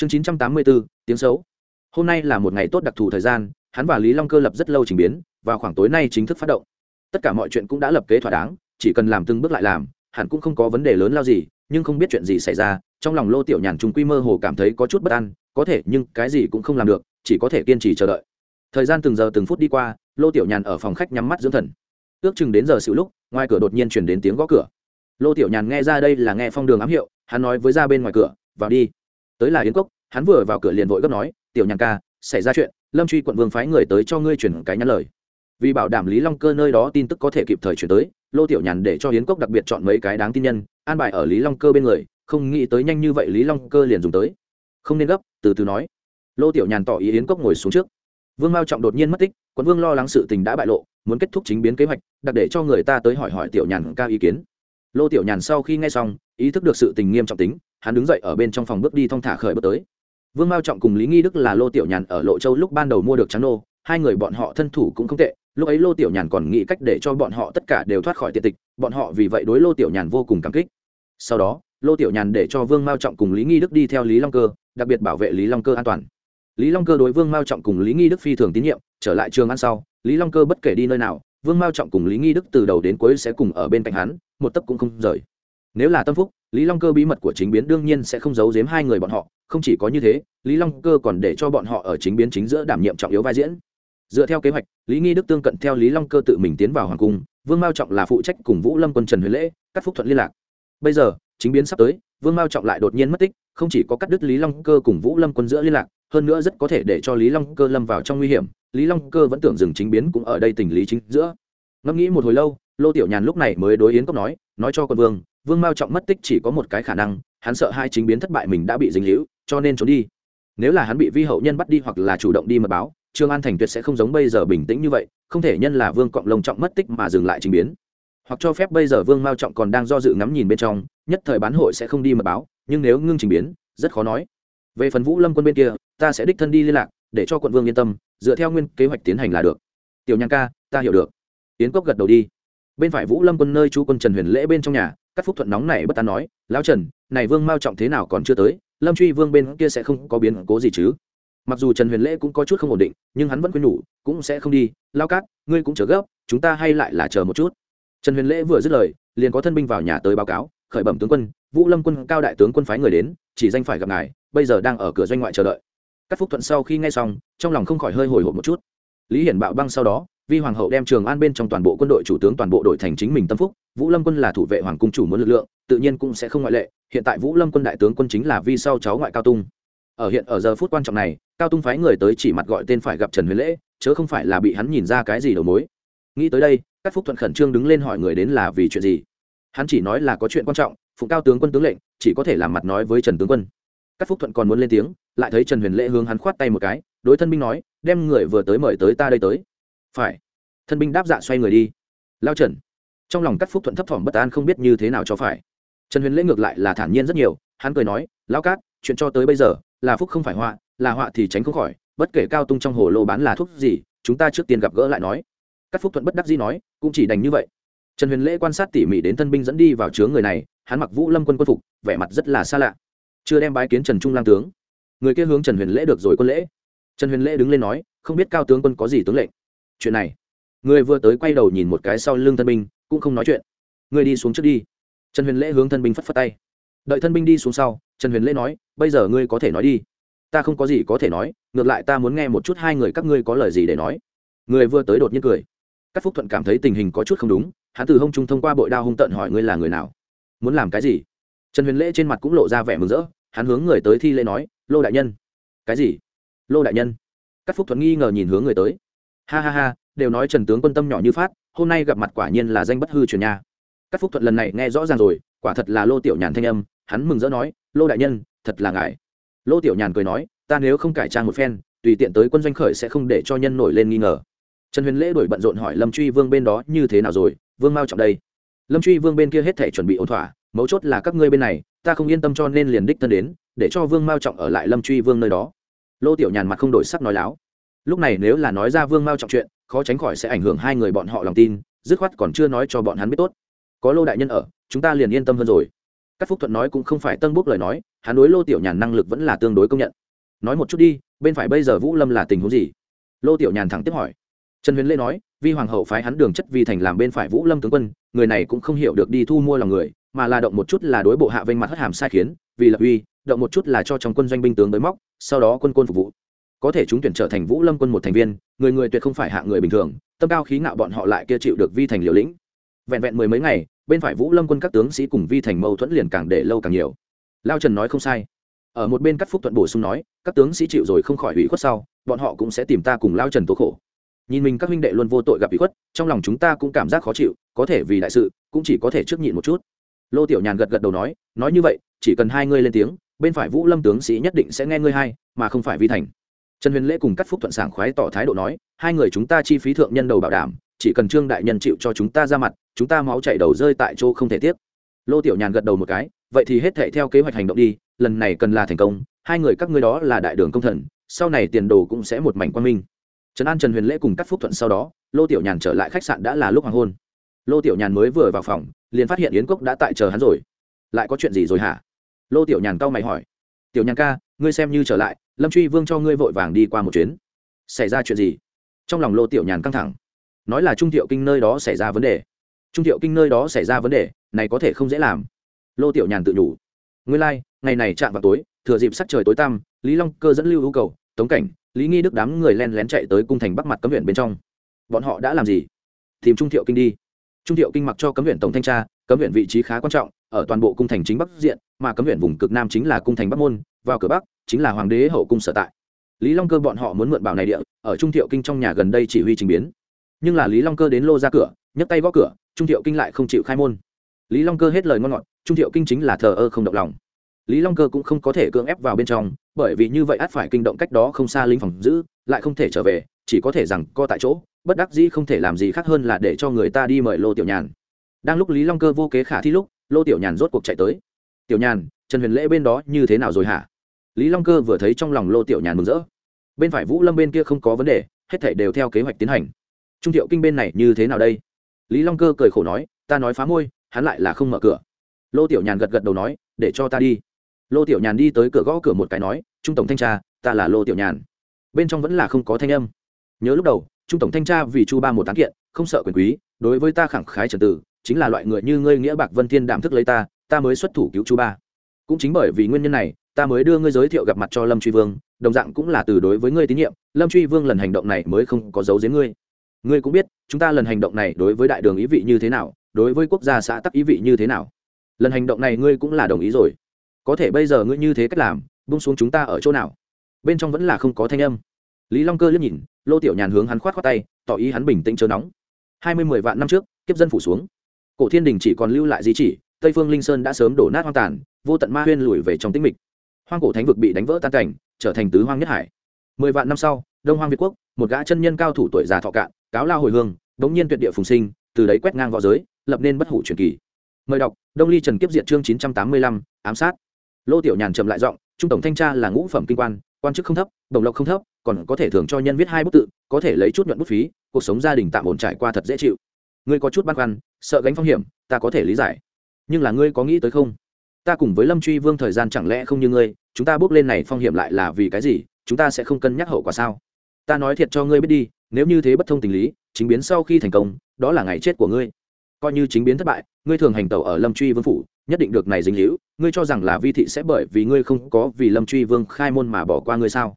chương chín trăm tám mươi bốn, tiếng xấu. Hôm nay là một ngày tốt đặc thù thời gian, hắn và lý long cơ lập rất lâu trình biến, và khoảng tối nay chính thức phát động. Tất cả mọi chuyện cũng đã lập kế thỏa đáng, chỉ cần làm từng bước lại làm, hẳn cũng không có vấn đề lớn lao gì, nhưng không biết chuyện gì xảy ra, trong lòng lô tiểu nhàn chúng quy mơ hồ cảm thấy có chút bất an, có thể nhưng cái gì cũng không làm được, chỉ có thể kiên trì chờ đợi. Thời gian từng giờ từng phút đi qua, lô tiểu nhàn ở phòng khách nhắm mắt dưỡng thần. Ước chừng đến giờ xỉu lúc, ngoài cửa đột nhiên chuyển đến tiếng gõ cửa. Lô tiểu nhàn nghe ra đây là nghe phong đường ám hiệu, hắn nói với ra bên ngoài cửa, vào đi tới là yến cốc, hắn vừa vào cửa liền vội gấp nói, tiểu nhàn ca, xảy ra chuyện, lâm truy quận vương phái người tới cho ngươi chuyển cái nhắn lời. Vì bảo đảm lý long cơ nơi đó tin tức có thể kịp thời chuyển tới, lô tiểu nhàn để cho hiến cốc đặc biệt chọn mấy cái đáng tin nhân, an bài ở lý long cơ bên người, không nghĩ tới nhanh như vậy lý long cơ liền dùng tới. Không nên gấp, từ từ nói. Lô tiểu nhàn tỏ ý yến cốc ngồi xuống trước. Vương mao trọng đột nhiên mất tích, quận vương lo lắng sự tình đã bại lộ, muốn kết thúc chính biến kế hoạch, đặc để cho người ta tới hỏi hỏi tiểu nhàn ca ý kiến. Lô tiểu nhàn sau khi nghe xong, ý thức được sự tình nghiêm trọng tính hắn đứng dậy ở bên trong phòng bước đi thong thả khởi bước tới. Vương mao trọng cùng lý nghi đức là lô tiểu nhàn ở lộ châu lúc ban đầu mua được trắng nô, hai người bọn họ thân thủ cũng không tệ, lúc ấy lô tiểu nhàn còn nghĩ cách để cho bọn họ tất cả đều thoát khỏi tiện tịch, bọn họ vì vậy đối lô tiểu nhàn vô cùng cảm kích. Sau đó, lô tiểu nhàn để cho vương mao trọng cùng lý nghi đức đi theo lý long cơ, đặc biệt bảo vệ lý long cơ an toàn. Lý long cơ đối vương mao trọng cùng lý nghi đức phi thường tín nhiệm, trở lại trường ăn sau, lý long cơ bất kể đi nơi nào, vương mao trọng cùng lý nghi đức từ đầu đến cuối sẽ cùng ở bên cạnh hắn, một tấc cũng không rời nếu là tâm phúc, lý long cơ bí mật của chính biến đương nhiên sẽ không giấu giếm hai người bọn họ, không chỉ có như thế, lý long cơ còn để cho bọn họ ở chính biến chính giữa đảm nhiệm trọng yếu vai diễn. Dựa theo kế hoạch, lý nghi đức tương cận theo lý long cơ tự mình tiến vào hoàng cung, vương mao trọng là phụ trách cùng vũ lâm quân trần huế lễ, cắt phúc thuận liên lạc. Bây giờ, chính biến sắp tới, vương mao trọng lại đột nhiên mất tích, không chỉ có cắt đứt lý long cơ cùng vũ lâm quân giữa liên lạc, hơn nữa rất có thể để cho lý long cơ lâm vào trong nguy hiểm, lý long cơ vẫn tưởng rằng chính biến cũng ở đây tình lý chính giữa. Ngẫm nghĩ một hồi lâu, lô tiểu nhàn lúc này mới đối yến cốc nói nói cho quân vương vương mao trọng mất tích chỉ có một cái khả năng, hắn sợ hai chính biến thất bại mình đã bị dính hữu cho nên trốn đi. Nếu là hắn bị vi hậu nhân bắt đi hoặc là chủ động đi mật báo, trương an thành tuyệt sẽ không giống bây giờ bình tĩnh như vậy, không thể nhân là vương cọng lông trọng mất tích mà dừng lại trình biến. Hoặc cho phép bây giờ vương mao trọng còn đang do dự ngắm nhìn bên trong, nhất thời bán hội sẽ không đi mật báo, nhưng nếu ngưng trình biến, rất khó nói. Về phần vũ lâm quân bên kia, ta sẽ đích thân đi liên lạc, để cho quận vương yên tâm, dựa theo nguyên kế hoạch tiến hành là được. Tiểu nhang ca, ta hiểu được. Tiến cốc gật đầu đi. Bên phải vũ lâm quân nơi chú quân trần huyền lễ bên trong nhà cắt phúc thuận nóng này bất tán nói, lão trần, này vương mao trọng thế nào còn chưa tới, lâm truy vương bên kia sẽ không có biến cố gì chứ? Mặc dù trần huyền lễ cũng có chút không ổn định, nhưng hắn vẫn quên nhủ, cũng sẽ không đi lao cát, ngươi cũng chờ gấp, chúng ta hay lại là chờ một chút. Trần huyền lễ vừa dứt lời, liền có thân binh vào nhà tới báo cáo, khởi bẩm tướng quân, vũ lâm quân cao đại tướng quân phái người đến, chỉ danh phải gặp ngài, bây giờ đang ở cửa doanh ngoại chờ đợi. Các phúc thuận sau khi nghe xong, trong lòng không khỏi hơi hồi hộp một chút. Lý hiển bạo băng sau đó vi hoàng hậu đem trường an bên trong toàn bộ quân đội chủ tướng toàn bộ đội thành chính mình tâm phúc, vũ lâm quân là thủ vệ hoàng cung chủ muốn lực lượng, tự nhiên cũng sẽ không ngoại lệ, hiện tại vũ lâm quân đại tướng quân chính là vi sau cháu ngoại cao tung. Ở hiện, ở giờ phút quan trọng này, cao tung phái người tới chỉ mặt gọi tên phải gặp trần huyền lễ, chớ không phải là bị hắn nhìn ra cái gì đầu mối. Nghĩ tới đây các phúc thuận khẩn trương đứng lên hỏi người đến là vì chuyện gì? Hắn chỉ nói là có chuyện quan trọng phụ cao tướng quân tướng lệnh, chỉ có thể làm mặt nói với trần tướng quân. Các phúc thuận còn muốn lên tiếng, lại thấy trần huyền lễ hướng hắn khoát tay một cái, đối thân binh nói, đem người vừa tới mời tới ta đây tới phải. Thân binh đáp dạ xoay người đi. Lao trần. Trong lòng cắt phúc thuận thấp thỏm bất an không biết như thế nào cho phải. Trần huyền lễ ngược lại là thản nhiên rất nhiều, hắn cười nói, lao cát, chuyện cho tới bây giờ, là phúc không phải họa, là họa thì tránh không khỏi, bất kể cao tung trong hồ lô bán là thuốc gì, chúng ta trước tiên gặp gỡ lại nói. Cắt phúc thuận bất đắc dĩ nói, cũng chỉ đành như vậy. Trần huyền lễ quan sát tỉ mỉ đến thân binh dẫn đi vào chướng người này, hắn mặc vũ lâm quân quân phục, vẻ mặt rất là xa lạ. Chưa đem bái kiến trần trung lang tướng. Người kia hướng trần huyền lễ được rồi quân lễ. Trần huyền lễ đứng lên nói, không biết cao tướng quân có gì tướng lệnh? Chuyện này người vừa tới quay đầu nhìn một cái sau lưng thân binh, cũng không nói chuyện. Người đi xuống trước đi. Trần huyền lễ hướng thân binh phất phất tay. Đợi thân binh đi xuống sau, trần huyền lễ nói, bây giờ ngươi có thể nói đi. Ta không có gì có thể nói, ngược lại ta muốn nghe một chút hai người các ngươi có lời gì để nói. Người vừa tới đột nhiên cười. Các phúc thuận cảm thấy tình hình có chút không đúng, hắn từ hông trung thông qua bội đao hung tận hỏi ngươi là người nào, muốn làm cái gì? Trần huyền lễ trên mặt cũng lộ ra vẻ mừng rỡ, hắn hướng người tới thi lễ nói, lô đại nhân. Cái gì? Lô đại nhân. Các phúc thuận nghi ngờ nhìn hướng người tới ha ha ha, đều nói trần tướng quân tâm nhỏ như phát, hôm nay gặp mặt quả nhiên là danh bất hư truyền nha. Các phúc thuận lần này nghe rõ ràng rồi, quả thật là lô tiểu nhàn thanh âm, hắn mừng rỡ nói, lô đại nhân, thật là ngài lô tiểu nhàn cười nói, ta nếu không cải trang một phen, tùy tiện tới quân doanh khởi sẽ không để cho nhân nổi lên nghi ngờ. Trần huyền lễ đổi bận rộn hỏi lâm truy vương bên đó như thế nào rồi, vương mao trọng đây. Lâm truy vương bên kia hết thể chuẩn bị ổn thỏa, mấu chốt là các ngươi bên này, ta không yên tâm cho nên liền đích thân đến, để cho vương mao trọng ở lại lâm truy vương nơi đó. Lô tiểu nhàn mặt không đổi sắc nói láo lúc này nếu là nói ra vương mao trọng chuyện, khó tránh khỏi sẽ ảnh hưởng hai người bọn họ lòng tin, dứt khoát còn chưa nói cho bọn hắn biết tốt. Có lô đại nhân ở, chúng ta liền yên tâm hơn rồi. Các phúc thuận nói cũng không phải tân bốc lời nói, hắn đối lô tiểu nhàn năng lực vẫn là tương đối công nhận. Nói một chút đi, bên phải bây giờ vũ lâm là tình huống gì? Lô tiểu nhàn thẳng tiếp hỏi. Trần huyền lê nói, vi hoàng hậu phái hắn đường chất vi thành làm bên phải vũ lâm tướng quân, người này cũng không hiểu được đi thu mua lòng người, mà là động một chút là đối bộ hạ vênh mặt hất hàm sai khiến, vì lập uy, động một chút là cho trong quân doanh binh tướng mới móc, sau đó quân quân phục vụ có thể chúng tuyển trở thành vũ lâm quân một thành viên, người người tuyệt không phải hạ người bình thường, tâm cao khí ngạo bọn họ lại kia chịu được vi thành liều lĩnh. Vẹn vẹn mười mấy ngày, bên phải vũ lâm quân các tướng sĩ cùng vi thành mâu thuẫn liền càng để lâu càng nhiều. Lao trần nói không sai. Ở một bên cắt phúc thuận bổ sung nói, các tướng sĩ chịu rồi không khỏi hủy khuất sau, bọn họ cũng sẽ tìm ta cùng lao trần tố khổ. Nhìn mình các huynh đệ luôn vô tội gặp ủy khuất, trong lòng chúng ta cũng cảm giác khó chịu, có thể vì đại sự, cũng chỉ có thể trước nhịn một chút. Lô tiểu nhàn gật gật đầu nói nói như vậy, chỉ cần hai ngươi lên tiếng, bên phải vũ lâm tướng sĩ nhất định sẽ nghe ngươi hai mà không phải vi thành trần huyền lễ cùng cắt phúc thuận sảng khoái tỏ thái độ nói, hai người chúng ta chi phí thượng nhân đầu bảo đảm, chỉ cần trương đại nhân chịu cho chúng ta ra mặt, chúng ta máu chảy đầu rơi tại chỗ không thể tiếp lô tiểu nhàn gật đầu một cái, vậy thì hết thệ theo kế hoạch hành động đi, lần này cần là thành công, hai người các ngươi đó là đại đường công thần, sau này tiền đồ cũng sẽ một mảnh quan minh. Trần an trần huyền lễ cùng cắt phúc thuận sau đó, lô tiểu nhàn trở lại khách sạn đã là lúc hoàng hôn. Lô tiểu nhàn mới vừa vào phòng, liền phát hiện yến cốc đã tại chờ hắn rồi. Lại có chuyện gì rồi hả? Lô tiểu nhàn cau mày hỏi. Tiểu nhàn ca, ngươi xem như trở lại lâm truy vương cho ngươi vội vàng đi qua một chuyến. Xảy ra chuyện gì? Trong lòng lô tiểu nhàn căng thẳng. Nói là trung thiệu kinh nơi đó xảy ra vấn đề. Trung thiệu kinh nơi đó xảy ra vấn đề này có thể không dễ làm. Lô tiểu nhàn tự nhủ. Ngươi lai、like, ngày này chạm vào tối thừa dịp sắc trời tối tăm lý long cơ dẫn lưu hữu cầu tống cảnh lý nghi đức đám người len lén chạy tới cung thành bắc mặt cấm huyện bên trong. Bọn họ đã làm gì? Tìm trung thiệu kinh đi. Trung thiệu kinh mặc cho cấm huyện tổng thanh tra cấm huyện vị trí khá quan trọng ở toàn bộ cung thành chính bắc diện mà cấm huyện vùng cực nam chính là cung thành bắc môn vào cửa bắc, chính là hoàng đế hậu cung sở tại. Lý long cơ bọn họ muốn mượn bảo này địa, ở trung thiệu kinh trong nhà gần đây chỉ huy trình biến. Nhưng là lý long cơ đến lô ra cửa, nhấc tay gõ cửa, trung thiệu kinh lại không chịu khai môn. Lý long cơ hết lời ngon ngọt, trung thiệu kinh chính là thờ ơ không động lòng. Lý long cơ cũng không có thể cưỡng ép vào bên trong, bởi vì như vậy ắt phải kinh động cách đó không xa linh phòng giữ, lại không thể trở về, chỉ có thể rằng co tại chỗ, bất đắc dĩ không thể làm gì khác hơn là để cho người ta đi mời lô tiểu nhàn. Đang lúc lý long cơ vô kế khả thi lúc, lô tiểu nhàn rốt cuộc chạy tới. Tiểu nhàn, trần huyền lễ bên đó như thế nào rồi hả? Lý long cơ vừa thấy trong lòng lô tiểu nhàn mừng rỡ. Bên phải vũ lâm bên kia không có vấn đề, hết thảy đều theo kế hoạch tiến hành. Trung thiệu kinh bên này như thế nào đây? Lý long cơ cười khổ nói, ta nói phá môi, hắn lại là không mở cửa. Lô tiểu nhàn gật gật đầu nói, để cho ta đi. Lô tiểu nhàn đi tới cửa gõ cửa một cái nói, trung tổng thanh tra, ta là lô tiểu nhàn. Bên trong vẫn là không có thanh âm. Nhớ lúc đầu, trung tổng thanh tra vì chu ba một tán kiện, không sợ quyền quý, đối với ta khẳng khái trần tử, chính là loại người như ngươi nghĩa bạc vân thiên đảm thức lấy ta ta mới xuất thủ cứu chu ba. Cũng chính bởi vì nguyên nhân này ta mới đưa ngươi giới thiệu gặp mặt cho lâm truy vương, đồng dạng cũng là từ đối với ngươi tín nhiệm. Lâm truy vương lần hành động này mới không có dấu giếm ngươi. Ngươi cũng biết, chúng ta lần hành động này đối với đại đường ý vị như thế nào, đối với quốc gia xã tắc ý vị như thế nào. Lần hành động này ngươi cũng là đồng ý rồi. Có thể bây giờ ngươi như thế cách làm bung xuống chúng ta ở chỗ nào? Bên trong vẫn là không có thanh âm. Lý long cơ liếc nhìn, lô tiểu nhàn hướng hắn khoát khoát tay, tỏ ý hắn bình tĩnh chớ nóng. Hai mươi mười vạn năm trước, kiếp dân phủ xuống. Cổ thiên đình chỉ còn lưu lại di chỉ, tây phương linh sơn đã sớm đổ nát hoang tàn, vô tận ma huyên lùi về trong tĩnh mịch hoang cổ thánh vực bị đánh vỡ tan cảnh, trở thành tứ hoang nhất hải. Mười vạn năm sau, đông hoang việt quốc, một gã chân nhân cao thủ tuổi già thọ cạn, cáo lao hồi hương bỗng nhiên tuyệt địa phùng sinh, từ đấy quét ngang v õ giới, lập nên bất hủ truyền kỳ. Mời đọc, đông ly trần kiếp diện chương chín trăm tám mươi lăm, ám sát. Lô tiểu nhàn trầm lại giọng, trung tổng thanh tra là ngũ phẩm kinh quan quan chức không thấp, đồng lộc không thấp, còn có thể thưởng cho nhân viết hai bức tự, có thể lấy chút nhuận bút phí, cuộc sống gia đình tạm ổn trải qua thật dễ chịu. Ngươi có chút băn khoăn, sợ gánh phong hiểm, ta có thể lý giải. Nhưng là ngươi có nghĩ tới không? Ta cùng với lâm truy vương thời gian chẳng lẽ không như ngươi, chúng ta bước lên này phong hiểm lại là vì cái gì, chúng ta sẽ không cân nhắc hậu quả sao? Ta nói thiệt cho ngươi biết đi, nếu như thế bất thông tình lý, chính biến sau khi thành công, đó là ngày chết của ngươi. Coi như chính biến thất bại, ngươi thường hành tẩu ở lâm truy vương phủ, nhất định được này dính hữu ngươi cho rằng là vi thị sẽ bởi vì ngươi không có vì lâm truy vương khai môn mà bỏ qua ngươi sao?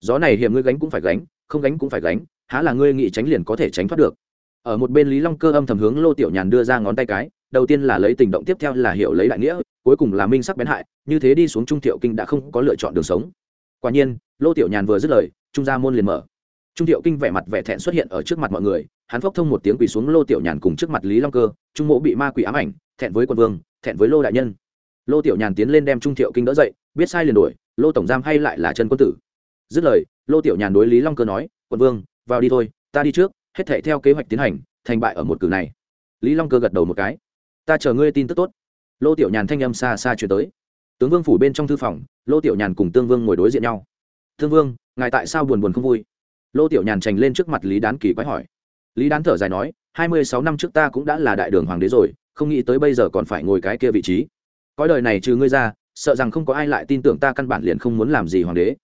Gió này hiểm ngươi gánh cũng phải gánh, không gánh cũng phải gánh, há là ngươi nghĩ tránh liền có thể tránh thoát được? Ở một bên lý long cơ âm thầm hướng lô tiểu nhàn đưa ra ngón tay cái, đầu tiên là lấy tình động tiếp theo là hiểu lấy đại nghĩa cuối cùng là minh sắc bén hại, như thế đi xuống trung thiệu kinh đã không có lựa chọn đường sống. Quả nhiên, lô tiểu nhàn vừa dứt lời, trung gia môn liền mở. Trung thiệu kinh vẻ mặt vẻ thẹn xuất hiện ở trước mặt mọi người, hắn phốc thông một tiếng quỳ xuống lô tiểu nhàn cùng trước mặt lý long cơ, trung mộ bị ma quỷ ám ảnh, thẹn với quân vương, thẹn với lô đại nhân. Lô tiểu nhàn tiến lên đem trung thiệu kinh đỡ dậy, biết sai liền đổi lô tổng giam hay lại là chân quân tử. Dứt lời, lô tiểu nhàn đối lý long cơ nói quân vương, vào đi thôi, ta đi trước, hết thể theo kế hoạch tiến hành, thành bại ở một cử này. Lý long cơ gật đầu một cái, ta chờ ngươi tin tức tốt lô tiểu nhàn thanh âm xa xa chuyển tới. Tướng vương phủ bên trong thư phòng, lô tiểu nhàn cùng tương vương ngồi đối diện nhau. Thương vương, ngài tại sao buồn buồn không vui? Lô tiểu nhàn trành lên trước mặt lý đán kỳ quái hỏi. Lý đán thở dài nói, hai mươi sáu năm trước ta cũng đã là đại đường hoàng đế rồi, không nghĩ tới bây giờ còn phải ngồi cái kia vị trí. Cõi đời này trừ ngươi ra, sợ rằng không có ai lại tin tưởng ta căn bản liền không muốn làm gì hoàng đế.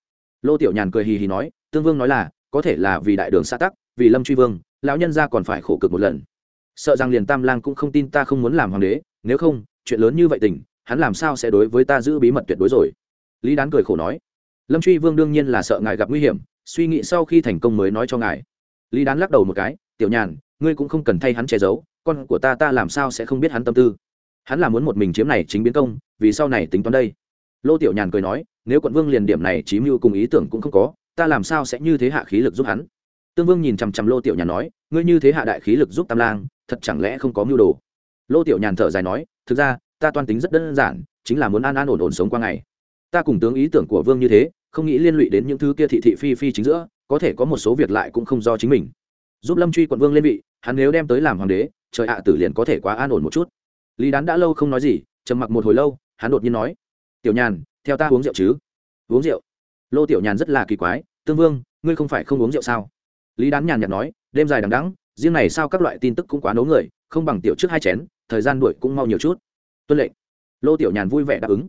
Lô tiểu nhàn cười hì hì nói, tương vương nói là, có thể là vì đại đường xã tắc, vì lâm truy vương, lão nhân gia còn phải khổ cực một lần. Sợ rằng liền tam lang cũng không tin ta không muốn làm hoàng đế, nếu không chuyện lớn như vậy tình, hắn làm sao sẽ đối với ta giữ bí mật tuyệt đối rồi? Lý đán cười khổ nói, lâm truy vương đương nhiên là sợ ngài gặp nguy hiểm, suy nghĩ sau khi thành công mới nói cho ngài. Lý đán lắc đầu một cái, tiểu nhàn, ngươi cũng không cần thay hắn che giấu, con của ta ta làm sao sẽ không biết hắn tâm tư? Hắn là muốn một mình chiếm này chính biến công, vì sau này tính toán đây. Lô tiểu nhàn cười nói, nếu quận vương liền điểm này chí mưu cùng ý tưởng cũng không có, ta làm sao sẽ như thế hạ khí lực giúp hắn? Tương vương nhìn chằm chằm lô tiểu nhàn nói, ngươi như thế hạ đại khí lực giúp tam lang, thật chẳng lẽ không có mưu đồ? Lô tiểu nhàn thở dài nói, thực ra, ta toan tính rất đơn giản, chính là muốn an an ổn ổn sống qua ngày. Ta cùng tướng ý tưởng của vương như thế, không nghĩ liên lụy đến những thứ kia thị thị phi phi chính giữa, có thể có một số việc lại cũng không do chính mình. Giúp lâm truy quận vương lên vị, hắn nếu đem tới làm hoàng đế, trời ạ, tử liền có thể quá an ổn một chút. Lý đán đã lâu không nói gì, trầm mặc một hồi lâu, hắn đột nhiên nói, tiểu nhàn, theo ta uống rượu chứ? Uống rượu? Lô tiểu nhàn rất là kỳ quái, tương vương, ngươi không phải không uống rượu sao? Lý đán nhàn nhạt nói, đêm dài đằng đắng riêng này sao các loại tin tức cũng quá nấu người, không bằng tiểu trước hai chén thời gian đuổi cũng mau nhiều chút. Tuân lệnh. Lô tiểu nhàn vui vẻ đáp ứng.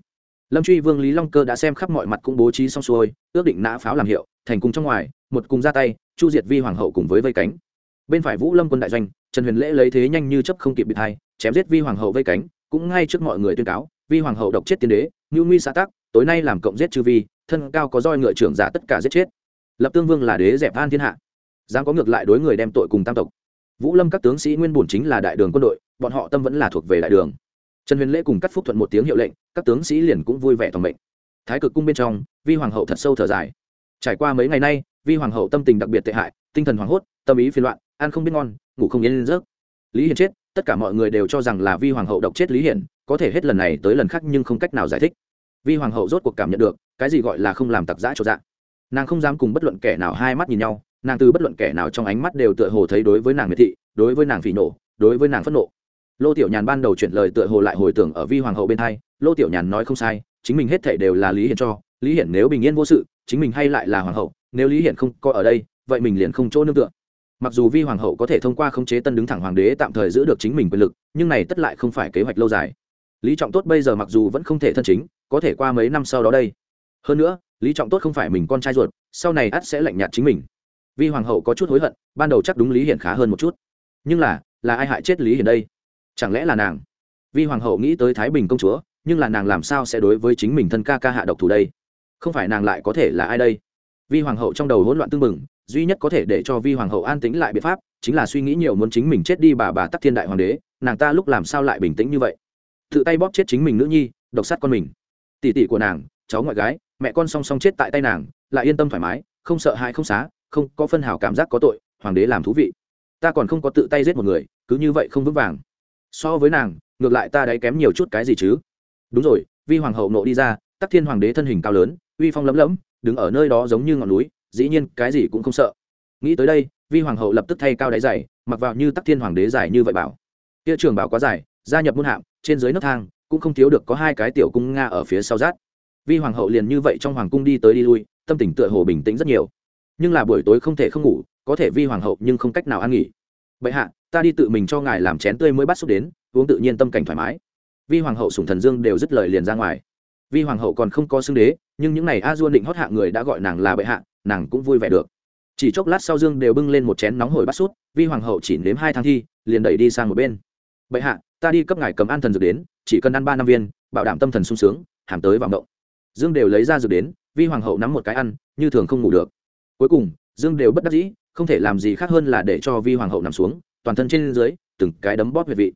Lâm truy vương lý long cơ đã xem khắp mọi mặt cũng bố trí xong xuôi, ước định nã pháo làm hiệu, thành cung trong ngoài, một cùng ra tay, chu diệt vi hoàng hậu cùng với vây cánh. Bên phải vũ lâm quân đại doanh, trần huyền lễ lấy thế nhanh như chấp không kịp bị thai chém giết vi hoàng hậu vây cánh, cũng ngay trước mọi người tuyên cáo, vi hoàng hậu độc chết tiên đế, ngưu nguy xã tác tối nay làm cộng giết chư vi, thân cao có roi ngựa trưởng giả tất cả giết chết. Lập tương vương là đế dẹp an thiên hạ. Dám có ngược lại đối người đem tội cùng tam tộc. Vũ lâm các tướng sĩ nguyên bổn chính là đại đường quân đội bọn họ tâm vẫn là thuộc về đại đường. Trần huyền lễ cùng cắt phúc thuận một tiếng hiệu lệnh, các tướng sĩ liền cũng vui vẻ toàn mệnh. Thái cực cung bên trong, vi hoàng hậu thật sâu thở dài. Trải qua mấy ngày nay, vi hoàng hậu tâm tình đặc biệt tệ hại, tinh thần hoảng hốt, tâm ý phiền loạn, ăn không biết ngon, ngủ không yên giấc. Lý hiển chết, tất cả mọi người đều cho rằng là vi hoàng hậu độc chết lý hiển có thể hết lần này tới lần khác nhưng không cách nào giải thích. Vi hoàng hậu rốt cuộc cảm nhận được, cái gì gọi là không làm tặc giã cho dạng nàng không dám cùng bất luận kẻ nào hai mắt nhìn nhau, nàng từ bất luận kẻ nào trong ánh mắt đều tựa hồ thấy đối với nàng miệt thị, đối với nàng phỉ nổ đối với nàng phẫn nộ lô tiểu nhàn ban đầu chuyển lời tựa hồ lại hồi tưởng ở vi hoàng hậu bên hai, lô tiểu nhàn nói không sai, chính mình hết thể đều là lý hiển cho, lý hiển nếu bình yên vô sự, chính mình hay lại là hoàng hậu, nếu lý hiển không có ở đây, vậy mình liền không chỗ nương tựa. Mặc dù vi hoàng hậu có thể thông qua khống chế tân đứng thẳng hoàng đế tạm thời giữ được chính mình quyền lực, nhưng này tất lại không phải kế hoạch lâu dài. Lý trọng tốt bây giờ mặc dù vẫn không thể thân chính, có thể qua mấy năm sau đó đây. Hơn nữa, lý trọng tốt không phải mình con trai ruột, sau này ắt sẽ lạnh nhạt chính mình. Vi hoàng hậu có chút hối hận, ban đầu chắc đúng lý hiển khá hơn một chút. Nhưng là là ai hại chết lý hiển đây? Chẳng lẽ là nàng? Vi hoàng hậu nghĩ tới thái bình công chúa, nhưng là nàng làm sao sẽ đối với chính mình thân ca ca hạ độc thủ đây? Không phải nàng lại có thể là ai đây? Vi hoàng hậu trong đầu hỗn loạn tương mừng duy nhất có thể để cho vi hoàng hậu an tĩnh lại biện pháp, chính là suy nghĩ nhiều muốn chính mình chết đi bà bà tắc thiên đại hoàng đế, nàng ta lúc làm sao lại bình tĩnh như vậy? Tự tay bóp chết chính mình nữ nhi, độc sát con mình. Tỷ tỷ của nàng, cháu ngoại gái, mẹ con song song chết tại tay nàng, lại yên tâm thoải mái, không sợ hãi không xá, không có phân hào cảm giác có tội, hoàng đế làm thú vị. Ta còn không có tự tay giết một người, cứ như vậy không vững vàng so với nàng, ngược lại ta đáy kém nhiều chút cái gì chứ? Đúng rồi, vi hoàng hậu nộ đi ra, tắc thiên hoàng đế thân hình cao lớn, uy phong lấm lấm đứng ở nơi đó giống như ngọn núi, dĩ nhiên cái gì cũng không sợ. Nghĩ tới đây, vi hoàng hậu lập tức thay cao đáy dày mặc vào như tắc thiên hoàng đế dài như vậy bảo. Kia trường bảo quá dài, gia nhập muôn hạm, trên dưới nấc thang, cũng không thiếu được có hai cái tiểu cung nga ở phía sau rát. Vi hoàng hậu liền như vậy trong hoàng cung đi tới đi lui, tâm tình tựa hồ bình tĩnh rất nhiều. Nhưng là buổi tối không thể không ngủ, có thể vi hoàng hậu nhưng không cách nào ăn nghỉ. Bệ hạ ta đi tự mình cho ngài làm chén tươi mới bắt xúc đến, uống tự nhiên tâm cảnh thoải mái. Vi hoàng hậu sùng thần dương đều dứt lời liền ra ngoài. Vi hoàng hậu còn không có xưng đế, nhưng những n à y a duôn định hót hạ người đã gọi nàng là bệ hạ, nàng cũng vui vẻ được. Chỉ chốc lát sau dương đều bưng lên một chén nóng hổi bắt sút vi hoàng hậu chỉ nếm hai thang thi, liền đẩy đi sang một bên. Bệ hạ, ta đi cấp ngài cầm an thần dược đến, chỉ cần ăn ba năm viên, bảo đảm tâm thần sung sướng, hàm tới vào mộng dương đều lấy ra dược đến, vi hoàng hậu nắm một cái ăn, như thường không ngủ được. Cuối cùng, dương đều bất đắc dĩ, không thể làm gì khác hơn là để cho vi hoàng hậu nằm xuống toàn thân trên dưới, từng cái đấm bóp huyệt vị.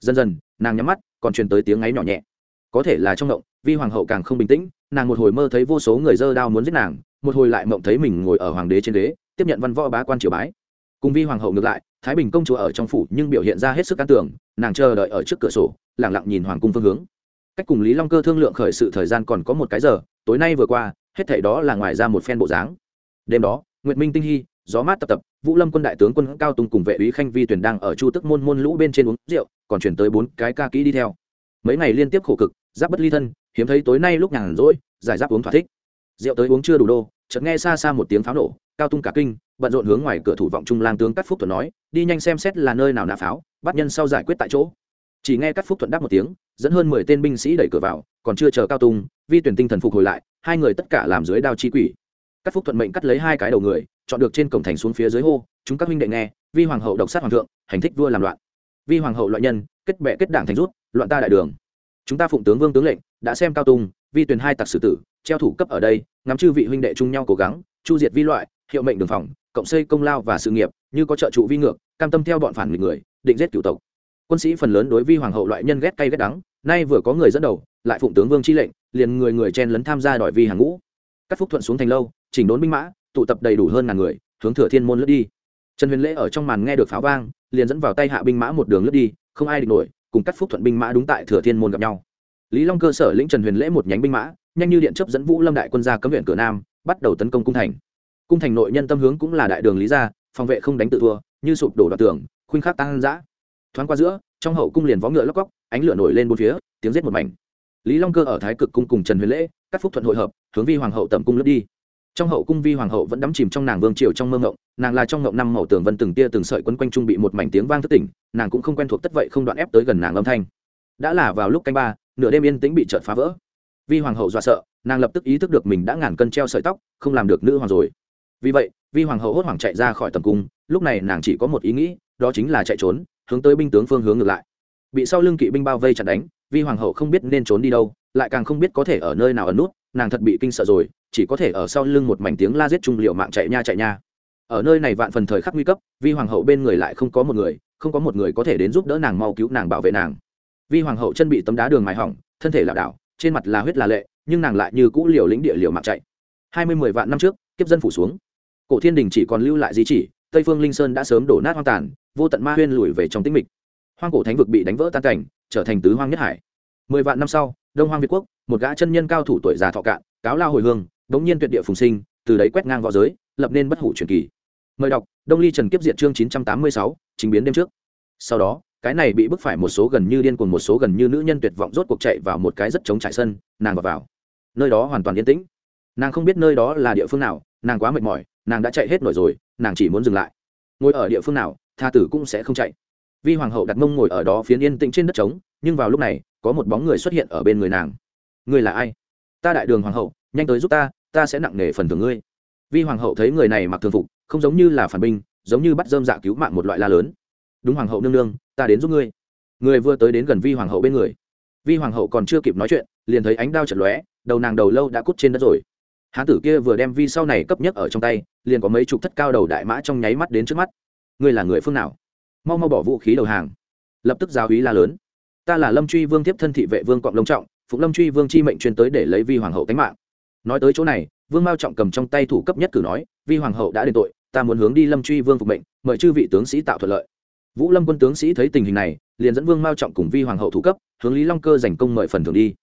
Dần dần, nàng nhắm mắt, còn truyền tới tiếng ngáy nhỏ nhẹ. Có thể là trong động vi hoàng hậu càng không bình tĩnh, nàng một hồi mơ thấy vô số người dơ đao muốn giết nàng, một hồi lại mộng thấy mình ngồi ở hoàng đế trên đế tiếp nhận văn võ bá quan triều bái. Cùng vi hoàng hậu ngược lại, thái bình công chúa ở trong phủ nhưng biểu hiện ra hết sức can tưởng, nàng chờ đợi ở trước cửa sổ lẳng lặng nhìn hoàng cung phương hướng. Cách cùng lý long cơ thương lượng khởi sự thời gian còn có một cái giờ, tối nay vừa qua, hết thảy đó là ngoài ra một phen bộ dáng. Đêm đó, nguyệt minh tinh hy gió mát tập tập, vũ lâm quân đại tướng quân cao tùng cùng vệ úy khanh vi tuyển đang ở chu tức môn môn lũ bên trên uống rượu, còn chuyển tới bốn cái ca kỹ đi theo. Mấy ngày liên tiếp khổ cực, giáp bất ly thân, hiếm thấy tối nay lúc nhàn rỗi, giải giáp uống thỏa thích. Rượu tới uống chưa đủ đô, chợt nghe xa xa một tiếng pháo nổ, cao tung cả kinh, bận rộn hướng ngoài cửa thủ vọng trung lang tướng cắt phúc thuận nói, đi nhanh xem xét là nơi nào nã pháo, bắt nhân sau giải quyết tại chỗ. Chỉ nghe cắt phúc thuận đáp một tiếng, dẫn hơn mười tên binh sĩ đẩy cửa vào, còn chưa chờ cao tung vi tuyển tinh thần phục hồi lại, hai người tất cả làm dưới đao chi quỷ cắt phúc thuận mệnh cắt lấy hai cái đầu người, chọn được trên cổng thành xuống phía dưới hô, chúng các huynh đệ nghe, vi hoàng hậu độc sát hoàng thượng, hành thích vua làm loạn. Vi hoàng hậu loại nhân, kết bệ kết đảng thành rút, loạn ta đại đường. Chúng ta phụng tướng vương tướng lệnh, đã xem cao tung vi tuyển hai tặc sử tử, treo thủ cấp ở đây, ngắm chư vị huynh đệ chung nhau cố gắng, chu diệt vi loại, hiệu mệnh đường phòng, cộng xây công lao và sự nghiệp, như có trợ trụ vi ngược, cam tâm theo bọn phản nghịch người, định giết cựu tộc. Quân sĩ phần lớn đối vi hoàng hậu loại nhân ghét cay ghét đắng, nay vừa có người dẫn đầu, lại phụng tướng vương chi lệnh, liền người người chen lấn tham gia đòi vi hàng ngũ. Các phúc thuận xuống thành lâu chỉnh đốn binh mã, tụ tập đầy đủ hơn ngàn người, hướng thừa thiên môn lướt đi. Trần huyền lễ ở trong màn nghe được pháo vang, liền dẫn vào tay hạ binh mã một đường lướt đi, không ai địch nổi, cùng cắt phúc thuận binh mã đúng tại thừa thiên môn gặp nhau. Lý long cơ sở lĩnh trần huyền lễ một nhánh binh mã, nhanh như điện chấp dẫn vũ lâm đại quân ra cấm huyện cửa nam, bắt đầu tấn công cung thành. Cung thành nội nhân tâm hướng cũng là đại đường lý gia, phòng vệ không đánh tự thua, như sụp đổ đoạt tường, khuynh khắc tăng dã. Thoáng qua giữa, trong hậu cung liền vó ngựa lóc góc ánh lửa nổi lên bốn phía, tiếng giết một mảnh. Lý long cơ ở thái cực cung cùng trần huyền lễ, các phúc thuận hội hợp, hướng vi hoàng hậu tầm cung lướt đi trong hậu cung vi hoàng hậu vẫn đắm chìm trong nàng vương triều trong mơ ngộng, nàng là trong ngộng năm màu tường vân từng tia từng sợi quấn quanh trung bị một mảnh tiếng vang thất tỉnh, nàng cũng không quen thuộc tất vậy không đoạn ép tới gần nàng âm thanh. Đã là vào lúc canh ba, nửa đêm yên tĩnh bị trợt phá vỡ. Vi hoàng hậu dọa sợ, nàng lập tức ý thức được mình đã ngàn cân treo sợi tóc, không làm được nữ hoàng rồi. Vì vậy, vi hoàng hậu hốt hoảng chạy ra khỏi tầm cung, lúc này nàng chỉ có một ý nghĩ, đó chính là chạy trốn, hướng tới binh tướng phương hướng ngược lại. Bị sau lưng kỵ binh bao vây chặt đánh, vi hoàng hậu không biết nên trốn đi đâu, lại càng không biết có thể ở nơi nào ẩn nút nàng thật bị kinh sợ rồi, chỉ có thể ở sau lưng một mảnh tiếng la giết trung liệu mạng chạy nha chạy nha. Ở nơi này vạn phần thời khắc nguy cấp, vi hoàng hậu bên người lại không có một người, không có một người có thể đến giúp đỡ nàng mau cứu nàng bảo vệ nàng. Vi hoàng hậu chân bị tấm đá đường mài hỏng, thân thể lảo đảo, trên mặt là huyết là lệ, nhưng nàng lại như cũ liều lĩnh địa liều mạng chạy. Hai mươi mười vạn năm trước, kiếp dân phủ xuống. Cổ thiên đình chỉ còn lưu lại di chỉ, tây phương linh sơn đã sớm đổ nát hoang tàn, vô tận ma huyên lùi về trong tĩnh mịch. Hoang cổ thánh vực bị đánh vỡ tan cảnh, trở thành tứ hoang nhất hải. Mười vạn năm sau đông hoang việt quốc, một gã chân nhân cao thủ tuổi già thọ cạn, cáo lao hồi hương, đống nhiên tuyệt địa phùng sinh, từ đấy quét ngang võ giới, lập nên bất hủ truyền kỳ. Mời đọc, đông ly trần kiếp diệt chương chín trăm tám mươi sáu, chính biến đêm trước. Sau đó, cái này bị bức phải một số gần như điên cuồng, một số gần như nữ nhân tuyệt vọng rốt cuộc chạy vào một cái rất chống trải sân, nàng vào vào. Nơi đó hoàn toàn yên tĩnh. Nàng không biết nơi đó là địa phương nào, nàng quá mệt mỏi, nàng đã chạy hết nổi rồi, nàng chỉ muốn dừng lại. Ngồi ở địa phương nào, tha tử cũng sẽ không chạy. Vi hoàng hậu đặt mông ngồi ở đó phiến yên tĩnh trên đất trống, nhưng vào lúc này có một bóng người xuất hiện ở bên người nàng. Ngươi là ai? Ta đại đường hoàng hậu, nhanh tới giúp ta ta sẽ nặng nề phần thưởng ngươi. Vi hoàng hậu thấy người này mặc thường phục, không giống như là phản binh, giống như bắt dơm dạ cứu mạng một loại la lớn. Đúng hoàng hậu nương nương, ta đến giúp ngươi. Người vừa tới đến gần vi hoàng hậu bên người. Vi hoàng hậu còn chưa kịp nói chuyện, liền thấy ánh đao chật lóe, đầu nàng đầu lâu đã cút trên đất rồi. Hán tử kia vừa đem vi sau này cấp nhất ở trong tay, liền có mấy chục thất cao đầu đại mã trong nháy mắt đến trước mắt. Ngươi là người phương nào? Mau mau bỏ vũ khí đầu hàng. Lập tức giáo hí la lớn ta là lâm truy vương tiếp thân thị vệ vương cộng lông trọng phụng lâm truy vương chi mệnh truyền tới để lấy vi hoàng hậu tánh mạng. Nói tới chỗ này, vương mao trọng cầm trong tay thủ cấp nhất cử nói, vi hoàng hậu đã đền tội, ta muốn hướng đi lâm truy vương phục mệnh, mời chư vị tướng sĩ tạo thuận lợi. Vũ lâm quân tướng sĩ thấy tình hình này, liền dẫn vương mao trọng cùng vi hoàng hậu thủ cấp, hướng lý long cơ giành công mời phần thưởng đi.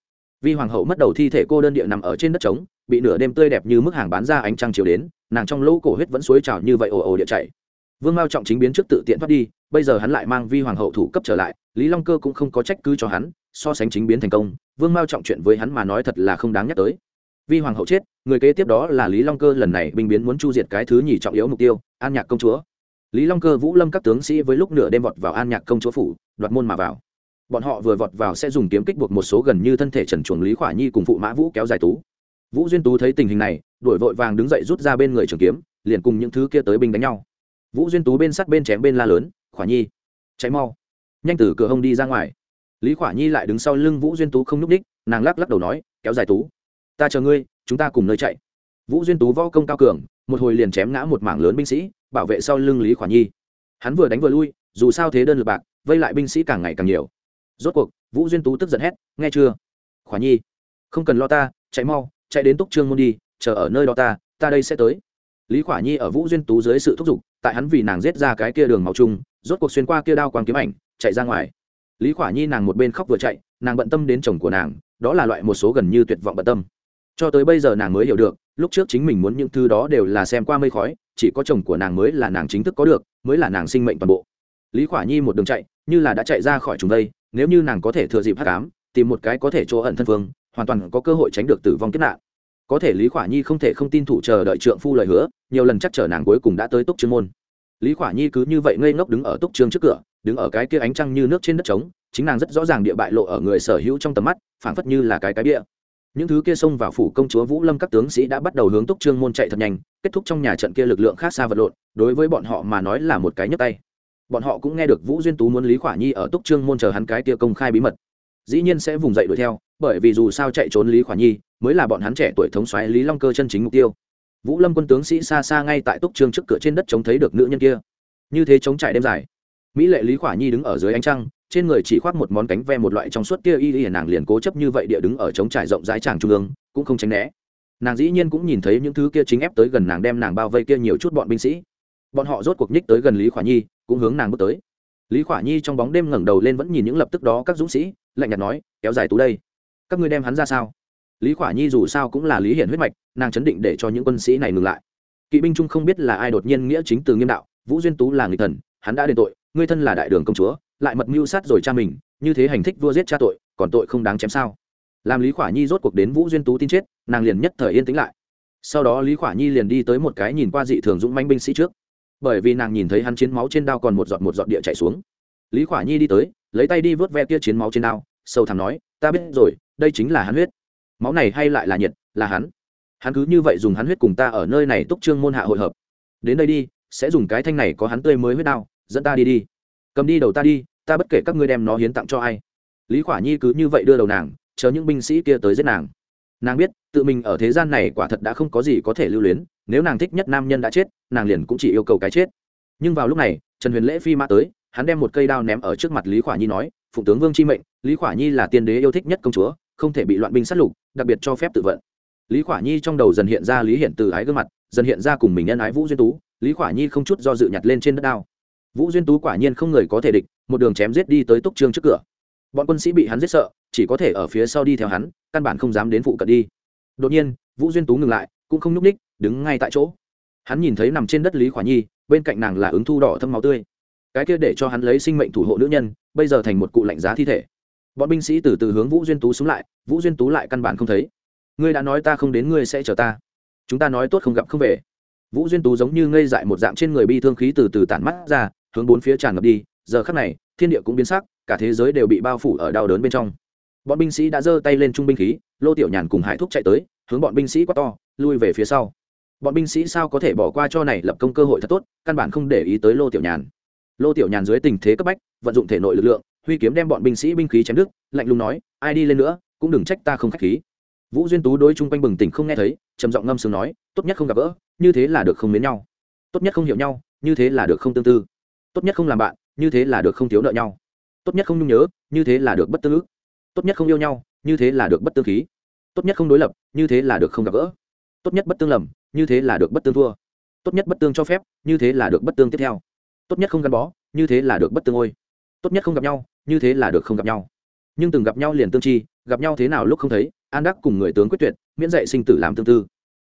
Vi hoàng hậu mất đầu thi thể cô đơn địa nằm ở trên đất trống, bị nửa đêm tươi đẹp như mức hàng bán ra ánh trăng chiều đến, nàng trong lỗ cổ huyết vẫn suối trào như vậy ồ ồ địa chạy vương mao trọng chính biến trước tự tiện thoát đi, bây giờ hắn lại mang vi hoàng hậu thủ cấp trở lại, lý long cơ cũng không có trách cứ cho hắn, so sánh chính biến thành công, vương mao trọng chuyện với hắn mà nói thật là không đáng nhắc tới. Vi hoàng hậu chết, người kế tiếp đó là lý long cơ, lần này binh biến muốn chu diệt cái thứ nhì trọng yếu mục tiêu, an nhạc công chúa. Lý long cơ vũ lâm các tướng sĩ với lúc nửa đêm vọt vào an nhạc công chúa phủ, đoạt môn mà vào. Bọn họ vừa vọt vào sẽ dùng kiếm kích buộc một số gần như thân thể trần chuồng lý khỏa nhi cùng phụ mã vũ kéo dài tú. Vũ duyên tú thấy tình hình này đuổi vội vàng đứng dậy rút ra bên người trường kiếm, liền cùng những thứ kia tới binh đánh nhau vũ duyên tú bên sắt bên chém bên la lớn, khỏa nhi cháy mau, nhanh từ cửa hông đi ra ngoài. Lý khỏa nhi lại đứng sau lưng vũ duyên tú không n ú c ních nàng lắc lắc đầu nói, kéo dài tú, ta chờ ngươi, chúng ta cùng nơi chạy. Vũ duyên tú võ công cao cường, một hồi liền chém ngã một mảng lớn binh sĩ, bảo vệ sau lưng lý khỏa nhi. Hắn vừa đánh vừa lui, dù sao thế đơn lực bạc, vây lại binh sĩ càng ngày càng nhiều. Rốt cuộc, vũ duyên tú tức giận hét, nghe chưa? Khỏa nhi, không cần lo ta, chạy mau, chạy đến túc trương môn đi, chờ ở nơi đó ta ta đây sẽ tới. Lý khỏa nhi ở vũ duyên tú dưới sự thúc giục tại hắn vì nàng giết ra cái kia đường màu chung, rốt cuộc xuyên qua kia đao quang kiếm ảnh, chạy ra ngoài. Lý khỏa nhi nàng một bên khóc vừa chạy, nàng bận tâm đến chồng của nàng, đó là loại một số gần như tuyệt vọng bận tâm. Cho tới bây giờ nàng mới hiểu được, lúc trước chính mình muốn những thứ đó đều là xem qua mây khói, chỉ có chồng của nàng mới là nàng chính thức có được, mới là nàng sinh mệnh toàn bộ. Lý khỏa nhi một đường chạy, như là đã chạy ra khỏi chúng đây, nếu như nàng có thể thừa dịp hát cám tìm một cái có thể chỗ ẩn thân phương hoàn toàn có cơ hội tránh được tử vong kết nạn có thể lý khỏa nhi không thể không tin thủ chờ đợi trượng phu lời hứa, nhiều lần chắc chở nàng cuối cùng đã tới túc trương môn. Lý khỏa nhi cứ như vậy ngây ngốc đứng ở túc trương trước cửa, đứng ở cái kia ánh trăng như nước trên đất trống, chính nàng rất rõ ràng địa bại lộ ở người sở hữu trong tầm mắt, phảng phất như là cái cái bia những thứ kia xông vào phủ công chúa vũ lâm các tướng sĩ đã bắt đầu hướng túc trương môn chạy thật nhanh, kết thúc trong nhà trận kia lực lượng khác xa vật lộn, đối với bọn họ mà nói là một cái nhấp tay. Bọn họ cũng nghe được vũ duyên tú muốn lý khỏa nhi ở túc trương môn chờ hắn cái kia công khai bí mật. Dĩ nhiên sẽ vùng dậy đuổi theo, bởi vì dù sao chạy trốn lý khỏa nhi mới là bọn hắn trẻ tuổi thống xoáy lý long cơ chân chính mục tiêu. Vũ lâm quân tướng sĩ xa xa ngay tại túc trương trước cửa trên đất chống thấy được nữ nhân kia. Như thế chống trải đêm dài. Mỹ lệ lý khỏa nhi đứng ở dưới ánh trăng, trên người chỉ khoác một món cánh ve một loại trong suốt kia y y, nàng liền cố chấp như vậy địa đứng ở chống trải rộng rãi tràng trung ương, cũng không tránh né. Nàng dĩ nhiên cũng nhìn thấy những thứ kia chính ép tới gần nàng đem nàng bao vây kia nhiều chút bọn binh sĩ. Bọn họ rốt cuộc nhích tới gần lý khỏa nhi, cũng hướng nàng bước tới. Lý khỏa nhi trong bóng đêm ngẩng đầu lên vẫn nhìn những lập tức đó các dũng sĩ, lạnh nhạt nói, kéo dài tú đây, các ngươi đem hắn ra sao? Lý khỏa nhi dù sao cũng là lý hiển huyết mạch, nàng chấn định để cho những quân sĩ này ngừng lại. Kỵ binh trung không biết là ai đột nhiên nghĩa chính từ nghiêm đạo, vũ duyên tú là người thần, hắn đã đền tội, ngươi thân là đại đường công chúa, lại mật mưu sát rồi cha mình, như thế hành thích vua giết cha tội, còn tội không đáng chém sao? Làm lý khỏa nhi rốt cuộc đến vũ duyên tú tin chết, nàng liền nhất thời yên tĩnh lại. Sau đó lý khỏa nhi liền đi tới một cái nhìn qua dị thường dũng manh binh sĩ trước. Bởi vì nàng nhìn thấy hắn chiến máu trên đao còn một giọt một giọt địa chảy xuống. Lý khỏa nhi đi tới, lấy tay đi vớt ve kia chiến máu trên đao, sâu thẳm nói, ta biết rồi, đây chính là hắn huyết máu này hay lại là nhiệt, là hắn. Hắn cứ như vậy dùng hắn huyết cùng ta ở nơi này túc trương môn hạ hội hợp. Đến đây đi, sẽ dùng cái thanh này có hắn tươi mới huyết đao, dẫn ta đi đi. Cầm đi đầu ta đi, ta bất kể các ngươi đem nó hiến tặng cho ai. Lý khỏa nhi cứ như vậy đưa đầu nàng, chờ những binh sĩ kia tới giết nàng. Nàng biết, tự mình ở thế gian này quả thật đã không có gì có thể lưu luyến, nếu nàng thích nhất nam nhân đã chết, nàng liền cũng chỉ yêu cầu cái chết. Nhưng vào lúc này, trần huyền lễ phi mã tới, hắn đem một cây đao ném ở trước mặt lý khỏa nhi nói, phụng tướng vương chi mệnh, lý khỏa nhi là tiên đế yêu thích nhất công chúa không thể bị loạn binh sát lục, đặc biệt cho phép tự vận. Lý khỏa nhi trong đầu dần hiện ra lý hiện từ ái gương mặt, dần hiện ra cùng mình nhân ái vũ duyên tú. Lý khỏa nhi không chút do dự nhặt lên trên đất đao. Vũ duyên tú quả nhiên không người có thể địch, một đường chém giết đi tới túc trương trước cửa. Bọn quân sĩ bị hắn giết sợ, chỉ có thể ở phía sau đi theo hắn, căn bản không dám đến phụ cận đi. Đột nhiên, vũ duyên tú ngừng lại, cũng không nhúc ních đứng ngay tại chỗ. Hắn nhìn thấy nằm trên đất lý khỏa nhi, bên cạnh nàng là ứng thu đỏ thâm máu tươi. Cái kia để cho hắn lấy sinh mệnh thủ hộ nữ nhân, bây giờ thành một cụ lạnh giá thi thể bọn binh sĩ từ từ hướng vũ duyên tú xuống lại, vũ duyên tú lại căn bản không thấy. Ngươi đã nói ta không đến ngươi sẽ chờ ta. Chúng ta nói tốt không gặp không về. Vũ duyên tú giống như ngây dại một dạng trên người bi thương khí từ từ tản mắt ra, hướng bốn phía tràn ngập đi. Giờ khắc này, thiên địa cũng biến sắc, cả thế giới đều bị bao phủ ở đau đớn bên trong. Bọn binh sĩ đã giơ tay lên trung binh khí, lô tiểu nhàn cùng hải thúc chạy tới, hướng bọn binh sĩ quát to, lui về phía sau. Bọn binh sĩ sao có thể bỏ qua cho này lập công cơ hội thật tốt, căn bản không để ý tới lô tiểu nhàn. Lô tiểu nhàn dưới tình thế cấp bách, vận dụng thể nội lực lượng huy kiếm đem bọn binh sĩ binh khí chém đứt, lạnh lùng nói, ai đi lên nữa, cũng đừng trách ta không khách khí. Vũ duyên tú đối chung quanh bừng tỉnh không nghe thấy, trầm giọng ngâm sướng nói, tốt nhất không gặp gỡ, như thế là được không mến nhau. Tốt nhất không hiểu nhau, như thế là được không tương tư. Tốt nhất không làm bạn, như thế là được không thiếu nợ nhau. Tốt nhất không nhung nhớ, như thế là được bất tương ức. Tốt nhất không yêu nhau, như thế là được bất tương khí. Tốt nhất không đối lập, như thế là được không gặp gỡ. Tốt nhất bất tương lầm, như thế là được bất tương thua. Tốt nhất bất tương cho phép, như thế là được bất tương tiếp theo. Tốt nhất không gắn bó, như thế là được bất tương ôi. Tốt nhất không gặp nhau như thế là được không gặp nhau. Nhưng từng gặp nhau liền tương chi, gặp nhau thế nào lúc không thấy, an đắc cùng người tướng quyết tuyệt, miễn dạy sinh tử làm tương tư.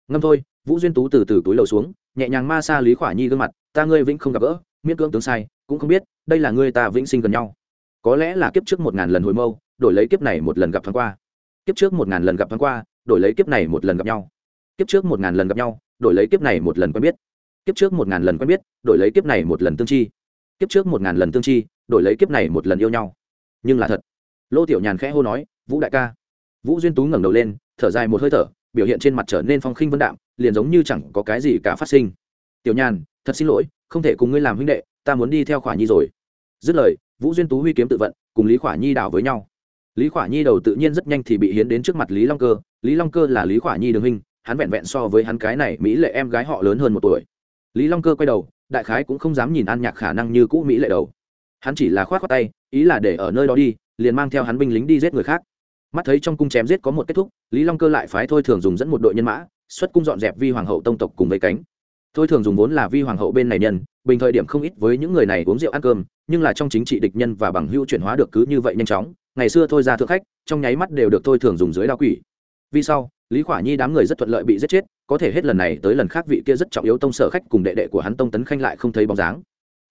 Ngâm thôi, vũ duyên tú từ từ túi lầu xuống, nhẹ nhàng ma xa lý khỏa nhi gương mặt, ta ngươi vĩnh không gặp gỡ, miễn cưỡng tướng sai, cũng không biết, đây là ngươi ta vĩnh sinh gần nhau. Có lẽ là kiếp trước một ngàn lần hồi mâu, đổi lấy kiếp này một lần gặp thoáng qua. Kiếp trước một ngàn lần gặp thoáng qua, đổi lấy kiếp này một lần gặp nhau. Kiếp trước một ngàn lần gặp nhau, đổi lấy kiếp này một lần quen biết. Kiếp trước một ngàn lần quen biết, đổi lấy kiếp này một lần tương chi. Kiếp trước một ngàn lần tương chi đổi lấy kiếp này một lần yêu nhau. Nhưng là thật. Lô tiểu nhàn khẽ hô nói, vũ đại ca. Vũ duyên tú ngẩng đầu lên, thở dài một hơi thở, biểu hiện trên mặt trở nên phong khinh vân đạm, liền giống như chẳng có cái gì cả phát sinh. Tiểu nhàn, thật xin lỗi, không thể cùng ngươi làm huynh đệ, ta muốn đi theo khỏa nhi rồi. Dứt lời, vũ duyên tú huy kiếm tự vận, cùng lý khỏa nhi đảo với nhau. Lý khỏa nhi đầu tự nhiên rất nhanh thì bị hiến đến trước mặt lý long cơ. Lý long cơ là lý khỏa nhi đường huynh, hắn vẹn vẹn so với hắn cái này mỹ lệ em gái họ lớn hơn một tuổi. Lý long cơ quay đầu, đại khái cũng không dám nhìn an nhạc khả năng như cũ mỹ lệ đầu hắn chỉ là khoát khoát tay, ý là để ở nơi đó đi, liền mang theo hắn binh lính đi giết người khác. Mắt thấy trong cung chém giết có một kết thúc, lý long cơ lại phái thôi thường dùng dẫn một đội nhân mã, xuất cung dọn dẹp vi hoàng hậu tông tộc cùng với cánh. Thôi thường dùng vốn là vi hoàng hậu bên này nhân, bình thời điểm không ít với những người này uống rượu ăn cơm, nhưng là trong chính trị địch nhân và bằng hữu chuyển hóa được cứ như vậy nhanh chóng, ngày xưa thôi ra thượng khách, trong nháy mắt đều được thôi thường dùng dưới đao quỷ. Vì sau, lý khỏa nhi đám người rất thuận lợi bị giết chết, có thể hết lần này tới lần khác vị kia rất trọng yếu tông sở khách cùng đệ đệ của hắn tông tấn khanh lại không thấy bóng dáng.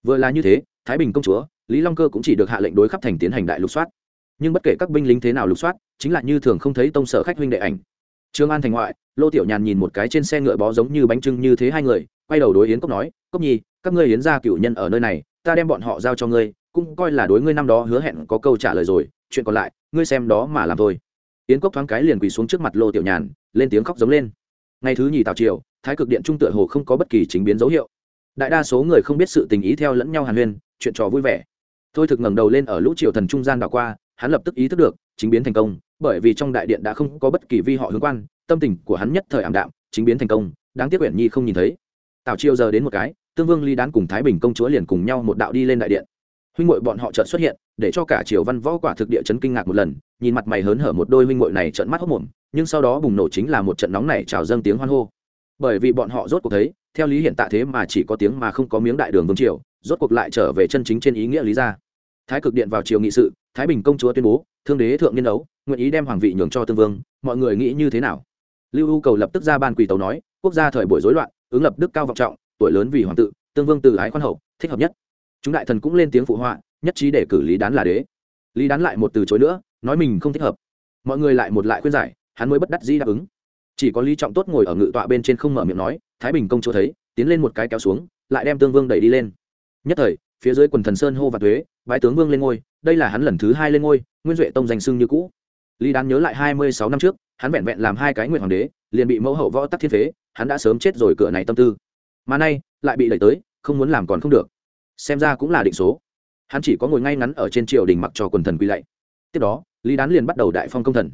Vừa là như thế, thái bình công chúa lý long cơ cũng chỉ được hạ lệnh đối khắp thành tiến hành đại lục soát. Nhưng bất kể các binh lính thế nào lục soát, chính là như thường không thấy tông sở khách huynh đệ ảnh. Trương an thành ngoại, lô tiểu nhàn nhìn một cái trên xe ngựa bó giống như bánh trưng như thế hai người, quay đầu đối yến cốc nói, cốc nhi, các ngươi yến gia cựu nhân ở nơi này, ta đem bọn họ giao cho ngươi, cũng coi là đối ngươi năm đó hứa hẹn có câu trả lời rồi, chuyện còn lại, ngươi xem đó mà làm thôi. Yến cốc thoáng cái liền quỳ xuống trước mặt lô tiểu nhàn, lên tiếng khóc giống lên. Ngày thứ nhì tào triều, thái cực điện trung tựa hồ không có bất kỳ chính biến dấu hiệu. Đại đa số người không biết sự tình ý theo lẫn nhau hàn huyên, chuyện trò vui vẻ thôi thực ngẩng đầu lên ở lũ triều thần trung gian đảo qua, hắn lập tức ý thức được, chính biến thành công, bởi vì trong đại điện đã không có bất kỳ vi họ hướng quan, tâm tình của hắn nhất thời ảm đạm, chính biến thành công, đáng tiếc uyển nhi không nhìn thấy. Tào chiêu giờ đến một cái, tương vương ly đán cùng thái bình công chúa liền cùng nhau một đạo đi lên đại điện. Huynh ngội bọn họ chợt xuất hiện, để cho cả triều văn võ quả thực địa chấn kinh ngạc một lần, nhìn mặt mày hớn hở một đôi huynh ngội này trợn mắt hốc mồm nhưng sau đó bùng nổ chính là một trận nóng này trào dâng tiếng hoan hô. Bởi vì bọn họ rốt cuộc thấy, theo lý hiện tại thế mà chỉ có tiếng mà không có miếng đại đường vương triều, rốt cuộc lại trở về chân chính trên ý nghĩa lý ra thái cực điện vào chiều nghị sự, thái bình công chúa tuyên bố, thương đế thượng niên đấu nguyện ý đem hoàng vị nhường cho tương vương, mọi người nghĩ như thế nào? Lưu u cầu lập tức ra ban quỳ tấu nói, quốc gia thời buổi rối loạn, ứng lập đức cao vọng trọng, tuổi lớn vì hoàng tự, tương vương từ ái khoan hậu, thích hợp nhất. Chúng đại thần cũng lên tiếng phụ họa, nhất trí để cử lý đán là đế. Lý đán lại một từ chối nữa, nói mình không thích hợp. Mọi người lại một lại khuyên giải, hắn mới bất đắc dĩ đáp ứng. Chỉ có lý trọng tốt ngồi ở ngự tọa bên trên không mở miệng nói, thái bình công chúa thấy, tiến lên một cái kéo xuống, lại đem tương vương đẩy đi lên. Nhất thời, phía dưới quần thần sơn hô và thuế bái tướng vương lên ngôi, đây là hắn lần thứ hai lên ngôi, nguyên duệ tông danh sưng như cũ. Lý đán nhớ lại hai mươi sáu năm trước, hắn vẹn vẹn làm hai cái nguyện hoàng đế, liền bị mẫu hậu võ tắc thiên phế, hắn đã sớm chết rồi cửa này tâm tư. Mà nay, lại bị đẩy tới, không muốn làm còn không được. Xem ra cũng là định số. Hắn chỉ có ngồi ngay ngắn ở trên triều đình mặc cho quần thần quy lạy. Tiếp đó, lý đán liền bắt đầu đại phong công thần.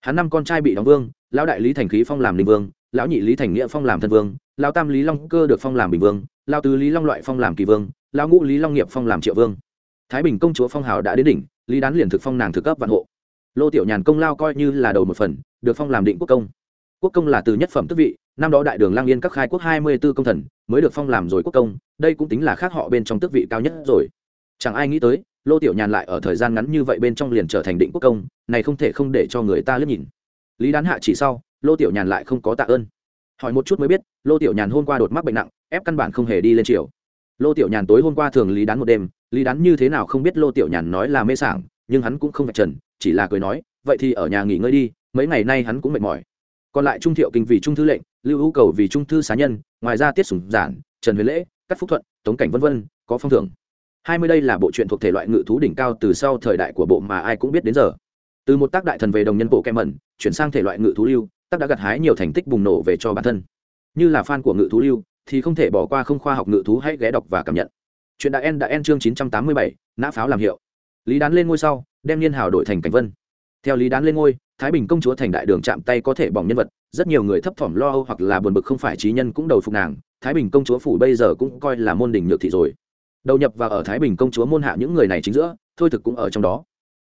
Hắn năm con trai bị đóng vương, lão đại lý thành khí phong làm linh vương, lão nhị lý thành nghĩa phong làm thân vương, lão tam lý long cơ được phong làm bình vương, lão tứ lý long loại phong làm kỳ vương, lão ngũ lý long nghiệp phong làm triệu vương thái bình công chúa phong hào đã đến đỉnh, lý đán liền thực phong nàng thực cấp vạn hộ. Lô tiểu nhàn công lao coi như là đầu một phần, được phong làm định quốc công. Quốc công là từ nhất phẩm tức vị, năm đó đại đường lang yên các khai quốc hai mươi b ố công thần, mới được phong làm rồi quốc công, đây cũng tính là khác họ bên trong tước vị cao nhất rồi. Chẳng ai nghĩ tới, lô tiểu nhàn lại ở thời gian ngắn như vậy bên trong liền trở thành định quốc công, này không thể không để cho người ta liếc nhìn. Lý đán hạ chỉ sau, lô tiểu nhàn lại không có tạ ơn. Hỏi một chút mới biết, lô tiểu nhàn hôm qua đột mắc bệnh nặng, ép căn bản không hề đi lên triều. lô tiểu nhàn tối hôm qua thường lý đán một đêm lý đán như thế nào không biết lô tiểu nhàn nói là mê sảng, nhưng hắn cũng không vạch trần, chỉ là cười nói, vậy thì ở nhà nghỉ ngơi đi, mấy ngày nay hắn cũng mệt mỏi. Còn lại trung thiệu kinh vì trung thư lệnh, lưu hữu cầu vì trung thư xá nhân, ngoài ra tiết sủng giản, trần huyền lễ cắt phúc thuận, tống cảnh vân vân, có phong thưởng. Hai mươi đây là bộ truyện thuộc thể loại ngự thú đỉnh cao từ sau thời đại của bộ mà ai cũng biết đến giờ. Từ một tác đại thần về đồng nhân bộ kem mẩn, chuyển sang thể loại ngự thú lưu, tác đã gặt hái nhiều thành tích bùng nổ về cho bản thân. Như là fan của ngự thú lưu, thì không thể bỏ qua không khoa học ngự thú hãy ghé đọc và cảm nhận chuyện đại en đã en chương chín trăm tám mươi bảy, nã pháo làm hiệu. Lý đán lên ngôi sau, đem niên hào đổi thành cảnh vân. Theo lý đán lên ngôi, thái bình công chúa thành đại đường chạm tay có thể bỏng nhân vật, rất nhiều người thấp thỏm lo âu hoặc là buồn bực không phải trí nhân cũng đầu phục nàng, thái bình công chúa phủ bây giờ cũng coi là môn đình nhược thị rồi. Đầu nhập và ở thái bình công chúa môn hạ những người này chính giữa, thôi thực cũng ở trong đó.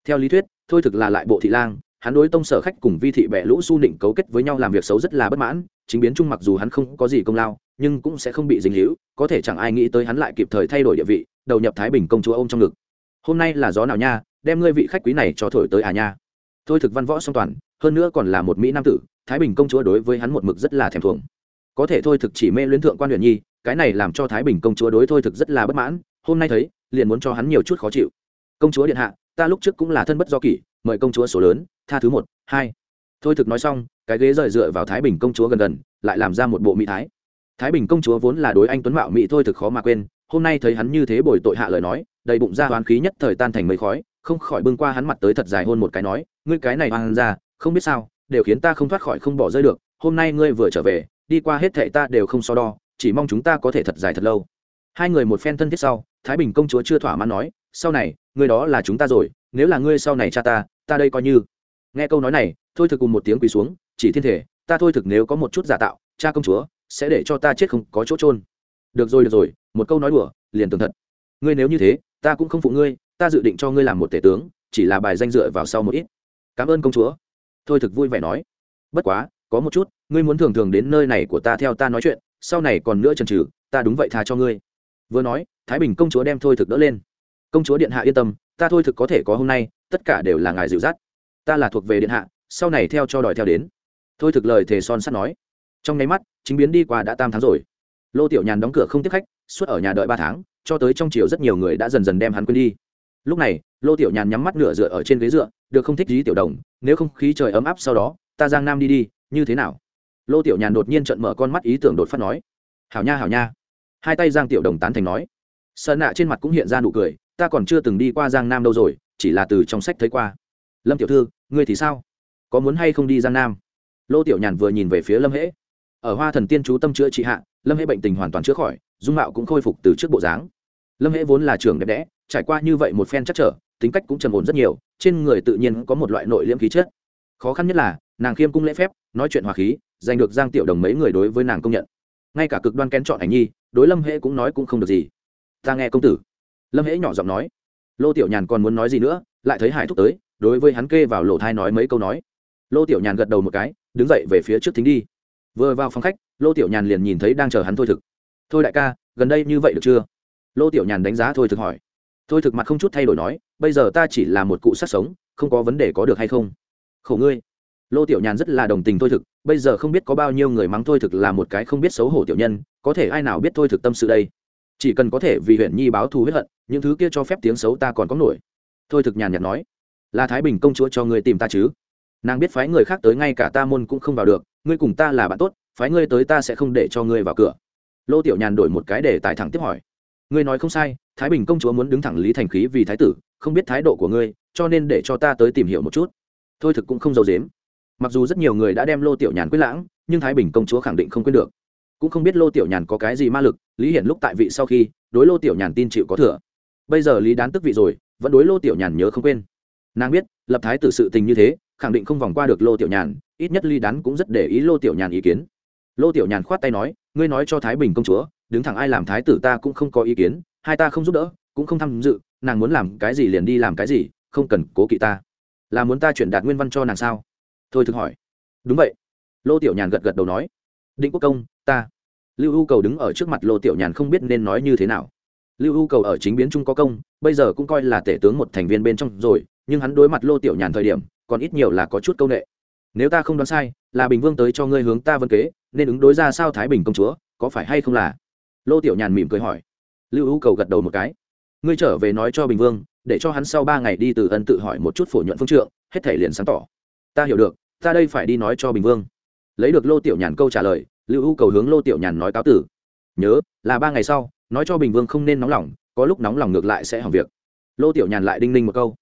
Theo lý thuyết, thôi thực là lại bộ thị lang, hắn đối tông sở khách cùng vi thị bệ lũ su nịnh cấu kết với nhau làm việc xấu rất là bất mãn, chính biến chung mặc dù hắn không có gì công lao nhưng cũng sẽ không bị dính hữu có thể chẳng ai nghĩ tới hắn lại kịp thời thay đổi địa vị, đầu nhập thái bình công chúa ôm trong ngực. Hôm nay là gió nào nha, đem ngươi vị khách quý này cho thổi tới à nha. Thôi thực văn võ song toàn, hơn nữa còn là một mỹ nam tử, thái bình công chúa đối với hắn một mực rất là thèm thuồng. Có thể thôi thực chỉ mê luyến thượng quan huyền nhi, cái này làm cho thái bình công chúa đối thôi thực rất là bất mãn, hôm nay thấy, liền muốn cho hắn nhiều chút khó chịu. Công chúa điện hạ, ta lúc trước cũng là thân bất do kỷ, mời công chúa số lớn, tha thứ một, hai. Thôi thực nói xong, cái ghế rời dựa vào thái bình công chúa gần gần, lại làm ra một bộ mỹ thái thái bình công chúa vốn là đối anh tuấn mạo mỹ thôi thực khó mà quên, hôm nay thấy hắn như thế bồi tội hạ lời nói, đầy bụng ra hoán khí nhất thời tan thành mây khói, không khỏi bưng qua hắn mặt tới thật dài hôn một cái nói, ngươi cái này hoang ra không biết sao, đều khiến ta không thoát khỏi không bỏ rơi được, hôm nay ngươi vừa trở về, đi qua hết thệ ta đều không so đo, chỉ mong chúng ta có thể thật dài thật lâu. Hai người một phen thân thiết sau, thái bình công chúa chưa thỏa mãn nói, sau này, ngươi đó là chúng ta rồi, nếu là ngươi sau này cha ta ta đây coi như. Nghe câu nói này, thôi thực cùng một tiếng quỳ xuống, chỉ thiên thể, ta thôi thực nếu có một chút giả tạo, cha công chúa sẽ để cho ta chết không có chỗ trôn được rồi được rồi, một câu nói đùa, liền tường thật. Ngươi nếu như thế, ta cũng không phụ ngươi, ta dự định cho ngươi làm một tể tướng, chỉ là bài danh dựa vào sau một ít. Cảm ơn công chúa. Thôi thực vui vẻ nói. Bất quá, có một chút, ngươi muốn thường thường đến nơi này của ta theo ta nói chuyện, sau này còn nữa chần trừ ta đúng vậy tha cho ngươi. Vừa nói, thái bình công chúa đem thôi thực đỡ lên. Công chúa điện hạ yên tâm, ta thôi thực có thể có hôm nay, tất cả đều là ngài dịu dắt. Ta là thuộc về điện hạ, sau này theo cho đòi theo đến. Thôi thực lời thề son sắt nói trong nháy mắt, chính biến đi qua đã tam tháng rồi. Lô tiểu nhàn đóng cửa không tiếp khách, suốt ở nhà đợi ba tháng, cho tới trong chiều rất nhiều người đã dần dần đem hắn quên đi. Lúc này, lô tiểu nhàn nhắm mắt nửa dựa ở trên ghế dựa, được không thích dí tiểu đồng, nếu không khí trời ấm áp sau đó, ta giang nam đi đi, như thế nào? Lô tiểu nhàn đột nhiên trận mở con mắt ý tưởng đột phát nói. Hảo nha hảo nha. Hai tay giang tiểu đồng tán thành nói. Sợ nạ trên mặt cũng hiện ra nụ cười, ta còn chưa từng đi qua giang nam đâu rồi, chỉ là từ trong sách thấy qua. Lâm tiểu thư, ngươi thì sao? Có muốn hay không đi giang nam? Lô tiểu nhàn vừa nhìn về phía lâm hễ ở hoa thần tiên chú tâm chữa trị hạ, lâm hễ bệnh tình hoàn toàn chữa khỏi, dung mạo cũng khôi phục từ trước bộ dáng. Lâm hễ vốn là trường đẹp đẽ, trải qua như vậy một phen chắc trở, tính cách cũng trầm ổn rất nhiều, trên người tự nhiên có một loại nội liễm khí chất. Khó khăn nhất là, nàng khiêm cung lễ phép, nói chuyện hòa khí, giành được giang tiểu đồng mấy người đối với nàng công nhận. Ngay cả cực đoan kén chọn ảnh nhi, đối lâm hễ cũng nói cũng không được gì. Ta nghe công tử. Lâm hễ nhỏ giọng nói. Lô tiểu nhàn còn muốn nói gì nữa, lại thấy hải thúc tới, đối với hắn kê vào lỗ thai nói mấy câu nói. Lô tiểu nhàn gật đầu một cái, đứng dậy về phía trước thính đi vừa vào phòng khách, lô tiểu nhàn liền nhìn thấy đang chờ hắn thôi thực. Thôi đại ca, gần đây như vậy được chưa? Lô tiểu nhàn đánh giá thôi thực hỏi. Thôi thực mặt không chút thay đổi nói, bây giờ ta chỉ là một cụ sát sống, không có vấn đề có được hay không? Khổ ngươi. Lô tiểu nhàn rất là đồng tình thôi thực, bây giờ không biết có bao nhiêu người mắng thôi thực là một cái không biết xấu hổ tiểu nhân, có thể ai nào biết thôi thực tâm sự đây? Chỉ cần có thể vì huyện nhi báo thù huyết hận, những thứ kia cho phép tiếng xấu ta còn có nổi. Thôi thực nhàn nhạt nói, là thái bình công chúa cho người tìm ta chứ? Nàng biết phái người khác tới ngay cả ta môn cũng không vào được ngươi cùng ta là bạn tốt, phái ngươi tới ta sẽ không để cho ngươi vào cửa. Lô tiểu nhàn đổi một cái để tài thẳng tiếp hỏi. Ngươi nói không sai, thái bình công chúa muốn đứng thẳng lý thành khí vì thái tử, không biết thái độ của ngươi, cho nên để cho ta tới tìm hiểu một chút. Thôi thực cũng không giấu dếm mặc dù rất nhiều người đã đem lô tiểu nhàn quyết lãng, nhưng thái bình công chúa khẳng định không quyết được. Cũng không biết lô tiểu nhàn có cái gì ma lực, lý hiển lúc tại vị sau khi, đối lô tiểu nhàn tin chịu có thừa. Bây giờ lý đán tức vị rồi, vẫn đối lô tiểu nhàn nhớ không quên. Nàng biết, lập thái tử sự tình như thế khẳng định không vòng qua được lô tiểu nhàn, ít nhất ly đán cũng rất để ý lô tiểu nhàn ý kiến. Lô tiểu nhàn khoát tay nói, ngươi nói cho thái bình công chúa, đứng thẳng ai làm thái tử ta cũng không có ý kiến, hai ta không giúp đỡ, cũng không tham dự, nàng muốn làm cái gì liền đi làm cái gì, không cần cố kỵ ta. Là muốn ta chuyển đạt nguyên văn cho nàng sao? Thôi thực hỏi. Đúng vậy. Lô tiểu nhàn gật gật đầu nói, định quốc công, ta. Lưu u cầu đứng ở trước mặt lô tiểu nhàn không biết nên nói như thế nào. Lưu u cầu ở chính biến trung có công, bây giờ cũng coi là tể tướng một thành viên bên trong rồi, nhưng hắn đối mặt lô tiểu nhàn thời điểm còn ít nhiều là có chút công nghệ nếu ta không đoán sai, là bình vương tới cho ngươi hướng ta vân kế, nên ứng đối ra sao thái bình công chúa, có phải hay không là? Lô tiểu nhàn mỉm cười hỏi. Lưu u cầu gật đầu một cái. Ngươi trở về nói cho bình vương, để cho hắn sau ba ngày đi từ ân tự hỏi một chút phổ nhuận phương trượng, hết thể liền sáng tỏ. Ta hiểu được, ta đây phải đi nói cho bình vương. Lấy được lô tiểu nhàn câu trả lời, lưu u cầu hướng lô tiểu nhàn nói cáo tử. Nhớ, là ba ngày sau, nói cho bình vương không nên nóng lòng, có lúc nóng lòng ngược lại sẽ hỏng việc. Lô tiểu nhàn lại đinh ninh một câu.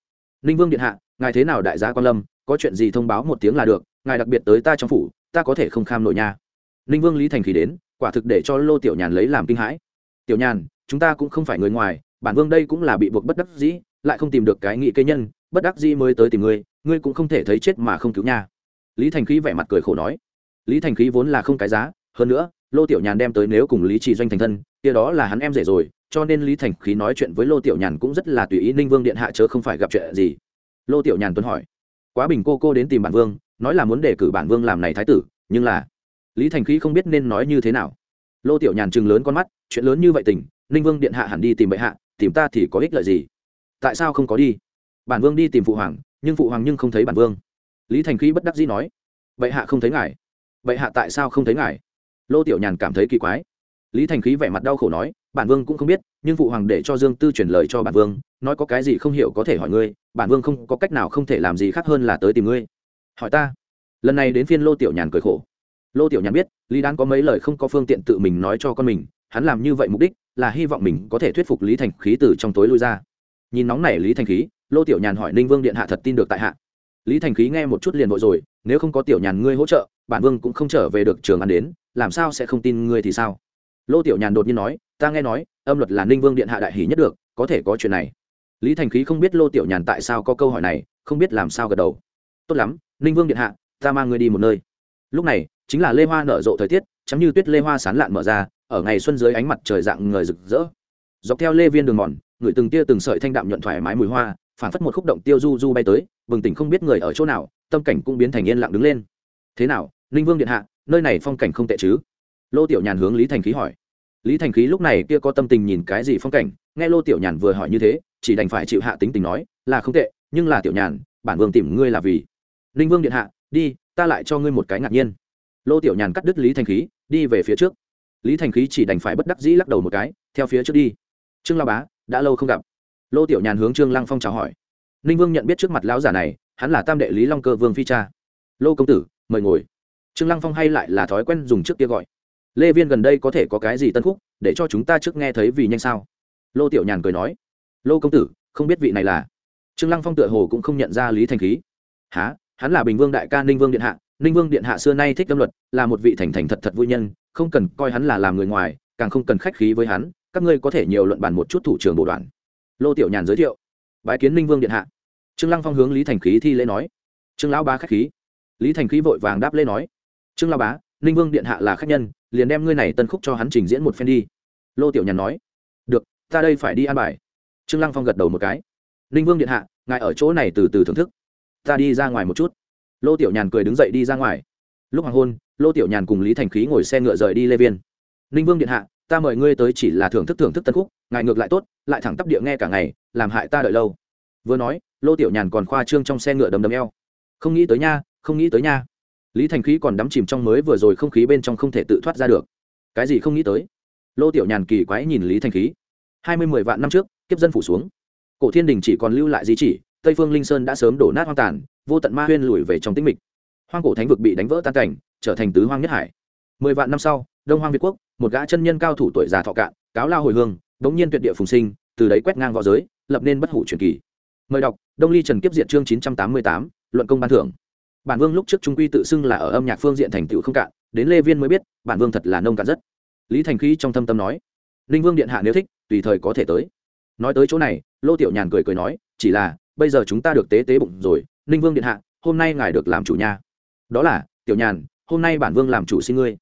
Ninh vương điện hạ ngài thế nào đại gia quan lâm, có chuyện gì thông báo một tiếng là được, ngài đặc biệt tới ta trong phủ, ta có thể không kham nội nha. Ninh vương lý thành khí đến, quả thực để cho lô tiểu nhàn lấy làm kinh hãi. Tiểu nhàn, chúng ta cũng không phải người ngoài, bản vương đây cũng là bị buộc bất đắc dĩ, lại không tìm được cái nghị cây nhân, bất đắc dĩ mới tới tìm ngươi ngươi cũng không thể thấy chết mà không cứu nha. Lý thành khí vẻ mặt cười khổ nói. Lý thành khí vốn là không cái giá, hơn nữa, lô tiểu nhàn đem tới nếu cùng lý trì doanh thành thân, kia đó là hắn em rể rồi, cho nên lý thành khí nói chuyện với lô tiểu nhàn cũng rất là tùy ý ninh vương điện hạ chớ không phải gặp chuyện gì lô tiểu nhàn tuấn hỏi. Quá bình cô cô đến tìm bản vương, nói là muốn đề cử bản vương làm này thái tử, nhưng là lý thành khí không biết nên nói như thế nào. Lô tiểu nhàn chừng lớn con mắt, chuyện lớn như vậy tình, ninh vương điện hạ hẳn đi tìm bệ hạ, tìm ta thì có ích lợi gì? Tại sao không có đi? Bản vương đi tìm phụ hoàng, nhưng phụ hoàng nhưng không thấy bản vương. Lý thành khí bất đắc dĩ nói. Bệ hạ không thấy ngài. Bệ hạ tại sao không thấy ngài? Lô tiểu nhàn cảm thấy kỳ quái. Lý thành khí vẻ mặt đau khổ nói, bản vương cũng không biết nhưng phụ hoàng để cho dương tư chuyển lời cho bản vương, nói có cái gì không hiểu có thể hỏi ngươi, bản vương không, có cách nào không thể làm gì khác hơn là tới tìm ngươi. Hỏi ta. Lần này đến phiên lô tiểu nhàn cười khổ. Lô tiểu nhàn biết, lý đan có mấy lời không có phương tiện tự mình nói cho con mình, hắn làm như vậy mục đích là hy vọng mình có thể thuyết phục lý thành khí từ trong tối lui ra. Nhìn nóng này lý thành khí, lô tiểu nhàn hỏi ninh vương điện hạ thật tin được tại hạ. Lý thành khí nghe một chút liền vội rồi, nếu không có tiểu nhàn ngươi hỗ trợ, bản vương cũng không trở về được trường ăn đến, làm sao sẽ không tin ngươi thì sao? Lô tiểu nhàn đột nhiên nói ta nghe nói, âm luật là ninh vương điện hạ đại hỷ nhất được, có thể có chuyện này. Lý thành khí không biết lô tiểu nhàn tại sao có câu hỏi này, không biết làm sao gật đầu. Tốt lắm, ninh vương điện hạ, ta mang ngươi đi một nơi. Lúc này, chính là lê hoa nở rộ thời tiết chắm như tuyết lê hoa sán lạn mở ra, ở ngày xuân dưới ánh mặt trời dạng người rực rỡ. Dọc theo lê viên đường mòn, người từng tia từng sợi thanh đạm nhuận thoải mái mùi hoa phản phất một khúc động tiêu du du bay tới, bừng tỉnh không biết người ở chỗ nào, tâm cảnh cũng biến thành yên lặng đứng lên. Thế nào, ninh vương điện hạ, nơi này phong cảnh không tệ chứ? Lô tiểu nhàn hướng lý thành khí hỏi lý thành khí lúc này kia có tâm tình nhìn cái gì phong cảnh, nghe lô tiểu nhàn vừa hỏi như thế, chỉ đành phải chịu hạ tính tình nói, là không tệ, nhưng là tiểu nhàn, bản vương tìm ngươi là vì ninh vương điện hạ, đi, ta lại cho ngươi một cái ngạc nhiên. Lô tiểu nhàn cắt đứt lý thành khí, đi về phía trước. Lý thành khí chỉ đành phải bất đắc dĩ lắc đầu một cái, theo phía trước đi. Trương lao bá, đã lâu không gặp. Lô tiểu nhàn hướng trương lăng phong chào hỏi. Ninh vương nhận biết trước mặt lão giả này, hắn là tam đệ lý long cơ vương phi cha. Lô công tử, mời ngồi. Trương lăng phong hay lại là thói quen dùng trước kia gọi lê viên gần đây có thể có cái gì tân khúc, để cho chúng ta trước nghe thấy vì nhanh sao? Lô tiểu nhàn cười nói. Lô công tử, không biết vị này là? Trương lăng phong tựa hồ cũng không nhận ra lý thành khí. Há hắn là bình vương đại ca ninh vương điện hạ. Ninh vương điện hạ xưa nay thích tâm luật, là một vị thành thành thật thật vui nhân, không cần coi hắn là làm người ngoài, càng không cần khách khí với hắn, các ngươi có thể nhiều luận bàn một chút thủ trưởng bộ đoàn. Lô tiểu nhàn giới thiệu. Bái kiến ninh vương điện hạ. Trương lăng phong hướng lý thành khí thi lễ nói. Trương lão bá khách khí. Lý thành khí vội vàng đáp lễ nói. Trương lão bá, ninh vương điện hạ là khách nhân liền đem ngươi này tân khúc cho hắn trình diễn một phen đi. Lô tiểu nhàn nói. Được, ta đây phải đi an bài. Trương lăng phong gật đầu một cái. Ninh vương điện hạ, ngài ở chỗ này từ từ thưởng thức. Ta đi ra ngoài một chút. Lô tiểu nhàn cười đứng dậy đi ra ngoài. Lúc hoàng hôn, lô tiểu nhàn cùng lý thành khí ngồi xe ngựa rời đi lê viên. Ninh vương điện hạ, ta mời ngươi tới chỉ là thưởng thức thưởng thức tân khúc, ngài ngược lại tốt, lại thẳng tắp địa nghe cả ngày, làm hại ta đợi lâu. Vừa nói, lô tiểu nhàn còn khoa trương trong xe ngựa đầm đầm eo. Không nghĩ tới nha, không nghĩ tới nha lý thành khí còn đắm chìm trong mới vừa rồi không khí bên trong không thể tự thoát ra được. Cái gì không nghĩ tới? Lô tiểu nhàn kỳ quái nhìn lý thành khí. Hai mươi mười vạn năm trước, kiếp dân phủ xuống. Cổ thiên đình chỉ còn lưu lại di chỉ, tây phương linh sơn đã sớm đổ nát hoang tàn, vô tận ma huyên lùi về trong tĩnh mịch. Hoang cổ thánh vực bị đánh vỡ tan cảnh, trở thành tứ hoang nhất hải. Mười vạn năm sau, đông hoang việt quốc, một gã chân nhân cao thủ tuổi già thọ cạn, cáo lao hồi hương, bỗng nhiên tuyệt địa phùng sinh, từ đấy quét ngang v õ giới, lập nên bất hủ truyền kỳ. Mời đọc, đông ly trần kiếp diệt chương chín trăm tám mươi tám, luận công ban thưởng bản vương lúc trước trung quy tự xưng là ở âm nhạc phương diện thành tựu không cạn, đến lê viên mới biết, bản vương thật là nông cạn rất. Lý thành khí trong thâm tâm nói, ninh vương điện hạ nếu thích, tùy thời có thể tới. Nói tới chỗ này, lô tiểu nhàn cười cười nói, chỉ là, bây giờ chúng ta được tế tế bụng rồi, ninh vương điện hạ, hôm nay ngài được làm chủ nhà. đó là, tiểu nhàn, hôm nay bản vương làm chủ xin ngươi.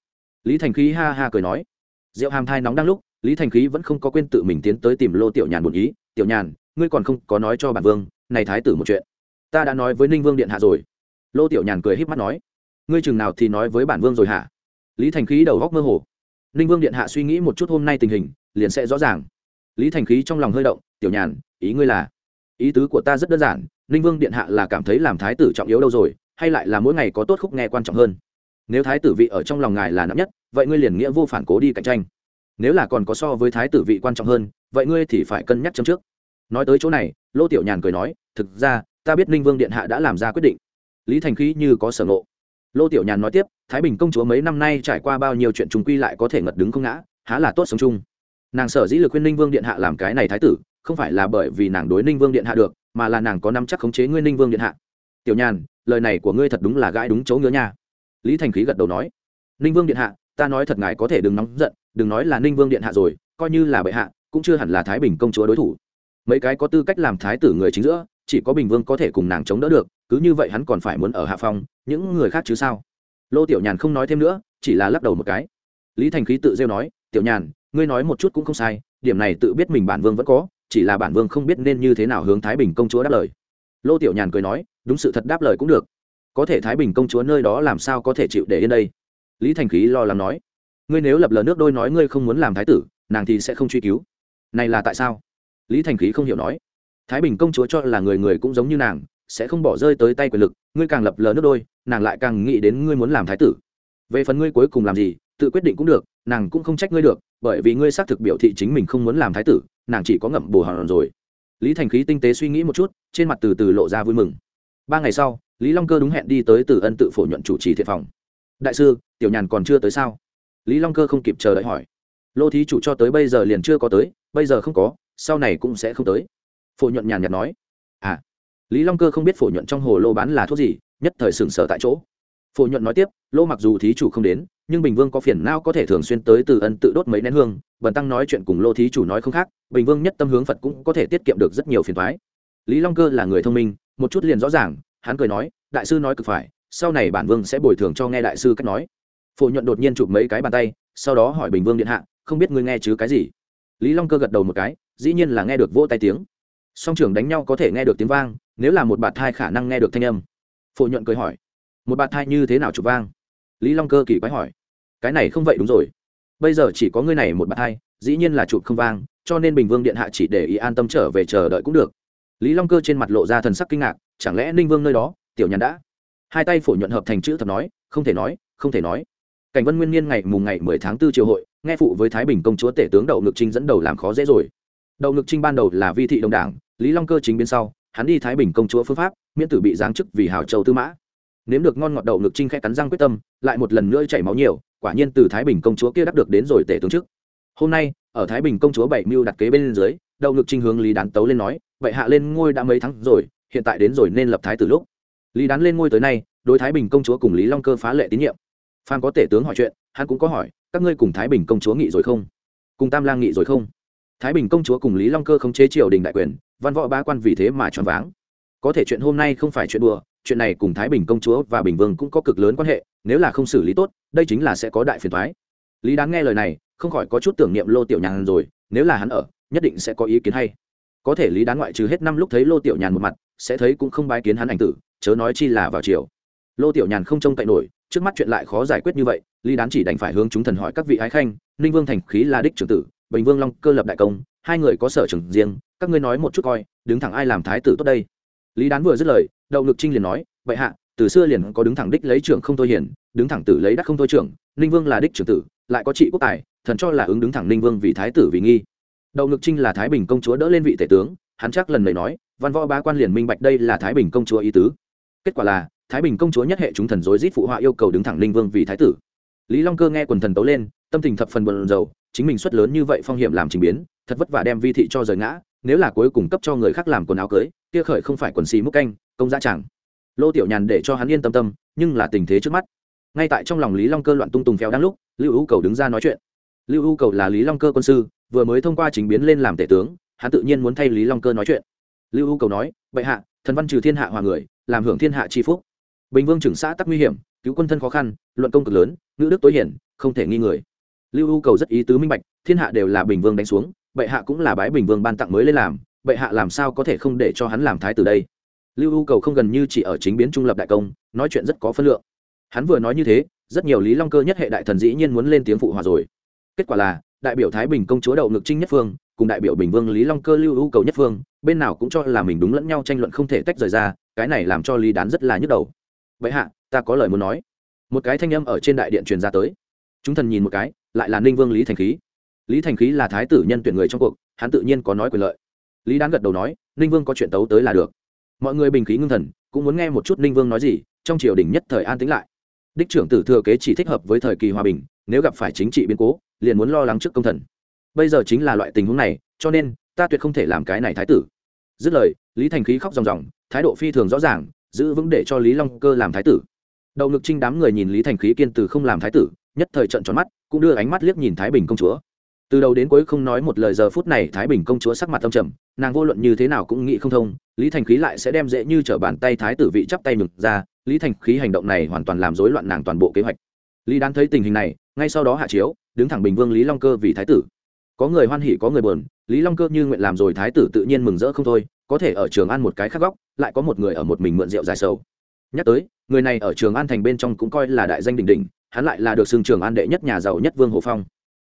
Lý thành khí ha ha cười nói, rượu hàm thai nóng đang lúc, lý thành khí vẫn không có quên tự mình tiến tới tìm lô tiểu nhàn một ý, tiểu nhàn, ngươi còn không có nói cho bản vương, này thái tử một chuyện. Ta đã nói với ninh vương điện hạ rồi lô tiểu nhàn cười h í p mắt nói, ngươi chừng nào thì nói với bản vương rồi hả? Lý thành khí đầu góc mơ hồ. Ninh vương điện hạ suy nghĩ một chút hôm nay tình hình, liền sẽ rõ ràng. Lý thành khí trong lòng hơi động, tiểu nhàn, ý ngươi là? Ý tứ của ta rất đơn giản, ninh vương điện hạ là cảm thấy làm thái tử trọng yếu đâu rồi, hay lại là mỗi ngày có tốt khúc nghe quan trọng hơn. Nếu thái tử vị ở trong lòng ngài là nặng nhất, vậy ngươi liền nghĩa vô phản cố đi cạnh tranh. Nếu là còn có so với thái tử vị quan trọng hơn, vậy ngươi thì phải cân nhắc chấm trước. Nói tới chỗ này, lô tiểu nhàn cười nói, thực ra, ta biết ninh vương điện hạ đã làm ra quyết định lý thành khí như có sở ngộ. Lô tiểu nhàn nói tiếp, thái bình công chúa mấy năm nay trải qua bao nhiêu chuyện trùng quy lại có thể ngật đứng không ngã, há là tốt sống chung. Nàng sở dĩ lực khuyên ninh vương điện hạ làm cái này thái tử, không phải là bởi vì nàng đối ninh vương điện hạ được, mà là nàng có năm chắc khống chế ngươi ninh vương điện hạ. Tiểu nhàn, lời này của ngươi thật đúng là gãi đúng chỗ ngứa nha. Lý thành khí gật đầu nói, ninh vương điện hạ, ta nói thật ngài có thể đừng nóng giận, đừng nói là ninh vương điện hạ rồi, coi như là bệ hạ, cũng chưa hẳn là thái bình công chúa đối thủ. Mấy cái có tư cách làm thái tử người chính giữa chỉ có bình vương có thể cùng nàng chống đỡ được, cứ như vậy hắn còn phải muốn ở hạ phong, những người khác chứ sao? Lô tiểu nhàn không nói thêm nữa, chỉ là lắc đầu một cái. Lý thành khí tự rêu nói, tiểu nhàn, ngươi nói một chút cũng không sai, điểm này tự biết mình bản vương vẫn có, chỉ là bản vương không biết nên như thế nào hướng thái bình công chúa đáp lời. Lô tiểu nhàn cười nói, đúng sự thật đáp lời cũng được. Có thể thái bình công chúa nơi đó làm sao có thể chịu để yên đây? Lý thành khí lo lắng nói, ngươi nếu lập lờ nước đôi nói ngươi không muốn làm thái tử, nàng thì sẽ không truy cứu. Này là tại sao? Lý thành khí không hiểu nói thái bình công chúa cho là người người cũng giống như nàng, sẽ không bỏ rơi tới tay quyền lực, ngươi càng lập lờ nước đôi, nàng lại càng nghĩ đến ngươi muốn làm thái tử. Về phần ngươi cuối cùng làm gì, tự quyết định cũng được, nàng cũng không trách ngươi được, bởi vì ngươi xác thực biểu thị chính mình không muốn làm thái tử, nàng chỉ có ngậm bù hòn rồi. Lý thành khí tinh tế suy nghĩ một chút, trên mặt từ từ lộ ra vui mừng. Ba ngày sau, lý long cơ đúng hẹn đi tới từ ân tự phổ nhuận chủ trì thiện phòng. Đại sư, tiểu nhàn còn chưa tới sao? Lý long cơ không kịp chờ đợi hỏi. Lô thí chủ cho tới bây giờ liền chưa có tới, bây giờ không có, sau này cũng sẽ không tới phổ nhuận nhàn nhạt nói à lý long cơ không biết phổ nhuận trong hồ lô bán là thuốc gì, nhất thời sừng sờ tại chỗ. Phổ nhuận nói tiếp, lô mặc dù thí chủ không đến, nhưng bình vương có phiền não có thể thường xuyên tới từ ân tự đốt mấy nén hương, bần tăng nói chuyện cùng lô thí chủ nói không khác, bình vương nhất tâm hướng phật cũng có thể tiết kiệm được rất nhiều phiền thoái lý long cơ là người thông minh, một chút liền rõ ràng, hắn cười nói, đại sư nói cực phải, sau này bản vương sẽ bồi thường cho nghe đại sư cách nói. Phổ nhuận đột nhiên chụp mấy cái bàn tay, sau đó hỏi bình vương điện hạ, không biết ngươi nghe chứ cái gì? Lý long cơ gật đầu một cái, dĩ nhiên là nghe được vỗ tay tiếng song trưởng đánh nhau có thể nghe được tiếng vang, nếu là một bạt thai khả năng nghe được thanh âm. Phổ nhuận cười hỏi, một bạt thai như thế nào chụp vang? Lý long cơ kỳ quái hỏi, cái này không vậy đúng rồi. Bây giờ chỉ có ngươi này một bạt thai, dĩ nhiên là chụp không vang, cho nên bình vương điện hạ chỉ để ý an tâm trở về chờ đợi cũng được. Lý long cơ trên mặt lộ ra thần sắc kinh ngạc, chẳng lẽ ninh vương nơi đó, tiểu nhàn đã? Hai tay phổ nhuận hợp thành chữ thập nói, không thể nói, không thể nói. Cảnh vân nguyên niên ngày mùng ngày mười tháng 4 triều hội, nghe phụ với thái bình công chúa tể tướng đậu ngực trinh dẫn đầu làm khó dễ rồi đậu ngực trinh ban đầu là vi thị đồng đảng, lý long cơ chính bên sau, hắn đi thái bình công chúa phương pháp, miễn tử bị giáng chức vì hào châu tư mã. Nếm được ngon ngọt đậu ngực trinh khẽ cắn răng quyết tâm, lại một lần nữa chảy máu nhiều, quả nhiên từ thái bình công chúa kia đắc được đến rồi tể tướng chức. Hôm nay, ở thái bình công chúa bảy mưu đặt kế bên dưới, đậu ngực trinh hướng lý đán tấu lên nói vậy hạ lên ngôi đã mấy tháng rồi, hiện tại đến rồi nên lập thái từ lúc. Lý đán lên ngôi tới nay, đối thái bình công chúa cùng lý long cơ phá lệ tín nhiệm. Phan có tể tướng hỏi chuyện, hắn cũng có hỏi, các ngươi cùng thái bình công chúa nghị rồi không? Cùng tam lang nghị rồi không? Thái bình công chúa cùng lý long cơ không chế triều đình đại quyền, văn võ ba quan vì thế mà choáng váng. Có thể chuyện hôm nay không phải chuyện đùa, chuyện này cùng thái bình công chúa và bình vương cũng có cực lớn quan hệ, nếu là không xử lý tốt, đây chính là sẽ có đại phiền thoái lý đáng nghe lời này, không khỏi có chút tưởng niệm lô tiểu nhàn rồi, nếu là hắn ở, nhất định sẽ có ý kiến hay. Có thể lý đáng ngoại trừ hết năm lúc thấy lô tiểu nhàn một mặt, sẽ thấy cũng không bái kiến hắn ảnh tử, chớ nói chi là vào chiều lô tiểu nhàn không trông cậy nổi, trước mắt chuyện lại khó giải quyết như vậy, lý đán chỉ đành phải hướng chúng thần hỏi các vị ái khanh, ninh vương thành khí là đích trưởng tử bình vương long cơ lập đại công, hai người có sở trường riêng, các ngươi nói một chút coi, đứng thẳng ai làm thái tử tốt đây? Lý đán vừa dứt lời, đậu ngực trinh liền nói vậy hạ, từ xưa liền có đứng thẳng đích lấy trưởng không thôi hiển đứng thẳng tử lấy đắc không thôi trưởng, ninh vương là đích trưởng tử, lại có trị quốc tài, thần cho là ứng đứng thẳng ninh vương vì thái tử vì nghi. Đậu ngực trinh là thái bình công chúa đỡ lên vị tể tướng, hắn chắc lần này nói, văn võ bá quan liền minh bạch đây là thái bình công chúa ý tứ. Kết quả là, thái bình công chúa nhất hệ chúng thần dối rít phụ họa yêu cầu đứng thẳng ninh vương vì thái tử lý long cơ nghe quần thần tấu lên, tâm tình thập phần bận dầu chính mình xuất lớn như vậy phong hiểm làm trình biến, thật vất vả đem vi thị cho rời ngã, nếu là cuối cùng cấp cho người khác làm quần áo cưới, kia khởi không phải quần xì múc canh, công giá chẳng. Lô tiểu nhàn để cho hắn yên tâm tâm, nhưng là tình thế trước mắt. Ngay tại trong lòng lý long cơ loạn tung tùng phèo đang lúc, lưu hữu cầu đứng ra nói chuyện. Lưu hữu cầu là lý long cơ quân sư, vừa mới thông qua chính biến lên làm tể tướng, hắn tự nhiên muốn thay lý long cơ nói chuyện. Lưu hữu cầu nói, bệ hạ, thần văn trừ thiên hạ hòa người, làm hưởng thiên hạ tri phúc. Bình vương trưởng xã tắc nguy hiểm cứu quân thân khó khăn, luận công cực lớn, ngữ đức tối hiển, không thể nghi người. Lưu u cầu rất ý tứ minh bạch, thiên hạ đều là bình vương đánh xuống, bệ hạ cũng là bái bình vương ban tặng mới lên làm, bệ hạ làm sao có thể không để cho hắn làm thái từ đây? Lưu u cầu không gần như chỉ ở chính biến trung lập đại công, nói chuyện rất có phân lượng. Hắn vừa nói như thế, rất nhiều lý long cơ nhất hệ đại thần dĩ nhiên muốn lên tiếng phụ hòa rồi. Kết quả là, đại biểu thái bình công chúa đậu ngực trinh nhất phương, cùng đại biểu bình vương lý long cơ lưu u cầu nhất phương, bên nào cũng cho là mình đúng lẫn nhau tranh luận không thể tách rời ra, cái này làm cho lý đán rất là nhức đầu bệ hạ, ta có lời muốn nói. Một cái thanh âm ở trên đại điện truyền ra tới. Chúng thần nhìn một cái, lại là ninh vương lý thành khí. Lý thành khí là thái tử nhân tuyển người trong cuộc, hắn tự nhiên có nói quyền lợi. Lý đán gật đầu nói, ninh vương có chuyện tấu tới là được. Mọi người bình khí ngưng thần, cũng muốn nghe một chút ninh vương nói gì, trong triều đình nhất thời an tĩnh lại. Đích trưởng tử thừa kế chỉ thích hợp với thời kỳ hòa bình, nếu gặp phải chính trị biến cố, liền muốn lo lắng trước công thần. Bây giờ chính là loại tình huống này, cho nên, ta tuyệt không thể làm cái này thái tử. Dứt lời, lý thành khí khóc ròng ròng, thái độ phi thường rõ ràng giữ vững để cho lý long cơ làm thái tử. Đậu ngực trinh đám người nhìn lý thành khí kiên từ không làm thái tử, nhất thời trận tròn mắt, cũng đưa ánh mắt liếc nhìn thái bình công chúa. Từ đầu đến cuối không nói một lời giờ phút này thái bình công chúa sắc mặt âm trầm, nàng vô luận như thế nào cũng nghĩ không thông, lý thành khí lại sẽ đem dễ như t r ở bàn tay thái tử vị chắp tay ngực ra, lý thành khí hành động này hoàn toàn làm rối loạn nàng toàn bộ kế hoạch. Lý đán thấy tình hình này, ngay sau đó hạ chiếu, đứng thẳng bình vương lý long cơ vì thái tử. Có người hoan hỉ, có người buồn, lý long cơ như nguyện làm rồi thái tử tự nhiên mừng rỡ không thôi, có thể ở trường ăn một cái khác góc lại có một người ở một mình mượn rượu dài sâu nhắc tới người này ở trường an thành bên trong cũng coi là đại danh đình đình, hắn lại là được xưng trường an đệ nhất nhà giàu nhất vương hồ phong.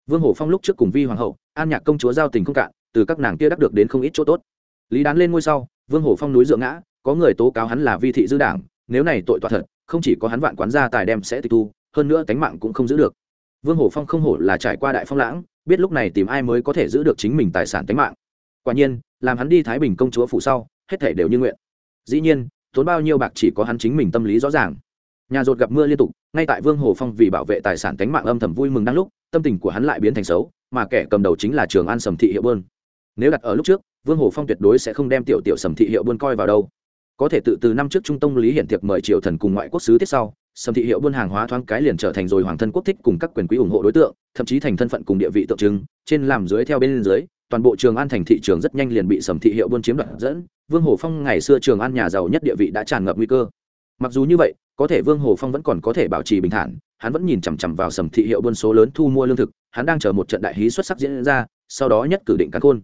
Vương hồ phong lúc trước cùng vi hoàng hậu an nhạc công chúa giao tình không cạn từ các nàng kia đắc được đến không ít chỗ tốt. Lý đán lên ngôi sau vương hồ phong núi dựa ngã có người tố cáo hắn là vi thị dư đảng nếu này tội tọa thật không chỉ có hắn vạn quán gia tài đem sẽ tịch thu hơn nữa tánh mạng cũng không giữ được. Vương hồ phong không hổ là trải qua đại phong lãng biết lúc này tìm ai mới có thể giữ được chính mình tài sản tánh mạng. Quả nhiên làm hắn đi thái bình công chúa phủ sau hết thể đều như nguyện dĩ nhiên, tốn bao nhiêu bạc chỉ có hắn chính mình tâm lý rõ ràng. Nhà rột gặp mưa liên tục, ngay tại vương hồ phong vì bảo vệ tài sản tánh mạng âm thầm vui mừng đang lúc, tâm tình của hắn lại biến thành xấu, mà kẻ cầm đầu chính là trường an sầm thị hiệu bơn. Nếu đặt ở lúc trước, vương hồ phong tuyệt đối sẽ không đem tiểu tiểu sầm thị hiệu bơn coi vào đâu. Có thể tự từ năm trước trung tông lý hiển tiệc mời triều thần cùng ngoại quốc sứ tiết sau, sầm thị hiệu buôn hàng hóa thoáng cái liền trở thành rồi hoàng thân quốc thích cùng các quyền quý ủng hộ đối tượng, thậm chí thành thân phận cùng địa vị tượng trưng, trên làm dưới theo bên dưới toàn bộ trường an thành thị trường rất nhanh liền bị sầm thị hiệu buôn chiếm đoạt dẫn. Vương hồ phong ngày xưa trường an nhà giàu nhất địa vị đã tràn ngập nguy cơ. Mặc dù như vậy, có thể vương hồ phong vẫn còn có thể bảo trì bình thản, hắn vẫn nhìn chằm chằm vào sầm thị hiệu buôn số lớn thu mua lương thực, hắn đang chờ một trận đại hí xuất sắc diễn ra, sau đó nhất cử định cắn khôn.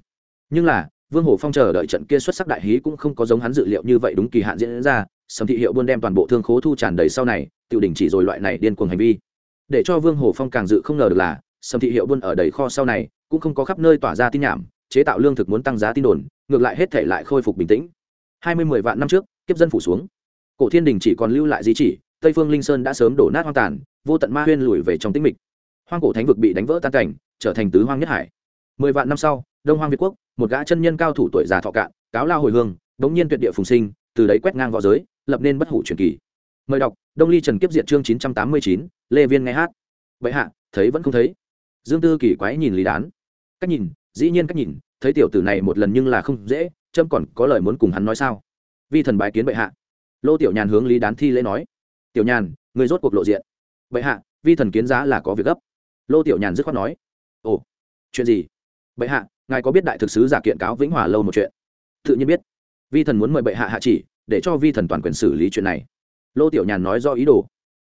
Nhưng là, vương hồ phong chờ đợi trận kia xuất sắc đại hí cũng không có giống hắn dự liệu như vậy đúng kỳ hạn diễn ra, sầm thị hiệu buôn đem toàn bộ thương khố thu tràn đầy sau này tự đình chỉ rồi loại này điên cuồng hành vi. Để cho vương hồ phong càng dự không ngờ được là sầm thị hiệu buôn ở đầy kho sau này, cũng không có khắp nơi tỏa ra tin nhảm, chế tạo lương thực muốn tăng giá tin đồn, ngược lại hết thể lại khôi phục bình tĩnh. Hai mươi mười vạn năm trước, kiếp dân phủ xuống. Cổ thiên đình chỉ còn lưu lại di chỉ, tây phương linh sơn đã sớm đổ nát hoang tàn, vô tận ma huyên lùi về trong tĩnh mịch. Hoang cổ thánh vực bị đánh vỡ tan cảnh, trở thành tứ hoang nhất hải. Mười vạn năm sau, đông hoang việt quốc, một gã chân nhân cao thủ tuổi già thọ cạn, cáo lao hồi hương bỗng nhiên tuyệt địa phùng sinh, từ đấy quét ngang v õ giới, lập nên bất hủ truyền kỳ. Mời đọc, đông ly trần kiếp diệt chương chín trăm tám mươi chín, lê viên nghe hát. Vậy hạ, thấy vẫn không thấy dương tư kỳ quái nhìn lý đán. Cách nhìn, dĩ nhiên cách nhìn, thấy tiểu tử này một lần nhưng là không dễ trâm còn có lời muốn cùng hắn nói sao? Vi thần bái kiến bệ hạ. Lô tiểu nhàn hướng lý đán thi lễ nói. Tiểu nhàn, người rốt cuộc lộ diện. Bệ hạ, vi thần kiến giá là có việc gấp. Lô tiểu nhàn dứt khoát nói. Ồ, chuyện gì? Bệ hạ, ngài có biết đại thực sứ giả kiện cáo vĩnh hòa lâu một chuyện? Tự nhiên biết. Vi thần muốn mời bệ hạ hạ chỉ, để cho vi thần toàn quyền xử lý chuyện này. Lô tiểu nhàn nói do ý đồ.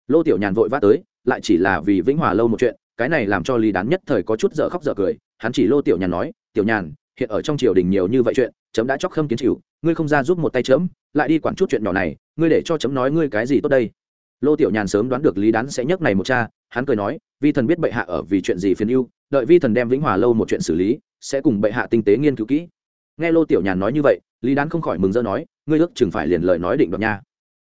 Lô tiểu nhàn vội vã tới, lại chỉ là vì vĩnh hòa lâu một chuyện cái này làm cho lý đán nhất thời có chút dở khóc dở cười, hắn chỉ lô tiểu nhàn nói, tiểu nhàn, hiện ở trong triều đình nhiều như vậy chuyện, chấm đã chóc khâm kiến chịu, ngươi không ra giúp một tay chấm, lại đi quản chút chuyện nhỏ này, ngươi để cho chấm nói ngươi cái gì tốt đây? Lô tiểu nhàn sớm đoán được lý đán sẽ nhấc này một cha, hắn cười nói, vi thần biết bệ hạ ở vì chuyện gì phiền ưu, đợi vi thần đem vĩnh hòa lâu một chuyện xử lý, sẽ cùng bệ hạ tinh tế nghiên cứu kỹ. Nghe lô tiểu nhàn nói như vậy, lý đán không khỏi mừng rỡ nói, ngươi ước chừng phải liền lời nói định đoạt nha.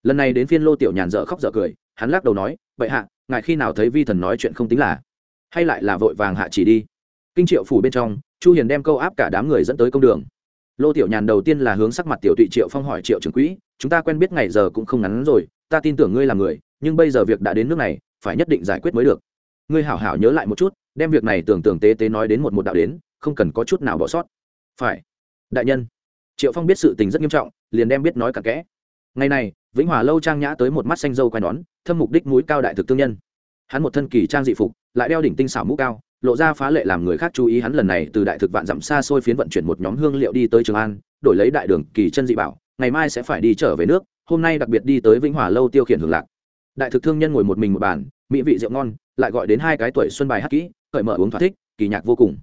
Lần này đến phiên lô tiểu nhàn dở khóc dở cười, hắn lắc đầu nói, bệ hạ, ngài khi nào thấy vi thần nói chuyện không tính là hay lại là vội vàng hạ chỉ đi. Kinh triệu phủ bên trong, chu hiền đem câu áp cả đám người dẫn tới công đường. Lô tiểu nhàn đầu tiên là hướng sắc mặt tiểu tụy triệu phong hỏi triệu trưởng quỹ, chúng ta quen biết ngày giờ cũng không ngắn rồi, ta tin tưởng ngươi là người, nhưng bây giờ việc đã đến nước này, phải nhất định giải quyết mới được. Ngươi hảo hảo nhớ lại một chút, đem việc này tưởng tưởng tế tế nói đến một một đạo đến, không cần có chút nào bỏ sót. Phải. Đại nhân. Triệu phong biết sự tình rất nghiêm trọng, liền đem biết nói cả kẽ. Ngày này, vĩnh hòa lâu trang nhã tới một mắt xanh dâu quai nón, thâm mục đích mũi cao đại thực tương nhân hắn một thân kỳ trang dị phục, lại đeo đỉnh tinh xảo mũ cao, lộ ra phá lệ làm người khác chú ý hắn lần này từ đại thực vạn dặm xa xôi phiến vận chuyển một nhóm hương liệu đi tới trường an, đổi lấy đại đường kỳ chân dị bảo, ngày mai sẽ phải đi trở về nước, hôm nay đặc biệt đi tới vĩnh hòa lâu tiêu khiển hưởng lạc. Đại thực thương nhân ngồi một mình một bàn, mỹ vị rượu ngon, lại gọi đến hai cái tuổi xuân bài hát kỹ, cởi mở uống thỏa thích, kỳ nhạc vô cùng.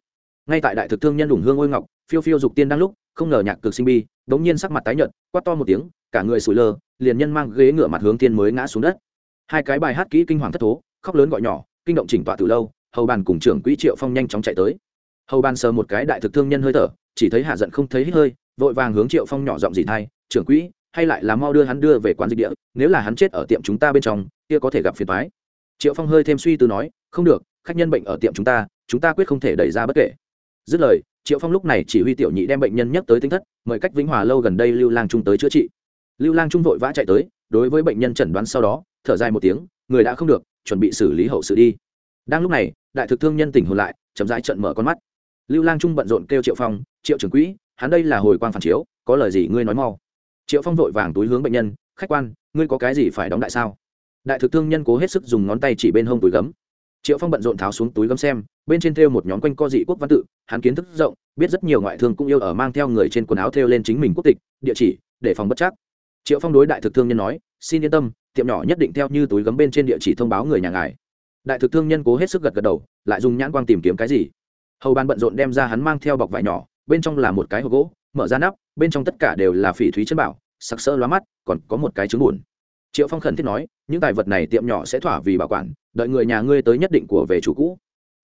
Ngay tại đại thực thương nhân đủng hương ôi ngọc, phiêu phiêu dục tiên đang lúc, không ngờ nhạc cực sinh bi, đống nhiên sắc mặt tái nhợt, quát to một tiếng, cả người sủi lơ, liền nhân mang ghế ngựa mặt hướng tiên mới ngã xuống đất. Hai cái bài hát kỹ kinh hoàng thất thố khóc lớn gọi nhỏ, kinh động chỉnh tọa từ lâu, hầu bàn cùng trưởng quỹ triệu phong nhanh chóng chạy tới. Hầu bàn sờ một cái đại thực thương nhân hơi thở, chỉ thấy hạ giận không thấy hít hơi, vội vàng hướng triệu phong nhỏ giọng gì thay trưởng quỹ, hay lại là mau đưa hắn đưa về quán dịch địa, nếu là hắn chết ở tiệm chúng ta bên trong, kia có thể gặp phiền toái. Triệu phong hơi thêm suy tư nói, không được, khách nhân bệnh ở tiệm chúng ta chúng ta quyết không thể đẩy ra bất kể. Dứt lời, triệu phong lúc này chỉ huy tiểu nhị đem bệnh nhân nhắc tới tính thất, mời cách vĩnh hòa lâu gần đây lưu lang trung tới chữa trị. Lưu lang trung vội vã chạy tới, đối với bệnh nhân chẩn đoán sau đó, thở dài một tiếng, người đã không được chuẩn bị xử lý hậu sự đi. Đang lúc này, đại thực thương nhân tỉnh hồn lại, chậm rãi trận mở con mắt. Lưu lang trung bận rộn kêu triệu phong, triệu trưởng quỹ, hắn đây là hồi quan phản chiếu, có lời gì ngươi nói mau. Triệu phong vội vàng túi hướng bệnh nhân, khách quan, ngươi có cái gì phải đóng đại sao? Đại thực thương nhân cố hết sức dùng ngón tay chỉ bên hông túi gấm. Triệu phong bận rộn tháo xuống túi gấm xem, bên trên thêu một nhóm quanh co dị quốc văn tự, hắn kiến thức rộng, biết rất nhiều ngoại thương cũng yêu ở mang theo người trên quần áo thêu lên chính mình quốc tịch, địa chỉ, để phòng bất chắc. Triệu phong đối đại thực thương nhân nói, xin yên tâm tiệm nhỏ nhất định theo như túi gấm bên trên địa chỉ thông báo người nhà ngài. Đại thực thương nhân cố hết sức gật gật đầu, lại dùng nhãn quang tìm kiếm cái gì. Hầu ban bận rộn đem ra hắn mang theo bọc vải nhỏ, bên trong là một cái hộp gỗ, mở ra nắp, bên trong tất cả đều là phỉ thúy chân bảo, sặc sỡ lóa mắt, còn có một cái trứng buồn triệu phong khẩn thiết nói, những tài vật này tiệm nhỏ sẽ thỏa vì bảo quản, đợi người nhà ngươi tới nhất định của về chủ cũ.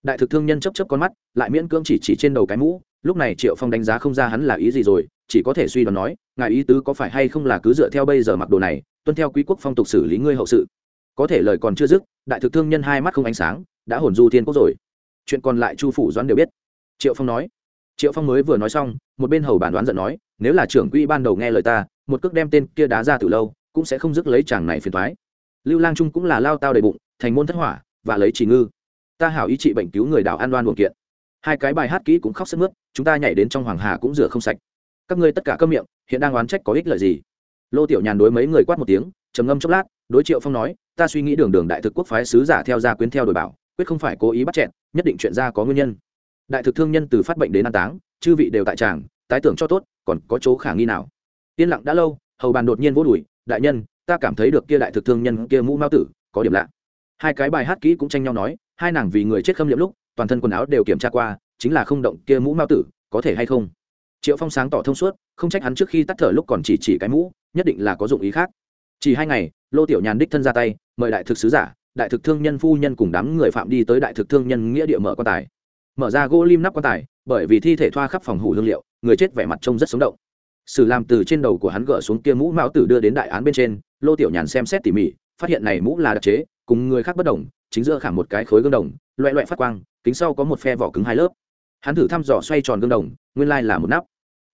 Đại thực thương nhân chấp chấp con mắt, lại miễn cưỡng chỉ chỉ trên đầu cái mũ, lúc này triệu phong đánh giá không ra hắn là ý gì rồi, chỉ có thể suy đoán nói, ngài ý tứ có phải hay không là cứ dựa theo bây giờ mặc đồ này tuân theo quý quốc phong tục xử lý ngươi hậu sự. Có thể lời còn chưa dứt, đại thực thương nhân hai mắt không ánh sáng, đã hồn du thiên quốc rồi. Chuyện còn lại chu phủ doãn đều biết. Triệu phong nói. Triệu phong mới vừa nói xong, một bên hầu bản đoán giận nói, nếu là trưởng quỹ ban đầu nghe lời ta, một cước đem tên kia đá ra từ lâu, cũng sẽ không dứt lấy chàng này phiền thoái lưu lang trung cũng là lao tao đầy bụng, thành môn thất hỏa, và lấy chỉ ngư. Ta hảo ý trị bệnh cứu người đảo an đoan buồn kiện. Hai cái bài hát kỹ cũng khóc sức mướt, chúng ta nhảy đến trong hoàng hà cũng rửa không sạch. Các ngươi tất cả cơm miệng, hiện đang oán trách có ích lợi gì? Lô tiểu nhàn đối mấy người quát một tiếng, trầm ngâm chốc lát, đối triệu phong nói, ta suy nghĩ đường đường đại thực quốc phái sứ giả theo gia quyến theo đổi bảo, quyết không phải cố ý bắt chẹn, nhất định chuyện ra có nguyên nhân. Đại thực thương nhân từ phát bệnh đến an táng, chư vị đều tại tràng, tái tưởng cho tốt, còn có chỗ khả nghi nào? Yên lặng đã lâu, hầu bàn đột nhiên vô đùi, đại nhân, ta cảm thấy được kia đại thực thương nhân kia mũ mao tử, có điểm lạ. Hai cái bài hát kỹ cũng tranh nhau nói, hai nàng vì người chết khâm liệm lúc, toàn thân quần áo đều kiểm tra qua, chính là không động kia mũ mao tử, có thể hay không? Triệu phong sáng tỏ thông suốt, không trách hắn trước khi tắt thở lúc còn chỉ chỉ cái mũ nhất định là có dụng ý khác. Chỉ hai ngày, lô tiểu nhàn đích thân ra tay, mời đại thực sứ giả, đại thực thương nhân phu nhân cùng đám người phạm đi tới đại thực thương nhân nghĩa địa mở quan tài. Mở ra gỗ lim nắp quan tài, bởi vì thi thể thoa khắp phòng hủ hương liệu, người chết vẻ mặt trông rất sống động. Sử làm từ trên đầu của hắn gỡ xuống kia mũ mão tử đưa đến đại án bên trên, lô tiểu nhàn xem xét tỉ mỉ, phát hiện này mũ là đặc chế, cùng người khác bất đồng, chính giữa khảm một cái khối gương đồng, loẹ loẹ phát quang, kính sau có một phe vỏ cứng hai lớp. Hắn thử thăm dò xoay tròn gương đồng, nguyên lai là một nắp.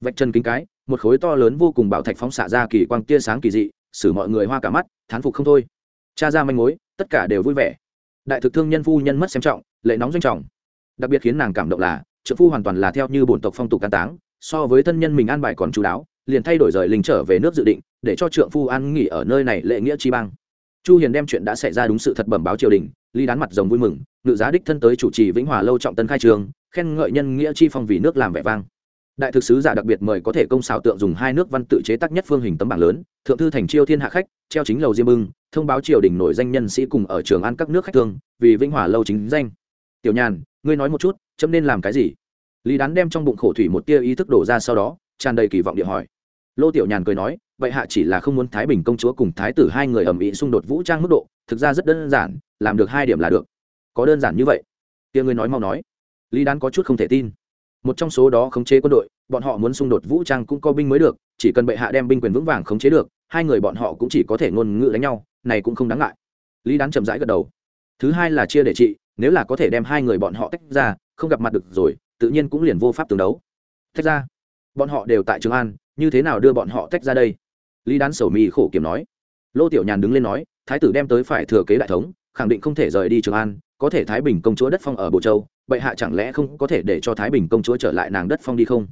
Vạch chân kính cái một khối to lớn vô cùng bảo thạch phóng xạ ra kỳ quang tia sáng kỳ dị, xử mọi người hoa cả mắt, thán phục không thôi. Cha ra manh mối, tất cả đều vui vẻ. Đại thực thương nhân phu nhân mất xem trọng, lệ nóng doanh trọng. Đặc biệt khiến nàng cảm động là trợ phu hoàn toàn là theo như bổn tộc phong tục can táng, so với thân nhân mình an bài còn chú đáo, liền thay đổi rời linh trở về nước dự định, để cho trượng phu an nghỉ ở nơi này lệ nghĩa chi bang. Chu hiền đem chuyện đã xảy ra đúng sự thật bẩm báo triều đình, ly đán mặt rồng vui mừng, ngự giá đích thân tới chủ trì vĩnh hòa lâu trọng tân khai trường, khen ngợi nhân nghĩa chi phong vì nước làm vẻ vang đại thực sứ giả đặc biệt mời có thể công xảo tượng dùng hai nước văn tự chế tác nhất phương hình tấm bảng lớn, thượng thư thành chiêu thiên hạ khách, treo chính lầu diêm bưng, thông báo triều đình nổi danh nhân sĩ cùng ở trường ăn các nước khách thương, vì vinh hòa lâu chính danh. Tiểu nhàn, ngươi nói một chút, chấm nên làm cái gì? Lý đán đem trong bụng khổ thủy một tia ý thức đổ ra sau đó, tràn đầy kỳ vọng địa hỏi. Lô tiểu nhàn cười nói, vậy hạ chỉ là không muốn thái bình công chúa cùng thái tử hai người ầm ĩ xung đột vũ trang mức độ, thực ra rất đơn giản, làm được hai điểm là được. Có đơn giản như vậy. Tia ngươi nói mau nói. Lý đán có chút không thể tin một trong số đó khống chế quân đội, bọn họ muốn xung đột vũ trang cũng có binh mới được, chỉ cần bệ hạ đem binh quyền vững vàng khống chế được, hai người bọn họ cũng chỉ có thể ngôn ngữ đánh nhau, này cũng không đáng ngại. Lý đán chậm rãi gật đầu. Thứ hai là chia để trị, nếu là có thể đem hai người bọn họ tách ra, không gặp mặt được rồi, tự nhiên cũng liền vô pháp tương đấu. Tách ra. Bọn họ đều tại trường an, như thế nào đưa bọn họ tách ra đây? Lý đán sầu mi khổ kiểm nói. Lô tiểu nhàn đứng lên nói, thái tử đem tới phải thừa kế đại thống, khẳng định không thể rời đi trường an, có thể thái bình công chúa đất phong ở bồ châu bệ hạ chẳng lẽ không có thể để cho thái bình công chúa trở lại nàng đất phong đi không?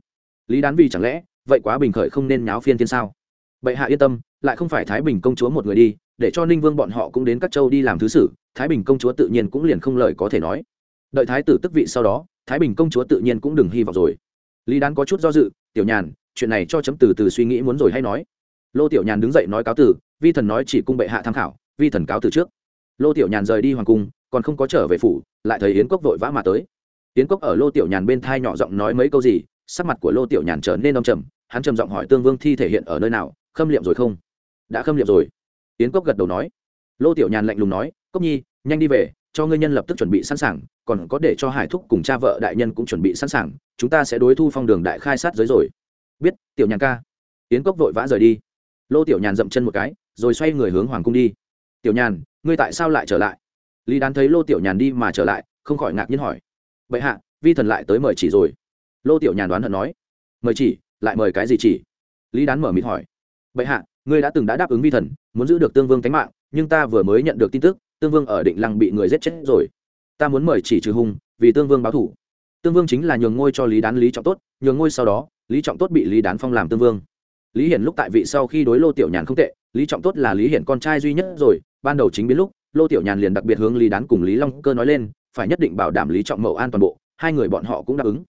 Lý đán vì chẳng lẽ, vậy quá bình khởi không nên nháo phiên thiên sao? Bệ hạ yên tâm, lại không phải thái bình công chúa một người đi, để cho ninh vương bọn họ cũng đến các châu đi làm thứ sử thái bình công chúa tự nhiên cũng liền không lời có thể nói. Đợi thái tử tức vị sau đó, thái bình công chúa tự nhiên cũng đừng hy vọng rồi. Lý đán có chút do dự, tiểu nhàn, chuyện này cho chấm từ từ suy nghĩ muốn rồi hay nói. Lô tiểu nhàn đứng dậy nói cáo từ, vi thần nói chỉ cung bệ hạ tham khảo, vi thần cáo từ trước. Lô tiểu nhàn rời đi hoàng cung còn không có trở về phủ, lại thấy yến cốc vội vã mà tới. Yến cốc ở lô tiểu nhàn bên thai nhỏ giọng nói mấy câu gì, sắc mặt của lô tiểu nhàn trở nên đông trầm, hắn trầm giọng hỏi tương vương thi thể hiện ở nơi nào, khâm liệm rồi không? Đã khâm liệm rồi. Yến cốc gật đầu nói. Lô tiểu nhàn lạnh lùng nói, cốc nhi, nhanh đi về, cho ngươi nhân lập tức chuẩn bị sẵn sàng, còn có để cho hải thúc cùng cha vợ đại nhân cũng chuẩn bị sẵn sàng, chúng ta sẽ đối thu phong đường đại khai sát giới rồi. Biết, tiểu nhàn ca. Yến cốc vội vã rời đi. Lô tiểu nhàn dậm chân một cái, rồi xoay người hướng hoàng cung đi. Tiểu nhàn, ngươi tại sao lại trở lại? Lý đán thấy lô tiểu nhàn đi mà trở lại, không khỏi ngạc nhiên hỏi. Vậy hạ, vi thần lại tới mời chỉ rồi. Lô tiểu nhàn đoán hận nói. Mời chỉ? Lại mời cái gì chỉ? Lý đán mở mịt hỏi. Bệ hạ, ngươi đã từng đã đáp ứng vi thần, muốn giữ được tương vương tánh mạng, nhưng ta vừa mới nhận được tin tức, tương vương ở định lăng bị người giết chết rồi. Ta muốn mời chỉ trừ hung, vì tương vương báo thủ tương vương chính là nhường ngôi cho lý đán lý trọng tốt, nhường ngôi sau đó, lý trọng tốt bị lý đán phong làm tương vương. Lý hiển lúc tại vị sau khi đối lô tiểu nhàn không tệ, lý trọng tốt là lý hiển con trai duy nhất rồi, ban đầu chính biến lúc lô tiểu nhàn liền đặc biệt hướng lý đán cùng lý long cơ nói lên, phải nhất định bảo đảm lý trọng mậu an toàn bộ, hai người bọn họ cũng đáp ứng.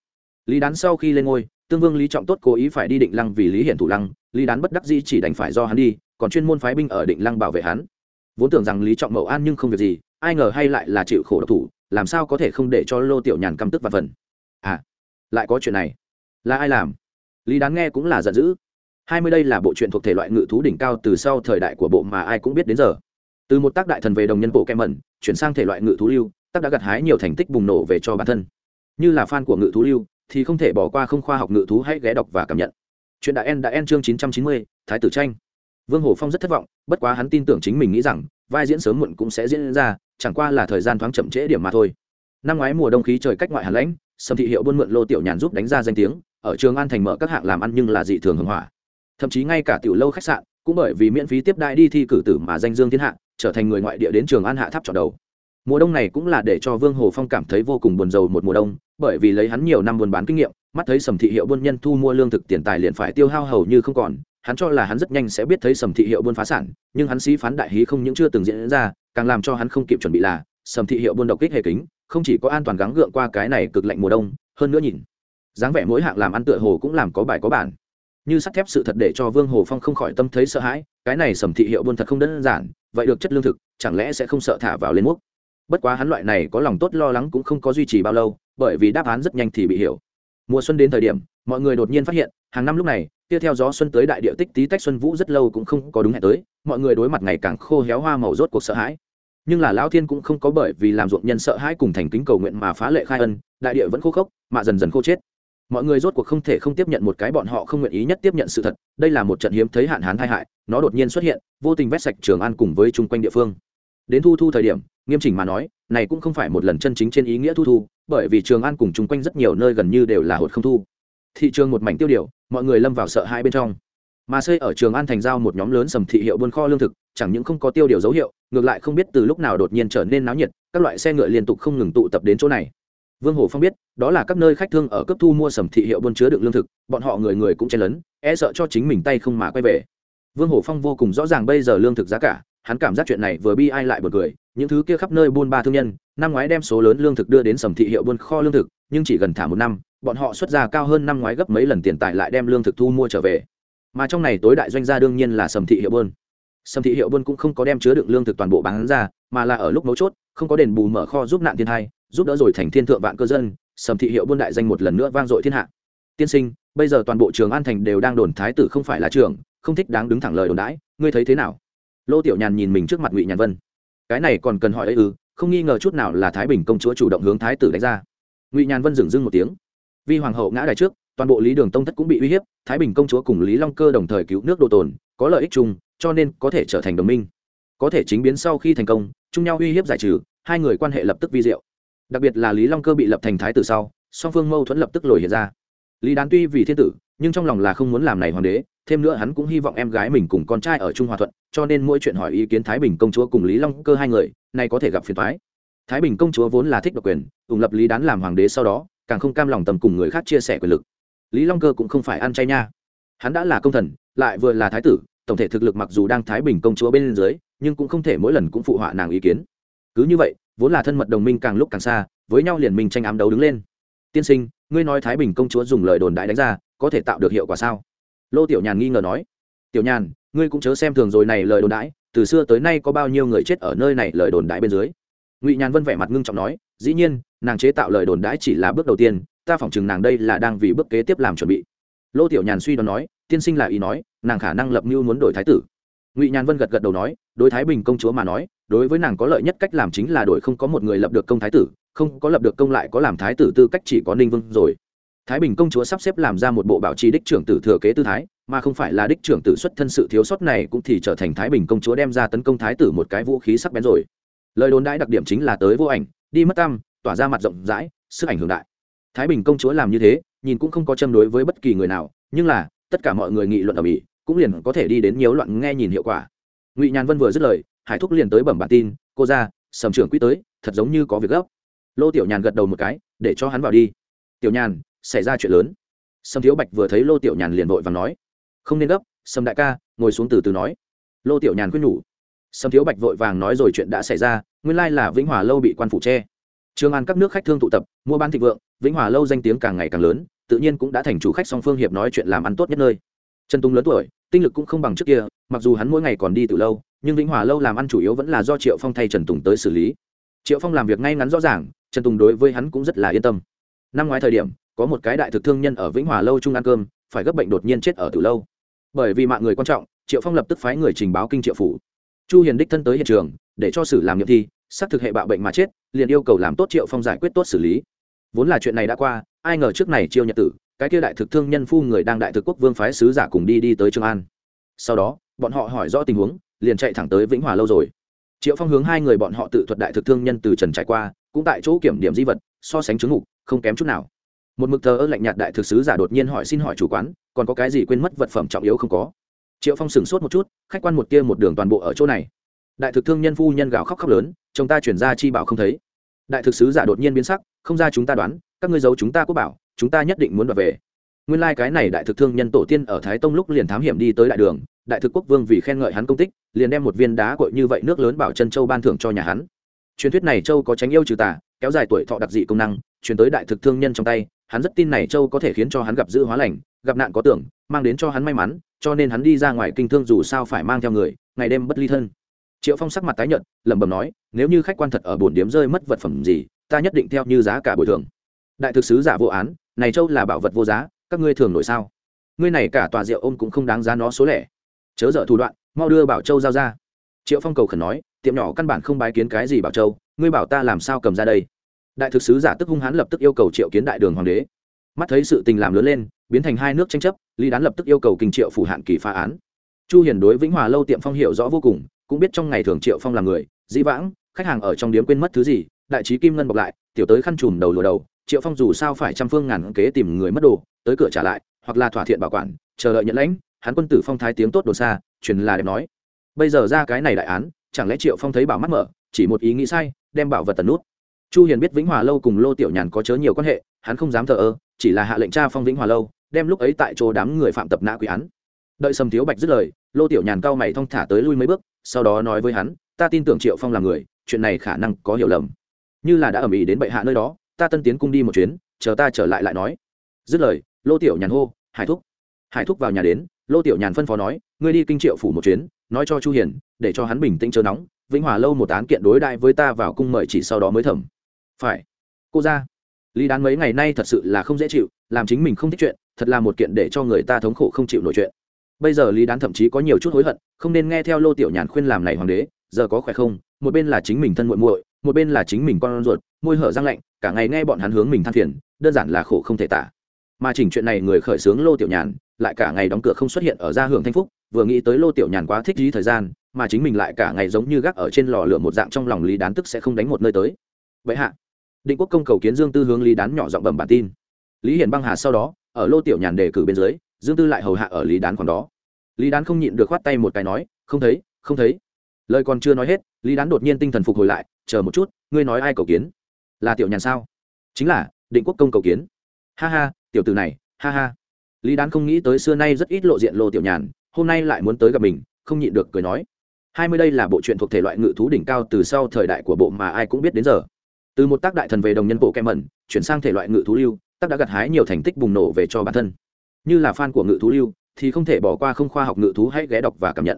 Lý đán sau khi lên ngôi, tương vương lý trọng tốt cố ý phải đi định lăng vì lý hiển thủ lăng, lý đán bất đắc dĩ chỉ đành phải do hắn đi, còn chuyên môn phái binh ở định lăng bảo vệ hắn. Vốn tưởng rằng lý trọng mậu an nhưng không việc gì, ai ngờ hay lại là chịu khổ độc thủ, làm sao có thể không để cho lô tiểu nhàn căm tức và phần. À lại có chuyện này. Là ai làm? Lý đán nghe cũng là giận dữ. Hai mươi đây là bộ truyện thuộc thể loại ngự thú đỉnh cao từ sau thời đại của bộ mà ai cũng biết đến giờ từ một tác đại thần về đồng nhân bộ kem mẩn, chuyển sang thể loại ngự thú lưu, tác đã gặt hái nhiều thành tích bùng nổ về cho bản thân. Như là fan của ngự thú lưu, thì không thể bỏ qua không khoa học ngự thú hãy ghé đọc và cảm nhận. Chuyện đã en đã en chương chín trăm chín mươi, thái tử tranh. Vương hổ phong rất thất vọng, bất quá hắn tin tưởng chính mình nghĩ rằng, vai diễn sớm muộn cũng sẽ diễn ra, chẳng qua là thời gian thoáng chậm trễ điểm mà thôi. Năm ngoái mùa đông khí trời cách ngoại hàn lãnh sầm thị hiệu buôn mượn lô tiểu nhàn giúp đánh ra danh tiếng, ở trường an thành mở các hạng làm ăn nhưng là dị thường hưng hỏa. Thậm chí ngay cả tiểu lâu khách sạn, cũng bởi vì miễn phí tiếp đại đi thi cử tử mà danh dương thiên hạ trở thành người ngoại địa đến trường an hạ tháp chọn đầu. Mùa đông này cũng là để cho vương hồ phong cảm thấy vô cùng buồn rầu một mùa đông, bởi vì lấy hắn nhiều năm buôn bán kinh nghiệm, mắt thấy sầm thị hiệu buôn nhân thu mua lương thực tiền tài liền phải tiêu hao hầu như không còn, hắn cho là hắn rất nhanh sẽ biết thấy sầm thị hiệu buôn phá sản, nhưng hắn xí phán đại hí không những chưa từng diễn ra, càng làm cho hắn không kịp chuẩn bị là, sầm thị hiệu buôn độc kích hề kính, không chỉ có an toàn gắng gượng qua cái này cực lạnh mùa đông, hơn nữa nhìn, dáng vẻ mỗi hạng làm ăn tựa hồ cũng làm có bài có bản. Như sắt thép sự thật để cho vương hồ phong không khỏi tâm thấy sợ hãi, cái này sầm thị hiệu buôn thật không đơn giản vậy được chất lương thực, chẳng lẽ sẽ không sợ thả vào lên múc bất quá hắn loại này có lòng tốt lo lắng cũng không có duy trì bao lâu, bởi vì đáp án rất nhanh thì bị hiểu. Mùa xuân đến thời điểm, mọi người đột nhiên phát hiện, hàng năm lúc này, kia theo gió xuân tới đại địa tích tí tách xuân vũ rất lâu cũng không có đúng hẹn tới, mọi người đối mặt ngày càng khô héo hoa màu rốt cuộc sợ hãi. Nhưng là lão thiên cũng không có bởi vì làm ruộng nhân sợ hãi cùng thành kính cầu nguyện mà phá lệ khai ân, đại địa vẫn khô khốc mà dần dần khô chết mọi người rốt cuộc không thể không tiếp nhận một cái bọn họ không nguyện ý nhất tiếp nhận sự thật, đây là một trận hiếm thấy hạn hán tai hại, nó đột nhiên xuất hiện, vô tình vét sạch trường an cùng với chung quanh địa phương. Đến thu thu thời điểm, nghiêm chỉnh mà nói, này cũng không phải một lần chân chính trên ý nghĩa thu thu, bởi vì trường an cùng chung quanh rất nhiều nơi gần như đều là hột không thu. Thị trường một mảnh tiêu điều, mọi người lâm vào sợ hãi bên trong. Mà xây ở trường an thành giao một nhóm lớn sầm thị hiệu buôn kho lương thực, chẳng những không có tiêu điều dấu hiệu, ngược lại không biết từ lúc nào đột nhiên trở nên náo nhiệt, các loại xe ngựa liên tục không ngừng tụ tập đến chỗ này vương hồ phong biết, đó là các nơi khách thương ở cấp thu mua sầm thị hiệu buôn chứa đựng lương thực, bọn họ người người cũng chen lấn e sợ cho chính mình tay không mà quay về. Vương hồ phong vô cùng rõ ràng bây giờ lương thực giá cả, hắn cảm giác chuyện này vừa bi ai lại bật cười, những thứ kia khắp nơi buôn ba thương nhân, năm ngoái đem số lớn lương thực đưa đến sầm thị hiệu buôn kho lương thực, nhưng chỉ gần thả một năm, bọn họ xuất ra cao hơn năm ngoái gấp mấy lần tiền tài lại đem lương thực thu mua trở về. Mà trong này tối đại doanh gia đương nhiên là sầm thị hiệu buôn. Sầm thị hiệu buôn cũng không có đem chứa đựng lương thực toàn bộ bán ra, mà là ở lúc mấu chốt, không có đền bù mở kho giúp nạn thiên thai giúp đỡ rồi thành thiên thượng vạn cơ dân, sầm thị hiệu buôn đại danh một lần nữa vang dội thiên hạ. Tiên sinh, bây giờ toàn bộ trường an thành đều đang đồn thái tử không phải là trường không thích đáng đứng thẳng lời đồn đãi, ngươi thấy thế nào? Lô tiểu nhàn nhìn mình trước mặt ngụy nhàn vân. Cái này còn cần hỏi ấy ư, không nghi ngờ chút nào là thái bình công chúa chủ động hướng thái tử đánh ra. Ngụy nhàn vân dừng dưng một tiếng. Vì hoàng hậu ngã đài trước, toàn bộ lý đường tông thất cũng bị uy hiếp, thái bình công chúa cùng lý long cơ đồng thời cứu nước đồ tồn, có lợi ích chung, cho nên có thể trở thành đồng minh. Có thể chính biến sau khi thành công, chung nhau uy hiếp giải trừ, hai người quan hệ lập tức vi diệu đặc biệt là lý long cơ bị lập thành thái tử sau, song phương mâu thuẫn lập tức lồi hiện ra. Lý đán tuy vì thiên tử, nhưng trong lòng là không muốn làm này hoàng đế, thêm nữa hắn cũng hy vọng em gái mình cùng con trai ở trung hòa thuận, cho nên mỗi chuyện hỏi ý kiến thái bình công chúa cùng lý long cơ hai người, nay có thể gặp phiền thoái thái bình công chúa vốn là thích độc quyền, ủng lập lý đán làm hoàng đế sau đó, càng không cam lòng tầm cùng người khác chia sẻ quyền lực. Lý long cơ cũng không phải ăn chay nha. Hắn đã là công thần, lại vừa là thái tử, tổng thể thực lực mặc dù đang thái bình công chúa bên dưới, nhưng cũng không thể mỗi lần cũng phụ họa nàng ý kiến. Cứ như vậy vốn là thân mật đồng minh càng lúc càng xa, với nhau liền minh tranh ám đấu đứng lên. Tiên sinh, ngươi nói thái bình công chúa dùng lời đồn đại đánh ra, có thể tạo được hiệu quả sao? Lô tiểu nhàn nghi ngờ nói. Tiểu nhàn, ngươi cũng chớ xem thường rồi này lời đồn đãi từ xưa tới nay có bao nhiêu người chết ở nơi này lời đồn đãi bên dưới? Ngụy nhàn vân vẻ mặt ngưng trọng nói. Dĩ nhiên, nàng chế tạo lời đồn đãi chỉ là bước đầu tiên, ta phỏng chừng nàng đây là đang vì bước kế tiếp làm chuẩn bị. Lô tiểu nhàn suy đoán nói. Tiên sinh là ý nói, nàng khả năng lập mưu muốn đổi thái tử. Ngụy nhàn vân gật gật đầu nói. Đối thái bình công chúa mà nói đối với nàng có lợi nhất cách làm chính là đổi không có một người lập được công thái tử, không có lập được công lại có làm thái tử tư cách chỉ có ninh vương rồi. Thái bình công chúa sắp xếp làm ra một bộ bảo trì đích trưởng tử thừa kế tư thái, mà không phải là đích trưởng tử xuất thân sự thiếu sót này cũng thì trở thành thái bình công chúa đem ra tấn công thái tử một cái vũ khí sắc bén rồi. Lời đồn đãi đặc điểm chính là tới vô ảnh, đi mất tâm tỏa ra mặt rộng rãi, sức ảnh hưởng đại. Thái bình công chúa làm như thế, nhìn cũng không có châm đối với bất kỳ người nào, nhưng là, tất cả mọi người nghị luận ở mỹ, cũng liền có thể đi đến nhiều loạn nghe nhìn hiệu quả. Ngụy nhàn vân vừa dứt lời hải thúc liền tới bẩm bản tin, cô ra, sầm trưởng quý tới, thật giống như có việc gấp. Lô tiểu nhàn gật đầu một cái, để cho hắn vào đi. Tiểu nhàn, xảy ra chuyện lớn. Sầm thiếu bạch vừa thấy lô tiểu nhàn liền vội và nói, không nên gấp, sầm đại ca, ngồi xuống từ từ nói. Lô tiểu nhàn quyết nhủ. Sầm thiếu bạch vội vàng nói rồi chuyện đã xảy ra, nguyên lai là vĩnh hòa lâu bị quan phủ che. Trường an các nước khách thương tụ tập, mua bán thịnh vượng, vĩnh hòa lâu danh tiếng càng ngày càng lớn, tự nhiên cũng đã thành chủ khách song phương hiệp nói chuyện làm ăn tốt nhất nơi. Trần tùng lớn tuổi, tinh lực cũng không bằng trước kia, mặc dù hắn mỗi ngày còn đi từ lâu nhưng vĩnh hòa lâu làm ăn chủ yếu vẫn là do triệu phong thay trần tùng tới xử lý triệu phong làm việc ngay ngắn rõ ràng trần tùng đối với hắn cũng rất là yên tâm năm ngoái thời điểm có một cái đại thực thương nhân ở vĩnh hòa lâu chung ăn cơm phải gấp bệnh đột nhiên chết ở từ lâu bởi vì mạng người quan trọng triệu phong lập tức phái người trình báo kinh triệu phủ chu hiền đích thân tới hiện trường để cho xử làm nghiệm thi xác thực hệ bạo bệnh mà chết liền yêu cầu làm tốt triệu phong giải quyết tốt xử lý vốn là chuyện này đã qua ai ngờ trước này chiêu nhật tử cái kia đại thực thương nhân phu người đang đại thực quốc vương phái sứ giả cùng đi đi tới trường an sau đó bọn họ hỏi rõ tình huống liền chạy thẳng tới vĩnh hòa lâu rồi. Triệu phong hướng hai người bọn họ tự thuật đại thực thương nhân từ trần trải qua, cũng tại chỗ kiểm điểm di vật, so sánh chứng ngục, không kém chút nào. Một mực thờ ơ lạnh nhạt đại thực sứ giả đột nhiên hỏi xin hỏi chủ quán, còn có cái gì quên mất vật phẩm trọng yếu không có? Triệu phong sửng sốt một chút, khách quan một tia một đường toàn bộ ở chỗ này. Đại thực thương nhân phu nhân gào khóc khóc lớn, chồng ta chuyển ra chi bảo không thấy. Đại thực sứ giả đột nhiên biến sắc, không ra chúng ta đoán, các ngươi giấu chúng ta quốc bảo, chúng ta nhất định muốn đoạt về. Nguyên lai cái này đại thực thương nhân tổ tiên ở thái tông lúc liền thám hiểm đi tới đại đường đại thực quốc vương vì khen ngợi hắn công tích, liền đem một viên đá cội như vậy nước lớn bảo chân châu ban thưởng cho nhà hắn. Truyền thuyết này châu có tránh yêu trừ tà, kéo dài tuổi thọ đặc dị công năng chuyển tới đại thực thương nhân trong tay, hắn rất tin này châu có thể khiến cho hắn gặp dữ hóa lành, gặp nạn có tưởng, mang đến cho hắn may mắn, cho nên hắn đi ra ngoài kinh thương dù sao phải mang theo người, ngày đêm bất ly thân. Triệu phong sắc mặt tái nhợt, lẩm bẩm nói, nếu như khách quan thật ở bồn điếm rơi mất vật phẩm gì, ta nhất định theo như giá cả bồi thường. Đại thực sứ giả vô án, này châu là bảo vật vô giá, các ngươi thường nổi sao? Ngươi này cả tòa rượu ôm cũng không đáng giá nó số lẻ chớ dở thủ đoạn, mau đưa bảo châu giao ra. Triệu phong cầu khẩn nói, tiệm nhỏ căn bản không bái kiến cái gì bảo châu, ngươi bảo ta làm sao cầm ra đây? Đại thực sứ giả tức hung hãn lập tức yêu cầu triệu kiến đại đường hoàng đế. Mắt thấy sự tình làm lớn lên, biến thành hai nước tranh chấp, lý đán lập tức yêu cầu kinh triệu phủ hạn kỳ phá án. Chu hiền đối vĩnh hòa lâu tiệm phong hiệu rõ vô cùng, cũng biết trong ngày thường triệu phong là người, dĩ vãng, khách hàng ở trong điếm quên mất thứ gì, đại trí kim ngân bọc lại, tiểu tới khăn trùm đầu lùa đầu, triệu phong dù sao phải trăm phương ngàn kế tìm người mất đồ, tới cửa trả lại, hoặc là thỏa thiện bảo quản, chờ đợi nhận lãnh hắn quân tử phong thái tiếng tốt đồ xa, truyền là đẹp nói. Bây giờ ra cái này đại án, chẳng lẽ triệu phong thấy bảo mắt mở, chỉ một ý nghĩ sai, đem bảo vật tần nút. Chu hiền biết vĩnh hòa lâu cùng lô tiểu nhàn có chớ nhiều quan hệ, hắn không dám thờ ơ, chỉ là hạ lệnh tra phong vĩnh hòa lâu, đem lúc ấy tại chỗ đám người phạm tập nã quỷ án. Đợi sầm thiếu bạch dứt lời, lô tiểu nhàn cao mày thong thả tới lui mấy bước, sau đó nói với hắn, ta tin tưởng triệu phong là người, chuyện này khả năng có hiểu lầm. Như là đã ẩm ĩ đến bệ hạ nơi đó, ta tân tiến cung đi một chuyến, chờ ta trở lại lại nói. Dứt lời, lô tiểu nhàn hô, hải thúc hải thúc vào nhà đến, lô tiểu nhàn phân phó nói, ngươi đi kinh triệu phủ một chuyến, nói cho chu hiền, để cho hắn bình tĩnh chờ nóng, vĩnh hòa lâu một án kiện đối đại với ta vào cung mời chỉ sau đó mới thẩm. Phải. Cô ra lý đán mấy ngày nay thật sự là không dễ chịu, làm chính mình không thích chuyện, thật là một kiện để cho người ta thống khổ không chịu nổi chuyện. Bây giờ lý đán thậm chí có nhiều chút hối hận, không nên nghe theo lô tiểu nhàn khuyên làm này hoàng đế, giờ có khỏe không? Một bên là chính mình thân muội muội, một bên là chính mình con ruột, môi hở răng lạnh, cả ngày nghe bọn hắn hướng mình than phiền, đơn giản là khổ không thể tả. Mà chỉnh chuyện này người khởi xướng lô tiểu nhàn lại cả ngày đóng cửa không xuất hiện ở gia hưởng thanh phúc, vừa nghĩ tới lô tiểu nhàn quá thích dí thời gian, mà chính mình lại cả ngày giống như gác ở trên lò lửa một dạng trong lòng lý đán tức sẽ không đánh một nơi tới. Vậy hạ, định quốc công cầu kiến dương tư hướng lý đán nhỏ giọng bẩm bản tin. Lý hiển băng hà sau đó, ở lô tiểu nhàn đề cử bên dưới, dương tư lại hầu hạ ở lý đán còn đó. Lý đán không nhịn được khoát tay một cái nói, không thấy không thấy. Lời còn chưa nói hết, lý đán đột nhiên tinh thần phục hồi lại, chờ một chút, ngươi nói ai cầu kiến? Là tiểu nhàn sao? Chính là, định quốc công cầu kiến. Ha ha, tiểu từ này, ha ha lý đán không nghĩ tới xưa nay rất ít lộ diện lô tiểu nhàn, hôm nay lại muốn tới gặp mình, không nhịn được cười nói. Hai mươi đây là bộ truyện thuộc thể loại ngự thú đỉnh cao từ sau thời đại của bộ mà ai cũng biết đến giờ. Từ một tác đại thần về đồng nhân bộ kem mẩn, chuyển sang thể loại ngự thú lưu, tác đã gặt hái nhiều thành tích bùng nổ về cho bản thân. Như là fan của ngự thú lưu, thì không thể bỏ qua không khoa học ngự thú hãy ghé đọc và cảm nhận.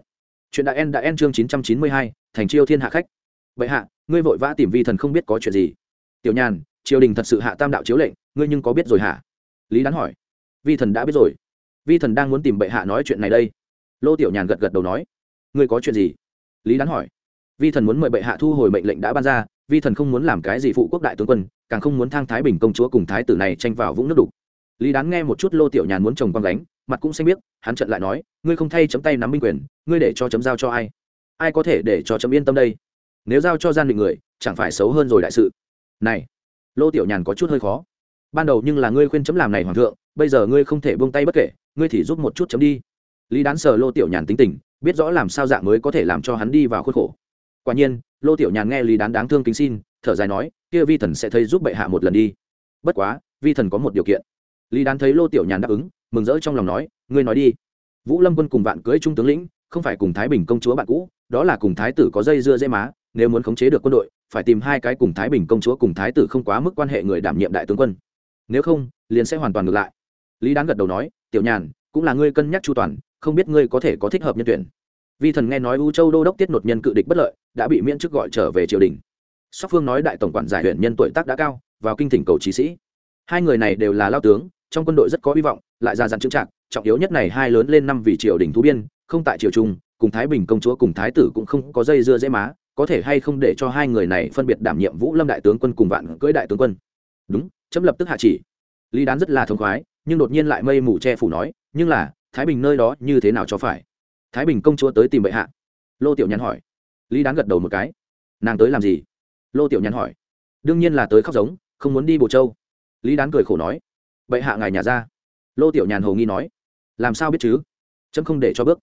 Chuyện đã en đã en chương chín trăm chín mươi hai, thành chiêu thiên hạ khách. Vậy hạ, ngươi vội vã tìm vi thần không biết có chuyện gì. Tiểu nhàn, triều đình thật sự hạ tam đạo chiếu lệnh, ngươi nhưng có biết rồi hả? Lý đán hỏi vi thần đã biết rồi. Vi thần đang muốn tìm bệ hạ nói chuyện này đây. Lô tiểu nhàn gật gật đầu nói, ngươi có chuyện gì? Lý đán hỏi. Vi thần muốn mời bệ hạ thu hồi mệnh lệnh đã ban ra, vi thần không muốn làm cái gì phụ quốc đại tướng quân, càng không muốn thang thái bình công chúa cùng thái tử này tranh vào vũng nước đục. Lý đán nghe một chút lô tiểu nhàn muốn chồng con gánh, mặt cũng xanh biết hắn trận lại nói, ngươi không thay chấm tay nắm binh quyền, ngươi để cho chấm giao cho ai? Ai có thể để cho chấm yên tâm đây? Nếu giao cho gian định người, chẳng phải xấu hơn rồi đại sự. Này. Lô tiểu nhàn có chút hơi khó. Ban đầu nhưng là ngươi khuyên chấm làm này hoàng thượng bây giờ ngươi không thể buông tay bất kể, ngươi thì giúp một chút chấm đi. Lý đán sờ lô tiểu nhàn tính tình, biết rõ làm sao dạng mới có thể làm cho hắn đi vào khuất khổ. Quả nhiên, lô tiểu nhàn nghe lý đán đáng thương kính xin, thở dài nói, kia vi thần sẽ thấy giúp bệ hạ một lần đi. Bất quá, vi thần có một điều kiện. Lý đán thấy lô tiểu nhàn đáp ứng, mừng rỡ trong lòng nói, ngươi nói đi. Vũ lâm quân cùng vạn cưới trung tướng lĩnh, không phải cùng thái bình công chúa bạn cũ, đó là cùng thái tử có dây dưa dễ má, nếu muốn khống chế được quân đội, phải tìm hai cái cùng thái bình công chúa cùng thái tử không quá mức quan hệ người đảm nhiệm đại tướng quân. Nếu không, liền sẽ hoàn toàn ngược lại lý đán gật đầu nói, tiểu nhàn, cũng là ngươi cân nhắc chu toàn, không biết ngươi có thể có thích hợp nhân tuyển. Vi thần nghe nói u châu đô đốc tiết nột nhân cự địch bất lợi, đã bị miễn chức gọi trở về triều đình. Sóc phương nói đại tổng quản giải huyện nhân tuổi tác đã cao, vào kinh thỉnh cầu trí sĩ. Hai người này đều là lao tướng, trong quân đội rất có hy vọng, lại ra dặn trưng trạng trọng yếu nhất này hai lớn lên năm vì triều đình thú biên, không tại triều trung, cùng thái bình công chúa cùng thái tử cũng không có dây dưa dễ má, có thể hay không để cho hai người này phân biệt đảm nhiệm vũ lâm đại tướng quân cùng vạn cưỡi đại tướng quân. Đúng, chấm lập tức hạ chỉ. Lý đán rất là thông khoái nhưng đột nhiên lại mây mù che phủ nói, nhưng là, thái bình nơi đó như thế nào cho phải? Thái bình công chúa tới tìm bệ hạ. Lô tiểu nhắn hỏi. Lý đán gật đầu một cái. Nàng tới làm gì? Lô tiểu nhắn hỏi. Đương nhiên là tới khóc giống, không muốn đi bồ châu. Lý đán cười khổ nói. Bệ hạ ngài nhà ra. Lô tiểu nhàn hồ nghi nói. Làm sao biết chứ? Chấm không để cho bước.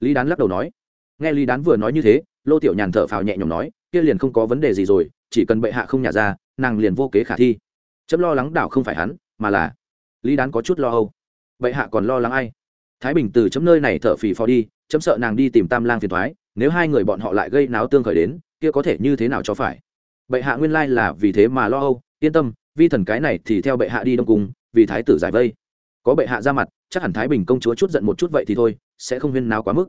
Lý đán lắc đầu nói. Nghe lý đán vừa nói như thế, lô tiểu nhàn thở phào nhẹ nhõm nói, kia liền không có vấn đề gì rồi, chỉ cần bệ hạ không nhà ra, nàng liền vô kế khả thi. Chấm lo lắng đảo không phải hắn, mà là lý đán có chút lo âu. Bệ hạ còn lo lắng ai? Thái bình từ chấm nơi này thở phì phò đi, chấm sợ nàng đi tìm tam lang phiền thoái, nếu hai người bọn họ lại gây náo tương khởi đến, kia có thể như thế nào cho phải? Bệ hạ nguyên lai là vì thế mà lo âu, yên tâm, vi thần cái này thì theo bệ hạ đi đông cung, vì thái tử giải vây. Có bệ hạ ra mặt, chắc hẳn thái bình công chúa chút giận một chút vậy thì thôi, sẽ không huyên náo quá mức.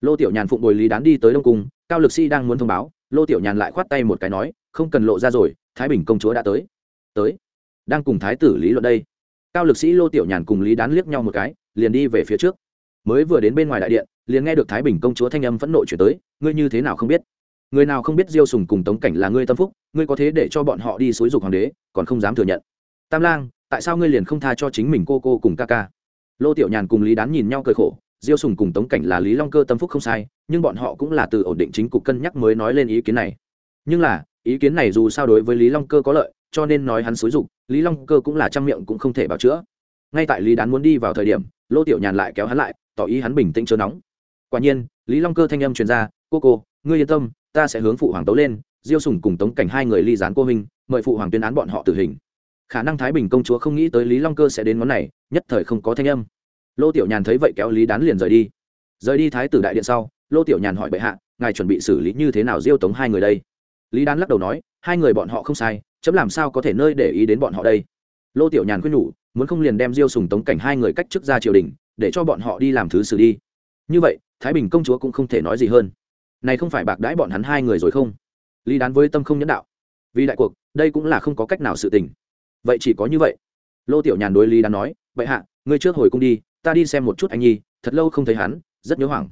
Lô tiểu nhàn phụng bồi lý đán đi tới đông cung, cao lực sĩ đang muốn thông báo, lô tiểu nhàn lại khoát tay một cái nói, không cần lộ ra rồi, thái bình công chúa đã tới. Tới? Đang cùng thái tử lý luận đây cao lực sĩ lô tiểu nhàn cùng lý đán liếc nhau một cái, liền đi về phía trước. Mới vừa đến bên ngoài đại điện, liền nghe được thái bình công chúa thanh âm phẫn nộ chuyển tới, ngươi như thế nào không biết? Người nào không biết diêu sùng cùng tống cảnh là ngươi tâm phúc, ngươi có thế để cho bọn họ đi xúi dục hoàng đế, còn không dám thừa nhận. Tam lang, tại sao ngươi liền không tha cho chính mình cô cô cùng ca ca? Lô tiểu nhàn cùng lý đán nhìn nhau cười khổ, diêu sùng cùng tống cảnh là lý long cơ tâm phúc không sai, nhưng bọn họ cũng là từ ổn định chính cục cân nhắc mới nói lên ý kiến này. Nhưng là, ý kiến này dù sao đối với lý long cơ có lợi, cho nên nói hắn xúi dục lý long cơ cũng là trăm miệng cũng không thể bảo chữa. Ngay tại lý đán muốn đi vào thời điểm lô tiểu nhàn lại kéo hắn lại tỏ ý hắn bình tĩnh chớ nóng. Quả nhiên lý long cơ thanh âm truyền ra cô cô ngươi yên tâm ta sẽ hướng phụ hoàng tấu lên diêu sùng cùng tống cảnh hai người ly gián cô hình, mời phụ hoàng tuyên án bọn họ tử hình. Khả năng thái bình công chúa không nghĩ tới lý long cơ sẽ đến món này nhất thời không có thanh âm. Lô tiểu nhàn thấy vậy kéo lý đán liền rời đi. Rời đi thái tử đại điện sau lô tiểu nhàn hỏi bệ hạ ngài chuẩn bị xử lý như thế nào diêu tống hai người đây? Lý đán lắc đầu nói, hai người bọn họ không sai, chấm làm sao có thể nơi để ý đến bọn họ đây? Lô tiểu nhàn khuyên nhủ, muốn không liền đem diêu sùng tống cảnh hai người cách chức ra triều đình, để cho bọn họ đi làm thứ xử đi. Như vậy, thái bình công chúa cũng không thể nói gì hơn. Này không phải bạc đãi bọn hắn hai người rồi không? Lý đán với tâm không nhẫn đạo. Vì đại cuộc, đây cũng là không có cách nào sự tình. Vậy chỉ có như vậy. Lô tiểu nhàn đối lý đán nói vậy hạ, ngươi trước hồi cung đi, ta đi xem một chút anh nhi, thật lâu không thấy hắn, rất nhớ hoảng.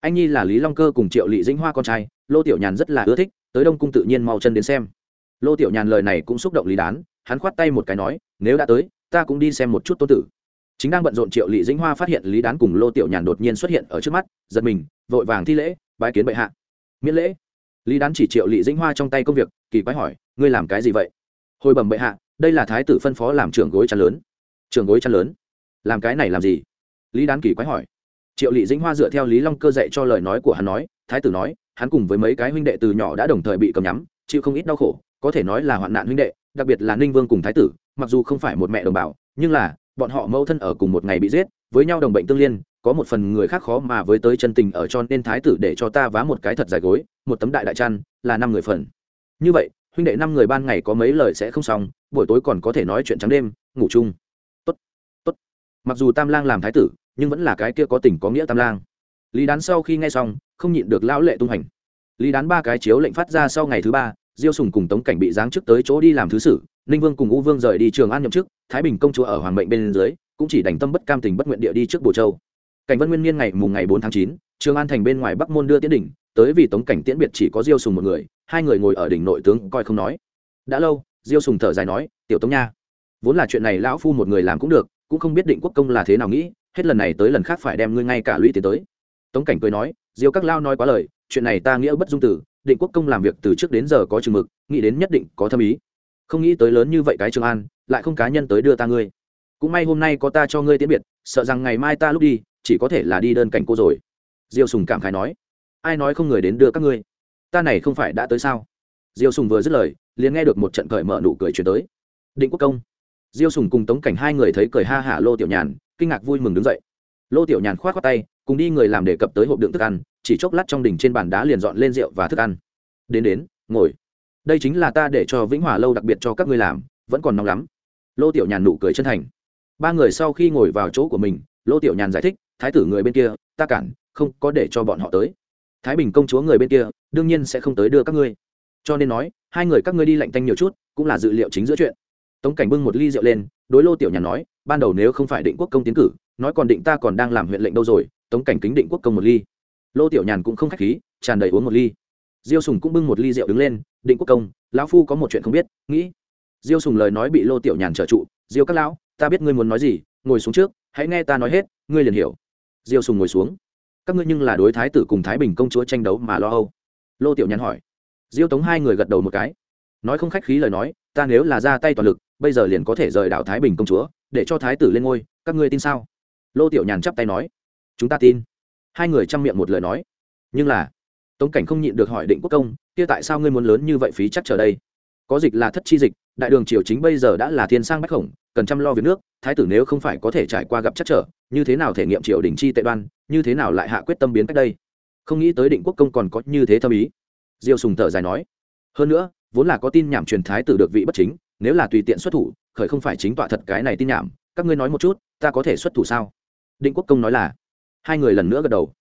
Anh nhi là lý long cơ cùng triệu lị dĩnh hoa con trai, lô tiểu nhàn rất là ưa thích tới đông cung tự nhiên mau chân đến xem. Lô tiểu nhàn lời này cũng xúc động lý đán, hắn khoát tay một cái nói, nếu đã tới, ta cũng đi xem một chút tôn tử. Chính đang bận rộn triệu lị dĩnh hoa phát hiện lý đán cùng lô tiểu nhàn đột nhiên xuất hiện ở trước mắt, giật mình, vội vàng thi lễ, bái kiến bệ hạ. Miễn lễ. Lý đán chỉ triệu lị dĩnh hoa trong tay công việc, kỳ quái hỏi, ngươi làm cái gì vậy? Hồi bẩm bệ hạ, đây là thái tử phân phó làm trưởng gối chăn lớn. Trưởng gối chăn lớn? Làm cái này làm gì? Lý đán kỳ quái hỏi. Triệu lị dĩnh hoa dựa theo lý long cơ dạy cho lời nói của hắn nói, thái tử nói hắn cùng với mấy cái huynh đệ từ nhỏ đã đồng thời bị cầm nhắm, chịu không ít đau khổ, có thể nói là hoạn nạn huynh đệ, đặc biệt là ninh vương cùng thái tử, mặc dù không phải một mẹ đồng bào, nhưng là, bọn họ mâu thân ở cùng một ngày bị giết, với nhau đồng bệnh tương liên, có một phần người khác khó mà với tới chân tình ở cho nên thái tử để cho ta vá một cái thật dài gối, một tấm đại đại chăn, là năm người phần. Như vậy, huynh đệ năm người ban ngày có mấy lời sẽ không xong, buổi tối còn có thể nói chuyện trắng đêm, ngủ chung. Tốt tốt. Mặc dù tam lang làm thái tử, nhưng vẫn là cái kia có tình có nghĩa tam lang. Lý đán sau khi nghe xong không nhịn được lão lệ tung hành. Lý đán ba cái chiếu lệnh phát ra sau ngày thứ ba, diêu sùng cùng tống cảnh bị giáng chức tới chỗ đi làm thứ sử ninh vương cùng u vương rời đi trường an nhậm chức, thái bình công chúa ở hoàng mệnh bên dưới, cũng chỉ đành tâm bất cam tình bất nguyện địa đi trước bồ châu. Cảnh vân nguyên niên ngày mùng ngày bốn tháng chín, trường an thành bên ngoài bắc môn đưa tiến đỉnh, tới vì tống cảnh tiễn biệt chỉ có diêu sùng một người, hai người ngồi ở đỉnh nội tướng coi không nói. Đã lâu, diêu sùng thở dài nói, tiểu tống nha, vốn là chuyện này lão phu một người làm cũng được, cũng không biết định quốc công là thế nào nghĩ, hết lần này tới lần khác phải đem ngươi ngay cả lũy tiến tới. Tống cảnh cười nói diêu các lao nói quá lời, chuyện này ta nghĩa bất dung tử, định quốc công làm việc từ trước đến giờ có chừng mực, nghĩ đến nhất định có thâm ý. Không nghĩ tới lớn như vậy cái trường an, lại không cá nhân tới đưa ta ngươi. Cũng may hôm nay có ta cho ngươi tiễn biệt, sợ rằng ngày mai ta lúc đi, chỉ có thể là đi đơn cảnh cô rồi. Diêu sùng cảm khái nói, ai nói không người đến đưa các ngươi? Ta này không phải đã tới sao? Diêu sùng vừa dứt lời, liền nghe được một trận cởi mở nụ cười chuyển tới. Định quốc công. Diêu sùng cùng tống cảnh hai người thấy cười ha hả lô tiểu nhàn, kinh ngạc vui mừng đứng dậy. Lô tiểu nhàn k h o á t khoác tay cùng đi người làm đề cập tới hộp đựng thức ăn, chỉ chốc lát trong đỉnh trên bàn đá liền dọn lên rượu và thức ăn. Đến đến, ngồi. Đây chính là ta để cho vĩnh hòa lâu đặc biệt cho các ngươi làm, vẫn còn nóng lắm. Lô tiểu nhàn nụ cười chân thành. Ba người sau khi ngồi vào chỗ của mình, lô tiểu nhàn giải thích, thái tử người bên kia, ta cản, không có để cho bọn họ tới. Thái bình công chúa người bên kia, đương nhiên sẽ không tới đưa các ngươi. Cho nên nói, hai người các ngươi đi lạnh tanh nhiều chút, cũng là dự liệu chính giữa chuyện. Tống cảnh bưng một ly rượu lên, đối lô tiểu nhàn nói, ban đầu nếu không phải định quốc công tiến cử, nói còn định ta còn đang làm huyện lệnh đâu rồi tống cảnh kính định quốc công một ly. Lô tiểu nhàn cũng không khách khí, tràn đầy uống một ly. Diêu sùng cũng bưng một ly rượu đứng lên, định quốc công, lão phu có một chuyện không biết, nghĩ. Diêu sùng lời nói bị lô tiểu nhàn trở trụ, diêu các lão, ta biết ngươi muốn nói gì, ngồi xuống trước, hãy nghe ta nói hết, ngươi liền hiểu. Diêu sùng ngồi xuống. Các ngươi nhưng là đối thái tử cùng thái bình công chúa tranh đấu mà lo âu. Lô tiểu nhàn hỏi. Diêu tống hai người gật đầu một cái. Nói không khách khí lời nói, ta nếu là ra tay toàn lực, bây giờ liền có thể rời đảo thái bình công chúa, để cho thái tử lên ngôi, các ngươi tin sao? Lô tiểu nhàn chắp tay nói chúng ta tin. Hai người chăm miệng một lời nói. Nhưng là, tống cảnh không nhịn được hỏi định quốc công, kia tại sao ngươi muốn lớn như vậy phí chắc chờ đây? Có dịch là thất chi dịch, đại đường triều chính bây giờ đã là thiên sang bách khổng cần chăm lo việc nước, thái tử nếu không phải có thể trải qua gặp chắc trở, như thế nào thể nghiệm triều đình chi tệ đoan, như thế nào lại hạ quyết tâm biến cách đây? Không nghĩ tới định quốc công còn có như thế thâm ý. Diêu sùng thở dài nói, hơn nữa, vốn là có tin nhảm truyền thái tử được vị bất chính, nếu là tùy tiện xuất thủ, khởi không phải chính tọa thật cái này tin nhảm, các ngươi nói một chút, ta có thể xuất thủ sao? Định quốc công nói là hai người lần nữa gật đầu.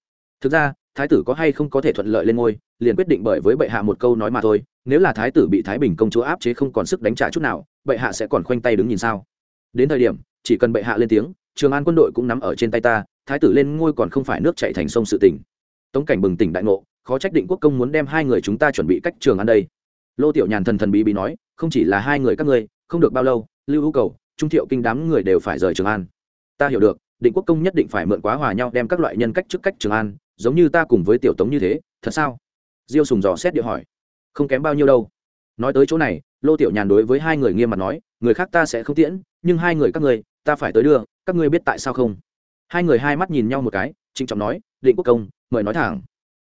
Thực ra, thái tử có hay không có thể thuận lợi lên ngôi, liền quyết định bởi với bệ hạ một câu nói mà thôi. Nếu là thái tử bị thái bình công chúa áp chế không còn sức đánh trả chút nào, bệ hạ sẽ còn khoanh tay đứng nhìn sao? Đến thời điểm, chỉ cần bệ hạ lên tiếng, trường an quân đội cũng nắm ở trên tay ta, thái tử lên ngôi còn không phải nước chạy thành sông sự tỉnh tống cảnh bừng tỉnh đại ngộ, khó trách định quốc công muốn đem hai người chúng ta chuẩn bị cách trường an đây. Lô tiểu nhàn thần thần bí bí nói, không chỉ là hai người các ngươi, không được bao lâu, lưu hữu cầu, trung thiệu kinh đám người đều phải rời trường an. Ta hiểu được định quốc công nhất định phải mượn quá hòa nhau đem các loại nhân cách chức cách trường an, giống như ta cùng với tiểu tống như thế, thật sao? Diêu sùng dò xét điệu hỏi. Không kém bao nhiêu đâu. Nói tới chỗ này, lô tiểu nhàn đối với hai người nghiêm mặt nói, người khác ta sẽ không tiễn, nhưng hai người các ngươi, ta phải tới đưa, các ngươi biết tại sao không? Hai người hai mắt nhìn nhau một cái, trịnh trọng nói, định quốc công, mời nói thẳng.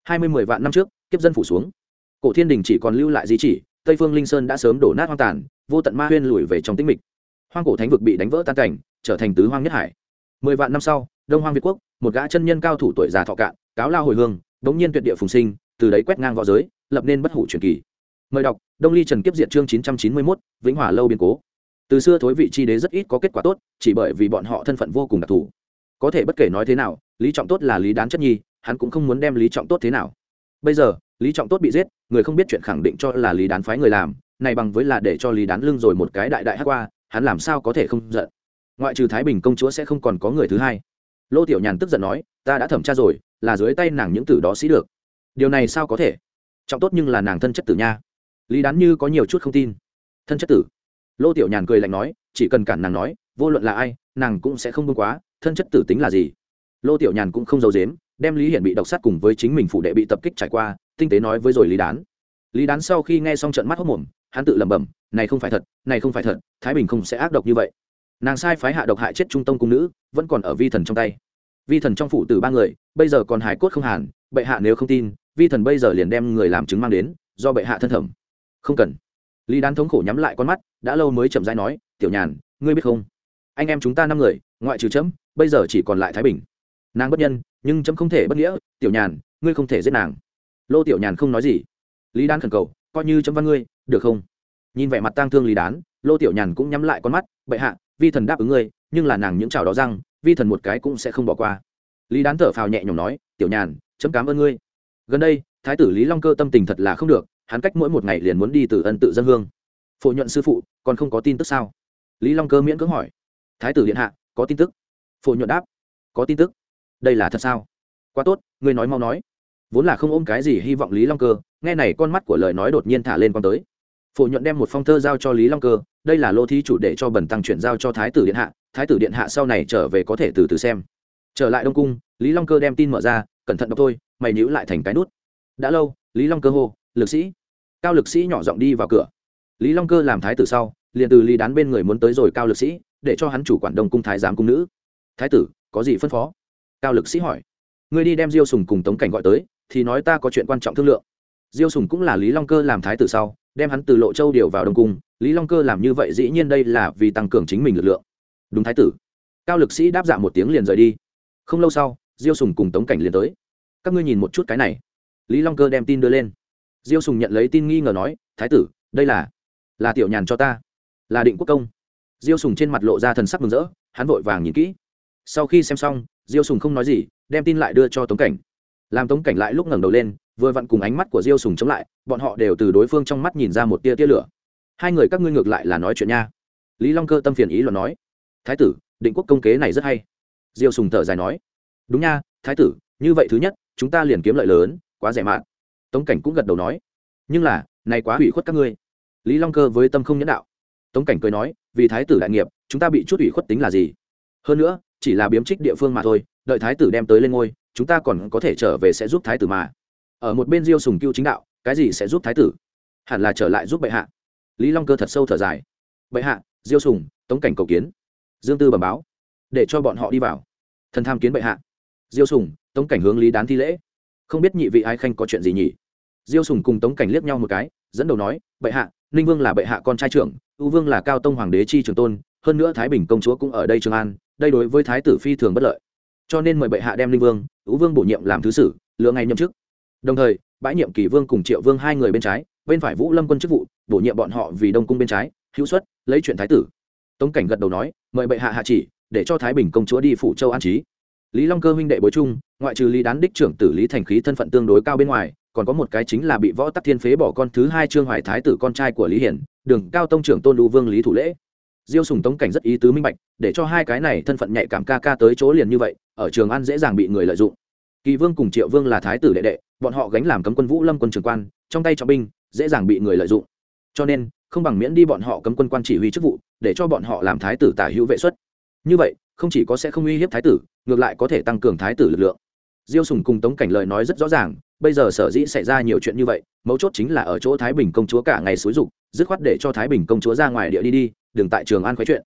Hai mươi mười vạn năm trước, kiếp dân phủ xuống. Cổ thiên đình chỉ còn lưu lại di chỉ, tây phương linh sơn đã sớm đổ nát hoang tàn, vô tận ma huyên lùi về trong tĩnh mịch. Hoang cổ thánh vực bị đánh vỡ tan cảnh, trở thành tứ hoang nhất hải mười vạn năm sau, đông hoang việt quốc, một gã chân nhân cao thủ tuổi già thọ cạn, cáo lao hồi hương bỗng nhiên tuyệt địa phùng sinh, từ đấy quét ngang v õ giới, lập nên bất hủ truyền kỳ. Mời đọc, đông ly trần kiếp diệt chương chín trăm chín mươi mốt, vĩnh hòa lâu biến cố. Từ xưa thối vị chi đế rất ít có kết quả tốt, chỉ bởi vì bọn họ thân phận vô cùng đặc thù. Có thể bất kể nói thế nào, lý trọng tốt là lý đán chất nhi, hắn cũng không muốn đem lý trọng tốt thế nào. Bây giờ, lý trọng tốt bị giết, người không biết chuyện khẳng định cho là lý đán phái người làm, này bằng với là để cho lý đán lưng rồi một cái đại đại hát qua, hắn làm sao có thể không giận? Ngoại trừ thái bình công chúa sẽ không còn có người thứ hai. Lô tiểu nhàn tức giận nói, ta đã thẩm tra rồi, là dưới tay nàng những tử đó sĩ được. Điều này sao có thể? Trọng tốt nhưng là nàng thân chất tử nha. Lý đán như có nhiều chút không tin. Thân chất tử? Lô tiểu nhàn cười lạnh nói, chỉ cần cản nàng nói, vô luận là ai, nàng cũng sẽ không bưng quá, thân chất tử tính là gì? Lô tiểu nhàn cũng không giấu dếm đem lý hiển bị độc sát cùng với chính mình phụ đệ bị tập kích trải qua, tinh tế nói với rồi lý đán. Lý đán sau khi nghe xong trận mắt hốc mồm, hắn tự lẩm bẩm, này không phải thật, này không phải thật, thái bình không sẽ ác độc như vậy nàng sai phái hạ độc hại chết trung tông cung nữ, vẫn còn ở vi thần trong tay. Vi thần trong phủ từ ba người, bây giờ còn hải cốt không hàn, bệ hạ nếu không tin, vi thần bây giờ liền đem người làm chứng mang đến, do bệ hạ thân thẩm. Không cần. Lý đán thống khổ nhắm lại con mắt, đã lâu mới chậm rãi nói, tiểu nhàn, ngươi biết không? Anh em chúng ta năm người, ngoại trừ chấm, bây giờ chỉ còn lại thái bình. Nàng bất nhân, nhưng chấm không thể bất nghĩa, tiểu nhàn, ngươi không thể giết nàng. Lô tiểu nhàn không nói gì. Lý đán khẩn cầu, coi như chấm văn ngươi, được không? Nhìn vẻ mặt tang thương lý đán, lô tiểu nhàn cũng nhắm lại con mắt, bệ hạ vi thần đáp ứng ngươi, nhưng là nàng những chảo đó răng, vi thần một cái cũng sẽ không bỏ qua. Lý đán thở phào nhẹ nhõm nói, tiểu nhàn, chấm cảm ơn ngươi. Gần đây, thái tử lý long cơ tâm tình thật là không được, hắn cách mỗi một ngày liền muốn đi từ ân tự dân hương. Phổ nhuận sư phụ, còn không có tin tức sao? Lý long cơ miễn cưỡng hỏi. Thái tử điện hạ, có tin tức? Phổ nhuận đáp. Có tin tức. Đây là thật sao? Quá tốt, ngươi nói mau nói. Vốn là không ôm cái gì hy vọng lý long cơ, nghe này con mắt của lời nói đột nhiên thả lên con tới phổ nhuận đem một phong thơ giao cho lý long cơ, đây là lô thí chủ để cho bần tăng chuyển giao cho thái tử điện hạ, thái tử điện hạ sau này trở về có thể từ từ xem. Trở lại đông cung, lý long cơ đem tin mở ra, cẩn thận đọc thôi, mày nhữ lại thành cái nút. Đã lâu, lý long cơ hô, lực sĩ. Cao lực sĩ nhỏ giọng đi vào cửa. Lý long cơ làm thái tử sau, liền từ lý đán bên người muốn tới rồi cao lực sĩ, để cho hắn chủ quản đông cung thái giám cung nữ. Thái tử, có gì phân phó? Cao lực sĩ hỏi. Ngươi đi đem diêu sùng cùng tống cảnh gọi tới, thì nói ta có chuyện quan trọng thương lượng diêu sùng cũng là lý long cơ làm thái tử sau, đem hắn từ lộ châu điều vào đông cung. Lý long cơ làm như vậy dĩ nhiên đây là vì tăng cường chính mình lực lượng. Đúng thái tử. Cao lực sĩ đáp dạ một tiếng liền rời đi. Không lâu sau, diêu sùng cùng tống cảnh liền tới. Các ngươi nhìn một chút cái này. Lý long cơ đem tin đưa lên. Diêu sùng nhận lấy tin nghi ngờ nói, thái tử, đây là là tiểu nhàn cho ta, là định quốc công. Diêu sùng trên mặt lộ ra thần sắc mừng rỡ, hắn vội vàng nhìn kỹ. Sau khi xem xong, diêu sùng không nói gì, đem tin lại đưa cho tống cảnh. Làm tống cảnh lại lúc ngẩng đầu lên vừa vặn cùng ánh mắt của diêu sùng chống lại, bọn họ đều từ đối phương trong mắt nhìn ra một tia tia lửa. Hai người các ngươi ngược lại là nói chuyện nha. Lý long cơ tâm phiền ý luận nói, thái tử, định quốc công kế này rất hay. Diêu sùng thở dài nói, đúng nha, thái tử, như vậy thứ nhất, chúng ta liền kiếm lợi lớn, quá rẻ mạt. Tống cảnh cũng gật đầu nói, nhưng là, này quá hủy khuất các ngươi. Lý long cơ với tâm không nhẫn đạo. Tống cảnh cười nói, vì thái tử đại nghiệp, chúng ta bị chút ủy khuất tính là gì? Hơn nữa, chỉ là biếm trích địa phương mà thôi, đợi thái tử đem tới lên ngôi, chúng ta còn có thể trở về sẽ giúp thái tử mà ở một bên diêu sùng cưu chính đạo, cái gì sẽ giúp thái tử? Hẳn là trở lại giúp bệ hạ. Lý long cơ thật sâu thở dài. Bệ hạ, diêu sùng, tống cảnh cầu kiến. Dương tư bẩm báo. Để cho bọn họ đi vào. Thần tham kiến bệ hạ. Diêu sùng, tống cảnh hướng lý đán thi lễ. Không biết nhị vị ai khanh có chuyện gì nhỉ? Diêu sùng cùng tống cảnh liếc nhau một cái, dẫn đầu nói, bệ hạ, ninh vương là bệ hạ con trai trưởng ưu vương là cao tông hoàng đế chi trường tôn, hơn nữa thái bình công chúa cũng ở đây trường an, đây đối với thái tử phi thường bất lợi. Cho nên mời bệ hạ đem ninh vương ưu vương bổ nhiệm làm thứ sử, lựa ngày nhậm chức đồng thời, bãi nhiệm kỳ vương cùng triệu vương hai người bên trái, bên phải vũ lâm quân chức vụ, bổ nhiệm bọn họ vì đông cung bên trái, hữu xuất, lấy chuyện thái tử. Tống cảnh gật đầu nói, mời bệ hạ hạ chỉ, để cho thái bình công chúa đi phủ châu an trí. Lý long cơ huynh đệ bối trung ngoại trừ lý đán đích trưởng tử lý thành khí thân phận tương đối cao bên ngoài, còn có một cái chính là bị võ tắc thiên phế bỏ con thứ hai trương hoài thái tử con trai của lý hiển, đường cao tông trưởng tôn đu vương lý thủ lễ. Diêu sùng tống cảnh rất ý tứ minh bạch, để cho hai cái này thân phận nhạy cảm ca ca tới chỗ liền như vậy, ở trường ăn dễ dàng bị người lợi dụng kỳ vương cùng triệu vương là thái tử đệ đệ, bọn họ gánh làm cấm quân vũ lâm quân trường quan, trong tay trọng binh, dễ dàng bị người lợi dụng. Cho nên, không bằng miễn đi bọn họ cấm quân quan chỉ huy chức vụ, để cho bọn họ làm thái tử tả hữu vệ xuất. Như vậy, không chỉ có sẽ không uy hiếp thái tử, ngược lại có thể tăng cường thái tử lực lượng. Diêu sùng cùng tống cảnh lời nói rất rõ ràng, bây giờ sở dĩ xảy ra nhiều chuyện như vậy, mấu chốt chính là ở chỗ thái bình công chúa cả ngày xúi dục, dứt khoát để cho thái bình công chúa ra ngoài địa đi đi, đừng tại trường an khoái chuyện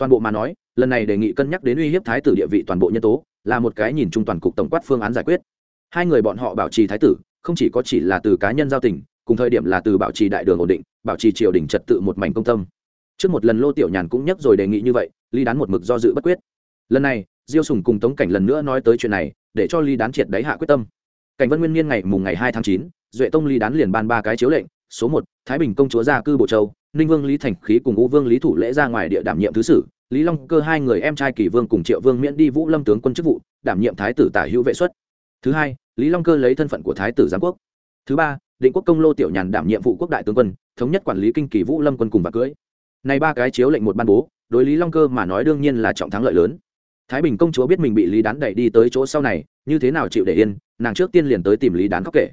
toàn bộ mà nói, lần này đề nghị cân nhắc đến uy hiếp thái tử địa vị toàn bộ nhân tố, là một cái nhìn chung toàn cục tổng quát phương án giải quyết. Hai người bọn họ bảo trì thái tử, không chỉ có chỉ là từ cá nhân giao tình, cùng thời điểm là từ bảo trì đại đường ổn định, bảo trì triều đình trật tự một mảnh công tâm. Trước một lần lô tiểu nhàn cũng nhắc rồi đề nghị như vậy ly đán một mực do dự bất quyết. Lần này, diêu sùng cùng tống cảnh lần nữa nói tới chuyện này, để cho ly đán triệt đáy hạ quyết tâm. Cảnh vân nguyên niên ngày mùng ngày hai tháng chín, duệ tông ly đán liền ban ba cái chiếu lệnh, số một, thái bình công chúa ra cư bộ châu ninh vương lý thành khí cùng ngũ vương lý thủ lễ ra ngoài địa đảm nhiệm thứ sử, lý long cơ hai người em trai kỳ vương cùng triệu vương miễn đi vũ lâm tướng quân chức vụ, đảm nhiệm thái tử tả hữu vệ xuất. Thứ hai, lý long cơ lấy thân phận của thái tử giám quốc. Thứ ba, định quốc công lô tiểu nhàn đảm nhiệm vụ quốc đại tướng quân, thống nhất quản lý kinh kỳ vũ lâm quân cùng và cưới. Này ba cái chiếu lệnh một ban bố, đối lý long cơ mà nói đương nhiên là trọng thắng lợi lớn. Thái bình công chúa biết mình bị lý đán đẩy đi tới chỗ sau này, như thế nào chịu để yên, nàng trước tiên liền tới tìm lý đán khóc kể.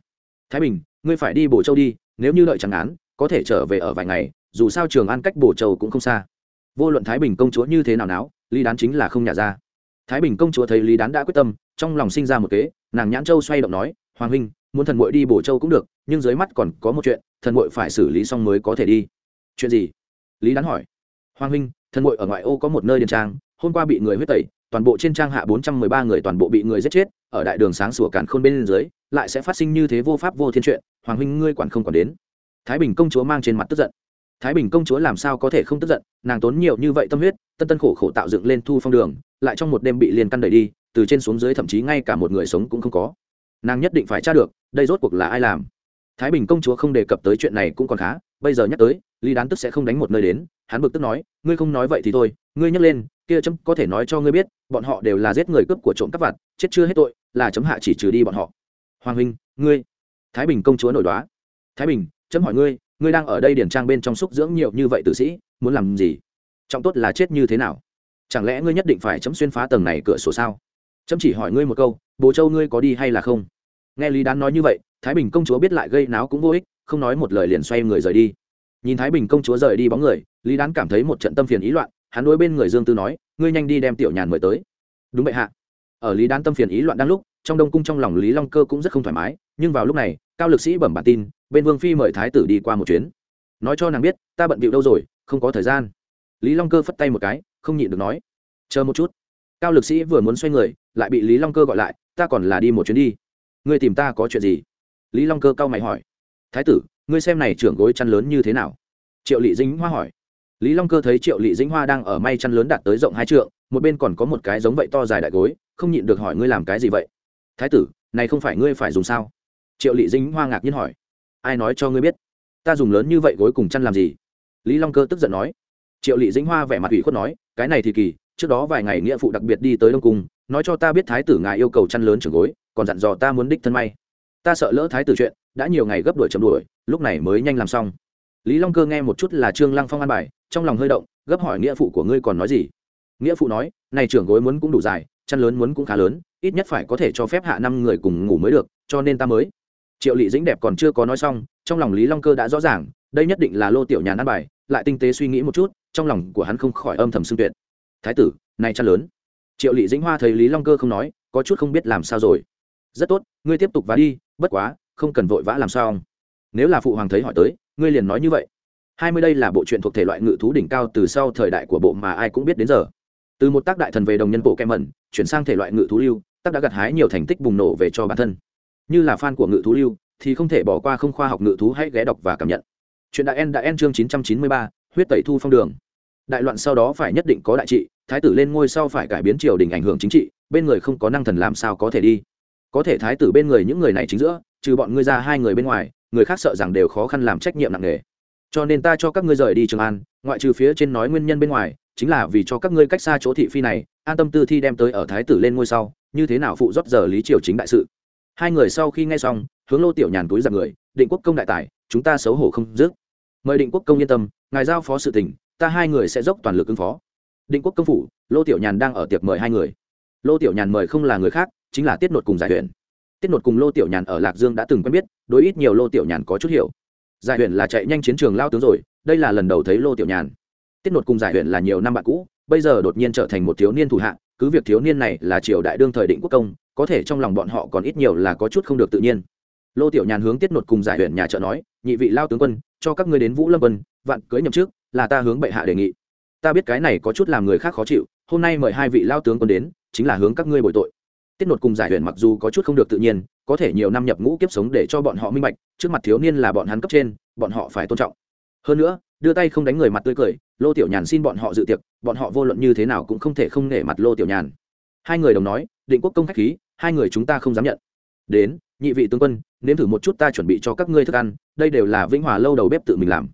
Thái bình, ngươi phải đi bổ châu đi, nếu như đợi chẳng án, có thể trở về ở vài ngày dù sao trường an cách bổ châu cũng không xa. Vô luận thái bình công chúa như thế nào náo, lý đán chính là không nhả ra. Thái bình công chúa thấy lý đán đã quyết tâm, trong lòng sinh ra một kế, nàng nhãn châu xoay động nói, hoàng huynh, muốn thần muội đi bổ châu cũng được, nhưng dưới mắt còn có một chuyện, thần muội phải xử lý xong mới có thể đi. Chuyện gì? Lý đán hỏi. Hoàng huynh, thần muội ở ngoại ô có một nơi điền trang, hôm qua bị người huyết tẩy, toàn bộ trên trang hạ bốn trăm mười ba người toàn bộ bị người giết chết, ở đại đường sáng sủa cản khôn bên dưới, lại sẽ phát sinh như thế vô pháp vô thiên chuyện, hoàng huynh ngươi quản không còn đến? Thái bình công chúa mang trên mặt tức giận thái bình công chúa làm sao có thể không tức giận, nàng tốn nhiều như vậy tâm huyết, tân tân khổ khổ tạo dựng lên thu phong đường, lại trong một đêm bị liền căn đẩy đi, từ trên xuống dưới thậm chí ngay cả một người sống cũng không có. Nàng nhất định phải tra được, đây rốt cuộc là ai làm. Thái bình công chúa không đề cập tới chuyện này cũng còn khá, bây giờ nhắc tới, lý đán tức sẽ không đánh một nơi đến, hắn bực tức nói, ngươi không nói vậy thì thôi, ngươi nhắc lên, kia chấm có thể nói cho ngươi biết, bọn họ đều là giết người cướp của trộm cắp vặt, chết chưa hết tội, là chấm hạ chỉ trừ đi bọn họ. Hoàng huynh, ngươi. Thái bình công chúa nổi đoá. Thái bình, chấm hỏi ngươi ngươi đang ở đây điển trang bên trong xúc dưỡng nhiều như vậy tử sĩ, muốn làm gì? Trọng tốt là chết như thế nào? Chẳng lẽ ngươi nhất định phải chấm xuyên phá tầng này cửa sổ sao? Chấm chỉ hỏi ngươi một câu bố châu ngươi có đi hay là không? Nghe lý đán nói như vậy, thái bình công chúa biết lại gây náo cũng vô ích, không nói một lời liền xoay người rời đi. Nhìn thái bình công chúa rời đi bóng người, lý đán cảm thấy một trận tâm phiền ý loạn, hắn đối bên người dương tư nói, ngươi nhanh đi đem tiểu nhàn mời tới. Đúng vậy hạ. Ở lý đán tâm phiền ý loạn đang lúc, trong đông cung trong lòng lý long cơ cũng rất không thoải mái, nhưng vào lúc này, cao lực sĩ bẩm bản tin bên vương phi mời thái tử đi qua một chuyến. Nói cho nàng biết, ta bận bịu đâu rồi, không có thời gian. Lý long cơ phất tay một cái, không nhịn được nói, chờ một chút. Cao lực sĩ vừa muốn xoay người, lại bị lý long cơ gọi lại, ta còn là đi một chuyến đi. Ngươi tìm ta có chuyện gì? Lý long cơ cau mày hỏi, thái tử, ngươi xem này trưởng gối chăn lớn như thế nào? Triệu lị dính hoa hỏi. Lý long cơ thấy triệu lị dính hoa đang ở may chăn lớn đạt tới rộng hai trượng, một bên còn có một cái giống vậy to dài đại gối, không nhịn được hỏi, ngươi làm cái gì vậy? Thái tử, này không phải ngươi phải dùng sao? Triệu lị dính hoa ngạc nhiên hỏi ai nói cho ngươi biết? Ta dùng lớn như vậy gối cùng chăn làm gì? Lý long cơ tức giận nói. Triệu lị Dĩnh hoa vẻ mặt ủy khuất nói, cái này thì kỳ, trước đó vài ngày nghĩa phụ đặc biệt đi tới đông cung, nói cho ta biết thái tử ngài yêu cầu chăn lớn trưởng gối, còn dặn dò ta muốn đích thân may. Ta sợ lỡ thái tử chuyện, đã nhiều ngày gấp đuổi chậm đuổi, lúc này mới nhanh làm xong. Lý long cơ nghe một chút là trương lăng phong an bài, trong lòng hơi động, gấp hỏi nghĩa phụ của ngươi còn nói gì? Nghĩa phụ nói, này trưởng gối muốn cũng đủ dài, chăn lớn muốn cũng khá lớn, ít nhất phải có thể cho phép hạ năm người cùng ngủ mới được, cho nên ta mới triệu lị dĩnh đẹp còn chưa có nói xong, trong lòng lý long cơ đã rõ ràng, đây nhất định là lô tiểu nhàn ăn bài, lại tinh tế suy nghĩ một chút, trong lòng của hắn không khỏi âm thầm xưng tuyệt. Thái tử, này chăn lớn. Triệu lị dĩnh hoa thấy lý long cơ không nói, có chút không biết làm sao rồi. Rất tốt, ngươi tiếp tục vá đi, bất quá, không cần vội vã làm sao. Nếu là phụ hoàng thấy hỏi tới, ngươi liền nói như vậy. Hai mươi đây là bộ truyện thuộc thể loại ngự thú đỉnh cao từ sau thời đại của bộ mà ai cũng biết đến giờ. Từ một tác đại thần về đồng nhân bộ kem mẩn, chuyển sang thể loại ngự thú lưu, tác đã gặt hái nhiều thành tích bùng nổ về cho bản thân như là fan của ngự thú lưu, thì không thể bỏ qua không khoa học ngự thú hãy ghé đọc và cảm nhận. Chuyện đại en đã en chương chín trăm chín mươi ba, huyết tẩy thu phong đường. Đại loạn sau đó phải nhất định có đại trị, thái tử lên ngôi sau phải cải biến triều đình ảnh hưởng chính trị, bên người không có năng thần làm sao có thể đi. Có thể thái tử bên người những người này chính giữa, trừ bọn ngươi ra hai người bên ngoài, người khác sợ rằng đều khó khăn làm trách nhiệm nặng nề. Cho nên ta cho các ngươi rời đi trường an, ngoại trừ phía trên nói nguyên nhân bên ngoài, chính là vì cho các ngươi cách xa chỗ thị phi này, an tâm tư thi đem tới ở thái tử lên ngôi sau, như thế nào phụ rót giờ lý triều chính đại sự hai người sau khi nghe xong, hướng lô tiểu nhàn túi giặc người, định quốc công đại tài, chúng ta xấu hổ không dứt. Mời định quốc công yên tâm, ngài giao phó sự tình, ta hai người sẽ dốc toàn lực ứng phó. Định quốc công phủ, lô tiểu nhàn đang ở tiệc mời hai người. Lô tiểu nhàn mời không là người khác, chính là tiết nột cùng giải huyện tiết nột cùng lô tiểu nhàn ở lạc dương đã từng quen biết, đối ít nhiều lô tiểu nhàn có chút hiểu. Giải huyện là chạy nhanh chiến trường lao tướng rồi, đây là lần đầu thấy lô tiểu nhàn. Tiết nột cùng giải huyện là nhiều năm bạn cũ, bây giờ đột nhiên trở thành một thiếu niên thủ hạ, cứ việc thiếu niên này là triều đại đương thời định quốc công có thể trong lòng bọn họ còn ít nhiều là có chút không được tự nhiên. Lô tiểu nhàn hướng tiết nột cùng giải huyện nhà trợ nói, nhị vị lao tướng quân, cho các ngươi đến vũ lâm quân, vạn cưới nhậm trước là ta hướng bệ hạ đề nghị. Ta biết cái này có chút làm người khác khó chịu, hôm nay mời hai vị lao tướng quân đến, chính là hướng các ngươi bồi tội. Tiết nột cùng giải huyện mặc dù có chút không được tự nhiên, có thể nhiều năm nhập ngũ kiếp sống để cho bọn họ minh bạch, trước mặt thiếu niên là bọn hắn cấp trên, bọn họ phải tôn trọng. Hơn nữa, đưa tay không đánh người mặt tươi cười, lô tiểu nhàn xin bọn họ dự tiệc, bọn họ vô luận như thế nào cũng không thể không nể mặt lô tiểu nhàn. Hai người đồng nói định quốc công khách khí, hai người chúng ta không dám nhận. Đến, nhị vị tướng quân, nếm thử một chút ta chuẩn bị cho các ngươi thức ăn, đây đều là vĩnh hòa lâu đầu bếp tự mình làm.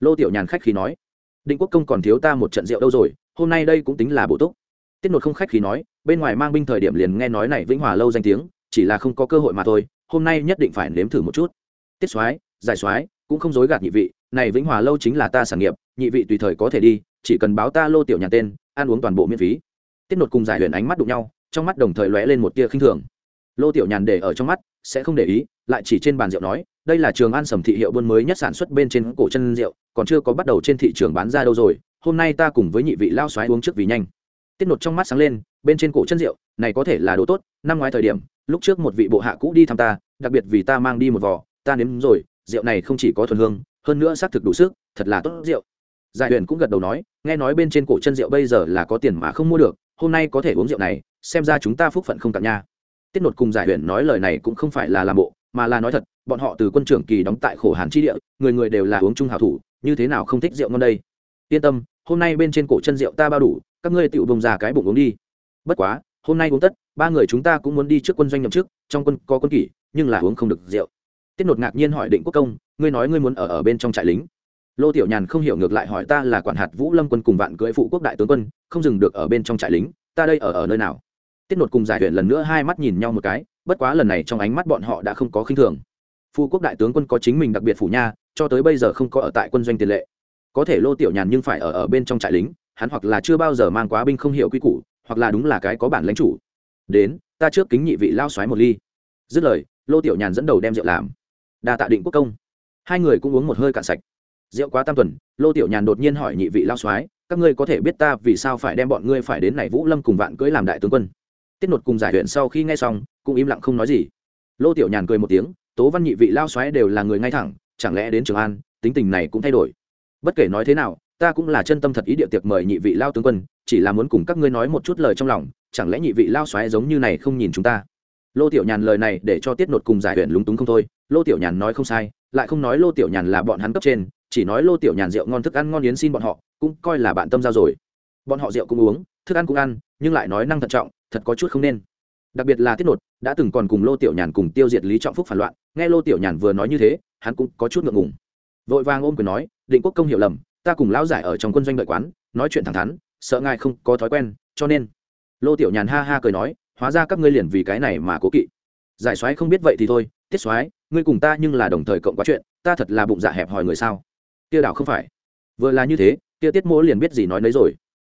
Lô tiểu nhàn khách khí nói. Định quốc công còn thiếu ta một trận rượu đâu rồi, hôm nay đây cũng tính là bổ túc. Tiết nột không khách khí nói, bên ngoài mang binh thời điểm liền nghe nói này vĩnh hòa lâu danh tiếng, chỉ là không có cơ hội mà thôi, hôm nay nhất định phải nếm thử một chút. Tiết soái, giải soái, cũng không dối gạt nhị vị, này vĩnh hòa lâu chính là ta sản nghiệp, nhị vị tùy thời có thể đi, chỉ cần báo ta lô tiểu Nhàn tên, ăn uống toàn bộ miễn phí. Tiết nột cùng giải huyền ánh mắt đụng nhau trong mắt đồng thời lóe lên một tia khinh thường. Lô tiểu nhàn để ở trong mắt, sẽ không để ý, lại chỉ trên bàn rượu nói, đây là trường an sầm thị hiệu buôn mới nhất sản xuất bên trên cổ chân rượu, còn chưa có bắt đầu trên thị trường bán ra đâu rồi, hôm nay ta cùng với nhị vị lao xoáy uống trước vì nhanh. Tiết nột trong mắt sáng lên, bên trên cổ chân rượu, này có thể là đồ tốt, năm ngoái thời điểm, lúc trước một vị bộ hạ cũ đi thăm ta, đặc biệt vì ta mang đi một vò, ta nếm rồi, rượu này không chỉ có thuần hương, hơn nữa xác thực đủ sức, thật là tốt rượu. Giải huyền cũng gật đầu nói, nghe nói bên trên cổ chân rượu bây giờ là có tiền mà không mua được hôm nay có thể uống rượu này, xem ra chúng ta phúc phận không cạn nha. Tiết nột cùng giải huyền nói lời này cũng không phải là làm bộ, mà là nói thật, bọn họ từ quân trưởng kỳ đóng tại khổ hàn chi địa, người người đều là uống chung hảo thủ, như thế nào không thích rượu ngon đây? Yên tâm, hôm nay bên trên cổ chân rượu ta bao đủ, các ngươi tựu bông ra cái bụng uống đi. Bất quá, hôm nay uống tất, ba người chúng ta cũng muốn đi trước quân doanh nhậm chức, trong quân có quân kỷ, nhưng là uống không được rượu. Tiết nột ngạc nhiên hỏi định quốc công, ngươi nói ngươi muốn ở ở bên trong trại lính lô tiểu nhàn không hiểu ngược lại hỏi ta là quản hạt vũ lâm quân cùng vạn cưỡi phụ quốc đại tướng quân, không dừng được ở bên trong trại lính, ta đây ở ở nơi nào? Tiết nột cùng giải huyện lần nữa hai mắt nhìn nhau một cái, bất quá lần này trong ánh mắt bọn họ đã không có khinh thường. Phu quốc đại tướng quân có chính mình đặc biệt phủ nha, cho tới bây giờ không có ở tại quân doanh tiền lệ. Có thể lô tiểu nhàn nhưng phải ở ở bên trong trại lính, hắn hoặc là chưa bao giờ mang quá binh không hiểu quy củ, hoặc là đúng là cái có bản lãnh chủ. Đến, ta trước kính nhị vị lao xoáy một ly. Dứt lời, lô tiểu nhàn dẫn đầu đem rượu làm. Đa tạ định quốc công. Hai người cũng uống một hơi cạn sạch rượu quá tam tuần, lô tiểu nhàn đột nhiên hỏi nhị vị lao soái, các ngươi có thể biết ta vì sao phải đem bọn ngươi phải đến này vũ lâm cùng vạn cưỡi làm đại tướng quân? Tiết nột cùng giải huyện sau khi nghe xong, cũng im lặng không nói gì. Lô tiểu nhàn cười một tiếng, tố văn nhị vị lao soái đều là người ngay thẳng, chẳng lẽ đến trường an, tính tình này cũng thay đổi? Bất kể nói thế nào, ta cũng là chân tâm thật ý địa tiệc mời nhị vị lao tướng quân, chỉ là muốn cùng các ngươi nói một chút lời trong lòng, chẳng lẽ nhị vị lao xoáy giống như này không nhìn chúng ta? Lô tiểu nhàn lời này để cho tiết nột cùng giải huyện lúng túng không thôi. Lô tiểu nhàn nói không sai, lại không nói lô tiểu nhàn là bọn hắn cấp trên chỉ nói lô tiểu nhàn rượu ngon thức ăn ngon yến xin bọn họ, cũng coi là bạn tâm giao rồi. Bọn họ rượu cũng uống, thức ăn cũng ăn, nhưng lại nói năng thận trọng, thật có chút không nên. Đặc biệt là tiết nột, đã từng còn cùng lô tiểu nhàn cùng tiêu diệt lý trọng phúc phản loạn, nghe lô tiểu nhàn vừa nói như thế, hắn cũng có chút ngượng ngùng. Vội vàng ôm quyền nói, định quốc công hiểu lầm, ta cùng lão giải ở trong quân doanh đợi quán, nói chuyện thẳng thắn, sợ ngài không có thói quen, cho nên. Lô tiểu nhàn ha ha cười nói, hóa ra các ngươi liền vì cái này mà cố kỵ. Giải soái không biết vậy thì thôi, tiết soái, ngươi cùng ta nhưng là đồng thời cộng quá chuyện, ta thật là bụng dạ hẹp hòi người sao? Tiêu đảo không phải. Vừa là như thế, tiêu tiết mỗ liền biết gì nói nấy rồi.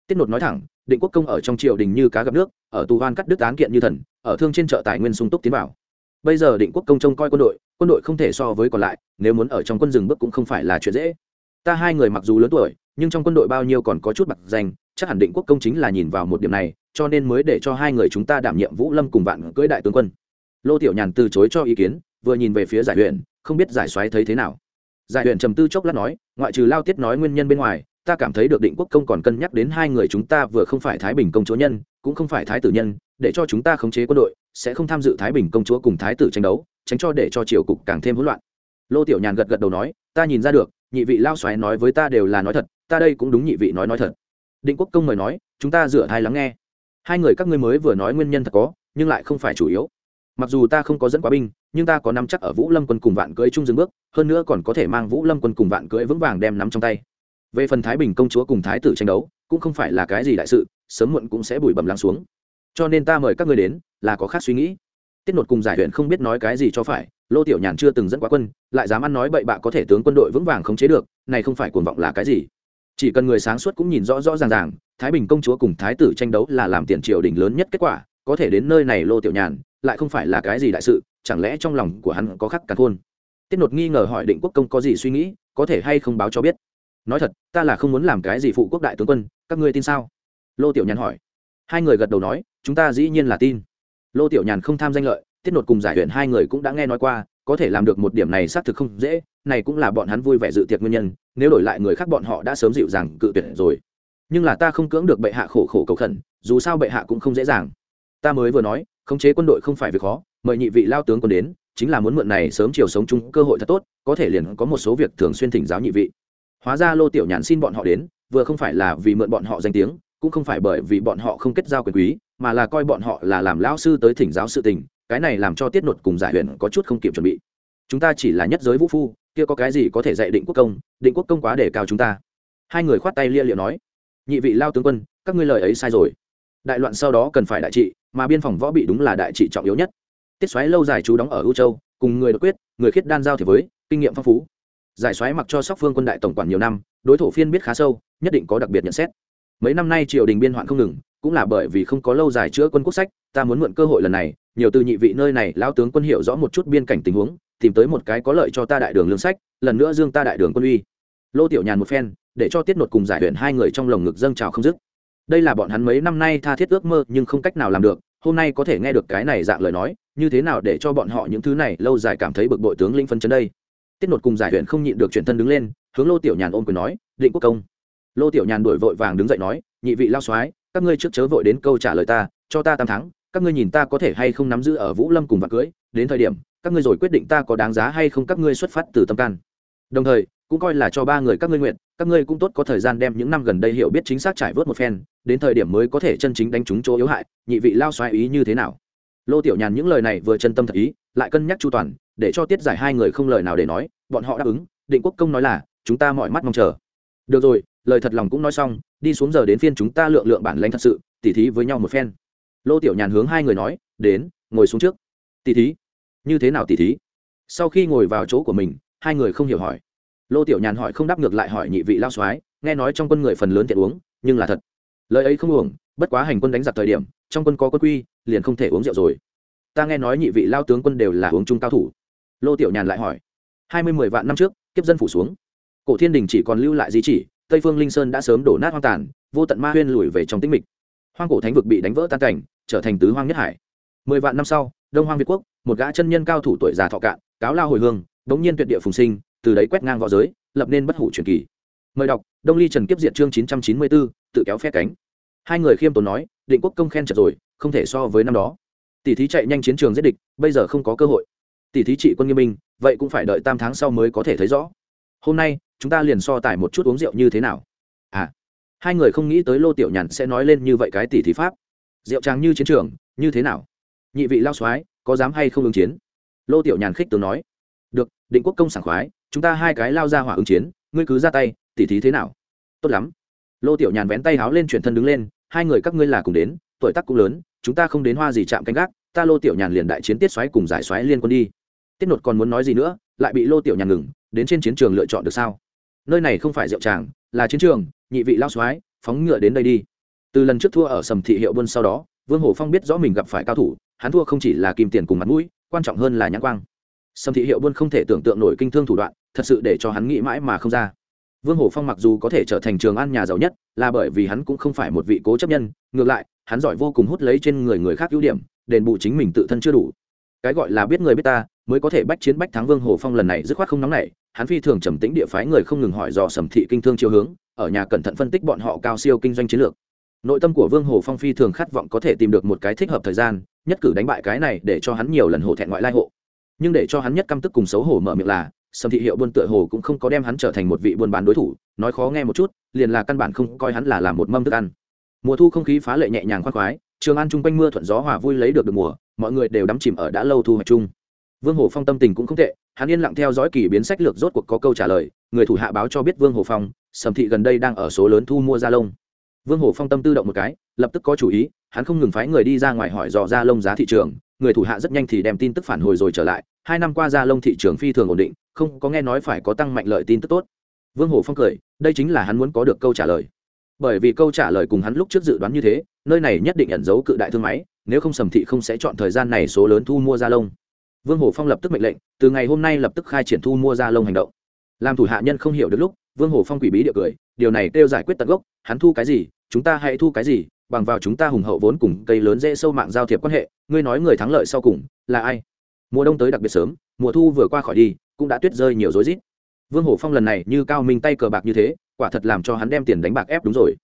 Tiết nột nói thẳng, định quốc công ở trong triều đình như cá gặp nước, ở tù hoan cắt đứt án kiện như thần, ở thương trên chợ tài nguyên sung túc tiến vào. Bây giờ định quốc công trông coi quân đội quân đội không thể so với còn lại, nếu muốn ở trong quân rừng bước cũng không phải là chuyện dễ. Ta hai người mặc dù lớn tuổi, nhưng trong quân đội bao nhiêu còn có chút mặc danh, chắc hẳn định quốc công chính là nhìn vào một điểm này, cho nên mới để cho hai người chúng ta đảm nhiệm vũ lâm cùng vạn cưỡi đại tướng quân. Lô tiểu nhàn từ chối cho ý kiến, vừa nhìn về phía giải huyện không biết giải xoáy thấy thế nào giải huyện trầm tư chốc lát nói, ngoại trừ lao tiết nói nguyên nhân bên ngoài, ta cảm thấy được định quốc công còn cân nhắc đến hai người chúng ta vừa không phải thái bình công chúa nhân, cũng không phải thái tử nhân, để cho chúng ta khống chế quân đội, sẽ không tham dự thái bình công chúa cùng thái tử tranh đấu, tránh cho để cho triều cục càng thêm hỗn loạn. Lô tiểu nhàn gật gật đầu nói, ta nhìn ra được, nhị vị lao xoáy nói với ta đều là nói thật, ta đây cũng đúng nhị vị nói nói thật. Định quốc công mời nói, chúng ta dựa thai lắng nghe. Hai người các ngươi mới vừa nói nguyên nhân thật có, nhưng lại không phải chủ yếu mặc dù ta không có dẫn quá binh, nhưng ta có nắm chắc ở vũ lâm quân cùng vạn cưỡi chung dừng bước, hơn nữa còn có thể mang vũ lâm quân cùng vạn cưỡi vững vàng đem nắm trong tay. Về phần thái bình công chúa cùng thái tử tranh đấu, cũng không phải là cái gì đại sự, sớm muộn cũng sẽ bùi bầm lắng xuống. Cho nên ta mời các ngươi đến, là có khác suy nghĩ. Tiết nột cùng giải huyện không biết nói cái gì cho phải, lô tiểu nhàn chưa từng dẫn quá quân, lại dám ăn nói bậy bạ có thể tướng quân đội vững vàng khống chế được, này không phải cuồng vọng là cái gì. Chỉ cần người sáng suốt cũng nhìn rõ rõ ràng ràng, thái bình công chúa cùng thái tử tranh đấu là làm tiền triều đình lớn nhất kết quả, có thể đến nơi này lô tiểu nhàn lại không phải là cái gì đại sự, chẳng lẽ trong lòng của hắn có khắc cả khôn? Tiết nột nghi ngờ hỏi định quốc công có gì suy nghĩ, có thể hay không báo cho biết? Nói thật, ta là không muốn làm cái gì phụ quốc đại tướng quân, các ngươi tin sao? Lô tiểu nhàn hỏi. Hai người gật đầu nói, chúng ta dĩ nhiên là tin. Lô tiểu nhàn không tham danh lợi, tiết nột cùng giải huyện hai người cũng đã nghe nói qua, có thể làm được một điểm này xác thực không dễ, này cũng là bọn hắn vui vẻ dự tiệc nguyên nhân, nếu đổi lại người khác bọn họ đã sớm dịu dàng cự tuyệt rồi. Nhưng là ta không cưỡng được bệ hạ khổ khổ cầu khẩn, dù sao bệ hạ cũng không dễ dàng. Ta mới vừa nói khống chế quân đội không phải việc khó, mời nhị vị lao tướng quân đến, chính là muốn mượn này sớm chiều sống chung cơ hội thật tốt, có thể liền có một số việc thường xuyên thỉnh giáo nhị vị. Hóa ra lô tiểu nhàn xin bọn họ đến, vừa không phải là vì mượn bọn họ danh tiếng, cũng không phải bởi vì bọn họ không kết giao quyền quý, mà là coi bọn họ là làm lão sư tới thỉnh giáo sự tình, cái này làm cho tiết nột cùng giải huyền có chút không kịp chuẩn bị. Chúng ta chỉ là nhất giới vũ phu, kia có cái gì có thể dạy định quốc công, định quốc công quá để cao chúng ta. Hai người khoát tay lia liệu nói, nhị vị lao tướng quân, các ngươi lời ấy sai rồi đại loạn sau đó cần phải đại trị, mà biên phòng võ bị đúng là đại trị trọng yếu nhất. Tiết xoáy lâu dài chú đóng ở ưu châu, cùng người đột quyết, người khiết đan giao thì với, kinh nghiệm phong phú. Giải xoáy mặc cho sóc phương quân đại tổng quản nhiều năm, đối thủ phiên biết khá sâu, nhất định có đặc biệt nhận xét. Mấy năm nay triều đình biên hoạn không ngừng, cũng là bởi vì không có lâu dài chữa quân quốc sách, ta muốn mượn cơ hội lần này, nhiều từ nhị vị nơi này, lão tướng quân hiểu rõ một chút biên cảnh tình huống, tìm tới một cái có lợi cho ta đại đường lương sách, lần nữa dương ta đại đường quân uy. Lô tiểu nhàn một phen, để cho tiết nột cùng giải huyện hai người trong lồng ngực dâng trào không dứt đây là bọn hắn mấy năm nay tha thiết ước mơ nhưng không cách nào làm được, hôm nay có thể nghe được cái này dạng lời nói, như thế nào để cho bọn họ những thứ này lâu dài cảm thấy bực bội tướng linh phân chấn đây? Tiết nột cùng giải huyện không nhịn được chuyển thân đứng lên, hướng lô tiểu nhàn ôm quyền nói, định quốc công. Lô tiểu nhàn đổi vội vàng đứng dậy nói, nhị vị lao soái, các ngươi trước chớ vội đến câu trả lời ta, cho ta tám tháng các ngươi nhìn ta có thể hay không nắm giữ ở vũ lâm cùng vạc cưới, đến thời điểm, các ngươi rồi quyết định ta có đáng giá hay không các ngươi xuất phát từ tâm can. Đồng thời cũng coi là cho ba người các ngươi nguyện, các ngươi cũng tốt có thời gian đem những năm gần đây hiểu biết chính xác trải vớt một phen, đến thời điểm mới có thể chân chính đánh trúng chỗ yếu hại, nhị vị lao xoáy ý như thế nào? Lô tiểu nhàn những lời này vừa chân tâm thật ý, lại cân nhắc chu toàn, để cho tiết giải hai người không lời nào để nói, bọn họ đáp ứng, định quốc công nói là, chúng ta mọi mắt mong chờ. Được rồi, lời thật lòng cũng nói xong, đi xuống giờ đến phiên chúng ta lượng lượng bản lãnh thật sự, tỉ thí với nhau một phen. Lô tiểu nhàn hướng hai người nói, đến, ngồi xuống trước. Tỉ thí? Như thế nào tỉ thí? Sau khi ngồi vào chỗ của mình, hai người không hiểu hỏi lô tiểu nhàn hỏi không đáp ngược lại hỏi nhị vị lao soái, nghe nói trong quân người phần lớn tiện uống, nhưng là thật. Lời ấy không uổng, bất quá hành quân đánh giặc thời điểm, trong quân có quân quy, liền không thể uống rượu rồi. Ta nghe nói nhị vị lao tướng quân đều là uống chung cao thủ. Lô tiểu nhàn lại hỏi, hai mươi mười vạn năm trước, kiếp dân phủ xuống. Cổ thiên đình chỉ còn lưu lại di chỉ, tây phương linh sơn đã sớm đổ nát hoang tàn, vô tận ma huyên lùi về trong tĩnh mịch. Hoang cổ thánh vực bị đánh vỡ tan cảnh, trở thành tứ hoang nhất hải. Mười vạn năm sau, đông hoang việt quốc, một gã chân nhân cao thủ tuổi già thọ cạn, cáo lao hồi hương, bỗng nhiên tuyệt địa phùng sinh từ đấy quét ngang v õ giới, lập nên bất hủ truyền kỳ. Mời đọc, đông ly trần kiếp diệt chương chín trăm chín mươi bốn tự kéo phe cánh. Hai người khiêm tốn nói, định quốc công khen chật rồi, không thể so với năm đó. Tỷ thí chạy nhanh chiến trường giết địch, bây giờ không có cơ hội. Tỷ thí trị quân nghiêm minh, vậy cũng phải đợi tam tháng sau mới có thể thấy rõ. Hôm nay, chúng ta liền so tải một chút uống rượu như thế nào? À hai người không nghĩ tới lô tiểu nhàn sẽ nói lên như vậy cái tỷ thí pháp. Rượu tràng như chiến trường, như thế nào? Nhị vị lao soái, có dám hay không ứng chiến? Lô tiểu nhàn khích tướng nói. Được, định quốc công sảng khoái chúng ta hai cái lao ra hỏa ứng chiến, ngươi cứ ra tay, tỉ thí thế nào? Tốt lắm. Lô tiểu nhàn vén tay háo lên chuyển thân đứng lên, hai người các ngươi là cùng đến, tuổi tác cũng lớn, chúng ta không đến hoa gì chạm canh gác, ta lô tiểu nhàn liền đại chiến tiết xoáy cùng giải xoáy liên quân đi. Tiết nột còn muốn nói gì nữa, lại bị lô tiểu nhàn ngừng, đến trên chiến trường lựa chọn được sao? Nơi này không phải rượu tràng, là chiến trường, nhị vị lao xoáy phóng ngựa đến đây đi. Từ lần trước thua ở sầm thị hiệu buôn sau đó, vương hồ phong biết rõ mình gặp phải cao thủ, hắn thua không chỉ là kim tiền cùng mặt mũi, quan trọng hơn là nhãn quang. Sầm thị hiệu buôn không thể tưởng tượng nổi kinh thương thủ đoạn thật sự để cho hắn nghĩ mãi mà không ra. Vương hổ phong mặc dù có thể trở thành trường an nhà giàu nhất, là bởi vì hắn cũng không phải một vị cố chấp nhân, ngược lại, hắn giỏi vô cùng hút lấy trên người người khác ưu điểm, đền bù chính mình tự thân chưa đủ. Cái gọi là biết người biết ta, mới có thể bách chiến bách thắng vương hổ phong lần này dứt khoát không nóng nảy, hắn phi thường trầm tĩnh địa phái người không ngừng hỏi dò sầm thị kinh thương chiều hướng, ở nhà cẩn thận phân tích bọn họ cao siêu kinh doanh chiến lược. Nội tâm của vương hồ phong phi thường khát vọng có thể tìm được một cái thích hợp thời gian, nhất cử đánh bại cái này để cho hắn nhiều lần hổ thẹn ngoại lai hộ. Nhưng để cho hắn nhất căm tức cùng xấu hổ mở miệng là sầm thị hiệu buôn tựa hồ cũng không có đem hắn trở thành một vị buôn bán đối thủ, nói khó nghe một chút, liền là căn bản không coi hắn là làm một mâm thức ăn. Mùa thu không khí phá lệ nhẹ nhàng khoác khoái, trường an chung quanh mưa thuận gió hòa vui lấy được được mùa, mọi người đều đắm chìm ở đã lâu thu hoạch chung. Vương hồ phong tâm tình cũng không tệ, hắn yên lặng theo dõi kỳ biến sách lược rốt cuộc có câu trả lời, người thủ hạ báo cho biết vương hồ phong, sầm thị gần đây đang ở số lớn thu mua da lông. Vương hồ phong tâm tư động một cái, lập tức có chủ ý hắn không ngừng phái người đi ra ngoài hỏi dò ra lông giá thị trường, người thủ hạ rất nhanh thì đem tin tức phản hồi rồi trở lại. Hai năm qua ra lông thị trường phi thường ổn định, không có nghe nói phải có tăng mạnh lợi tin tức tốt. Vương hồ phong cười, đây chính là hắn muốn có được câu trả lời. Bởi vì câu trả lời cùng hắn lúc trước dự đoán như thế, nơi này nhất định ẩn giấu cự đại thương máy, nếu không sầm thị không sẽ chọn thời gian này số lớn thu mua da lông vương hồ phong lập tức mệnh lệnh, từ ngày hôm nay lập tức khai triển thu mua da lông hành động. Làm thủ hạ nhân không hiểu được lúc, vương hồ phong quỷ bí địa cười, điều này kêu giải quyết tận gốc, hắn thu cái gì, chúng ta hãy thu cái gì bằng vào chúng ta hùng hậu vốn cùng cây lớn dễ sâu mạng giao thiệp quan hệ, ngươi nói người thắng lợi sau cùng là ai? Mùa đông tới đặc biệt sớm, mùa thu vừa qua khỏi đi, cũng đã tuyết rơi nhiều rối rít. Vương hổ phong lần này như cao minh tay cờ bạc như thế, quả thật làm cho hắn đem tiền đánh bạc ép đúng rồi.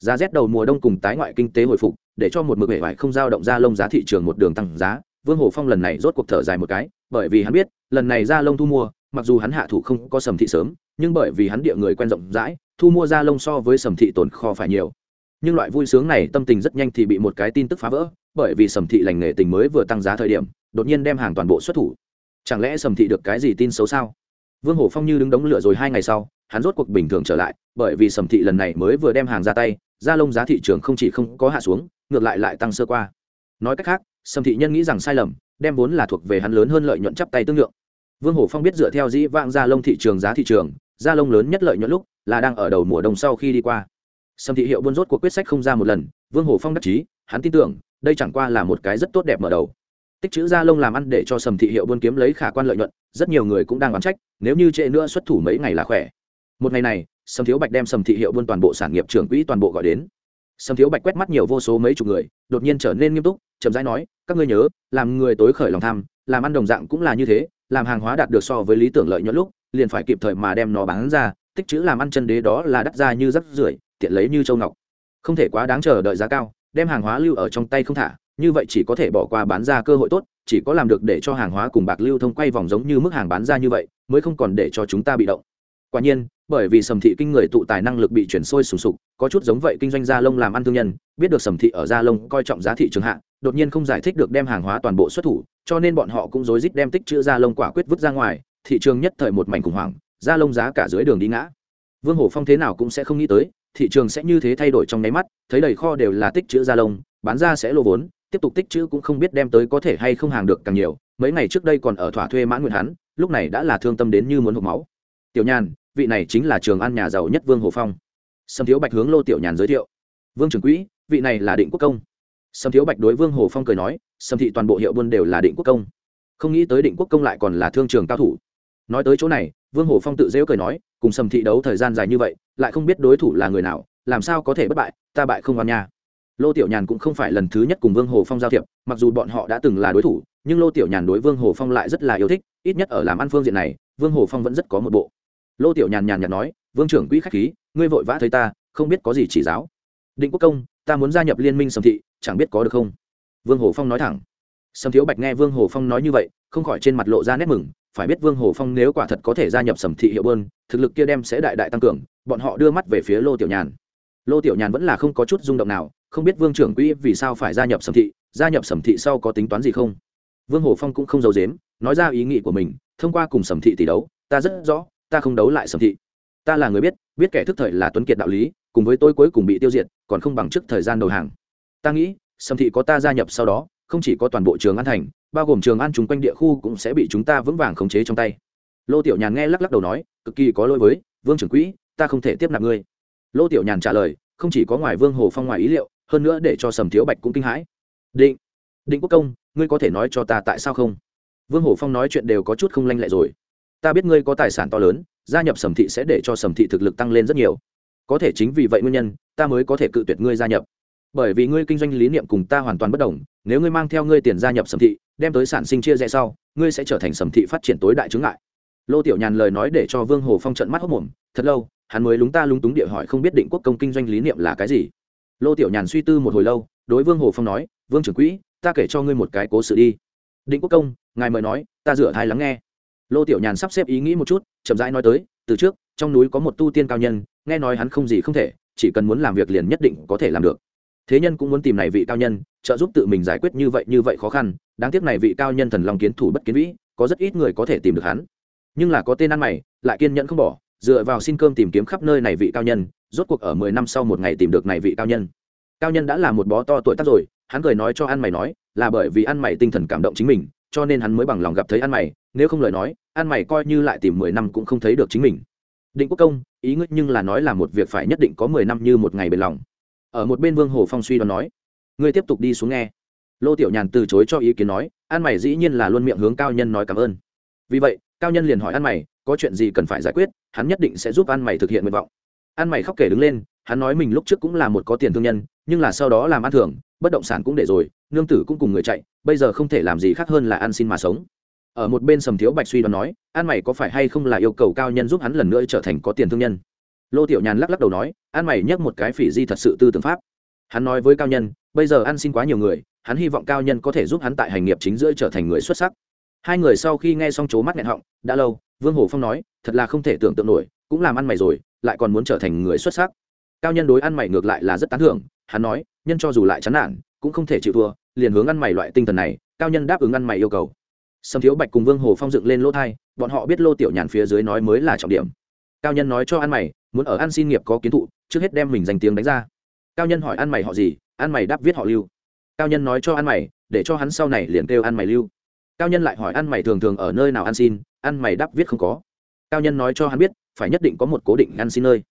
Giá rét đầu mùa đông cùng tái ngoại kinh tế hồi phục, để cho một mực hệ vải không dao động ra lông giá thị trường một đường tăng giá, vương hồ phong lần này rốt cuộc thở dài một cái, bởi vì hắn biết, lần này ra lông thu mua, mặc dù hắn hạ thủ không có sầm thị sớm, nhưng bởi vì hắn địa người quen rộng rãi, thu mua ra lông so với sầm thị tồn kho phải nhiều nhưng loại vui sướng này tâm tình rất nhanh thì bị một cái tin tức phá vỡ, bởi vì sầm thị lành nghề tình mới vừa tăng giá thời điểm, đột nhiên đem hàng toàn bộ xuất thủ. Chẳng lẽ sầm thị được cái gì tin xấu sao? Vương hổ phong như đứng đống lửa rồi hai ngày sau, hắn rốt cuộc bình thường trở lại, bởi vì sầm thị lần này mới vừa đem hàng ra tay, da lông giá thị trường không chỉ không có hạ xuống, ngược lại lại tăng sơ qua. Nói cách khác, sầm thị nhân nghĩ rằng sai lầm, đem vốn là thuộc về hắn lớn hơn lợi nhuận chắp tay tương lượng. Vương hổ phong biết dựa theo dĩ vãng da lông thị trường giá thị trường, da lông lớn nhất lợi nhuận lúc là đang ở đầu mùa đông sau khi đi qua sầm thị hiệu buôn rốt cuộc quyết sách không ra một lần, vương hổ phong đắc chí, hắn tin tưởng, đây chẳng qua là một cái rất tốt đẹp mở đầu. Tích chữ da lông làm ăn để cho sầm thị hiệu buôn kiếm lấy khả quan lợi nhuận, rất nhiều người cũng đang oán trách, nếu như trễ nữa xuất thủ mấy ngày là khỏe. Một ngày này sầm thiếu bạch đem sầm thị hiệu buôn toàn bộ sản nghiệp trưởng quỹ toàn bộ gọi đến. Sầm thiếu bạch quét mắt nhiều vô số mấy chục người, đột nhiên trở nên nghiêm túc, chậm rãi nói, các ngươi nhớ, làm người tối khởi lòng tham, làm ăn đồng dạng cũng là như thế, làm hàng hóa đạt được so với lý tưởng lợi nhuận lúc, liền phải kịp thời mà đem nó bán ra, tích chữ làm ăn chân đế đó là đắt ra như rắc rưởi tiện lấy như châu ngọc. Không thể quá đáng chờ đợi giá cao, đem hàng hóa lưu ở trong tay không thả, như vậy chỉ có thể bỏ qua bán ra cơ hội tốt, chỉ có làm được để cho hàng hóa cùng bạc lưu thông quay vòng giống như mức hàng bán ra như vậy, mới không còn để cho chúng ta bị động. Quả nhiên, bởi vì sầm thị kinh người tụ tài năng lực bị chuyển sôi sùng sục, có chút giống vậy kinh doanh gia lông làm ăn thương nhân, biết được sầm thị ở gia lông coi trọng giá thị trường hạ, đột nhiên không giải thích được đem hàng hóa toàn bộ xuất thủ, cho nên bọn họ cũng rối rít đem tích chữ gia lông quả quyết vứt ra ngoài, thị trường nhất thời một mảnh khủng hoảng, gia lông giá cả dưới đường đi ngã. Vương hổ phong thế nào cũng sẽ không nghĩ tới thị trường sẽ như thế thay đổi trong nháy mắt, thấy đầy kho đều là tích chữ da lông, bán ra sẽ lô vốn, tiếp tục tích chữ cũng không biết đem tới có thể hay không hàng được càng nhiều. Mấy ngày trước đây còn ở thỏa thuê mãn nguyện hắn, lúc này đã là thương tâm đến như muốn hộp máu. Tiểu nhàn, vị này chính là trường ăn nhà giàu nhất vương hồ phong. Sâm thiếu bạch hướng lô tiểu nhàn giới thiệu. Vương trưởng quỹ, vị này là định quốc công. Sâm thiếu bạch đối vương hồ phong cười nói, sâm thị toàn bộ hiệu buôn đều là định quốc công. Không nghĩ tới định quốc công lại còn là thương trường cao thủ. Nói tới chỗ này, vương hồ phong tự dễu cười nói cùng sầm thị đấu thời gian dài như vậy, lại không biết đối thủ là người nào, làm sao có thể bất bại, ta bại không vào nhà lô tiểu nhàn cũng không phải lần thứ nhất cùng vương hồ phong giao thiệp, mặc dù bọn họ đã từng là đối thủ, nhưng lô tiểu nhàn đối vương hồ phong lại rất là yêu thích, ít nhất ở làm ăn phương diện này, vương hồ phong vẫn rất có một bộ. Lô tiểu nhàn nhàn nhạt nói, vương trưởng quỹ khách khí, ngươi vội vã thấy ta, không biết có gì chỉ giáo. Định quốc công, ta muốn gia nhập liên minh sầm thị, chẳng biết có được không? Vương hồ phong nói thẳng. Sầm thiếu bạch nghe vương hồ phong nói như vậy, không khỏi trên mặt lộ ra nét mừng phải biết vương hồ phong nếu quả thật có thể gia nhập sầm thị hiệu bơn thực lực kia đem sẽ đại đại tăng cường bọn họ đưa mắt về phía lô tiểu nhàn. Lô tiểu nhàn vẫn là không có chút rung động nào không biết vương trưởng quỹ vì sao phải gia nhập sầm thị gia nhập sầm thị sau có tính toán gì không? Vương hồ phong cũng không giấu giếm, nói ra ý nghĩ của mình thông qua cùng sầm thị tỷ đấu ta rất rõ ta không đấu lại sầm thị. Ta là người biết biết kẻ thức thời là tuấn kiệt đạo lý cùng với tôi cuối cùng bị tiêu diệt còn không bằng trước thời gian đầu hàng. Ta nghĩ sầm thị có ta gia nhập sau đó không chỉ có toàn bộ trường an thành bao gồm trường an chung quanh địa khu cũng sẽ bị chúng ta vững vàng khống chế trong tay. Lô tiểu nhàn nghe lắc lắc đầu nói, cực kỳ có lỗi với, vương trưởng quỹ, ta không thể tiếp nạp ngươi. Lô tiểu nhàn trả lời, không chỉ có ngoài vương hồ phong ngoài ý liệu, hơn nữa để cho sầm thiếu bạch cũng kinh hãi. Định định quốc công, ngươi có thể nói cho ta tại sao không? Vương hồ phong nói chuyện đều có chút không lanh lẹ rồi. Ta biết ngươi có tài sản to lớn, gia nhập sầm thị sẽ để cho sầm thị thực lực tăng lên rất nhiều. Có thể chính vì vậy nguyên nhân, ta mới có thể cự tuyệt ngươi gia nhập. Bởi vì ngươi kinh doanh lý niệm cùng ta hoàn toàn bất đồng, nếu ngươi mang theo ngươi tiền gia nhập sầm thị đem tới sản sinh chia rẽ sau, ngươi sẽ trở thành sầm thị phát triển tối đại chứng ngại. Lô tiểu nhàn lời nói để cho vương hồ phong trận mắt hốc mồm, thật lâu, hắn mới lúng ta lúng túng địa hỏi không biết định quốc công kinh doanh lý niệm là cái gì. Lô tiểu nhàn suy tư một hồi lâu, đối vương hồ phong nói, vương trưởng quỹ, ta kể cho ngươi một cái cố sự đi. Định quốc công, ngài mời nói, ta rửa thai lắng nghe. Lô tiểu nhàn sắp xếp ý nghĩ một chút, chậm rãi nói tới, từ trước, trong núi có một tu tiên cao nhân, nghe nói hắn không gì không thể, chỉ cần muốn làm việc liền nhất định có thể làm được. Thế nhân cũng muốn tìm này vị cao nhân, trợ giúp tự mình giải quyết như vậy như vậy khó khăn đáng tiếc này vị cao nhân thần lòng kiến thủ bất kiến vĩ, có rất ít người có thể tìm được hắn. Nhưng là có tên ăn mày, lại kiên nhẫn không bỏ, dựa vào xin cơm tìm kiếm khắp nơi này vị cao nhân, rốt cuộc ở mười năm sau một ngày tìm được này vị cao nhân. Cao nhân đã là một bó to tuổi tác rồi, hắn cười nói cho ăn mày nói, là bởi vì ăn mày tinh thần cảm động chính mình, cho nên hắn mới bằng lòng gặp thấy ăn mày, nếu không lời nói, ăn mày coi như lại tìm mười năm cũng không thấy được chính mình. Định quốc công, ý ngươi nhưng là nói là một việc phải nhất định có mười năm như một ngày bền lòng. Ở một bên vương hồ phong suy đoán nói, ngươi tiếp tục đi xuống nghe lô tiểu nhàn từ chối cho ý kiến nói, an mày dĩ nhiên là luôn miệng hướng cao nhân nói cảm ơn. Vì vậy, cao nhân liền hỏi an mày, có chuyện gì cần phải giải quyết, hắn nhất định sẽ giúp an mày thực hiện nguyện vọng. An mày khóc kể đứng lên, hắn nói mình lúc trước cũng là một có tiền thương nhân, nhưng là sau đó làm ăn thường bất động sản cũng để rồi, nương tử cũng cùng người chạy, bây giờ không thể làm gì khác hơn là ăn xin mà sống. Ở một bên sầm thiếu bạch suy đoán nói, an mày có phải hay không là yêu cầu cao nhân giúp hắn lần nữa trở thành có tiền thương nhân? Lô tiểu nhàn lắc lắc đầu nói, an mày nhắc một cái phỉ di thật sự tư tưởng pháp. Hắn nói với cao nhân, bây giờ ăn xin quá nhiều người hắn hy vọng cao nhân có thể giúp hắn tại hành nghiệp chính giữa trở thành người xuất sắc. Hai người sau khi nghe xong chố mắt nghẹn họng, đã lâu, vương hồ phong nói, thật là không thể tưởng tượng nổi, cũng làm ăn mày rồi, lại còn muốn trở thành người xuất sắc. Cao nhân đối ăn mày ngược lại là rất tán thưởng, hắn nói, nhân cho dù lại chán nản, cũng không thể chịu thua, liền hướng ăn mày loại tinh thần này, cao nhân đáp ứng ăn mày yêu cầu. Sâm thiếu bạch cùng vương hồ phong dựng lên lỗ thai, bọn họ biết lô tiểu nhàn phía dưới nói mới là trọng điểm. Cao nhân nói cho ăn mày, muốn ở ăn xin nghiệp có kiến thụ, trước hết đem mình danh tiếng đánh ra. Cao nhân hỏi ăn mày họ gì, ăn mày đáp viết họ lưu cao nhân nói cho ăn mày, để cho hắn sau này liền kêu ăn mày lưu. Cao nhân lại hỏi ăn mày thường thường ở nơi nào ăn xin, ăn mày đáp viết không có. Cao nhân nói cho hắn biết, phải nhất định có một cố định ăn xin nơi.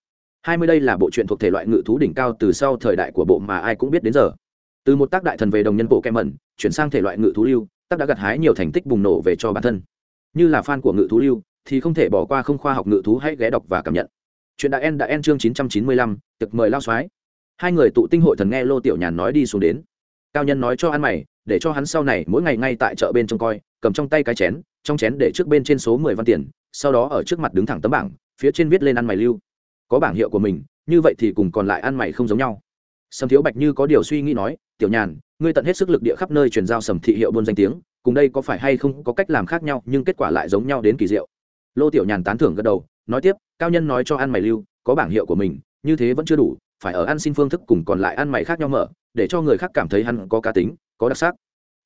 Hai mươi đây là bộ truyện thuộc thể loại ngự thú đỉnh cao từ sau thời đại của bộ mà ai cũng biết đến giờ. Từ một tác đại thần về đồng nhân bộ kem mẩn, chuyển sang thể loại ngự thú lưu, tác đã gặt hái nhiều thành tích bùng nổ về cho bản thân. Như là fan của ngự thú lưu, thì không thể bỏ qua không khoa học ngự thú hãy ghé đọc và cảm nhận. Chuyện đại en đã en chương chín trăm chín mươi lăm, tiệc mời lao soái. Hai người tụ tinh hội thần nghe lô tiểu nhàn nói đi xuống đến cao nhân nói cho ăn mày, để cho hắn sau này mỗi ngày ngay tại chợ bên trông coi, cầm trong tay cái chén, trong chén để trước bên trên số mười văn tiền, sau đó ở trước mặt đứng thẳng tấm bảng, phía trên viết lên ăn mày lưu. Có bảng hiệu của mình, như vậy thì cùng còn lại ăn mày không giống nhau. Sầm thiếu bạch như có điều suy nghĩ nói, tiểu nhàn, ngươi tận hết sức lực địa khắp nơi truyền giao sầm thị hiệu buôn danh tiếng, cùng đây có phải hay không có cách làm khác nhau, nhưng kết quả lại giống nhau đến kỳ diệu. Lô tiểu nhàn tán thưởng gật đầu, nói tiếp, cao nhân nói cho ăn mày lưu, có bảng hiệu của mình, như thế vẫn chưa đủ phải ở ăn xin phương thức cùng còn lại ăn mày khác nhau mở, để cho người khác cảm thấy hắn có cá tính, có đặc sắc.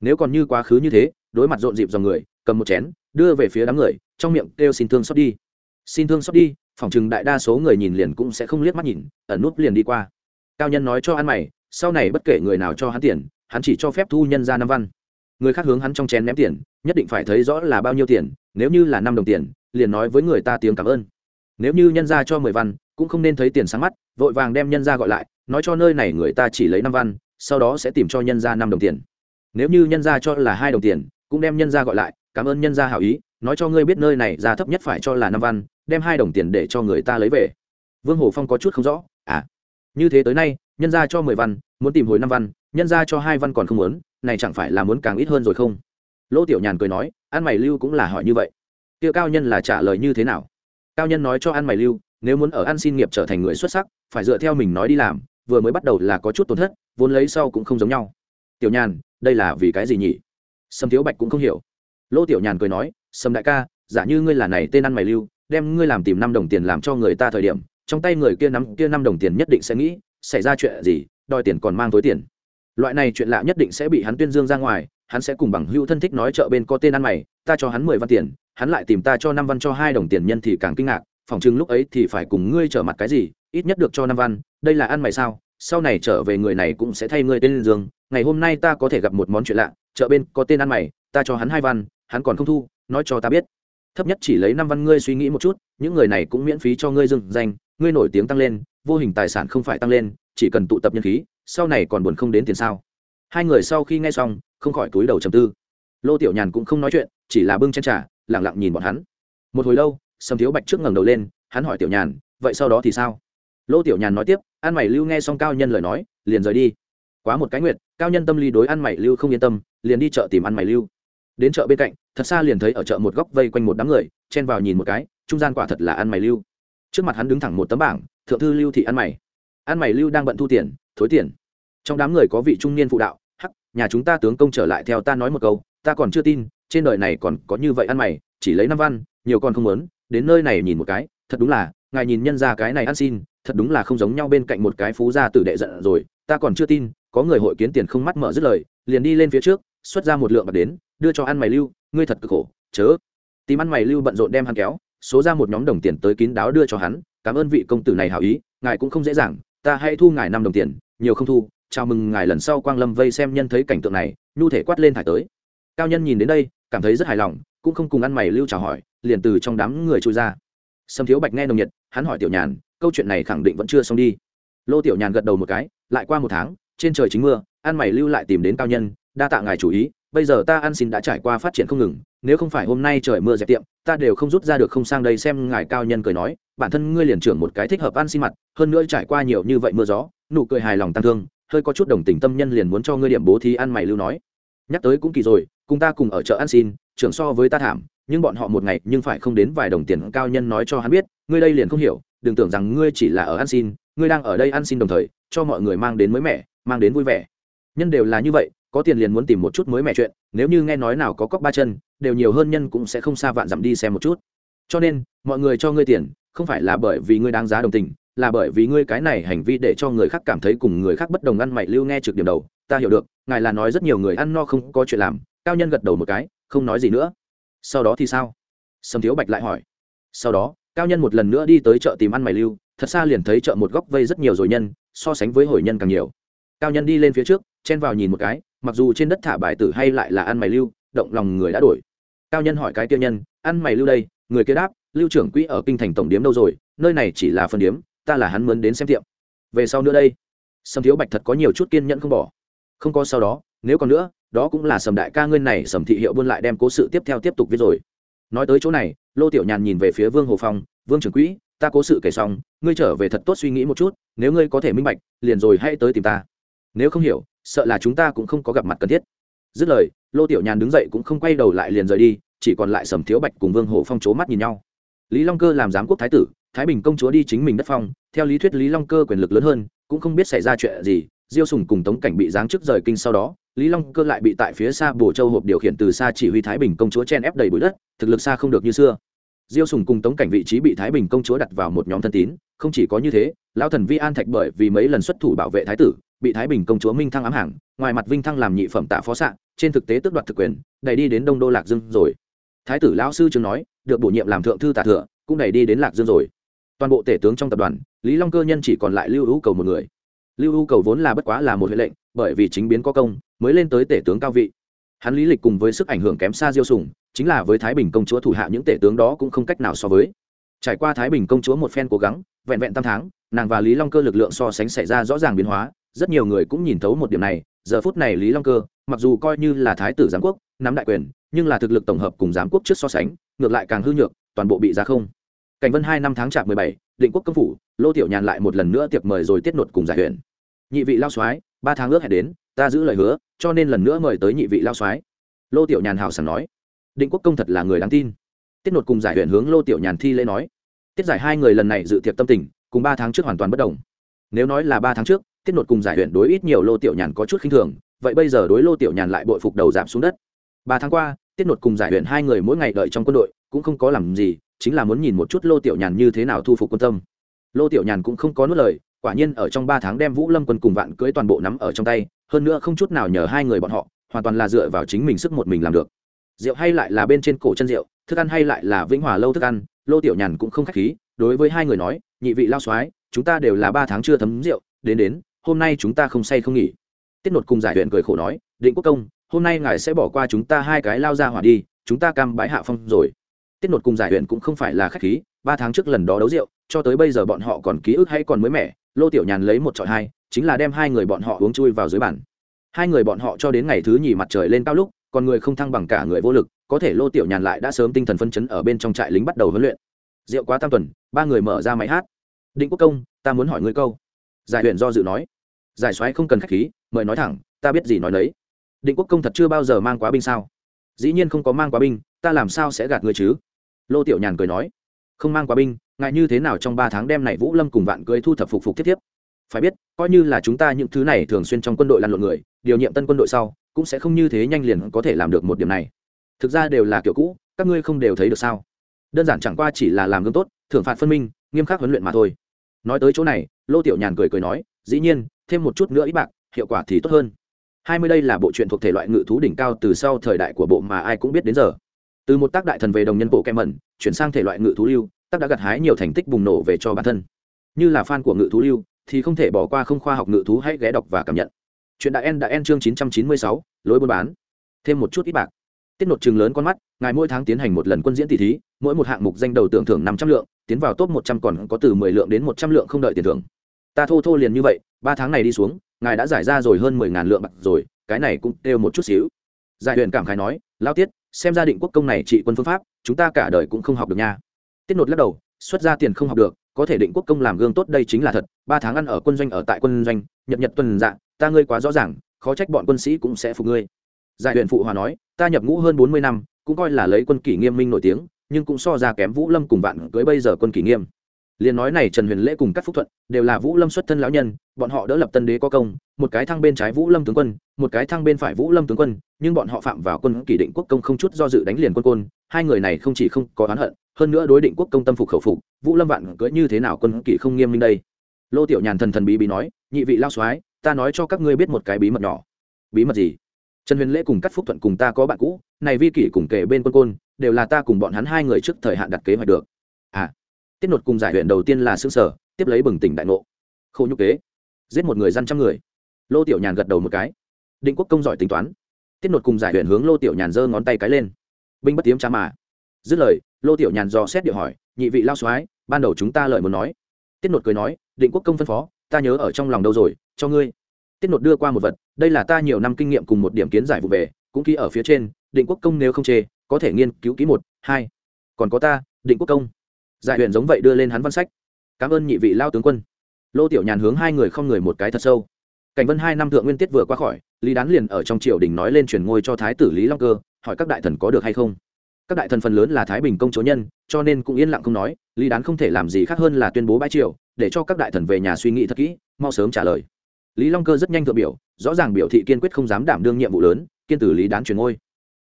Nếu còn như quá khứ như thế, đối mặt rộn dịp dòng người, cầm một chén, đưa về phía đám người, trong miệng kêu xin thương xót đi. Xin thương xót đi, phòng chừng đại đa số người nhìn liền cũng sẽ không liếc mắt nhìn, ẩn nút liền đi qua. Cao nhân nói cho ăn mày, sau này bất kể người nào cho hắn tiền, hắn chỉ cho phép thu nhân ra năm văn. Người khác hướng hắn trong chén ném tiền, nhất định phải thấy rõ là bao nhiêu tiền, nếu như là năm đồng tiền, liền nói với người ta tiếng cảm ơn. Nếu như nhân ra cho mười văn cũng không nên thấy tiền sáng mắt, vội vàng đem nhân ra gọi lại, nói cho nơi này người ta chỉ lấy năm văn, sau đó sẽ tìm cho nhân ra năm đồng tiền. Nếu như nhân ra cho là hai đồng tiền, cũng đem nhân ra gọi lại, cảm ơn nhân ra hảo ý, nói cho ngươi biết nơi này ra thấp nhất phải cho là năm văn, đem hai đồng tiền để cho người ta lấy về. Vương hồ phong có chút không rõ à như thế tới nay, nhân ra cho mười văn, muốn tìm hồi năm văn, nhân ra cho hai văn còn không muốn, này chẳng phải là muốn càng ít hơn rồi không? Lỗ tiểu nhàn cười nói, ăn mày lưu cũng là hỏi như vậy. Tiêu cao nhân là trả lời như thế nào? Cao nhân nói cho ăn mày lưu nếu muốn ở ăn xin nghiệp trở thành người xuất sắc, phải dựa theo mình nói đi làm, vừa mới bắt đầu là có chút tổn thất, vốn lấy sau cũng không giống nhau. Tiểu nhàn, đây là vì cái gì nhỉ? Sâm thiếu bạch cũng không hiểu. Lỗ tiểu nhàn cười nói, sâm đại ca, giả như ngươi là này tên ăn mày lưu, đem ngươi làm tìm năm đồng tiền làm cho người ta thời điểm, trong tay người kia nắm kia năm đồng tiền nhất định sẽ nghĩ, xảy ra chuyện gì, đòi tiền còn mang tối tiền. Loại này chuyện lạ nhất định sẽ bị hắn tuyên dương ra ngoài, hắn sẽ cùng bằng hữu thân thích nói chợ bên có tên ăn mày, ta cho hắn mười văn tiền, hắn lại tìm ta cho năm văn cho hai đồng tiền nhân thì càng kinh ngạc phòng chừng lúc ấy thì phải cùng ngươi trở mặt cái gì, ít nhất được cho năm văn, đây là ăn mày sao, sau này trở về người này cũng sẽ thay ngươi tên dương, ngày hôm nay ta có thể gặp một món chuyện lạ, chợ bên có tên ăn mày, ta cho hắn hai văn, hắn còn không thu, nói cho ta biết. Thấp nhất chỉ lấy năm văn ngươi suy nghĩ một chút, những người này cũng miễn phí cho ngươi dừng danh, ngươi nổi tiếng tăng lên, vô hình tài sản không phải tăng lên, chỉ cần tụ tập nhân khí, sau này còn buồn không đến tiền sao. Hai người sau khi nghe xong, không khỏi túi đầu trầm tư. Lô tiểu nhàn cũng không nói chuyện, chỉ là bưng chen trà lẳng lặng nhìn bọn hắn. Một hồi lâu sầm thiếu bạch trước ngẩng đầu lên, hắn hỏi tiểu nhàn, vậy sau đó thì sao? Lô tiểu nhàn nói tiếp, An mày lưu nghe xong cao nhân lời nói, liền rời đi. Quá một cái nguyệt, cao nhân tâm lý đối ăn mày lưu không yên tâm, liền đi chợ tìm ăn mày lưu. Đến chợ bên cạnh, thật xa liền thấy ở chợ một góc vây quanh một đám người, chen vào nhìn một cái, trung gian quả thật là ăn mày lưu. Trước mặt hắn đứng thẳng một tấm bảng, thượng thư lưu thị ăn mày. Ăn mày lưu đang bận thu tiền, thối tiền. Trong đám người có vị trung niên phụ đạo, hắc, nhà chúng ta tướng công trở lại theo ta nói một câu, ta còn chưa tin, trên đời này còn có như vậy ăn mày, chỉ lấy năm văn, nhiều con không muốn đến nơi này nhìn một cái, thật đúng là, ngài nhìn nhân ra cái này ăn xin, thật đúng là không giống nhau bên cạnh một cái phú gia tử đệ giận rồi, ta còn chưa tin, có người hội kiến tiền không mắt mở dứt lời, liền đi lên phía trước, xuất ra một lượng bạc đến, đưa cho ăn mày lưu, ngươi thật cực khổ, chớ. Tìm ăn mày lưu bận rộn đem hắn kéo, số ra một nhóm đồng tiền tới kín đáo đưa cho hắn, cảm ơn vị công tử này hảo ý, ngài cũng không dễ dàng, ta hãy thu ngài năm đồng tiền, nhiều không thu, chào mừng ngài lần sau quang lâm vây xem nhân thấy cảnh tượng này, nhu thể quát lên thải tới. Cao nhân nhìn đến đây cảm thấy rất hài lòng, cũng không cùng ăn mày lưu chào hỏi, liền từ trong đám người trôi ra. Sâm thiếu bạch nghe nồng nhiệt, hắn hỏi tiểu nhàn, câu chuyện này khẳng định vẫn chưa xong đi. Lô tiểu nhàn gật đầu một cái, lại qua một tháng, trên trời chính mưa, ăn mày lưu lại tìm đến cao nhân, đa tạ ngài chủ ý, bây giờ ta ăn xin đã trải qua phát triển không ngừng, nếu không phải hôm nay trời mưa dẹp tiệm, ta đều không rút ra được không sang đây xem ngài cao nhân cười nói, bản thân ngươi liền trưởng một cái thích hợp ăn xin mặt, hơn nữa trải qua nhiều như vậy mưa gió, nụ cười hài lòng tăng thương, hơi có chút đồng tình tâm nhân liền muốn cho ngươi điểm bố thí ăn mày lưu nói. Nhắc tới cũng kỳ rồi cùng ta cùng ở chợ ăn xin, trưởng so với ta thảm, nhưng bọn họ một ngày nhưng phải không đến vài đồng tiền cao nhân nói cho hắn biết, ngươi đây liền không hiểu, đừng tưởng rằng ngươi chỉ là ở ăn xin, ngươi đang ở đây ăn xin đồng thời, cho mọi người mang đến mới mẻ, mang đến vui vẻ. Nhân đều là như vậy, có tiền liền muốn tìm một chút mới mẹ chuyện, nếu như nghe nói nào có cóc ba chân, đều nhiều hơn nhân cũng sẽ không xa vạn dặm đi xem một chút. Cho nên, mọi người cho ngươi tiền, không phải là bởi vì ngươi đáng giá đồng tình, là bởi vì ngươi cái này hành vi để cho người khác cảm thấy cùng người khác bất đồng ăn mày lưu nghe trực điểm đầu, ta hiểu được, ngài là nói rất nhiều người ăn no không có chuyện làm cao nhân gật đầu một cái, không nói gì nữa. Sau đó thì sao? Sầm thiếu bạch lại hỏi. Sau đó, cao nhân một lần nữa đi tới chợ tìm ăn mày lưu, thật xa liền thấy chợ một góc vây rất nhiều rồi nhân, so sánh với hồi nhân càng nhiều. Cao nhân đi lên phía trước, chen vào nhìn một cái, mặc dù trên đất thả bài tử hay lại là ăn mày lưu, động lòng người đã đổi. Cao nhân hỏi cái kia nhân, ăn mày lưu đây, người kia đáp, lưu trưởng quỹ ở kinh thành tổng điếm đâu rồi, nơi này chỉ là phần điếm, ta là hắn mướn đến xem tiệm. Về sau nữa đây. Sầm thiếu bạch thật có nhiều chút kiên nhẫn không bỏ. Không có sau đó, nếu còn nữa đó cũng là sầm đại ca ngươi này sầm thị hiệu buôn lại đem cố sự tiếp theo tiếp tục viết rồi. Nói tới chỗ này, lô tiểu nhàn nhìn về phía vương hồ phong, vương trưởng quỹ, ta cố sự kể xong, ngươi trở về thật tốt suy nghĩ một chút, nếu ngươi có thể minh bạch, liền rồi hãy tới tìm ta. Nếu không hiểu, sợ là chúng ta cũng không có gặp mặt cần thiết. Dứt lời, lô tiểu nhàn đứng dậy cũng không quay đầu lại liền rời đi, chỉ còn lại sầm thiếu bạch cùng vương hồ phong c h ố mắt nhìn nhau. Lý long cơ làm giám quốc thái tử, thái bình công chúa đi chính mình đất phong, theo lý thuyết lý long cơ quyền lực lớn hơn, cũng không biết xảy ra chuyện gì, diêu sùng cùng tống cảnh bị giáng chức rời kinh sau đó lý long cơ lại bị tại phía xa bồ châu hộp điều khiển từ xa chỉ huy thái bình công chúa chen ép đầy bụi đất, thực lực xa không được như xưa. Diêu sùng cùng tống cảnh vị trí bị thái bình công chúa đặt vào một nhóm thân tín, không chỉ có như thế, lão thần vi an thạch bởi vì mấy lần xuất thủ bảo vệ thái tử, bị thái bình công chúa minh thăng ám hàng, ngoài mặt vinh thăng làm nhị phẩm tạ phó s trên thực tế tước đoạt thực quyền, đẩy đi đến đông đô lạc dương rồi. Thái tử lão sư chứng nói, được bổ nhiệm làm thượng thư tạ thừa, cũng đẩy đi đến lạc dương rồi. Toàn bộ tể tướng trong tập đoàn, lý long cơ nhân chỉ còn lại lưu hữu cầu một người lưu u cầu vốn là bất quá là một huệ lệnh, bởi vì chính biến có công, mới lên tới tể tướng cao vị. Hắn lý lịch cùng với sức ảnh hưởng kém xa diêu sùng, chính là với thái bình công chúa thủ hạ những tể tướng đó cũng không cách nào so với. Trải qua thái bình công chúa một phen cố gắng, vẹn vẹn tam tháng, nàng và lý long cơ lực lượng so sánh xảy ra rõ ràng biến hóa, rất nhiều người cũng nhìn thấu một điểm này, giờ phút này lý long cơ, mặc dù coi như là thái tử giám quốc, nắm đại quyền, nhưng là thực lực tổng hợp cùng giám quốc trước so sánh, ngược lại càng hư nhược, toàn bộ bị ra không. Cảnh vân hai năm tháng chạp mười bảy, định quốc công phủ, lô tiểu nhàn lại một lần nữa tiệc mời rồi tiết nột cùng giải huyền nhị vị lao soái, ba tháng ước hẹn đến, ta giữ lời hứa, cho nên lần nữa mời tới nhị vị lao soái. Lô tiểu nhàn hào sảng nói. Định quốc công thật là người đáng tin. Tiết nột cùng giải huyện hướng lô tiểu nhàn thi lễ nói. Tiết giải hai người lần này dự tiệc tâm tình, cùng ba tháng trước hoàn toàn bất đồng. Nếu nói là ba tháng trước, tiết nột cùng giải huyện đối ít nhiều lô tiểu nhàn có chút khinh thường, vậy bây giờ đối lô tiểu nhàn lại bội phục đầu giảm xuống đất. Ba tháng qua, tiết nột cùng giải huyện hai người mỗi ngày đợi trong quân đội, cũng không có làm gì, chính là muốn nhìn một chút lô tiểu nhàn như thế nào thu phục quân tâm. Lô tiểu nhàn cũng không có nuốt lời quả nhiên ở trong ba tháng đem vũ lâm quân cùng vạn cưới toàn bộ nắm ở trong tay, hơn nữa không chút nào nhờ hai người bọn họ, hoàn toàn là dựa vào chính mình sức một mình làm được. Rượu hay lại là bên trên cổ chân rượu, thức ăn hay lại là vĩnh hòa lâu thức ăn, lô tiểu nhàn cũng không k h á c h khí, đối với hai người nói, nhị vị lao soái, chúng ta đều là ba tháng chưa thấm rượu, đến đến, hôm nay chúng ta không say không nghỉ. Tiết nột cùng giải huyện cười khổ nói, định quốc công, hôm nay ngài sẽ bỏ qua chúng ta hai cái lao ra hỏa đi, chúng ta cam bái hạ phong rồi. Tiết nột cùng giải huyện cũng không phải là khách khí, ba tháng trước lần đó đấu rượu, cho tới bây giờ bọn họ còn ký ức hay còn mới mẻ lô tiểu nhàn lấy một trọi hai, chính là đem hai người bọn họ uống chui vào dưới bàn. Hai người bọn họ cho đến ngày thứ nhì mặt trời lên cao lúc, còn người không thăng bằng cả người vô lực, có thể lô tiểu nhàn lại đã sớm tinh thần phân chấn ở bên trong trại lính bắt đầu huấn luyện. Rượu quá tam tuần, ba người mở ra máy hát. Định quốc công, ta muốn hỏi ngươi câu. Giải huyện do dự nói. Giải soái không cần khách khí, mời nói thẳng, ta biết gì nói đấy định quốc công thật chưa bao giờ mang quá binh sao? Dĩ nhiên không có mang quá binh, ta làm sao sẽ gạt ngươi chứ? Lô tiểu nhàn cười nói. Không mang quá binh ngài như thế nào trong ba tháng đêm này vũ lâm cùng vạn cưới thu thập phục phục tiếp tiếp phải biết, coi như là chúng ta những thứ này thường xuyên trong quân đội lăn lộn người, điều nhiệm tân quân đội sau, cũng sẽ không như thế nhanh liền có thể làm được một điểm này. Thực ra đều là kiểu cũ, các ngươi không đều thấy được sao? Đơn giản chẳng qua chỉ là làm gương tốt, thưởng phạt phân minh, nghiêm khắc huấn luyện mà thôi. Nói tới chỗ này, lô tiểu nhàn cười cười nói, dĩ nhiên, thêm một chút nữa ít bạc, hiệu quả thì tốt hơn. Hai mươi đây là bộ truyện thuộc thể loại ngự thú đỉnh cao từ sau thời đại của bộ mà ai cũng biết đến giờ. Từ một tác đại thần về đồng nhân bộ kem mẩn, chuyển sang thể loại ngự thú lưu tác đã gặt hái nhiều thành tích bùng nổ về cho bản thân. Như là fan của ngự thú lưu, thì không thể bỏ qua không khoa học ngự thú hãy ghé đọc và cảm nhận. Chuyện đại en đã en chương chín trăm chín mươi sáu, lối buôn bán. Thêm một chút ít bạc. Tiết nột chừng lớn con mắt, ngài mỗi tháng tiến hành một lần quân diễn tỷ thí, mỗi một hạng mục danh đầu tưởng thưởng năm trăm lượng, tiến vào top một trăm còn có từ mười lượng đến một trăm lượng không đợi tiền thưởng. Ta thô thô liền như vậy, ba tháng này đi xuống, ngài đã giải ra rồi hơn mười ngàn lượng bạc rồi, cái này cũng đều một chút xíu. Giải huyền cảm khái nói, lao tiết, xem ra định quốc công này trị quân phương pháp, chúng ta cả đời cũng không học được nha tiết nột lắc đầu, xuất ra tiền không học được, có thể định quốc công làm gương tốt đây chính là thật, ba tháng ăn ở quân doanh ở tại quân doanh, nhật nhật tuần dạ ta ngươi quá rõ ràng, khó trách bọn quân sĩ cũng sẽ phục ngươi. Giải huyện phụ hòa nói, ta nhập ngũ hơn bốn mươi năm, cũng coi là lấy quân kỷ nghiêm minh nổi tiếng, nhưng cũng so ra kém vũ lâm cùng vạn cưới bây giờ quân kỷ nghiêm. Liền nói này trần huyền lễ cùng các phúc thuận, đều là vũ lâm xuất thân lão nhân, bọn họ đỡ lập tân đế có công, một cái thăng bên trái vũ lâm tướng quân, một cái thăng bên phải vũ lâm tướng quân, nhưng bọn họ phạm vào quân kỷ định quốc công không chút do dự đánh liền quân côn, hai người này không chỉ không có oán hận hơn nữa đối định quốc công tâm phục khẩu phục, vũ lâm vạn cưỡi như thế nào quân kỷ không nghiêm minh đây? Lô tiểu nhàn thần thần bí bí nói, nhị vị lao soái, ta nói cho các ngươi biết một cái bí mật nhỏ. Bí mật gì? Trần huyền lễ cùng cắt phúc thuận cùng ta có bạn cũ, này vi kỷ cùng kể bên quân côn, đều là ta cùng bọn hắn hai người trước thời hạn đặt kế hoạch được. À tiết nột cùng giải huyện đầu tiên là xương sở, tiếp lấy bừng tỉnh đại ngộ. Khô nhục kế. Giết một người dân trăm người. Lô tiểu nhàn gật đầu một cái. Định quốc công giỏi tính toán. Tiết nột cùng giải huyện hướng lô tiểu nhàn giơ ngón tay cái lên. Binh bất tiếm cha mà. Dứt lời lô tiểu nhàn dò xét điệu hỏi, nhị vị lao soái, ban đầu chúng ta lợi muốn nói. Tiết nột cười nói, định quốc công phân phó, ta nhớ ở trong lòng đâu rồi, cho ngươi. Tiết nột đưa qua một vật, đây là ta nhiều năm kinh nghiệm cùng một điểm kiến giải vụ về, cũng ký ở phía trên, định quốc công nếu không chê, có thể nghiên cứu ký một, hai. Còn có ta, định quốc công. Giải huyện giống vậy đưa lên hắn văn sách. Cảm ơn nhị vị lao tướng quân. Lô tiểu nhàn hướng hai người không người một cái thật sâu. Cảnh vân hai năm thượng nguyên tiết vừa qua khỏi, lý đán liền ở trong triều đình nói lên chuyển ngôi cho thái tử lý long cơ, hỏi các đại thần có được hay không các đại thần phần lớn là thái bình công chúa nhân, cho nên cũng yên lặng không nói, lý đán không thể làm gì khác hơn là tuyên bố bãi triều, để cho các đại thần về nhà suy nghĩ thật kỹ, mau sớm trả lời. Lý long cơ rất nhanh thượng biểu, rõ ràng biểu thị kiên quyết không dám đảm đương nhiệm vụ lớn, kiên tử lý đán chuyển ngôi.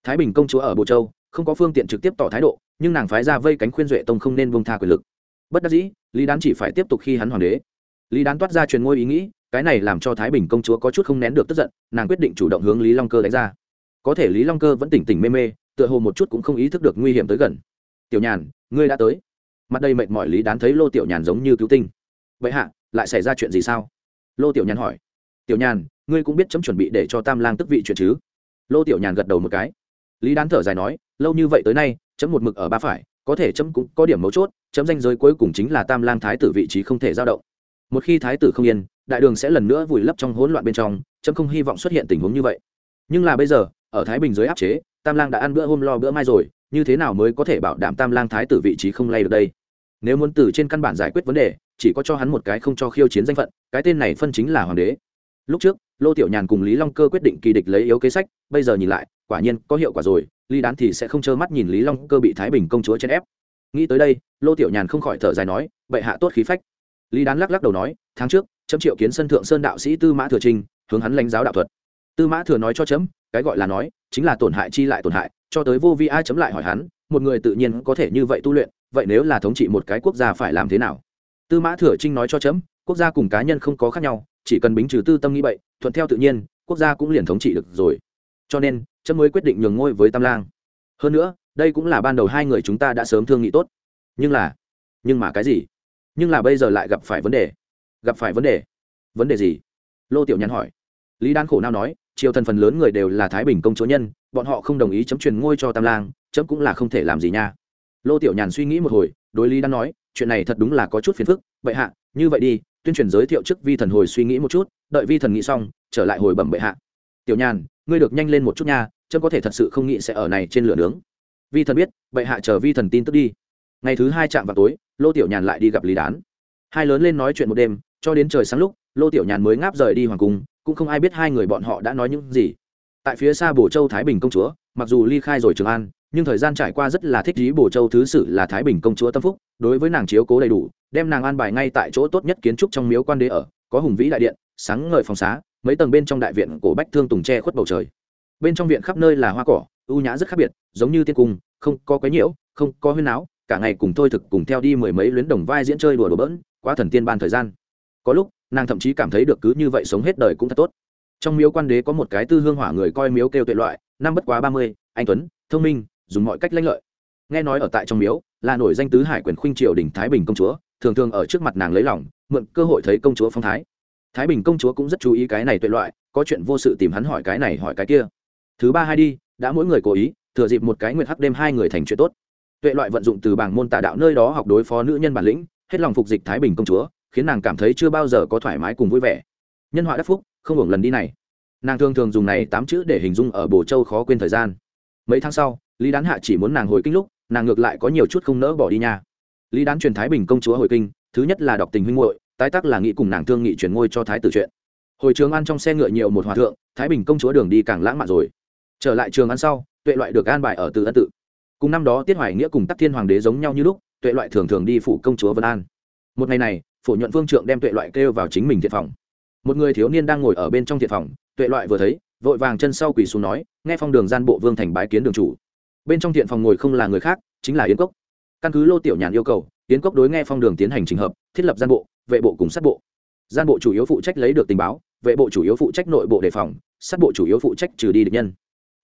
Thái bình công chúa ở bộ châu, không có phương tiện trực tiếp tỏ thái độ, nhưng nàng phái ra vây cánh khuyên duệ tông không nên bông tha quyền lực. Bất đắc dĩ, lý đán chỉ phải tiếp tục khi hắn hoàng đế. Lý đán toát ra truyền ngôi ý nghĩ, cái này làm cho thái bình công chúa có chút không nén được tức giận, nàng quyết định chủ động hướng lý long cơ đánh ra. Có thể lý long cơ vẫn tỉnh tỉnh mê mê tựa hồ một chút cũng không ý thức được nguy hiểm tới gần. Tiểu nhàn, ngươi đã tới. Mặt đây mệt mỏi lý đán thấy lô tiểu nhàn giống như cứu tinh. Vậy hạ, lại xảy ra chuyện gì sao? Lô tiểu nhàn hỏi. Tiểu nhàn, ngươi cũng biết chấm chuẩn bị để cho tam lang tức vị chuyện chứ? Lô tiểu nhàn gật đầu một cái. Lý đán thở dài nói, lâu như vậy tới nay, chấm một mực ở ba phải, có thể chấm cũng có điểm mấu chốt, chấm danh giới cuối cùng chính là tam lang thái tử vị trí không thể dao động. Một khi thái tử không yên, đại đường sẽ lần nữa vùi lấp trong hỗn loạn bên trong, chấm không hy vọng xuất hiện tình huống như vậy. Nhưng là bây giờ, ở thái bình dưới áp chế tam lang đã ăn bữa hôm lo bữa mai rồi, như thế nào mới có thể bảo đảm tam lang thái tử vị trí không lay được đây? Nếu muốn từ trên căn bản giải quyết vấn đề, chỉ có cho hắn một cái không cho khiêu chiến danh phận, cái tên này phân chính là hoàng đế. Lúc trước, lô tiểu nhàn cùng lý long cơ quyết định kỳ địch lấy yếu kế sách, bây giờ nhìn lại, quả nhiên có hiệu quả rồi, lý đán thì sẽ không trơ mắt nhìn lý long cơ bị thái bình công chúa chèn ép. Nghĩ tới đây, lô tiểu nhàn không khỏi thở dài nói, bệ hạ tốt khí phách. Lý đán lắc lắc đầu nói, tháng trước, chấm triệu kiến sân thượng sơn đạo sĩ tư mã thừa trinh hướng hắn lãnh giáo đạo thuật tư mã thừa nói cho chấm, cái gọi là nói, chính là tổn hại chi lại tổn hại, cho tới vô vi ai chấm lại hỏi hắn, một người tự nhiên có thể như vậy tu luyện, vậy nếu là thống trị một cái quốc gia phải làm thế nào? Tư mã thừa trinh nói cho chấm, quốc gia cùng cá nhân không có khác nhau, chỉ cần bính trừ tư tâm nghĩ vậy thuận theo tự nhiên, quốc gia cũng liền thống trị được rồi. Cho nên, chấm mới quyết định nhường ngôi với tam lang. Hơn nữa, đây cũng là ban đầu hai người chúng ta đã sớm thương nghị tốt. Nhưng là, nhưng mà cái gì? Nhưng là bây giờ lại gặp phải vấn đề. Gặp phải vấn đề. Vấn đề gì? Lô tiểu nhắn hỏi. Lý đan khổ nào nói triều thần phần lớn người đều là thái bình công chúa nhân, bọn họ không đồng ý chấm truyền ngôi cho tam lang, chấm cũng là không thể làm gì nha. Lô tiểu nhàn suy nghĩ một hồi, đối lý đã nói, chuyện này thật đúng là có chút phiền phức, bệ hạ, như vậy đi, tuyên truyền giới thiệu trước vi thần hồi suy nghĩ một chút, đợi vi thần nghĩ xong, trở lại hồi bẩm bệ hạ. Tiểu nhàn, ngươi được nhanh lên một chút nha, chấm có thể thật sự không nghĩ sẽ ở này trên lửa nướng. Vi thần biết, bệ hạ chờ vi thần tin tức đi. Ngày thứ hai chạm vào tối, lô tiểu nhàn lại đi gặp lý đán. Hai lớn lên nói chuyện một đêm, cho đến trời sáng lúc, lô tiểu nhàn mới ngáp rời đi hoàng cung cũng không ai biết hai người bọn họ đã nói những gì. Tại phía xa bồ châu thái bình công chúa, mặc dù ly khai rồi trường an, nhưng thời gian trải qua rất là thích ý bồ châu thứ sử là thái bình công chúa tâm phúc, đối với nàng chiếu cố đầy đủ, đem nàng an bài ngay tại chỗ tốt nhất kiến trúc trong miếu quan đế ở, có hùng vĩ đại điện, sáng ngời phòng xá, mấy tầng bên trong đại viện cổ bách thương tùng tre khuất bầu trời. Bên trong viện khắp nơi là hoa cỏ, ưu nhã rất khác biệt, giống như tiên cung, không có quấy nhiễu, không có huyên áo cả ngày cùng thôi thực cùng theo đi mười mấy luyến đồng vai diễn chơi đùa đùa bỡn, quá thần tiên ban thời gian. Có lúc nàng thậm chí cảm thấy được cứ như vậy sống hết đời cũng thật tốt. Trong miếu quan đế có một cái tư hương hỏa người coi miếu kêu tuệ loại, năm bất quá ba mươi, anh tuấn, thông minh, dùng mọi cách lanh lợi. Nghe nói ở tại trong miếu, là nổi danh tứ hải quyền khuynh triều đình thái bình công chúa, thường thường ở trước mặt nàng lấy lòng, mượn cơ hội thấy công chúa phong thái. Thái bình công chúa cũng rất chú ý cái này tuệ loại, có chuyện vô sự tìm hắn hỏi cái này hỏi cái kia. Thứ ba hai đi, đã mỗi người cố ý, thừa dịp một cái nguyệt hắc đêm hai người thành chuyện tốt. Tuệ loại vận dụng từ bảng môn tà đạo nơi đó học đối phó nữ nhân bản lĩnh, hết lòng phục dịch thái bình công chúa khiến nàng cảm thấy chưa bao giờ có thoải mái cùng vui vẻ. Nhân họa đắc phúc, không hưởng lần đi này. Nàng thường thường dùng này tám chữ để hình dung ở bồ châu khó quên thời gian. Mấy tháng sau, lý đán hạ chỉ muốn nàng hồi kinh lúc, nàng ngược lại có nhiều chút không nỡ bỏ đi nha. Lý đán truyền thái bình công chúa hồi kinh, thứ nhất là đọc tình huynh hội tái tắc là nghĩ cùng nàng thương nghị chuyển ngôi cho thái tử chuyện. Hồi trường ăn trong xe ngựa nhiều một hòa thượng, thái bình công chúa đường đi càng lãng mạn rồi. Trở lại trường ăn sau, tuệ loại được an bài ở từ ân tự. Cùng năm đó tiết hoài nghĩa cùng tắc thiên hoàng đế giống nhau như lúc, tuệ loại thường thường đi phủ công chúa vân an. Một ngày này phổ nhuận vương trượng đem tuệ loại kêu vào chính mình thiện phòng. Một người thiếu niên đang ngồi ở bên trong thiện phòng, tuệ loại vừa thấy, vội vàng chân sau quỳ xuống nói, nghe phong đường gian bộ vương thành bái kiến đường chủ. Bên trong thiện phòng ngồi không là người khác, chính là yến cốc. Căn cứ lô tiểu nhàn yêu cầu, yến cốc đối nghe phong đường tiến hành trình hợp, thiết lập gian bộ, vệ bộ cùng sát bộ. Gian bộ chủ yếu phụ trách lấy được tình báo, vệ bộ chủ yếu phụ trách nội bộ đề phòng, sát bộ chủ yếu phụ trách trừ đi địch nhân.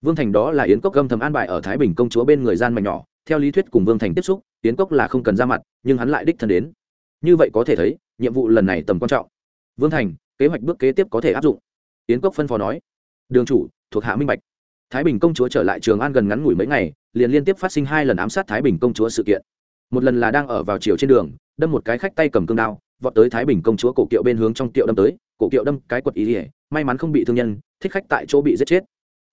Vương thành đó là yến cốc gâm thầm an bài ở thái bình công chúa bên người gian mạnh nhỏ, theo lý thuyết cùng vương thành tiếp xúc, yến cốc là không cần ra mặt, nhưng hắn lại đích thân đến như vậy có thể thấy, nhiệm vụ lần này tầm quan trọng. Vương thành, kế hoạch bước kế tiếp có thể áp dụng. Yến cốc phân phó nói. Đường chủ, thuộc hạ minh bạch. Thái bình công chúa trở lại trường an gần ngắn ngủi mấy ngày, liền liên tiếp phát sinh hai lần ám sát thái bình công chúa sự kiện. Một lần là đang ở vào chiều trên đường, đâm một cái khách tay cầm cương đao, vọt tới thái bình công chúa cổ kiệu bên hướng trong tiệu đâm tới, cổ kiệu đâm cái quật ý ỉa may mắn không bị thương nhân, thích khách tại chỗ bị giết chết.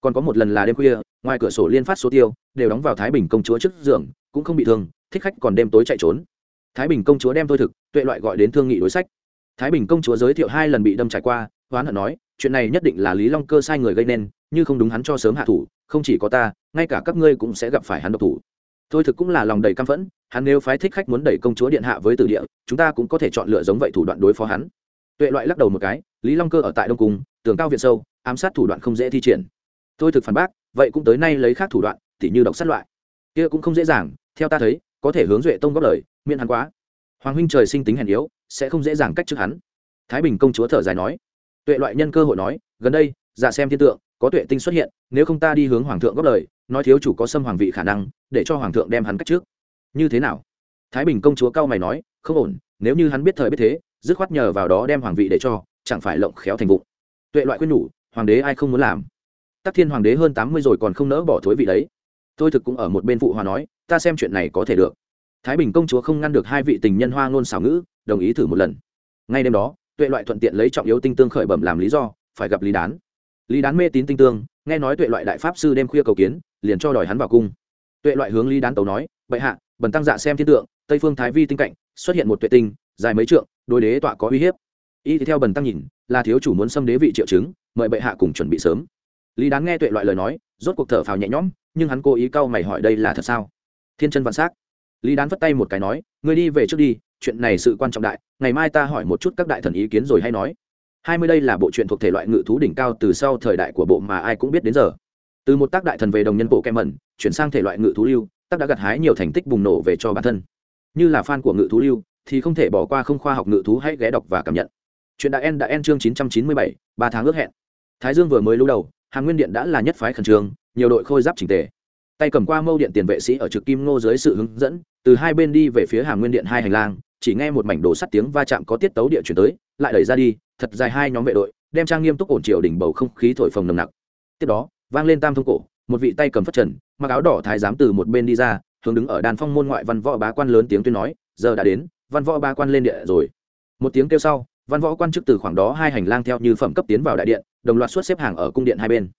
Còn có một lần là đêm khuya, ngoài cửa sổ liên phát số tiêu, đều đóng vào thái bình công chúa trước giường, cũng không bị thương, thích khách còn đêm tối chạy trốn thái bình công chúa đem thôi thực, tuệ loại gọi đến thương nghị đối sách. Thái bình công chúa giới thiệu hai lần bị đâm trải qua hoán hận nói, chuyện này nhất định là lý long cơ sai người gây nên, như không đúng hắn cho sớm hạ thủ, không chỉ có ta, ngay cả các ngươi cũng sẽ gặp phải hắn độc thủ. Thôi thực cũng là lòng đầy căm phẫn, hắn nếu phái thích khách muốn đẩy công chúa điện hạ với tử địa, chúng ta cũng có thể chọn lựa giống vậy thủ đoạn đối phó hắn. Tuệ loại lắc đầu một cái, lý long cơ ở tại đông cung, tường cao viện sâu, ám sát thủ đoạn không dễ thi triển. Thôi thực phản bác, vậy cũng tới nay lấy khác thủ đoạn, tỉ như độc sát loại. Kia cũng không dễ dàng, theo ta thấy, có thể hướng duệ tông góp lời miễn hắn quá. Hoàng huynh trời sinh tính hèn yếu, sẽ không dễ dàng cách trước hắn. Thái bình công chúa thở dài nói. Tuệ loại nhân cơ hội nói, gần đây, giả xem thiên tượng, có tuệ tinh xuất hiện, nếu không ta đi hướng hoàng thượng góp lời, nói thiếu chủ có xâm hoàng vị khả năng, để cho hoàng thượng đem hắn cách trước. Như thế nào? Thái bình công chúa cao mày nói, không ổn, nếu như hắn biết thời biết thế, dứt khoát nhờ vào đó đem hoàng vị để cho, chẳng phải lộng khéo thành vụ tuệ loại quyết nhủ, hoàng đế ai không muốn làm? Tắc thiên hoàng đế hơn tám mươi rồi còn không nỡ bỏ thối vị đấy. Tôi thực cũng ở một bên phụ hòa nói, ta xem chuyện này có thể được thái bình công chúa không ngăn được hai vị tình nhân hoa ngôn xảo ngữ, đồng ý thử một lần. Ngay đêm đó, tuệ loại thuận tiện lấy trọng yếu tinh tương khởi bẩm làm lý do, phải gặp lý đán. Lý đán mê tín tinh tương, nghe nói tuệ loại đại pháp sư đêm khuya cầu kiến, liền cho đòi hắn vào cung. Tuệ loại hướng lý đán tấu nói, bệ hạ, bần tăng dạ xem thiên tượng, tây phương thái vi tinh cạnh xuất hiện một tuệ tinh, dài mấy trượng, đối đế tọa có uy hiếp. Y theo bần tăng nhìn, là thiếu chủ muốn xâm đế vị triệu chứng, mời bệ hạ cùng chuẩn bị sớm. Lý đán nghe tuệ loại lời nói, rốt cuộc thở phào nhẹ nhõm, nhưng hắn cố ý cau mày hỏi đây là thật sao? Thiên chân vạn s á c lý đán vất tay một cái nói người đi về trước đi, chuyện này sự quan trọng đại, ngày mai ta hỏi một chút các đại thần ý kiến rồi hay nói. Hai mươi đây là bộ truyện thuộc thể loại ngự thú đỉnh cao từ sau thời đại của bộ mà ai cũng biết đến giờ. Từ một tác đại thần về đồng nhân bộ kem mẩn chuyển sang thể loại ngự thú lưu, tác đã gặt hái nhiều thành tích bùng nổ về cho bản thân. Như là fan của ngự thú lưu, thì không thể bỏ qua không khoa học ngự thú hãy ghé đọc và cảm nhận. Chuyện đã en đã en chương chín trăm chín mươi bảy, ba tháng ước hẹn. Thái dương vừa mới lưu đầu, hàn nguyên điện đã là nhất phái khẩn trương, nhiều đội khôi giáp trình tề tay cầm qua mâu điện tiền vệ sĩ ở trực kim ngô dưới sự hướng dẫn, từ hai bên đi về phía hàm nguyên điện hai hành lang, chỉ nghe một mảnh đồ sắt tiếng va chạm có tiết tấu địa chuyển tới, lại đẩy ra đi, thật dài hai nhóm vệ đội, đem trang nghiêm túc ổn triều đỉnh bầu không khí thổi phồng nồng nặc. Tiếp đó, vang lên tam thông cổ, một vị tay cầm phất trần, mặc áo đỏ thái giám từ một bên đi ra, hướng đứng ở đàn phong môn ngoại văn võ bá quan lớn tiếng tuyên nói, giờ đã đến, văn võ bá quan lên địa rồi. Một tiếng kêu sau, văn võ quan chức từ khoảng đó hai hành lang theo như phẩm cấp tiến vào đại điện, đồng loạt suốt xếp hàng ở cung điện hai bên.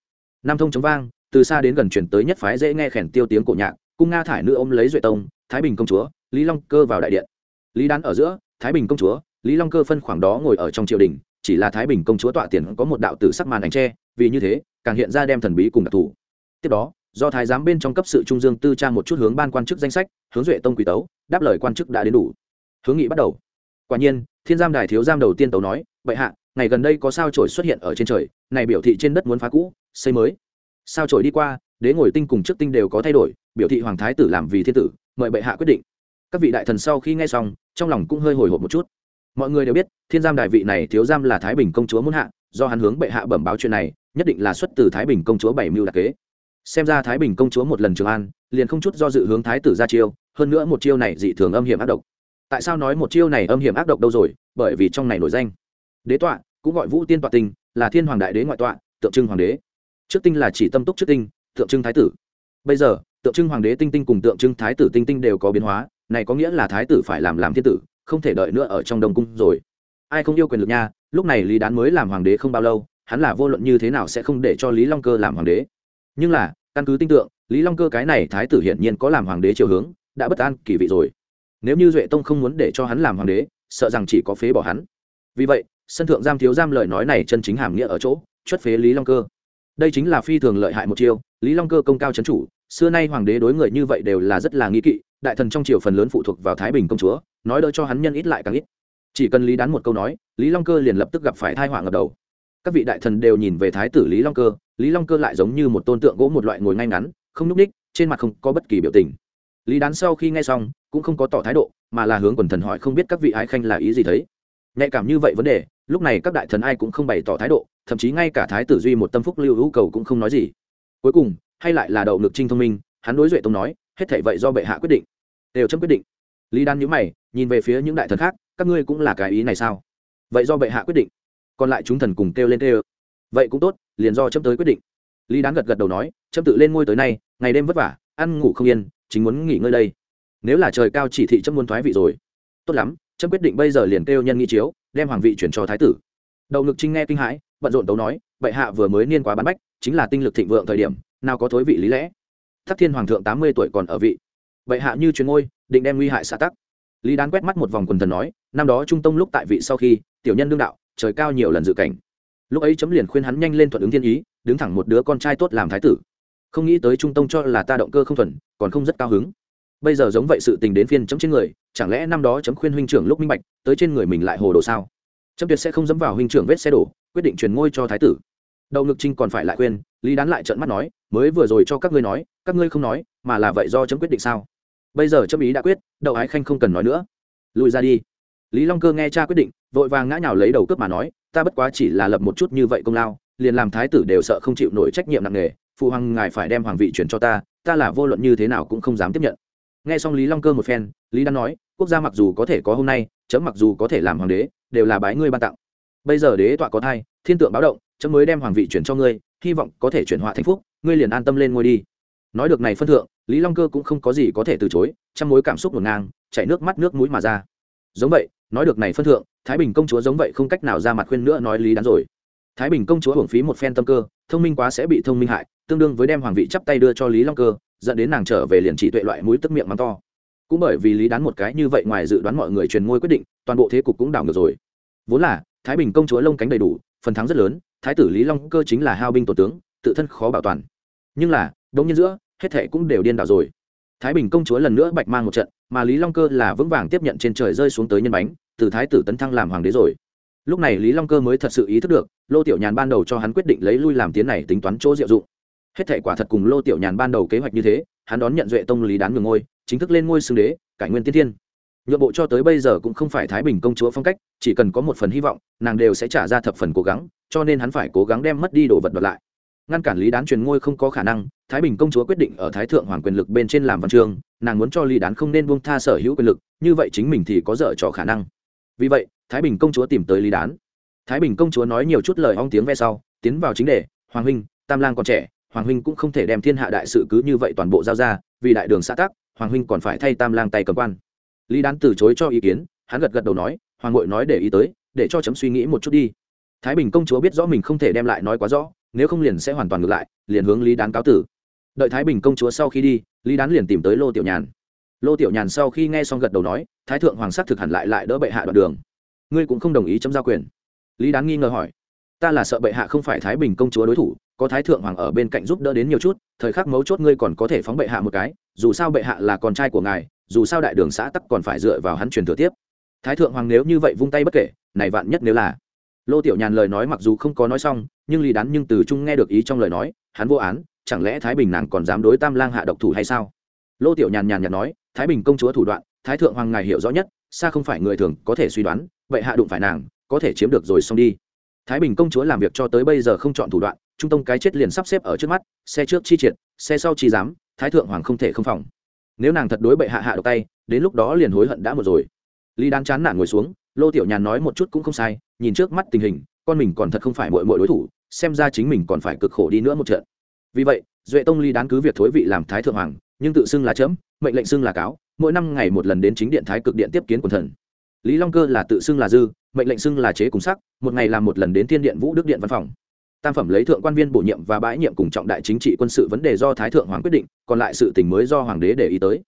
Nam thông chống vang từ xa đến gần chuyển tới nhất phái dễ nghe khèn tiêu tiếng cổ nhạc, cung nga thải nữ ôm lấy duệ tông, thái bình công chúa, lý long cơ vào đại điện. Lý đán ở giữa, thái bình công chúa, lý long cơ phân khoảng đó ngồi ở trong triều đình, chỉ là thái bình công chúa tọa tiền có một đạo tử sắc màn ảnh tre vì như thế, càng hiện ra đem thần bí cùng đặc thù. Tiếp đó, do thái giám bên trong cấp sự trung dương tư trang một chút hướng ban quan chức danh sách, hướng duệ tông quỳ tấu, đáp lời quan chức đã đến đủ. Hướng nghị bắt đầu. Quả nhiên, thiên giam đài thiếu giam đầu tiên tấu nói vậy hạ, ngày gần đây có sao trổi xuất hiện ở trên trời, này biểu thị trên đất muốn phá cũ, xây mới sao trổi đi qua, đế ngồi tinh cùng trước tinh đều có thay đổi, biểu thị hoàng thái tử làm vì thiên tử, mời bệ hạ quyết định. Các vị đại thần sau khi nghe xong, trong lòng cũng hơi hồi hộp một chút. Mọi người đều biết, thiên giam đại vị này thiếu giam là thái bình công chúa muốn hạ, do hắn hướng bệ hạ bẩm báo chuyện này, nhất định là xuất từ thái bình công chúa bảy mưu đặc kế. Xem ra thái bình công chúa một lần trường an, liền không chút do dự hướng thái tử ra chiêu, hơn nữa một chiêu này dị thường âm hiểm ác độc. Tại sao nói một chiêu này âm hiểm ác độc đâu rồi? Bởi vì trong này nổi danh. Đế tọa, cũng gọi vũ tiên tọa tinh, là thiên hoàng đại đế ngoại tọa, tượng trưng hoàng đế trước tinh là chỉ tâm túc trước tinh, tượng trưng thái tử. Bây giờ, tượng trưng hoàng đế tinh tinh cùng tượng trưng thái tử tinh tinh đều có biến hóa, này có nghĩa là thái tử phải làm làm thiên tử, không thể đợi nữa ở trong đông cung rồi. Ai không yêu quyền lực nha, lúc này lý đán mới làm hoàng đế không bao lâu, hắn là vô luận như thế nào sẽ không để cho lý long cơ làm hoàng đế. Nhưng là, căn cứ tinh tượng, lý long cơ cái này thái tử hiển nhiên có làm hoàng đế chiều hướng, đã bất an, kỳ vị rồi. Nếu như duệ tông không muốn để cho hắn làm hoàng đế, sợ rằng chỉ có phế bỏ hắn. Vì vậy, sân thượng giam thiếu giam lời nói này chân chính hàm nghĩa ở chỗ chuất phế lý long cơ đây chính là phi thường lợi hại một chiêu, lý long cơ công cao c chủ, xưa nay hoàng đế đối người như vậy đều là rất là nghi kỵ, đại thần trong triều phần lớn phụ thuộc vào thái bình công chúa, nói đỡ cho hắn nhân ít lại càng ít. Chỉ cần lý đán một câu nói, lý long cơ liền lập tức gặp phải thai họa ngập đầu. Các vị đại thần đều nhìn về thái tử lý long cơ, lý long cơ lại giống như một tôn tượng gỗ một loại ngồi ngay ngắn, không nhúc ních, trên mặt không có bất kỳ biểu tình. Lý đán sau khi nghe xong, cũng không có tỏ thái độ, mà là hướng quần thần hỏi không biết các vị ái khanh là ý gì thấy. Nhạy cảm như vậy vấn đề, lúc này các đại thần ai cũng không bày tỏ thái độ thậm chí ngay cả thái tử duy một tâm phúc lưu hữu cầu cũng không nói gì. Cuối cùng, hay lại là đậu ngực trinh thông minh, hắn đối duệ tông nói, hết thảy vậy do bệ hạ quyết định. Đều chấm quyết định. Lý đan nhíu mày, nhìn về phía những đại thần khác, các ngươi cũng là cái ý này sao? Vậy do bệ hạ quyết định. Còn lại chúng thần cùng kêu lên kêu. Vậy cũng tốt, liền do chấm tới quyết định. Lý đán gật gật đầu nói, chấm tự lên ngôi tới nay, ngày đêm vất vả, ăn ngủ không yên, chính muốn nghỉ ngơi đây. Nếu là trời cao chỉ thị chấm muốn thoái vị rồi. Tốt lắm, chấm quyết định bây giờ liền kêu nhân nghị chiếu, đem hoàng vị chuyển cho thái tử. Đầu ngực trinh nghe kinh hãi bận rộn tấu nói, bệ hạ vừa mới niên quá bán bách, chính là tinh lực thịnh vượng thời điểm, nào có thối vị lý lẽ. Thắc thiên hoàng thượng tám mươi tuổi còn ở vị. Bệ hạ như chuyến ngôi, định đem nguy hại xã tắc. Lý đán quét mắt một vòng quần thần nói, năm đó trung tông lúc tại vị sau khi, tiểu nhân đương đạo, trời cao nhiều lần dự cảnh. Lúc ấy chấm liền khuyên hắn nhanh lên thuận ứng thiên ý, đứng thẳng một đứa con trai tốt làm thái tử. Không nghĩ tới trung tông cho là ta động cơ không thuần, còn không rất cao hứng. Bây giờ giống vậy sự tình đến phiên chấm trên người, chẳng lẽ năm đó chấm khuyên huynh trưởng lúc minh bạch, tới trên người mình lại hồ đồ sao? Chấm tuyệt sẽ không dẫm vào huynh trưởng vết xe đổ, quyết định truyền ngôi cho thái tử. Đậu ngực trinh còn phải lại khuyên, lý đán lại trợn mắt nói, mới vừa rồi cho các ngươi nói, các ngươi không nói, mà là vậy do chấm quyết định sao? Bây giờ chấm ý đã quyết, đậu ái khanh không cần nói nữa. Lùi ra đi. Lý long cơ nghe cha quyết định, vội vàng ngã nhào lấy đầu cướp mà nói, ta bất quá chỉ là lập một chút như vậy công lao, liền làm thái tử đều sợ không chịu nổi trách nhiệm nặng nề, phụ hoàng ngài phải đem hoàng vị chuyển cho ta ta là vô luận như thế nào cũng không dám tiếp nhận. Nghe xong lý long cơ một phen, lý đan nói, quốc gia mặc dù có thể có hôm nay, chấm mặc dù có thể làm hoàng đế đều là bái ngươi ban tặng. Bây giờ đế tọa có thai, thiên tượng báo động, chấm mới đem hoàng vị chuyển cho ngươi, hy vọng có thể chuyển họa thành phúc, ngươi liền an tâm lên ngôi đi. Nói được này phân thượng, lý long cơ cũng không có gì có thể từ chối trong mối cảm xúc ngổn ngang, chảy nước mắt nước mũi mà ra. Giống vậy, nói được này phân thượng, thái bình công chúa giống vậy không cách nào ra mặt khuyên nữa nói lý đắn rồi. Thái bình công chúa hưởng phí một phen tâm cơ, thông minh quá sẽ bị thông minh hại, tương đương với đem hoàng vị chắp tay đưa cho lý long cơ, dẫn đến nàng trở về liền chỉ tuệ loại mũi tức miệng mắng to cũng bởi vì lý đán một cái như vậy ngoài dự đoán mọi người truyền ngôi quyết định, toàn bộ thế cục cũng đảo ngược rồi. Vốn là, thái bình công chúa lông cánh đầy đủ, phần thắng rất lớn, thái tử lý long cơ chính là hao binh tổ tướng, tự thân khó bảo toàn. Nhưng là, đống nhiên giữa, hết thệ cũng đều điên đảo rồi. Thái bình công chúa lần nữa bạch mang một trận, mà lý long cơ là vững vàng tiếp nhận trên trời rơi xuống tới nhân bánh, từ thái tử tấn thăng làm hoàng đế rồi. Lúc này lý long cơ mới thật sự ý thức được, lô tiểu nhàn ban đầu cho hắn quyết định lấy lui làm tiến này tính toán chỗ diệu dụng. Hết thệ quả thật cùng lô tiểu nhàn ban đầu kế hoạch như thế, hắn đón nhận duệ tông lý đán ngừng ngôi chính thức lên ngôi xưng đế, cải nguyên tiên thiên. Nhượng bộ cho tới bây giờ cũng không phải thái bình công chúa phong cách, chỉ cần có một phần hy vọng, nàng đều sẽ trả ra thập phần cố gắng, cho nên hắn phải cố gắng đem mất đi đồ vật đoạt lại. Ngăn cản lý đán truyền ngôi không có khả năng, thái bình công chúa quyết định ở thái thượng hoàng quyền lực bên trên làm văn chương nàng muốn cho lý đán không nên buông tha sở hữu quyền lực, như vậy chính mình thì có dở trò khả năng. Vì vậy, thái bình công chúa tìm tới lý đán. Thái bình công chúa nói nhiều chút lời hong tiếng ve sau, tiến vào chính đề, hoàng huynh, tam lang còn trẻ, hoàng huynh cũng không thể đem thiên hạ đại sự cứ như vậy toàn bộ giao ra, vì đại đường xã tắc hoàng huynh còn phải thay tam lang tay cầm quan. Lý đán từ chối cho ý kiến, hắn gật gật đầu nói, hoàng ngội nói để ý tới, để cho chấm suy nghĩ một chút đi. Thái bình công chúa biết rõ mình không thể đem lại nói quá rõ, nếu không liền sẽ hoàn toàn ngược lại, liền hướng lý đán cáo tử. Đợi thái bình công chúa sau khi đi, lý đán liền tìm tới lô tiểu nhàn. Lô tiểu nhàn sau khi nghe xong gật đầu nói, thái thượng hoàng sắc thực hẳn lại lại đỡ bệ hạ đoạn đường. Ngươi cũng không đồng ý chấm giao quyền. Lý đán nghi ngờ hỏi, ta là sợ bệ hạ không phải thái bình công chúa đối thủ, có thái thượng hoàng ở bên cạnh giúp đỡ đến nhiều chút, thời khắc mấu chốt ngươi còn có thể phóng bệ hạ một cái dù sao bệ hạ là con trai của ngài, dù sao đại đường xã tắc còn phải dựa vào hắn truyền thừa tiếp. Thái thượng hoàng nếu như vậy vung tay bất kể, này vạn nhất nếu là. Lô tiểu nhàn lời nói mặc dù không có nói xong, nhưng lý đán nhưng từ trung nghe được ý trong lời nói, hắn vô án, chẳng lẽ thái bình nàng còn dám đối tam lang hạ độc thủ hay sao? Lô tiểu nhàn nhàn nhạt nói, thái bình công chúa thủ đoạn, thái thượng hoàng ngài hiểu rõ nhất, xa không phải người thường có thể suy đoán, vậy hạ đụng phải nàng, có thể chiếm được rồi xong đi. Thái bình công chúa làm việc cho tới bây giờ không chọn thủ đoạn, trung tông cái chết liền sắp xếp ở trước mắt, xe trước chi triệt, xe sau chi dám thái thượng hoàng không thể không phòng. Nếu nàng thật đối bệ hạ hạ độc tay, đến lúc đó liền hối hận đã một rồi. Lý đan chán nản ngồi xuống, lô tiểu nhàn nói một chút cũng không sai, nhìn trước mắt tình hình, con mình còn thật không phải mọi mọi đối thủ, xem ra chính mình còn phải cực khổ đi nữa một trận. Vì vậy, duệ tông ly đán cứ việc thối vị làm thái thượng hoàng, nhưng tự xưng là chấm, mệnh lệnh xưng là cáo, mỗi năm ngày một lần đến chính điện thái cực điện tiếp kiến quần thần. Lý long cơ là tự xưng là dư, mệnh lệnh xưng là chế cùng sắc, một ngày làm một lần đến thiên điện vũ đức điện văn phòng tam phẩm lấy thượng quan viên bổ nhiệm và bãi nhiệm cùng trọng đại chính trị quân sự vấn đề do thái thượng hoàng quyết định, còn lại sự tình mới do hoàng đế để ý tới.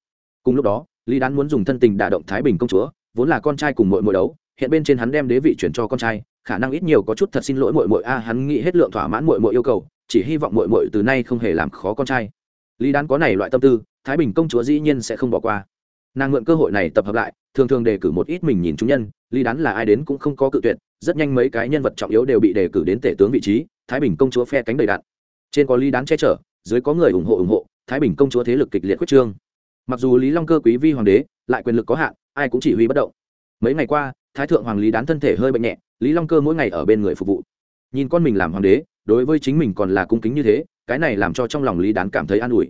Cùng lúc đó, lý đán muốn dùng thân tình đả động thái bình công chúa, vốn là con trai cùng mọi mội đấu, hiện bên trên hắn đem đế vị chuyển cho con trai, khả năng ít nhiều có chút thật xin lỗi mội mội a, hắn nghĩ hết lượng thỏa mãn mội mội yêu cầu, chỉ hy vọng mội mội từ nay không hề làm khó con trai. Lý đán có này loại tâm tư, thái bình công chúa dĩ nhiên sẽ không bỏ qua. Nàng mượn cơ hội này tập hợp lại, thường thường đề cử một ít mình nhìn chúng nhân, lý đán là ai đến cũng không có cự tuyệt rất nhanh mấy cái nhân vật trọng yếu đều bị đề cử đến tể tướng vị trí, thái bình công chúa phe cánh đầy đạn. Trên có lý đán che chở, dưới có người ủng hộ ủng hộ, thái bình công chúa thế lực kịch liệt quyết trương. Mặc dù lý long cơ quý vi hoàng đế, lại quyền lực có hạn, ai cũng chỉ huy bất động. Mấy ngày qua, thái thượng hoàng lý đán thân thể hơi bệnh nhẹ, lý long cơ mỗi ngày ở bên người phục vụ. Nhìn con mình làm hoàng đế, đối với chính mình còn là cung kính như thế, cái này làm cho trong lòng lý đán cảm thấy an ủi.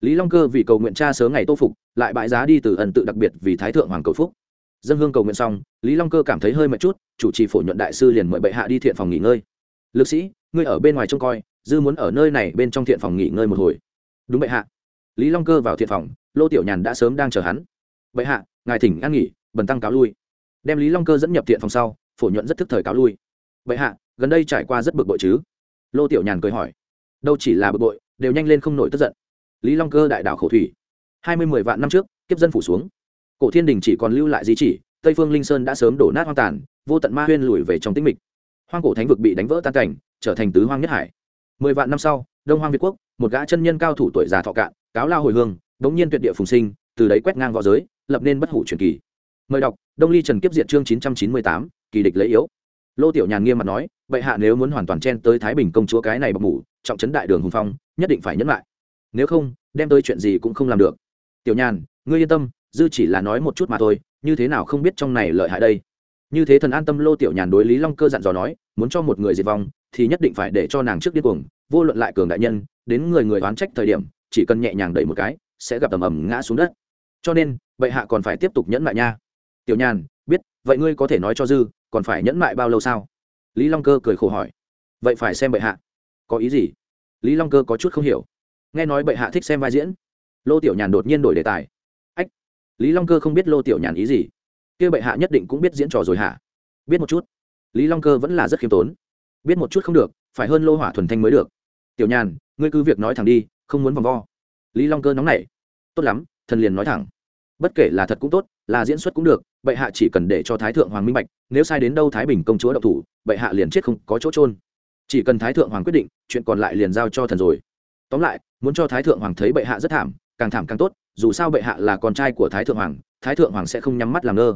Lý long cơ vì cầu nguyện cha sớm ngày tô phục, lại bãi giá đi từ ẩn tự đặc biệt vì thái thượng hoàng cầu phúc dân hương cầu nguyện xong, lý long cơ cảm thấy hơi mệt chút, chủ trì phổ nhuận đại sư liền mời bệ hạ đi thiện phòng nghỉ ngơi. Lực sĩ, ngươi ở bên ngoài trông coi, dư muốn ở nơi này bên trong thiện phòng nghỉ ngơi một hồi. Đúng bệ hạ. Lý long cơ vào thiện phòng, lô tiểu nhàn đã sớm đang chờ hắn. Bệ hạ, ngài thỉnh an nghỉ, bần tăng cáo lui. Đem lý long cơ dẫn nhập thiện phòng sau, phổ nhuận rất thức thời cáo lui. Bệ hạ, gần đây trải qua rất bực bội chứ? Lô tiểu nhàn cười hỏi. Đâu chỉ là bực bội, đều nhanh lên không nổi tức giận. Lý long cơ đại đảo khổ thủy. Hai mươi mười vạn năm trước, kiếp dân phủ xuống cổ thiên đình chỉ còn lưu lại di chỉ, tây phương linh sơn đã sớm đổ nát hoang tàn, vô tận ma huyên lùi về trong tĩnh mịch. Hoang cổ thánh vực bị đánh vỡ tan cảnh, trở thành tứ hoang nhất hải. Mười vạn năm sau, đông hoang việt quốc, một gã chân nhân cao thủ tuổi già thọ cạn, cáo lao hồi hương, đống nhiên tuyệt địa phùng sinh, từ đấy quét ngang v õ giới, lập nên bất hủ truyền kỳ. Mời đọc, đông ly trần kiếp Diện chương chín trăm chín mươi tám, kỳ địch lấy yếu. Lô tiểu nhàn nghiêm mặt nói, bệ hạ nếu muốn hoàn toàn chen tới thái bình công chúa cái này bọc mủ, trọng trấn đại đường hùng phong, nhất định phải nhấn lại. Nếu không, đem tới chuyện gì cũng không làm được. Tiểu nhàn, ngươi yên tâm dư chỉ là nói một chút mà thôi, như thế nào không biết trong này lợi hại đây. Như thế thần an tâm lô tiểu nhàn đối lý long cơ dặn dò nói, muốn cho một người diệt vong, thì nhất định phải để cho nàng trước điên cuồng, vô luận lại cường đại nhân, đến người người oán trách thời điểm, chỉ cần nhẹ nhàng đẩy một cái, sẽ gặp ầm ầm ngã xuống đất. Cho nên, bệ hạ còn phải tiếp tục nhẫn mại nha. Tiểu nhàn, biết, vậy ngươi có thể nói cho dư, còn phải nhẫn mại bao lâu sao? Lý long cơ cười khổ hỏi. Vậy phải xem bệ hạ. Có ý gì? Lý long cơ có chút không hiểu. Nghe nói bệ hạ thích xem vai diễn. Lô tiểu nhàn đột nhiên đổi đề tài lý long cơ không biết lô tiểu nhàn ý gì. Kia bệ hạ nhất định cũng biết diễn trò rồi hả? Biết một chút. Lý long cơ vẫn là rất khiêm tốn. Biết một chút không được, phải hơn lô hỏa thuần thanh mới được. Tiểu nhàn, ngươi cứ việc nói thẳng đi, không muốn vòng vo. Lý long cơ nóng nảy. Tốt lắm, thần liền nói thẳng. Bất kể là thật cũng tốt, là diễn xuất cũng được, bệ hạ chỉ cần để cho thái thượng hoàng minh bạch, nếu sai đến đâu thái bình công chúa độc thủ, bệ hạ liền chết không có chỗ trôn chỉ cần thái thượng hoàng quyết định, chuyện còn lại liền giao cho thần rồi. Tóm lại, muốn cho thái thượng hoàng thấy bệ hạ rất thảm càng thảm càng tốt, dù sao bệ hạ là con trai của thái thượng hoàng, thái thượng hoàng sẽ không nhắm mắt làm ngơ.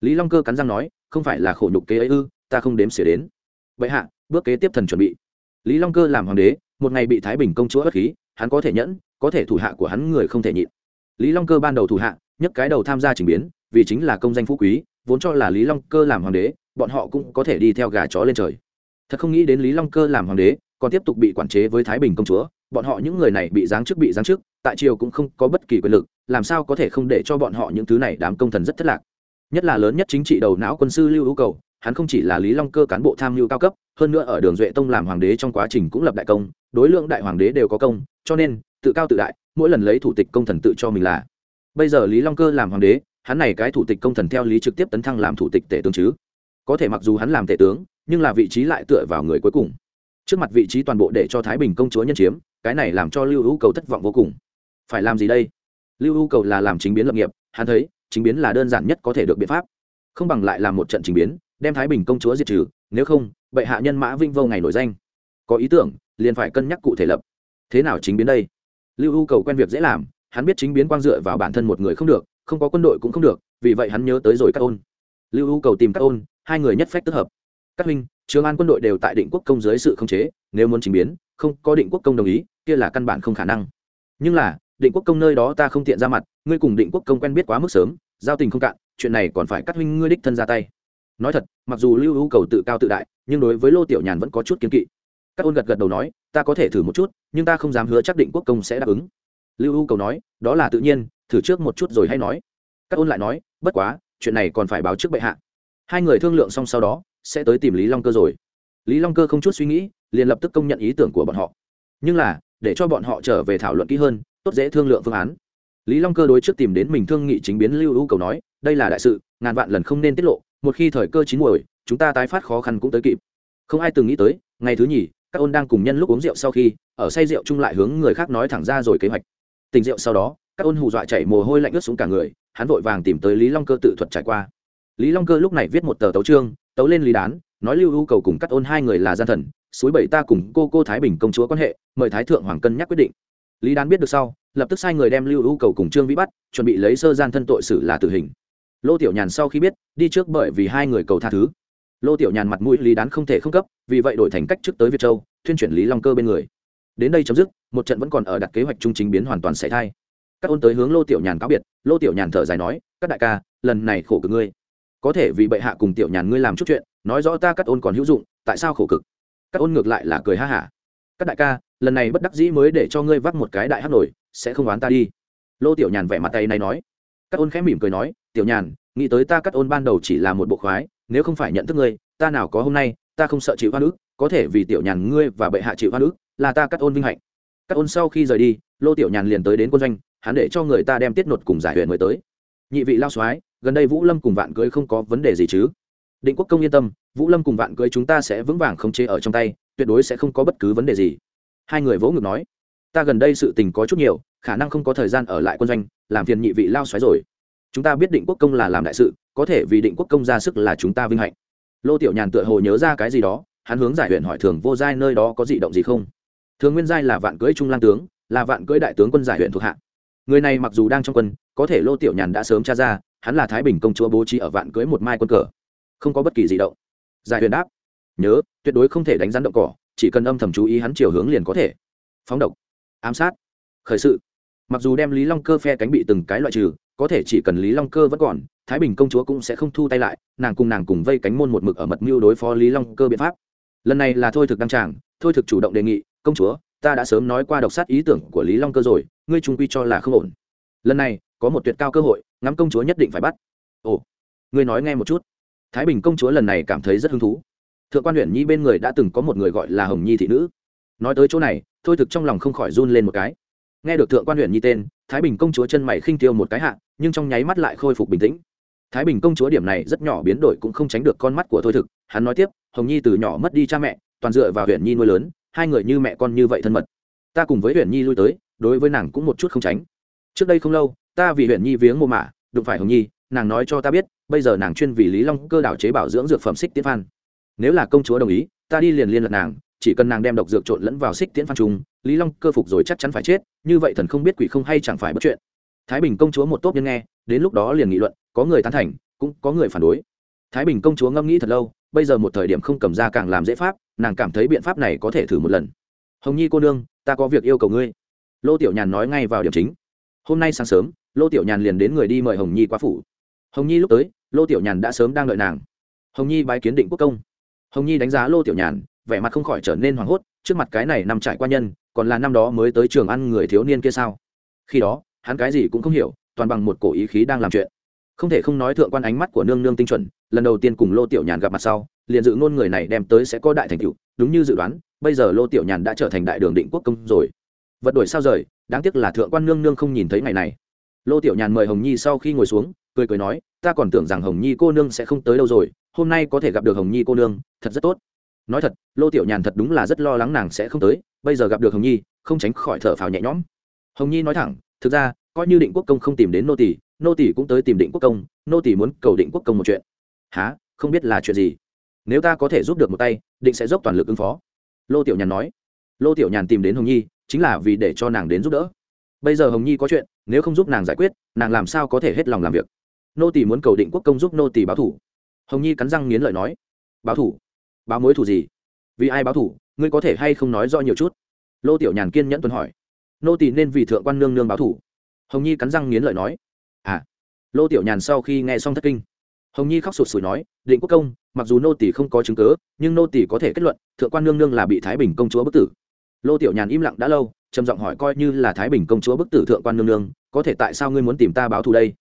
Lý long cơ cắn răng nói, không phải là khổ nhục kế ấy ư, ta không đếm xỉa đến. Bệ hạ, bước kế tiếp thần chuẩn bị. Lý long cơ làm hoàng đế, một ngày bị thái bình công chúa bất khí, hắn có thể nhẫn, có thể thủ hạ của hắn người không thể nhịn. Lý long cơ ban đầu thủ hạ nhất cái đầu tham gia trình biến, vì chính là công danh phú quý, vốn cho là lý long cơ làm hoàng đế, bọn họ cũng có thể đi theo gà chó lên trời. Thật không nghĩ đến lý long cơ làm hoàng đế, còn tiếp tục bị quản chế với thái bình công chúa bọn họ những người này bị giáng chức bị giáng chức, tại triều cũng không có bất kỳ quyền lực, làm sao có thể không để cho bọn họ những thứ này đám công thần rất thất lạc. Nhất là lớn nhất chính trị đầu não quân sư lưu hữu cầu, hắn không chỉ là lý long cơ cán bộ tham mưu cao cấp, hơn nữa ở đường duệ tông làm hoàng đế trong quá trình cũng lập đại công, đối lượng đại hoàng đế đều có công, cho nên, tự cao tự đại, mỗi lần lấy thủ tịch công thần tự cho mình là. Bây giờ lý long cơ làm hoàng đế, hắn này cái thủ tịch công thần theo lý trực tiếp tấn thăng làm thủ tịch tể tướng chứ. Có thể mặc dù hắn làm tể tướng, nhưng là vị trí lại tựa vào người cuối cùng trước mặt vị trí toàn bộ để cho thái bình công chúa nhân chiếm, cái này làm cho lưu hữu cầu thất vọng vô cùng. Phải làm gì đây? Lưu hữu cầu là làm chính biến lập nghiệp, hắn thấy, chính biến là đơn giản nhất có thể được biện pháp. Không bằng lại làm một trận chính biến, đem thái bình công chúa diệt trừ, nếu không, bệ hạ nhân mã vinh vô ngày nổi danh. Có ý tưởng, liền phải cân nhắc cụ thể lập. Thế nào chính biến đây? Lưu hữu cầu quen việc dễ làm, hắn biết chính biến quang dựa vào bản thân một người không được, không có quân đội cũng không được, vì vậy hắn nhớ tới rồi các ôn. Lưu hữu cầu tìm các ôn, hai người nhất phách tức hợp các huynh, trường an quân đội đều tại định quốc công dưới sự khống chế, nếu muốn trình biến, không có định quốc công đồng ý, kia là căn bản không khả năng. Nhưng là, định quốc công nơi đó ta không tiện ra mặt, ngươi cùng định quốc công quen biết quá mức sớm, giao tình không cạn, chuyện này còn phải cắt huynh ngươi đích thân ra tay. Nói thật, mặc dù lưu hữu cầu tự cao tự đại, nhưng đối với lô tiểu nhàn vẫn có chút kiến kỵ. Các ôn gật gật đầu nói, ta có thể thử một chút, nhưng ta không dám hứa chắc định quốc công sẽ đáp ứng. Lưu hữu cầu nói, đó là tự nhiên, thử trước một chút rồi hay nói. Các ôn lại nói, bất quá, chuyện này còn phải báo trước bệ hạ. Hai người thương lượng xong sau đó sẽ tới tìm lý long cơ rồi. Lý long cơ không chút suy nghĩ, liền lập tức công nhận ý tưởng của bọn họ. Nhưng là, để cho bọn họ trở về thảo luận kỹ hơn, tốt dễ thương lượng phương án. Lý long cơ đối trước tìm đến mình thương nghị chính biến lưu ưu cầu nói, đây là đại sự, ngàn vạn lần không nên tiết lộ, một khi thời cơ chín muồi, chúng ta tái phát khó khăn cũng tới kịp. Không ai từng nghĩ tới, ngày thứ nhì, các ôn đang cùng nhân lúc uống rượu sau khi, ở say rượu chung lại hướng người khác nói thẳng ra rồi kế hoạch. Tình rượu sau đó, các ôn hù dọa chảy mồ hôi lạnh ướt xuống cả người, hắn vội vàng tìm tới lý long cơ tự thuật trải qua. Lý long cơ lúc này viết một tờ tấu trương tấu lên lý đán, nói lưu ưu cầu cùng cắt ôn hai người là gian thần, suối bảy ta cùng cô cô thái bình công chúa quan hệ, mời thái thượng hoàng cân nhắc quyết định. Lý đán biết được sau, lập tức sai người đem lưu ưu cầu cùng trương vĩ bắt, chuẩn bị lấy sơ gian thân tội xử là tử hình. Lô tiểu nhàn sau khi biết, đi trước bởi vì hai người cầu tha thứ. Lô tiểu nhàn mặt mũi lý đán không thể không cấp, vì vậy đổi thành cách trước tới việt châu, thuyên chuyển lý long cơ bên người. Đến đây chấm dứt, một trận vẫn còn ở đặt kế hoạch trung chính biến hoàn toàn xảy thai. Các ôn tới hướng lô tiểu nhàn cáo biệt, lô tiểu nhàn thở dài nói các đại ca, lần này khổ cực ngươi có thể vì bệ hạ cùng tiểu nhàn ngươi làm chút chuyện, nói rõ ta cắt ôn còn hữu dụng, tại sao khổ cực? Cắt ôn ngược lại là cười ha hả. Các đại ca, lần này bất đắc dĩ mới để cho ngươi vắt một cái đại hát nổi, sẽ không oán ta đi. Lô tiểu nhàn vẻ mặt tay này nói. Cắt ôn khẽ mỉm cười nói, tiểu nhàn, nghĩ tới ta cắt ôn ban đầu chỉ là một bộ khoái, nếu không phải nhận thức ngươi, ta nào có hôm nay, ta không sợ chịu hoa ức, có thể vì tiểu nhàn ngươi và bệ hạ chịu hoa ức, là ta cắt ôn vinh hạnh. Cắt ôn sau khi rời đi, lô tiểu nhàn liền tới đến quân doanh, hắn để cho người ta đem tiết nột cùng giải huyện mới tới. Nhị vị lao soái gần đây vũ lâm cùng vạn cưới không có vấn đề gì chứ? Định quốc công yên tâm, vũ lâm cùng vạn cưới chúng ta sẽ vững vàng không chế ở trong tay, tuyệt đối sẽ không có bất cứ vấn đề gì. Hai người vỗ ngực nói, ta gần đây sự tình có chút nhiều, khả năng không có thời gian ở lại quân doanh, làm phiền nhị vị lao xoáy rồi. Chúng ta biết định quốc công là làm đại sự, có thể vì định quốc công ra sức là chúng ta vinh hạnh. Lô tiểu nhàn tựa hồ nhớ ra cái gì đó, hắn hướng giải huyện hỏi thường vô giai nơi đó có gì động gì không? Thường nguyên giai là vạn cưới trung lan tướng, là vạn cưới đại tướng quân giải huyện thuộc hạ. Người này mặc dù đang trong quân, có thể lô tiểu nhàn đã sớm tra ra hắn là thái bình công chúa bố trí ở vạn cưới một mai quân cờ. Không có bất kỳ gì động. Giải huyền đáp. Nhớ, tuyệt đối không thể đánh rắn động cỏ, chỉ cần âm thầm chú ý hắn chiều hướng liền có thể. Phóng độc. Ám sát. Khởi sự. Mặc dù đem lý long cơ phe cánh bị từng cái loại trừ, có thể chỉ cần lý long cơ vẫn còn, thái bình công chúa cũng sẽ không thu tay lại, nàng cùng nàng cùng vây cánh môn một mực ở mật mưu đối phó lý long cơ biện pháp. Lần này là thôi thực đăng tràng, thôi thực chủ động đề nghị, công chúa, ta đã sớm nói qua độc sát ý tưởng của lý long cơ rồi, ngươi trung quy cho là không ổn. Lần này có một tuyệt cao cơ hội, ngắm công chúa nhất định phải bắt. Ồ, ngươi nói nghe một chút. Thái bình công chúa lần này cảm thấy rất hứng thú. Thượng quan huyện nhi bên người đã từng có một người gọi là hồng nhi thị nữ. Nói tới chỗ này, thôi thực trong lòng không khỏi run lên một cái. Nghe được thượng quan huyện nhi tên, thái bình công chúa chân mày khinh tiêu một cái hạ, nhưng trong nháy mắt lại khôi phục bình tĩnh. Thái bình công chúa điểm này rất nhỏ biến đổi cũng không tránh được con mắt của thôi thực. Hắn nói tiếp, hồng nhi từ nhỏ mất đi cha mẹ, toàn dựa vào huyện nhi nuôi lớn, hai người như mẹ con như vậy thân mật. Ta cùng với huyện nhi lui tới, đối với nàng cũng một chút không tránh. Trước đây không lâu ta vì huyện nhi viếng mồ mả, đụng phải hồng nhi, nàng nói cho ta biết, bây giờ nàng chuyên vì lý long cơ đảo chế bảo dưỡng dược phẩm xích tiễn phan. Nếu là công chúa đồng ý, ta đi liền liên lạc nàng, chỉ cần nàng đem độc dược trộn lẫn vào xích tiễn phan trùng lý long cơ phục rồi chắc chắn phải chết, như vậy thần không biết quỷ không hay chẳng phải bất chuyện. Thái bình công chúa một tốt nhân nghe, đến lúc đó liền nghị luận, có người tán thành, cũng có người phản đối. Thái bình công chúa ngẫm nghĩ thật lâu, bây giờ một thời điểm không cầm ra càng làm dễ pháp, nàng cảm thấy biện pháp này có thể thử một lần. Hồng nhi cô nương, ta có việc yêu cầu ngươi. Lô tiểu nhàn nói ngay vào điểm chính hôm nay sáng sớm, lô tiểu nhàn liền đến người đi mời hồng nhi qua phủ. Hồng nhi lúc tới, lô tiểu nhàn đã sớm đang đợi nàng. Hồng nhi bái kiến định quốc công. Hồng nhi đánh giá lô tiểu nhàn, vẻ mặt không khỏi trở nên hoảng hốt, trước mặt cái này nằm trải qua nhân, còn là năm đó mới tới trường ăn người thiếu niên kia sao? Khi đó, hắn cái gì cũng không hiểu, toàn bằng một cổ ý khí đang làm chuyện. Không thể không nói thượng quan ánh mắt của nương nương tinh chuẩn, lần đầu tiên cùng lô tiểu nhàn gặp mặt sau, liền dự ngôn người này đem tới sẽ có đại thành tựu, đúng như dự đoán, bây giờ lô tiểu nhàn đã trở thành đại đường định quốc công rồi. Vật đổi sao rời đáng tiếc là thượng quan nương nương không nhìn thấy ngày này. Lô tiểu nhàn mời hồng nhi sau khi ngồi xuống, cười cười nói, ta còn tưởng rằng hồng nhi cô nương sẽ không tới đâu rồi, hôm nay có thể gặp được hồng nhi cô nương, thật rất tốt. Nói thật, lô tiểu nhàn thật đúng là rất lo lắng nàng sẽ không tới, bây giờ gặp được hồng nhi, không tránh khỏi thở phào nhẹ nhõm. Hồng nhi nói thẳng, thực ra, coi như định quốc công không tìm đến nô tỷ nô tỷ cũng tới tìm định quốc công, nô tỷ muốn cầu định quốc công một chuyện. Há không biết là chuyện gì? Nếu ta có thể giúp được một tay, định sẽ dốc toàn lực ứng phó. Lô tiểu nhàn nói. Lô tiểu nhàn tìm đến hồng nhi chính là vì để cho nàng đến giúp đỡ. Bây giờ hồng nhi có chuyện, nếu không giúp nàng giải quyết, nàng làm sao có thể hết lòng làm việc? Nô tỷ muốn cầu định quốc công giúp nô tỷ báo thủ. Hồng nhi cắn răng nghiến lợi nói, báo thủ? Báo mối thủ gì? Vì ai báo thủ? Ngươi có thể hay không nói rõ nhiều chút? Lô tiểu nhàn kiên nhẫn tuần hỏi, nô tỷ nên vì thượng quan nương nương báo thủ? Hồng nhi cắn răng nghiến lợi nói à. Lô tiểu nhàn sau khi nghe xong thất kinh, hồng nhi khóc sụt sùi nói, định quốc công, mặc dù nô tỷ không có chứng cớ nhưng nô tỷ có thể kết luận, thượng quan nương nương là bị thái bình công chúa bức tử lô tiểu nhàn im lặng đã lâu, trầm giọng hỏi coi như là thái bình công chúa bức tử thượng quan nương nương, có thể tại sao ngươi muốn tìm ta báo thù đây?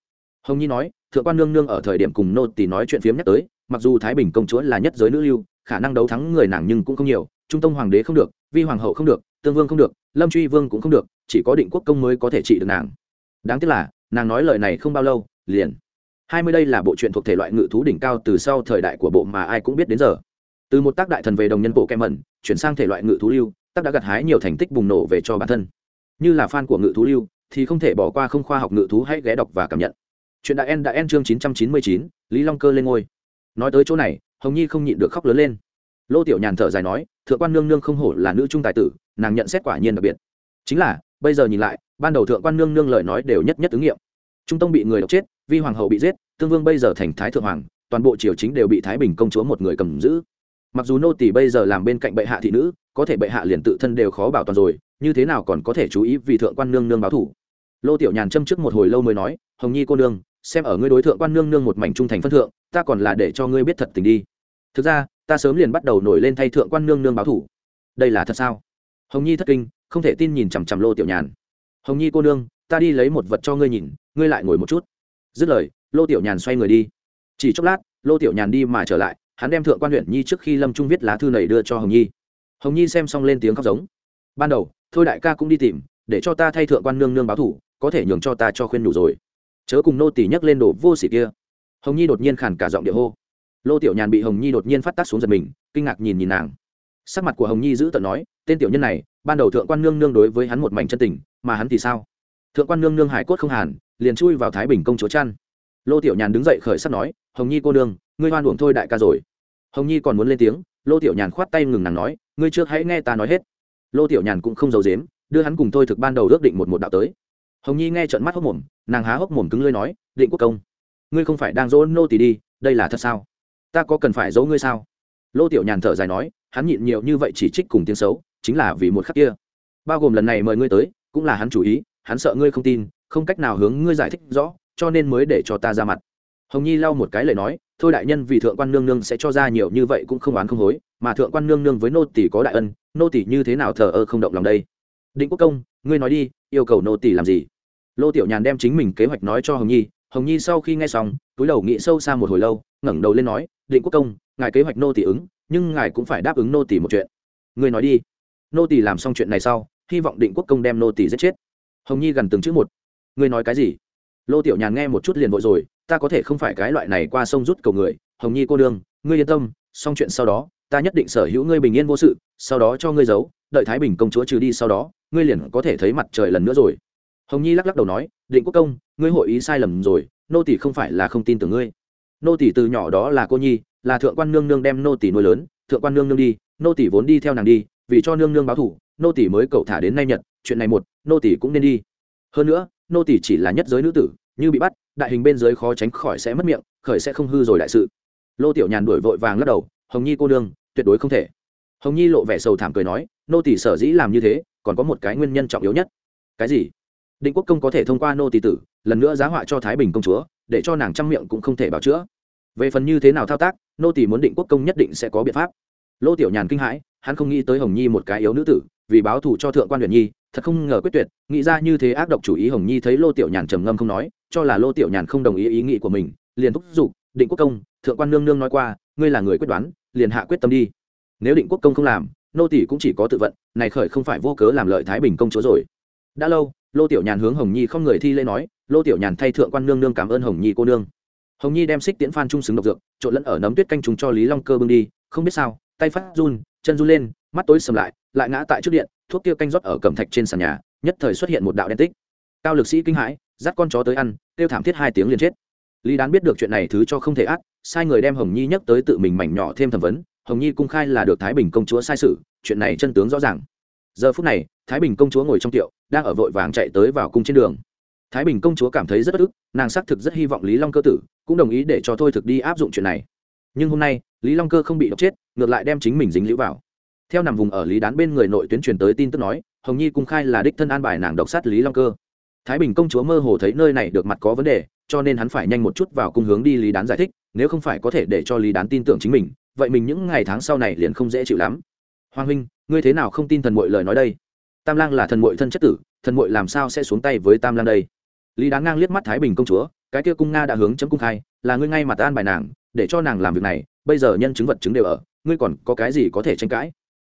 Hồng nhi nói, thượng quan nương nương ở thời điểm cùng nô tỷ nói chuyện phiếm nhắc tới, mặc dù thái bình công chúa là nhất giới nữ lưu, khả năng đấu thắng người nàng nhưng cũng không nhiều, trung tông hoàng đế không được, vi hoàng hậu không được, tương vương không được, lâm truy vương cũng không được, chỉ có định quốc công mới có thể trị được nàng. Đáng tiếc là, nàng nói lời này không bao lâu, liền. Hai mươi đây là bộ truyện thuộc thể loại ngự thú đỉnh cao từ sau thời đại của bộ mà ai cũng biết đến giờ. Từ một tác đại thần về đồng nhân bộ kem mẩn, chuyển sang thể loại ngự thú lưu tác đã gặt hái nhiều thành tích bùng nổ về cho bản thân. Như là fan của ngự thú lưu, thì không thể bỏ qua không khoa học ngự thú hãy ghé đọc và cảm nhận. Chuyện đã en đã en chương chín trăm chín mươi chín, lý long cơ lên ngôi. Nói tới chỗ này, hồng nhi không nhịn được khóc lớn lên. Lô tiểu nhàn thở dài nói, thượng quan nương nương không hổ là nữ trung tài tử, nàng nhận xét quả nhiên đặc biệt. Chính là, bây giờ nhìn lại, ban đầu thượng quan nương nương lời nói đều nhất nhất ứng nghiệm. Trung tông bị người độc chết, vi hoàng hậu bị giết, tương vương bây giờ thành thái thượng hoàng, toàn bộ triều chính đều bị thái bình công chúa một người cầm giữ. Mặc dù nô tỷ bây giờ làm bên cạnh bệ hạ thị nữ có thể bệ hạ liền tự thân đều khó bảo toàn rồi, như thế nào còn có thể chú ý vì thượng quan nương nương báo thủ? Lô tiểu nhàn châm trước một hồi lâu mới nói, hồng nhi cô nương, xem ở ngươi đối thượng quan nương nương một mảnh trung thành phân thượng, ta còn là để cho ngươi biết thật tình đi. Thực ra, ta sớm liền bắt đầu nổi lên thay thượng quan nương nương báo thủ. Đây là thật sao? Hồng nhi thất kinh, không thể tin nhìn chằm chằm lô tiểu nhàn. Hồng nhi cô nương, ta đi lấy một vật cho ngươi nhìn, ngươi lại ngồi một chút. Dứt lời, lô tiểu nhàn xoay người đi. Chỉ chốc lát, lô tiểu nhàn đi mà trở lại, hắn đem thượng quan huyện nhi trước khi lâm trung viết lá thư này đưa cho hồng nhi hồng nhi xem xong lên tiếng khóc giống. Ban đầu, thôi đại ca cũng đi tìm, để cho ta thay thượng quan nương nương báo thủ, có thể nhường cho ta cho khuyên đủ rồi. Chớ cùng nô tỷ nhấc lên đồ vô xỉ kia. Hồng nhi đột nhiên khản cả giọng địa hô. Lô tiểu nhàn bị hồng nhi đột nhiên phát tác xuống giật mình, kinh ngạc nhìn nhìn nàng. Sắc mặt của hồng nhi giữ tận nói, tên tiểu nhân này, ban đầu thượng quan nương nương đối với hắn một mảnh chân tình, mà hắn thì sao? Thượng quan nương nương hải cốt không hàn, liền chui vào thái bình công chúa chăn. Lô tiểu nhàn đứng dậy khởi sắc nói, hồng nhi cô nương, ngươi hoan uổng thôi đại ca rồi. Hồng nhi còn muốn lên tiếng, lô tiểu nhàn khoát tay ngừng nàng nói ngươi trước hãy nghe ta nói hết. Lô tiểu nhàn cũng không giấu dếm đưa hắn cùng thôi thực ban đầu ước định một một đạo tới. Hồng nhi nghe trận mắt hốc mồm, nàng há hốc mồm cứng lưới nói, định quốc công, ngươi không phải đang dỗ nô tỳ đi, đây là thật sao? Ta có cần phải dỗ ngươi sao? Lô tiểu nhàn thở dài nói, hắn nhịn nhiều như vậy chỉ trích cùng tiếng xấu, chính là vì một khắc kia. Bao gồm lần này mời ngươi tới, cũng là hắn chủ ý, hắn sợ ngươi không tin, không cách nào hướng ngươi giải thích rõ, cho nên mới để cho ta ra mặt. Hồng nhi lau một cái lời nói thôi đại nhân vì thượng quan nương nương sẽ cho ra nhiều như vậy cũng không oán không hối, mà thượng quan nương nương với nô tỷ có đại ân, nô tỷ như thế nào thờ ơ không động lòng đây? Định quốc công, ngươi nói đi, yêu cầu nô tỷ làm gì? Lô tiểu nhàn đem chính mình kế hoạch nói cho hồng nhi hồng nhi sau khi nghe xong, túi đầu nghĩ sâu xa một hồi lâu, ngẩng đầu lên nói, định quốc công, ngài kế hoạch nô tỷ ứng, nhưng ngài cũng phải đáp ứng nô tỷ một chuyện. Ngươi nói đi. Nô tỷ làm xong chuyện này sau, hy vọng định quốc công đem nô tỷ giết chết. Hồng nhi gần từng chữ một. Ngươi nói cái gì? Lô tiểu nhàn nghe một chút liền vội rồi ta có thể không phải cái loại này qua sông rút cầu người, hồng nhi cô đương ngươi yên tâm, xong chuyện sau đó, ta nhất định sở hữu ngươi bình yên vô sự, sau đó cho ngươi giấu, đợi thái bình công chúa trừ đi sau đó, ngươi liền có thể thấy mặt trời lần nữa rồi. Hồng nhi lắc lắc đầu nói, định quốc công, ngươi hội ý sai lầm rồi, nô tỷ không phải là không tin tưởng ngươi. Nô tỷ từ nhỏ đó là cô nhi, là thượng quan nương nương đem nô tỷ nuôi lớn, thượng quan nương nương đi, nô tỷ vốn đi theo nàng đi, vì cho nương nương báo thủ nô tỷ mới cậu thả đến nay nhật, chuyện này một, nô tỷ cũng nên đi. Hơn nữa, nô tỷ chỉ là nhất giới nữ tử như bị bắt, đại hình bên dưới khó tránh khỏi sẽ mất miệng, khởi sẽ không hư rồi đại sự. Lô tiểu nhàn đuổi vội vàng lắc đầu, hồng nhi cô đương tuyệt đối không thể. Hồng nhi lộ vẻ sầu thảm cười nói, nô tỷ sở dĩ làm như thế, còn có một cái nguyên nhân trọng yếu nhất. Cái gì? Định quốc công có thể thông qua nô tỷ tử, lần nữa giá họa cho thái bình công chúa, để cho nàng trăm miệng cũng không thể bảo chữa. Về phần như thế nào thao tác, nô tỷ muốn định quốc công nhất định sẽ có biện pháp. Lô tiểu nhàn kinh hãi, hắn không nghĩ tới hồng nhi một cái yếu nữ tử, vì báo thù cho thượng quan huyền nhi, thật không ngờ quyết tuyệt, nghĩ ra như thế ác độc chủ ý hồng nhi thấy lô tiểu nhàn trầm ngâm không nói cho là lô tiểu nhàn không đồng ý ý nghĩ của mình, liền thúc giục, định quốc công, thượng quan nương nương nói qua, ngươi là người quyết đoán, liền hạ quyết tâm đi. Nếu định quốc công không làm, nô tỷ cũng chỉ có tự vận, này khởi không phải vô cớ làm lợi thái bình công chúa rồi. Đã lâu, lô tiểu nhàn hướng hồng nhi không người thi lễ nói, lô tiểu nhàn thay thượng quan nương nương cảm ơn hồng nhi cô nương. Hồng nhi đem xích tiễn phan trung xứng độc dược, trộn lẫn ở nấm tuyết canh trùng cho lý long cơ bưng đi, không biết sao, tay phát run, chân run lên, mắt tối sầm lại lại ngã tại trước điện, thuốc kia canh rót ở cẩm thạch trên sàn nhà, nhất thời xuất hiện một đạo đen tích. Cao lực sĩ kinh hãi dắt con chó tới ăn, kêu thảm thiết hai tiếng liền chết. Lý đán biết được chuyện này thứ cho không thể ác, sai người đem hồng nhi nhắc tới tự mình mảnh nhỏ thêm thẩm vấn, hồng nhi cung khai là được thái bình công chúa sai sự, chuyện này chân tướng rõ ràng. Giờ phút này, thái bình công chúa ngồi trong tiệu, đang ở vội vàng chạy tới vào cung trên đường. Thái bình công chúa cảm thấy rất bất ức, nàng xác thực rất hy vọng lý long cơ tử cũng đồng ý để cho thôi thực đi áp dụng chuyện này. Nhưng hôm nay, lý long cơ không bị độc chết, ngược lại đem chính mình dính lũ vào. Theo nằm vùng ở lý đán bên người nội tuyến truyền tới tin tức nói, hồng nhi cung khai là đích thân an bài nàng độc sát lý long cơ thái bình công chúa mơ hồ thấy nơi này được mặt có vấn đề, cho nên hắn phải nhanh một chút vào cung hướng đi lý đán giải thích, nếu không phải có thể để cho lý đán tin tưởng chính mình, vậy mình những ngày tháng sau này liền không dễ chịu lắm. Hoàng huynh, ngươi thế nào không tin thần mội lời nói đây? Tam lang là thần mội thân chất tử, thần mội làm sao sẽ xuống tay với tam lang đây? Lý đán ngang liếc mắt thái bình công chúa, cái kia cung nga đã hướng chấm cung khai, là ngươi ngay mặt an bài nàng, để cho nàng làm việc này, bây giờ nhân chứng vật chứng đều ở, ngươi còn có cái gì có thể tranh cãi?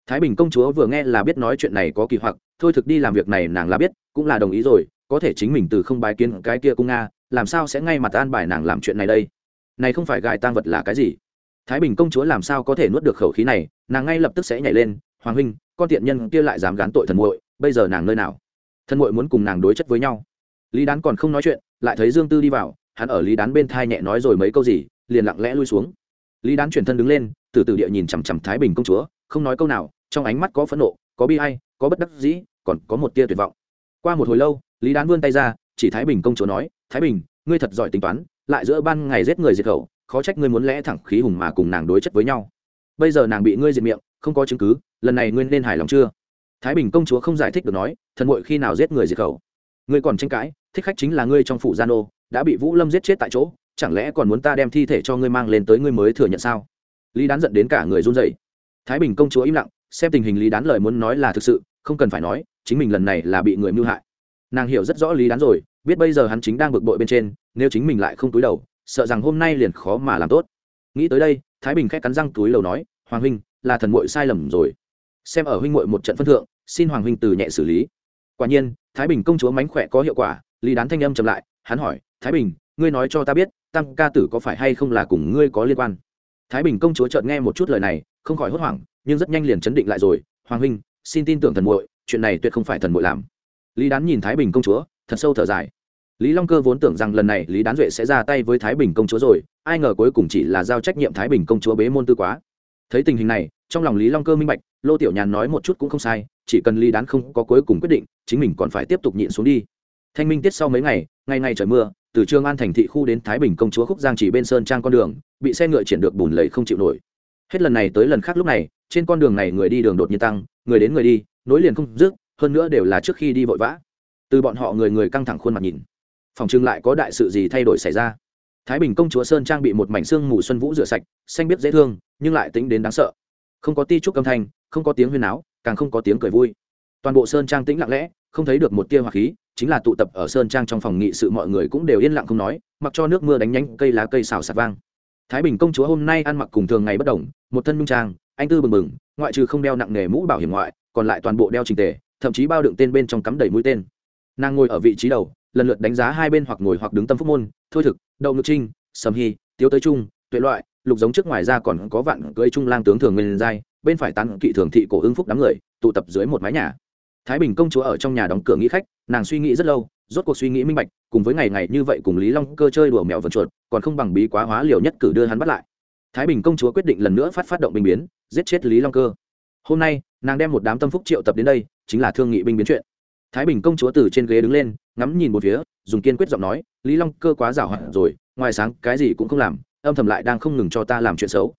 Thái bình công chúa vừa nghe là biết nói chuyện này có kỳ hoặc, thôi thực đi làm việc này nàng là biết, cũng là đồng ý rồi có thể chính mình từ không bài kiến cái kia cung nga, làm sao sẽ ngay mặt an bài nàng làm chuyện này đây? Này không phải gài tang vật là cái gì? Thái bình công chúa làm sao có thể nuốt được khẩu khí này? Nàng ngay lập tức sẽ nhảy lên, hoàng huynh, con tiện nhân kia lại dám gán tội thần muội, bây giờ nàng nơi nào? Thần muội muốn cùng nàng đối chất với nhau. Lý đán còn không nói chuyện, lại thấy dương tư đi vào, hắn ở lý đán bên thai nhẹ nói rồi mấy câu gì, liền lặng lẽ lui xuống. Lý đán chuyển thân đứng lên, từ từ địa nhìn chằm chằm thái bình công chúa, không nói câu nào, trong ánh mắt có phẫn nộ, có bi hay có bất đắc dĩ, còn có một tia tuyệt vọng. Qua một hồi lâu lý đán vươn tay ra, chỉ thái bình công chúa nói, thái bình, ngươi thật giỏi tính toán, lại giữa ban ngày giết người diệt khẩu, khó trách ngươi muốn lẽ thẳng khí hùng mà cùng nàng đối chất với nhau. Bây giờ nàng bị ngươi diệt miệng, không có chứng cứ, lần này ngươi nên hài lòng chưa? Thái bình công chúa không giải thích được nói, thần muội khi nào giết người diệt khẩu? Ngươi còn tranh cãi, thích khách chính là ngươi trong phủ gia nô đã bị vũ lâm giết chết tại chỗ, chẳng lẽ còn muốn ta đem thi thể cho ngươi mang lên tới ngươi mới thừa nhận sao? Lý đán giận đến cả người run rẩy. Thái bình công chúa im lặng, xem tình hình lý đán lời muốn nói là thực sự, không cần phải nói, chính mình lần này là bị người mưu hại nàng hiểu rất rõ lý đán rồi, biết bây giờ hắn chính đang bực bội bên trên, nếu chính mình lại không túi đầu, sợ rằng hôm nay liền khó mà làm tốt. Nghĩ tới đây, thái bình khét cắn răng túi đầu nói, hoàng huynh, là thần mội sai lầm rồi. Xem ở huynh mội một trận phân thượng, xin hoàng huynh từ nhẹ xử lý. Quả nhiên, thái bình công chúa mánh khỏe có hiệu quả, lý đán thanh âm chậm lại, hắn hỏi, thái bình, ngươi nói cho ta biết tăng ca tử có phải hay không là cùng ngươi có liên quan? Thái bình công chúa chợt nghe một chút lời này, không khỏi hốt hoảng, nhưng rất nhanh liền chấn định lại rồi, hoàng huynh, xin tin tưởng thần muội, chuyện này tuyệt không phải thần muội làm lý đán nhìn thái bình công chúa, thật sâu thở dài. Lý long cơ vốn tưởng rằng lần này lý đán duệ sẽ ra tay với thái bình công chúa rồi, ai ngờ cuối cùng chỉ là giao trách nhiệm thái bình công chúa bế môn tư quá. Thấy tình hình này, trong lòng lý long cơ minh bạch, lô tiểu nhàn nói một chút cũng không sai, chỉ cần lý đán không có cuối cùng quyết định, chính mình còn phải tiếp tục nhịn xuống đi. Thanh minh tiết sau mấy ngày ngày ngày trời mưa, từ trương an thành thị khu đến thái bình công chúa khúc giang chỉ bên sơn trang con đường, bị xe ngựa triển được bùn lầy không chịu nổi. Hết lần này tới lần khác lúc này, trên con đường này người đi đường đột nhiên tăng, người đến người đi, nối liền không dứt hơn nữa đều là trước khi đi vội vã. Từ bọn họ người người căng thẳng khuôn mặt nhìn. Phòng trưng lại có đại sự gì thay đổi xảy ra? Thái bình công chúa sơn trang bị một mảnh xương mù xuân vũ rửa sạch, xanh biết dễ thương, nhưng lại tính đến đáng sợ. Không có ti trúc âm thanh, không có tiếng huyên áo càng không có tiếng cười vui. Toàn bộ sơn trang tĩnh lặng lẽ, không thấy được một tia hỏa khí, chính là tụ tập ở sơn trang trong phòng nghị sự mọi người cũng đều yên lặng không nói, mặc cho nước mưa đánh nhánh cây lá cây xào sạt vang. Thái bình công chúa hôm nay ăn mặc cùng thường ngày bất đồng, một thân nhung trang, anh tư bừng bừng, ngoại trừ không đeo nặng nghề mũ bảo hiểm ngoại, còn lại toàn bộ đeo trình tề thậm chí bao đựng tên bên trong cắm đầy mũi tên. Nàng ngồi ở vị trí đầu, lần lượt đánh giá hai bên hoặc ngồi hoặc đứng tâm phúc môn, thôi thực, đậu ngự trinh, sầm hy tiếu tới trung, tuệ loại, lục giống trước ngoài ra còn có vạn cưỡi trung lang tướng thường nguyên giai, bên phải tán kỵ thường thị cổ ưng phúc đám người, tụ tập dưới một mái nhà. Thái bình công chúa ở trong nhà đóng cửa nghĩ khách, nàng suy nghĩ rất lâu, rốt cuộc suy nghĩ minh bạch, cùng với ngày ngày như vậy cùng lý long cơ chơi đùa mèo vần chuột, còn không bằng bí quá hóa liều nhất cử đưa hắn bắt lại. Thái bình công chúa quyết định lần nữa phát phát động bình biến, giết chết lý long cơ. Hôm nay, nàng đem một đám tâm phúc triệu tập đến đây chính là thương nghị binh biến chuyện. Thái bình công chúa từ trên ghế đứng lên, ngắm nhìn một phía, dùng kiên quyết giọng nói, lý long, cơ quá giảo hoạt rồi, ngoài sáng cái gì cũng không làm, âm thầm lại đang không ngừng cho ta làm chuyện xấu.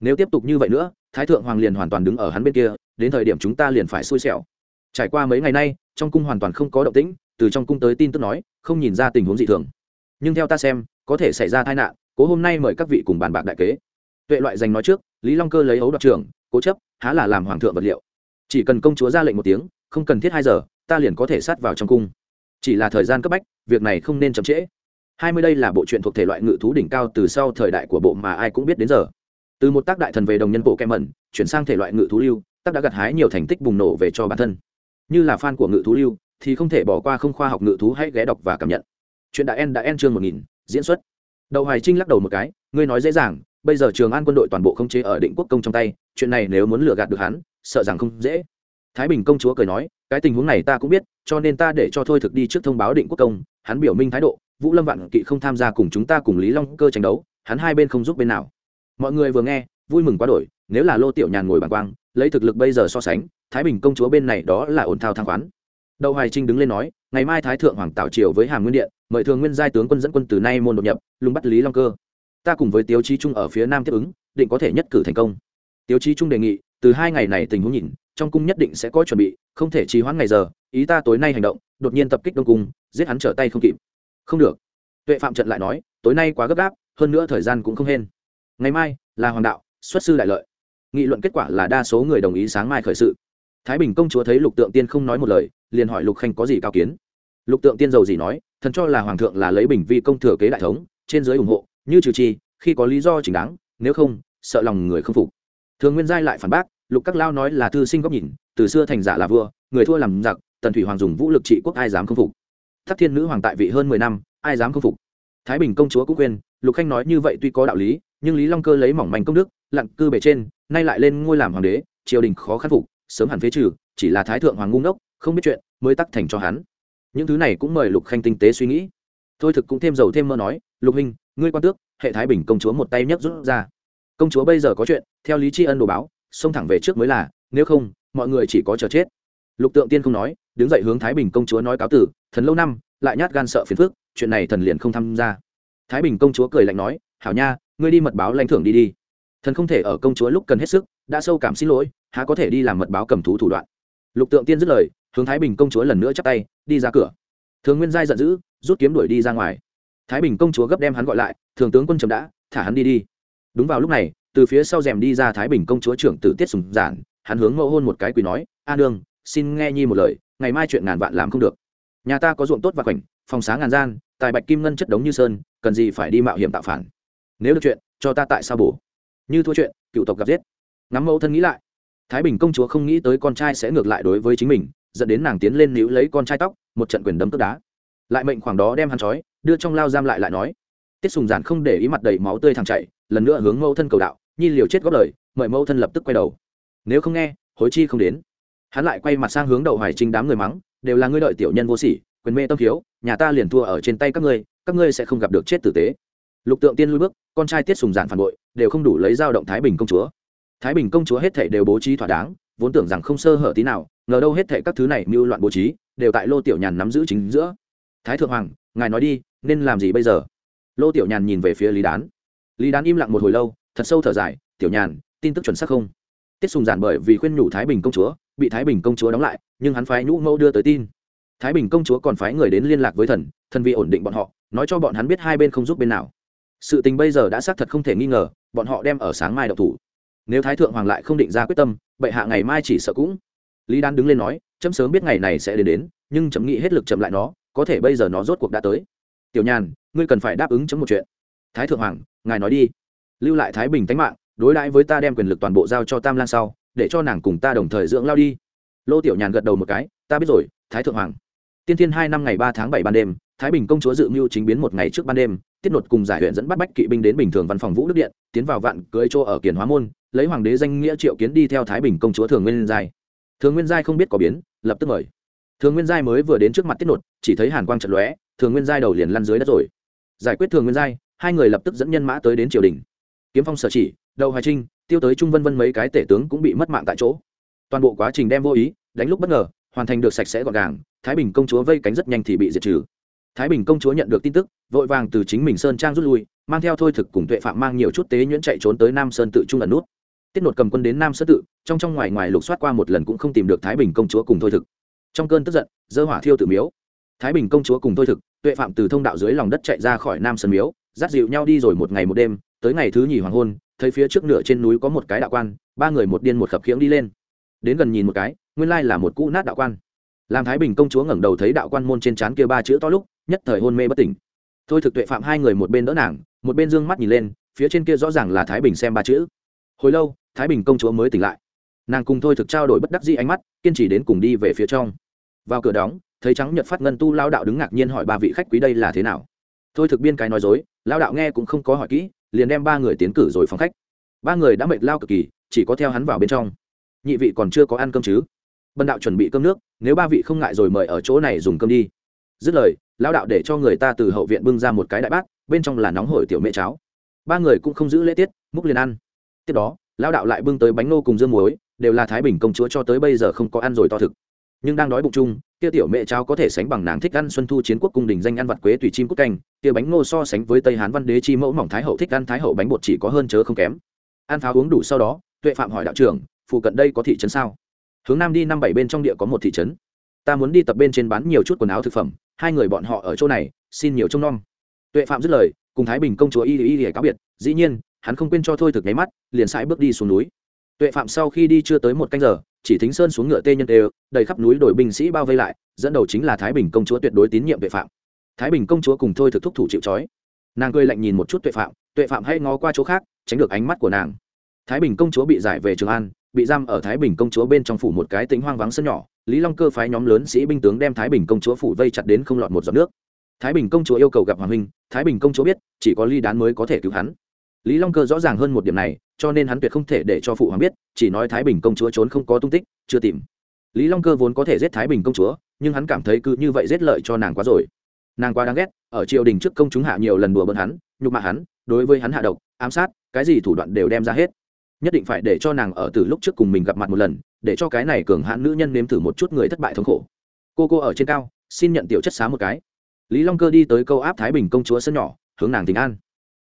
Nếu tiếp tục như vậy nữa, thái thượng hoàng liền hoàn toàn đứng ở hắn bên kia, đến thời điểm chúng ta liền phải xui xẻo. Trải qua mấy ngày nay, trong cung hoàn toàn không có động tĩnh, từ trong cung tới tin tức nói, không nhìn ra tình huống dị thường. Nhưng theo ta xem, có thể xảy ra tai nạn, cố hôm nay mời các vị cùng bàn bạc đại kế. Tuệ loại dành nói trước, lý long cơ lấy ấu đoạt trưởng, cố chấp, há là làm hoàng thượng vật liệu. Chỉ cần công chúa ra lệnh một tiếng không cần thiết hai giờ, ta liền có thể sát vào trong cung. Chỉ là thời gian cấp bách, việc này không nên chậm trễ. Hai mươi đây là bộ truyện thuộc thể loại ngự thú đỉnh cao từ sau thời đại của bộ mà ai cũng biết đến giờ. Từ một tác đại thần về đồng nhân bộ kem mẩn, chuyển sang thể loại ngự thú lưu, tác đã gặt hái nhiều thành tích bùng nổ về cho bản thân. Như là fan của ngự thú lưu, thì không thể bỏ qua không khoa học ngự thú hãy ghé đọc và cảm nhận. Chuyện đã en đã en chương một nghìn, diễn xuất. Đậu hoài trinh lắc đầu một cái, ngươi nói dễ dàng, bây giờ trường an quân đội toàn bộ không chế ở định quốc công trong tay, chuyện này nếu muốn lừa gạt được hắn, sợ rằng không dễ thái bình công chúa cười nói, cái tình huống này ta cũng biết, cho nên ta để cho thôi thực đi trước thông báo định quốc công, hắn biểu minh thái độ, vũ lâm vạn kỵ không tham gia cùng chúng ta cùng lý long cơ tranh đấu, hắn hai bên không giúp bên nào. Mọi người vừa nghe, vui mừng quá đổi, nếu là lô tiểu nhàn ngồi bàng quang, lấy thực lực bây giờ so sánh, thái bình công chúa bên này đó là ổn thao thang khoán. Đậu hoài trinh đứng lên nói, ngày mai thái thượng hoàng tạo triều với hàm nguyên điện, mời thường nguyên giai tướng quân dẫn quân từ nay môn đột nhập, lùng bắt lý long cơ. Ta cùng với tiêu chí trung ở phía nam tiếp ứng, định có thể nhất cử thành công. Tiêu chí trung đề nghị, từ hai ngày này tình huống nhìn trong cung nhất định sẽ có chuẩn bị, không thể trì hoãn ngày giờ, ý ta tối nay hành động, đột nhiên tập kích đông cung, giết hắn trở tay không kịp. Không được. Tuệ phạm trận lại nói, tối nay quá gấp gáp, hơn nữa thời gian cũng không hên. Ngày mai, là hoàng đạo, xuất sư đại lợi. Nghị luận kết quả là đa số người đồng ý sáng mai khởi sự. Thái bình công chúa thấy lục tượng tiên không nói một lời, liền hỏi lục khanh có gì cao kiến. Lục tượng tiên giàu gì nói, thần cho là hoàng thượng là lấy bình vi công thừa kế đại thống, trên dưới ủng hộ, như trừ chi, khi có lý do chính đáng, nếu không, sợ lòng người không phục. Thường nguyên giai lại phản bác lục các lao nói là thư sinh góc nhìn, từ xưa thành giả là vua, người thua làm giặc, tần thủy hoàng dùng vũ lực trị quốc ai dám không phục. Thắc thiên nữ hoàng tại vị hơn mười năm, ai dám không phục? Thái bình công chúa cũng quên lục khanh nói như vậy tuy có đạo lý, nhưng lý long cơ lấy mỏng manh công đức, lặn cư bề trên, nay lại lên ngôi làm hoàng đế, triều đình khó khắc phục, sớm hẳn phế trừ, chỉ là thái thượng hoàng ngu ngốc, không biết chuyện, mới tắc thành cho hắn. Những thứ này cũng mời lục khanh tinh tế suy nghĩ. Thôi thực cũng thêm dầu thêm mơ nói, lục huynh, ngươi quan tước, hệ thái bình công chúa một tay nhấc rút ra. Công chúa bây giờ có chuyện, theo lý tri ân đồ báo xông thẳng về trước mới là, nếu không, mọi người chỉ có chờ chết. Lục tượng tiên không nói, đứng dậy hướng thái bình công chúa nói cáo tử, thần lâu năm, lại nhát gan sợ phiền phức, chuyện này thần liền không tham gia. Thái bình công chúa cười lạnh nói, hảo nha, ngươi đi mật báo lãnh thưởng đi đi. Thần không thể ở công chúa lúc cần hết sức, đã sâu cảm xin lỗi, há có thể đi làm mật báo cầm thú thủ đoạn. Lục tượng tiên dứt lời, hướng thái bình công chúa lần nữa chắp tay, đi ra cửa. Thường nguyên giai giận dữ, rút kiếm đuổi đi ra ngoài. Thái bình công chúa gấp đem hắn gọi lại, thường tướng quân chấm đã, thả hắn đi đi. Đúng vào lúc này từ phía sau rèm đi ra thái bình công chúa trưởng tử tiết sùng giản, hắn hướng mẫu hôn một cái quỳ nói, a nương, xin nghe nhi một lời, ngày mai chuyện ngàn vạn làm không được. Nhà ta có ruộng tốt và khoảnh, phòng sáng ngàn gian, tài bạch kim ngân chất đống như sơn, cần gì phải đi mạo hiểm tạo phản? Nếu được chuyện, cho ta tại sao bổ? Như thua chuyện, cựu tộc gặp giết. Ngắm mẫu thân nghĩ lại. Thái bình công chúa không nghĩ tới con trai sẽ ngược lại đối với chính mình, dẫn đến nàng tiến lên níu lấy con trai tóc, một trận quyền đấm tức đá. Lại mệnh khoảng đó đem hắn trói, đưa trong lao giam lại lại nói. Tiết sùng giản không để ý mặt đầy máu tươi thẳng chạy lần nữa hướng mẫu thân cầu đạo nhi liều chết góp lời, mời mẫu thân lập tức quay đầu. Nếu không nghe, hối chi không đến. Hắn lại quay mặt sang hướng đầu hoài trinh đám người mắng, đều là ngươi đợi tiểu nhân vô sỉ, quyền mê tâm thiếu, nhà ta liền thua ở trên tay các ngươi các ngươi sẽ không gặp được chết tử tế. Lục tượng tiên lui bước, con trai tiết sùng giản phản bội, đều không đủ lấy dao động thái bình công chúa. Thái bình công chúa hết thể đều bố trí thỏa đáng, vốn tưởng rằng không sơ hở tí nào, ngờ đâu hết thể các thứ này mưu loạn bố trí, đều tại lô tiểu nhàn nắm giữ chính giữa. Thái thượng hoàng, ngài nói đi, nên làm gì bây giờ? Lô tiểu nhàn nhìn về phía lý đán. Lý đán im lặng một hồi lâu thật sâu thở dài, tiểu nhàn, tin tức chuẩn xác không? Tiết sùng giản bởi vì khuyên nhủ thái bình công chúa, bị thái bình công chúa đóng lại, nhưng hắn phái nhũ mẫu đưa tới tin. Thái bình công chúa còn phái người đến liên lạc với thần thần vì ổn định bọn họ, nói cho bọn hắn biết hai bên không giúp bên nào. Sự tình bây giờ đã xác thật không thể nghi ngờ, bọn họ đem ở sáng mai độc thủ. Nếu thái thượng hoàng lại không định ra quyết tâm, bệ hạ ngày mai chỉ sợ cũng. Lý đan đứng lên nói, chấm sớm biết ngày này sẽ đến đến, nhưng chấm nghĩ hết lực chậm lại nó, có thể bây giờ nó rốt cuộc đã tới. Tiểu nhàn, ngươi cần phải đáp ứng chấm một chuyện. Thái thượng hoàng, ngài nói đi lưu lại thái bình tánh mạng, đối đãi với ta đem quyền lực toàn bộ giao cho tam lan sau, để cho nàng cùng ta đồng thời dưỡng lao đi. Lô tiểu nhàn gật đầu một cái, ta biết rồi, thái thượng hoàng. Tiên thiên hai năm ngày ba tháng bảy ban đêm, thái bình công chúa dự mưu chính biến một ngày trước ban đêm, tiết nột cùng giải huyện dẫn bắt bách kỵ binh đến bình thường văn phòng vũ đức điện, tiến vào vạn cưới chỗ ở kiền hóa môn, lấy hoàng đế danh nghĩa triệu kiến đi theo thái bình công chúa thường nguyên giai. Thường nguyên giai không biết có biến, lập tức mời. Thường nguyên giai mới vừa đến trước mặt tiết nột, chỉ thấy hàn quang trận lóe, thường nguyên giai đầu liền lăn dưới đất rồi. Giải quyết thường nguyên giai, hai người lập tức dẫn nhân mã tới đến triều đình kiếm phong sở chỉ đầu hoài trinh, tiêu tới trung vân vân mấy cái tể tướng cũng bị mất mạng tại chỗ. Toàn bộ quá trình đem vô ý, đánh lúc bất ngờ, hoàn thành được sạch sẽ gọn gàng, thái bình công chúa vây cánh rất nhanh thì bị diệt trừ. Thái bình công chúa nhận được tin tức, vội vàng từ chính mình sơn trang rút lui, mang theo thôi thực cùng tuệ phạm mang nhiều chút tế nhuyễn chạy trốn tới nam sơn tự trung ẩn nút. Tiết nột cầm quân đến nam sơn tự, trong trong ngoài ngoài lục soát qua một lần cũng không tìm được thái bình công chúa cùng thôi thực. Trong cơn tức giận, dơ hỏa thiêu tự miếu. Thái bình công chúa cùng thôi thực, tuệ phạm từ thông đạo dưới lòng đất chạy ra khỏi nam sơn miếu, dắt dịu nhau đi rồi một ngày một đêm tới ngày thứ nhì hoàng hôn, thấy phía trước nửa trên núi có một cái đạo quan, ba người một điên một khập khiễng đi lên. Đến gần nhìn một cái, nguyên lai là một cũ nát đạo quan. Làm thái bình công chúa ngẩng đầu thấy đạo quan môn trên trán kia ba chữ to lúc, nhất thời hôn mê bất tỉnh. Thôi thực tuệ phạm hai người một bên đỡ nàng, một bên d ư ơ n g mắt nhìn lên, phía trên kia rõ ràng là thái bình xem ba chữ. Hồi lâu, thái bình công chúa mới tỉnh lại. Nàng cùng thôi thực trao đổi bất đắc dĩ ánh mắt, kiên trì đến cùng đi về phía trong. Vào cửa đóng, thấy trắng nhật phát ngân tu lao đạo đứng ngạc nhiên hỏi ba vị khách quý đây là thế nào. Thôi thực biên cái nói dối lao đạo nghe cũng không có hỏi kỹ, liền đem ba người tiến cử rồi phòng khách. Ba người đã mệt lao cực kỳ, chỉ có theo hắn vào bên trong. Nhị vị còn chưa có ăn cơm chứ? Bần đạo chuẩn bị cơm nước, nếu ba vị không ngại rồi mời ở chỗ này dùng cơm đi. Dứt lời, lão đạo để cho người ta từ hậu viện bưng ra một cái đại bát, bên trong là nóng hổi tiểu mẹ cháo. Ba người cũng không giữ lễ tiết, múc liền ăn. Tiếp đó, lão đạo lại bưng tới bánh nô cùng dương muối, đều là thái bình công chúa cho tới bây giờ không có ăn rồi to thực nhưng đang đói bụng chung, kia tiểu mẹ cháo có thể sánh bằng nàng thích ăn xuân thu chiến quốc cung đình danh ăn vặt quế tùy chim cút canh, kia bánh ngô so sánh với tây hán văn đế chi mẫu mỏng thái hậu thích ăn thái hậu bánh bột chỉ có hơn chớ không kém. Ăn pháo uống đủ sau đó, tuệ phạm hỏi đạo trưởng, phụ cận đây có thị trấn sao? Hướng nam đi, năm bảy bên trong địa có một thị trấn. Ta muốn đi tập bên trên bán nhiều chút quần áo thực phẩm, hai người bọn họ ở chỗ này, xin nhiều trông nom. Tuệ phạm dứt lời, cùng thái bình công chúa y y y cáo biệt, dĩ nhiên, hắn không quên cho thôi thực nháy mắt, liền sải bước đi xuống núi. Tuệ phạm sau khi đi chưa tới một canh giờ chỉ thính sơn xuống ngựa tê nhân tê đầy khắp núi đổi binh sĩ bao vây lại, dẫn đầu chính là thái bình công chúa tuyệt đối tín nhiệm tuệ phạm. Thái bình công chúa cùng thôi thực thúc thủ chịu trói. Nàng cười lạnh nhìn một chút tuệ phạm tuệ phạm hay ngó qua chỗ khác, tránh được ánh mắt của nàng. Thái bình công chúa bị giải về trường an, bị giam ở thái bình công chúa bên trong phủ một cái tính hoang vắng sân nhỏ, lý long cơ phái nhóm lớn sĩ binh tướng đem thái bình công chúa phủ vây chặt đến không lọt một giọt nước. Thái bình công chúa yêu cầu gặp hoàng huynh, thái bình công chúa biết, chỉ có ly đán mới có thể cứu hắn lý long cơ rõ ràng hơn một điểm này, cho nên hắn tuyệt không thể để cho phụ hoàng biết, chỉ nói thái bình công chúa trốn không có tung tích, chưa tìm. Lý long cơ vốn có thể giết thái bình công chúa, nhưng hắn cảm thấy cứ như vậy giết lợi cho nàng quá rồi. Nàng quá đáng ghét, ở triều đình trước công chúng hạ nhiều lần đùa bỡn hắn, nhục mạ hắn, đối với hắn hạ độc, ám sát, cái gì thủ đoạn đều đem ra hết. Nhất định phải để cho nàng ở từ lúc trước cùng mình gặp mặt một lần, để cho cái này cường hãn nữ nhân nếm thử một chút người thất bại thống khổ. Cô cô ở trên cao, xin nhận tiểu chất xá một cái. Lý long cơ đi tới câu áp thái bình công chúa sân nhỏ, hướng nàng tình an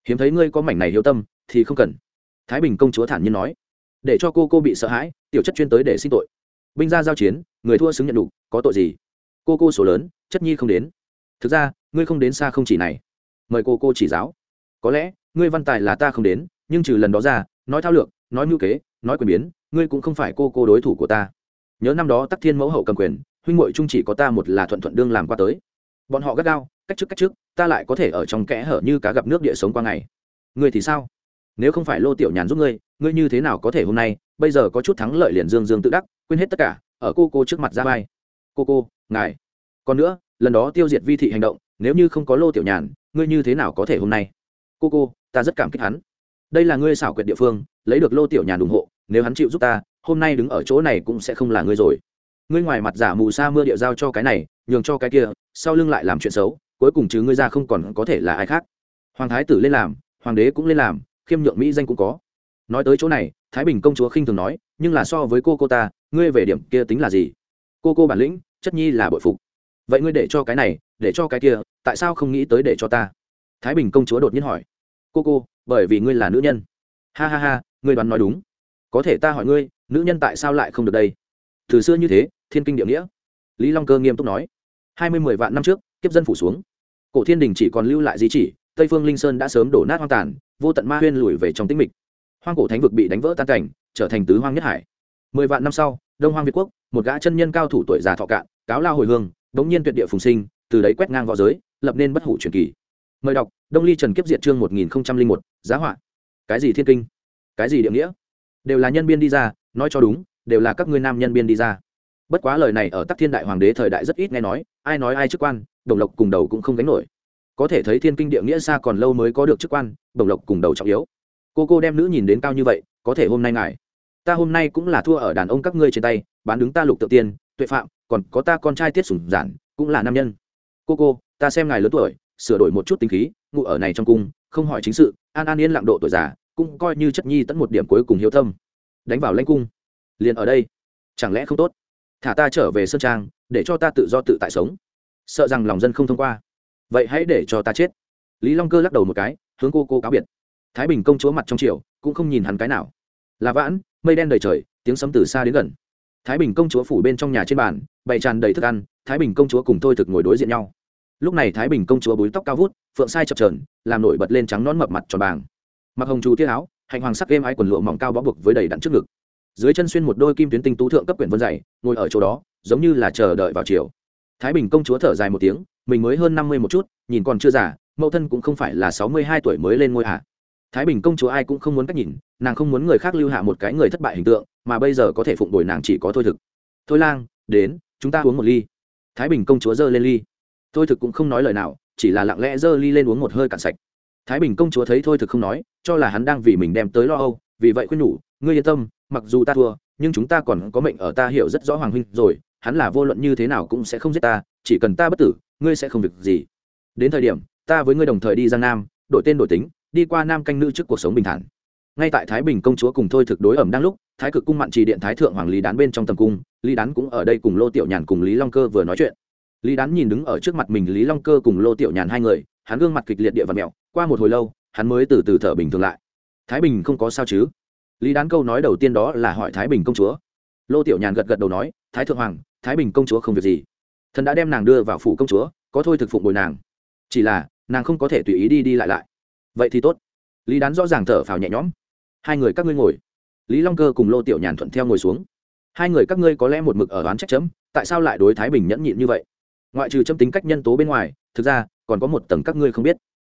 hiếm thấy ngươi có mảnh này hiếu tâm, thì không cần. Thái bình công chúa thản nhiên nói. Để cho cô cô bị sợ hãi, tiểu chất chuyên tới để xin tội. Binh ra giao chiến, người thua xứng nhận đủ, có tội gì? Cô cô số lớn, chất nhi không đến. Thực ra, ngươi không đến xa không chỉ này. Mời cô cô chỉ giáo. Có lẽ, ngươi văn tài là ta không đến, nhưng trừ lần đó ra, nói thao lược, nói mưu kế, nói quyền biến, ngươi cũng không phải cô cô đối thủ của ta. Nhớ năm đó tắc thiên mẫu hậu cầm quyền, huynh muội trung chỉ có ta một là thuận thuận đương làm qua tới bọn họ gắt gao, cách trước cách trước, ta lại có thể ở trong kẽ hở như cá gặp nước địa sống qua ngày. Ngươi thì sao? Nếu không phải lô tiểu nhàn giúp ngươi ngươi như thế nào có thể hôm nay, bây giờ có chút thắng lợi liền dương dương tự đắc, quên hết tất cả, ở cô cô trước mặt ra vai. Cô cô, ngài. Còn nữa, lần đó tiêu diệt vi thị hành động, nếu như không có lô tiểu nhàn, ngươi như thế nào có thể hôm nay? Cô cô, ta rất cảm kích hắn. Đây là ngươi xảo quyệt địa phương, lấy được lô tiểu nhàn ủng hộ, nếu hắn chịu giúp ta, hôm nay đứng ở chỗ này cũng sẽ không là ngươi rồi. Ngươi ngoài mặt giả mù sa mưa địa giao cho cái này nhường cho cái kia, sau lưng lại làm chuyện xấu, cuối cùng chứ ngươi ra không còn có thể là ai khác. Hoàng thái tử lên làm, hoàng đế cũng lên làm, khiêm nhượng mỹ danh cũng có. Nói tới chỗ này, thái bình công chúa khinh thường nói, nhưng là so với cô cô ta, ngươi về điểm kia tính là gì? Cô cô bản lĩnh, chất nhi là bội phục. Vậy ngươi để cho cái này, để cho cái kia, tại sao không nghĩ tới để cho ta? Thái bình công chúa đột nhiên hỏi. Cô cô, bởi vì ngươi là nữ nhân. Ha ha ha, ngươi đoán nói đúng. Có thể ta hỏi ngươi, nữ nhân tại sao lại không được đây? Từ xưa như thế, thiên kinh địa nghĩa lý long cơ nghiêm túc nói, hai mươi mười vạn năm trước, kiếp dân phủ xuống. Cổ thiên đình chỉ còn lưu lại di chỉ, tây phương linh sơn đã sớm đổ nát hoang tàn, vô tận ma huyên lùi về trong tĩnh mịch. Hoang cổ thánh vực bị đánh vỡ tan cảnh, trở thành tứ hoang nhất hải. Mười vạn năm sau, đông hoang việt quốc, một gã chân nhân cao thủ tuổi già thọ cạn, cáo lao hồi hương, bỗng nhiên tuyệt địa phùng sinh, từ đấy quét ngang v õ giới, lập nên bất hủ truyền kỳ. Mời đọc, đông ly trần kiếp diện chương một nghìn một, giá họa. Cái gì thiên kinh? Cái gì địa nghĩa? Đều là nhân biên đi ra, nói cho đúng, đều là các ngươi nam nhân biên đi ra bất quá lời này ở tắc thiên đại hoàng đế thời đại rất ít nghe nói, ai nói ai chức quan, đồng lộc cùng đầu cũng không gánh nổi. Có thể thấy thiên kinh địa nghĩa xa còn lâu mới có được chức quan, đồng lộc cùng đầu trọng yếu. Cô cô đem nữ nhìn đến cao như vậy, có thể hôm nay ngài ta hôm nay cũng là thua ở đàn ông các ngươi trên tay, bán đứng ta lục tự tiên, tuệ phạm, còn có ta con trai tiết sủng giản, cũng là nam nhân. Cô cô, ta xem ngài lớn tuổi, sửa đổi một chút tính khí ngụ ở này trong cung, không hỏi chính sự, an an yên lặng độ tuổi già, cũng coi như chất nhi tận một điểm cuối cùng hiếu tâm đánh vào lãnh cung. Liền ở đây. Chẳng lẽ không tốt? Thả ta trở về sơn trang, để cho ta tự do tự tại sống. Sợ rằng lòng dân không thông qua. Vậy hãy để cho ta chết. Lý long cơ lắc đầu một cái, hướng cô cô cáo biệt. Thái bình công chúa mặt trong triều, cũng không nhìn hắn cái nào. Là vãn, mây đen đầy trời, tiếng sấm từ xa đến gần. Thái bình công chúa phủ bên trong nhà trên bàn, bày tràn đầy thức ăn, thái bình công chúa cùng thôi thực ngồi đối diện nhau. Lúc này thái bình công chúa búi tóc cao vút, phượng sai chập trờn làm nổi bật lên trắng nón mập mặt tròn bàng. Mặc hồng chú tiết áo, hạnh hoàng sắc êm ái quần lụa mỏng cao bó buộc với đầy đặn trước ngực dưới chân xuyên một đôi kim tuyến tinh tú thượng cấp quyển vân dày ngồi ở chỗ đó, giống như là chờ đợi vào chiều. Thái bình công chúa thở dài một tiếng, mình mới hơn năm mươi một chút, nhìn còn chưa già, mẫu thân cũng không phải là sáu mươi hai tuổi mới lên ngôi hạ thái bình công chúa ai cũng không muốn cách nhìn, nàng không muốn người khác lưu hạ một cái người thất bại hình tượng, mà bây giờ có thể phụng đổi nàng chỉ có thôi thực. Thôi lang, đến, chúng ta uống một ly. Thái bình công chúa giơ lên ly. Thôi thực cũng không nói lời nào, chỉ là lặng lẽ giơ ly lên uống một hơi cạn sạch. Thái bình công chúa thấy thôi thực không nói, cho là hắn đang vì mình đem tới lo âu, vì vậy khuyên nhủ, ngươi yên tâm mặc dù ta thua, nhưng chúng ta còn có mệnh ở ta hiểu rất rõ hoàng huynh rồi, hắn là vô luận như thế nào cũng sẽ không giết ta, chỉ cần ta bất tử, ngươi sẽ không việc gì. Đến thời điểm, ta với ngươi đồng thời đi giang nam, đổi tên đổi tính, đi qua nam canh nữ trước cuộc sống bình thản. Ngay tại thái bình công chúa cùng thôi thực đối ẩm đang lúc, thái cực cung mặn trì điện thái thượng hoàng lý đán bên trong tầm cung, lý đán cũng ở đây cùng lô tiểu nhàn cùng lý long cơ vừa nói chuyện. Lý đán nhìn đứng ở trước mặt mình lý long cơ cùng lô tiểu nhàn hai người, hắn gương mặt kịch liệt địa và mẹo, qua một hồi lâu, hắn mới từ từ thở bình thường lại. Thái bình không có sao chứ? Lý đán câu nói đầu tiên đó là hỏi thái bình công chúa. Lô tiểu nhàn gật gật đầu nói, thái thượng hoàng, thái bình công chúa không việc gì. Thần đã đem nàng đưa vào phủ công chúa, có thôi thực phụng bồi nàng. Chỉ là, nàng không có thể tùy ý đi đi lại lại. Vậy thì tốt. Lý đán rõ ràng thở phào nhẹ nhõm. Hai người các ngươi ngồi. Lý long cơ cùng lô tiểu nhàn thuận theo ngồi xuống. Hai người các ngươi có lẽ một mực ở đoán trách chấm, tại sao lại đối thái bình nhẫn nhịn như vậy? Ngoại trừ chấm tính cách nhân tố bên ngoài, thực ra, còn có một tầng các ngươi không biết.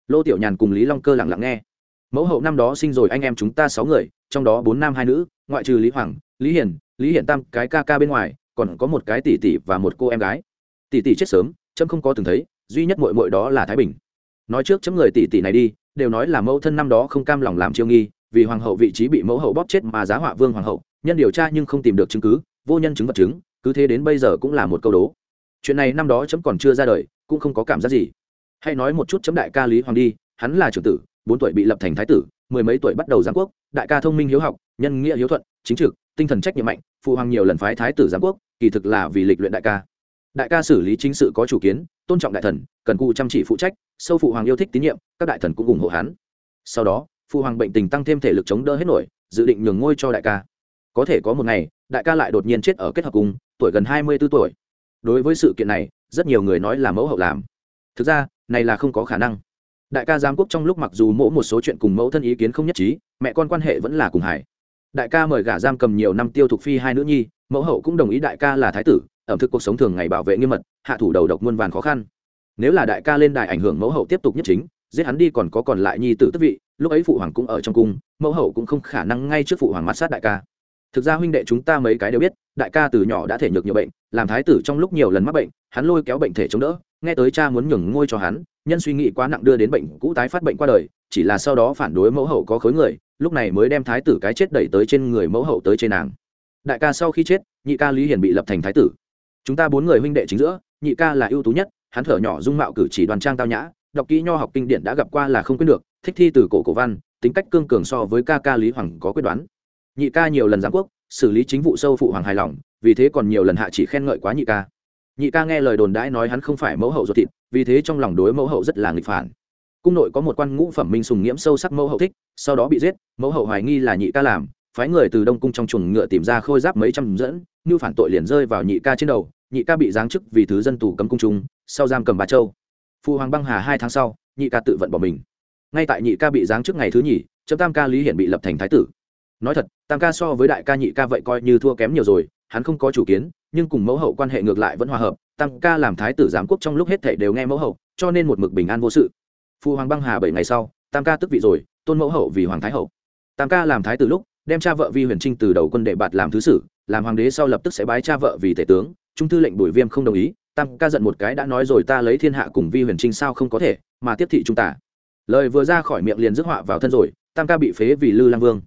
Lô tiểu nhàn cùng lý long cơ lặng lặng nghe mẫu hậu năm đó sinh rồi anh em chúng ta sáu người, trong đó bốn nam hai nữ, ngoại trừ lý hoàng, lý hiển lý hiển tam, cái ca ca bên ngoài, còn có một cái tỷ tỷ và một cô em gái. Tỷ tỷ chết sớm trâm không có từng thấy, duy nhất mội mội đó là thái bình. Nói trước chấm người tỷ tỷ này đi, đều nói là mẫu thân năm đó không cam lòng làm chiêu nghi, vì hoàng hậu vị trí bị mẫu hậu bóp chết mà giá họa vương hoàng hậu, nhân điều tra nhưng không tìm được chứng cứ, vô nhân chứng vật chứng, cứ thế đến bây giờ cũng là một câu đố. Chuyện này năm đó chấm còn chưa ra đời, cũng không có cảm giác gì. Hay nói một chút chấm đại ca lý hoàng đi, hắn là trưởng tử bốn tuổi bị lập thành thái tử, mười mấy tuổi bắt đầu giáng quốc, đại ca thông minh hiếu học, nhân nghĩa hiếu thuận, chính trực, tinh thần trách nhiệm mạnh, phụ hoàng nhiều lần phái thái tử giáng quốc, kỳ thực là vì lịch luyện đại ca. Đại ca xử lý chính sự có chủ kiến, tôn trọng đại thần, cần cụ chăm chỉ phụ trách, sâu phụ hoàng yêu thích tín nhiệm, các đại thần cũng ủng hộ hắn. Sau đó, phụ hoàng bệnh tình tăng thêm thể lực chống đỡ hết nổi, dự định nhường ngôi cho đại ca. Có thể có một ngày, đại ca lại đột nhiên chết ở kết hợp cùng, tuổi gần hai mươi b ố tuổi. Đối với sự kiện này, rất nhiều người nói là mẫu hậu làm. Thực ra, này là không có khả năng đại ca giám quốc trong lúc mặc dù mỗ một số chuyện cùng mẫu thân ý kiến không nhất trí, mẹ con quan hệ vẫn là cùng hải đại ca mời gả giam cầm nhiều năm tiêu thục phi hai nữ nhi, mẫu hậu cũng đồng ý đại ca là thái tử, ẩm thực cuộc sống thường ngày bảo vệ nghiêm mật, hạ thủ đầu độc muôn vàn khó khăn. Nếu là đại ca lên đài ảnh hưởng mẫu hậu tiếp tục nhất chính, giết hắn đi còn có còn lại nhi tử tức vị, lúc ấy phụ hoàng cũng ở trong cung, mẫu hậu cũng không khả năng ngay trước phụ hoàng mắt sát đại ca. Thực ra huynh đệ chúng ta mấy cái đều biết, đại ca từ nhỏ đã thể nhược nhiều bệnh, làm thái tử trong lúc nhiều lần mắc bệnh, hắn lôi kéo bệnh thể chống đỡ nghe tới cha muốn nhường ngôi cho hắn, nhân suy nghĩ quá nặng đưa đến bệnh cũ tái phát bệnh qua đời, chỉ là sau đó phản đối mẫu hậu có khối người, lúc này mới đem thái tử cái chết đẩy tới trên người mẫu hậu tới trên nàng. Đại ca sau khi chết, nhị ca lý hiển bị lập thành thái tử. Chúng ta bốn người huynh đệ chính giữa, nhị ca là ưu tú nhất, hắn thở nhỏ dung mạo cử chỉ đoàn trang tao nhã, đọc kỹ nho học kinh điển đã gặp qua là không quyết được, thích thi từ cổ cổ văn, tính cách cương cường so với ca ca lý hoàng có quyết đoán. Nhị ca nhiều lần giám quốc, xử lý chính vụ sâu phụ hoàng hài lòng, vì thế còn nhiều lần hạ chỉ khen ngợi quá nhị ca nhị ca nghe lời đồn đãi nói hắn không phải mẫu hậu ruột thịt, vì thế trong lòng đối mẫu hậu rất là nghịch phản. Cung nội có một quan ngũ phẩm minh sùng nghiễm sâu sắc mẫu hậu thích, sau đó bị giết, mẫu hậu hoài nghi là nhị ca làm, phái người từ đông cung trong chuồng ngựa tìm ra khôi giáp mấy trăm dẫn, như phản tội liền rơi vào nhị ca trên đầu, nhị ca bị giáng chức vì thứ dân tù cấm cung trung, sau giam cầm bà châu. Phụ hoàng băng hà hai tháng sau, nhị ca tự vận bỏ mình. Ngay tại nhị ca bị giáng chức ngày thứ nhì chấm tam ca lý hiển bị lập thành thái tử. Nói thật, tam ca so với đại ca nhị ca vậy coi như thua kém nhiều rồi, hắn không có chủ kiến nhưng cùng mẫu hậu quan hệ ngược lại vẫn hòa hợp, tam ca làm thái tử giám quốc trong lúc hết thể đều nghe mẫu hậu, cho nên một mực bình an vô sự. Phụ hoàng băng hà bảy ngày sau, tam ca tức vị rồi, tôn mẫu hậu vì hoàng thái hậu. Tam ca làm thái tử lúc, đem cha vợ vi huyền trinh từ đầu quân đệ bạt làm thứ sử, làm hoàng đế sau lập tức sẽ bái cha vợ vì tể tướng. Trung thư lệnh bùi viêm không đồng ý, tam ca giận một cái đã nói rồi ta lấy thiên hạ cùng vi huyền trinh sao không có thể, mà tiếp thị trung tả lời vừa ra khỏi miệng liền rước họa vào thân rồi, tam ca bị phế vì lư lang vương.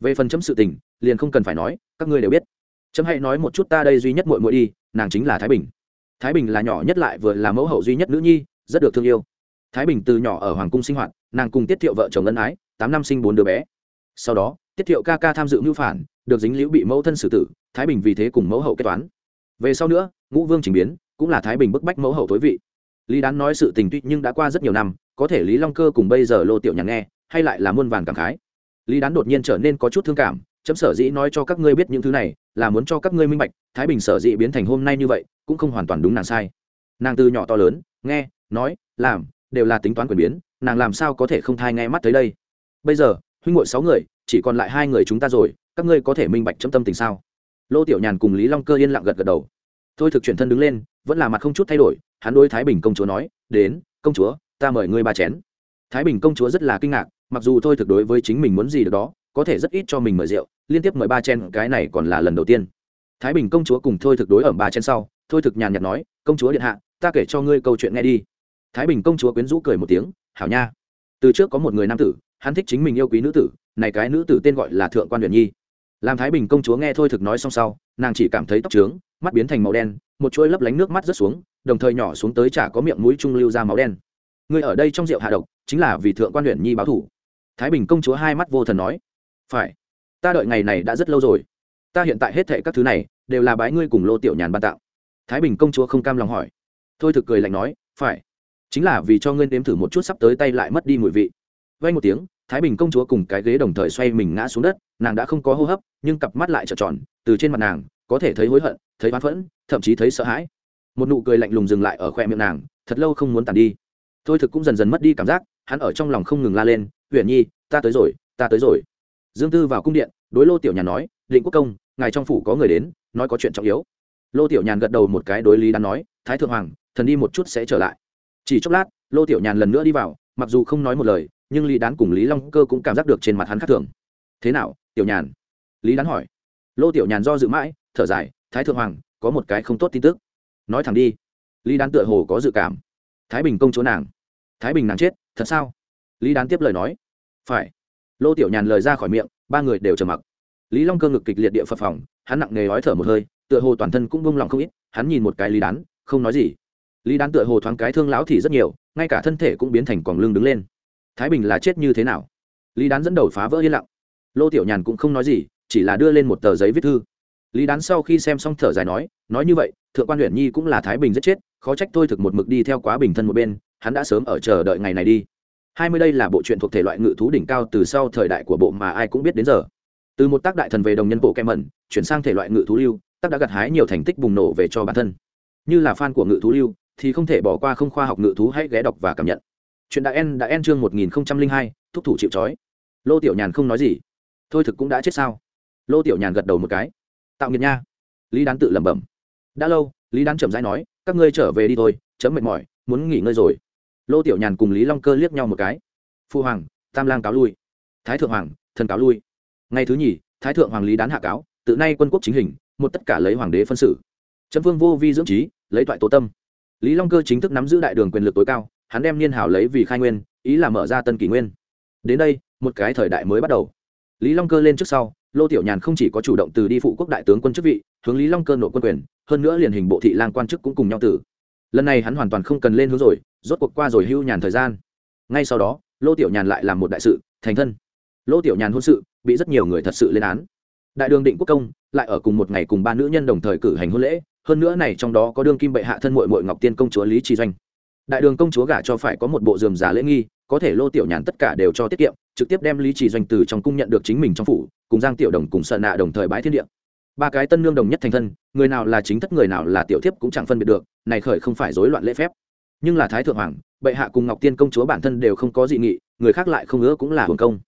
Về phần chấm sự tình, liền không cần phải nói, các ngươi đều biết chấm hãy nói một chút ta đây duy nhất muội muội đi, nàng chính là thái bình. Thái bình là nhỏ nhất lại vừa là mẫu hậu duy nhất nữ nhi, rất được thương yêu. Thái bình từ nhỏ ở hoàng cung sinh hoạt, nàng cùng tiết thiệu vợ chồng ân ái, tám năm sinh bốn đứa bé. Sau đó, tiết thiệu ca ca tham dự mưu phản, được dính liễu bị mẫu thân xử tử, thái bình vì thế cùng mẫu hậu kết toán. Về sau nữa, ngũ vương trình biến, cũng là thái bình bức bách mẫu hậu tối vị. Lý đán nói sự tình tuy nhưng đã qua rất nhiều năm, có thể lý long cơ cùng bây giờ lô tiểu nhàn nghe, hay lại là muôn vàn cảm khái. Lý đán đột nhiên trở nên có chút thương cảm, chấm sở dĩ nói cho các ngươi biết những thứ này là muốn cho các ngươi minh bạch, thái bình sở dĩ biến thành hôm nay như vậy, cũng không hoàn toàn đúng nàng sai. Nàng từ nhỏ to lớn, nghe, nói, làm, đều là tính toán quyền biến, nàng làm sao có thể không thai nghe mắt tới đây? Bây giờ, huynh ngội sáu người, chỉ còn lại hai người chúng ta rồi, các ngươi có thể minh bạch chấm tâm tình sao? Lô tiểu nhàn cùng lý long cơ yên lặng gật gật đầu. Thôi thực chuyển thân đứng lên, vẫn là mặt không chút thay đổi, hắn đôi thái bình công chúa nói, đến, công chúa, ta mời ngươi ba chén. Thái bình công chúa rất là kinh ngạc, mặc dù thôi thực đối với chính mình muốn gì được đó có thể rất ít cho mình mời rượu, liên tiếp mời ba chen cái này còn là lần đầu tiên. Thái bình công chúa cùng thôi thực đối ở ba chen sau, thôi thực nhàn nhạt nói, công chúa điện hạ, ta kể cho ngươi câu chuyện nghe đi. Thái bình công chúa quyến rũ cười một tiếng, hảo nha. Từ trước có một người nam tử, hắn thích chính mình yêu quý nữ tử, này cái nữ tử tên gọi là thượng quan huyền nhi. Làm thái bình công chúa nghe thôi thực nói xong sau, nàng chỉ cảm thấy tóc trướng, mắt biến thành màu đen, một chuỗi lấp lánh nước mắt rớt xuống, đồng thời nhỏ xuống tới chả có miệng mũi trung lưu ra máu đen. Người ở đây trong rượu hạ độc, chính là vì thượng quan huyền nhi báo thủ. Thái bình công chúa hai mắt vô thần nói phải. Ta đợi ngày này đã rất lâu rồi. Ta hiện tại hết thệ các thứ này đều là bái ngươi cùng lô tiểu nhàn ban tạo thái bình công chúa không cam lòng hỏi. Thôi thực cười lạnh nói, phải. Chính là vì cho ngươi nếm thử một chút sắp tới tay lại mất đi mùi vị. Vay một tiếng, thái bình công chúa cùng cái ghế đồng thời xoay mình ngã xuống đất, nàng đã không có hô hấp, nhưng cặp mắt lại trợn tròn, từ trên mặt nàng, có thể thấy hối hận, thấy oán phẫn, thậm chí thấy sợ hãi. Một nụ cười lạnh lùng dừng lại ở khoe miệng nàng, thật lâu không muốn tàn đi. Thôi thực cũng dần dần mất đi cảm giác, hắn ở trong lòng không ngừng la lên huyền nhi, ta tới rồi, ta tới rồi dương tư vào cung điện, đối lô tiểu nhàn nói, định quốc công, ngài trong phủ có người đến, nói có chuyện trọng yếu. Lô tiểu nhàn gật đầu một cái đối lý đán nói, thái thượng hoàng, thần đi một chút sẽ trở lại. Chỉ chốc lát, lô tiểu nhàn lần nữa đi vào, mặc dù không nói một lời, nhưng lý đán cùng lý long cơ cũng cảm giác được trên mặt hắn khác thường. Thế nào, tiểu nhàn? Lý đán hỏi. Lô tiểu nhàn do dự mãi, thở dài, thái thượng hoàng, có một cái không tốt tin tức. Nói thẳng đi. Lý đán tựa hồ có dự cảm. Thái bình công chúa nàng. Thái bình nàng chết, thật sao? Lý đán tiếp lời nói. Phải lô tiểu nhàn lời ra khỏi miệng, ba người đều trầm mặc. Lý long cơ ngực kịch liệt địa phật phòng hắn nặng nề ói thở một hơi, tựa hồ toàn thân cũng bông lòng không ít, hắn nhìn một cái lý đán, không nói gì. Lý đán tựa hồ thoáng cái thương lão thì rất nhiều, ngay cả thân thể cũng biến thành quòng lưng đứng lên. Thái bình là chết như thế nào? Lý đán dẫn đầu phá vỡ yên lặng. Lô tiểu nhàn cũng không nói gì, chỉ là đưa lên một tờ giấy viết thư. Lý đán sau khi xem xong thở dài nói nói như vậy, thượng quan huyện nhi cũng là thái bình rất chết, khó trách tôi thực một mực đi theo quá bình thân một bên, hắn đã sớm ở chờ đợi ngày này đi hai mươi đây là bộ truyện thuộc thể loại ngự thú đỉnh cao từ sau thời đại của bộ mà ai cũng biết đến giờ. Từ một tác đại thần về đồng nhân bộ kem mẩn, chuyển sang thể loại ngự thú lưu, tác đã gặt hái nhiều thành tích bùng nổ về cho bản thân. Như là fan của ngự thú lưu, thì không thể bỏ qua không khoa học ngự thú hãy ghé đọc và cảm nhận. Chuyện đã en đã en chương một nghìn hai, thúc thủ chịu trói. Lô tiểu nhàn không nói gì. Thôi thực cũng đã chết sao? Lô tiểu nhàn gật đầu một cái. Tạo nghiệp nha. Lý đán tự lẩm bẩm. Đã lâu, lý đán chậm rãi nói, các ngươi trở về đi thôi, chấm mệt mỏi, muốn nghỉ ngơi rồi lô tiểu nhàn cùng lý long cơ liếc nhau một cái. Phu hoàng, tam lang cáo lui. Thái thượng hoàng, thần cáo lui. Ngày thứ nhì, thái thượng hoàng lý đán hạ cáo, tự nay quân quốc chính hình, một tất cả lấy hoàng đế phân xử. Trâm vương vô vi dưỡng trí, lấy thoại tố tâm. Lý long cơ chính thức nắm giữ đại đường quyền lực tối cao, hắn đem niên hảo lấy vì khai nguyên, ý là mở ra tân kỷ nguyên. Đến đây, một cái thời đại mới bắt đầu. Lý long cơ lên trước sau, lô tiểu nhàn không chỉ có chủ động từ đi phụ quốc đại tướng quân chức vị, hướng lý long cơ nội quân quyền, hơn nữa liền hình bộ thị lang quan chức cũng cùng nhau tử lần này hắn hoàn toàn không cần lên hướng rồi, rốt cuộc qua rồi hưu nhàn thời gian. Ngay sau đó, lô tiểu nhàn lại làm một đại sự, thành thân. Lô tiểu nhàn hôn sự, bị rất nhiều người thật sự lên án. Đại đường định quốc công, lại ở cùng một ngày cùng ba nữ nhân đồng thời cử hành hôn lễ, hơn nữa này trong đó có đương kim bệ hạ thân mội mội ngọc tiên công chúa lý trì doanh. Đại đường công chúa gả cho phải có một bộ dườm giả lễ nghi, có thể lô tiểu nhàn tất cả đều cho tiết kiệm, trực tiếp đem lý trì doanh từ trong cung nhận được chính mình trong phủ, cùng giang tiểu đồng cùng sợ nạ đồng thời bái thiên địa ba cái tân nương đồng nhất thành thân, người nào là chính thất, người nào là tiểu thiếp cũng chẳng phân biệt được, này khởi không phải rối loạn lễ phép. Nhưng là thái thượng hoàng, bệ hạ cùng ngọc tiên công chúa bản thân đều không có dị nghị, người khác lại không ngỡ cũng là hưởng công.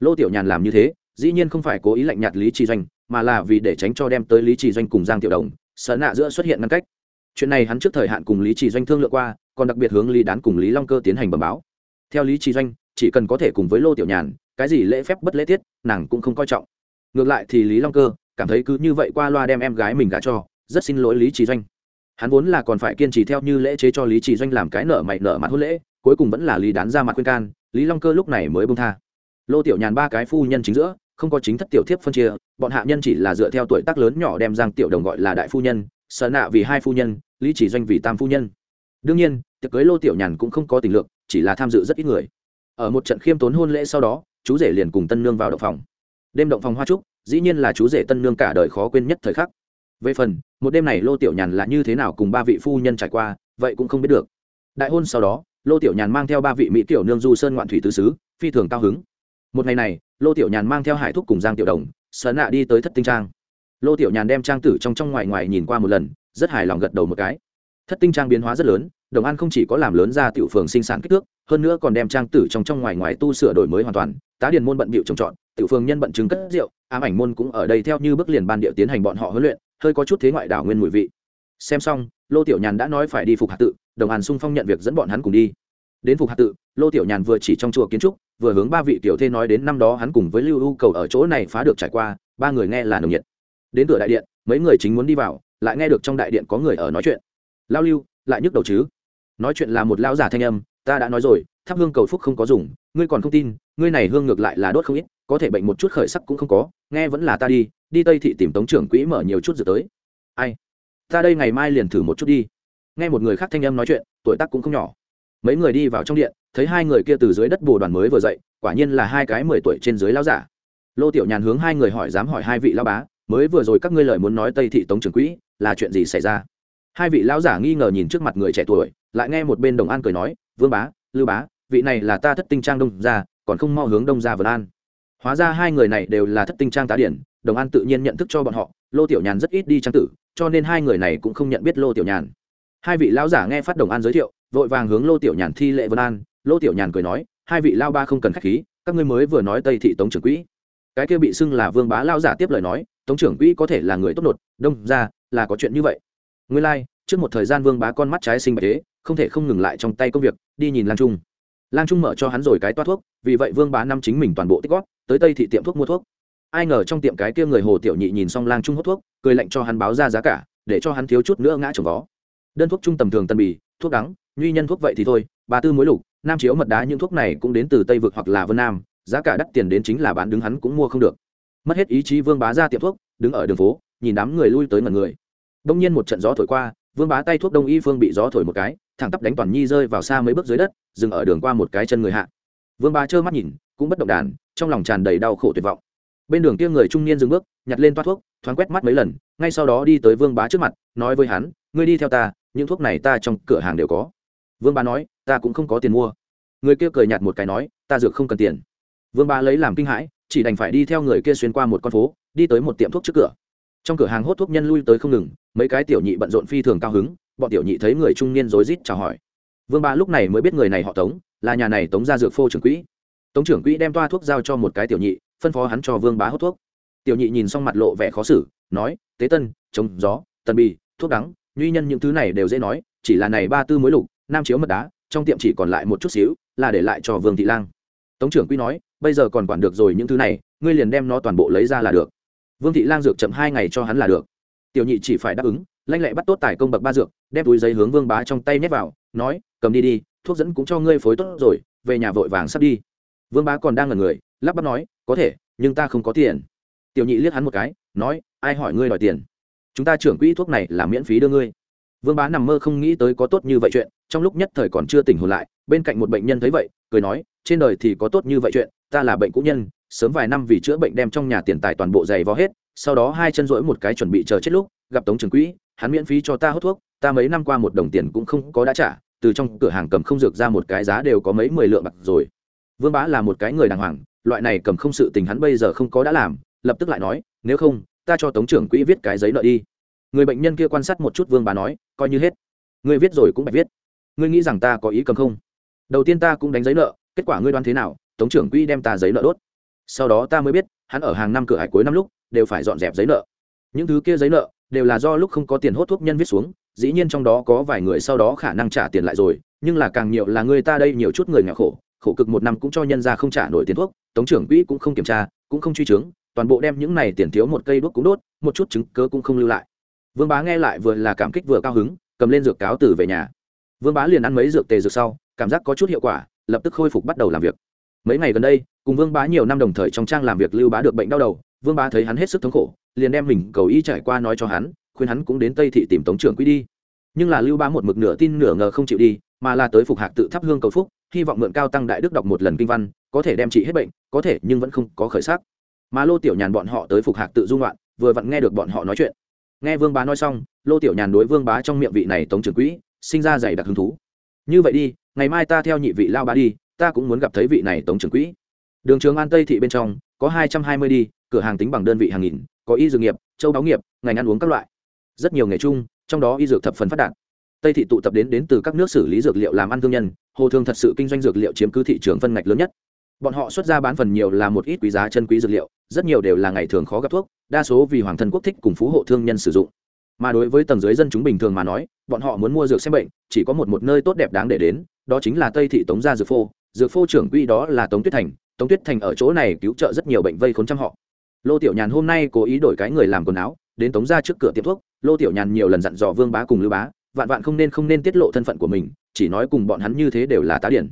Lô tiểu nhàn làm như thế, dĩ nhiên không phải cố ý lạnh nhạt lý trì doanh, mà là vì để tránh cho đem tới lý trì doanh cùng giang tiểu đồng, sợ nạ giữa xuất hiện ngăn cách. Chuyện này hắn trước thời hạn cùng lý trì doanh thương lượng qua, còn đặc biệt hướng lý đán cùng lý long cơ tiến hành bẩm báo. Theo lý trì doanh, chỉ cần có thể cùng với lô tiểu nhàn, cái gì lễ phép bất lễ tiết, nàng cũng không coi trọng. Ngược lại thì lý long cơ cảm thấy cứ như vậy qua loa đem em gái mình gả cho, rất xin lỗi lý trí doanh. Hắn vốn là còn phải kiên trì theo như lễ chế cho lý trì doanh làm cái nợ mày nợ mặt hôn lễ, cuối cùng vẫn là lý đán ra mặt khuyên can, lý long cơ lúc này mới bông tha. Lô tiểu nhàn ba cái phu nhân chính giữa, không có chính thất tiểu thiếp phân chia, bọn hạ nhân chỉ là dựa theo tuổi tác lớn nhỏ đem giang tiểu đồng gọi là đại phu nhân sợ nạ vì hai phu nhân, lý chỉ doanh vì tam phu nhân. Đương nhiên, tiệc cưới lô tiểu nhàn cũng không có tình lượng chỉ là tham dự rất ít người. Ở một trận khiêm tốn hôn lễ sau đó, chú rể liền cùng tân nương vào động phòng. Đêm động phòng hoa trúc dĩ nhiên là chú rể tân nương cả đời khó quên nhất thời khắc. Về phần, một đêm này lô tiểu nhàn là như thế nào cùng ba vị phu nhân trải qua, vậy cũng không biết được. Đại hôn sau đó, lô tiểu nhàn mang theo ba vị mỹ tiểu nương du sơn ngoạn thủy tứ xứ, phi thường cao hứng. Một ngày này, lô tiểu nhàn mang theo hải thúc cùng giang tiểu đồng sớn nạ đi tới thất tinh trang. Lô tiểu nhàn đem trang tử trong trong ngoài ngoài nhìn qua một lần, rất hài lòng gật đầu một cái. Thất tinh trang biến hóa rất lớn, đồng an không chỉ có làm lớn ra tiểu phường sinh sản kích thước, hơn nữa còn đem trang tử trong trong ngoài ngoài tu sửa đổi mới hoàn toàn, tá điền môn bận bịu trồng trọt, tiểu phường nhân bận chứng cất rượu ám ảnh môn cũng ở đây theo như bước liền ban điệu tiến hành bọn họ huấn luyện, hơi có chút thế ngoại đảo nguyên mùi vị. Xem xong, lô tiểu nhàn đã nói phải đi phục hạt tự, đồng hàn sung phong nhận việc dẫn bọn hắn cùng đi. Đến phục hạt tự, lô tiểu nhàn vừa chỉ trong chùa kiến trúc, vừa hướng ba vị tiểu thê nói đến năm đó hắn cùng với lưu u cầu ở chỗ này phá được trải qua, ba người nghe là nồng nhiệt. Đến cửa đại điện, mấy người chính muốn đi vào, lại nghe được trong đại điện có người ở nói chuyện. Lao lưu, lại nhức đầu chứ? Nói chuyện là một lão giả thanh âm ta đã nói rồi, thắp hương cầu phúc không có dùng, ngươi còn không tin, ngươi này hương ngược lại là đốt không ít, có thể bệnh một chút khởi sắc cũng không có, nghe vẫn là ta đi đi tây thị tìm tống trưởng quỹ mở nhiều chút dược tới. Ai? Ta đây ngày mai liền thử một chút đi. Nghe một người khác thanh âm nói chuyện, tuổi tác cũng không nhỏ. Mấy người đi vào trong điện, thấy hai người kia từ dưới đất bồ đoàn mới vừa dậy, quả nhiên là hai cái mười tuổi trên dưới lao giả. Lô tiểu nhàn hướng hai người hỏi, dám hỏi hai vị lao bá, mới vừa rồi các ngươi lời muốn nói tây thị tống trưởng quỹ, là chuyện gì xảy ra? Hai vị lão giả nghi ngờ nhìn trước mặt người trẻ tuổi, lại nghe một bên đồng an cười nói vương bá lưu bá vị này là ta thất tinh trang đông ra còn không mau hướng đông ra vân an. Hóa ra hai người này đều là thất tinh trang tá điển đồng an tự nhiên nhận thức cho bọn họ lô tiểu nhàn rất ít đi trang tử cho nên hai người này cũng không nhận biết lô tiểu nhàn. Hai vị lão giả nghe phát đồng an giới thiệu vội vàng hướng lô tiểu nhàn thi lệ vân an. Lô tiểu nhàn cười nói hai vị lao ba không cần k h á c h khí các ngươi mới vừa nói tây thị tống trưởng quỹ. Cái kia bị xưng là vương bá lao giả tiếp lời nói tống trưởng quỹ có thể là người tốt nột đông ra là có chuyện như vậy. Ngươi lai、like, trước một thời gian vương bá con mắt trái sinh bạch thế không thể không ngừng lại trong tay công việc, đi nhìn Lan trung. Lan trung mở cho hắn rồi cái toa thuốc, vì vậy vương bá năm chính mình toàn bộ tích góp, tới tây thị tiệm thuốc mua thuốc. Ai ngờ trong tiệm cái kia người hồ tiểu nhị nhìn xong lang trung hút thuốc, cười lạnh cho hắn báo ra giá cả, để cho hắn thiếu chút nữa ngã trồng vó. Đơn thuốc trung tầm thường tân bì, thuốc đắng nguy nhân thuốc vậy thì thôi, ba tư mối lục, nam chiếu mật đá những thuốc này cũng đến từ tây vực hoặc là vân nam, giá cả đắt tiền đến chính là bán đứng hắn cũng mua không được. Mất hết ý chí vương bá ra tiệm thuốc, đứng ở đường phố, nhìn đám người lui tới mật người. Đông nhiên một trận gió thổi qua, vương bá tay thuốc đông y phương bị gió thổi một cái thẳng tắp đánh toàn nhi rơi vào xa mấy bước dưới đất, dừng ở đường qua một cái chân người hạ. Vương bá trơ mắt nhìn, cũng bất động đàn, trong lòng tràn đầy đau khổ tuyệt vọng. Bên đường kia người trung niên dừng bước, nhặt lên toa thuốc, thoáng quét mắt mấy lần, ngay sau đó đi tới vương bá trước mặt, nói với hắn, ngươi đi theo ta, những thuốc này ta trong cửa hàng đều có. Vương bá nói, ta cũng không có tiền mua. Người kia cười nhạt một cái nói, ta dược không cần tiền. Vương bá lấy làm kinh hãi, chỉ đành phải đi theo người kia xuyên qua một con phố, đi tới một tiệm thuốc trước cửa. Trong cửa hàng hốt thuốc nhân lui tới không ngừng, mấy cái tiểu nhị bận rộn phi thường cao hứng bọn tiểu nhị thấy người trung niên rối rít chào hỏi. Vương bá lúc này mới biết người này họ tống, là nhà này tống ra dược phô trưởng quỹ. Tống trưởng quỹ đem toa thuốc giao cho một cái tiểu nhị, phân phó hắn cho vương bá hút thuốc. Tiểu nhị nhìn xong mặt lộ vẻ khó xử, nói, tế tân, chống gió, tần bì, thuốc đắng, nhuy nhân những thứ này đều dễ nói, chỉ là này ba tư mối lục, nam chiếu mật đá, trong tiệm chỉ còn lại một chút xíu, là để lại cho vương thị lang. Tống trưởng quỹ nói, bây giờ còn quản được rồi những thứ này, ngươi liền đem nó toàn bộ lấy ra là được. Vương thị lang dược chậm hai ngày cho hắn là được. Tiểu nhị chỉ phải đáp ứng lanh lẹ bắt tốt tài công bậc ba dược, đem túi giấy hướng vương bá trong tay nhét vào, nói, cầm đi đi, thuốc dẫn cũng cho ngươi phối tốt rồi, về nhà vội vàng sắp đi. Vương bá còn đang ngần người, lắp bắp nói, có thể, nhưng ta không có tiền. Tiểu nhị liếc hắn một cái, nói, ai hỏi ngươi đòi tiền? Chúng ta trưởng quỹ thuốc này là miễn phí đưa ngươi. Vương bá nằm mơ không nghĩ tới có tốt như vậy chuyện, trong lúc nhất thời còn chưa tỉnh hồn lại, bên cạnh một bệnh nhân thấy vậy, cười nói, trên đời thì có tốt như vậy chuyện, ta là bệnh cũ nhân, sớm vài năm vì chữa bệnh đem trong nhà tiền tài toàn bộ giày vó hết, sau đó hai chân rỗi một cái chuẩn bị chờ chết lúc, gặp tống trưởng quỹ hắn miễn phí cho ta hút thuốc, ta mấy năm qua một đồng tiền cũng không có đã trả, từ trong cửa hàng cầm không dược ra một cái giá đều có mấy mười lượng bạc rồi. Vương bá là một cái người đàng hoàng, loại này cầm không sự tình hắn bây giờ không có đã làm, lập tức lại nói, nếu không, ta cho tống trưởng quỹ viết cái giấy nợ đi. Người bệnh nhân kia quan sát một chút vương bá nói, coi như hết. Ngươi viết rồi cũng phải viết. Ngươi nghĩ rằng ta có ý cầm không? Đầu tiên ta cũng đánh giấy nợ, kết quả ngươi đoán thế nào, tống trưởng quỹ đem ta giấy nợ đốt. Sau đó ta mới biết, hắn ở hàng năm cửa hải cuối năm lúc, đều phải dọn dẹp giấy nợ những thứ kia giấy nợ đều là do lúc không có tiền hốt thuốc nhân viết xuống, dĩ nhiên trong đó có vài người sau đó khả năng trả tiền lại rồi, nhưng là càng nhiều là người ta đây nhiều chút người nghèo khổ khổ cực một năm cũng cho nhân ra không trả nổi tiền thuốc, tống trưởng quỹ cũng không kiểm tra, cũng không truy chứng, toàn bộ đem những này tiền thiếu một cây đuốc cũng đốt, một chút chứng cớ cũng không lưu lại. Vương bá nghe lại vừa là cảm kích vừa cao hứng, cầm lên dược cáo từ về nhà. Vương bá liền ăn mấy dược tề dược sau, cảm giác có chút hiệu quả, lập tức khôi phục bắt đầu làm việc. Mấy ngày gần đây, cùng vương bá nhiều năm đồng thời trong trang làm việc lưu bá được bệnh đau đầu vương bá thấy hắn hết sức thống khổ, liền đem mình cầu y trải qua nói cho hắn, khuyên hắn cũng đến tây thị tìm tống trưởng quỹ đi. Nhưng là lưu bá một mực nửa tin nửa ngờ không chịu đi, mà là tới phục hạc tự thắp hương cầu phúc, hy vọng mượn cao tăng đại đức đọc một lần kinh văn, có thể đem trị hết bệnh, có thể nhưng vẫn không có khởi sắc. Mà lô tiểu nhàn bọn họ tới phục hạc tự dung loạn vừa vặn nghe được bọn họ nói chuyện. Nghe vương bá nói xong, lô tiểu nhàn đối vương bá trong miệng vị này tống trưởng quỹ, sinh ra dày đặc hứng thú. Như vậy đi, ngày mai ta theo nhị vị lao bá đi, ta cũng muốn gặp thấy vị này tống trưởng quỹ. Đường trường an tây thị bên trong có hai trăm hai mươi đi, cửa hàng tính bằng đơn vị hàng nghìn, có y dược nghiệp, châu đáo nghiệp, ngành ăn uống các loại. Rất nhiều nghề chung, trong đó y dược thập phần phát đạt. Tây thị tụ tập đến đến từ các nước xử lý dược liệu làm ăn thương nhân, hồ thương thật sự kinh doanh dược liệu chiếm cứ thị trường phân ngạch lớn nhất. Bọn họ xuất ra bán phần nhiều là một ít quý giá chân quý dược liệu, rất nhiều đều là ngày thường khó gặp thuốc, đa số vì hoàng thân quốc thích cùng phú hộ thương nhân sử dụng. Mà đối với tầng dưới dân chúng bình thường mà nói, bọn họ muốn mua dược xem bệnh, chỉ có một một nơi tốt đẹp đáng để đến, đó chính là tây thị tống gia dược phô. Dược phô trưởng quỹ đó là tống tuyết thành tống tuyết thành ở chỗ này cứu trợ rất nhiều bệnh vây khốn trăm họ. Lô tiểu nhàn hôm nay cố ý đổi cái người làm quần áo, đến tống ra trước cửa tiệm thuốc. Lô tiểu nhàn nhiều lần dặn dò vương bá cùng lưu bá, vạn vạn không nên không nên tiết lộ thân phận của mình, chỉ nói cùng bọn hắn như thế đều là tá điển.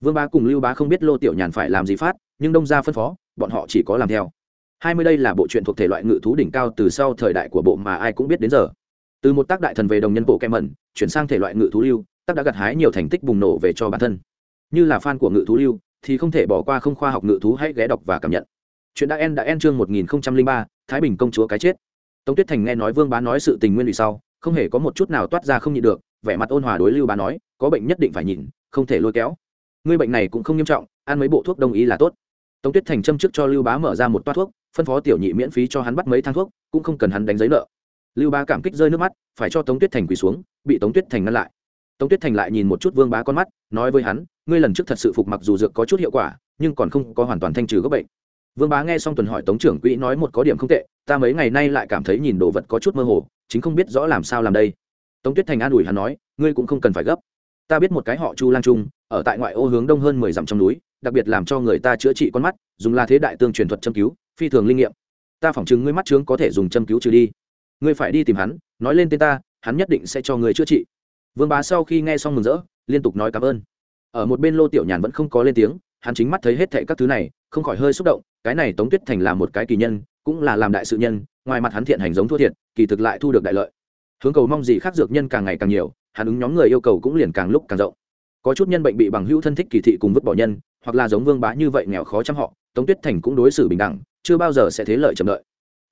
Vương bá cùng lưu bá không biết lô tiểu nhàn phải làm gì phát, nhưng đông ra phân phó, bọn họ chỉ có làm theo. Hai mươi đây là bộ truyện thuộc thể loại ngự thú đỉnh cao từ sau thời đại của bộ mà ai cũng biết đến giờ. Từ một tác đại thần về đồng nhân bộ kem mẩn, chuyển sang thể loại ngự thú lưu, tác đã gặt hái nhiều thành tích bùng nổ về cho bản thân. Như là fan của ngự thú lưu thì không thể bỏ qua không khoa học ngự thú, hãy ghé đọc và cảm nhận. Chuyện đã en đã en chương một nghìn ba, thái bình công chúa cái chết. Tống tuyết thành nghe nói vương bá nói sự tình nguyên vì sau, không hề có một chút nào toát ra không nhịn được, vẻ mặt ôn hòa đối lưu bá nói, có bệnh nhất định phải nhìn, không thể lôi kéo. Ngươi bệnh này cũng không nghiêm trọng, ăn mấy bộ thuốc đông y là tốt. Tống tuyết thành châm trước cho lưu bá mở ra một toát thuốc, phân phó tiểu nhị miễn phí cho hắn bắt mấy thang thuốc, cũng không cần hắn đánh giấy nợ. Lưu bá cảm kích rơi nước mắt, phải cho tống tuyết thành quỳ xuống, bị tống tuyết thành ngăn lại tống tuyết thành lại nhìn một chút vương bá con mắt, nói với hắn, ngươi lần trước thật sự phục mặc dù dược có chút hiệu quả, nhưng còn không có hoàn toàn thanh trừ gốc bệnh. Vương bá nghe xong tuần hỏi tống trưởng quỹ nói một có điểm không tệ, ta mấy ngày nay lại cảm thấy nhìn đồ vật có chút mơ hồ, chính không biết rõ làm sao làm đây. Tống tuyết thành an ủi hắn nói, ngươi cũng không cần phải gấp. Ta biết một cái họ chu lang trung, ở tại ngoại ô hướng đông hơn mười dặm trong núi, đặc biệt làm cho người ta chữa trị con mắt, dùng la thế đại tương truyền thuật châm cứu, phi thường linh nghiệm. Ta phỏng chừng ngươi mắt trướng có thể dùng châm cứu trừ đi. Ngươi phải đi tìm hắn, nói lên tên ta, hắn nhất định sẽ cho ngươi chữa trị vương bá sau khi nghe xong mừng rỡ, liên tục nói cảm ơn. Ở một bên lô tiểu nhàn vẫn không có lên tiếng, hắn chính mắt thấy hết thệ các thứ này, không khỏi hơi xúc động, cái này tống tuyết thành là một cái kỳ nhân, cũng là làm đại sự nhân, ngoài mặt hắn thiện hành giống thua thiệt, kỳ thực lại thu được đại lợi. Hướng cầu mong gì khác dược nhân càng ngày càng nhiều, hắn ứng nhóm người yêu cầu cũng liền càng lúc càng rộng. Có chút nhân bệnh bị bằng hữu thân thích kỳ thị cùng vứt bỏ nhân, hoặc là giống vương bá như vậy nghèo khó chăm họ, tống tuyết thành cũng đối xử bình đẳng, chưa bao giờ sẽ thế lợi chậm lợi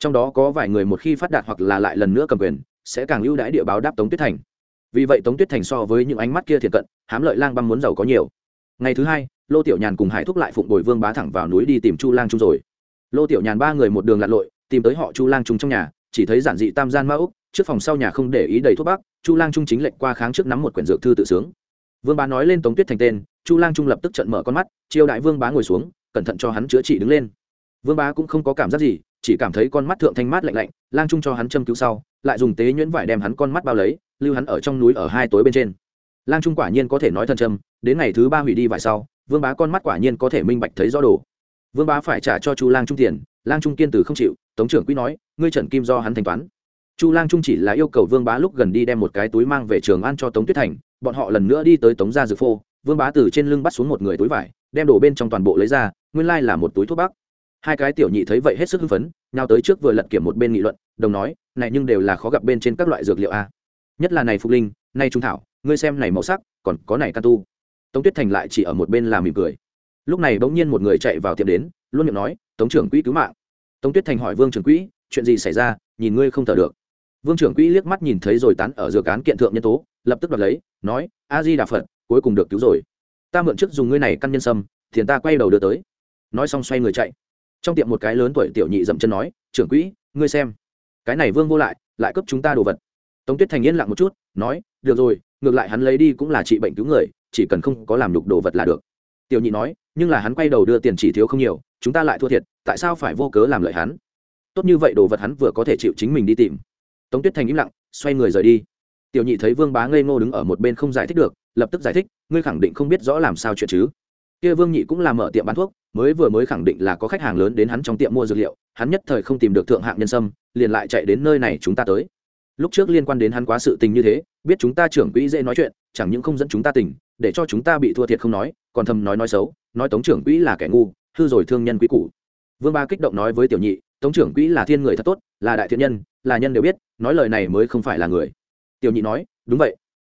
trong đó có vài người một khi phát đạt hoặc là lại lần nữa cầm quyền, sẽ càng ưu đãi địa báo đáp tống tuyết thành vì vậy tống tuyết thành so với những ánh mắt kia thiệt cận, hám lợi lang băm muốn giàu có nhiều. Ngày thứ hai, lô tiểu nhàn cùng hải thúc lại phụng bồi vương bá thẳng vào núi đi tìm chu lang trung rồi. Lô tiểu nhàn ba người một đường lặn lội, tìm tới họ chu lang trung trong nhà, chỉ thấy giản dị tam gian ma úc trước phòng sau nhà không để ý đầy thuốc bắc, chu lang trung chính lệnh qua kháng trước nắm một quyển dược thư tự sướng. Vương bá nói lên tống tuyết thành tên, chu lang trung lập tức trận mở con mắt, chiêu đại vương bá ngồi xuống, cẩn thận cho hắn chữa trị đứng lên. Vương bá cũng không có cảm giác gì, chỉ cảm thấy con mắt thượng thanh mát lạnh lạnh, lang trung cho hắn châm cứu sau, lại dùng tế nhuyễn vải đem hắn con mắt bao lấy lưu hắn ở trong núi ở hai tối bên trên. Lang trung quả nhiên có thể nói thân trâm, đến ngày thứ ba hủy đi vải sau, vương bá con mắt quả nhiên có thể minh bạch thấy rõ đồ. Vương bá phải trả cho chu lang trung tiền, lang trung kiên từ không chịu, tống trưởng quý nói, ngươi trần kim do hắn thanh toán. Chu lang trung chỉ là yêu cầu vương bá lúc gần đi đem một cái túi mang về trường ăn cho tống tuyết thành, bọn họ lần nữa đi tới tống gia dược phô, vương bá từ trên lưng bắt xuống một người túi vải, đem đổ bên trong toàn bộ lấy ra, nguyên lai là một túi thuốc bắc. Hai cái tiểu nhị thấy vậy hết sức hưng phấn nhau tới trước vừa lật kiểm một bên nghị luận, đồng nói, này nhưng đều là khó gặp bên trên các loại dược liệu a nhất là này phục linh nay trung thảo, ngươi xem này màu sắc, còn có này can tu. Tống tuyết thành lại chỉ ở một bên làm mỉm cười. Lúc này bỗng nhiên một người chạy vào tiệm đến, luôn miệng nói, tống trưởng quỹ cứu mạng. Tống tuyết thành hỏi vương trưởng quỹ, chuyện gì xảy ra? Nhìn ngươi không thở được. Vương trưởng quỹ liếc mắt nhìn thấy rồi tán ở giữa cán kiện thượng nhân tố, lập tức đoạt lấy, nói a di đà phật, cuối cùng được cứu rồi. Ta mượn trước dùng ngươi này căn nhân sâm, thiền ta quay đầu đưa tới. Nói xong xoay người chạy. Trong tiệm một cái lớn tuổi tiểu nhị dậm chân nói, trưởng quỹ, ngươi xem. Cái này vương vô lại lại cấp chúng ta đồ vật tống tuyết thành yên lặng một chút, nói, được rồi, ngược lại hắn lấy đi cũng là trị bệnh cứu người, chỉ cần không có làm lục đồ vật là được. Tiểu nhị nói, nhưng là hắn quay đầu đưa tiền chỉ thiếu không nhiều, chúng ta lại thua thiệt, tại sao phải vô cớ làm lợi hắn? Tốt như vậy đồ vật hắn vừa có thể chịu chính mình đi tìm. Tống tuyết thành im lặng, xoay người rời đi. Tiểu nhị thấy vương bá ngây ngô đứng ở một bên không giải thích được, lập tức giải thích, ngươi khẳng định không biết rõ làm sao chuyện chứ? Kia vương nhị cũng làm mở tiệm bán thuốc, mới vừa mới khẳng định là có khách hàng lớn đến hắn trong tiệm mua dược liệu, hắn nhất thời không tìm được thượng hạng nhân sâm, liền lại chạy đến nơi này chúng ta tới lúc trước liên quan đến hắn quá sự tình như thế, biết chúng ta trưởng quỹ dễ nói chuyện, chẳng những không dẫn chúng ta tỉnh, để cho chúng ta bị thua thiệt không nói, còn thầm nói nói xấu, nói tống trưởng quỹ là kẻ ngu, hư rồi thương nhân quý cũ vương ba kích động nói với tiểu nhị, tống trưởng quỹ là thiên người thật tốt, là đại thiện nhân, là nhân đều biết, nói lời này mới không phải là người. Tiểu nhị nói, đúng vậy,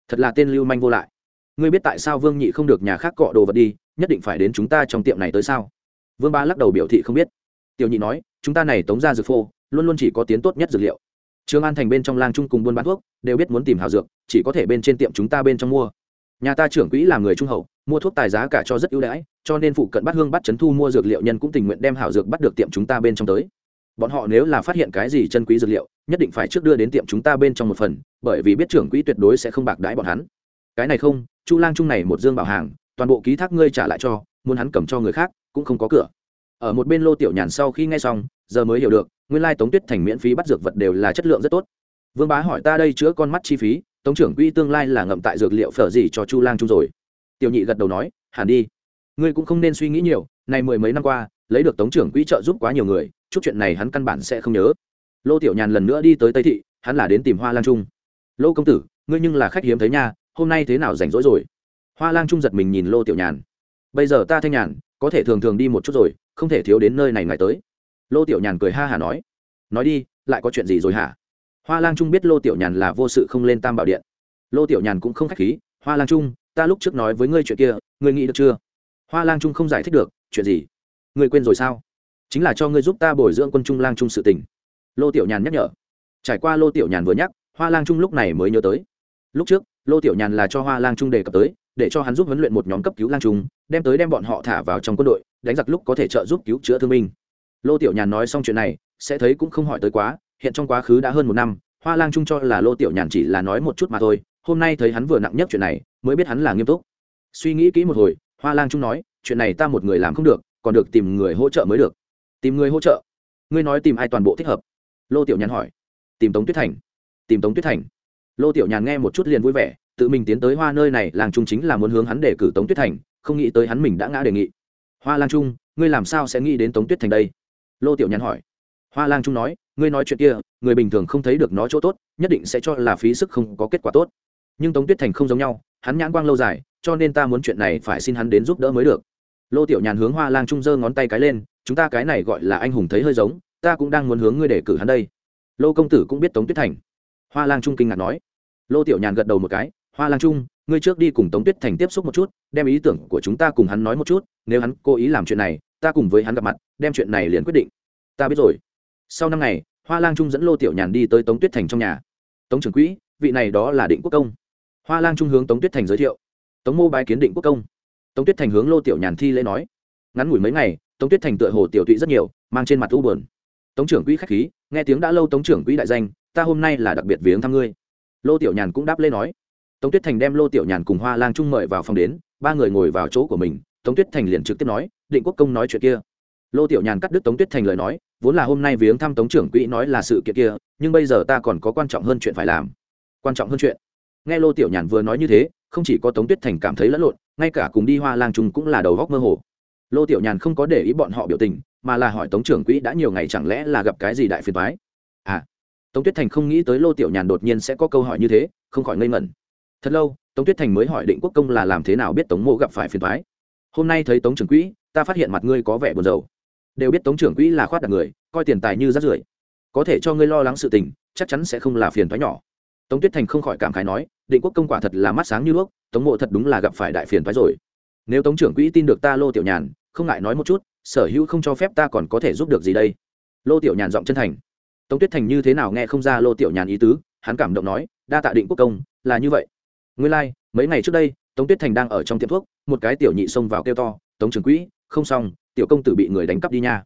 thật là tên lưu manh vô lại. Ngươi biết tại sao vương nhị không được nhà khác cọ đồ vật đi, nhất định phải đến chúng ta trong tiệm này tới sao? Vương ba lắc đầu biểu thị không biết. Tiểu nhị nói, chúng ta này tống ra dược phô, luôn luôn chỉ có tiến tốt nhất dược liệu trương an thành bên trong lang trung cùng buôn bán thuốc, đều biết muốn tìm hảo dược, chỉ có thể bên trên tiệm chúng ta bên trong mua. Nhà ta trưởng quỹ làm người trung hậu, mua thuốc tài giá cả cho rất ưu đãi, cho nên phụ cận bắt hương bắt trấn thu mua dược liệu nhân cũng tình nguyện đem hảo dược bắt được tiệm chúng ta bên trong tới. Bọn họ nếu là phát hiện cái gì chân quý dược liệu, nhất định phải trước đưa đến tiệm chúng ta bên trong một phần, bởi vì biết trưởng quỹ tuyệt đối sẽ không bạc đãi bọn hắn. Cái này không, chu lang trung này một dương bảo hàng, toàn bộ ký thác ngươi trả lại cho, muốn hắn cầm cho người khác, cũng không có cửa. Ở một bên lô tiểu nhàn sau khi nghe xong, giờ mới hiểu được nguyên lai tống tuyết thành miễn phí bắt dược vật đều là chất lượng rất tốt. Vương bá hỏi ta đây chữa con mắt chi phí, tống trưởng quỹ tương lai là ngậm tại dược liệu phở gì cho chu lang trung rồi. Tiểu nhị gật đầu nói, hẳn đi. Ngươi cũng không nên suy nghĩ nhiều này mười mấy năm qua, lấy được tống trưởng quỹ trợ giúp quá nhiều người, chút chuyện này hắn căn bản sẽ không nhớ. Lô tiểu nhàn lần nữa đi tới tây thị, hắn là đến tìm hoa lang trung. Lô công tử, ngươi nhưng là khách hiếm thấy nha, hôm nay thế nào rảnh rỗi rồi? Hoa lang trung giật mình nhìn lô tiểu nhàn. Bây giờ ta thanh nhàn, có thể thường thường đi một chút rồi, không thể thiếu đến nơi này ngày tới lô tiểu nhàn cười ha hả nói nói đi, lại có chuyện gì rồi hả? Hoa lang trung biết lô tiểu nhàn là vô sự không lên tam bảo điện. Lô tiểu nhàn cũng không k h á c h khí, hoa lang trung, ta lúc trước nói với ngươi chuyện kia, ngươi nghĩ được chưa? Hoa lang trung không giải thích được, chuyện gì? Ngươi quên rồi sao? Chính là cho ngươi giúp ta bồi dưỡng quân trung lang trung sự tình. Lô tiểu nhàn nhắc nhở. Trải qua lô tiểu nhàn vừa nhắc, hoa lang trung lúc này mới nhớ tới. Lúc trước, lô tiểu nhàn là cho hoa lang trung đề cập tới, để cho hắn giúp huấn luyện một nhóm cấp cứu lang trung, đem tới đem bọn họ thả vào trong quân đội, đánh giặc lúc có thể trợ giúp cứu chữa thương binh lô tiểu nhàn nói xong chuyện này, sẽ thấy cũng không hỏi tới quá, hiện trong quá khứ đã hơn một năm, hoa lang trung cho là lô tiểu nhàn chỉ là nói một chút mà thôi, hôm nay thấy hắn vừa nặng nhất chuyện này, mới biết hắn là nghiêm túc. Suy nghĩ kỹ một hồi, hoa lang trung nói, chuyện này ta một người làm không được, còn được tìm người hỗ trợ mới được. Tìm người hỗ trợ? Ngươi nói tìm ai toàn bộ thích hợp? Lô tiểu nhàn hỏi. Tìm tống tuyết thành. Tìm tống tuyết thành. Lô tiểu nhàn nghe một chút liền vui vẻ, tự mình tiến tới hoa nơi này làng trung chính là muốn hướng hắn để cử tống tuyết thành, không nghĩ tới hắn mình đã ngã đề nghị. Hoa lang trung, ngươi làm sao sẽ nghĩ đến tống tuyết thành đây? Lô tiểu nhàn hỏi. Hoa lang trung nói, ngươi nói chuyện kia, người bình thường không thấy được nó chỗ tốt, nhất định sẽ cho là phí sức không có kết quả tốt. Nhưng tống tuyết thành không giống nhau, hắn nhãn quang lâu dài, cho nên ta muốn chuyện này phải xin hắn đến giúp đỡ mới được. Lô tiểu nhàn hướng hoa lang trung giơ ngón tay cái lên, chúng ta cái này gọi là anh hùng thấy hơi giống, ta cũng đang muốn hướng ngươi để cử hắn đây. Lô công tử cũng biết tống tuyết thành. Hoa lang trung kinh ngạc nói. Lô tiểu nhàn gật đầu một cái, hoa lang trung, ngươi trước đi cùng tống tuyết thành tiếp xúc một chút, đem ý tưởng của chúng ta cùng hắn nói một chút, nếu hắn cố ý làm chuyện này ta cùng với hắn gặp mặt, đem chuyện này liền quyết định. Ta biết rồi. Sau năm ngày, hoa lang trung dẫn lô tiểu nhàn đi tới tống tuyết thành trong nhà. Tống trưởng quỹ, vị này đó là định quốc công. Hoa lang trung hướng tống tuyết thành giới thiệu. Tống mô bái kiến định quốc công. Tống tuyết thành hướng lô tiểu nhàn thi lễ nói. Ngắn ngủi mấy ngày, tống tuyết thành tựa hồ tiểu tụy rất nhiều, mang trên mặt u buồn. Tống trưởng quỹ khách khí, nghe tiếng đã lâu tống trưởng quỹ đại danh, ta hôm nay là đặc biệt viếng thăm ngươi. Lô tiểu nhàn cũng đáp lễ nói. Tống tuyết thành đem lô tiểu nhàn cùng hoa lang trung mời vào phòng đến, ba người ngồi vào chỗ của mình tống tuyết thành liền trực tiếp nói, định quốc công nói chuyện kia. Lô tiểu nhàn cắt đứt tống tuyết thành lời nói, vốn là hôm nay viếng thăm tống trưởng quỹ nói là sự kiện kia, nhưng bây giờ ta còn có quan trọng hơn chuyện phải làm. Quan trọng hơn chuyện. Nghe lô tiểu nhàn vừa nói như thế, không chỉ có tống tuyết thành cảm thấy lẫn lộn, ngay cả cùng đi hoa lang trung cũng là đầu góc mơ hồ. Lô tiểu nhàn không có để ý bọn họ biểu tình, mà là hỏi tống trưởng quỹ đã nhiều ngày chẳng lẽ là gặp cái gì đại phiền thoái à tống tuyết thành không nghĩ tới lô tiểu nhàn đột nhiên sẽ có câu hỏi như thế, không khỏi ngây ngẩn. Thật lâu, tống tuyết thành mới hỏi định quốc công là làm thế nào biết tống Mô gặp phải phiền thoái hôm nay thấy tống trưởng quỹ ta phát hiện mặt ngươi có vẻ buồn rầu. Đều biết tống trưởng quỹ là khoát đặt người coi tiền tài như rác rưởi. Có thể cho ngươi lo lắng sự tình chắc chắn sẽ không là phiền thoái nhỏ. Tống tuyết thành không khỏi cảm khái nói định quốc công quả thật là mắt sáng như đuốc tống mộ thật đúng là gặp phải đại phiền thoái rồi. Nếu tống trưởng quỹ tin được ta lô tiểu nhàn không ngại nói một chút sở hữu không cho phép ta còn có thể giúp được gì đây? Lô tiểu nhàn giọng chân thành. Tống tuyết thành như thế nào nghe không ra lô tiểu nhàn ý tứ hắn cảm động nói đa tạ định quốc công là như vậy. Nguyên lai、like, mấy ngày trước đây tống tuyết thành đang ở trong tiệm thuốc một cái tiểu nhị xông vào kêu to, tống trường quỹ, không xong, tiểu công tử bị người đánh cắp đi nha.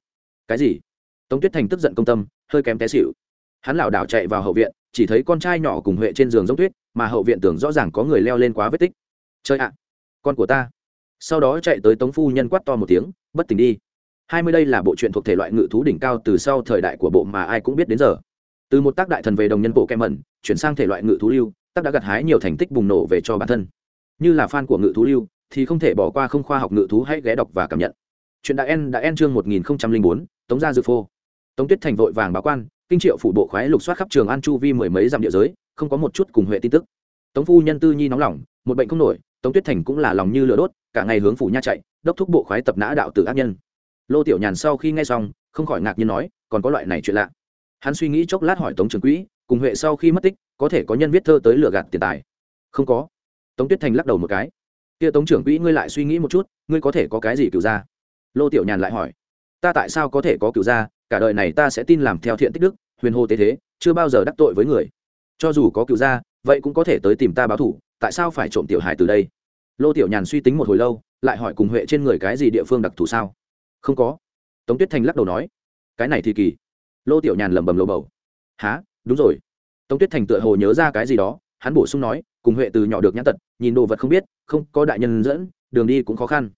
Cái gì? Tống tuyết thành tức giận công tâm, hơi kém té xịu hắn lảo đảo chạy vào hậu viện, chỉ thấy con trai nhỏ cùng huệ trên giường giống tuyết, mà hậu viện tưởng rõ ràng có người leo lên quá vết tích. Chơi ạ, con của ta. Sau đó chạy tới tống phu nhân quát to một tiếng, bất tỉnh đi. Hai mươi đây là bộ truyện thuộc thể loại ngự thú đỉnh cao từ sau thời đại của bộ mà ai cũng biết đến giờ. Từ một tác đại thần về đồng nhân bộ kem mẩn chuyển sang thể loại ngự thú lưu, tác đã gặt hái nhiều thành tích bùng nổ về cho bản thân. Như là fan của ngự thú lưu thì không thể bỏ qua không khoa học ngự thú hãy ghé đọc và cảm nhận. Chuyện đã en đã en chương một nghìn bốn, tống gia dự phô. Tống tuyết thành vội vàng báo quan, kinh triệu phủ bộ khoái lục soát khắp trường an chu vi mười mấy dặm địa giới, không có một chút cùng huệ tin tức. Tống phu nhân tư nhi nóng lòng, một bệnh không nổi, tống tuyết thành cũng là lòng như lửa đốt, cả ngày hướng phủ nha chạy, đốc thúc bộ khoái tập nã đạo tử ác nhân. Lô tiểu nhàn sau khi nghe xong, không khỏi ngạc nhiên nói, còn có loại này chuyện lạ. Hắn suy nghĩ chốc lát hỏi tống trường quỹ, cùng huệ sau khi mất tích, có thể có nhân viết thơ tới lừa gạt tiền tài? Không có. Tống tuyết thành lắc đầu một cái kia tống trưởng quỹ, ngươi lại suy nghĩ một chút, ngươi có thể có cái gì cựu ra lô tiểu nhàn lại hỏi. Ta tại sao có thể có cựu ra cả đời này ta sẽ tin làm theo thiện tích đức, huyền hồ tế thế, chưa bao giờ đắc tội với người. Cho dù có cựu ra vậy cũng có thể tới tìm ta báo thủ, tại sao phải trộm tiểu hài từ đây? Lô tiểu nhàn suy tính một hồi lâu, lại hỏi cùng huệ trên người cái gì địa phương đặc thù sao? Không có. Tống tuyết thành lắc đầu nói. Cái này thì kỳ. Lô tiểu nhàn lẩm bẩm lồ bầu. Há đúng rồi. Tống tuyết thành tựa hồ nhớ ra cái gì đó, hắn bổ sung nói cùng huệ từ nhỏ được nhãn tật, nhìn đồ vật không biết, không có đại nhân dẫn, đường đi cũng khó khăn.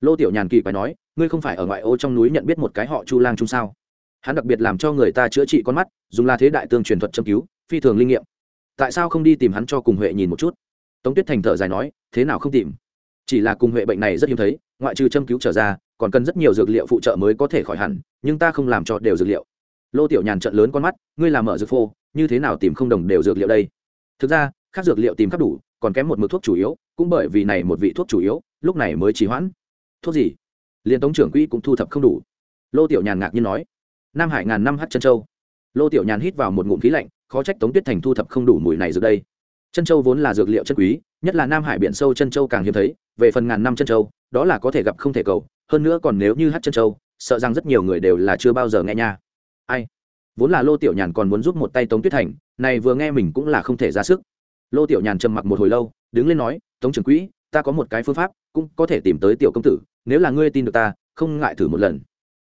Lô tiểu nhàn kỳ phải nói, ngươi không phải ở ngoại ô trong núi nhận biết một cái họ chu lang chung sao? Hắn đặc biệt làm cho người ta chữa trị con mắt, dùng là thế đại tương truyền thuật châm cứu, phi thường linh nghiệm. Tại sao không đi tìm hắn cho cùng huệ nhìn một chút? Tống tuyết thành thở dài nói, thế nào không tìm? Chỉ là cùng huệ bệnh này rất hiếm thấy, ngoại trừ châm cứu trở ra, còn cần rất nhiều dược liệu phụ trợ mới có thể khỏi hẳn, nhưng ta không làm cho đều dược liệu. Lô tiểu nhàn trận lớn con mắt, ngươi làm mở dược phô, như thế nào tìm không đồng đều dược liệu đây? Thực ra khác dược liệu tìm khắp đủ, còn kém một mực thuốc chủ yếu, cũng bởi vì này một vị thuốc chủ yếu, lúc này mới trì hoãn. Thuốc gì? Liền tống trưởng quỹ cũng thu thập không đủ. Lô tiểu nhàn ngạc nhiên nói. Nam hải ngàn năm hát chân châu. Lô tiểu nhàn hít vào một ngụm khí lạnh, khó trách tống tuyết thành thu thập không đủ mùi này dược đây. Chân châu vốn là dược liệu chân quý, nhất là nam hải biển sâu chân châu càng hiếm thấy, về phần ngàn năm chân châu, đó là có thể gặp không thể cầu, hơn nữa còn nếu như hát chân châu, sợ rằng rất nhiều người đều là chưa bao giờ nghe nha. Ai? Vốn là lô tiểu nhàn còn muốn giúp một tay tống tuyết thành, này vừa nghe mình cũng là không thể ra sức lô tiểu nhàn trầm mặc một hồi lâu, đứng lên nói, tống trưởng quỹ, ta có một cái phương pháp, cũng có thể tìm tới tiểu công tử, nếu là ngươi tin được ta, không ngại thử một lần.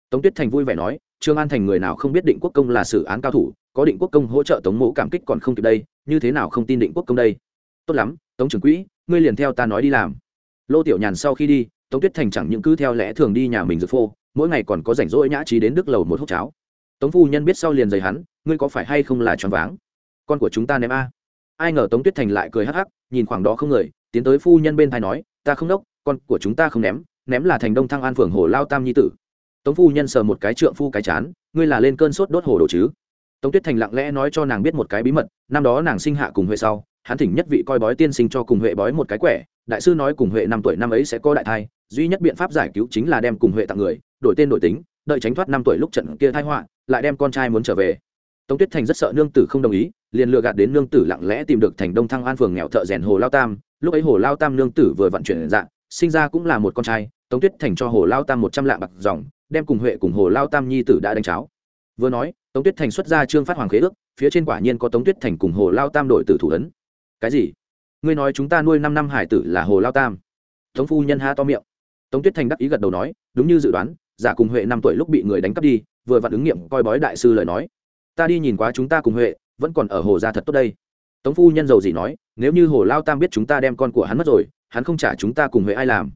Tống tuyết thành vui vẻ nói, trương an thành người nào không biết định quốc công là xử án cao thủ, có định quốc công hỗ trợ tống mẫu cảm kích còn không kịp đây, như thế nào không tin định quốc công đây? Tốt lắm, tống trưởng quỹ, ngươi liền theo ta nói đi làm. Lô tiểu nhàn sau khi đi, tống tuyết thành chẳng những cứ theo lẽ thường đi nhà mình dược phô, mỗi ngày còn có rảnh rỗi nhã trí đến đức lầu một hốc cháo. Tống phu nhân biết sau liền giày hắn, ngươi có phải hay không là choáng váng? Con của chúng ta ném a ai ngờ tống tuyết thành lại cười hắc hắc, nhìn khoảng đó không người, tiến tới phu nhân bên thai nói, ta không đốc, con của chúng ta không ném ném là thành đông thăng an phường hồ lao tam nhi tử. Tống phu nhân sờ một cái trượng phu cái chán, ngươi là lên cơn sốt đốt hồ đồ chứ? Tống tuyết thành lặng lẽ nói cho nàng biết một cái bí mật, năm đó nàng sinh hạ cùng huệ sau, hắn thỉnh nhất vị coi bói tiên sinh cho cùng huệ bói một cái quẻ, đại sư nói cùng huệ năm tuổi năm ấy sẽ có đại thai, duy nhất biện pháp giải cứu chính là đem cùng huệ tặng người, đổi tên đổi tính, đợi tránh thoát năm tuổi lúc trận kia thai họa, lại đem con trai muốn trở về. Tống tuyết thành rất sợ nương tử không đồng ý liền lừa gạt đến nương tử lặng lẽ tìm được thành đông thăng an phường nghèo thợ rèn hồ lao tam. Lúc ấy hồ lao tam nương tử vừa vận chuyển dạng, sinh ra cũng là một con trai, tống tuyết thành cho hồ lao tam một trăm lạng bạc dòng, đem cùng huệ cùng hồ lao tam nhi tử đã đánh cháo. Vừa nói, tống tuyết thành xuất ra trương phát hoàng khế ước, phía trên quả nhiên có tống tuyết thành cùng hồ lao tam đội tử thủ ấn. Cái gì? Ngươi nói chúng ta nuôi năm năm hải tử là hồ lao tam. Tống phu nhân ha to miệng. Tống tuyết thành đắc ý gật đầu nói, đúng như dự đoán, giả cùng huệ năm tuổi lúc bị người đánh cắp đi, vừa vặn ứng nghiệm coi bói đại sư lời nói. Ta đi nhìn quá chúng ta cùng huệ vẫn còn ở hồ gia thật tốt đây. Tống phu nhân giàu gì nói, nếu như hồ lao tam biết chúng ta đem con của hắn mất rồi, hắn không trả chúng ta cùng huệ ai làm.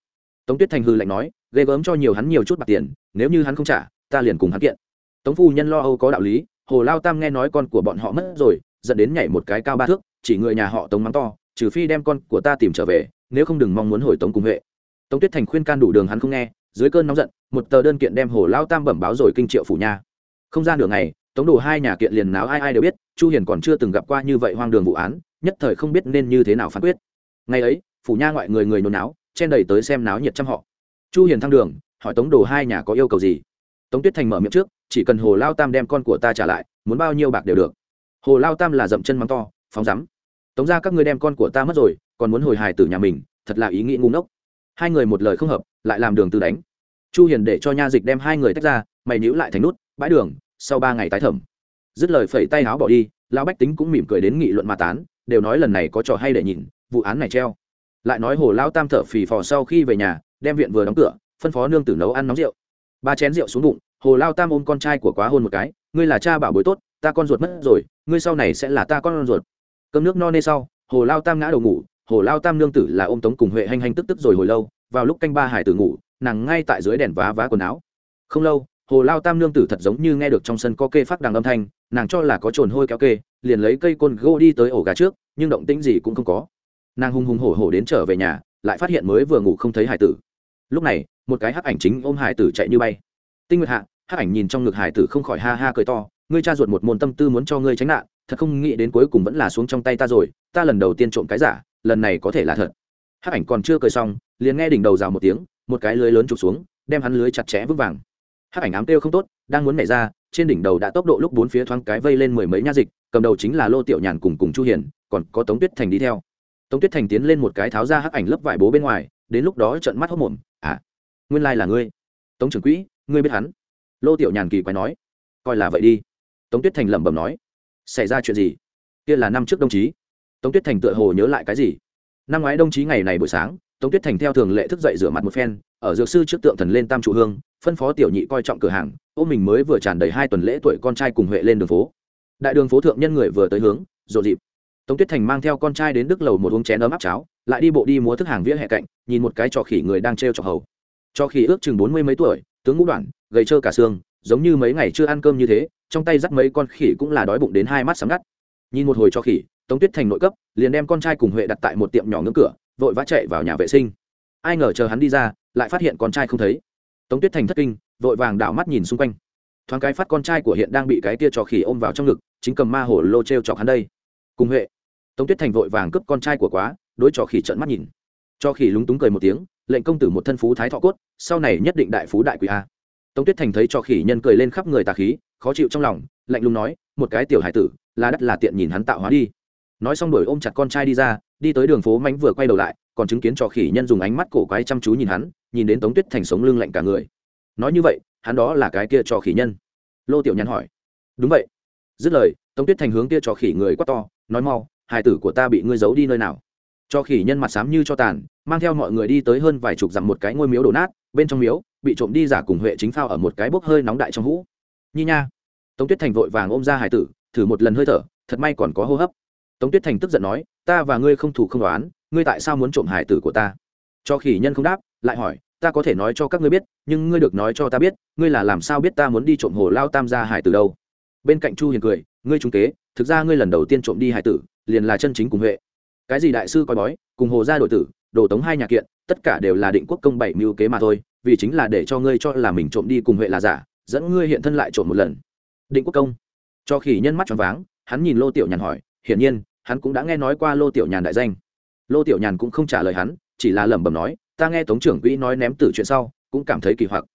Tống tuyết thành hư lạnh nói, ghê gớm cho nhiều hắn nhiều chút bạc tiền, nếu như hắn không trả, ta liền cùng hắn kiện. Tống phu nhân lo âu có đạo lý, hồ lao tam nghe nói con của bọn họ mất rồi, dẫn đến nhảy một cái cao ba thước, chỉ người nhà họ tống mắng to, trừ phi đem con của ta tìm trở về, nếu không đừng mong muốn hồi tống cùng huệ. Tống tuyết thành khuyên can đủ đường hắn không nghe, dưới cơn nóng giận, một tờ đơn kiện đem hồ lao tam bẩm báo rồi kinh triệu phủ nha. Không ra nửa ngày tống đồ hai nhà kiện liền náo ai ai đều biết, chu hiền còn chưa từng gặp qua như vậy hoang đường vụ án, nhất thời không biết nên như thế nào phán quyết. Ngày ấy, phủ nha ngoại người người nôn náo, chen đầy tới xem náo nhiệt trăm họ. Chu hiền thăng đường, hỏi tống đồ hai nhà có yêu cầu gì? Tống tuyết thành mở miệng trước, chỉ cần hồ lao tam đem con của ta trả lại, muốn bao nhiêu bạc đều được. Hồ lao tam là dậm chân mắng to, phóng rắm. Tống ra các ngươi đem con của ta mất rồi, còn muốn hồi hài tử nhà mình, thật là ý nghĩ ngu ngốc. Hai người một lời không hợp, lại làm đường từ đánh. Chu hiền để cho nha dịch đem hai người tách ra, mày nhíu lại thành nút, bãi đường sau ba ngày tái thẩm. Dứt lời phẩy tay áo bỏ đi, lão bách tính cũng mỉm cười đến nghị luận ma tán, đều nói lần này có trò hay để nhìn, vụ án này treo. Lại nói hồ lao tam thở phì phò sau khi về nhà, đem viện vừa đóng cửa, phân phó nương tử nấu ăn nóng rượu. Ba chén rượu xuống bụng, hồ lao tam ôm con trai của quá hôn một cái, ngươi là cha bảo bối tốt, ta con ruột mất rồi, ngươi sau này sẽ là ta con ruột. Cơm nước no nê sau, hồ lao tam ngã đầu ngủ, hồ lao tam nương tử là ôm tống cùng huệ hành hành tức tức rồi hồi lâu, vào lúc canh ba hải tử ngủ, nàng ngay tại dưới đèn vá vá quần áo. Không lâu hồ lao tam nương tử thật giống như nghe được trong sân có kê phát đằng âm thanh, nàng cho là có trồn hôi kéo kê, liền lấy cây côn gỗ đi tới ổ gà trước, nhưng động tĩnh gì cũng không có. Nàng hung hùng hổ hổ đến trở về nhà, lại phát hiện mới vừa ngủ không thấy hải tử. Lúc này, một cái hắc ảnh chính ôm hải tử chạy như bay. Tinh nguyệt hạ, hắc ảnh nhìn trong ngực hải tử không khỏi ha ha cười to, ngươi cha ruột một môn tâm tư muốn cho ngươi tránh nạn, thật không nghĩ đến cuối cùng vẫn là xuống trong tay ta rồi, ta lần đầu tiên trộm cái giả, lần này có thể là thật. Hắc ảnh còn chưa cười xong, liền nghe đỉnh đầu rào một tiếng, một cái lưới lớn trục xuống, đem hắn lưới chặt chẽ vững vàng hắc ảnh ám tiêu không tốt, đang muốn nhảy ra, trên đỉnh đầu đã tốc độ lúc bốn phía thoáng cái vây lên mười mấy nha dịch, cầm đầu chính là lô tiểu nhàn cùng cùng chu hiền, còn có tống tuyết thành đi theo. Tống tuyết thành tiến lên một cái tháo ra hắc ảnh lớp vải bố bên ngoài, đến lúc đó trợn mắt hốc mồm à nguyên lai là ngươi. Tống trưởng quỹ, ngươi biết hắn? Lô tiểu nhàn kỳ quái nói. Coi là vậy đi. Tống tuyết thành lẩm bẩm nói. Xảy ra chuyện gì? Kia là năm trước đồng chí. Tống tuyết thành tựa hồ nhớ lại cái gì. Năm ngoái đồng chí ngày này buổi sáng, tống tuyết thành theo thường lệ thức dậy rửa mặt một phen, ở dược sư trước tượng thần lên tam trụ hương phân phó tiểu nhị coi trọng cửa hàng, ô mình mới vừa tràn đầy hai tuần lễ tuổi con trai cùng huệ lên đường phố. Đại đường phố thượng nhân người vừa tới hướng, rộn dịp tống tuyết thành mang theo con trai đến đức lầu một uống chén ấm áp cháo, lại đi bộ đi múa thức hàng vỉa hè cạnh, nhìn một cái trò khỉ người đang t r e o trọc hầu. Cho khỉ ước chừng bốn mươi mấy tuổi, tướng ngũ đoạn gầy trơ cả xương, giống như mấy ngày chưa ăn cơm như thế, trong tay dắt mấy con khỉ cũng là đói bụng đến hai mắt sắm ngắt. Nhìn một hồi cho khỉ, tống tuyết thành nội cấp, liền đem con trai cùng huệ đặt tại một tiệm nhỏ ngưỡng cửa, vội vã chạy vào nhà vệ sinh. Ai ngờ chờ hắn đi ra, lại phát hiện con trai không thấy tống tuyết thành thất kinh, vội vàng đảo mắt nhìn xung quanh. Thoáng cái phát con trai của hiện đang bị cái tia trò khỉ ôm vào trong ngực, chính cầm ma hổ lô t r e o chọc hắn đây. Cùng huệ. Tống tuyết thành vội vàng cướp con trai của quá, đối trò khỉ trợn mắt nhìn. Cho khỉ lúng túng cười một tiếng, lệnh công tử một thân phú thái thọ cốt, sau này nhất định đại phú đại quý a. Tống tuyết thành thấy cho khỉ nhân cười lên khắp người tà khí, khó chịu trong lòng, lạnh lùng nói, một cái tiểu hải tử, là đắt là tiện nhìn hắn tạo hóa đi nói xong đổi ôm chặt con trai đi ra, đi tới đường phố mánh vừa quay đầu lại, còn chứng kiến trò khỉ nhân dùng ánh mắt cổ quái chăm chú nhìn hắn, nhìn đến tống tuyết thành sống lưng lạnh cả người. Nói như vậy, hắn đó là cái kia trò khỉ nhân? Lô tiểu nhắn hỏi. Đúng vậy. Dứt lời, tống tuyết thành hướng kia trò khỉ người quát to, nói mau, hài tử của ta bị ngươi giấu đi nơi nào? Cho khỉ nhân mặt xám như cho tàn, mang theo mọi người đi tới hơn vài chục dặm một cái ngôi miếu đổ nát, bên trong miếu, bị trộm đi giả cùng huệ chính phao ở một cái bốc hơi nóng đại trong hũ. Nhi nha. Tống tuyết thành vội vàng ôm ra hải tử, thử một lần hơi thở, thật may còn có hô hấp tống tuyết thành tức giận nói, ta và ngươi không thủ không đoán, ngươi tại sao muốn trộm hải tử của ta? Cho khỉ nhân không đáp, lại hỏi, ta có thể nói cho các ngươi biết, nhưng ngươi được nói cho ta biết, ngươi là làm sao biết ta muốn đi trộm hồ lao tam gia hải tử đâu? Bên cạnh chu hiền cười, ngươi trung kế, thực ra ngươi lần đầu tiên trộm đi hải tử, liền là chân chính cùng huệ. Cái gì đại sư coi bói, cùng hồ gia đội tử, đồ tống hai nhà kiện, tất cả đều là định quốc công bảy mưu kế mà thôi, vì chính là để cho ngươi cho là mình trộm đi cùng huệ là giả, dẫn ngươi hiện thân lại trộm một lần. Định quốc công. Cho khỉ nhân mắt tròn váng, hắn nhìn lô tiểu nhàn hỏi hiển nhiên, hắn cũng đã nghe nói qua lô tiểu nhàn đại danh. Lô tiểu nhàn cũng không trả lời hắn, chỉ là lẩm bẩm nói, ta nghe tống trưởng quỹ nói ném tử chuyện sau, cũng cảm thấy kỳ hoặc.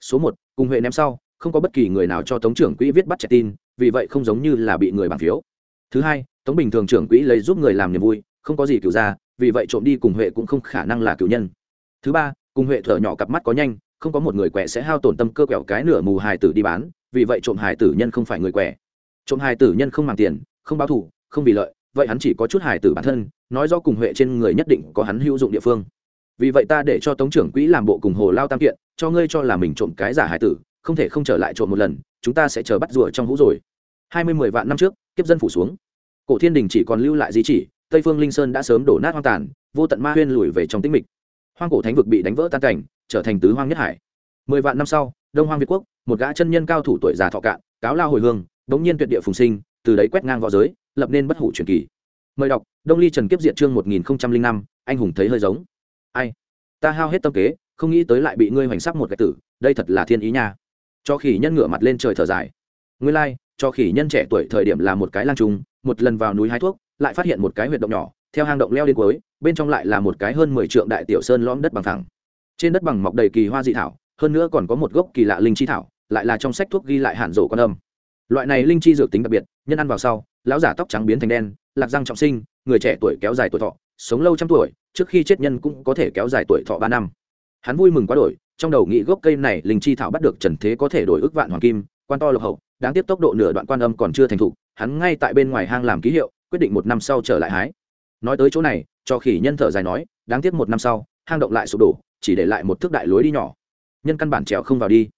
Số một, cùng huệ ném sau, không có bất kỳ người nào cho tống trưởng quỹ viết bắt trẻ tin, vì vậy không giống như là bị người bàn phiếu. Thứ hai, tống bình thường trưởng quỹ lấy giúp người làm niềm vui, không có gì cựu ra, vì vậy trộm đi cùng huệ cũng không khả năng là cựu nhân. Thứ ba, cùng huệ thở nhỏ cặp mắt có nhanh, không có một người quẻ sẽ hao tổn tâm cơ quẹo cái nửa mù hài tử đi bán, vì vậy trộm hài tử nhân không phải người quẻ. Trộm hài tử nhân không mang tiền, không báo thù không vì lợi, vậy hắn chỉ có chút hài tử bản thân, nói do cùng huệ trên người nhất định có hắn hữu dụng địa phương. Vì vậy ta để cho tống trưởng quỹ làm bộ cùng hồ lao tam kiện, cho ngươi cho là mình trộm cái giả hài tử, không thể không trở lại trộm một lần, chúng ta sẽ chờ bắt rùa trong hũ rồi. Hai mươi mười vạn năm trước, kiếp dân phủ xuống. Cổ thiên đình chỉ còn lưu lại di chỉ, tây phương linh sơn đã sớm đổ nát hoang tàn, vô tận ma huyên lùi về trong tĩnh mịch. Hoang cổ thánh vực bị đánh vỡ tan cảnh, trở thành tứ hoang nhất hải. Mười vạn năm sau, đông hoang việt quốc, một gã chân nhân cao thủ tuổi già thọ cạn, cáo lao hồi hương, bỗng nhiên tuyệt địa phùng sinh từ đấy quét ngang võ giới lập nên bất hủ truyền kỳ. Mời đọc đông ly trần kiếp diệt chương một nghìn năm anh hùng thấy hơi giống. Ai? Ta hao hết tâm kế không nghĩ tới lại bị ngươi hoành sắc một cái tử đây thật là thiên ý nha. Cho khỉ nhân ngửa mặt lên trời thở dài. Ngươi lai、like, cho khỉ nhân trẻ tuổi thời điểm là một cái lang trung một lần vào núi hái thuốc lại phát hiện một cái huyệt động nhỏ theo hang động leo đến cuối bên trong lại là một cái hơn mười trượng đại tiểu sơn lõm đất bằng thẳng trên đất bằng mọc đầy kỳ hoa dị thảo hơn nữa còn có một gốc kỳ lạ linh chi thảo lại là trong sách thuốc ghi lại hạn rổ con âm. Loại này linh chi dược tính đặc biệt nhân ăn vào sau, lão giả tóc trắng biến thành đen, lạc răng trọng sinh, người trẻ tuổi kéo dài tuổi thọ, sống lâu trăm tuổi, trước khi chết nhân cũng có thể kéo dài tuổi thọ ba năm. Hắn vui mừng quá đổi, trong đầu nghĩ gốc cây này linh chi thảo bắt được trần thế có thể đổi ước vạn hoàng kim, quan to lộc hậu, đáng tiếc tốc độ nửa đoạn quan âm còn chưa thành thục, hắn ngay tại bên ngoài hang làm ký hiệu, quyết định một năm sau trở lại hái. Nói tới chỗ này, cho khỉ nhân thở dài nói, đáng tiếc một năm sau, hang động lại sụp đổ, chỉ để lại một thước đại lối đi nhỏ. Nhân căn bản trèo không vào đi.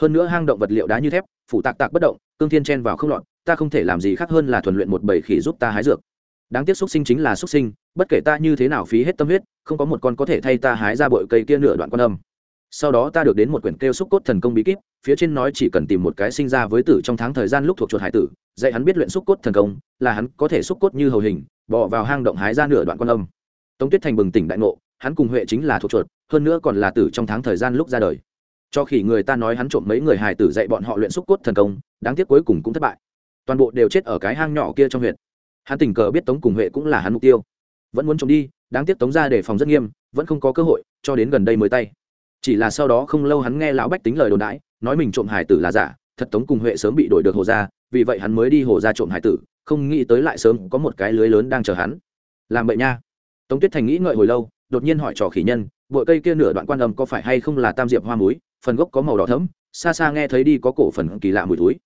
Hơn nữa hang động vật liệu đá như thép, phủ tạc tạc bất động, cương thiên chen vào không lọt ta không thể làm gì khác hơn là thuần luyện một bầy khỉ giúp ta hái dược. Đáng tiếc xuất sinh chính là xuất sinh, bất kể ta như thế nào phí hết tâm huyết, không có một con có thể thay ta hái ra bội cây kia nửa đoạn quan âm. Sau đó ta được đến một quyển kêu xúc cốt thần công bí kíp, phía trên nói chỉ cần tìm một cái sinh ra với tử trong tháng thời gian lúc thuộc chuột hải tử, dạy hắn biết luyện xúc cốt thần công, là hắn có thể xúc cốt như hầu hình, bỏ vào hang động hái ra nửa đoạn quan âm. Tống tuyết thành bừng tỉnh đại ngộ, hắn cùng huệ chính là thuộc chuột, hơn nữa còn là tử trong tháng thời gian lúc ra đời. Cho khi người ta nói hắn trộm mấy người hài tử dạy bọn họ luyện xúc cốt thần công, đáng tiếc cuối cùng cũng thất bại toàn bộ đều chết ở cái hang nhỏ kia trong huyện hắn tình cờ biết tống cùng huệ cũng là hắn mục tiêu. Vẫn muốn trộm đi, đáng tiếc tống ra để phòng rất nghiêm, vẫn không có cơ hội, cho đến gần đây mới tay. Chỉ là sau đó không lâu hắn nghe lão bách tính lời đồn đãi, nói mình trộm hải tử là giả, thật tống cùng huệ sớm bị đổi được hồ ra vì vậy hắn mới đi hồ ra trộm hải tử, không nghĩ tới lại sớm có một cái lưới lớn đang chờ hắn. Làm vậy nha. Tống tuyết thành nghĩ ngợi hồi lâu, đột nhiên hỏi trò khỉ nhân bội cây kia nửa đoạn quan âm có phải hay không là tam diệp hoa muối, phần gốc có màu đỏ thấm xa xa nghe thấy đi có cổ phần kỳ lạ mùi túi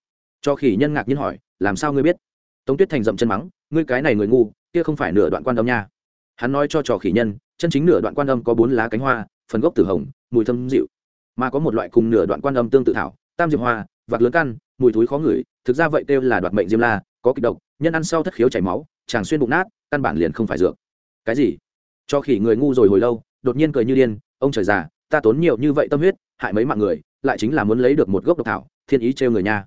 cho khỉ nhân ngạc nhiên hỏi làm sao ngươi biết? Tống tuyết thành dậm chân mắng, ngươi cái này người ngu, kia không phải nửa đoạn quan âm nha. Hắn nói cho trò khỉ nhân, chân chính nửa đoạn quan âm có bốn lá cánh hoa, phần gốc tử hồng, mùi thâm dịu. Mà có một loại cùng nửa đoạn quan âm tương tự thảo, tam diệp hoa, vạc lớn căn, mùi thúi khó ngửi, thực ra vậy kêu là đoạt mệnh diêm la, có kịch độc, nhân ăn sau thất khiếu chảy máu, chàng xuyên bụng nát, căn bản liền không phải dược. Cái gì? Cho khỉ người ngu rồi hồi lâu, đột nhiên cười như điên, ông trời già, ta tốn nhiều như vậy tâm huyết, hại mấy mạng người, lại chính là muốn lấy được một gốc độc thảo, thiên ý trêu người nha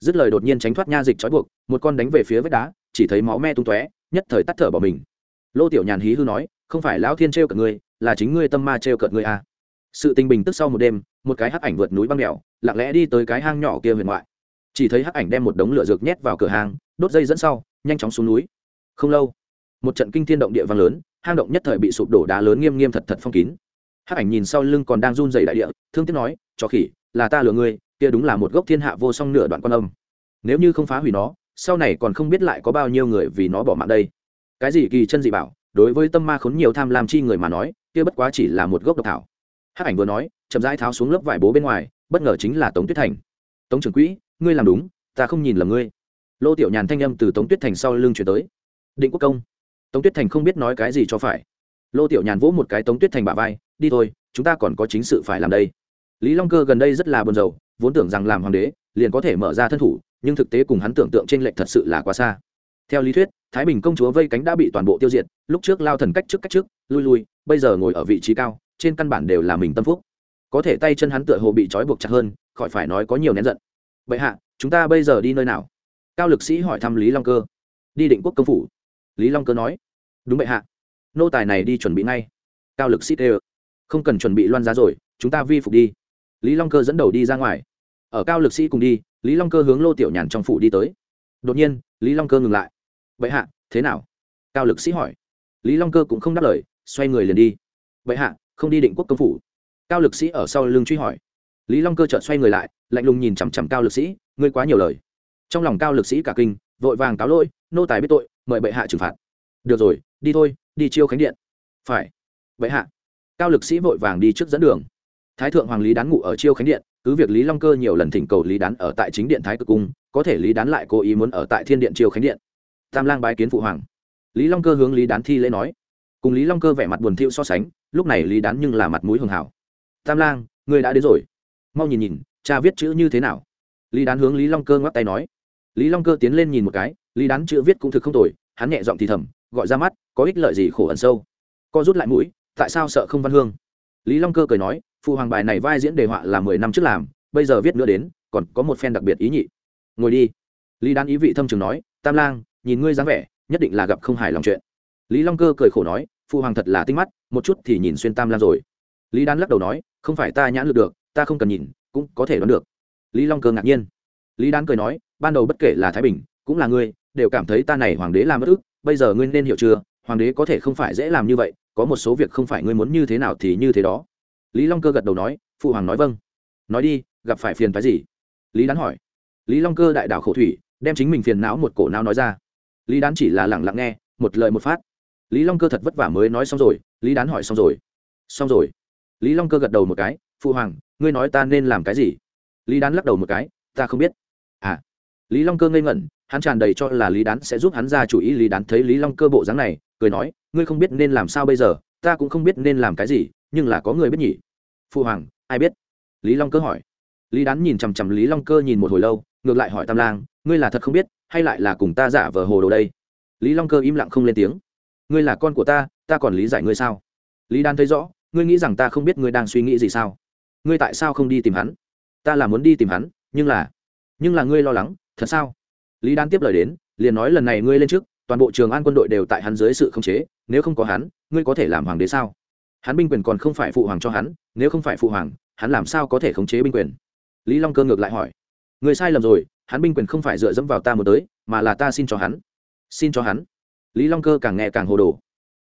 dứt lời đột nhiên tránh thoát nha dịch trói buộc, một con đánh về phía vách đá, chỉ thấy máu me tung tóe, nhất thời tắt thở bỏ mình. Lô tiểu nhàn hí hư nói, không phải lão thiên trêu cợt ngươi là chính ngươi tâm ma trêu cợt ngươi à. sự tình bình tức sau một đêm, một cái hắc ảnh vượt núi băng đèo lặng lẽ đi tới cái hang nhỏ kia huyền ngoại. Chỉ thấy hắc ảnh đem một đống lửa dược nhét vào cửa hang, đốt dây dẫn sau, nhanh chóng xuống núi. Không lâu, một trận kinh thiên động địa vang lớn, hang động nhất thời bị sụp đổ đá lớn nghiêm nghiêm thật thật phong kín. Hắc ảnh nhìn sau lưng còn đang run dày đại địa, thương tiếc nói cho khỉ là ta lừa ngươi, kia đúng là một gốc thiên hạ vô song nửa đoạn quan âm. Nếu như không phá hủy nó, sau này còn không biết lại có bao nhiêu người vì nó bỏ mạng đây. Cái gì kỳ chân dị bảo, đối với tâm ma khốn nhiều tham lam chi người mà nói, kia bất quá chỉ là một gốc độc thảo. Hắc ảnh vừa nói, chậm rãi tháo xuống lớp vải bố bên ngoài, bất ngờ chính là tống tuyết thành. Tống trưởng quỹ, ngươi làm đúng, ta không nhìn lầm ngươi. Lô tiểu nhàn thanh âm từ tống tuyết thành sau lưng chuyển tới. Định quốc công. Tống tuyết thành không biết nói cái gì cho phải. Lô tiểu nhàn vỗ một cái tống tuyết thành bả vai, đi thôi, chúng ta còn có chính sự phải làm đây lý long cơ gần đây rất là buồn rầu, vốn tưởng rằng làm hoàng đế liền có thể mở ra thân thủ, nhưng thực tế cùng hắn tưởng tượng trên lệch thật sự là quá xa. Theo lý thuyết, thái bình công chúa vây cánh đã bị toàn bộ tiêu diệt, lúc trước lao thần cách trước cách trước, lui lui, bây giờ ngồi ở vị trí cao, trên căn bản đều là mình tâm phúc. Có thể tay chân hắn tựa hồ bị trói buộc chặt hơn, khỏi phải nói có nhiều nén giận. Bệ hạ, chúng ta bây giờ đi nơi nào? Cao lực sĩ hỏi thăm lý long cơ. Đi định quốc công phủ. Lý long cơ nói. Đúng bệ hạ. Nô tài này đi chuẩn bị ngay. Cao lực sĩ tê không cần chuẩn bị loan giá rồi, chúng ta vi phục đi lý long cơ dẫn đầu đi ra ngoài. Ở cao lực sĩ cùng đi, lý long cơ hướng lô tiểu nhàn trong phủ đi tới. Đột nhiên, lý long cơ ngừng lại. Vậy hạ, thế nào? Cao lực sĩ hỏi. Lý long cơ cũng không đáp lời, xoay người liền đi. Vậy hạ, không đi định quốc công phủ. Cao lực sĩ ở sau lưng truy hỏi. Lý long cơ chợt xoay người lại, lạnh lùng nhìn chằm chằm cao lực sĩ, ngươi quá nhiều lời. Trong lòng cao lực sĩ cả kinh, vội vàng cáo lỗi, nô tài biết tội, mời bệ hạ trừng phạt. Được rồi, đi thôi, đi chiêu khánh điện. Phải. Bệ hạ. Cao lực sĩ vội vàng đi trước dẫn đường thái thượng hoàng lý đán ngủ ở chiêu khánh điện, cứ việc lý long cơ nhiều lần thỉnh cầu lý đán ở tại chính điện thái cực cung, có thể lý đán lại cố ý muốn ở tại thiên điện chiêu khánh điện. Tam lang bái kiến phụ hoàng. Lý long cơ hướng lý đán thi lễ nói. Cùng lý long cơ vẻ mặt buồn thiu so sánh, lúc này lý đán nhưng là mặt mũi hường hảo. Tam lang, người đã đến rồi. Mau nhìn nhìn, cha viết chữ như thế nào? Lý đán hướng lý long cơ ngoắc tay nói. Lý long cơ tiến lên nhìn một cái, lý đán chữ viết cũng thực không tồi, hắn nhẹ giọng thì thầm, gọi ra mắt, có ích lợi gì khổ ẩn sâu. Co rút lại mũi, tại sao sợ không văn hương? Lý long cơ cười nói phụ hoàng bài này vai diễn đề họa là mười năm trước làm, bây giờ viết nữa đến, còn có một phen đặc biệt ý nhị. Ngồi đi. Lý đán ý vị thâm trường nói, tam lang, nhìn ngươi dáng vẻ, nhất định là gặp không hài lòng chuyện. Lý long cơ cười khổ nói phụ hoàng thật là tinh mắt, một chút thì nhìn xuyên tam lang rồi. Lý đán lắc đầu nói, không phải ta nhãn lực được, ta không cần nhìn, cũng có thể đoán được. Lý long cơ ngạc nhiên. Lý đán cười nói, ban đầu bất kể là thái bình, cũng là ngươi, đều cảm thấy ta này hoàng đế làm bất ức, bây giờ ngươi nên hiểu chưa, hoàng đế có thể không phải dễ làm như vậy, có một số việc không phải ngươi muốn như thế nào thì như thế đó lý long cơ gật đầu nói, phụ hoàng nói vâng. Nói đi, gặp phải phiền phái gì? Lý đán hỏi. Lý long cơ đại đảo khổ thủy, đem chính mình phiền não một cổ não nói ra. Lý đán chỉ là lẳng lặng nghe, một lời một phát. Lý long cơ thật vất vả mới nói xong rồi, lý đán hỏi xong rồi. Xong rồi. Lý long cơ gật đầu một cái, phụ hoàng, ngươi nói ta nên làm cái gì? Lý đán lắc đầu một cái, ta không biết. À. Lý long cơ ngây ngẩn, hắn tràn đầy cho là lý đán sẽ giúp hắn ra chủ ý. Lý đán thấy lý long cơ bộ dáng này, cười nói, ngươi không biết nên làm sao bây giờ, ta cũng không biết nên làm cái gì, nhưng là có người biết nhỉ phụ hoàng, ai biết? Lý long cơ hỏi. Lý đán nhìn chằm chằm lý long cơ nhìn một hồi lâu, ngược lại hỏi tam lang, ngươi là thật không biết, hay lại là cùng ta giả vờ hồ đồ đây? Lý long cơ im lặng không lên tiếng. Ngươi là con của ta ta còn lý giải ngươi sao? Lý đán thấy rõ, ngươi nghĩ rằng ta không biết ngươi đang suy nghĩ gì sao? Ngươi tại sao không đi tìm hắn? Ta là muốn đi tìm hắn, nhưng là nhưng là ngươi lo lắng, thật sao? Lý đán tiếp lời đến, liền nói, lần này ngươi lên trước, toàn bộ trường an quân đội đều tại hắn dưới sự khống chế, nếu không có hắn, ngươi có thể làm hoàng đế sao? Hắn binh quyền còn không phải phụ hoàng cho hắn, nếu không phải phụ hoàng, hắn làm sao có thể khống chế binh quyền? Lý long cơ ngược lại hỏi. Người sai lầm rồi, hắn binh quyền không phải dựa dẫm vào ta một tới, mà là ta xin cho hắn. Xin cho hắn. Lý long cơ càng nghe càng hồ đồ.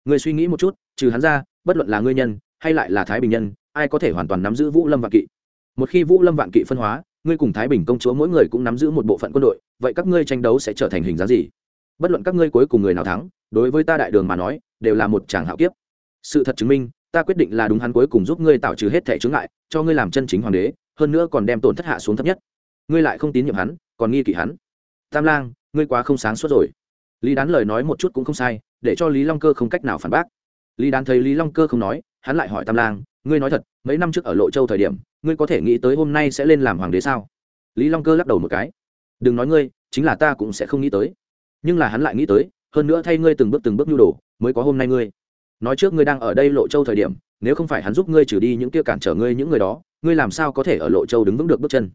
Người suy nghĩ một chút, trừ hắn ra, bất luận là ngươi nhân, hay lại là thái bình nhân, ai có thể hoàn toàn nắm giữ vũ lâm vạn kỵ? Một khi vũ lâm vạn kỵ phân hóa, ngươi cùng thái bình công chúa mỗi người cũng nắm giữ một bộ phận quân đội, vậy các ngươi tranh đấu sẽ trở thành hình dáng gì? Bất luận các ngươi cuối cùng người nào thắng, đối với ta đại đường mà nói, đều là một chàng hạo kiếp. Sự thật chứng minh ta quyết định là đúng hắn cuối cùng giúp ngươi tạo trừ hết thẻ chướng ngại, cho ngươi làm chân chính hoàng đế, hơn nữa còn đem tổn thất hạ xuống thấp nhất. Ngươi lại không tín nhiệm hắn, còn nghi kỵ hắn. Tam lang, ngươi quá không sáng suốt rồi. Lý đán lời nói một chút cũng không sai, để cho lý long cơ không cách nào phản bác. Lý đán thấy lý long cơ không nói, hắn lại hỏi tam lang, ngươi nói thật, mấy năm trước ở lộ châu thời điểm, ngươi có thể nghĩ tới hôm nay sẽ lên làm hoàng đế sao? Lý long cơ lắc đầu một cái. Đừng nói ngươi, chính là ta cũng sẽ không nghĩ tới. Nhưng là hắn lại nghĩ tới, hơn nữa thay ngươi từng bước từng bước nhu đồ, mới có hôm nay ngươi nói trước ngươi đang ở đây lộ châu thời điểm, nếu không phải hắn giúp ngươi trừ đi những kia cản trở ngươi những người đó, ngươi làm sao có thể ở lộ châu đứng vững được bước chân?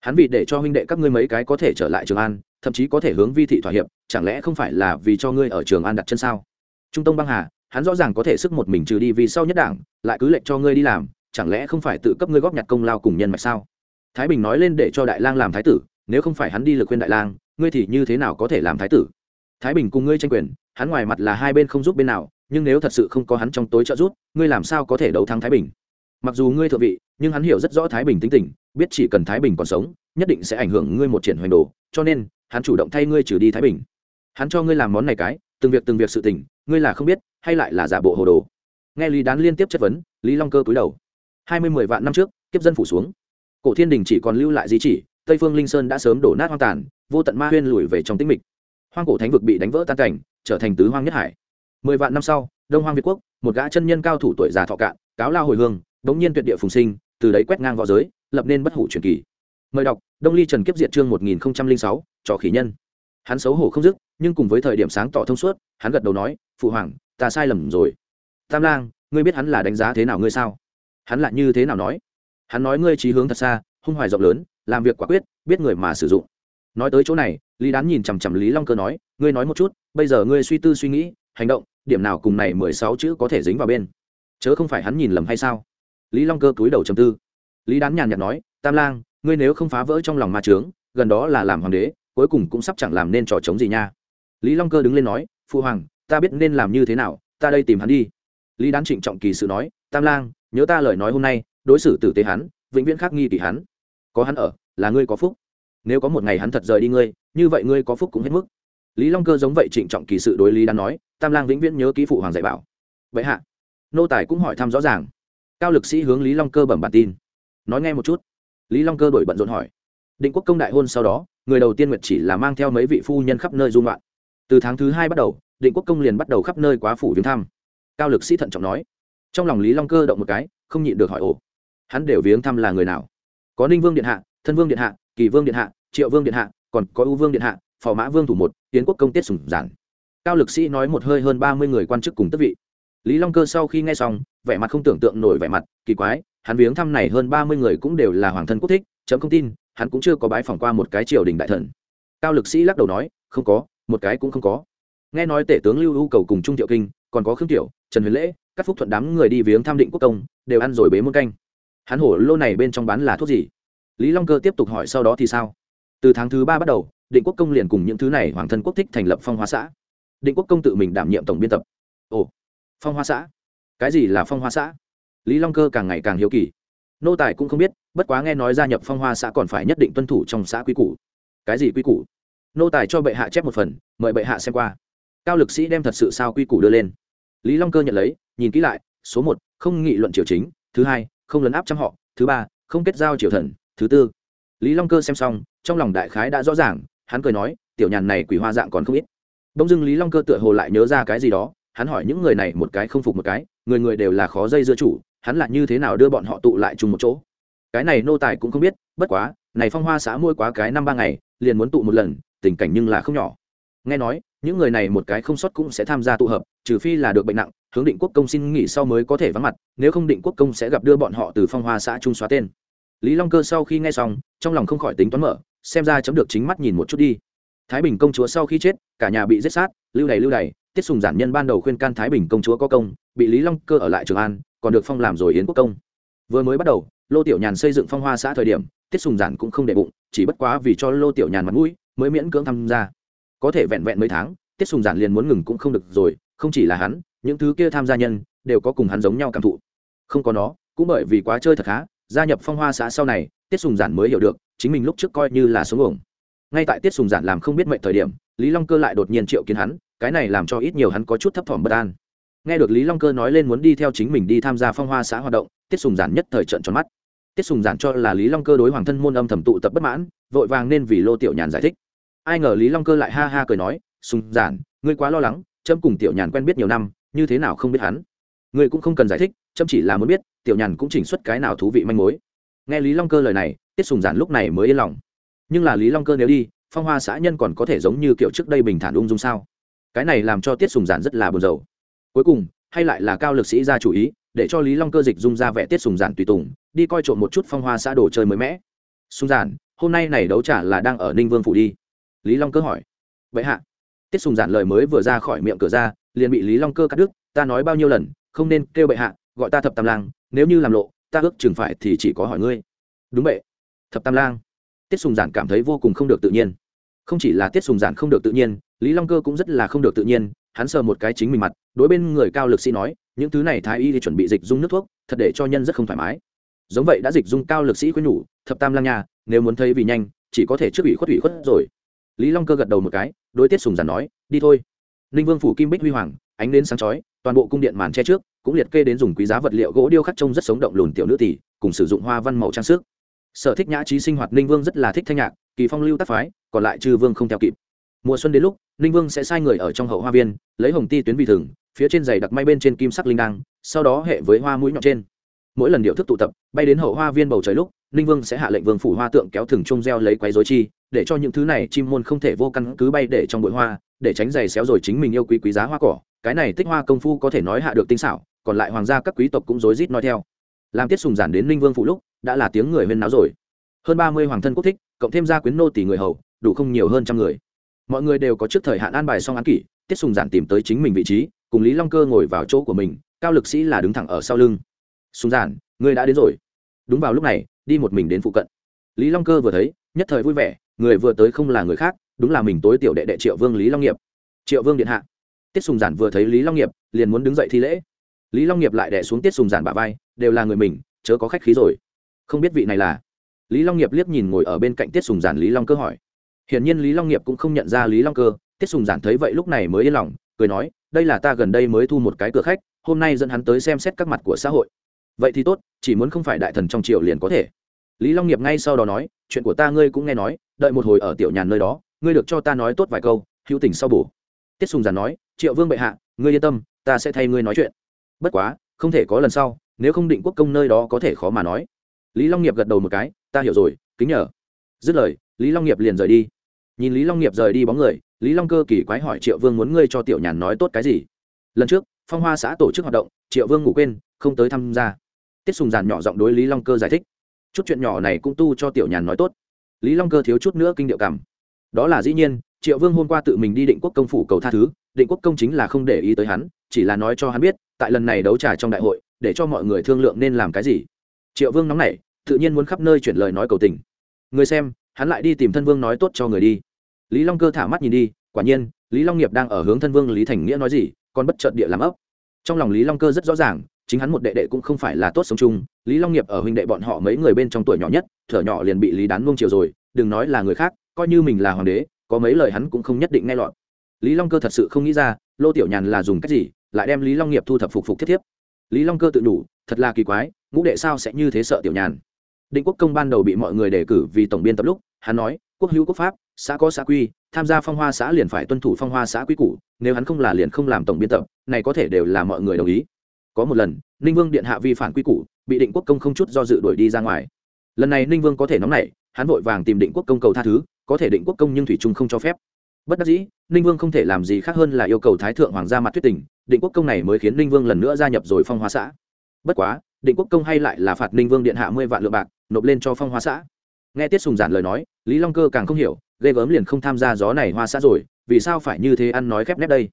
Hắn vì để cho huynh đệ các ngươi mấy cái có thể trở lại trường an, thậm chí có thể hướng vi thị thỏa hiệp, chẳng lẽ không phải là vì cho ngươi ở trường an đặt chân sao? Trung tông băng hà, hắn rõ ràng có thể sức một mình trừ đi vì sau nhất đảng, lại cứ lệnh cho ngươi đi làm, chẳng lẽ không phải tự cấp ngươi góp nhặt công lao cùng nhân mạch sao? Thái bình nói lên để cho đại lang làm thái tử, nếu không phải hắn đi lực khuyên đại lang, ngươi thì như thế nào có thể làm thái tử? Thái bình cùng ngươi tranh quyền, hắn ngoài mặt là hai bên không giúp bên nào nhưng nếu thật sự không có hắn trong tối trợ giúp, ngươi làm sao có thể đấu thắng thái bình? Mặc dù ngươi thượng vị, nhưng hắn hiểu rất rõ thái bình tính tình, biết chỉ cần thái bình còn sống, nhất định sẽ ảnh hưởng ngươi một triển hoành đồ, cho nên, hắn chủ động thay ngươi trừ đi thái bình. Hắn cho ngươi làm món này cái, từng việc từng việc sự tình, ngươi là không biết, hay lại là giả bộ hồ đồ. Nghe lý đán liên tiếp chất vấn, lý long cơ cúi đầu. Hai mươi mười vạn năm trước, kiếp dân phủ xuống. Cổ thiên đình chỉ còn lưu lại di chỉ, tây phương linh sơn đã sớm đổ nát hoang tàn, vô tận ma huyên lùi về trong tĩnh mịch. Hoang cổ thánh vực bị đánh vỡ tan cảnh, trở thành tứ hoang nhất hải mười vạn năm sau, đông hoang việt quốc, một gã chân nhân cao thủ tuổi già thọ cạn, cáo lao hồi hương bỗng nhiên tuyệt địa phùng sinh, từ đấy quét ngang v õ giới, lập nên bất hủ truyền kỳ. Mời đọc, đông ly trần kiếp diện chương một nghìn sáu, trò khỉ nhân. Hắn xấu hổ không dứt, nhưng cùng với thời điểm sáng tỏ thông suốt, hắn gật đầu nói, phụ hoàng, ta sai lầm rồi. Tam lang, ngươi biết hắn là đánh giá thế nào ngươi sao? Hắn lại như thế nào nói? Hắn nói, ngươi trí hướng thật xa, hung hoài rộng lớn, làm việc quả quyết, biết người mà sử dụng. Nói tới chỗ này, lý đán nhìn chằm chằm lý long cơ nói, ngươi nói một chút, bây giờ ngươi suy tư suy nghĩ, hành động điểm nào cùng này mười sáu chữ có thể dính vào bên? Chớ không phải hắn nhìn lầm hay sao? Lý long cơ túi đầu trầm tư. Lý đán nhàn nhạt nói, tam lang, ngươi nếu không phá vỡ trong lòng ma trướng gần đó là làm hoàng đế, cuối cùng cũng sắp chẳng làm nên trò chống gì nha. Lý long cơ đứng lên nói phụ hoàng, ta biết nên làm như thế nào, ta đây tìm hắn đi. Lý đán trịnh trọng kỳ sự nói, tam lang, nhớ ta lời nói hôm nay, đối xử tử tế hắn, vĩnh viễn khắc nghi kỷ hắn. Có hắn ở, là ngươi có phúc. Nếu có một ngày hắn thật rời đi ngươi, như vậy ngươi có phúc cũng hết mức lý long cơ giống vậy trịnh trọng kỳ sự đối lý đã nói, tam lang vĩnh viễn nhớ ký phụ hoàng dạy bảo. Vậy hạ, nô tài cũng hỏi thăm rõ ràng. Cao lực sĩ hướng lý long cơ bẩm bản tin. Nói nghe một chút. Lý long cơ đổi bận rộn hỏi. Định quốc công đại hôn sau đó, người đầu tiên nguyệt chỉ là mang theo mấy vị phu nhân khắp nơi dung loạn từ tháng thứ hai bắt đầu, định quốc công liền bắt đầu khắp nơi quá phủ viếng thăm. Cao lực sĩ thận trọng nói. Trong lòng lý long cơ động một cái, không nhịn được hỏi ổ hắn đều viếng thăm là người nào? Có ninh vương điện hạ, thân vương điện hạ, kỳ vương điện hạ, triệu vương điện hạ, còn có ưu vương điện hạ phò mã vương thủ một, tiến quốc công tiết sùng giản. Cao lực sĩ nói một hơi hơn ba mươi người quan chức cùng tức vị. Lý long cơ sau khi nghe xong, vẻ mặt không tưởng tượng nổi vẻ mặt, kỳ quái, hắn viếng thăm này hơn ba mươi người cũng đều là hoàng thân quốc thích, chấm không tin, hắn cũng chưa có bái phỏng qua một cái triều đình đại thần. Cao lực sĩ lắc đầu nói, không có, một cái cũng không có. Nghe nói tể tướng lưu u cầu cùng trung thiệu kinh, còn có khương tiểu, trần huyền lễ, các phúc thuận đám người đi viếng thăm định quốc công, đều ăn rồi bế muôn canh. Hắn hổ lô này bên trong bán là thuốc gì? Lý long cơ tiếp tục hỏi sau đó thì sao? Từ tháng thứ ba bắt đầu định quốc công liền cùng những thứ này hoàng thân quốc thích thành lập phong hóa xã. Định quốc công tự mình đảm nhiệm tổng biên tập. Ồ, phong hoa xã? Cái gì là phong hoa xã? Lý long cơ càng ngày càng hiếu kỳ. Nô tài cũng không biết, bất quá nghe nói gia nhập phong hoa xã còn phải nhất định tuân thủ trong xã quy củ. Cái gì quy củ? Nô tài cho bệ hạ chép một phần, mời bệ hạ xem qua. Cao lực sĩ đem thật sự sao quy củ đưa lên. Lý long cơ nhận lấy, nhìn kỹ lại, số một, không nghị luận triều chính, thứ hai, không lấn áp trăm họ, thứ ba, không kết giao triều thần, thứ tư. Lý long cơ xem xong, trong lòng đại khái đã rõ ràng hắn cười nói, tiểu nhàn này quỷ hoa dạng còn không ít. Đông dưng lý long cơ tựa hồ lại nhớ ra cái gì đó, hắn hỏi những người này một cái không phục một cái, người người đều là khó dây dưa chủ, hắn là như thế nào đưa bọn họ tụ lại chung một chỗ? Cái này nô tài cũng không biết, bất quá, này phong hoa xã mua quá cái năm ba ngày, liền muốn tụ một lần, tình cảnh nhưng là không nhỏ. Nghe nói, những người này một cái không sót cũng sẽ tham gia tụ hợp, trừ phi là được bệnh nặng, hướng định quốc công xin nghỉ sau mới có thể vắng mặt, nếu không định quốc công sẽ gặp đưa bọn họ từ phong hoa xã trung xóa tên. Lý long cơ sau khi nghe xong, trong lòng không khỏi tính toán mở xem ra chấm được chính mắt nhìn một chút đi. Thái bình công chúa sau khi chết, cả nhà bị giết sát, lưu đày lưu đày, tiết sùng giản nhân ban đầu khuyên can thái bình công chúa có công, bị lý long cơ ở lại trường an, còn được phong làm rồi yến quốc công. Vừa mới bắt đầu, lô tiểu nhàn xây dựng phong hoa xã thời điểm, tiết sùng giản cũng không để bụng, chỉ bất quá vì cho lô tiểu nhàn mặt mũi, mới miễn cưỡng tham gia. Có thể vẹn vẹn mấy tháng, tiết sùng giản liền muốn ngừng cũng không được rồi, không chỉ là hắn, những thứ kia tham gia nhân, đều có cùng hắn giống nhau cảm thụ. Không có nó, cũng bởi vì quá chơi thật khá, gia nhập phong hoa xã sau này, tiết sùng giản mới hiểu được chính mình lúc trước coi như là sống ổng ngay tại tiết sùng giản làm không biết mệnh thời điểm, lý long cơ lại đột nhiên triệu kiến hắn, cái này làm cho ít nhiều hắn có chút thấp thỏm bất an. Nghe được lý long cơ nói lên muốn đi theo chính mình đi tham gia phong hoa xã hoạt động, tiết sùng giản nhất thời trận tròn mắt. Tiết sùng giản cho là lý long cơ đối hoàng thân môn âm thầm tụ tập bất mãn, vội vàng nên vì lô tiểu nhàn giải thích. Ai ngờ lý long cơ lại ha ha cười nói, sùng giản, ngươi quá lo lắng, trâm cùng tiểu nhàn quen biết nhiều năm, như thế nào không biết hắn? Ngươi cũng không cần giải thích, trâm chỉ là muốn biết, tiểu nhàn cũng chỉnh xuất cái nào thú vị manh mối. Nghe lý long cơ lời này tiết sùng giản lúc này mới yên lòng. Nhưng là lý long cơ nếu đi, phong hoa xã nhân còn có thể giống như kiểu trước đây bình thản ung dung sao? Cái này làm cho tiết sùng giản rất là buồn rầu. Cuối cùng, hay lại là cao lực sĩ ra chủ ý, để cho lý long cơ dịch dung ra vẻ tiết sùng giản tùy tùng, đi coi trộm một chút phong hoa xã đồ chơi mới mẽ sùng giản, hôm nay này đấu trả là đang ở ninh vương phủ đi. Lý long cơ hỏi. Vậy hạ. Tiết sùng giản lời mới vừa ra khỏi miệng cửa ra, liền bị lý long cơ cắt đứt, ta nói bao nhiêu lần, không nên kêu bệ hạ, gọi ta thập tam lang, nếu như làm lộ, ta ước chừng phải thì chỉ có hỏi ngươi. Đúng vậy thập tam lang. Tiết sùng giản cảm thấy vô cùng không được tự nhiên. Không chỉ là tiết sùng giản không được tự nhiên lý long cơ cũng rất là không được tự nhiên hắn sờ một cái chính mình mặt đối bên người cao lực sĩ nói những thứ này thái y thì chuẩn bị dịch dung nước thuốc thật để cho nhân rất không thoải mái. Giống vậy đã dịch dung cao lực sĩ khuyên nhủ thập tam lang nhà, nếu muốn thấy vì nhanh chỉ có thể trước ủy khuất ủy khuất rồi. Lý long cơ gật đầu một cái đối tiết sùng giản nói đi thôi. Ninh vương phủ kim bích huy hoàng ánh đến sáng chói toàn bộ cung điện màn che trước cũng liệt kê đến dùng quý giá vật liệu gỗ điêu khắc trông rất sống động lùn tiểu nữ tỷ cùng sử dụng hoa văn màu trang sức sở thích nhã trí sinh hoạt ninh vương rất là thích thanh nhạc, kỳ phong lưu tác phái, còn lại chư vương không theo kịp. Mùa xuân đến lúc, ninh vương sẽ sai người ở trong hậu hoa viên, lấy hồng ti tuyến vi thừng, phía trên giày đặc may bên trên kim sắc linh đăng, sau đó hệ với hoa mũi nhọn trên. Mỗi lần điệu thức tụ tập, bay đến hậu hoa viên bầu trời lúc, ninh vương sẽ hạ lệnh vương phủ hoa tượng kéo thừng trông reo lấy quấy dối chi, để cho những thứ này chim môn không thể vô căn cứ bay để trong bụi hoa, để tránh giày xéo rồi chính mình yêu quý quý giá hoa cỏ. Cái này tích hoa công phu có thể nói hạ được tinh xảo, còn lại hoàng gia các quý tộc cũng rối rít nói theo. Làm tiết sùng giản đến ninh vương phủ lúc đã là tiếng người huyên náo rồi. Hơn ba mươi hoàng thân quốc thích, cộng thêm gia quyến nô tỷ người hầu, đủ không nhiều hơn trăm người. Mọi người đều có trước thời hạn an bài xong án kỷ, tiết sùng giản tìm tới chính mình vị trí, cùng lý long cơ ngồi vào chỗ của mình, cao lực sĩ là đứng thẳng ở sau lưng. Sùng giản, ngươi đã đến rồi. Đúng vào lúc này, đi một mình đến phụ cận. Lý long cơ vừa thấy, nhất thời vui vẻ, người vừa tới không là người khác, đúng là mình tối tiểu đệ đệ triệu vương lý long nghiệp. Triệu vương điện hạ. Tiết sùng giản vừa thấy lý long nghiệp, liền muốn đứng dậy thi lễ. Lý long nghiệp lại đẻ xuống tiết sùng giản bả vai, đều là người mình, chớ có khách khí rồi không biết vị này là. Lý long nghiệp liếc nhìn ngồi ở bên cạnh tiết sùng giản lý long cơ hỏi. Hiển nhiên lý long nghiệp cũng không nhận ra lý long cơ. Tiết sùng giản thấy vậy lúc này mới yên lòng, cười nói, đây là ta gần đây mới thu một cái cửa khách, hôm nay dẫn hắn tới xem xét các mặt của xã hội. Vậy thì tốt, chỉ muốn không phải đại thần trong triều liền có thể. Lý long nghiệp ngay sau đó nói, chuyện của ta ngươi cũng nghe nói, đợi một hồi ở tiểu nhàn nơi đó, ngươi được cho ta nói tốt vài câu, hữu tình sau bổ. Tiết sùng giản nói, triệu vương bệ hạ, ngươi yên tâm, ta sẽ thay ngươi nói chuyện. Bất quá, không thể có lần sau, nếu không định quốc công nơi đó có thể khó mà nói lý long nghiệp gật đầu một cái, ta hiểu rồi, kính nhờ. Dứt lời, lý long nghiệp liền rời đi. Nhìn lý long nghiệp rời đi bóng người, lý long cơ kỳ quái hỏi triệu vương muốn ngươi cho tiểu nhàn nói tốt cái gì? Lần trước, phong hoa xã tổ chức hoạt động, triệu vương ngủ quên, không tới tham gia. Tiết sùng giàn nhỏ giọng đối lý long cơ giải thích. Chút chuyện nhỏ này cũng tu cho tiểu nhàn nói tốt. Lý long cơ thiếu chút nữa kinh điệu cảm. Đó là dĩ nhiên, triệu vương hôm qua tự mình đi định quốc công phủ cầu tha thứ, định quốc công chính là không để ý tới hắn, chỉ là nói cho hắn biết, tại lần này đấu trà trong đại hội, để cho mọi người thương lượng nên làm cái gì triệu vương nóng nảy, tự nhiên muốn khắp nơi chuyển lời nói cầu tình. Người xem, hắn lại đi tìm thân vương nói tốt cho người đi. Lý long cơ thả mắt nhìn đi, quả nhiên, lý long nghiệp đang ở hướng thân vương lý thành nghĩa nói gì, còn bất chợt địa làm ấp. Trong lòng lý long cơ rất rõ ràng, chính hắn một đệ đệ cũng không phải là tốt sống chung, lý long nghiệp ở huynh đệ bọn họ mấy người bên trong tuổi nhỏ nhất, thở nhỏ liền bị lý đán mông chiều rồi, đừng nói là người khác, coi như mình là hoàng đế, có mấy lời hắn cũng không nhất định nghe lọt. Lý long cơ thật sự không nghĩ ra, lô tiểu nhàn là dùng cách gì, lại đem lý long nghiệp thu thập phục phục thiết thiếp. Lý long cơ tự đủ thật là kỳ quái ngũ đệ sao sẽ như thế sợ tiểu nhàn? Định quốc công ban đầu bị mọi người đề cử vì tổng biên tập lúc, hắn nói, quốc hữu quốc pháp, xã có xã quy, tham gia phong hoa xã liền phải tuân thủ phong hoa xã quy củ, nếu hắn không là liền không làm tổng biên tập, này có thể đều là mọi người đồng ý. Có một lần, ninh vương điện hạ vi phản quy củ, bị định quốc công không chút do dự đuổi đi ra ngoài. Lần này ninh vương có thể nóng nảy, hắn vội vàng tìm định quốc công cầu tha thứ, có thể định quốc công nhưng thủy trung không cho phép. Bất đắc dĩ, ninh vương không thể làm gì khác hơn là yêu cầu thái thượng hoàng gia mặt thuyết tình, định quốc công này mới khiến ninh vương lần nữa gia nhập rồi phong hoa xã. Bất quá định quốc công hay lại là phạt ninh vương điện hạ mươi vạn lượng bạc, nộp lên cho phong hoa xã. Nghe tiết sùng giản lời nói, lý long cơ càng không hiểu, ghê gớm liền không tham gia gió này hoa xã rồi, vì sao phải như thế ăn nói khép nép đây?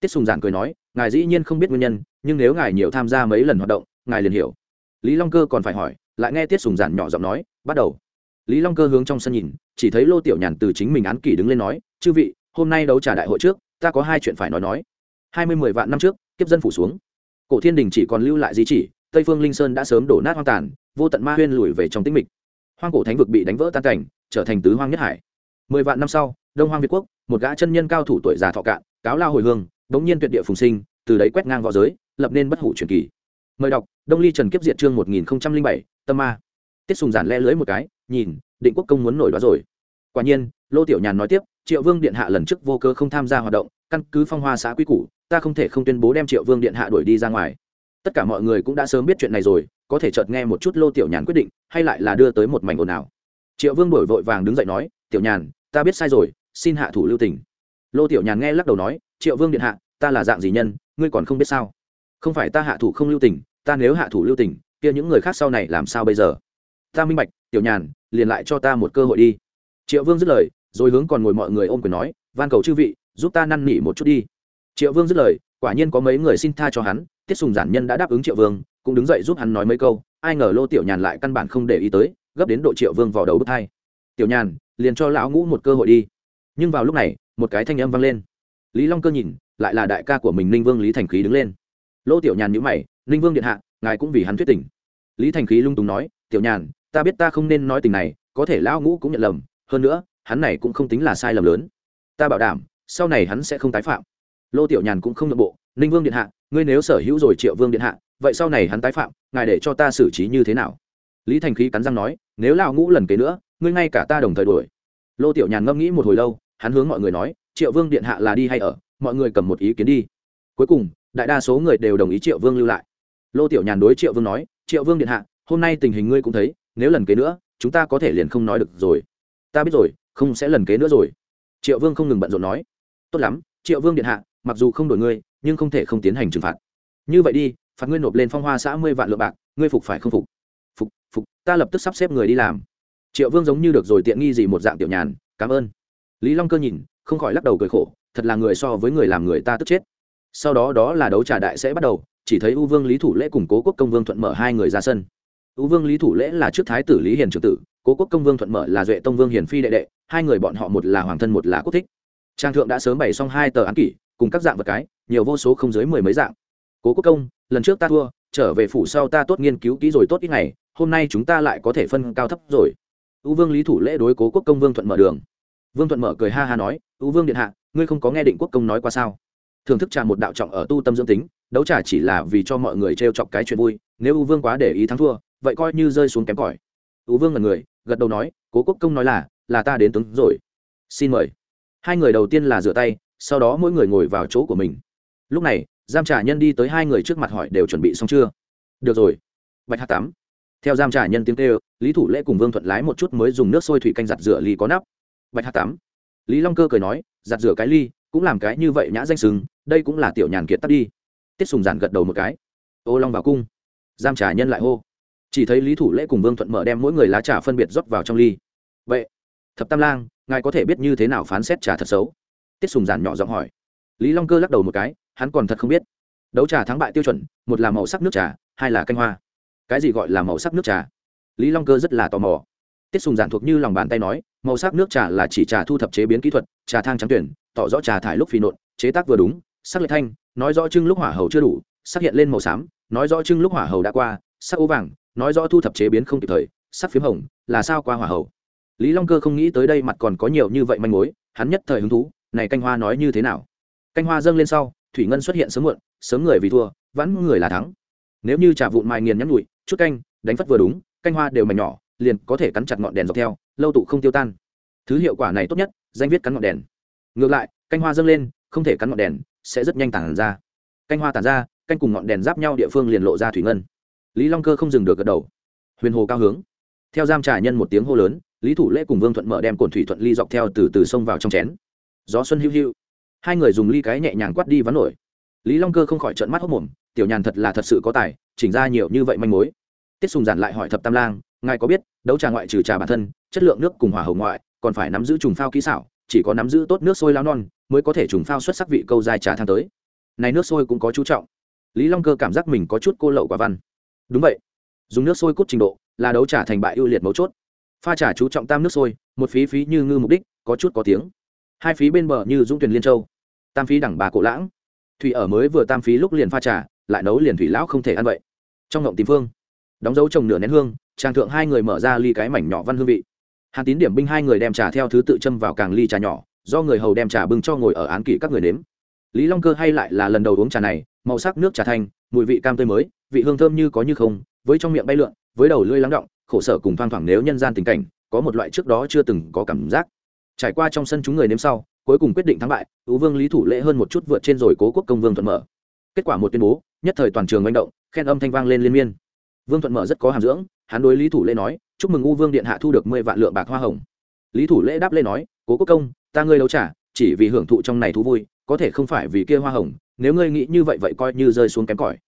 Tiết sùng giản cười nói, ngài dĩ nhiên không biết nguyên nhân, nhưng nếu ngài nhiều tham gia mấy lần hoạt động, ngài liền hiểu. Lý long cơ còn phải hỏi, lại nghe tiết sùng giản nhỏ giọng nói, bắt đầu. Lý long cơ hướng trong sân nhìn, chỉ thấy lô tiểu nhàn từ chính mình án kỷ đứng lên nói, chư vị, hôm nay đấu trả đại hội trước, ta có hai chuyện phải nói nói. Hai mươi mười vạn năm trước, kiếp dân phủ xuống. Cổ thiên đình chỉ còn lưu lại di chỉ tây phương linh sơn đã sớm đổ nát hoang tàn, vô tận ma huyên lùi về trong tĩnh mịch. Hoang cổ thánh vực bị đánh vỡ tan cảnh, trở thành tứ hoang nhất hải. Mười vạn năm sau, đông hoang việt quốc, một gã chân nhân cao thủ tuổi già thọ cạn, cáo lao hồi hương, đống nhiên tuyệt địa phùng sinh, từ đấy quét ngang v õ giới, lập nên bất hủ truyền kỳ. Mời đọc, đông ly trần kiếp diệt chương một nghìn bảy, tâm ma. Tiết sùng giản le lưới một cái, nhìn, định quốc công muốn nổi đó rồi. Quả nhiên, lô tiểu nhàn nói tiếp, triệu vương điện hạ lần trước vô cơ không tham gia hoạt động, căn cứ phong hoa xã quy củ, ta không thể không tuyên bố đem triệu vương điện hạ đuổi đi ra ngoài tất cả mọi người cũng đã sớm biết chuyện này rồi, có thể chợt nghe một chút lô tiểu nhàn quyết định, hay lại là đưa tới một mảnh ồn ào. Triệu vương đổi vội vàng đứng dậy nói, tiểu nhàn, ta biết sai rồi, xin hạ thủ lưu tình. Lô tiểu nhàn nghe lắc đầu nói, triệu vương điện hạ, ta là dạng gì nhân, ngươi còn không biết sao? Không phải ta hạ thủ không lưu tình, ta nếu hạ thủ lưu tình, kia những người khác sau này làm sao bây giờ? Ta minh bạch, tiểu nhàn, liền lại cho ta một cơ hội đi. Triệu vương dứt lời, rồi hướng còn ngồi mọi người ôm quyền nói, van cầu chư vị, giúp ta năn nỉ một chút đi. Triệu vương dứt lời, quả nhiên có mấy người xin tha cho hắn tiết sùng giản nhân đã đáp ứng triệu vương, cũng đứng dậy giúp hắn nói mấy câu, ai ngờ lô tiểu nhàn lại căn bản không để ý tới, gấp đến độ triệu vương vào đầu bước thai tiểu nhàn, liền cho lão ngũ một cơ hội đi. Nhưng vào lúc này, một cái thanh âm vang lên. Lý long cơ nhìn, lại là đại ca của mình ninh vương lý thành khí đứng lên. Lô tiểu nhàn nhữ mày, ninh vương điện hạ, ngài cũng vì hắn thuyết tình. Lý thành khí lung túng nói, tiểu nhàn, ta biết ta không nên nói tình này, có thể lão ngũ cũng nhận lầm, hơn nữa, hắn này cũng không tính là sai lầm lớn. Ta bảo đảm, sau này hắn sẽ không tái phạm. Lô tiểu nhàn cũng không nội bộ, ninh vương điện hạ ngươi nếu sở hữu rồi triệu vương điện hạ, vậy sau này hắn tái phạm, ngài để cho ta xử trí như thế nào? Lý thành khí cắn răng nói, nếu lão ngũ lần kế nữa, ngươi ngay cả ta đồng thời đuổi. Lô tiểu nhàn ngẫm nghĩ một hồi lâu, hắn hướng mọi người nói, triệu vương điện hạ là đi hay ở? Mọi người cầm một ý kiến đi. Cuối cùng, đại đa số người đều đồng ý triệu vương lưu lại. Lô tiểu nhàn đối triệu vương nói, triệu vương điện hạ, hôm nay tình hình ngươi cũng thấy, nếu lần kế nữa, chúng ta có thể liền không nói được rồi. Ta biết rồi, không sẽ lần kế nữa rồi. Triệu vương không ngừng bận rộn nói, tốt lắm, triệu vương điện hạ, mặc dù không đổi ngươi nhưng không thể không tiến hành trừng phạt. Như vậy đi, phạt ngươi nộp lên phong hoa xã mươi vạn lượng bạc, ngươi phục phải không phục? Phục phục, ta lập tức sắp xếp người đi làm. Triệu vương giống như được rồi tiện nghi gì một dạng tiểu nhàn, cảm ơn. Lý long cơ nhìn, không khỏi lắc đầu cười khổ, thật là người so với người làm người ta tức chết. Sau đó đó là đấu trà đại sẽ bắt đầu, chỉ thấy u vương lý thủ lễ cùng cố quốc công vương thuận mở hai người ra sân. U vương lý thủ lễ là trước thái tử lý hiền trưởng tử, cố quốc công vương thuận mở là duệ tông vương hiền phi đệ đệ, hai người bọn họ một là hoàng thân một là quốc thích. Trang thượng đã sớm bày xong hai tờ án kỷ cùng các dạng vật cái, nhiều vô số không dưới mười mấy dạng. Cố quốc công, lần trước ta thua, trở về phủ sau ta tốt nghiên cứu kỹ rồi tốt ít ngày, hôm nay chúng ta lại có thể phân cao thấp rồi. U vương lý thủ lễ đối cố quốc công vương thuận mở đường. Vương thuận mở cười ha ha nói, u vương điện hạ, ngươi không có nghe định quốc công nói qua sao? Thưởng thức trà một đạo trọng ở tu tâm dưỡng tính, đấu trả chỉ là vì cho mọi người t r e o chọc cái chuyện vui, nếu u vương quá để ý thắng thua, vậy coi như rơi xuống kém cỏi. U vương là người, gật đầu nói, cố quốc công nói là là ta đến tướng rồi. Xin mời. Hai người đầu tiên là rửa tay sau đó mỗi người ngồi vào chỗ của mình. Lúc này, giam trả nhân đi tới hai người trước mặt hỏi đều chuẩn bị xong chưa? Được rồi. Bạch hạt tắm theo giam trả nhân tiếng kêu, lý thủ lễ cùng vương thuận lái một chút mới dùng nước sôi thủy canh giặt rửa ly có nắp. Bạch hạt tắm lý long cơ cười nói, giặt rửa cái ly, cũng làm cái như vậy nhã danh sừng, đây cũng là tiểu nhàn kiệt tắt đi. Tiết sùng giản gật đầu một cái. Ô long vào cung. Giam trả nhân lại hô. Chỉ thấy lý thủ lễ cùng vương thuận mở đem mỗi người lá trà phân biệt rót vào trong ly. Vậy, thập tam lang, ngài có thể biết như thế nào phán xét trà thật xấu? Tiết sùng giản nhỏ giọng hỏi. Lý long cơ lắc đầu một cái, hắn còn thật không biết. Đấu trà thắng bại tiêu chuẩn, một là màu sắc nước trà, hai là canh hoa. Cái gì gọi là màu sắc nước trà? Lý long cơ rất là tò mò. Tiết sùng giản thuộc như lòng bàn tay nói, màu sắc nước trà là chỉ trà thu thập chế biến kỹ thuật, trà thang trắng tuyển, tỏ rõ trà thải lúc phi nộn, chế tác vừa đúng, sắc lệ thanh, nói rõ trưng lúc hỏa hầu chưa đủ, sắc hiện lên màu xám, nói rõ trưng lúc hỏa hầu đã qua, sắc ố vàng, nói rõ thu thập chế biến không kịp thời, sắc p hồng, là sao qua hỏa hầu. Lý long cơ không nghĩ tới đây mặt còn có nhiều như vậy manh mối, hắn nhất thời hứng thú này canh hoa nói như thế nào? Canh hoa dâng lên sau, thủy ngân xuất hiện sớm muộn, sớm người vì thua vẫn người là thắng. Nếu như trà vụn mài nghiền nhắn nhụi chút canh, đánh phất vừa đúng, canh hoa đều mảnh nhỏ, liền có thể cắn chặt ngọn đèn dọc theo, lâu tụ không tiêu tan. Thứ hiệu quả này tốt nhất, danh viết cắn ngọn đèn. Ngược lại, canh hoa dâng lên, không thể cắn ngọn đèn, sẽ rất nhanh tản ra. Canh hoa tản ra, canh cùng ngọn đèn giáp nhau địa phương liền lộ ra thủy ngân. Lý long cơ không dừng được gật đầu. Huyền hồ cao hướng. Theo giam trà nhân một tiếng hô lớn, lý thủ lễ cùng vương thuận mở đem cồn thủy thuận ly dọc theo từ từ sông vào trong chén gió xuân hữu hữu. Hai người dùng ly cái nhẹ nhàng quát đi vắn nổi. Lý long cơ không khỏi trợn mắt hốc mồm, tiểu nhàn thật là thật sự có tài, chỉnh ra nhiều như vậy manh mối. Tiết sùng giản lại hỏi thập tam lang, ngài có biết, đấu trà ngoại trừ trà bản thân, chất lượng nước cùng hỏa hồng ngoại, còn phải nắm giữ trùng phao kỹ xảo, chỉ có nắm giữ tốt nước sôi lao non, mới có thể trùng phao xuất sắc vị câu dài trà thang tới. Này nước sôi cũng có chú trọng. Lý long cơ cảm giác mình có chút cô lậu quả văn. Đúng vậy. Dùng nước sôi cút trình độ, là đấu trà thành bại ưu liệt mấu chốt. Pha trà chú trọng tam nước sôi, một phí phí như ngư mục đích, có chút có tiếng hai phí bên bờ như dũng tuyển liên châu tam phí đẳng bà cổ lãng thủy ở mới vừa tam phí lúc liền pha trà, lại nấu liền thủy lão không thể ăn vậy. trong ngộng tìm phương, đóng dấu trồng nửa nén hương trang thượng hai người mở ra ly cái mảnh nhỏ văn hương vị. hàn tín điểm binh hai người đem trà theo thứ tự châm vào càng ly trà nhỏ, do người hầu đem trà bưng cho ngồi ở án kỷ các người nếm. lý long cơ hay lại là lần đầu uống trà này, màu sắc nước trà thanh, mùi vị cam tươi mới, vị hương thơm như có như không, với trong miệng bay lượn, với đầu lưỡi lắng động, khổ sở cùng thoang thoảng nếu nhân gian tình cảnh, có một loại trước đó chưa từng có cảm giác trải qua trong sân chúng người nếm sau, cuối cùng quyết định thắng bại tú vương lý thủ lễ hơn một chút vượt trên rồi cố quốc công vương thuận mở. Kết quả một tuyên bố, nhất thời toàn trường manh động, khen âm thanh vang lên liên miên. Vương thuận mở rất có hàm dưỡng, hắn đối lý thủ lễ nói, chúc mừng u vương điện hạ thu được mười vạn lượng bạc hoa hồng. Lý thủ lễ đáp lễ nói, cố quốc công, ta ngươi đấu trả, chỉ vì hưởng thụ trong này thú vui, có thể không phải vì kia hoa hồng, nếu ngươi nghĩ như vậy vậy coi như rơi xuống kém cỏi.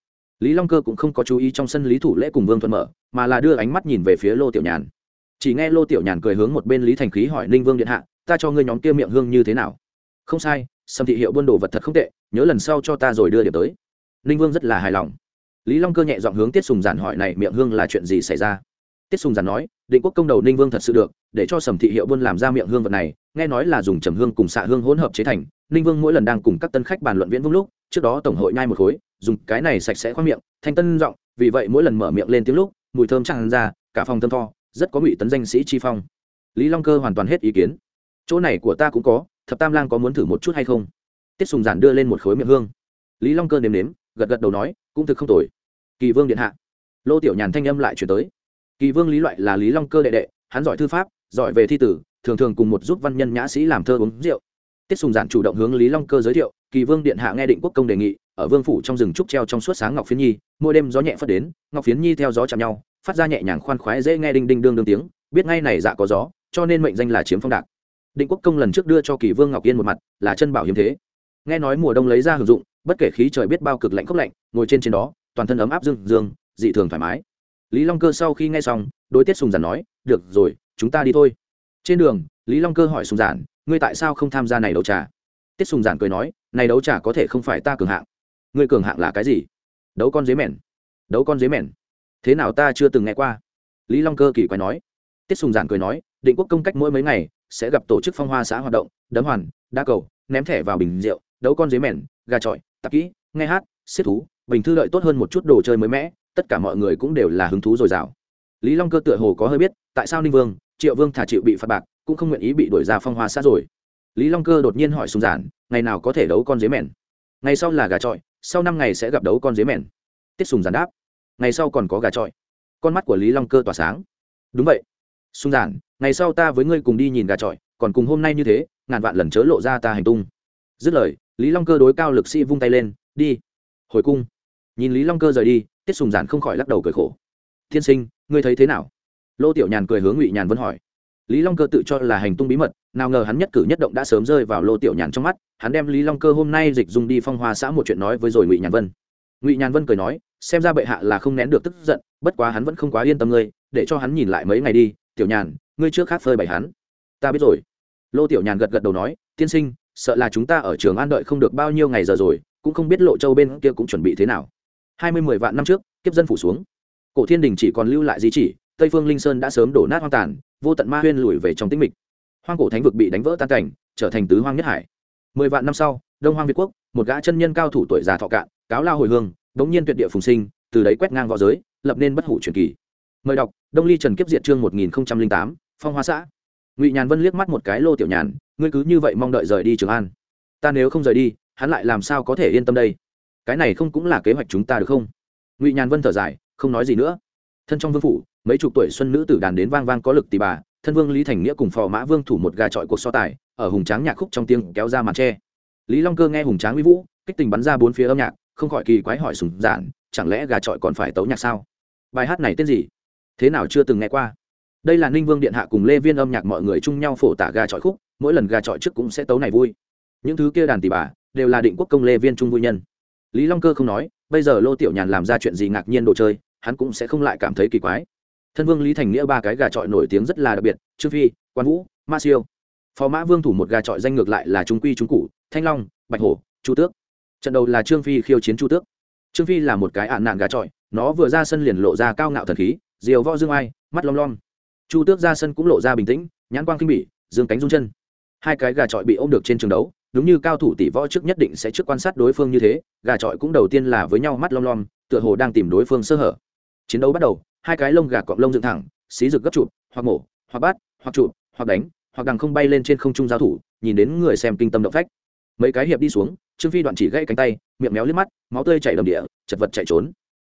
Lý long cơ cũng không có chú ý trong sân lý thủ lễ cùng vương thuận mở, mà là đưa ánh mắt nhìn về phía lô tiểu nhàn. Chỉ nghe lô tiểu nhàn cười hướng một bên lý thành khí hỏi ninh vương điện hạ ta cho ngươi nhóm kia miệng hương như thế nào? Không sai sầm thị hiệu buôn đồ vật thật không tệ, nhớ lần sau cho ta rồi đưa điểm tới. Ninh vương rất là hài lòng. Lý long cơ nhẹ giọng hướng tiết sùng giản hỏi này miệng hương là chuyện gì xảy ra? Tiết sùng giản nói, định quốc công đầu ninh vương thật sự được, để cho sầm thị hiệu buôn làm ra miệng hương vật này, nghe nói là dùng trầm hương cùng xạ hương hỗn hợp chế thành. Ninh vương mỗi lần đang cùng các tân khách bàn luận viễn vung lúc, trước đó tổng hội nhai một khối, dùng cái này sạch sẽ khoang miệng, thanh tân giọng, vì vậy mỗi lần mở miệng lên tiếng lúc, mùi thơm tràn ra, cả phòng thơm tho, rất có ngụy tấn danh sĩ chi phong. Lý long cơ hoàn toàn hết ý kiến chỗ này của ta cũng có, thập tam lang có muốn thử một chút hay không? Tiết sùng giản đưa lên một khối miệng hương. Lý long cơ nếm nếm, gật gật đầu nói, cũng thực không tồi. Kỳ vương điện hạ. Lô tiểu nhàn thanh âm lại chuyển tới. Kỳ vương lý loại là lý long cơ đệ đệ, hắn giỏi thư pháp, giỏi về thi tử, thường thường cùng một giúp văn nhân nhã sĩ làm thơ uống rượu. Tiết sùng giản chủ động hướng lý long cơ giới thiệu, kỳ vương điện hạ nghe định quốc công đề nghị, ở vương phủ trong rừng trúc treo trong suốt sáng ngọc phiến nhi, mỗi đêm gió nhẹ phất đến, ngọc phiến nhi theo gió chạm nhau, phát ra nhẹ nhàng khoan khoái dễ nghe đinh đinh đương đương tiếng, biết ngay này dạ có gió, cho nên mệnh danh là chiếm phong đạc định quốc công lần trước đưa cho kỳ vương ngọc yên một mặt, là chân bảo hiếm thế. Nghe nói mùa đông lấy ra hưởng dụng, bất kể khí trời biết bao cực lạnh khốc lạnh, ngồi trên trên đó, toàn thân ấm áp dương dương, dị thường thoải mái. Lý long cơ sau khi nghe xong, đối tiết sùng giản nói, được rồi, chúng ta đi thôi. Trên đường, lý long cơ hỏi sùng giản, ngươi tại sao không tham gia này đấu trà? Tiết sùng giản cười nói, này đấu trà có thể không phải ta cường hạng. Ngươi cường hạng là cái gì? Đấu con dế mèn. Đấu con dế mèn. Thế nào ta chưa từng nghe qua. Lý long cơ kỳ quái nói. Tiết sùng giản cười nói, định quốc công cách mỗi mấy ngày sẽ gặp tổ chức phong hoa xã hoạt động, đấm hoàn đa cầu, ném thẻ vào bình rượu, đấu con dế mèn, gà trọi, tạp kỹ, nghe hát, xiết thú, bình thư lợi tốt hơn một chút đồ chơi mới mẻ, tất cả mọi người cũng đều là hứng thú dồi dào. Lý long cơ tựa hồ có hơi biết, tại sao ninh vương, triệu vương thả chịu bị phạt bạc, cũng không nguyện ý bị đuổi ra phong hoa xã rồi. Lý long cơ đột nhiên hỏi sùng giản, ngày nào có thể đấu con dế mèn? Ngày sau là gà trọi, sau năm ngày sẽ gặp đấu con dế mèn. Tiết sùng giản đáp, ngày sau còn có gà trọi. Con mắt của lý long cơ tỏa sáng. Đúng vậy sung giản, ngày sau ta với ngươi cùng đi nhìn gà trọi, còn cùng hôm nay như thế, ngàn vạn lần chớ lộ ra ta hành tung. Dứt lời, lý long cơ đối cao lực sĩ vung tay lên, đi. Hồi cung. Nhìn lý long cơ rời đi, tiết sùng giản không khỏi lắc đầu cười khổ. Thiên sinh, ngươi thấy thế nào? Lô tiểu nhàn cười hướng ngụy nhàn vân hỏi. Lý long cơ tự cho là hành tung bí mật, nào ngờ hắn nhất cử nhất động đã sớm rơi vào lô tiểu nhàn trong mắt, hắn đem lý long cơ hôm nay dịch dùng đi phong hoa xã một chuyện nói với rồi ngụy nhàn vân. Ngụy nhàn vân cười nói, xem ra bệ hạ là không nén được tức giận, bất quá hắn vẫn không quá yên tâm ngươi, để cho hắn nhìn lại mấy ngày đi tiểu nhàn, ngươi trước khác phơi bày hắn. Ta biết rồi. Lô tiểu nhàn gật gật đầu nói, tiên sinh, sợ là chúng ta ở trường an đợi không được bao nhiêu ngày giờ rồi, cũng không biết lộ châu bên kia cũng chuẩn bị thế nào. Hai mươi mười vạn năm trước, kiếp dân phủ xuống. Cổ thiên đình chỉ còn lưu lại di chỉ, tây phương linh sơn đã sớm đổ nát hoang tàn, vô tận ma huyên lùi về trong tĩnh mịch. Hoang cổ thánh vực bị đánh vỡ tan cảnh, trở thành tứ hoang nhất hải. Mười vạn năm sau, đông hoang việt quốc, một gã chân nhân cao thủ tuổi già thọ cạn, cáo lao hồi hương, bỗng nhiên tuyệt địa phùng sinh, từ đấy quét ngang v õ giới, lập nên bất hủ truyền kỳ. Mời đọc đông ly trần kiếp diệt chương một nghìn tám, phong hoa xã. Ngụy nhàn vân liếc mắt một cái lô tiểu nhàn, ngươi cứ như vậy mong đợi rời đi trường an. Ta nếu không rời đi, hắn lại làm sao có thể yên tâm đây? Cái này không cũng là kế hoạch chúng ta được không? Ngụy nhàn vân thở dài, không nói gì nữa. Thân trong vương phủ, mấy chục tuổi xuân nữ tử đàn đến vang vang có lực tì bà, thân vương lý thành nghĩa cùng phò mã vương thủ một gà trọi cuộc so tài, ở hùng tráng nhạc khúc trong tiếng kéo ra màn tre. Lý long cơ nghe hùng tráng uy vũ, kích tình bắn ra bốn phía âm nhạc, không khỏi kỳ quái hỏi sùng giản, chẳng lẽ gà trọi còn phải tấu nhạc sao? Bài hát này tên gì? Thế nào chưa từng nghe qua? Đây là ninh vương điện hạ cùng lê viên âm nhạc mọi người chung nhau phổ tả gà trọi khúc, mỗi lần gà trọi trước cũng sẽ tấu này vui. Những thứ kia đàn tỷ bà đều là định quốc công lê viên trung vui nhân. Lý long cơ không nói, bây giờ lô tiểu nhàn làm ra chuyện gì ngạc nhiên đồ chơi, hắn cũng sẽ không lại cảm thấy kỳ quái. Thân vương lý thành nghĩa ba cái gà trọi nổi tiếng rất là đặc biệt, trương phi, quan vũ, ma siêu. Phó mã vương thủ một gà trọi danh ngược lại là trung quy trung cụ, thanh long, bạch hổ, chu tước. Trận đầu là trương phi khiêu chiến chu tước. Trương phi là một cái ạn nạn gà trọi, nó vừa ra sân liền lộ ra cao ngạo thần khí diều võ dương ai, mắt lom lom. Chu tước ra sân cũng lộ ra bình tĩnh, nhãn quang kinh bỉ, dương cánh rung chân. Hai cái gà trọi bị ôm được trên trường đấu, đúng như cao thủ tỷ võ trước nhất định sẽ trước quan sát đối phương như thế, gà trọi cũng đầu tiên là với nhau mắt lom lom, tựa hồ đang tìm đối phương sơ hở. Chiến đấu bắt đầu, hai cái lông gà cọp lông dựng thẳng, xí rực gấp chụp, hoặc mổ, hoặc bát hoặc chụp, hoặc đánh, hoặc đằng không bay lên trên không trung giao thủ, nhìn đến người xem kinh tâm động phách. Mấy cái hiệp đi xuống, trương phi đoạn chỉ gãy cánh tay, miệng méo liếc mắt, máu tươi chảy đầm địa, chật vật chạy trốn.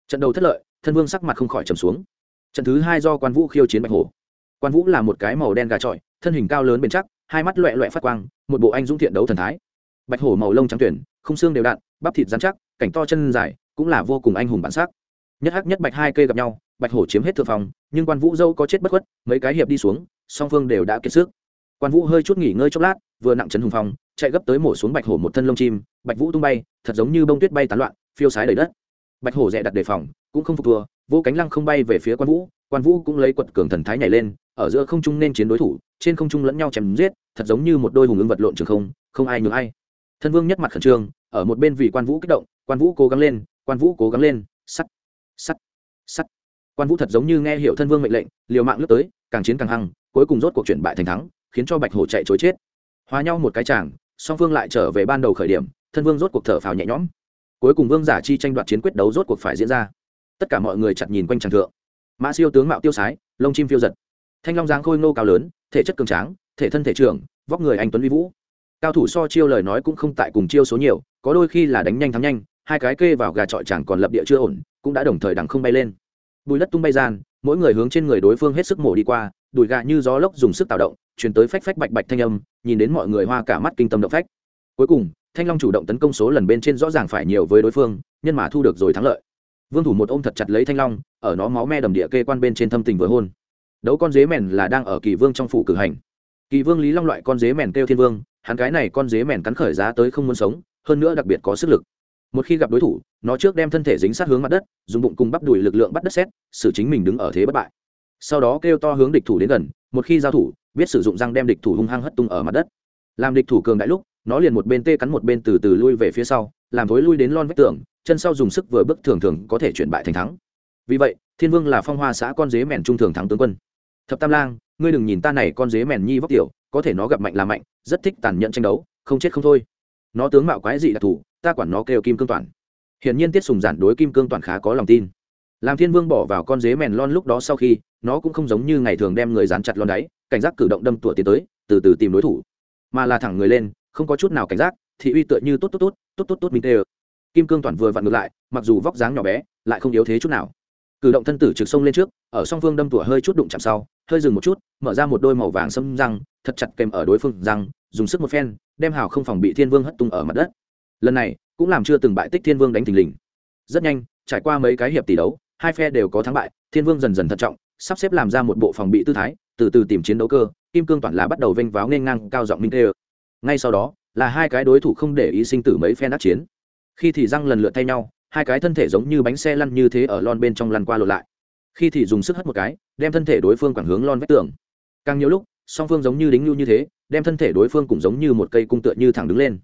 Trận đầu thất lợi, thân vương sắc mặt không khỏi trầm xuống trận thứ hai do quan vũ khiêu chiến bạch hổ. Quan vũ là một cái màu đen gà trọi thân hình cao lớn bền chắc hai mắt loẹ loẹ phát quang một bộ anh dũng thiện đấu thần thái. Bạch hổ màu lông trắng tuyển không xương đều đạn, bắp thịt dán chắc cảnh to chân dài cũng là vô cùng anh hùng bản sắc. Nhất hắc nhất bạch hai cây gặp nhau bạch hổ chiếm hết thượng phòng nhưng quan vũ dâu có chết bất khuất mấy cái hiệp đi xuống song phương đều đã kiệt sức. Quan vũ hơi chút nghỉ ngơi chốc lát vừa nặng chấn hùng phong chạy gấp tới mổ xuống bạch hổ một thân lông chim bạch vũ tung bay thật giống như bông tuyết bay tán loạn phiêu sái đầy đất. Bạch hổ dẹ đặt đề phòng cũng không phục thua vô cánh lăng không bay về phía quan vũ quan vũ cũng lấy quật cường thần thái nhảy lên, ở giữa không trung nên chiến đối thủ, trên không trung lẫn nhau chém giết, thật giống như một đôi hùng ứng vật lộn trường không không ai nhường ai. Thân vương nhất mặt khẩn trương, ở một bên vì quan vũ kích động, quan vũ cố gắng lên, quan vũ cố gắng lên, sắt sắt sắt. Quan vũ thật giống như nghe hiệu thân vương mệnh lệnh, liều mạng lướt tới, càng chiến càng hăng, cuối cùng rốt cuộc chuyển bại thành thắng, khiến cho bạch hổ chạy chối chết. Hóa nhau một cái chàng, song phương lại trở về ban đầu khởi điểm, thân vương rốt cuộc thở phào nhẹ nhõm. Cuối cùng vương giả chi tranh đoạt chiến quyết đấu rốt cuộc phải diễn ra tất cả mọi người chặt nhìn quanh tràng thượng. Mã siêu tướng mạo tiêu sái, lông chim phiêu giật. Thanh long giáng khôi ngô cao lớn, thể chất cường tráng, thể thân thể trưởng, vóc người anh tuấn uy vũ. Cao thủ so chiêu lời nói cũng không tại cùng chiêu số nhiều, có đôi khi là đánh nhanh thắng nhanh, hai cái kê vào gà trọi chẳng còn lập địa chưa ổn, cũng đã đồng thời đằng không bay lên. Bùi đất tung bay gian, mỗi người hướng trên người đối phương hết sức mổ đi qua, đùi gà như gió lốc dùng sức tạo động chuyển tới phách phách bạch bạch thanh âm, nhìn đến mọi người hoa cả mắt kinh tâm động phách. Cuối cùng, thanh long chủ động tấn công số lần bên trên rõ ràng phải nhiều với đối phương, nhân mà thu được rồi thắng lợi vương thủ một ôm thật chặt lấy thanh long, ở nó máu me đầm địa kê quan bên trên thâm tình vừa hôn. Đấu con dế mèn là đang ở kỳ vương trong phủ cử hành. Kỳ vương lý long loại con dế mèn kêu thiên vương, hắn cái này con dế mèn cắn khởi giá tới không muốn sống, hơn nữa đặc biệt có sức lực. Một khi gặp đối thủ, nó trước đem thân thể dính sát hướng mặt đất, dùng bụng cùng bắp đùi lực lượng bắt đất xét, xử chính mình đứng ở thế bất bại. Sau đó kêu to hướng địch thủ đến gần, một khi giao thủ, biết sử dụng răng đem địch thủ hung hăng hất tung ở mặt đất. Làm địch thủ cường đại lúc, nó liền một bên tê cắn một bên từ từ lui về phía sau, làm thối lui đến lon vách tường chân sau dùng sức vừa bước thường thường có thể chuyển bại thành thắng. Vì vậy, thiên vương là phong hoa xã con dế mèn trung thường thắng tướng quân. Thập tam lang, ngươi đừng nhìn ta này con dế mèn nhi vóc tiểu, có thể nó gặp mạnh là mạnh, rất thích tàn nhẫn tranh đấu, không chết không thôi. Nó tướng mạo quái dị đặc thù, ta quản nó kêu kim cương toàn. Hiển nhiên tiết sùng giản đối kim cương toàn khá có lòng tin. Làm thiên vương bỏ vào con dế mèn lon lúc đó sau khi, nó cũng không giống như ngày thường đem người dán chặt lon đáy, cảnh giác cử động đâm tủa tiến tới, từ từ tìm đối thủ. Mà là thẳng người lên, không có chút nào cảnh giác, thị uy tựa như tốt tốt tốt tốt tốt tốt minh tê kim cương toàn vừa vặn ngược lại, mặc dù vóc dáng nhỏ bé, lại không yếu thế chút nào. Cử động thân tử trực sông lên trước, ở song phương đâm tủa hơi chút đụng chạm sau, hơi dừng một chút, mở ra một đôi màu vàng xâm răng, thật chặt kèm ở đối phương răng, dùng sức một phen, đem hào không phòng bị thiên vương hất tung ở mặt đất. Lần này, cũng làm chưa từng bại tích thiên vương đánh thình lình. Rất nhanh, trải qua mấy cái hiệp tỷ đấu, hai phe đều có thắng bại, thiên vương dần dần thận trọng, sắp xếp làm ra một bộ phòng bị tư thái, từ từ tìm chiến đấu cơ, kim cương toàn là bắt đầu vênh váo nên ngang, cao giọng minh tê ngay sau đó, là hai cái đối thủ không để ý sinh tử mấy phe đắc chiến khi thì răng lần lượt thay nhau, hai cái thân thể giống như bánh xe lăn như thế ở lon bên trong lăn qua lộn lại. Khi thì dùng sức hất một cái, đem thân thể đối phương quẳng hướng lon vách tường. Càng nhiều lúc, song phương giống như đính lưu như thế, đem thân thể đối phương cũng giống như một cây cung tựa như thẳng đứng lên.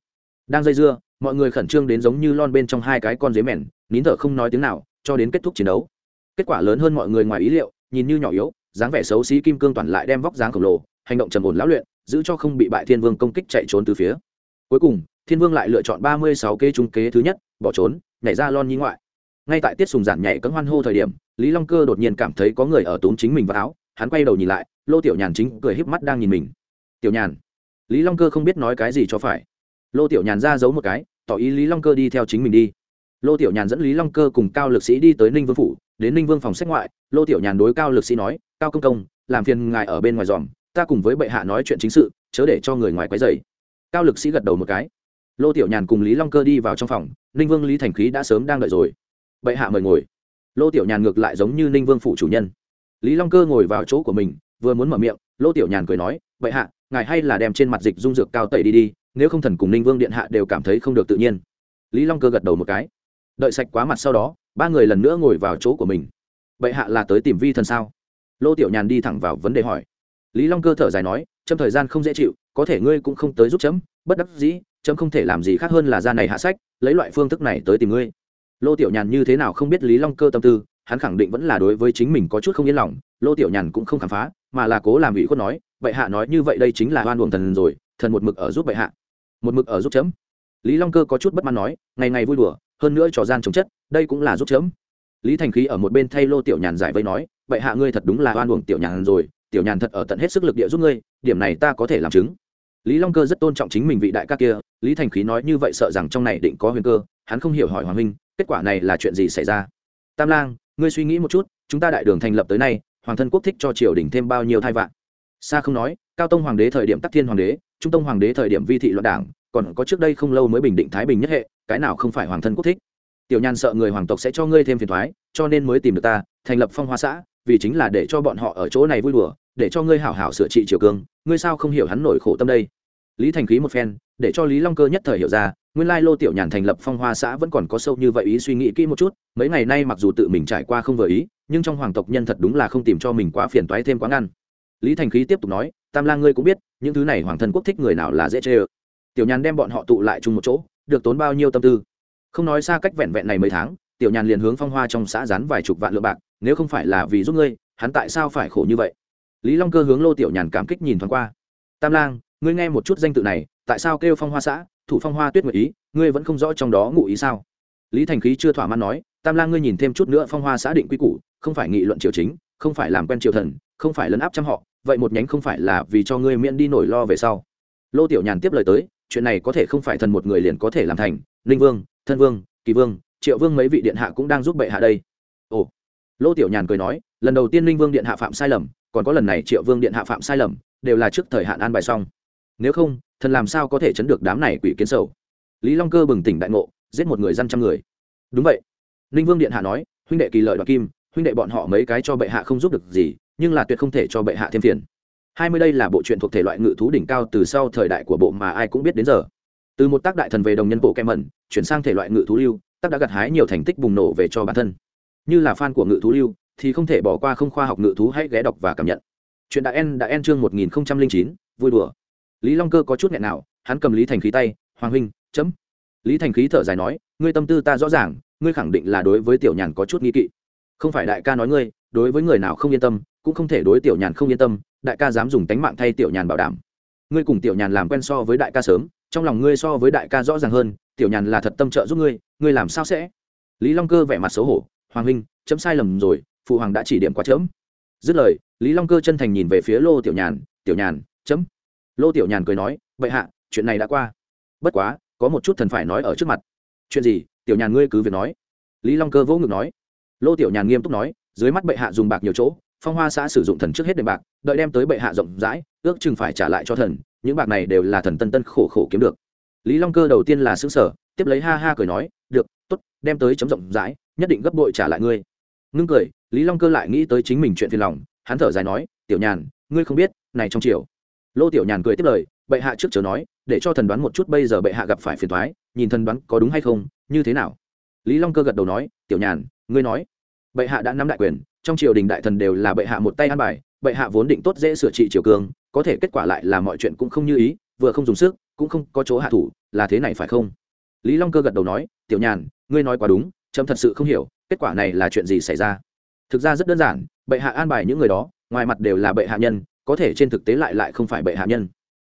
Đang dây dưa, mọi người khẩn trương đến giống như lon bên trong hai cái con dế mèn, nín thở không nói tiếng nào, cho đến kết thúc chiến đấu. Kết quả lớn hơn mọi người ngoài ý liệu, nhìn như nhỏ yếu, dáng vẻ xấu xí kim cương toàn lại đem vóc dáng khổng lồ, hành động trầm ổn lão luyện, giữ cho không bị bại thiên vương công kích chạy trốn từ phía. Cuối cùng thiên vương lại lựa chọn ba mươi sáu kế trung kế thứ nhất, bỏ trốn, nhảy ra lon nhi ngoại. Ngay tại tiết sùng giản nhảy cấm hoan hô thời điểm, lý long cơ đột nhiên cảm thấy có người ở túm chính mình vào áo, hắn quay đầu nhìn lại, lô tiểu nhàn chính cười híp mắt đang nhìn mình. Tiểu nhàn, lý long cơ không biết nói cái gì cho phải. Lô tiểu nhàn ra giấu một cái, tỏ ý lý long cơ đi theo chính mình đi. Lô tiểu nhàn dẫn lý long cơ cùng cao lực sĩ đi tới ninh vương phủ, đến ninh vương phòng sách ngoại, lô tiểu nhàn đối cao lực sĩ nói, cao công công, làm phiền ngài ở bên ngoài dòm, ta cùng với bệ hạ nói chuyện chính sự, chớ để cho người ngoài quấy dày cao lực sĩ gật đầu một cái lô tiểu nhàn cùng lý long cơ đi vào trong phòng, ninh vương lý thành khí đã sớm đang đợi rồi. Bệ hạ mời ngồi. Lô tiểu nhàn ngược lại giống như ninh vương phủ chủ nhân. Lý long cơ ngồi vào chỗ của mình, vừa muốn mở miệng, lô tiểu nhàn cười nói, bệ hạ, ngài hay là đem trên mặt dịch dung dược cao tẩy đi đi, nếu không thần cùng ninh vương điện hạ đều cảm thấy không được tự nhiên. Lý long cơ gật đầu một cái. Đợi sạch quá mặt sau đó, ba người lần nữa ngồi vào chỗ của mình. Bệ hạ là tới tìm vi thần sao? Lô tiểu nhàn đi thẳng vào vấn đề hỏi. Lý long cơ thở dài nói trong thời gian không dễ chịu, có thể ngươi cũng không tới giúp chấm, bất đắc dĩ chấm không thể làm gì khác hơn là ra này hạ sách, lấy loại phương thức này tới tìm ngươi. Lô tiểu nhàn như thế nào không biết lý long cơ tâm tư, hắn khẳng định vẫn là đối với chính mình có chút không yên lòng, lô tiểu nhàn cũng không khám phá, mà là cố làm ủy khuất nói vậy hạ nói như vậy đây chính là oan uổng thần rồi, thần một mực ở giúp bệ hạ, một mực ở giúp chấm. Lý long cơ có chút bất mãn nói, ngày ngày vui đùa, hơn nữa trò gian chống chất, đây cũng là giúp chấm. Lý thành khí ở một bên thay lô tiểu nhàn giải vây nói, bệ hạ ngươi thật đúng là oan uổng tiểu nhàn rồi, tiểu nhàn thật ở tận hết sức lực địa giúp ngươi, điểm này ta có thể làm chứng lý long cơ rất tôn trọng chính mình vị đại ca kia, lý thành khí nói như vậy sợ rằng trong này định có huyền cơ, hắn không hiểu hỏi hoàng huynh, kết quả này là chuyện gì xảy ra? Tam lang, ngươi suy nghĩ một chút, chúng ta đại đường thành lập tới nay, hoàng thân quốc thích cho triều đình thêm bao nhiêu thai vạn? Xa không nói, cao tông hoàng đế thời điểm tắc thiên hoàng đế, trung tông hoàng đế thời điểm vi thị loạn đảng, còn có trước đây không lâu mới bình định thái bình nhất hệ, cái nào không phải hoàng thân quốc thích? Tiểu nhan sợ người hoàng tộc sẽ cho ngươi thêm phiền thoái, cho nên mới tìm được ta, thành lập phong hoa xã, vì chính là để cho bọn họ ở chỗ này vui đùa để cho ngươi hảo hảo sửa trị triều cương, ngươi sao không hiểu hắn nổi khổ tâm đây? Lý thành khí một phen, để cho lý long cơ nhất thời hiểu ra, nguyên lai lô tiểu nhàn thành lập phong hoa xã vẫn còn có sâu như vậy ý suy nghĩ kỹ một chút, mấy ngày nay mặc dù tự mình trải qua không vừa ý, nhưng trong hoàng tộc nhân thật đúng là không tìm cho mình quá phiền toái thêm quá ngăn. Lý thành khí tiếp tục nói, tam lang ngươi cũng biết, những thứ này hoàng thân quốc thích người nào là dễ chê ơ. Tiểu nhàn đem bọn họ tụ lại chung một chỗ, được tốn bao nhiêu tâm tư? Không nói xa cách vẹn vẹn này mấy tháng, tiểu nhàn liền hướng phong hoa trong xã dán vài chục vạn lượng bạc, nếu không phải là vì giúp ngươi, hắn tại sao phải khổ như vậy? Lý long cơ hướng lô tiểu nhàn cảm kích nhìn thoáng qua. Tam lang, ngươi nghe một chút danh tự này, tại sao kêu phong hoa xã? Thủ phong hoa tuyết nguyệt ý, ngươi vẫn không rõ trong đó ngụ ý sao? Lý thành khí chưa thỏa mãn nói, tam lang ngươi nhìn thêm chút nữa phong hoa xã định quy củ, không phải nghị luận triều chính, không phải làm quen triều thần, không phải lấn áp trăm họ, vậy một nhánh không phải là vì cho ngươi miễn đi nổi lo về sau. Lô tiểu nhàn tiếp lời tới, chuyện này có thể không phải thần một người liền có thể làm thành linh vương, thân vương, kỳ vương, triệu vương mấy vị điện hạ cũng đang giúp bệ hạ đây. Ồ. Lô tiểu nhàn cười nói lần đầu tiên linh vương điện hạ phạm sai lầm, còn có lần này triệu vương điện hạ phạm sai lầm, đều là trước thời hạn an bài xong. Nếu không, thần làm sao có thể chấn được đám này quỷ kiến sầu? Lý long cơ bừng tỉnh đại ngộ, giết một người dân trăm người. Đúng vậy. Ninh vương điện hạ nói, huynh đệ kỳ lợi đoạt kim, huynh đệ bọn họ mấy cái cho bệ hạ không giúp được gì, nhưng là tuyệt không thể cho bệ hạ thêm phiền. Hai mươi đây là bộ truyện thuộc thể loại ngự thú đỉnh cao từ sau thời đại của bộ mà ai cũng biết đến giờ. Từ một tác đại thần về đồng nhân bộ kem mẩn, chuyển sang thể loại ngự thú lưu, tác đã gặt hái nhiều thành tích bùng nổ về cho bản thân. Như là fan của ngự thú lưu thì không thể bỏ qua không khoa học ngự thú hãy ghé đọc và cảm nhận. Chuyện đã en đã en chương một nghìn chín, vui đùa. Lý long cơ có chút nghẹn nào, hắn cầm lý thành khí tay, hoàng huynh, chấm. Lý thành khí thở dài nói, ngươi tâm tư ta rõ ràng, ngươi khẳng định là đối với tiểu nhàn có chút nghi kỵ. Không phải đại ca nói ngươi, đối với người nào không yên tâm, cũng không thể đối tiểu nhàn không yên tâm, đại ca dám dùng tánh mạng thay tiểu nhàn bảo đảm. Ngươi cùng tiểu nhàn làm quen so với đại ca sớm, trong lòng ngươi so với đại ca rõ ràng hơn, tiểu nhàn là thật tâm trợ giúp ngươi ngươi làm sao sẽ? Lý long cơ vẻ mặt xấu hổ, hoàng huynh, chấm sai lầm rồi phụ hoàng đã chỉ điểm quá chớm dứt lời, lý long cơ chân thành nhìn về phía lô tiểu nhàn tiểu nhàn, chấm. Lô tiểu nhàn cười nói, bệ hạ, chuyện này đã qua. Bất quá, có một chút thần phải nói ở trước mặt. Chuyện gì? Tiểu nhàn ngươi cứ việc nói. Lý long cơ vỗ ngực nói. Lô tiểu nhàn nghiêm túc nói, dưới mắt bệ hạ dùng bạc nhiều chỗ, phong hoa xã sử dụng thần trước hết đệm bạc, đợi đem tới bệ hạ rộng rãi, ước chừng phải trả lại cho thần, những bạc này đều là thần tân tân khổ khổ kiếm được. Lý long cơ đầu tiên là xứng sở tiếp lấy ha ha cười nói, được t ố t đem tới chấm rộng rãi, nhất định gấp bội trả lại ngươi ngưng cười, lý long cơ lại nghĩ tới chính mình chuyện phiền lòng, hắn thở dài nói, tiểu nhàn, ngươi không biết, này trong chiều lô tiểu nhàn cười tiếp lời, bệ hạ trước chờ nói, để cho thần đoán một chút bây giờ bệ hạ gặp phải phiền thoái nhìn thần đoán có đúng hay không, như thế nào? Lý long cơ gật đầu nói, tiểu nhàn, ngươi nói. Bệ hạ đã nắm đại quyền, trong triều đình đại thần đều là bệ hạ một tay an bài, bệ hạ vốn định tốt dễ sửa trị triều cường có thể kết quả lại là mọi chuyện cũng không như ý, vừa không dùng sức, cũng không có chỗ hạ thủ, là thế này phải không? Lý long cơ gật đầu nói, tiểu nhàn, ngươi nói quá đúng trâm thật sự không hiểu kết quả này là chuyện gì xảy ra? Thực ra rất đơn giản, bệ hạ an bài những người đó, ngoài mặt đều là bệ hạ nhân, có thể trên thực tế lại lại không phải bệ hạ nhân.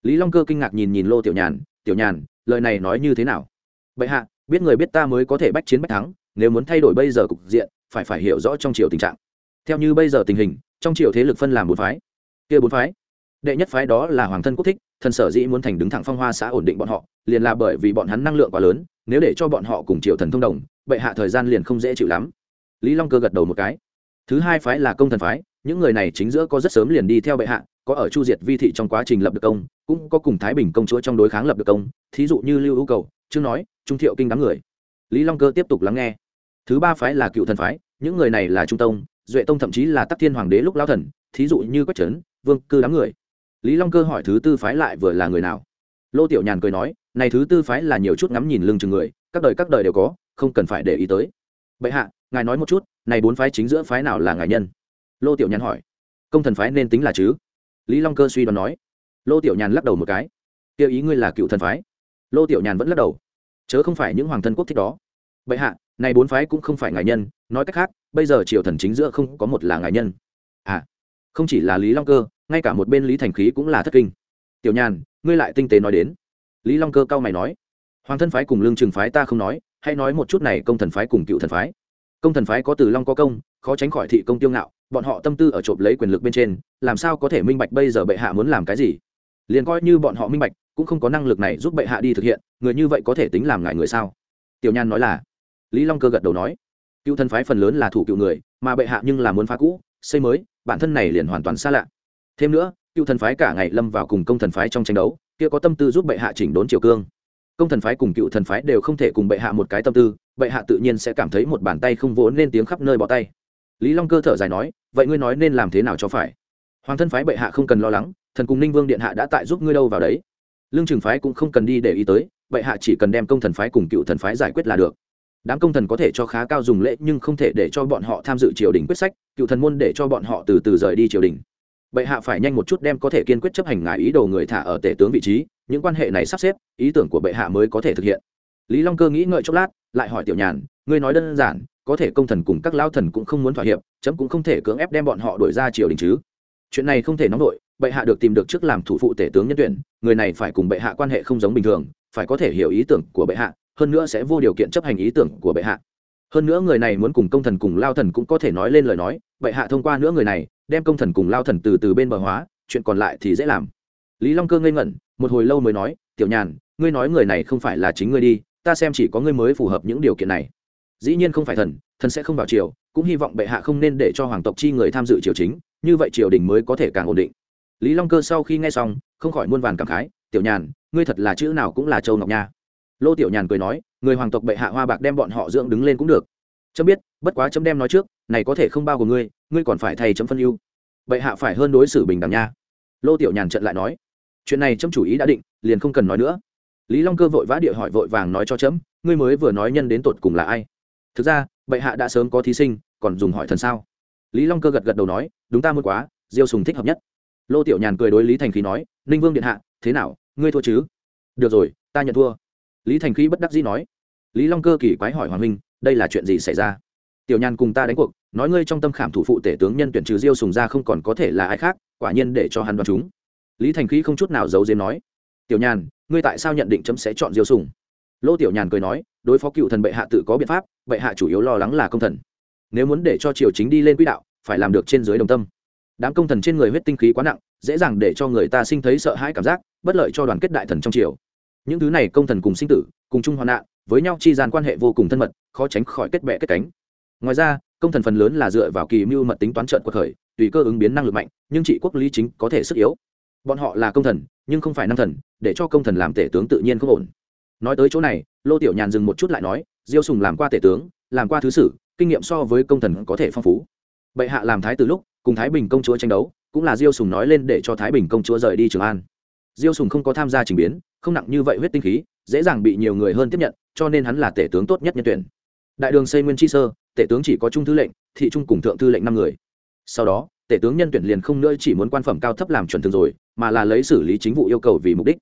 Lý long cơ kinh ngạc nhìn nhìn lô tiểu nhàn tiểu nhàn, lời này nói như thế nào? Bệ hạ, biết người biết ta mới có thể bách chiến bách thắng, nếu muốn thay đổi bây giờ cục diện, phải phải hiểu rõ trong triều tình trạng. Theo như bây giờ tình hình, trong triều thế lực phân làm bốn phái. Kia bốn phái, đệ nhất phái đó là hoàng thân quốc thích, thần sở dĩ muốn thành đứng thẳng phong hoa xã ổn định bọn họ, liền là bởi vì bọn hắn năng lượng quá lớn, nếu để cho bọn họ cùng triều thần thông đồng bệ hạ thời gian liền không dễ chịu lắm. Lý long cơ gật đầu một cái. Thứ hai phái là công thần phái, những người này chính giữa có rất sớm liền đi theo bệ hạ, có ở chu diệt vi thị trong quá trình lập được công, cũng có cùng thái bình công chúa trong đối kháng lập được công. Thí dụ như lưu hữu cầu chương nói, trung thiệu kinh đám người. Lý long cơ tiếp tục lắng nghe. Thứ ba phái là cựu thần phái, những người này là trung tông, duệ tông thậm chí là tắc thiên hoàng đế lúc lao thần, thí dụ như quách trấn, vương cư đám người. Lý long cơ hỏi thứ tư phái lại vừa là người nào? Lô tiểu nhàn cười nói, này thứ tư phái là nhiều chút ngắm nhìn lưng chừng người, các đời các đời đều có không cần phải để ý tới. Bệ hạ, ngài nói một chút, này bốn phái chính giữa phái nào là ngài nhân? Lô tiểu nhàn hỏi. Công thần phái nên tính là chứ? Lý long cơ suy đoán nói. Lô tiểu nhàn lắc đầu một cái. Tiêu ý ngươi là cựu thần phái. Lô tiểu nhàn vẫn lắc đầu. Chớ không phải những hoàng thân quốc thích đó. Bệ hạ, này bốn phái cũng không phải ngài nhân, nói cách khác, bây giờ triều thần chính giữa không có một là ngài nhân. À không chỉ là lý long cơ, ngay cả một bên lý thành khí cũng là thất kinh. Tiểu nhàn, ngươi lại tinh tế nói đến. Lý long cơ cao mày nói. Hoàng thân phái cùng lương trường phái ta không nói hãy nói một chút này công thần phái cùng cựu thần phái. Công thần phái có từ long có công, khó tránh khỏi thị công tiêu ngạo, bọn họ tâm tư ở trộm lấy quyền lực bên trên, làm sao có thể minh bạch bây giờ bệ hạ muốn làm cái gì? Liền coi như bọn họ minh bạch, cũng không có năng lực này giúp bệ hạ đi thực hiện, người như vậy có thể tính làm ngại người sao? Tiểu nhan nói là. Lý long cơ gật đầu nói. Cựu thần phái phần lớn là thủ cựu người, mà bệ hạ nhưng là muốn phá cũ, xây mới, bản thân này liền hoàn toàn xa lạ. Thêm nữa, cựu thần phái cả ngày lâm vào cùng công thần phái trong tranh đấu, kia có tâm tư giúp bệ hạ chỉnh đốn triều cương công thần phái cùng cựu thần phái đều không thể cùng bệ hạ một cái tâm tư, bệ hạ tự nhiên sẽ cảm thấy một bàn tay không vốn nên tiếng khắp nơi bỏ tay. Lý long cơ thở dài nói, vậy ngươi nói nên làm thế nào cho phải? Hoàng thân phái bệ hạ không cần lo lắng, thần cùng ninh vương điện hạ đã tại giúp ngươi đâu vào đấy. Lương trường phái cũng không cần đi để ý tới, bệ hạ chỉ cần đem công thần phái cùng cựu thần phái giải quyết là được. Đám công thần có thể cho khá cao dùng lễ nhưng không thể để cho bọn họ tham dự triều đình quyết sách, cựu thần môn để cho bọn họ từ từ rời đi triều đình. Bệ hạ phải nhanh một chút đem có thể kiên quyết chấp hành ngài ý đồ người thả ở tể tướng vị trí những quan hệ này sắp xếp, ý tưởng của bệ hạ mới có thể thực hiện. Lý long cơ nghĩ ngợi chốc lát, lại hỏi tiểu nhàn, ngươi nói đơn giản, có thể công thần cùng các lao thần cũng không muốn thỏa hiệp, chấm cũng không thể cưỡng ép đem bọn họ đổi ra triều đình chứ? Chuyện này không thể nóng đội bệ hạ được tìm được trước làm thủ phụ tể tướng nhân tuyển, người này phải cùng bệ hạ quan hệ không giống bình thường, phải có thể hiểu ý tưởng của bệ hạ, hơn nữa sẽ vô điều kiện chấp hành ý tưởng của bệ hạ. Hơn nữa người này muốn cùng công thần cùng lao thần cũng có thể nói lên lời nói, bệ hạ thông qua nữa người này, đem công thần cùng lao thần từ từ bên bờ hóa, chuyện còn lại thì dễ làm. Lý long cơ ngây ngẩn một hồi lâu mới nói, tiểu nhàn, ngươi nói người này không phải là chính ngươi đi, ta xem chỉ có ngươi mới phù hợp những điều kiện này. Dĩ nhiên không phải thần thần sẽ không vào triều, cũng hy vọng bệ hạ không nên để cho hoàng tộc chi người tham dự triều chính, như vậy triều đình mới có thể càng ổn định. Lý long cơ sau khi nghe xong, không khỏi muôn vàn cảm khái, tiểu nhàn, ngươi thật là chữ nào cũng là châu ngọc nha. Lô tiểu nhàn cười nói, người hoàng tộc bệ hạ hoa bạc đem bọn họ dưỡng đứng lên cũng được. Chấm biết, bất quá chấm đem nói trước, này có thể không bao của ngươi ngươi còn phải thay chấm phân ưu. Bệ hạ phải hơn đối xử bình đẳng nha. Lô tiểu nhàn trận lại nói chuyện này chấm chủ ý đã định, liền không cần nói nữa. Lý long cơ vội vã địa hỏi vội vàng nói cho chấm, ngươi mới vừa nói nhân đến tột cùng là ai? Thực ra, bệ hạ đã sớm có thí sinh, còn dùng hỏi thần sao? Lý long cơ gật gật đầu nói, đúng ta muốn quá, diêu sùng thích hợp nhất. Lô tiểu nhàn cười đối lý thành khí nói, ninh vương điện hạ, thế nào, ngươi thua chứ? Được rồi, ta nhận thua. Lý thành khí bất đắc dĩ nói. Lý long cơ kỳ quái hỏi hoàng minh, đây là chuyện gì xảy ra? Tiểu nhàn cùng ta đánh cuộc, nói ngươi trong tâm khảm thủ phụ tể tướng nhân tuyển trừ diêu sùng ra không còn có thể là ai khác, quả nhiên để cho hắn đoán chúng lý thành khí không chút nào giấu giếm nói, tiểu nhàn, ngươi tại sao nhận định chấm sẽ chọn diêu sùng? Lô tiểu nhàn cười nói, đối phó cựu thần bệ hạ tự có biện pháp, bệ hạ chủ yếu lo lắng là công thần. Nếu muốn để cho triều chính đi lên quỹ đạo, phải làm được trên dưới đồng tâm. Đám công thần trên người huyết tinh khí quá nặng, dễ dàng để cho người ta sinh thấy sợ hãi cảm giác, bất lợi cho đoàn kết đại thần trong triều. Những thứ này công thần cùng sinh tử, cùng chung hoạn nạn, với nhau chi gian quan hệ vô cùng thân mật, khó tránh khỏi kết bệ kết cánh. Ngoài ra, công thần phần lớn là dựa vào kỳ mưu mật tính toán trận của khởi, tùy cơ ứng biến năng lực mạnh, nhưng trị quốc lý chính có thể sức yếu bọn họ là công thần, nhưng không phải năng thần, để cho công thần làm tể tướng tự nhiên không ổn. Nói tới chỗ này, lô tiểu nhàn dừng một chút lại nói, diêu sùng làm qua tể tướng, làm qua thứ sử, kinh nghiệm so với công thần có thể phong phú. Bệ hạ làm thái từ lúc, cùng thái bình công chúa tranh đấu, cũng là diêu sùng nói lên để cho thái bình công chúa rời đi trường an. Diêu sùng không có tham gia trình biến, không nặng như vậy huyết tinh khí, dễ dàng bị nhiều người hơn tiếp nhận, cho nên hắn là tể tướng tốt nhất nhân tuyển. Đại đường xây nguyên chi sơ, tể tướng chỉ có trung thư lệnh, thị trung cùng thượng thư lệnh năm người. Sau đó, tể tướng nhân tuyển liền không nữa chỉ muốn quan phẩm cao thấp làm chuẩn thường rồi mà là lấy xử lý chính vụ yêu cầu vì mục đích.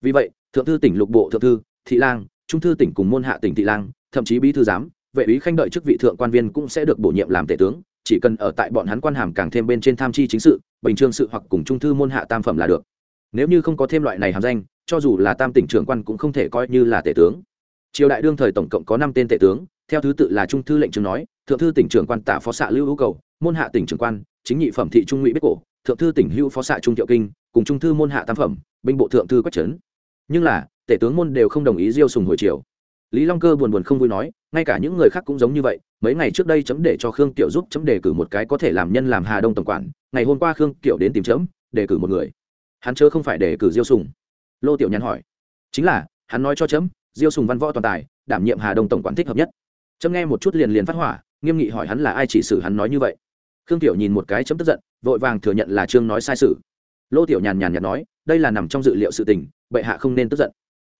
Vì vậy, thượng thư tỉnh lục bộ thượng thư, thị lang, trung thư tỉnh cùng môn hạ tỉnh thị lang, thậm chí bí thư giám, vệ úy khanh đợi chức vị thượng quan viên cũng sẽ được bổ nhiệm làm tể tướng, chỉ cần ở tại bọn hắn quan hàm càng thêm bên trên tham chi chính sự, bình trương sự hoặc cùng trung thư môn hạ tam phẩm là được. Nếu như không có thêm loại này hàm danh, cho dù là tam tỉnh trưởng quan cũng không thể coi như là tể tướng. Triều đại đương thời tổng cộng có năm tên tể tướng, theo thứ tự là trung thư lệnh trường nói, thượng thư tỉnh trưởng quan tả phó xạ lưu hữu cầu, môn hạ tỉnh trưởng quan, chính nhị phẩm thị trung ngụy biết cổ, thượng thư tỉnh hữu phó xạ trung thiệu kinh cùng trung thư môn hạ tam phẩm, binh bộ thượng thư quách trấn. Nhưng là, tể tướng môn đều không đồng ý diêu sùng hồi triều. Lý long cơ buồn buồn không vui nói, ngay cả những người khác cũng giống như vậy, mấy ngày trước đây chấm để cho khương kiệu giúp chấm đề cử một cái có thể làm nhân làm hà đông tổng quản, ngày hôm qua khương kiệu đến tìm chấm, đề cử một người. Hắn chớ không phải đề cử diêu sùng. Lô tiểu nhắn hỏi. Chính là, hắn nói cho chấm, diêu sùng văn võ toàn tài, đảm nhiệm hà đông tổng quản thích hợp nhất. Chấm nghe một chút liền liền phát hỏa, nghiêm nghị hỏi hắn là ai chỉ xử hắn nói như vậy. Khương tiểu nhìn một cái chấm tức giận, vội vàng thừa nhận là trương nói sai sự lô tiểu nhàn nhàn nhạt nói, đây là nằm trong dự liệu sự tình, bệ hạ không nên tức giận.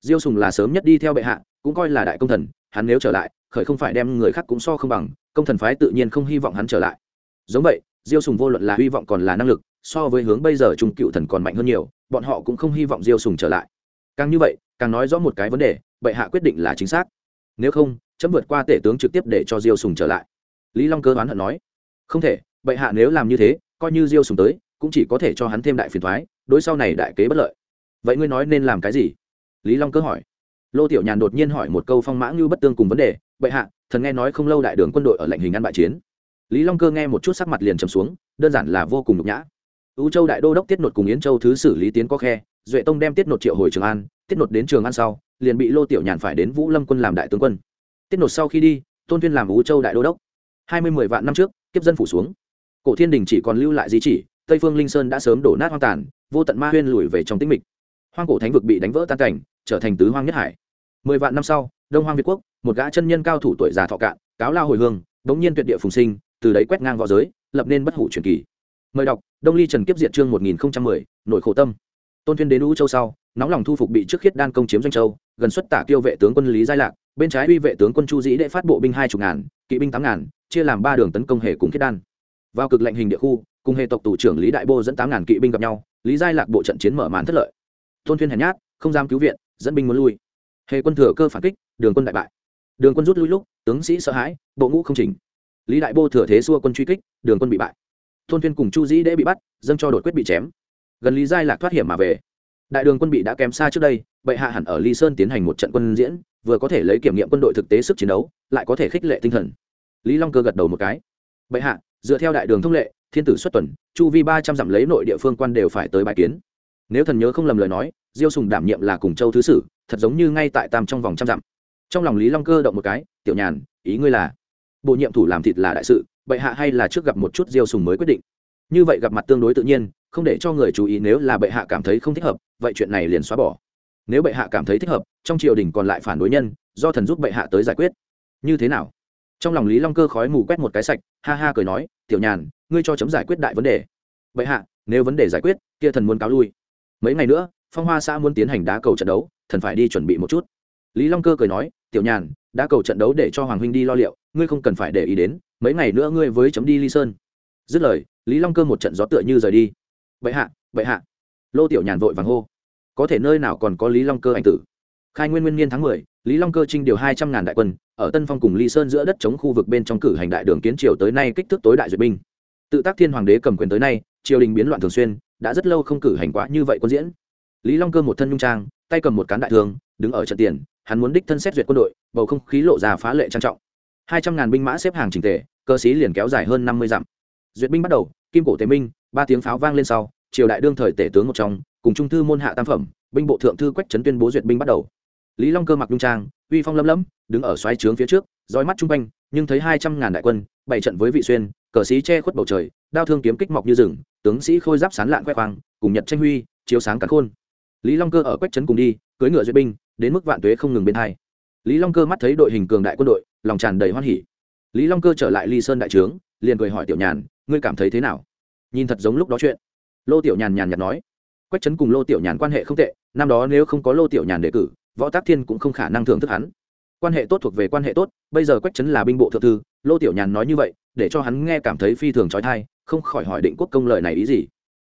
Diêu sùng là sớm nhất đi theo bệ hạ, cũng coi là đại công thần, hắn nếu trở lại, khởi không phải đem người khác cũng so không bằng, công thần phái tự nhiên không hy vọng hắn trở lại. Giống vậy, diêu sùng vô luận là hy vọng còn là năng lực, so với hướng bây giờ trung cựu thần còn mạnh hơn nhiều, bọn họ cũng không hy vọng diêu sùng trở lại. Càng như vậy, càng nói rõ một cái vấn đề, bệ hạ quyết định là chính xác. Nếu không, chấm vượt qua tể tướng trực tiếp để cho diêu sùng trở lại. Lý long cơ oán hận nói, không thể, bệ hạ nếu làm như thế, coi như diêu sùng tới cũng chỉ có thể cho hắn thêm đại phiền thoái, đối sau này đại kế bất lợi. Vậy ngươi nói nên làm cái gì? Lý long cơ hỏi. Lô tiểu nhàn đột nhiên hỏi một câu phong mã như bất tương cùng vấn đề, bệ hạ, thần nghe nói không lâu đại đường quân đội ở lệnh hình ăn bại chiến. Lý long cơ nghe một chút sắc mặt liền trầm xuống, đơn giản là vô cùng nhục nhã. Ưu châu đại đô đốc tiết nột cùng yến châu thứ xử lý tiến có khe, duệ tông đem tiết nột triệu hồi trường an, tiết nột đến trường an sau, liền bị lô tiểu nhàn phải đến vũ lâm quân làm đại tướng quân. Tiết nột sau khi đi, tôn tuyên làm ưu châu đại đô đốc. Hai mươi mười vạn năm trước, kiếp dân phủ xuống. Cổ thiên đình chỉ còn lưu lại di chỉ tây phương linh sơn đã sớm đổ nát hoang tàn, vô tận ma huyên lùi về trong tĩnh mịch. Hoang cổ thánh vực bị đánh vỡ tan cảnh, trở thành tứ hoang nhất hải. Mười vạn năm sau, đông hoang việt quốc, một gã chân nhân cao thủ tuổi già thọ cạn, cáo lao hồi hương bỗng nhiên tuyệt địa phùng sinh, từ đấy quét ngang v õ giới, lập nên bất hủ truyền kỳ. Mời đọc, đông ly trần kiếp diện chương một nghìn mười nội khổ tâm. Tôn tuyên đến u châu sau, nóng lòng thu phục bị trước khiết đan công chiếm doanh châu, gần xuất tả tiêu vệ tướng quân lý giai lạc, bên trái uy vệ tướng quân chu dĩ đệ phát bộ binh hai chục ngàn, kỵ binh tám ngàn, chia làm ba đường tấn công hề cùng khiết đan. Vào cực lệnh hình địa khu cùng hệ tộc tù trưởng lý đại bô dẫn tám ngàn kỵ binh gặp nhau, lý giai lạc bộ trận chiến mở màn thất lợi. Tôn thuyên hèn nhát, không dám cứu viện, dẫn binh muốn lui. Hệ quân thừa cơ phản kích, đường quân đại bại. Đường quân rút lui lúc, tướng sĩ sợ hãi, bộ ngũ không chỉnh. Lý đại bô thừa thế xua quân truy kích, đường quân bị bại. Tôn thuyên cùng chu dĩ đễ bị bắt, dâng cho đột quyết bị chém. Gần lý giai lạc thoát hiểm mà về. Đại đường quân bị đã kém xa trước đây, bệ hạ hẳn ở ly sơn tiến hành một trận quân diễn, vừa có thể lấy kiểm nghiệm quân đội thực tế sức chiến đấu, lại có thể khích lệ tinh thần. Lý long cơ gật đầu một cái. Bệ hạ dựa theo đại đường thông lệ, thiên tử xuất tuần, chu vi ba trăm dặm lấy nội địa phương quan đều phải tới bài kiến. Nếu thần nhớ không lầm lời nói, diêu sùng đảm nhiệm là cùng châu thứ sử, thật giống như ngay tại tam trong vòng trăm dặm. Trong lòng lý long cơ động một cái, tiểu nhàn, ý ngươi là bộ nhiệm thủ làm thịt là đại sự, bệ hạ hay là trước gặp một chút diêu sùng mới quyết định. Như vậy gặp mặt tương đối tự nhiên, không để cho người chú ý nếu là bệ hạ cảm thấy không thích hợp, vậy chuyện này liền xóa bỏ. Nếu bệ hạ cảm thấy thích hợp, trong triều đình còn lại phản đối nhân, do thần giúp bệ hạ tới giải quyết. Như thế nào? Trong lòng lý long cơ khói mù quét một cái sạch, ha ha cười nói, tiểu nhàn, ngươi cho chấm giải quyết đại vấn đề. Bệ hạ, nếu vấn đề giải quyết, kia thần muốn cáo lui. Mấy ngày nữa, phong hoa xã muốn tiến hành đá cầu trận đấu, thần phải đi chuẩn bị một chút. Lý long cơ cười nói, tiểu nhàn, đá cầu trận đấu để cho hoàng huynh đi lo liệu, ngươi không cần phải để ý đến, mấy ngày nữa ngươi với chấm đi ly sơn. Dứt lời, lý long cơ một trận gió tựa như rời đi. Bệ hạ bệ hạ. Lô tiểu nhàn vội vàng hô. Có thể nơi nào còn có lý long cơ anh tử? Khai nguyên nguyên niên tháng mười, lý long cơ trinh điều hai trăm ngàn đại quân ở tân phong cùng ly sơn giữa đất chống khu vực bên trong cử hành đại đường kiến triều tới nay kích thước tối đại duyệt binh. Tự tác thiên hoàng đế cầm quyền tới nay, triều đình biến loạn thường xuyên, đã rất lâu không cử hành quá như vậy quân diễn. Lý long cơ một thân nhung trang, tay cầm một cán đại thương, đứng ở trận tiền, hắn muốn đích thân xét duyệt quân đội, bầu không khí lộ ra phá lệ trang trọng. Hai trăm ngàn binh mã xếp hàng trình tề, cơ sĩ liền kéo dài hơn năm mươi dặm. Duyệt binh bắt đầu, kim cổ tế minh, ba tiếng pháo vang lên sau, triều đại đương thời tể tướng một trong, cùng trung thư môn hạ tam phẩm, binh bộ thượng thư quách trấn tuyên bố duyệt binh bắt đầu. Lý long cơ mặc nhung trang, uy phong lâm lâm đứng ở xoáy trướng phía trước, dõi mắt chung quanh, nhưng thấy hai trăm ngàn đại quân bảy trận với vị xuyên, cờ sĩ che khuất bầu trời, đao thương kiếm kích mọc như rừng, tướng sĩ khôi giáp sán lạn quét khoang, cùng nhật tranh huy, chiếu sáng cả khôn. Lý long cơ ở quách trấn cùng đi, cưỡi ngựa duyệt binh, đến mức vạn tuế không ngừng bên hai. Lý long cơ mắt thấy đội hình cường đại quân đội, lòng tràn đầy hoan hỉ. Lý long cơ trở lại ly sơn đại trướng, liền cười hỏi tiểu nhàn, ngươi cảm thấy thế nào? Nhìn thật giống lúc đó chuyện. Lô tiểu nhàn nhàn nhạt nói, quách trấn cùng lô tiểu nhàn quan hệ không tệ, năm đó nếu không có lô tiểu nhàn đề cử, võ tác thiên cũng không khả năng thưởng thức hắn quan hệ tốt thuộc về quan hệ tốt, bây giờ quách trấn là binh bộ thượng thư, lô tiểu nhàn nói như vậy, để cho hắn nghe cảm thấy phi thường trói thai, không khỏi hỏi định quốc công lời này ý gì.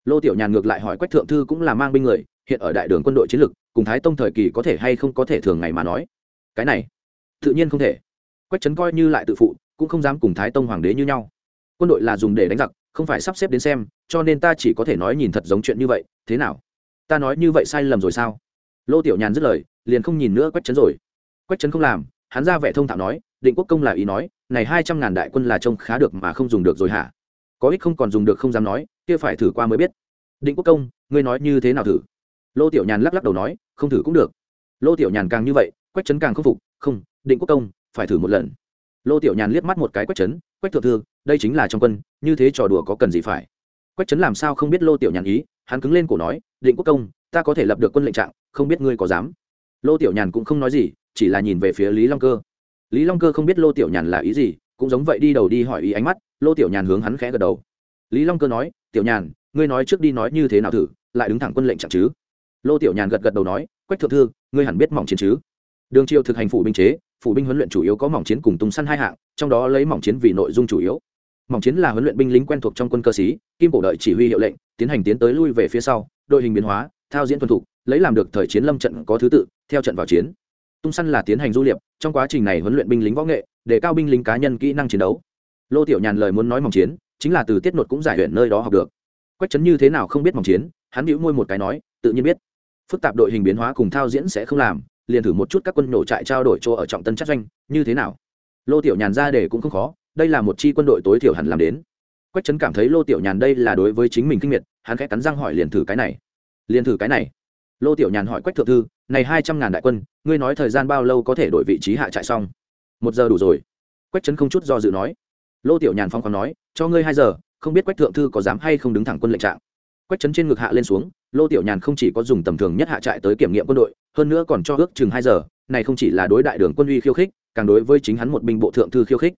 Lô tiểu nhàn ngược lại hỏi quách thượng thư cũng là mang binh người, hiện ở đại đường quân đội chiến lược cùng thái tông thời kỳ có thể hay không có thể thường ngày mà nói. Cái này, tự nhiên không thể. Quách trấn coi như lại tự phụ, cũng không dám cùng thái tông hoàng đế như nhau. Quân đội là dùng để đánh giặc, không phải sắp xếp đến xem, cho nên ta chỉ có thể nói nhìn thật giống chuyện như vậy. Thế nào? Ta nói như vậy sai lầm rồi sao? Lô tiểu nhàn dứt lời, liền không nhìn nữa quách trấn rồi quách trấn không làm, hắn ra vẻ thông thạo nói, định quốc công là ý nói, này hai trăm ngàn đại quân là trông khá được mà không dùng được rồi hả? Có ích không còn dùng được không dám nói, kia phải thử qua mới biết. Định quốc công, ngươi nói như thế nào thử? Lô tiểu nhàn lắc lắc đầu nói, không thử cũng được. Lô tiểu nhàn càng như vậy, quách trấn càng không phục, không, định quốc công, phải thử một lần. Lô tiểu nhàn liếc mắt một cái quách trấn, quách thượng thư, đây chính là trong quân, như thế trò đùa có cần gì phải? Quách trấn làm sao không biết lô tiểu nhàn ý, hắn cứng lên cổ nói, định quốc công, ta có thể lập được quân lệnh trạng, không biết ngươi có dám. Lô tiểu nhàn cũng không nói gì chỉ là nhìn về phía lý long cơ. Lý long cơ không biết lô tiểu nhàn là ý gì, cũng giống vậy đi đầu đi hỏi ý ánh mắt, lô tiểu nhàn hướng hắn khẽ gật đầu. Lý long cơ nói, tiểu nhàn, ngươi nói trước đi nói như thế nào thử, lại đứng thẳng quân lệnh chẳng chứ? Lô tiểu nhàn gật gật đầu nói, quách thượng thư, ngươi hẳn biết mỏng chiến chứ? Đường triều thực hành phủ binh chế, phủ binh huấn luyện chủ yếu có mỏng chiến cùng tung săn hai hạng, trong đó lấy mỏng chiến vì nội dung chủ yếu. Mỏng chiến là huấn luyện binh lính quen thuộc trong quân cơ sĩ, kim cổ đợi chỉ huy hiệu lệnh, tiến hành tiến tới lui về phía sau, đội hình biến hóa, thao diễn thuần thục, lấy làm được thời chiến lâm trận có thứ tự, theo trận vào chiến tung săn là tiến hành du liệp, trong quá trình này huấn luyện binh lính võ nghệ, để cao binh lính cá nhân kỹ năng chiến đấu. Lô tiểu nhàn lời muốn nói mỏng chiến, chính là từ tiết nột cũng giải luyện nơi đó học được. Quách trấn như thế nào không biết mỏng chiến, hắn hữu môi một cái nói, tự nhiên biết. Phức tạp đội hình biến hóa cùng thao diễn sẽ không làm, liền thử một chút các quân nổ trại trao đổi chỗ ở trọng tân chắc doanh, như thế nào? Lô tiểu nhàn ra để cũng không khó, đây là một chi quân đội tối thiểu hẳn làm đến. Quách trấn cảm thấy lô tiểu nhàn đây là đối với chính mình kinh miệt, hắn khẽ cắn răng hỏi liền thử cái này. Liền thử cái này. Lô tiểu nhàn hỏi quách thượng thư này hai trăm ngàn đại quân, ngươi nói thời gian bao lâu có thể đổi vị trí hạ trại xong? Một giờ đủ rồi. Quách trấn không chút do dự nói. Lô tiểu nhàn phong còn nói, cho ngươi hai giờ, không biết quách thượng thư có dám hay không đứng thẳng quân lệnh trạng. Quách trấn trên ngực hạ lên xuống, lô tiểu nhàn không chỉ có dùng tầm thường nhất hạ trại tới kiểm nghiệm quân đội, hơn nữa còn cho ước chừng hai giờ, này không chỉ là đối đại đường quân uy khiêu khích, càng đối với chính hắn một binh bộ thượng thư khiêu khích.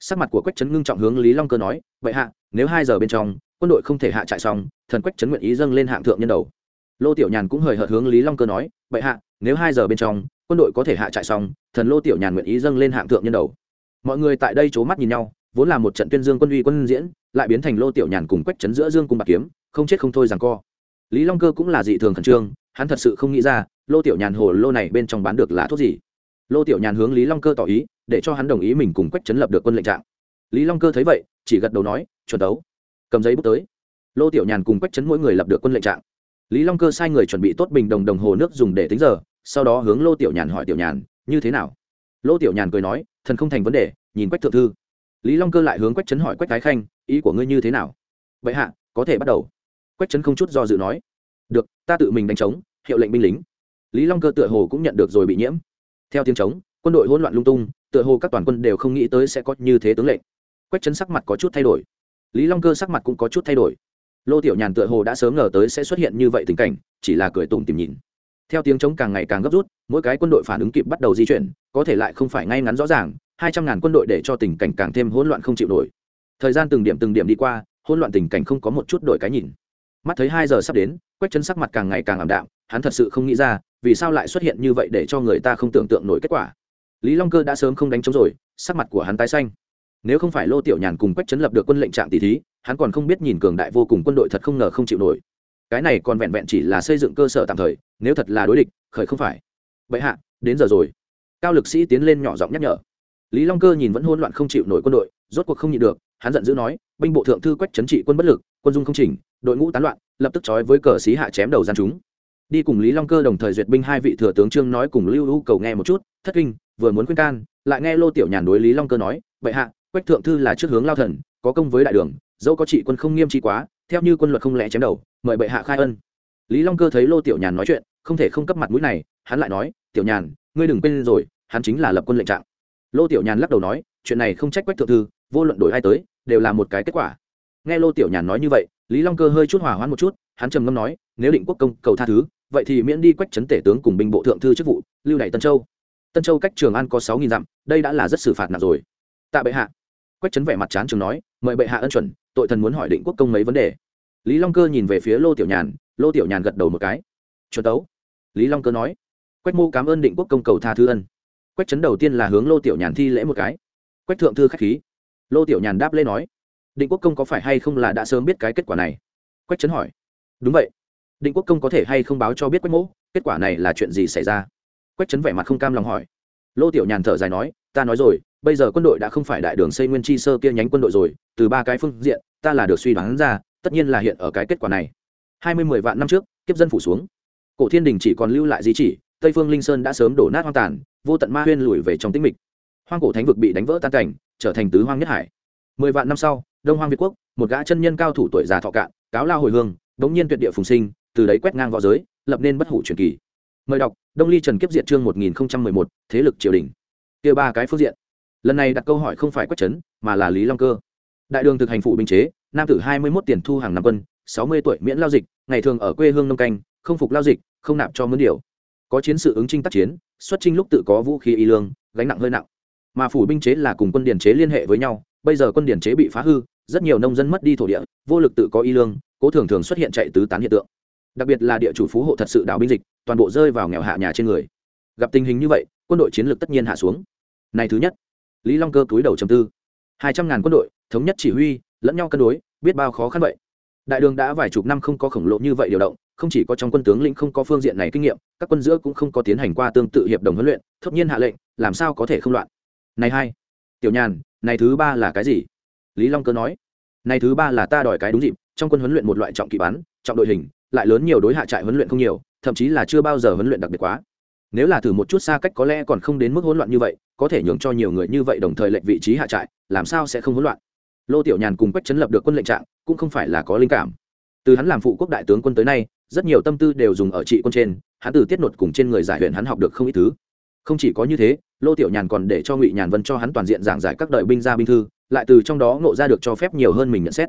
Sắc mặt của quách trấn ngưng trọng hướng lý long cơ nói, vậy hạ, nếu hai giờ bên trong, quân đội không thể hạ trại xong, thần quách trấn nguyện ý dâng lên hạng thượng nhân đầu lô tiểu nhàn cũng hời hợt hướng lý long cơ nói vậy hạ, nếu hai giờ bên trong, quân đội có thể hạ trại xong, thần lô tiểu nhàn nguyện ý dâng lên hạng thượng nhân đầu. Mọi người tại đây c h ố mắt nhìn nhau, vốn là một trận tuyên dương quân uy quân diễn, lại biến thành lô tiểu nhàn cùng quách trấn giữa dương cùng bạc kiếm, không chết không thôi rằng co. Lý long cơ cũng là dị thường khẩn trương, hắn thật sự không nghĩ ra, lô tiểu nhàn hồ lô này bên trong bán được là thuốc gì. Lô tiểu nhàn hướng lý long cơ tỏ ý, để cho hắn đồng ý mình cùng quách trấn lập được quân lệnh trạng. Lý long cơ thấy vậy, chỉ gật đầu nói, chuẩn đấu. Cầm giấy bút tới. Lô tiểu nhàn cùng quách trấn mỗi người lập được quân lệnh trạng lý long cơ sai người chuẩn bị tốt bình đồng đồng hồ nước dùng để tính giờ, sau đó hướng lô tiểu nhàn hỏi tiểu nhàn, như thế nào? Lô tiểu nhàn cười nói, thần không thành vấn đề, nhìn quách thượng thư. Lý long cơ lại hướng quách trấn hỏi quách thái khanh, ý của ngươi như thế nào? Vậy hạ, có thể bắt đầu. Quách trấn không chút do dự nói, được, ta tự mình đánh trống, hiệu lệnh binh lính. Lý long cơ tựa hồ cũng nhận được rồi bị nhiễm. Theo tiếng trống, quân đội hỗn loạn lung tung, tựa hồ các toàn quân đều không nghĩ tới sẽ có như thế tướng lệnh. Quách trấn sắc mặt có chút thay đổi. Lý long cơ sắc mặt cũng có chút thay đổi lô tiểu nhàn tựa hồ đã sớm ngờ tới sẽ xuất hiện như vậy tình cảnh, chỉ là cười tủm tìm nhìn. Theo tiếng trống càng ngày càng gấp rút, mỗi cái quân đội phản ứng kịp bắt đầu di chuyển, có thể lại không phải ngay ngắn rõ ràng, hai trăm ngàn quân đội để cho tình cảnh càng thêm hỗn loạn không chịu nổi. Thời gian từng điểm từng điểm đi qua, hỗn loạn tình cảnh không có một chút đổi cái nhìn. Mắt thấy hai giờ sắp đến, quách chân sắc mặt càng ngày càng ảm đạm, hắn thật sự không nghĩ ra, vì sao lại xuất hiện như vậy để cho người ta không tưởng tượng nổi kết quả. Lý long cơ đã sớm không đánh trống rồi, sắc mặt của hắn tái xanh nếu không phải lô tiểu nhàn cùng quách chấn lập được quân lệnh trạng tỷ thí, hắn còn không biết nhìn cường đại vô cùng quân đội thật không ngờ không chịu nổi. Cái này còn vẹn vẹn chỉ là xây dựng cơ sở tạm thời, nếu thật là đối địch, khởi không phải. Vậy hạ, đến giờ rồi. Cao lực sĩ tiến lên nhỏ giọng nhắc nhở. Lý long cơ nhìn vẫn hôn loạn không chịu nổi quân đội, rốt cuộc không nhịn được, hắn giận dữ nói, binh bộ thượng thư quách chấn trị quân bất lực, quân dung không chỉnh, đội ngũ tán loạn, lập tức trói với cờ sĩ hạ chém đầu gian chúng. Đi cùng lý long cơ đồng thời duyệt binh hai vị thừa tướng trương nói cùng lưu hữu cầu nghe một chút, thất kinh, vừa muốn khuyên can, lại nghe lô tiểu nhàn đối lý long cơ nói, bệ hạ quách thượng thư là trước hướng lao thần, có công với đại đường, dẫu có trị quân không nghiêm trị quá, theo như quân luật không lẽ chém đầu, mời bệ hạ khai ân. Lý long cơ thấy lô tiểu nhàn nói chuyện, không thể không cấp mặt mũi này, hắn lại nói, tiểu nhàn, ngươi đừng quên rồi, hắn chính là lập quân lệnh trạng. Lô tiểu nhàn lắc đầu nói, chuyện này không trách quách thượng thư, vô luận đổi ai tới, đều là một cái kết quả. Nghe lô tiểu nhàn nói như vậy, lý long cơ hơi chút hỏa hoãn một chút, hắn trầm ngâm nói, nếu định quốc công cầu tha thứ, vậy thì miễn đi quách trấn tể tướng cùng binh bộ thượng thư chức vụ, lưu đại tân châu. Tân châu cách trường an có sáu nghìn dặm, đây đã là rất xử phạt nặng rồi. Tạ bệ hạ quách trấn vẻ mặt chán chừng nói, mời bệ hạ ân chuẩn, tội thần muốn hỏi định quốc công mấy vấn đề. Lý long cơ nhìn về phía lô tiểu nhàn, lô tiểu nhàn gật đầu một cái. Chuẩn tấu. Lý long cơ nói. Quách mô cảm ơn định quốc công cầu tha thứ ân. Quách trấn đầu tiên là hướng lô tiểu nhàn thi lễ một cái. Quách thượng thư k h á c h khí. Lô tiểu nhàn đáp lễ nói. Định quốc công có phải hay không là đã sớm biết cái kết quả này? Quách trấn hỏi. Đúng vậy. Định quốc công có thể hay không báo cho biết quách mỗ kết quả này là chuyện gì xảy ra? Quách trấn vẻ mặt không cam lòng hỏi. Lô tiểu nhàn thở dài nói. Ta nói rồi bây giờ quân đội đã không phải đại đường xây nguyên chi sơ kia nhánh quân đội rồi, từ ba cái phương diện, ta là được suy đoán ra, tất nhiên là hiện ở cái kết quả này. Hai mươi mười vạn năm trước, kiếp dân phủ xuống. Cổ thiên đình chỉ còn lưu lại di chỉ, tây phương linh sơn đã sớm đổ nát hoang tàn, vô tận ma huyên lùi về trong tĩnh mịch. Hoang cổ thánh vực bị đánh vỡ tan cảnh, trở thành tứ hoang nhất hải. Mười vạn năm sau, đông hoang việt quốc, một gã chân nhân cao thủ tuổi già thọ cạn, cáo lao hồi hương, đống nhiên tuyệt địa phùng sinh, từ đấy quét ngang v õ giới, lập nên bất hủ truyền kỳ. Mời đọc, đông ly trần kiếp diện chương một nghìn một, thế lực triều đình. Kia ba cái phương diện lần này đặt câu hỏi không phải quách trấn, mà là lý long cơ. Đại đường thực hành phụ binh chế, nam tử hai mươi một tiền thu hàng năm quân, sáu mươi tuổi miễn lao dịch, ngày thường ở quê hương nông canh, không phục lao dịch, không nạp cho mướn điều. Có chiến sự ứng trinh tác chiến, xuất trinh lúc tự có vũ khí y lương, gánh nặng hơi nặng. Mà phủ binh chế là cùng quân điển chế liên hệ với nhau, bây giờ quân điển chế bị phá hư, rất nhiều nông dân mất đi thổ địa, vô lực tự có y lương, cố thường thường xuất hiện chạy tứ tán hiện tượng. Đặc biệt là địa chủ phú hộ thật sự đảo binh dịch, toàn bộ rơi vào nghèo hạ nhà trên người. Gặp tình hình như vậy, quân đội chiến lược tất nhiên hạ xuống. Này thứ nhất lý long cơ túi đầu chầm tư. Hai trăm ngàn quân đội, thống nhất chỉ huy, lẫn nhau cân đối, biết bao khó khăn vậy. Đại đường đã vài chục năm không có khổng lồ như vậy điều động, không chỉ có trong quân tướng lĩnh không có phương diện này kinh nghiệm, các quân giữa cũng không có tiến hành qua tương tự hiệp đồng huấn luyện, thốt nhiên hạ lệnh, làm sao có thể không loạn. Này hai, tiểu nhàn, này thứ ba là cái gì? Lý long cơ nói. Này thứ ba là ta đòi cái đúng dịp, trong quân huấn luyện một loại trọng kỵ bắn, trọng đội hình, lại lớn nhiều đối hạ trại huấn luyện không nhiều, thậm chí là chưa bao giờ huấn luyện đặc biệt quá nếu là thử một chút xa cách có lẽ còn không đến mức hỗn loạn như vậy, có thể nhường cho nhiều người như vậy đồng thời lệnh vị trí hạ trại, làm sao sẽ không hỗn loạn? Lô tiểu nhàn cùng quách chấn lập được quân lệnh trạng, cũng không phải là có linh cảm. Từ hắn làm phụ quốc đại tướng quân tới nay, rất nhiều tâm tư đều dùng ở trị quân trên, hắn từ tiết nột cùng trên người giải huyện hắn học được không ít thứ. Không chỉ có như thế, lô tiểu nhàn còn để cho ngụy nhàn vân cho hắn toàn diện giảng giải các đợi binh gia binh thư, lại từ trong đó ngộ ra được cho phép nhiều hơn mình nhận xét.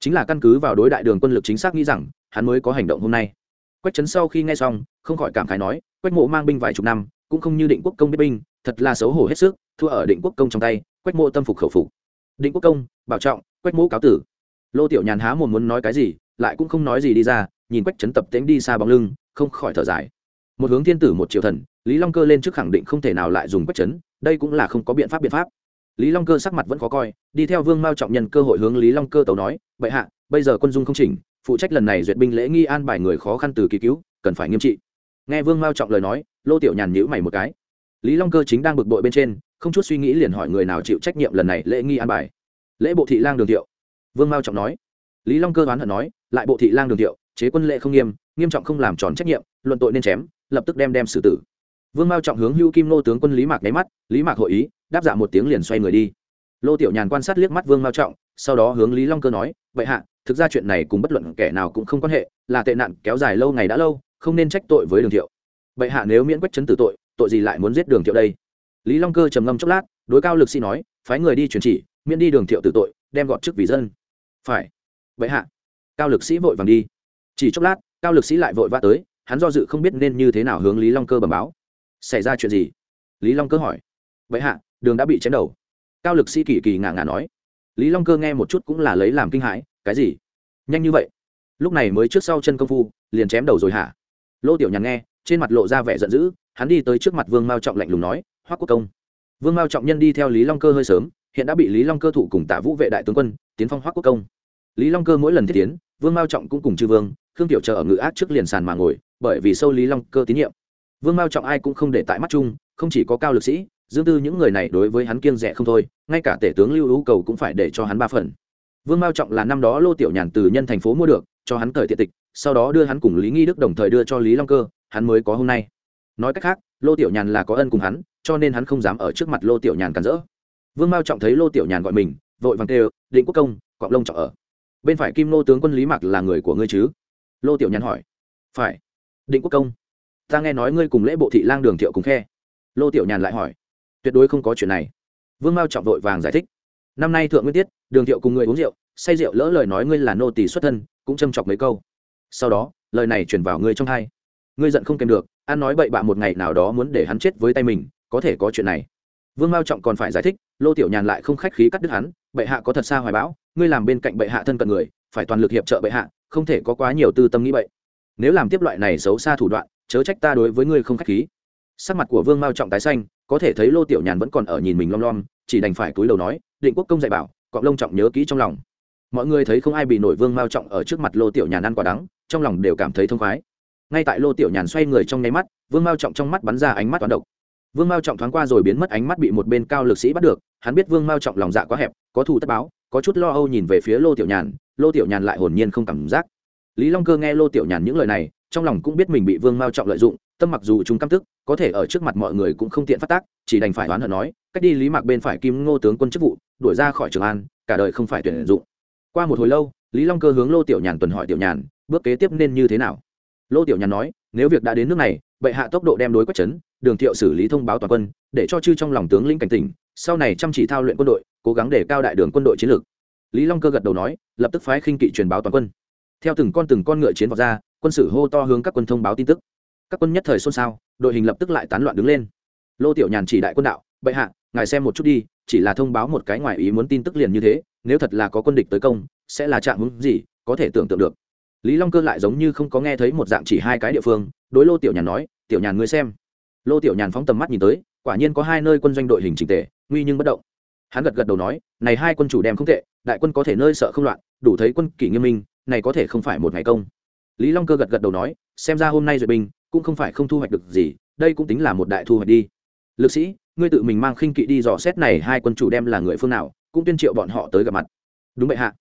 Chính là căn cứ vào đối đại đường quân lực chính xác nghĩ rằng, hắn mới có hành động hôm nay. Quách trấn sau khi nghe xong, không khỏi cảm khái nói quách mộ mang binh vài chục năm, cũng không như định quốc công biết binh, thật là xấu hổ hết sức, thua ở định quốc công trong tay, quách mộ tâm phục khẩu phục. Định quốc công, bảo trọng, quách mộ cáo tử. Lô tiểu nhàn há mồm muốn nói cái gì, lại cũng không nói gì đi ra, nhìn quách trấn tập tễnh đi xa bóng lưng, không khỏi thở dài. Một hướng thiên tử, một triệu thần, lý long cơ lên trước khẳng định không thể nào lại dùng quách trấn đây cũng là không có biện pháp biện pháp. Lý long cơ sắc mặt vẫn khó coi, đi theo vương mao trọng nhân cơ hội hướng lý long cơ tấu nói, bệ hạ, bây giờ quân dung không chỉnh, phụ trách lần này duyệt binh lễ nghi an bài người khó khăn từ kỳ cứu, cần phải nghiêm trị nghe vương mao trọng lời nói, lô tiểu nhàn nhữ mày một cái. Lý long cơ chính đang bực bội bên trên, không chút suy nghĩ liền hỏi người nào chịu trách nhiệm lần này lễ nghi an bài. Lễ bộ thị lang đường thiệu. Vương mao trọng nói. Lý long cơ đoán hận nói, lại bộ thị lang đường thiệu, chế quân lệ không nghiêm nghiêm trọng không làm tròn trách nhiệm, luận tội nên chém, lập tức đem đem xử tử. Vương mao trọng hướng hưu kim nô tướng quân lý mạc nháy mắt, lý mạc hội ý, đáp dạ một tiếng liền xoay người đi. Lô tiểu nhàn quan sát liếc mắt vương mao trọng, sau đó hướng lý long cơ nói, vậy hạ, thực ra chuyện này cùng bất luận kẻ nào cũng không quan hệ, là tệ nạn kéo dài lâu ngày đã lâu không nên trách tội với đường thiệu. Bệ hạ nếu miễn quách chấn tử tội tội gì lại muốn giết đường thiệu đây? Lý long cơ trầm ngâm chốc lát, đối cao lực sĩ nói, phái người đi truyền chỉ, miễn đi đường thiệu tử tội, đem gọn chức vì dân. Phải. Bệ hạ. Cao lực sĩ vội vàng đi. Chỉ chốc lát, cao lực sĩ lại vội vã tới, hắn do dự không biết nên như thế nào hướng lý long cơ bẩm báo. Xảy ra chuyện gì? Lý long cơ hỏi. Bệ hạ, đường đã bị chém đầu. Cao lực sĩ kỳ kỳ ngả ngả nói. Lý long cơ nghe một chút cũng là lấy làm kinh hãi, cái gì? Nhanh như vậy? Lúc này mới trước sau chân công phu, liền chém đầu rồi hả? Lô tiểu nhàn nghe, trên mặt lộ ra vẻ giận dữ, hắn đi tới trước mặt vương mao trọng lạnh lùng nói, hoắc quốc công. Vương mao trọng nhân đi theo lý long cơ hơi sớm, hiện đã bị lý long cơ thủ cùng tả vũ vệ đại tướng quân, tiến phong hoắc quốc công. Lý long cơ mỗi lần thiết tiến, vương mao trọng cũng cùng chư vương, khương tiểu chờ ở ngự ác trước liền sàn mà ngồi, bởi vì sâu lý long cơ tín nhiệm. Vương mao trọng ai cũng không để tại mắt chung, không chỉ có cao lực sĩ, dương tư những người này đối với hắn kiêng rẻ không thôi, ngay cả tể tướng lưu hữu cầu cũng phải để cho hắn ba phần. Vương mao trọng là năm đó lô tiểu nhàn từ nhân thành phố mua được, cho hắn cởi tiện tịch sau đó đưa hắn cùng lý nghi đức đồng thời đưa cho lý long cơ, hắn mới có hôm nay. Nói cách khác, lô tiểu nhàn là có ân cùng hắn, cho nên hắn không dám ở trước mặt lô tiểu nhàn cản rỡ. Vương mao trọng thấy lô tiểu nhàn gọi mình, vội vàng kêu, định quốc công cọng lông trọng ở. Bên phải kim nô tướng quân lý mặc là người của ngươi chứ? Lô tiểu nhàn hỏi. Phải. Định quốc công, ta nghe nói ngươi cùng lễ bộ thị lang đường thiệu cùng khe. Lô tiểu nhàn lại hỏi. Tuyệt đối không có chuyện này. Vương mao trọng vội vàng giải thích. Năm nay thượng nguyên tiết, đường thiệu cùng người uống rượu, say rượu lỡ lời nói ngươi là nô tỳ xuất thân, cũng châm chọc mấy câu sau đó, lời này chuyển vào ngươi trong hai. Ngươi giận không kèm được an nói bậy bạ một ngày nào đó muốn để hắn chết với tay mình, có thể có chuyện này. Vương mao trọng còn phải giải thích, lô tiểu nhàn lại không khách khí cắt đứt hắn, bệ hạ có thật xa hoài bão, ngươi làm bên cạnh bệ hạ thân cận người, phải toàn lực hiệp trợ bệ hạ, không thể có quá nhiều tư tâm nghĩ bậy. Nếu làm tiếp loại này xấu xa thủ đoạn, chớ trách ta đối với ngươi không khách khí. Sắc mặt của vương mao trọng tái xanh, có thể thấy lô tiểu nhàn vẫn còn ở nhìn mình lom lom, chỉ đành phải túi đầu nói, định quốc công dạy bảo cọng lông trọng nhớ kỹ trong lòng. Mọi người thấy không ai bị nổi vương mao trọng ở trước mặt lô tiểu nhàn ăn quả đắng trong lòng đều cảm thấy thông khoái. Ngay tại lô tiểu nhàn xoay người trong nháy mắt, vương mao trọng trong mắt bắn ra ánh mắt toán độc. Vương mao trọng thoáng qua rồi biến mất ánh mắt bị một bên cao lực sĩ bắt được, hắn biết vương mao trọng lòng dạ quá hẹp, có thù tất báo, có chút lo âu nhìn về phía lô tiểu nhàn, lô tiểu nhàn lại hồn nhiên không cảm giác. Lý long cơ nghe lô tiểu nhàn những lời này, trong lòng cũng biết mình bị vương mao trọng lợi dụng, tâm mặc dù chúng căm tức, có thể ở trước mặt mọi người cũng không tiện phát tác, chỉ đành phải đoán hận nói, cách đi lý mạc bên phải kim ngô tướng quân chức vụ, đuổi ra khỏi trường an, cả đời không phải tuyển dụng. Qua một hồi lâu, lý long cơ hướng lô tiểu nhàn tuần hỏi tiểu nhàn bước kế tiếp nên như thế nào? Lô tiểu nhàn nói, nếu việc đã đến nước này, bệ hạ tốc độ đem đối quách trấn đường thiệu xử lý thông báo toàn quân, để cho chư trong lòng tướng lĩnh cảnh tỉnh, sau này chăm chỉ thao luyện quân đội, cố gắng để cao đại đường quân đội chiến lược. Lý long cơ gật đầu nói, lập tức phái khinh kỵ truyền báo toàn quân. Theo từng con từng con ngựa chiến vào ra, quân sử hô to hướng các quân thông báo tin tức. Các quân nhất thời xôn xao, đội hình lập tức lại tán loạn đứng lên. Lô tiểu nhàn chỉ đại quân đạo, bệ hạ, ngài xem một chút đi, chỉ là thông báo một cái ngoài ý muốn tin tức liền như thế, nếu thật là có quân địch tới công, sẽ là trạng hướng gì, có thể tưởng tượng được lý long cơ lại giống như không có nghe thấy một dạng chỉ hai cái địa phương, đối lô tiểu nhàn nói, tiểu nhàn ngươi xem. Lô tiểu nhàn phóng tầm mắt nhìn tới, quả nhiên có hai nơi quân doanh đội hình trình tề, nguy nhưng bất động. Hắn gật gật đầu nói, này hai quân chủ đem không tệ, đại quân có thể nơi sợ không loạn, đủ thấy quân kỷ nghiêm minh, này có thể không phải một ngày công. Lý long cơ gật gật đầu nói, xem ra hôm nay duyệt binh, cũng không phải không thu hoạch được gì, đây cũng tính là một đại thu hoạch đi. Lực sĩ, ngươi tự mình mang khinh kỵ đi dò xét này hai quân chủ đem là người phương nào, cũng tuyên triệu bọn họ tới gặp mặt. Đúng vậy hạ,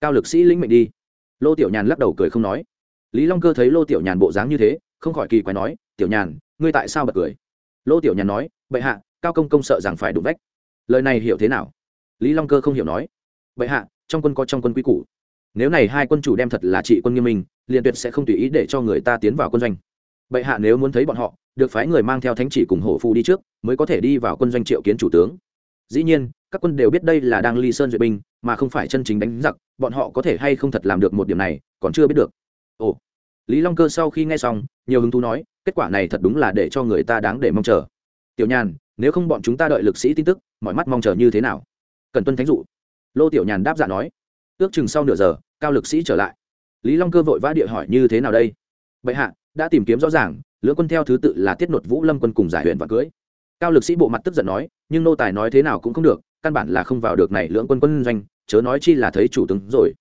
cao lực sĩ lĩnh mệnh đi lô tiểu nhàn lắc đầu cười không nói. Lý long cơ thấy lô tiểu nhàn bộ dáng như thế, không khỏi kỳ quái nói, tiểu nhàn, ngươi tại sao bật cười? Lô tiểu nhàn nói, bệ hạ, cao công công sợ rằng phải đụng vách. Lời này hiểu thế nào? Lý long cơ không hiểu nói, bệ hạ, trong quân có trong quân quy củ. Nếu này hai quân chủ đem thật là trị quân nghiêm minh, liền tuyệt sẽ không tùy ý để cho người ta tiến vào quân doanh. Bệ hạ nếu muốn thấy bọn họ, được phái người mang theo thánh chỉ cùng hổ phu đi trước, mới có thể đi vào quân doanh triệu kiến chủ tướng. Dĩ nhiên các quân đều biết đây là đang ly sơn duyệt binh, mà không phải chân chính đánh giặc, bọn họ có thể hay không thật làm được một điểm này, còn chưa biết được. Ồ. Lý long cơ sau khi nghe xong, nhiều hứng thú nói, kết quả này thật đúng là để cho người ta đáng để mong chờ. Tiểu nhàn, nếu không bọn chúng ta đợi lực sĩ tin tức, mọi mắt mong chờ như thế nào? Cần tuân thánh dụ. Lô tiểu nhàn đáp giả nói. Ước chừng sau nửa giờ, cao lực sĩ trở lại. Lý long cơ vội vã địa hỏi như thế nào đây? Bệ hạ, đã tìm kiếm rõ ràng lưỡng quân theo thứ tự là tiết nột vũ lâm quân cùng giải huyện và cưới. Cao lực sĩ bộ mặt tức giận nói, nhưng nô tài nói thế nào cũng không được căn bản là không vào được này lưỡng quân quân doanh, chớ nói chi là thấy chủ tướng rồi.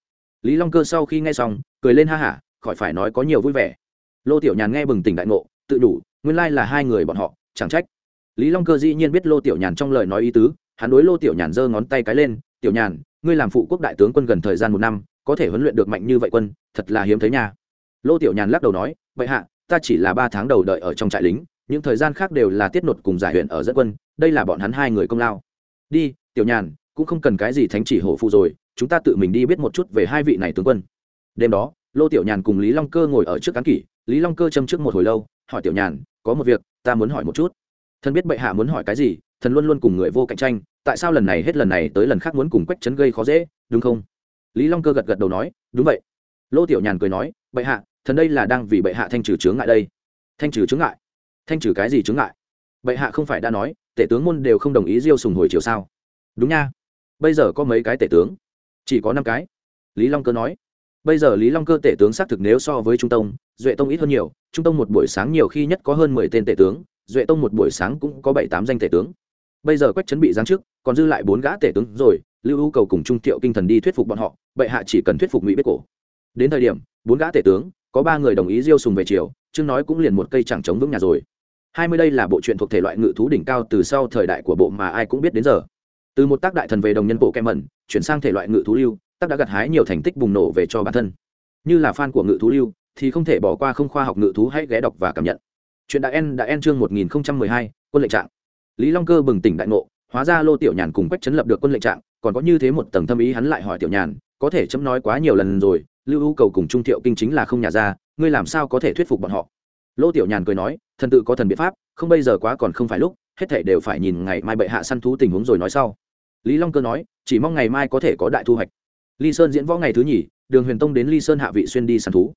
Lý long cơ sau khi nghe xong, cười lên ha hả, khỏi phải nói có nhiều vui vẻ. Lô tiểu nhàn nghe bừng tỉnh đại ngộ, tự đủ, nguyên lai là hai người bọn họ, chẳng trách. Lý long cơ dĩ nhiên biết lô tiểu nhàn trong lời nói ý tứ, hắn đối lô tiểu nhàn giơ ngón tay cái lên, tiểu nhàn, ngươi làm phụ quốc đại tướng quân gần thời gian một năm, có thể huấn luyện được mạnh như vậy quân, thật là hiếm thấy nha. Lô tiểu nhàn lắc đầu nói, vậy hạ, ta chỉ là ba tháng đầu đợi ở trong trại lính, những thời gian khác đều là tiết nột cùng giải huyện ở dẫn quân, đây là bọn hắn hai người công lao. Đi tiểu nhàn, cũng không cần cái gì thánh chỉ hổ phụ rồi, chúng ta tự mình đi biết một chút về hai vị này tướng quân. Đêm đó, lô tiểu nhàn cùng lý long cơ ngồi ở trước cán kỷ, lý long cơ châm trước một hồi lâu, hỏi tiểu nhàn, có một việc, ta muốn hỏi một chút. Thần biết bệ hạ muốn hỏi cái gì, thần luôn luôn cùng người vô cạnh tranh, tại sao lần này hết lần này tới lần khác muốn cùng quách chấn gây khó dễ, đúng không? Lý long cơ gật gật đầu nói, đúng vậy. Lô tiểu nhàn cười nói, bệ hạ, thần đây là đang vì bệ hạ thanh trừ chướng ngại đây. Thanh trừ chướng ngại? Thanh trừ cái gì chướng ngại? Bệ hạ không phải đã nói, tể tướng môn đều không đồng ý diêu sùng hồi chiều sao? Đúng nha. Bây giờ có mấy cái tể tướng? Chỉ có năm cái. Lý long cơ nói. Bây giờ lý long cơ tể tướng xác thực nếu so với trung tông, duệ tông ít hơn nhiều. Trung tông một buổi sáng nhiều khi nhất có hơn mười tên tể tướng, duệ tông một buổi sáng cũng có bảy tám danh tể tướng. Bây giờ quách chấn bị giáng chức, còn dư lại bốn gã tể tướng rồi, lưu ưu cầu cùng trung thiệu kinh thần đi thuyết phục bọn họ, bệ hạ chỉ cần thuyết phục ngụy biết cổ. Đến thời điểm, bốn gã tể tướng, có ba người đồng ý diêu sùng về chiều chương nói cũng liền một cây chẳng chống vững nhà rồi. Hai mươi đây là bộ truyện thuộc thể loại ngự thú đỉnh cao từ sau thời đại của bộ mà ai cũng biết đến giờ từ một tác đại thần về đồng nhân bộ kem mẩn, chuyển sang thể loại ngự thú lưu, tác đã gặt hái nhiều thành tích bùng nổ về cho bản thân. Như là fan của ngự thú lưu, thì không thể bỏ qua không khoa học ngự thú hãy ghé đọc và cảm nhận. Chuyện đại en đã en chương một nghìn hai, quân lệnh trạng. Lý long cơ bừng tỉnh đại ngộ, hóa ra lô tiểu nhàn cùng quách chấn lập được quân lệnh trạng, còn có như thế một tầng thâm ý hắn lại hỏi tiểu nhàn, có thể chấm nói quá nhiều lần rồi, lưu ưu cầu cùng trung thiệu kinh chính là không nhà ra, ngươi làm sao có thể thuyết phục bọn họ? Lô tiểu nhàn cười nói, thần tự có thần biện pháp, không bây giờ quá còn không phải lúc, hết thể đều phải nhìn ngày mai bệ hạ săn thú tình huống rồi nói sau lý long cơ nói, chỉ mong ngày mai có thể có đại thu hoạch. Ly sơn diễn võ ngày thứ nhì, đường huyền tông đến ly sơn hạ vị xuyên đi săn thú.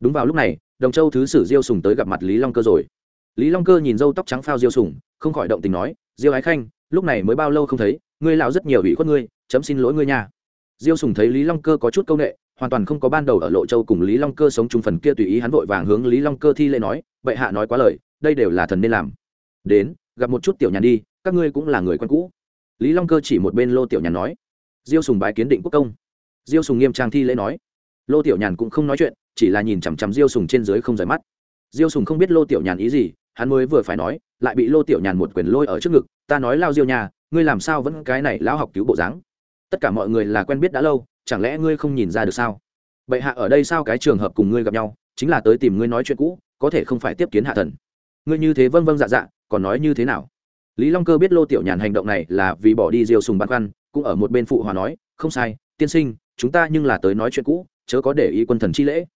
Đúng vào lúc này, đồng châu thứ sử diêu sùng tới gặp mặt lý long cơ rồi. Lý long cơ nhìn dâu tóc trắng phao diêu sùng, không khỏi động tình nói, diêu ái khanh, lúc này mới bao lâu không thấy, ngươi lão rất nhiều ủy khuất ngươi, chấm xin lỗi ngươi nha. Diêu sùng thấy lý long cơ có chút c â u n ệ hoàn toàn không có ban đầu ở lộ châu cùng lý long cơ sống chung phần kia tùy ý hắn vội vàng hướng lý long cơ thi lễ nói, bệ hạ nói quá lời, đây đều là thần nên làm. Đến, gặp một chút tiểu nhàn đi, các ngươi cũng là người quen cũ lý long cơ chỉ một bên lô tiểu nhàn nói. Diêu sùng bái kiến định quốc công. Diêu sùng nghiêm trang thi lễ nói. Lô tiểu nhàn cũng không nói chuyện, chỉ là nhìn chằm chằm diêu sùng trên dưới không rời mắt. Diêu sùng không biết lô tiểu nhàn ý gì, hắn mới vừa phải nói, lại bị lô tiểu nhàn một quyền lôi ở trước ngực, ta nói lao diêu nhà, ngươi làm sao vẫn cái này lão học cứu bộ dáng? Tất cả mọi người là quen biết đã lâu, chẳng lẽ ngươi không nhìn ra được sao? Bệ hạ ở đây sao cái trường hợp cùng ngươi gặp nhau, chính là tới tìm ngươi nói chuyện cũ, có thể không phải tiếp kiến hạ thần. Ngươi như thế vâng vâng dạ dạ còn nói như thế nào? Lý long cơ biết lô tiểu nhàn hành động này là vì bỏ đi diêu sùng băn khoăn, cũng ở một bên phụ hòa nói, không sai, tiên sinh, chúng ta nhưng là tới nói chuyện cũ, chớ có để ý quân thần chi lễ.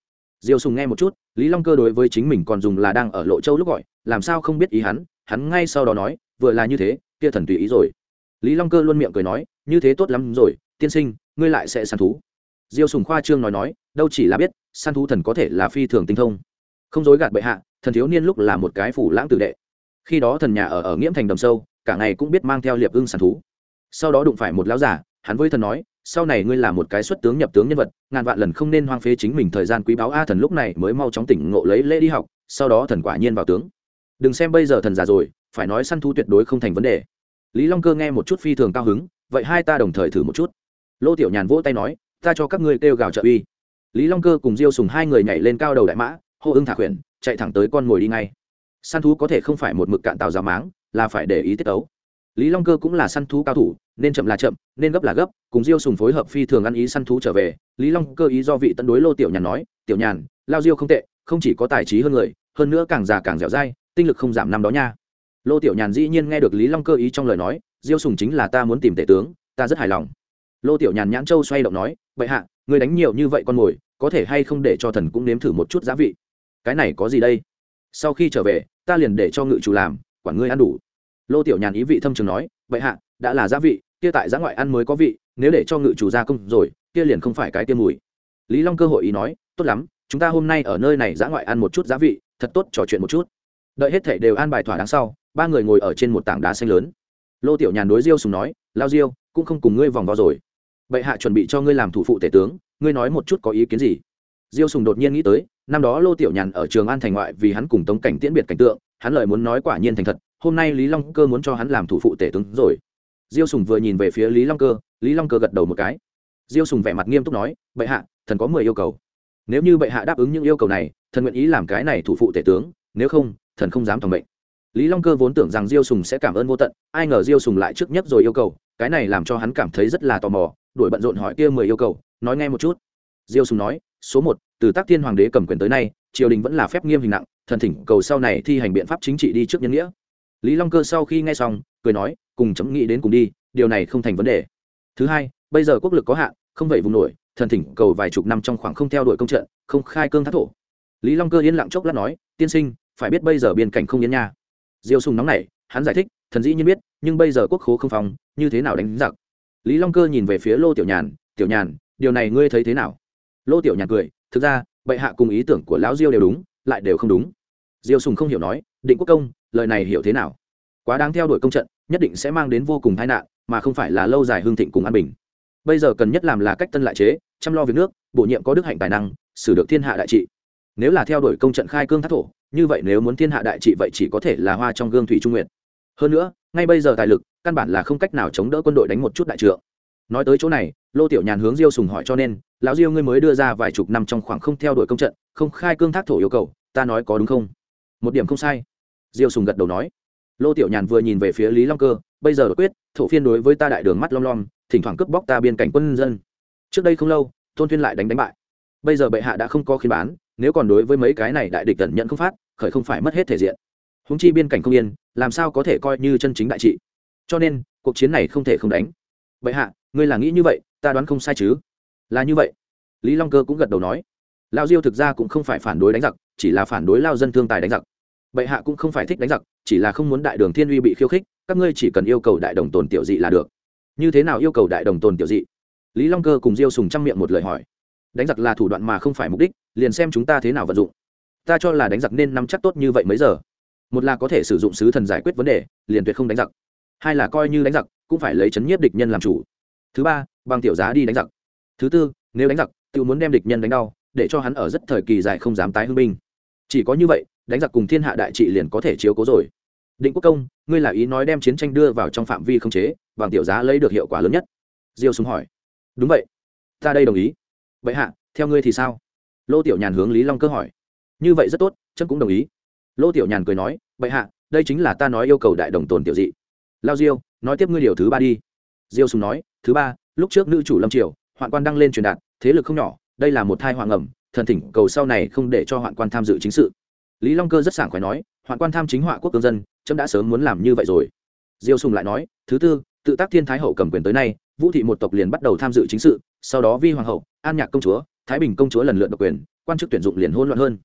Diêu sùng nghe một chút, lý long cơ đối với chính mình còn dùng là đang ở lộ châu lúc gọi, làm sao không biết ý hắn hắn ngay sau đó nói, vừa là như thế, kia thần tùy ý rồi. Lý long cơ luôn miệng cười nói, như thế tốt lắm rồi, tiên sinh, ngươi lại sẽ săn thú. Diêu sùng khoa trương nói nói, đâu chỉ là biết, săn thú thần có thể là phi thường tinh thông. Không dối gạt bệ hạ, thần thiếu niên lúc là một cái phủ lãng tử đệ khi đó thần nhà ở ở nghiễm thành đầm sâu, cả ngày cũng biết mang theo liệp ưng săn thú. Sau đó đụng phải một lão giả hắn với thần nói, sau này ngươi là một cái xuất tướng nhập tướng nhân vật, ngàn vạn lần không nên hoang phế chính mình thời gian quý báu a thần lúc này mới mau chóng tỉnh ngộ lấy lễ đi học, sau đó thần quả nhiên vào tướng. Đừng xem bây giờ thần già rồi, phải nói săn thú tuyệt đối không thành vấn đề. Lý long cơ nghe một chút phi thường cao hứng, vậy hai ta đồng thời thử một chút. Lô tiểu nhàn vỗ tay nói, ta cho các ngươi kêu gào trợ uy. Lý long cơ cùng diêu sùng hai người nhảy lên cao đầu đại mã, hô ưng thả khuyển, chạy thẳng tới con ngồi đi ngay săn thú có thể không phải một mực cạn tàu giáo máng, là phải để ý tiết tấu. Lý long cơ cũng là săn thú cao thủ, nên chậm là chậm, nên gấp là gấp, cùng diêu sùng phối hợp phi thường ăn ý săn thú trở về. Lý long cơ ý do vị tân đối lô tiểu nhàn nói, tiểu nhàn, lao diêu không tệ, không chỉ có tài trí hơn người, hơn nữa càng già càng dẻo dai, tinh lực không giảm năm đó nha. Lô tiểu nhàn dĩ nhiên nghe được lý long cơ ý trong lời nói, diêu sùng chính là ta muốn tìm tể tướng, ta rất hài lòng. Lô tiểu nhàn nhãn châu xoay động nói, bệ hạ, người đánh nhiều như vậy con mồi, có thể hay không để cho thần cũng nếm thử một chút giá vị? Cái này có gì đây? Sau khi trở về ta liền để cho ngự chủ làm, quản ngươi ăn đủ. Lô tiểu nhàn ý vị thâm trường nói, vậy hạ, đã là gia vị, kia tại giã ngoại ăn mới có vị, nếu để cho ngự chủ gia công rồi, kia liền không phải cái tiêm mùi. Lý long cơ hội ý nói, tốt lắm, chúng ta hôm nay ở nơi này giã ngoại ăn một chút giá vị, thật tốt, trò chuyện một chút. Đợi hết thể đều an bài thỏa đáng sau, ba người ngồi ở trên một tảng đá xanh lớn. Lô tiểu nhàn đối diêu sùng nói, lao diêu, cũng không cùng ngươi vòng vo rồi. Bệ hạ chuẩn bị cho ngươi làm thủ phụ tể tướng, ngươi nói một chút có ý kiến gì? Diêu sùng đột nhiên nghĩ tới năm đó lô tiểu nhàn ở trường an thành ngoại vì hắn cùng tống cảnh tiễn biệt cảnh tượng, hắn lợi muốn nói quả nhiên thành thật, hôm nay lý long cơ muốn cho hắn làm thủ phụ tể tướng rồi. Diêu sùng vừa nhìn về phía lý long cơ, lý long cơ gật đầu một cái. Diêu sùng vẻ mặt nghiêm túc nói, bệ hạ, thần có mười yêu cầu. Nếu như bệ hạ đáp ứng những yêu cầu này, thần nguyện ý làm cái này thủ phụ tể tướng, nếu không, thần không dám phòng bệnh. Lý long cơ vốn tưởng rằng diêu sùng sẽ cảm ơn vô tận, ai ngờ diêu sùng lại trước nhất rồi yêu cầu, cái này làm cho hắn cảm thấy rất là tò mò, đuổi bận rộn hỏi kia mười yêu cầu, nói nghe một chút. Diêu sùng nói, số một từ tác thiên hoàng đế cầm quyền tới nay, triều đình vẫn là phép nghiêm hình nặng, thần thỉnh cầu sau này thi hành biện pháp chính trị đi trước nhân nghĩa. Lý long cơ sau khi nghe xong, cười nói, cùng chấm nghĩ đến cùng đi, điều này không thành vấn đề. Thứ hai, bây giờ quốc lực có hạn, không vậy vùng nổi, thần thỉnh cầu vài chục năm trong khoảng không theo đuổi công trận, không khai cương thác thổ. Lý long cơ yên lặng chốc lát nói, tiên sinh, phải biết bây giờ biên cảnh không yên nha. Diêu sùng nóng nảy, hắn giải thích, thần dĩ nhiên biết, nhưng bây giờ quốc khố không phòng như thế nào đánh giặc? Lý long cơ nhìn về phía lô tiểu nhàn tiểu nhàn, điều này ngươi thấy thế nào? Lô tiểu nhàn cười thực ra, bệ hạ cùng ý tưởng của lão diêu đều đúng, lại đều không đúng. Diêu sùng không hiểu nói, định quốc công, lời này hiểu thế nào? Quá đáng theo đuổi công trận, nhất định sẽ mang đến vô cùng tai nạn, mà không phải là lâu dài hương thịnh cùng an bình. Bây giờ cần nhất làm là cách tân lại chế, chăm lo việc nước, bổ nhiệm có đức hạnh tài năng, xử được thiên hạ đại trị. Nếu là theo đuổi công trận khai cương thác thổ, như vậy nếu muốn thiên hạ đại trị vậy chỉ có thể là hoa trong gương thủy trung nguyện hơn nữa, ngay bây giờ tài lực, căn bản là không cách nào chống đỡ quân đội đánh một chút đại trượng nói tới chỗ này, lô tiểu nhàn hướng diêu sùng hỏi cho nên, lão diêu ngươi mới đưa ra vài chục năm trong khoảng không theo đuổi công trận, không khai cương thác thổ yêu cầu, ta nói có đúng không? Một điểm không sai. Diêu sùng gật đầu nói. Lô tiểu nhàn vừa nhìn về phía lý long cơ, bây giờ quyết, thổ phiên đối với ta đại đường mắt lom lom, thỉnh thoảng cướp bóc ta biên cảnh quân dân. Trước đây không lâu tôn tuyên lại đánh đánh bại. Bây giờ bệ hạ đã không có khiến bán, nếu còn đối với mấy cái này đại địch tận nhận không phát, khởi không phải mất hết thể diện. Húng chi biên cảnh không yên, làm sao có thể coi như chân chính đại trị? Cho nên, cuộc chiến này không thể không đánh bệ hạ, ngươi là nghĩ như vậy, ta đoán không sai chứ? Là như vậy. Lý long cơ cũng gật đầu nói. Lao diêu thực ra cũng không phải phản đối đánh giặc, chỉ là phản đối lao dân thương tài đánh giặc. Bệ hạ cũng không phải thích đánh giặc, chỉ là không muốn đại đường thiên uy bị khiêu khích, các ngươi chỉ cần yêu cầu đại đồng tồn tiểu dị là được. Như thế nào yêu cầu đại đồng tồn tiểu dị? Lý long cơ cùng diêu sùng chăm miệng một lời hỏi. Đánh giặc là thủ đoạn mà không phải mục đích, liền xem chúng ta thế nào vận dụng. Ta cho là đánh giặc nên nắm chắc tốt như vậy mấy giờ. Một là có thể sử dụng sứ thần giải quyết vấn đề, liền tuyệt không đánh giặc hai là coi như đánh giặc, cũng phải lấy chấn nhiếp địch nhân làm chủ. Thứ ba, bằng tiểu giá đi đánh giặc. Thứ tư, nếu đánh giặc, tự muốn đem địch nhân đánh đau, để cho hắn ở rất thời kỳ dài không dám tái hưng binh. Chỉ có như vậy, đánh giặc cùng thiên hạ đại trị liền có thể chiếu cố rồi. Định quốc công, ngươi là ý nói đem chiến tranh đưa vào trong phạm vi không chế, bằng tiểu giá lấy được hiệu quả lớn nhất? Diêu súng hỏi. Đúng vậy. Ta đây đồng ý. Vậy hạ, theo ngươi thì sao? Lô tiểu nhàn hướng lý long cơ hỏi. Như vậy rất tốt chân cũng đồng ý. Lô tiểu nhàn cười nói. Vậy hạ, đây chính là ta nói yêu cầu đại đồng tồn tiểu dị lao diêu, nói tiếp ngươi điều thứ ba đi. Diêu sùng nói, thứ ba, lúc trước nữ chủ lâm triều, hoạn quan đăng lên truyền đạt, thế lực không nhỏ, đây là một thai hoàng ẩm thần thỉnh cầu sau này không để cho hoạn quan tham dự chính sự. Lý long cơ rất sảng khoái nói, hoạn quan tham chính họa quốc cương dân trâm đã sớm muốn làm như vậy rồi. Diêu sùng lại nói, thứ tư, tự tác thiên thái hậu cầm quyền tới nay, vũ thị một tộc liền bắt đầu tham dự chính sự, sau đó vi hoàng hậu, an nhạc công chúa, thái bình công chúa lần lượt độc quyền, quan chức tuyển dụng liền hôn loạn hơn.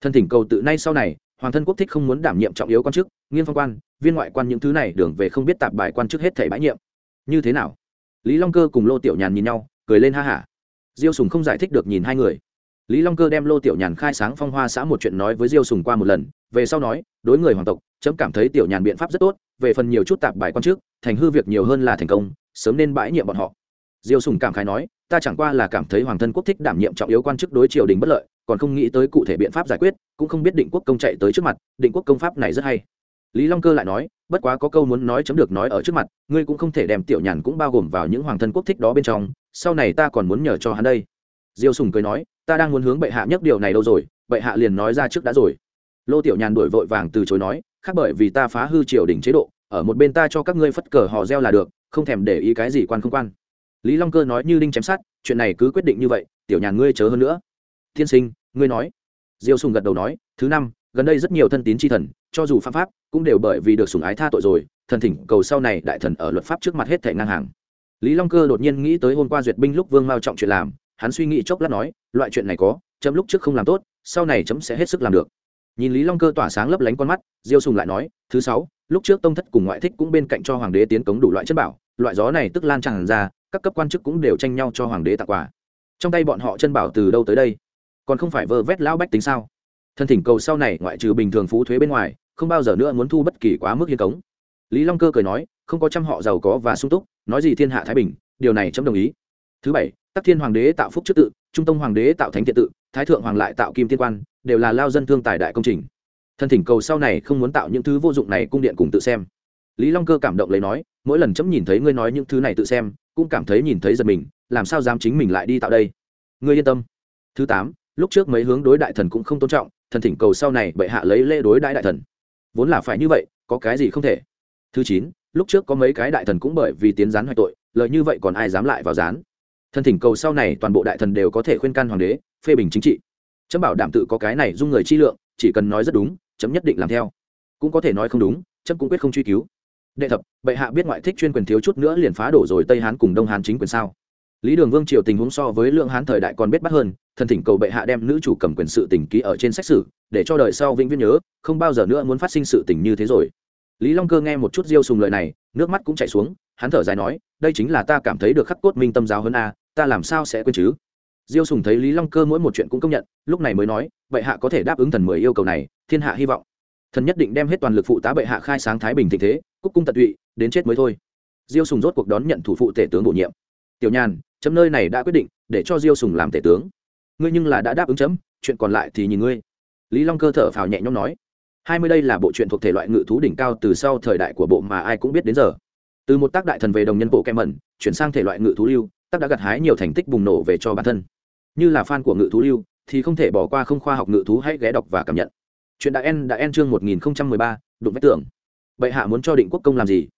Thần thỉnh cầu tự nay sau này hoàng thân quốc thích không muốn đảm nhiệm trọng yếu quan chức nghiên phong quan, viên ngoại quan những thứ này đường về không biết tạp bài quan chức hết thể bãi nhiệm. Như thế nào? Lý long cơ cùng lô tiểu nhàn nhìn nhau, cười lên ha hả. Diêu sùng không giải thích được nhìn hai người. Lý long cơ đem lô tiểu nhàn khai sáng phong hoa xã một chuyện nói với diêu sùng qua một lần, về sau nói, đối người hoàng tộc, chấm cảm thấy tiểu nhàn biện pháp rất tốt, về phần nhiều chút tạp bài quan chức, thành hư việc nhiều hơn là thành công, sớm nên bãi nhiệm bọn họ. Diêu sùng cảm khái nói, ta chẳng qua là cảm thấy hoàng thân quốc thích đảm nhiệm trọng yếu quan chức đối triều đình bất lợi còn không nghĩ tới cụ thể biện pháp giải quyết, cũng không biết định quốc công chạy tới trước mặt, định quốc công pháp này rất hay. Lý long cơ lại nói, bất quá có câu muốn nói chấm được nói ở trước mặt, ngươi cũng không thể đem tiểu nhàn cũng bao gồm vào những hoàng thân quốc thích đó bên trong, sau này ta còn muốn nhờ cho hắn đây. Diêu sùng cười nói, ta đang muốn hướng bệ hạ nhất điều này đâu rồi, bệ hạ liền nói ra trước đã rồi. Lô tiểu nhàn đổi vội vàng từ chối nói, khác bởi vì ta phá hư triều đình chế độ, ở một bên ta cho các ngươi phất cờ hò reo là được, không thèm để ý cái gì quan không quan. Lý long cơ nói như đinh chém sát chuyện này cứ quyết định như vậy, tiểu nhàn ngươi chớ hơn nữa tiên sinh, ngươi nói. Diêu sùng gật đầu nói, thứ năm, gần đây rất nhiều thân tín tri thần, cho dù phạm pháp, cũng đều bởi vì được sùng ái tha tội rồi, thần thỉnh cầu sau này đại thần ở luật pháp trước mặt hết thể ngang hàng. Lý long cơ đột nhiên nghĩ tới hôm qua duyệt binh lúc vương mao trọng chuyện làm, hắn suy nghĩ chốc lát nói, loại chuyện này có, chấm lúc trước không làm tốt, sau này chấm sẽ hết sức làm được. Nhìn lý long cơ tỏa sáng lấp lánh con mắt, diêu sùng lại nói, thứ sáu, lúc trước tông thất cùng ngoại thích cũng bên cạnh cho hoàng đế tiến cống đủ loại chất bảo, loại gió này tức lan tràn ra, các cấp quan chức cũng đều tranh nhau cho hoàng đế tặng quà. Trong tay bọn họ chân bảo từ đâu tới đây? Còn không phải vơ vét lão bách tính sao? Thân thỉnh cầu sau này ngoại trừ bình thường phú thuế bên ngoài, không bao giờ nữa muốn thu bất kỳ quá mức hiến cống. Lý long cơ cười nói, không có trăm họ giàu có và sung túc, nói gì thiên hạ thái bình, điều này chấm đồng ý. Thứ bảy, tắc thiên hoàng đế tạo phúc chức tự, trung tông hoàng đế tạo thánh thiện tự, thái thượng hoàng lại tạo kim tiên quan, đều là lao dân thương tài đại công trình. Thân thỉnh cầu sau này không muốn tạo những thứ vô dụng này cung điện cùng tự xem. Lý long cơ cảm động lấy nói, mỗi lần chấm nhìn thấy ngươi nói những thứ này tự xem, cũng cảm thấy nhìn thấy giật mình, làm sao dám chính mình lại đi tạo đây? Ngươi yên tâm. Thứ tám lúc trước mấy hướng đối đại thần cũng không tôn trọng, thần thỉnh cầu sau này bệ hạ lấy lễ đối đại đại thần. Vốn là phải như vậy, có cái gì không thể? Thứ chín, lúc trước có mấy cái đại thần cũng bởi vì tiến gián hoại tội lợi như vậy còn ai dám lại vào gián? Thần thỉnh cầu sau này toàn bộ đại thần đều có thể khuyên can hoàng đế, phê bình chính trị. Chấm bảo đảm tự có cái này dung người chi lượng, chỉ cần nói rất đúng, chấm nhất định làm theo. Cũng có thể nói không đúng, chấm cũng quyết không truy cứu. Đệ thập, bệ hạ biết ngoại thích chuyên quyền thiếu chút nữa liền phá đổ rồi tây hán cùng đông hán chính quyền sao? Lý đường vương triều tình huống so với lượng hán thời đại còn biết bắt hơn thần thỉnh cầu bệ hạ đem nữ chủ cầm quyền sự tình ký ở trên sách sử, để cho đời sau vĩnh viễn nhớ, không bao giờ nữa muốn phát sinh sự tình như thế rồi. Lý long cơ nghe một chút diêu sùng lời này, nước mắt cũng chảy xuống, hắn thở dài nói, đây chính là ta cảm thấy được khắc cốt minh tâm giáo hơn a, ta làm sao sẽ quên chứ? Diêu sùng thấy lý long cơ mỗi một chuyện cũng công nhận, lúc này mới nói, bệ hạ có thể đáp ứng thần mười yêu cầu này, thiên hạ hy vọng. Thần nhất định đem hết toàn lực phụ tá bệ hạ khai sáng thái bình tình thế, cúc cung tận tụy, đến chết mới thôi. Diêu sùng rốt cuộc đón nhận thủ phụ tể tướng bổ nhiệm. Tiểu nhàn, chấm nơi này đã quyết định, để cho diêu sùng làm tể tướng ngươi nhưng là đã đáp ứng chấm, chuyện còn lại thì nhìn ngươi. Lý long cơ thở phào nhẹ nhõm nói, hai mươi đây là bộ truyện thuộc thể loại ngự thú đỉnh cao từ sau thời đại của bộ mà ai cũng biết đến giờ. Từ một tác đại thần về đồng nhân bộ kem mẩn, chuyển sang thể loại ngự thú lưu, tác đã gặt hái nhiều thành tích bùng nổ về cho bản thân. Như là fan của ngự thú lưu, thì không thể bỏ qua không khoa học ngự thú hãy ghé đọc và cảm nhận. Chuyện đã en đã en chương một nghìn ba, đụng vách tưởng bệ hạ muốn cho định quốc công làm gì?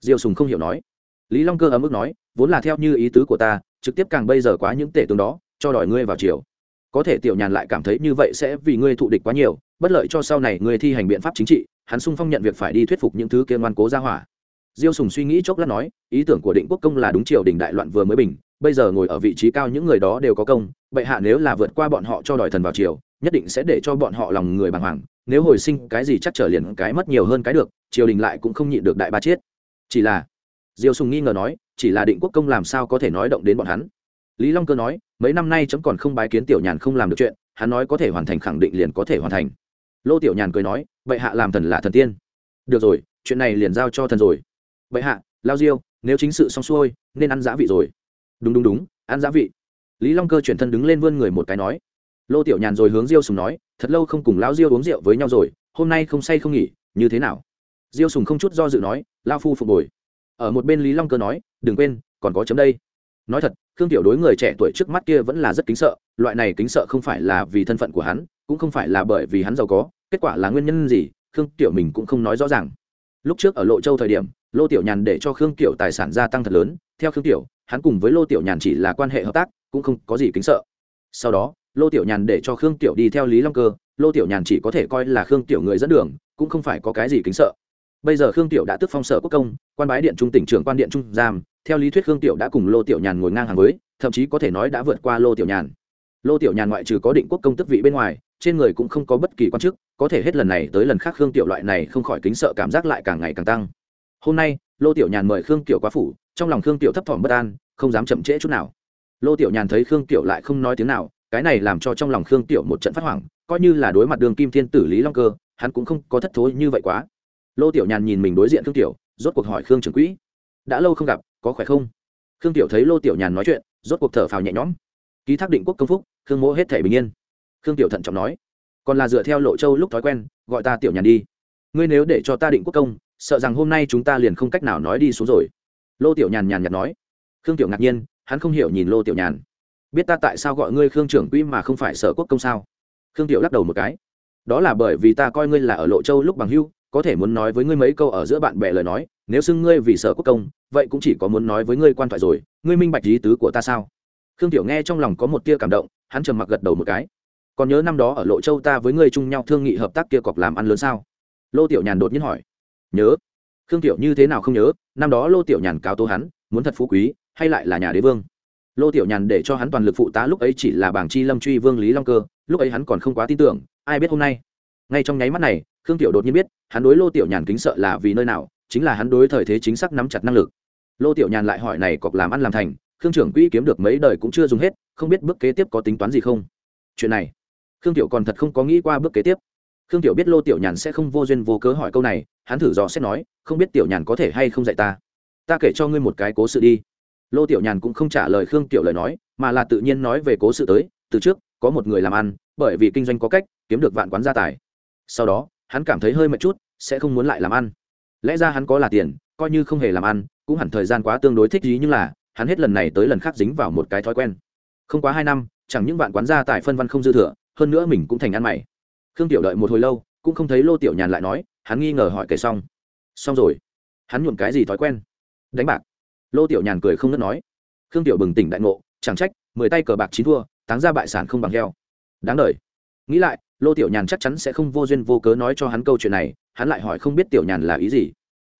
Diêu sùng không hiểu nói. Lý long cơ ấm ức nói, vốn là theo như ý tứ của ta, trực tiếp càng bây giờ quá những tể tướng đó, cho đòi ngươi vào chiều có thể tiểu nhàn lại cảm thấy như vậy sẽ vì ngươi thụ địch quá nhiều, bất lợi cho sau này ngươi thi hành biện pháp chính trị, hắn sung phong nhận việc phải đi thuyết phục những thứ kia ngoan cố ra hỏa. Diêu sùng suy nghĩ chốc lát nói, ý tưởng của định quốc công là đúng triều đình đại loạn vừa mới bình, bây giờ ngồi ở vị trí cao những người đó đều có công, bệ hạ nếu là vượt qua bọn họ cho đòi thần vào triều, nhất định sẽ để cho bọn họ lòng người bàng hoàng, nếu hồi sinh cái gì chắc trở liền cái mất nhiều hơn cái được, triều đình lại cũng không nhịn được đại ba chết. Chỉ là, diêu sùng nghi ngờ nói, chỉ là định quốc công làm sao có thể nói động đến bọn hắn? Lý long cơ nói, mấy năm nay chấm còn không bái kiến tiểu nhàn không làm được chuyện, hắn nói có thể hoàn thành khẳng định liền có thể hoàn thành. Lô tiểu nhàn cười nói vậy hạ làm thần là thần tiên. Được rồi, chuyện này liền giao cho thần rồi. Vậy hạ, lao diêu, nếu chính sự xong xuôi, nên ăn giá vị rồi. Đúng đúng đúng, ăn giá vị. Lý long cơ chuyển thân đứng lên vươn người một cái nói. Lô tiểu nhàn rồi hướng diêu sùng nói, thật lâu không cùng lão diêu uống rượu với nhau rồi, hôm nay không say không nghỉ, như thế nào? Diêu sùng không chút do dự nói, lao phu phục bồi ở một bên lý long cơ nói, đừng quên, còn có chấm đây. Nói thật khương tiểu đối người trẻ tuổi trước mắt kia vẫn là rất kính sợ, loại này kính sợ không phải là vì thân phận của hắn, cũng không phải là bởi vì hắn giàu có, kết quả là nguyên nhân gì, khương tiểu mình cũng không nói rõ ràng. Lúc trước ở lộ châu thời điểm, lô tiểu nhàn để cho khương tiểu tài sản gia tăng thật lớn, theo khương tiểu, hắn cùng với lô tiểu nhàn chỉ là quan hệ hợp tác, cũng không có gì kính sợ. Sau đó, lô tiểu nhàn để cho khương tiểu đi theo lý long cơ, lô tiểu nhàn chỉ có thể coi là khương tiểu người dẫn đường, cũng không phải có cái gì kính sợ bây giờ khương tiểu đã tức phong sở quốc công, quan bái điện trung tỉnh trưởng quan điện trung giam, theo lý thuyết khương tiểu đã cùng lô tiểu nhàn ngồi ngang hàng với, thậm chí có thể nói đã vượt qua lô tiểu nhàn. Lô tiểu nhàn ngoại trừ có định quốc công tức vị bên ngoài, trên người cũng không có bất kỳ quan chức, có thể hết lần này tới lần khác khương tiểu loại này không khỏi kính sợ cảm giác lại càng ngày càng tăng. Hôm nay, lô tiểu nhàn mời khương tiểu quá phủ, trong lòng khương tiểu thấp thỏm bất an, không dám chậm trễ chút nào. Lô tiểu nhàn thấy khương tiểu lại không nói tiếng nào, cái này làm cho trong lòng khương tiểu một trận phát hoảng, coi như là đối mặt đường kim thiên tử lý long cơ, hắn cũng không có thất thối như vậy quá lô tiểu nhàn nhìn mình đối diện khương tiểu, rốt cuộc hỏi khương trưởng quỹ, đã lâu không gặp, có khỏe không? Khương tiểu thấy lô tiểu nhàn nói chuyện, rốt cuộc thở phào nhẹ nhõm. Ký thác định quốc công phúc, khương mỗ hết thể bình yên. Khương tiểu thận trọng nói, còn là dựa theo lộ châu lúc thói quen, gọi ta tiểu nhàn đi. Ngươi nếu để cho ta định quốc công, sợ rằng hôm nay chúng ta liền không cách nào nói đi xuống rồi. Lô tiểu nhàn nhàn nhạt nói. Khương tiểu ngạc nhiên, hắn không hiểu nhìn lô tiểu nhàn. Biết ta tại sao gọi ngươi khương trưởng quỹ mà không phải sở quốc công sao? Khương tiểu lắc đầu một cái. Đó là bởi vì ta coi ngươi là ở lộ châu lúc bằng hưu có thể muốn nói với ngươi mấy câu ở giữa bạn bè lời nói, nếu xưng ngươi vì sở quốc công, vậy cũng chỉ có muốn nói với ngươi quan thoại rồi, ngươi minh bạch lý tứ của ta sao? Khương tiểu nghe trong lòng có một tia cảm động, hắn trầm mặc gật đầu một cái. Còn nhớ năm đó ở lộ châu ta với ngươi chung nhau thương nghị hợp tác kia cọc làm ăn lớn sao? Lô tiểu nhàn đột nhiên hỏi. Nhớ. Khương tiểu như thế nào không nhớ, năm đó lô tiểu nhàn cáo tố hắn, muốn thật phú quý, hay lại là nhà đế vương? Lô tiểu nhàn để cho hắn toàn lực phụ tá lúc ấy chỉ là bảng chi lâm truy vương lý long cơ, lúc ấy hắn còn không quá tin tưởng, ai biết hôm nay? Ngay trong nháy mắt này, khương tiểu đột nhiên biết, hắn đối lô tiểu nhàn kính sợ là vì nơi nào, chính là hắn đối thời thế chính xác nắm chặt năng lực. Lô tiểu nhàn lại hỏi này cọc làm ăn làm thành, khương trưởng quỹ kiếm được mấy đời cũng chưa dùng hết, không biết bước kế tiếp có tính toán gì không? Chuyện này, khương tiểu còn thật không có nghĩ qua bước kế tiếp. Khương tiểu biết lô tiểu nhàn sẽ không vô duyên vô cớ hỏi câu này, hắn thử dò xét nói, không biết tiểu nhàn có thể hay không dạy ta. Ta kể cho ngươi một cái cố sự đi. Lô tiểu nhàn cũng không trả lời khương tiểu lời nói, mà là tự nhiên nói về cố sự tới, từ trước, có một người làm ăn, bởi vì kinh doanh có cách, kiếm được vạn quán gia tài sau đó, hắn cảm thấy hơi mệt chút, sẽ không muốn lại làm ăn. Lẽ ra hắn có là tiền, coi như không hề làm ăn, cũng hẳn thời gian quá tương đối thích gì nhưng là, hắn hết lần này tới lần khác dính vào một cái thói quen. Không quá hai năm, chẳng những bạn quán gia tại phân văn không dư thừa, hơn nữa mình cũng thành ăn mày. Khương tiểu đợi một hồi lâu, cũng không thấy lô tiểu nhàn lại nói, hắn nghi ngờ hỏi kể xong. Xong rồi. Hắn nhuộm cái gì thói quen? Đánh bạc. Lô tiểu nhàn cười không ngất nói. Khương tiểu bừng tỉnh đại ngộ, chẳng trách, mười tay cờ bạc chín thua, táng ra bại sản không bằng heo. Đáng đ nghĩ lại, lô tiểu nhàn chắc chắn sẽ không vô duyên vô cớ nói cho hắn câu chuyện này, hắn lại hỏi không biết tiểu nhàn là ý gì.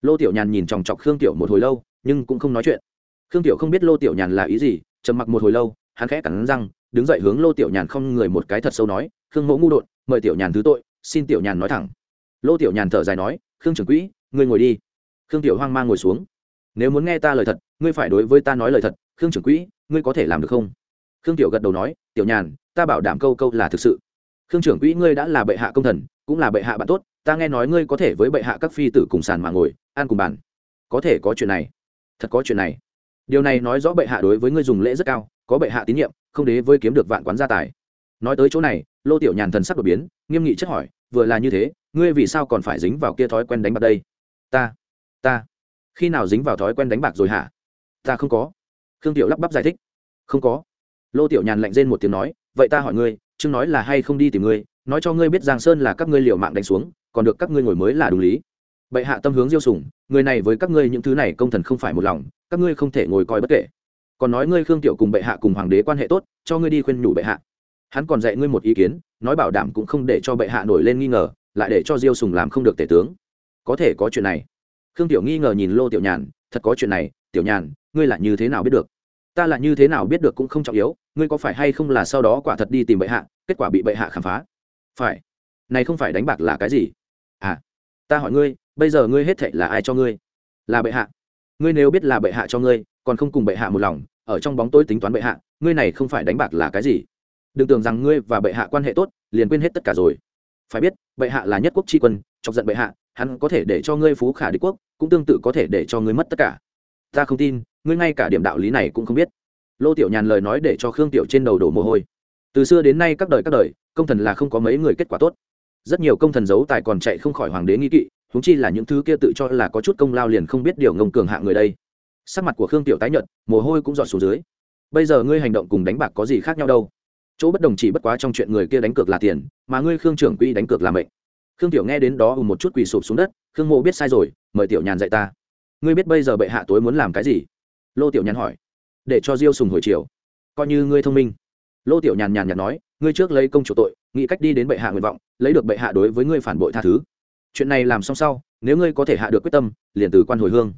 Lô tiểu nhàn nhìn chòng chọc khương tiểu một hồi lâu, nhưng cũng không nói chuyện. Khương tiểu không biết lô tiểu nhàn là ý gì, trầm mặc một hồi lâu, hắn khẽ cắn răng, đứng dậy hướng lô tiểu nhàn không người một cái thật sâu nói, khương mẫu ngu đột, mời tiểu nhàn thứ tội, xin tiểu nhàn nói thẳng. Lô tiểu nhàn thở dài nói, khương trưởng quỹ, ngươi ngồi đi. Khương tiểu hoang mang ngồi xuống. Nếu muốn nghe ta lời thật, ngươi phải đối với ta nói lời thật, khương trưởng quỹ, ngươi có thể làm được không? Khương tiểu gật đầu nói, tiểu nhàn, ta bảo đảm câu câu là thực sự khương trưởng quỹ ngươi đã là bệ hạ công thần, cũng là bệ hạ bạn tốt, ta nghe nói ngươi có thể với bệ hạ các phi tử cùng sàn mà ngồi ăn cùng bàn. Có thể có chuyện này. Thật có chuyện này. Điều này nói rõ bệ hạ đối với ngươi dùng lễ rất cao, có bệ hạ tín nhiệm, không đế với kiếm được vạn quán gia tài. Nói tới chỗ này, lô tiểu nhàn thần sắc đột biến, nghiêm nghị chất hỏi, vừa là như thế, ngươi vì sao còn phải dính vào kia thói quen đánh bạc đây? Ta ta. Khi nào dính vào thói quen đánh bạc rồi hả? Ta không có. Khương tiểu lắp bắp giải thích. Không có. Lô tiểu nhàn lạnh rên một tiếng nói, vậy ta hỏi ngươi chưng nói là hay không đi tìm ngươi, nói cho ngươi biết giang sơn là các ngươi liều mạng đánh xuống, còn được các ngươi ngồi mới là đúng lý. Bệ hạ tâm hướng diêu sủng người này với các ngươi những thứ này công thần không phải một lòng, các ngươi không thể ngồi coi bất kể. Còn nói ngươi khương tiểu cùng bệ hạ cùng hoàng đế quan hệ tốt, cho ngươi đi khuyên nhủ bệ hạ. Hắn còn dạy ngươi một ý kiến, nói bảo đảm cũng không để cho bệ hạ nổi lên nghi ngờ, lại để cho diêu sùng làm không được tể tướng. Có thể có chuyện này. Khương tiểu nghi ngờ nhìn lô tiểu nhàn, thật có chuyện này, tiểu nhàn, ngươi là như thế nào biết được? Ta là như thế nào biết được cũng không trọng yếu ngươi có phải hay không là sau đó quả thật đi tìm bệ hạ, kết quả bị bệ hạ khám phá? Phải. Này không phải đánh bạc là cái gì? À ta hỏi ngươi, bây giờ ngươi hết thệ là ai cho ngươi? Là bệ hạ. Ngươi nếu biết là bệ hạ cho ngươi, còn không cùng bệ hạ một lòng, ở trong bóng tôi tính toán bệ hạ, ngươi này không phải đánh bạc là cái gì? Đừng tưởng rằng ngươi và bệ hạ quan hệ tốt, liền quên hết tất cả rồi. Phải biết, bệ hạ là nhất quốc tri quân, chọc giận bệ hạ, hắn có thể để cho ngươi phú khả đế quốc, cũng tương tự có thể để cho ngươi mất tất cả. Ta không tin, ngươi ngay cả điểm đạo lý này cũng không biết lô tiểu nhàn lời nói để cho khương tiểu trên đầu đổ mồ hôi. Từ xưa đến nay các đời các đời, công thần là không có mấy người kết quả tốt. Rất nhiều công thần giấu tài còn chạy không khỏi hoàng đế nghi kỵ húng chi là những thứ kia tự cho là có chút công lao liền không biết điều ngông cường hạ người đây. Sắc mặt của khương tiểu tái nhợt, mồ hôi cũng dọn xuống dưới. Bây giờ ngươi hành động cùng đánh bạc có gì khác nhau đâu? Chỗ bất đồng chỉ bất quá trong chuyện người kia đánh cược là tiền, mà ngươi khương trưởng quỹ đánh cược là mệnh. Khương tiểu nghe đến đó ù một chút quỳ sụp xuống đất, khương mộ biết sai rồi, mời tiểu nhàn dạy ta. Ngươi biết bây giờ bệ hạ tối muốn làm cái gì? Lô tiểu nhàn hỏi để cho diêu sùng hồi chiều. Coi như ngươi thông minh. Lô tiểu nhàn nhàn nhạt nói, ngươi trước lấy công chủ tội, nghĩ cách đi đến bệ hạ nguyện vọng, lấy được bệ hạ đối với ngươi phản bội tha thứ. Chuyện này làm xong sau, nếu ngươi có thể hạ được quyết tâm, liền từ quan hồi hương.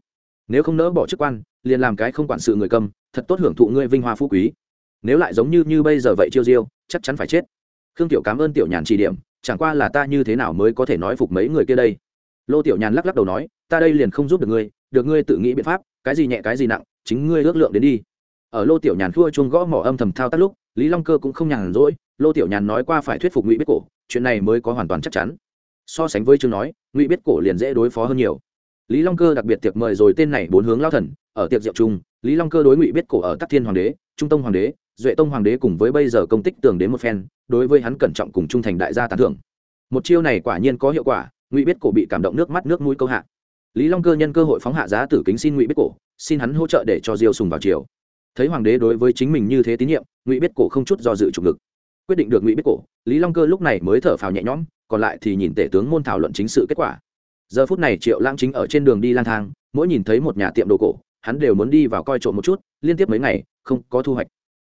Nếu không nỡ bỏ chức quan, liền làm cái không quản sự người cầm, thật tốt hưởng thụ ngươi vinh hoa phú quý. Nếu lại giống như như bây giờ vậy chiêu diêu, chắc chắn phải chết. Khương tiểu cảm ơn tiểu nhàn chỉ điểm, chẳng qua là ta như thế nào mới có thể nói phục mấy người kia đây? Lô tiểu nhàn lắc lắc đầu nói, ta đây liền không giúp được ngươi được ngươi tự nghĩ biện pháp, cái gì nhẹ cái gì nặng, chính ngươi ước lượng đến đi ở lô tiểu nhàn khua chuông gõ mỏ âm thầm thao tác lúc, lý long cơ cũng không nhàn rỗi, lô tiểu nhàn nói qua phải thuyết phục ngụy biết cổ, chuyện này mới có hoàn toàn chắc chắn. So sánh với chương nói, ngụy biết cổ liền dễ đối phó hơn nhiều. Lý long cơ đặc biệt tiệc mời rồi tên này bốn hướng lao thần, ở tiệc diệu trung lý long cơ đối ngụy biết cổ ở tắc thiên hoàng đế, trung tông hoàng đế, duệ tông hoàng đế cùng với bây giờ công tích tường đến một phen, đối với hắn cẩn trọng cùng trung thành đại gia tán thưởng. Một chiêu này quả nhiên có hiệu quả, ngụy biết cổ bị cảm động nước mắt nước mũi câu hạ. Lý long cơ nhân cơ hội phóng hạ giá tử kính xin ngụy biết cổ, xin hắn hỗ trợ để cho diêu sùng vào triều thấy hoàng đế đối với chính mình như thế tín nhiệm, ngụy biết cổ không chút do dự trục ngực. Quyết định được ngụy biết cổ, lý long cơ lúc này mới thở phào nhẹ nhõm, còn lại thì nhìn tể tướng môn thảo luận chính sự kết quả. Giờ phút này triệu lãng chính ở trên đường đi lang thang, mỗi nhìn thấy một nhà tiệm đồ cổ, hắn đều muốn đi vào coi trộm một chút, liên tiếp mấy ngày, không có thu hoạch.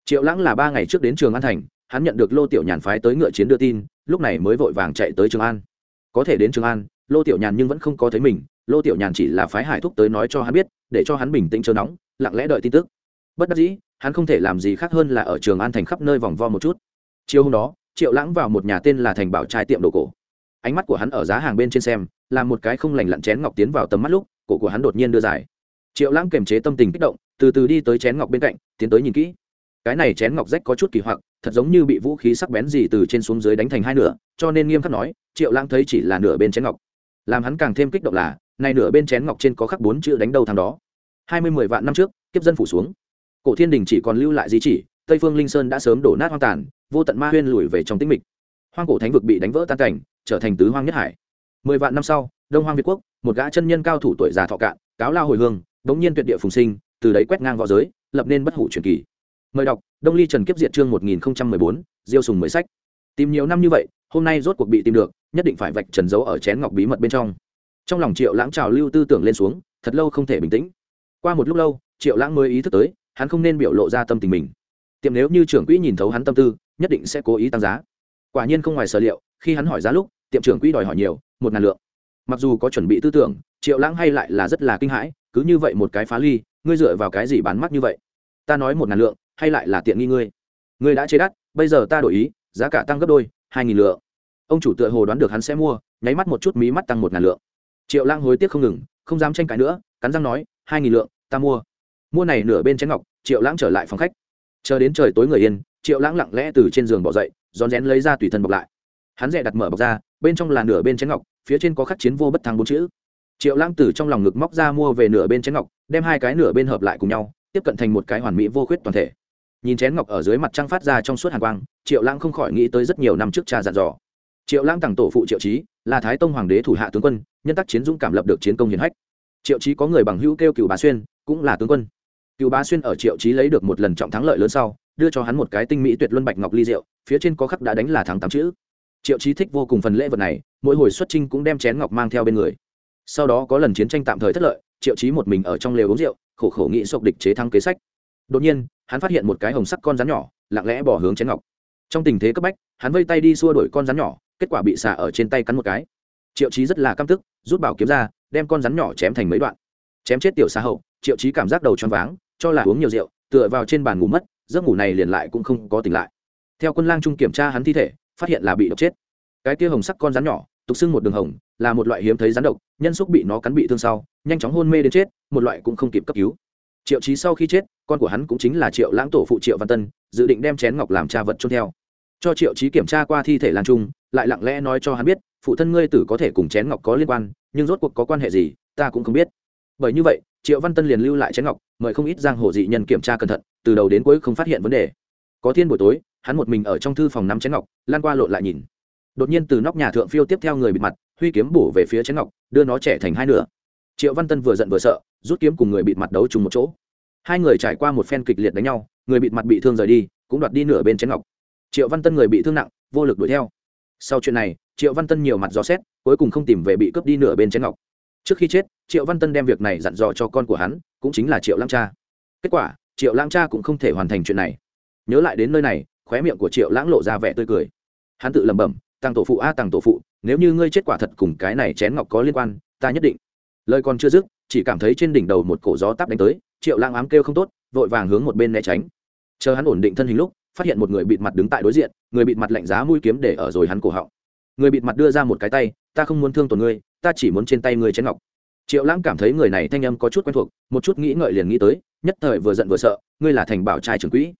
Triệu lãng là ba ngày trước đến trường an thành, hắn nhận được lô tiểu nhàn phái tới ngựa chiến đưa tin, lúc này mới vội vàng chạy tới trường an. Có thể đến trường an, lô tiểu nhàn nhưng vẫn không có thấy mình, lô tiểu nhàn chỉ là phái hải thúc tới nói cho hắn biết, để cho hắn bình tĩnh chờ nóng, lặng lẽ đợi tin tức bất đắc dĩ, hắn không thể làm gì khác hơn là ở trường an thành khắp nơi vòng vo một chút. Chiều hôm đó, triệu lãng vào một nhà tên là thành bảo trai tiệm đồ cổ. Ánh mắt của hắn ở giá hàng bên trên xem làm một cái không lành lặn chén ngọc tiến vào tầm mắt lúc, cổ của hắn đột nhiên đưa dài. Triệu lãng kềm chế tâm tình kích động, từ từ đi tới chén ngọc bên cạnh, tiến tới nhìn kỹ. Cái này chén ngọc rách có chút kỳ hoặc, thật giống như bị vũ khí sắc bén gì từ trên xuống dưới đánh thành hai nửa, cho nên nghiêm khắc nói, triệu lãng thấy chỉ là nửa bên chén ngọc. Làm hắn càng thêm kích động là, này nửa bên chén ngọc trên có khắc bốn chữ đánh đầu thằng đó. Hai mươi mười vạn năm trước, kiếp dân phủ xuống cổ thiên đình chỉ còn lưu lại di chỉ, tây phương linh sơn đã sớm đổ nát hoang tàn, vô tận ma huyên lùi về trong tĩnh mịch. Hoang cổ thánh vực bị đánh vỡ tan cảnh, trở thành tứ hoang nhất hải. Mười vạn năm sau, đông hoang việt quốc, một gã chân nhân cao thủ tuổi già thọ cạn, cáo lao hồi hương bỗng nhiên tuyệt địa phùng sinh, từ đấy quét ngang v õ giới, lập nên bất hủ truyền kỳ. Mời đọc, đông ly trần kiếp diệt chương một nghìn bốn, diêu sùng mới sách. Tìm nhiều năm như vậy, hôm nay rốt cuộc bị tìm được, nhất định phải vạch trần dấu ở chén ngọc bí mật bên trong. Trong lòng triệu lãng trào lưu tư tưởng lên xuống, thật lâu không thể bình tĩnh. Qua một lúc lâu, triệu lãng mới ý thức tới hắn không nên biểu lộ ra tâm tình mình. Tiệm nếu như trưởng quỹ nhìn thấu hắn tâm tư, nhất định sẽ cố ý tăng giá. Quả nhiên không ngoài sở liệu, khi hắn hỏi giá lúc, tiệm trưởng quỹ đòi hỏi nhiều, một ngàn lượng. Mặc dù có chuẩn bị tư tưởng, triệu lãng hay lại là rất là kinh hãi, cứ như vậy một cái phá ly, ngươi dựa vào cái gì bán mắt như vậy? Ta nói một ngàn lượng, hay lại là tiện nghi ngươi? Ngươi đã chế đắt, bây giờ ta đổi ý, giá cả tăng gấp đôi, hai nghìn lượng. Ông chủ tựa hồ đoán được hắn sẽ mua, nháy mắt một chút mí mắt tăng một ngàn lượng. Triệu lãng hối tiếc không ngừng, không dám tranh cãi nữa, cắn răng nói, hai nghìn lượng, ta mua mua này nửa bên chén ngọc, triệu lãng trở lại phòng khách. Chờ đến trời tối người yên, triệu lãng lặng lẽ từ trên giường bỏ dậy, rón rén lấy ra tùy thân bọc lại. Hắn rẽ đặt mở bọc ra, bên trong là nửa bên chén ngọc, phía trên có khắc chiến vô bất thắng bốn chữ. Triệu lãng từ trong lòng ngực móc ra mua về nửa bên chén ngọc, đem hai cái nửa bên hợp lại cùng nhau, tiếp cận thành một cái hoàn mỹ vô khuyết toàn thể. Nhìn chén ngọc ở dưới mặt trăng phát ra trong suốt hàn quang, triệu lãng không khỏi nghĩ tới rất nhiều năm trước cha dặn dò. Triệu lãng tặng tổ phụ triệu trí là thái tông hoàng đế thủ hạ tướng quân, nhân tác chiến dũng cảm lập được chiến công hiển hách. Triệu trí có người bằng hữu kêu cựu bá xuyên, cũng là tướng quân cựu bá xuyên ở triệu trí lấy được một lần trọng thắng lợi lớn sau, đưa cho hắn một cái tinh mỹ tuyệt luân bạch ngọc ly rượu, phía trên có khắc đã đánh là thắng tám chữ. Triệu trí thích vô cùng phần lễ vật này, mỗi hồi xuất trinh cũng đem chén ngọc mang theo bên người. Sau đó có lần chiến tranh tạm thời thất lợi, triệu trí một mình ở trong lều uống rượu, khổ khổ nghĩ sộc địch chế thắng kế sách. Đột nhiên, hắn phát hiện một cái hồng sắc con rắn nhỏ, lặng lẽ bỏ hướng chén ngọc. Trong tình thế cấp bách, hắn vây tay đi xua đuổi con rắn nhỏ, kết quả bị xả ở trên tay cắn một cái. Triệu trí rất là căm tức, rút bảo kiếm ra, đem con rắn nhỏ chém thành mấy đoạn. Chém chết tiểu xa hậu, triệu trí cảm giác đầu choáng váng cho là uống nhiều rượu, tựa vào trên bàn ngủ mất, giấc ngủ này liền lại cũng không có tỉnh lại. Theo quân lang trung kiểm tra hắn thi thể, phát hiện là bị độc chết. Cái kia hồng sắc con rắn nhỏ, tục xưng một đường hồng, là một loại hiếm thấy rắn độc, nhân xúc bị nó cắn bị thương sau, nhanh chóng hôn mê đến chết, một loại cũng không kịp cấp cứu. Triệu trí sau khi chết, con của hắn cũng chính là triệu lãng tổ phụ triệu văn tân, dự định đem chén ngọc làm cha vật trôn theo. Cho triệu trí kiểm tra qua thi thể lan trung, lại lặng lẽ nói cho hắn biết, phụ thân ngươi tử có thể cùng chén ngọc có liên quan, nhưng rốt cuộc có quan hệ gì, ta cũng không biết. Bởi như vậy triệu văn tân liền lưu lại chén ngọc, mời không ít giang hồ dị nhân kiểm tra cẩn thận, từ đầu đến cuối không phát hiện vấn đề. Có thiên buổi tối, hắn một mình ở trong thư phòng nắm chén ngọc, lan qua lộn lại nhìn. Đột nhiên từ nóc nhà thượng phiêu tiếp theo người bị mặt, huy kiếm bổ về phía chén ngọc, đưa nó trẻ thành hai nửa. Triệu văn tân vừa giận vừa sợ, rút kiếm cùng người bị mặt đấu chung một chỗ. Hai người trải qua một phen kịch liệt đánh nhau, người bị mặt bị thương rời đi, cũng đoạt đi nửa bên chén ngọc. Triệu văn tân người bị thương nặng, vô lực đuổi theo. Sau chuyện này, triệu văn tân nhiều mặt dò xét, cuối cùng không tìm về bị cướp đi nửa bên chén ngọc trước khi chết, triệu văn tân đem việc này dặn dò cho con của hắn, cũng chính là triệu lãng cha. Kết quả, triệu lãng cha cũng không thể hoàn thành chuyện này. Nhớ lại đến nơi này, khóe miệng của triệu lãng lộ ra vẻ tươi cười. Hắn tự lẩm bẩm tăng tổ phụ a tăng tổ phụ, nếu như ngươi chết quả thật cùng cái này chén ngọc có liên quan, ta nhất định. Lời còn chưa dứt, chỉ cảm thấy trên đỉnh đầu một cổ gió táp đánh tới, triệu lãng ám kêu không tốt, vội vàng hướng một bên né tránh. Chờ hắn ổn định thân hình lúc, phát hiện một người bịt mặt đứng tại đối diện, người bịt mặt lạnh giá mũi kiếm để ở rồi hắn cổ họng. Người bịt mặt đưa ra một cái tay ta không muốn thương tổn ngươi, ta chỉ muốn trên tay ngươi chén ngọc. Triệu lãng cảm thấy người này thanh âm có chút quen thuộc, một chút nghĩ ngợi liền nghĩ tới, nhất thời vừa giận vừa sợ, ngươi là thành bảo trai trưởng quỹ.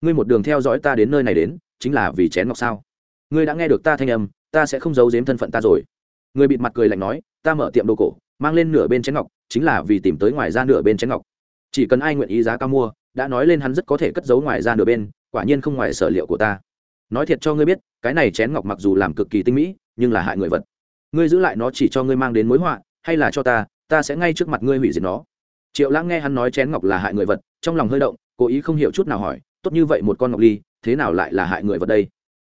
Ngươi một đường theo dõi ta đến nơi này đến, chính là vì chén ngọc sao? Ngươi đã nghe được ta thanh âm, ta sẽ không giấu giếm thân phận ta rồi. Người bịt mặt cười lạnh nói, ta mở tiệm đồ cổ, mang lên nửa bên chén ngọc, chính là vì tìm tới ngoài ra nửa bên chén ngọc. Chỉ cần ai nguyện ý giá cao mua, đã nói lên hắn rất có thể cất giấu ngoài ra nửa bên, quả nhiên không ngoài sở liệu của ta. Nói thiệt cho ngươi biết, cái này chén ngọc mặc dù làm cực kỳ tinh mỹ, nhưng là hại người vật ngươi giữ lại nó chỉ cho ngươi mang đến mối họa, hay là cho ta ta sẽ ngay trước mặt ngươi hủy diệt nó. Triệu lãng nghe hắn nói chén ngọc là hại người vật, trong lòng hơi động, cố ý không hiểu chút nào hỏi, tốt như vậy một con ngọc ly, thế nào lại là hại người vật đây?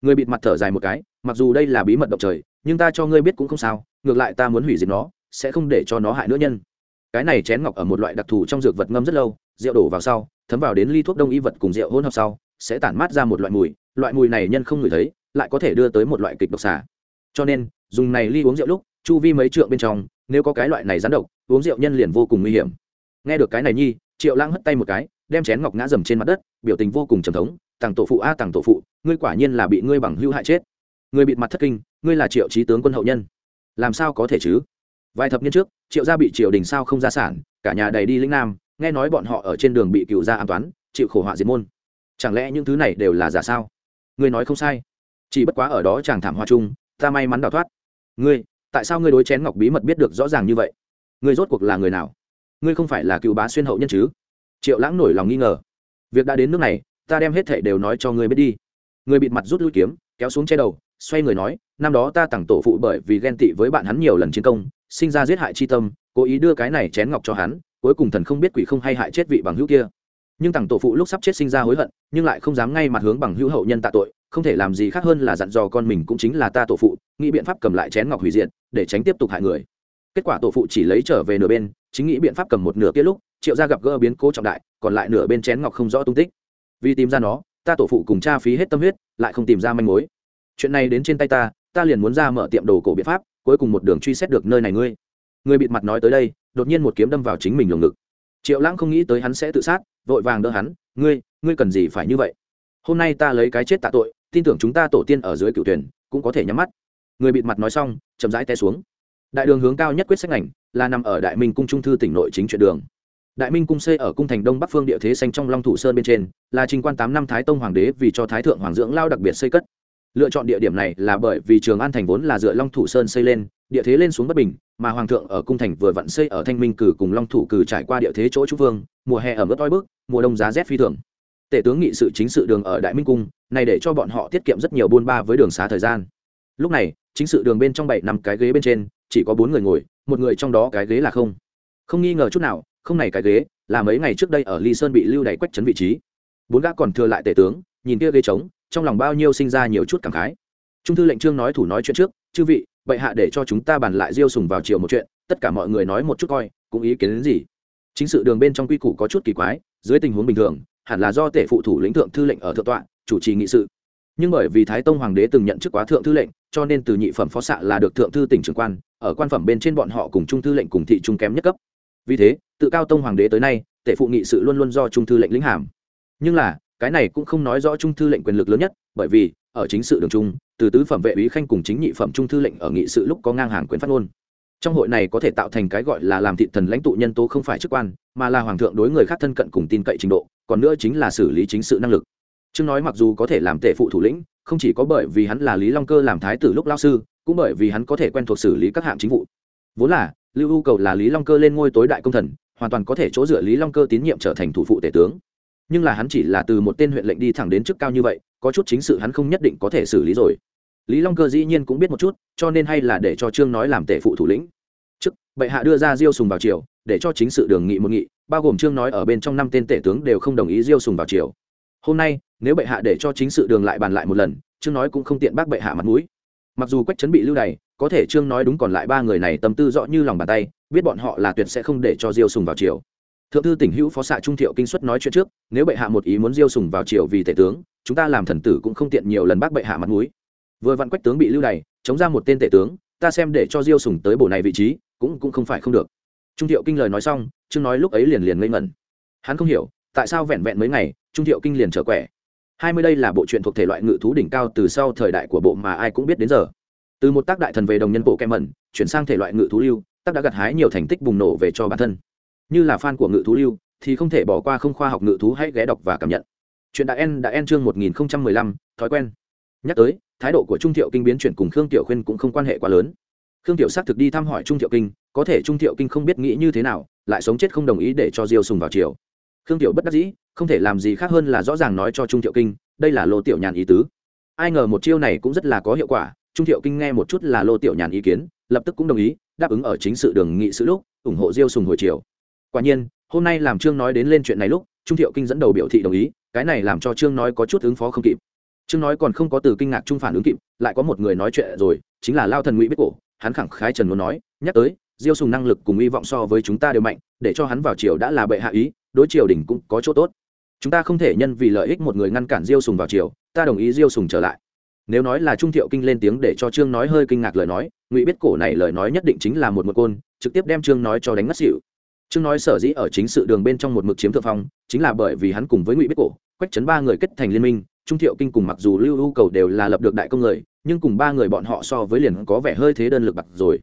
Người bịt mặt thở dài một cái, mặc dù đây là bí mật động trời, nhưng ta cho ngươi biết cũng không sao, ngược lại ta muốn hủy diệt nó, sẽ không để cho nó hại nữa nhân. Cái này chén ngọc ở một loại đặc thù trong dược vật ngâm rất lâu, rượu đổ vào sau, thấm vào đến ly thuốc đông y vật cùng rượu hỗn hợp sau, sẽ tản mát ra một loại mùi loại mùi này nhân không ngửi thấy, lại có thể đưa tới một loại kịch độc xả cho nên dùng này ly uống rượu lúc, chu vi mấy trượng bên trong, nếu có cái loại này rắn độc, uống rượu nhân liền vô cùng nguy hiểm. Nghe được cái này nhi, triệu lãng hất tay một cái, đem chén ngọc ngã dầm trên mặt đất, biểu tình vô cùng trầm thống, tàng tổ phụ a, tàng tổ phụ, ngươi quả nhiên là bị ngươi bằng hữu hại chết. Ngươi bịt mặt thất kinh, ngươi là triệu trí tướng quân hậu nhân. Làm sao có thể chứ? Vài thập niên trước, triệu gia bị triều đình sao không ra sản, cả nhà đầy đi lĩnh nam, nghe nói bọn họ ở trên đường bị cựu gia an toán, chịu khổ họa diệt môn. Chẳng lẽ những thứ này đều là giả sao? Ngươi nói không sai. Chỉ bất quá ở đó chàng thảm hoa chung, ta may mắn đào thoát ngươi, tại sao ngươi đối chén ngọc bí mật biết được rõ ràng như vậy? Ngươi rốt cuộc là người nào? Ngươi không phải là cựu bá xuyên hậu nhân chứ? Triệu lãng nổi lòng nghi ngờ. Việc đã đến nước này, ta đem hết thảy đều nói cho ngươi biết đi. Người bịt mặt rút lui kiếm, kéo xuống che đầu, xoay người nói, năm đó ta tặng tổ phụ bởi vì ghen tị với bạn hắn nhiều lần chiến công, sinh ra giết hại chi tâm, cố ý đưa cái này chén ngọc cho hắn, cuối cùng thần không biết quỷ không hay hại chết vị bằng hữu kia. Nhưng tặng tổ phụ lúc sắp chết sinh ra hối hận, nhưng lại không dám ngay mặt hướng bằng hữu hậu nhân tạ tội không thể làm gì khác hơn là dặn dò con mình cũng chính là ta tổ phụ, nghĩ biện pháp cầm lại chén ngọc hủy diệt, để tránh tiếp tục hại người. Kết quả tổ phụ chỉ lấy trở về nửa bên, chính nghĩ biện pháp cầm một nửa kia lúc, triệu gia gặp gỡ biến cố trọng đại, còn lại nửa bên chén ngọc không rõ tung tích. Vì tìm ra nó, ta tổ phụ cùng cha phí hết tâm huyết, lại không tìm ra manh mối. Chuyện này đến trên tay ta ta liền muốn ra mở tiệm đồ cổ biện pháp, cuối cùng một đường truy xét được nơi này ngươi. Người bịt mặt nói tới đây, đột nhiên một kiếm đâm vào chính mình lồng ngực. Triệu lãng không nghĩ tới hắn sẽ tự sát, vội vàng đỡ hắn, ngươi ngươi cần gì phải như vậy? Hôm nay ta lấy cái chết tạ tội tin tưởng chúng ta tổ tiên ở dưới cựu tuyển cũng có thể nhắm mắt. Người bịt mặt nói xong, chậm rãi té xuống. Đại đường hướng cao nhất quyết sách ảnh là nằm ở đại minh cung trung thư tỉnh nội chính chuyện đường. Đại minh cung xây ở cung thành đông bắc phương địa thế xanh trong long thủ sơn bên trên, là trình quan tám năm thái tông hoàng đế vì cho thái thượng hoàng dưỡng lao đặc biệt xây cất. Lựa chọn địa điểm này là bởi vì trường an thành vốn là dựa long thủ sơn xây lên, địa thế lên xuống bất bình, mà hoàng thượng ở cung thành vừa vặn xây ở thanh minh cử cùng long thủ cử trải qua địa thế chỗ trung vương, mùa hè ở mức oi bức, mùa đông giá rét phi thường tể tướng nghị sự chính sự đường ở đại minh cung, này để cho bọn họ tiết kiệm rất nhiều buôn ba với đường xá thời gian. Lúc này, chính sự đường bên trong bảy năm cái ghế bên trên, chỉ có bốn người ngồi, một người trong đó cái ghế là không. Không nghi ngờ chút nào, không này cái ghế, là mấy ngày trước đây ở ly sơn bị lưu đày quách chấn vị trí. Bốn gã còn thừa lại tể tướng, nhìn kia ghế trống, trong lòng bao nhiêu sinh ra nhiều chút cảm khái. Trung thư lệnh trương nói thủ nói chuyện trước, chư vị, bệ hạ để cho chúng ta bàn lại diêu sùng vào chiều một chuyện, tất cả mọi người nói một chút coi, cũng ý kiến đến gì? Chính sự đường bên trong quy củ có chút kỳ quái, dưới tình huống bình thường hẳn là do tể phụ thủ lĩnh thượng thư lệnh ở thượng tọa, chủ trì nghị sự. Nhưng bởi vì thái tông hoàng đế từng nhận chức quá thượng thư lệnh, cho nên từ nhị phẩm phó xạ là được thượng thư tỉnh trưởng quan, ở quan phẩm bên trên bọn họ cùng trung thư lệnh cùng thị trung kém nhất cấp. Vì thế, tự cao tông hoàng đế tới nay, tể phụ nghị sự luôn luôn do trung thư lệnh lĩnh hàm. Nhưng là, cái này cũng không nói rõ trung thư lệnh quyền lực lớn nhất, bởi vì, ở chính sự đường trung, từ tứ phẩm vệ úy khanh cùng chính nhị phẩm trung thư lệnh ở nghị sự lúc có ngang hàng quyền phát ngôn trong hội này có thể tạo thành cái gọi là làm thị thần lãnh tụ nhân tố không phải chức quan, mà là hoàng thượng đối người khác thân cận cùng tin cậy trình độ, còn nữa chính là xử lý chính sự năng lực. Chương nói mặc dù có thể làm tể phụ thủ lĩnh, không chỉ có bởi vì hắn là lý long cơ làm thái tử lúc lao sư, cũng bởi vì hắn có thể quen thuộc xử lý các hạng chính vụ. Vốn là, lưu u cầu là lý long cơ lên ngôi tối đại công thần, hoàn toàn có thể chỗ dựa lý long cơ tín nhiệm trở thành thủ phụ tể tướng. Nhưng là hắn chỉ là từ một tên huyện lệnh đi thẳng đến chức cao như vậy, có chút chính sự hắn không nhất định có thể xử lý rồi lý long cơ dĩ nhiên cũng biết một chút, cho nên hay là để cho trương nói làm tể phụ thủ lĩnh. Chức bệ hạ đưa ra diêu sùng vào triều, để cho chính sự đường nghị một nghị, bao gồm trương nói ở bên trong năm tên tể tướng đều không đồng ý diêu sùng vào triều. Hôm nay, nếu bệ hạ để cho chính sự đường lại bàn lại một lần, trương nói cũng không tiện bác bệ hạ mặt mũi. Mặc dù quách chấn bị lưu đày, có thể trương nói đúng còn lại ba người này tâm tư rõ như lòng bàn tay, biết bọn họ là tuyệt sẽ không để cho diêu sùng vào triều. Thượng thư tỉnh hữu phó xạ trung thiệu kinh xuất nói chuyện trước, nếu bệ hạ một ý muốn diêu sùng vào triều vì tể tướng, chúng ta làm thần tử cũng không tiện nhiều lần bác bệ hạ mặt mũi vừa vặn quách tướng bị lưu đày, chống ra một tên tể tướng, ta xem để cho diêu sùng tới bộ này vị trí, cũng cũng không phải không được. Trung thiệu kinh lời nói xong chương nói lúc ấy liền liền ngây ngẩn. Hắn không hiểu, tại sao vẹn vẹn mấy ngày, trung thiệu kinh liền trở quẻ. Hai mươi đây là bộ truyện thuộc thể loại ngự thú đỉnh cao từ sau thời đại của bộ mà ai cũng biết đến giờ. Từ một tác đại thần về đồng nhân bộ kem mẩn, chuyển sang thể loại ngự thú lưu, tác đã gặt hái nhiều thành tích bùng nổ về cho bản thân. Như là fan của ngự thú lưu, thì không thể bỏ qua không khoa học ngự thú hãy ghé đọc và cảm nhận. Chuyện đã en đã en chương một nghìn lăm, thói quen nhắc tới, thái độ của trung thiệu kinh biến chuyển cùng khương tiểu khuyên cũng không quan hệ quá lớn. Khương tiểu xác thực đi thăm hỏi trung thiệu kinh, có thể trung thiệu kinh không biết nghĩ như thế nào, lại sống chết không đồng ý để cho diêu sùng vào triều. Khương tiểu bất đắc dĩ, không thể làm gì khác hơn là rõ ràng nói cho trung thiệu kinh, đây là lô tiểu nhàn ý tứ. Ai ngờ một chiêu này cũng rất là có hiệu quả, trung thiệu kinh nghe một chút là lô tiểu nhàn ý kiến, lập tức cũng đồng ý, đáp ứng ở chính sự đường nghị sự lúc, ủng hộ diêu sùng hồi chiều quả nhiên, hôm nay làm trương nói đến lên chuyện này lúc, trung thiệu kinh dẫn đầu biểu thị đồng ý, cái này làm cho trương nói có chút ứng phó không kịp trương nói còn không có từ kinh ngạc trung phản ứng kịp, lại có một người nói chuyện rồi, chính là lao thần ngụy biết cổ. Hắn khẳng khái trần muốn nói, nhắc tới, diêu sùng năng lực cùng hy vọng so với chúng ta đều mạnh, để cho hắn vào triều đã là bệ hạ ý, đối triều đình cũng có chỗ tốt. Chúng ta không thể nhân vì lợi ích một người ngăn cản diêu sùng vào triều, ta đồng ý diêu sùng trở lại. Nếu nói là trung thiệu kinh lên tiếng để cho trương nói hơi kinh ngạc lời nói, ngụy biết cổ này lời nói nhất định chính là một một côn, trực tiếp đem trương nói cho đánh mất xỉu. Trương nói sở dĩ ở chính sự đường bên trong một mực chiếm thượng phong, chính là bởi vì hắn cùng với ngụy biết cổ, quách chấn ba người kết thành liên minh trung thiệu kinh cùng mặc dù lưu ưu cầu đều là lập được đại công người, nhưng cùng ba người bọn họ so với liền có vẻ hơi thế đơn lực bạc rồi.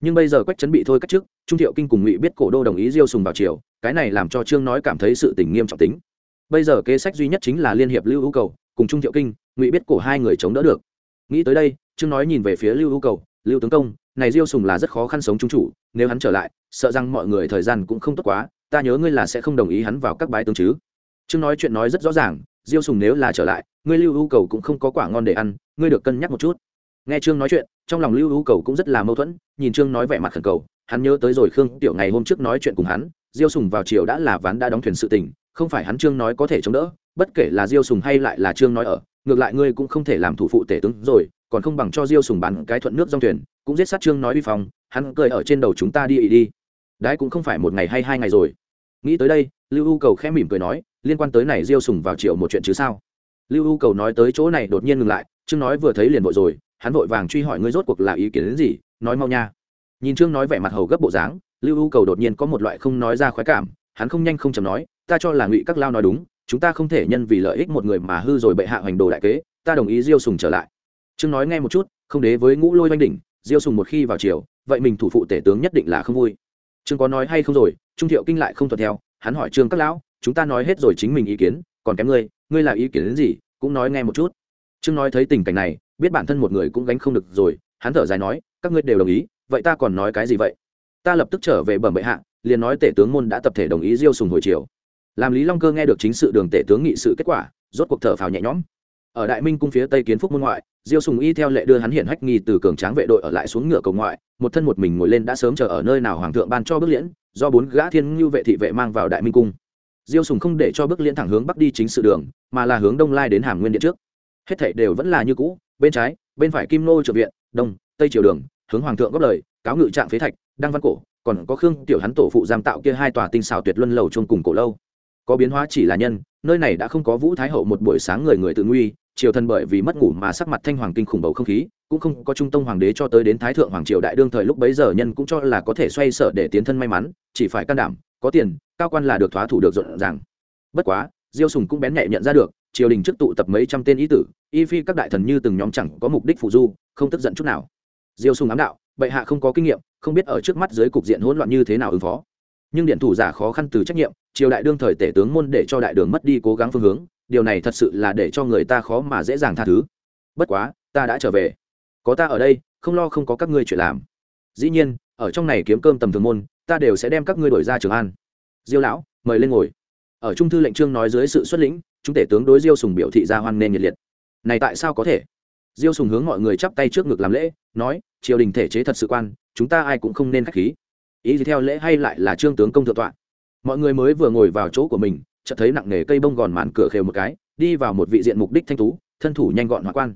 Nhưng bây giờ quách chấn bị thôi cách trước, trung thiệu kinh cùng ngụy biết cổ đô đồng ý diêu sùng vào triều, cái này làm cho trương nói cảm thấy sự tình nghiêm trọng tính. Bây giờ kế sách duy nhất chính là liên hiệp lưu ưu cầu, cùng trung thiệu kinh, ngụy biết cổ hai người chống đỡ được. Nghĩ tới đây, trương nói nhìn về phía lưu ưu cầu, lưu tướng công, này diêu sùng là rất khó khăn sống trung chủ, nếu hắn trở lại, sợ rằng mọi người thời gian cũng không tốt quá, ta nhớ ngươi là sẽ không đồng ý hắn vào các bái tướng chứ. Trương nói chuyện nói rất rõ ràng diêu sùng nếu là trở lại, ngươi lưu ưu cầu cũng không có quả ngon để ăn, ngươi được cân nhắc một chút. Nghe trương nói chuyện, trong lòng lưu ưu cầu cũng rất là mâu thuẫn, nhìn trương nói vẻ mặt khẩn cầu, hắn nhớ tới rồi khương tiểu ngày hôm trước nói chuyện cùng hắn, diêu sùng vào chiều đã là ván đã đóng thuyền sự tình, không phải hắn trương nói có thể chống đỡ, bất kể là diêu sùng hay lại là trương nói ở, ngược lại ngươi cũng không thể làm thủ phụ tể tướng rồi, còn không bằng cho diêu sùng bán cái thuận nước dòng thuyền, cũng giết sát trương nói vi phòng hắn cười ở trên đầu chúng ta đi ý đi. Đấy cũng không phải một ngày hay hai ngày rồi. Nghĩ tới đây, lưu u cầu khẽ mỉm cười nói liên quan tới này diêu sùng vào chiều một chuyện chứ sao? Lưu u cầu nói tới chỗ này đột nhiên ngừng lại, trương nói vừa thấy liền vội rồi, hắn vội vàng truy hỏi ngươi rốt cuộc là ý kiến đến gì, nói mau nha. Nhìn trương nói vẻ mặt hầu gấp bộ dáng, lưu u cầu đột nhiên có một loại không nói ra khoái cảm, hắn không nhanh không chầm nói, ta cho là ngụy các lao nói đúng, chúng ta không thể nhân vì lợi ích một người mà hư rồi bệ hạ hoành đồ đại kế, ta đồng ý diêu sùng trở lại. Trương nói nghe một chút, không đế với ngũ lôi oanh đỉnh, diêu sùng một khi vào chiều vậy mình thủ phụ tể tướng nhất định là không vui. Trương có nói hay không rồi, trung thiệu kinh lại không thuận theo, hắn hỏi trương các lão chúng ta nói hết rồi chính mình ý kiến, còn kém ngươi ngươi là ý kiến đến gì, cũng nói nghe một chút. Trương nói thấy tình cảnh này, biết bản thân một người cũng gánh không được rồi, hắn thở dài nói, các ngươi đều đồng ý, vậy ta còn nói cái gì vậy? Ta lập tức trở về bẩm bệ hạ, liền nói tể tướng môn đã tập thể đồng ý diêu sùng hồi chiều làm lý long cơ nghe được chính sự đường tể tướng nghị sự kết quả, rốt cuộc thở phào nhẹ nhõm. Ở đại minh cung phía tây kiến phúc môn ngoại, diêu sùng y theo lệ đưa hắn hiện hách nghi từ cường tráng vệ đội ở lại xuống ngựa cầu ngoại, một thân một mình ngồi lên đã sớm chờ ở nơi nào hoàng thượng ban cho bước liễn, do bốn gã thiên ngưu vệ thị vệ mang vào đại minh cung diêu sùng không để cho bước liên thẳng hướng bắc đi chính sự đường, mà là hướng đông lai đến hàm nguyên điện trước. Hết thảy đều vẫn là như cũ, bên trái, bên phải kim nô trợ viện, đông, tây triều đường, hướng hoàng thượng góp lời, cáo ngự trạng phế thạch, đăng văn cổ, còn có khương tiểu hắn tổ phụ giam tạo kia hai tòa tinh xảo tuyệt luân lầu chung cùng cổ lâu. Có biến hóa chỉ là nhân, nơi này đã không có vũ thái hậu một buổi sáng người người tự nguy, triều thần bởi vì mất ngủ mà sắc mặt thanh hoàng kinh khủng bầu không khí, cũng không có trung tông hoàng đế cho tới đến thái thượng hoàng triều đại đương thời lúc bấy giờ nhân cũng cho là có thể xoay sở để tiến thân may mắn, chỉ phải can đảm có tiền, cao quan là được thoá thủ được rộn ràng. Bất quá, diêu sùng cũng bén nhạy nhận ra được, triều đình trước tụ tập mấy trăm tên ý tử, y phi các đại thần như từng nhóm chẳng có mục đích phụ du, không tức giận chút nào. Diêu sùng ám đạo, bệ hạ không có kinh nghiệm, không biết ở trước mắt dưới cục diện hỗn loạn như thế nào ứng phó. Nhưng điện thủ giả khó khăn từ trách nhiệm, triều đại đương thời tể tướng môn để cho đại đường mất đi cố gắng phương hướng, điều này thật sự là để cho người ta khó mà dễ dàng tha thứ. Bất quá, ta đã trở về. Có ta ở đây, không lo không có các ngươi chuyện làm. Dĩ nhiên, ở trong này kiếm cơm tầm thường môn ta đều sẽ đem các ngươi đổi ra trường an. Diêu lão, mời lên ngồi. Ở trung thư lệnh trương nói dưới sự xuất lĩnh, chúng tể tướng đối diêu sùng biểu thị ra hoan nên nhiệt liệt. Này tại sao có thể? Diêu sùng hướng mọi người chắp tay trước ngực làm lễ, nói, triều đình thể chế thật sự quan, chúng ta ai cũng không nên khách khí. Ý gì theo lễ hay lại là trương tướng công thượng tọa? Mọi người mới vừa ngồi vào chỗ của mình, chợt thấy nặng nề cây bông gòn màn cửa khều một cái, đi vào một vị diện mục đích thanh tú, thân thủ nhanh gọn hóa quan.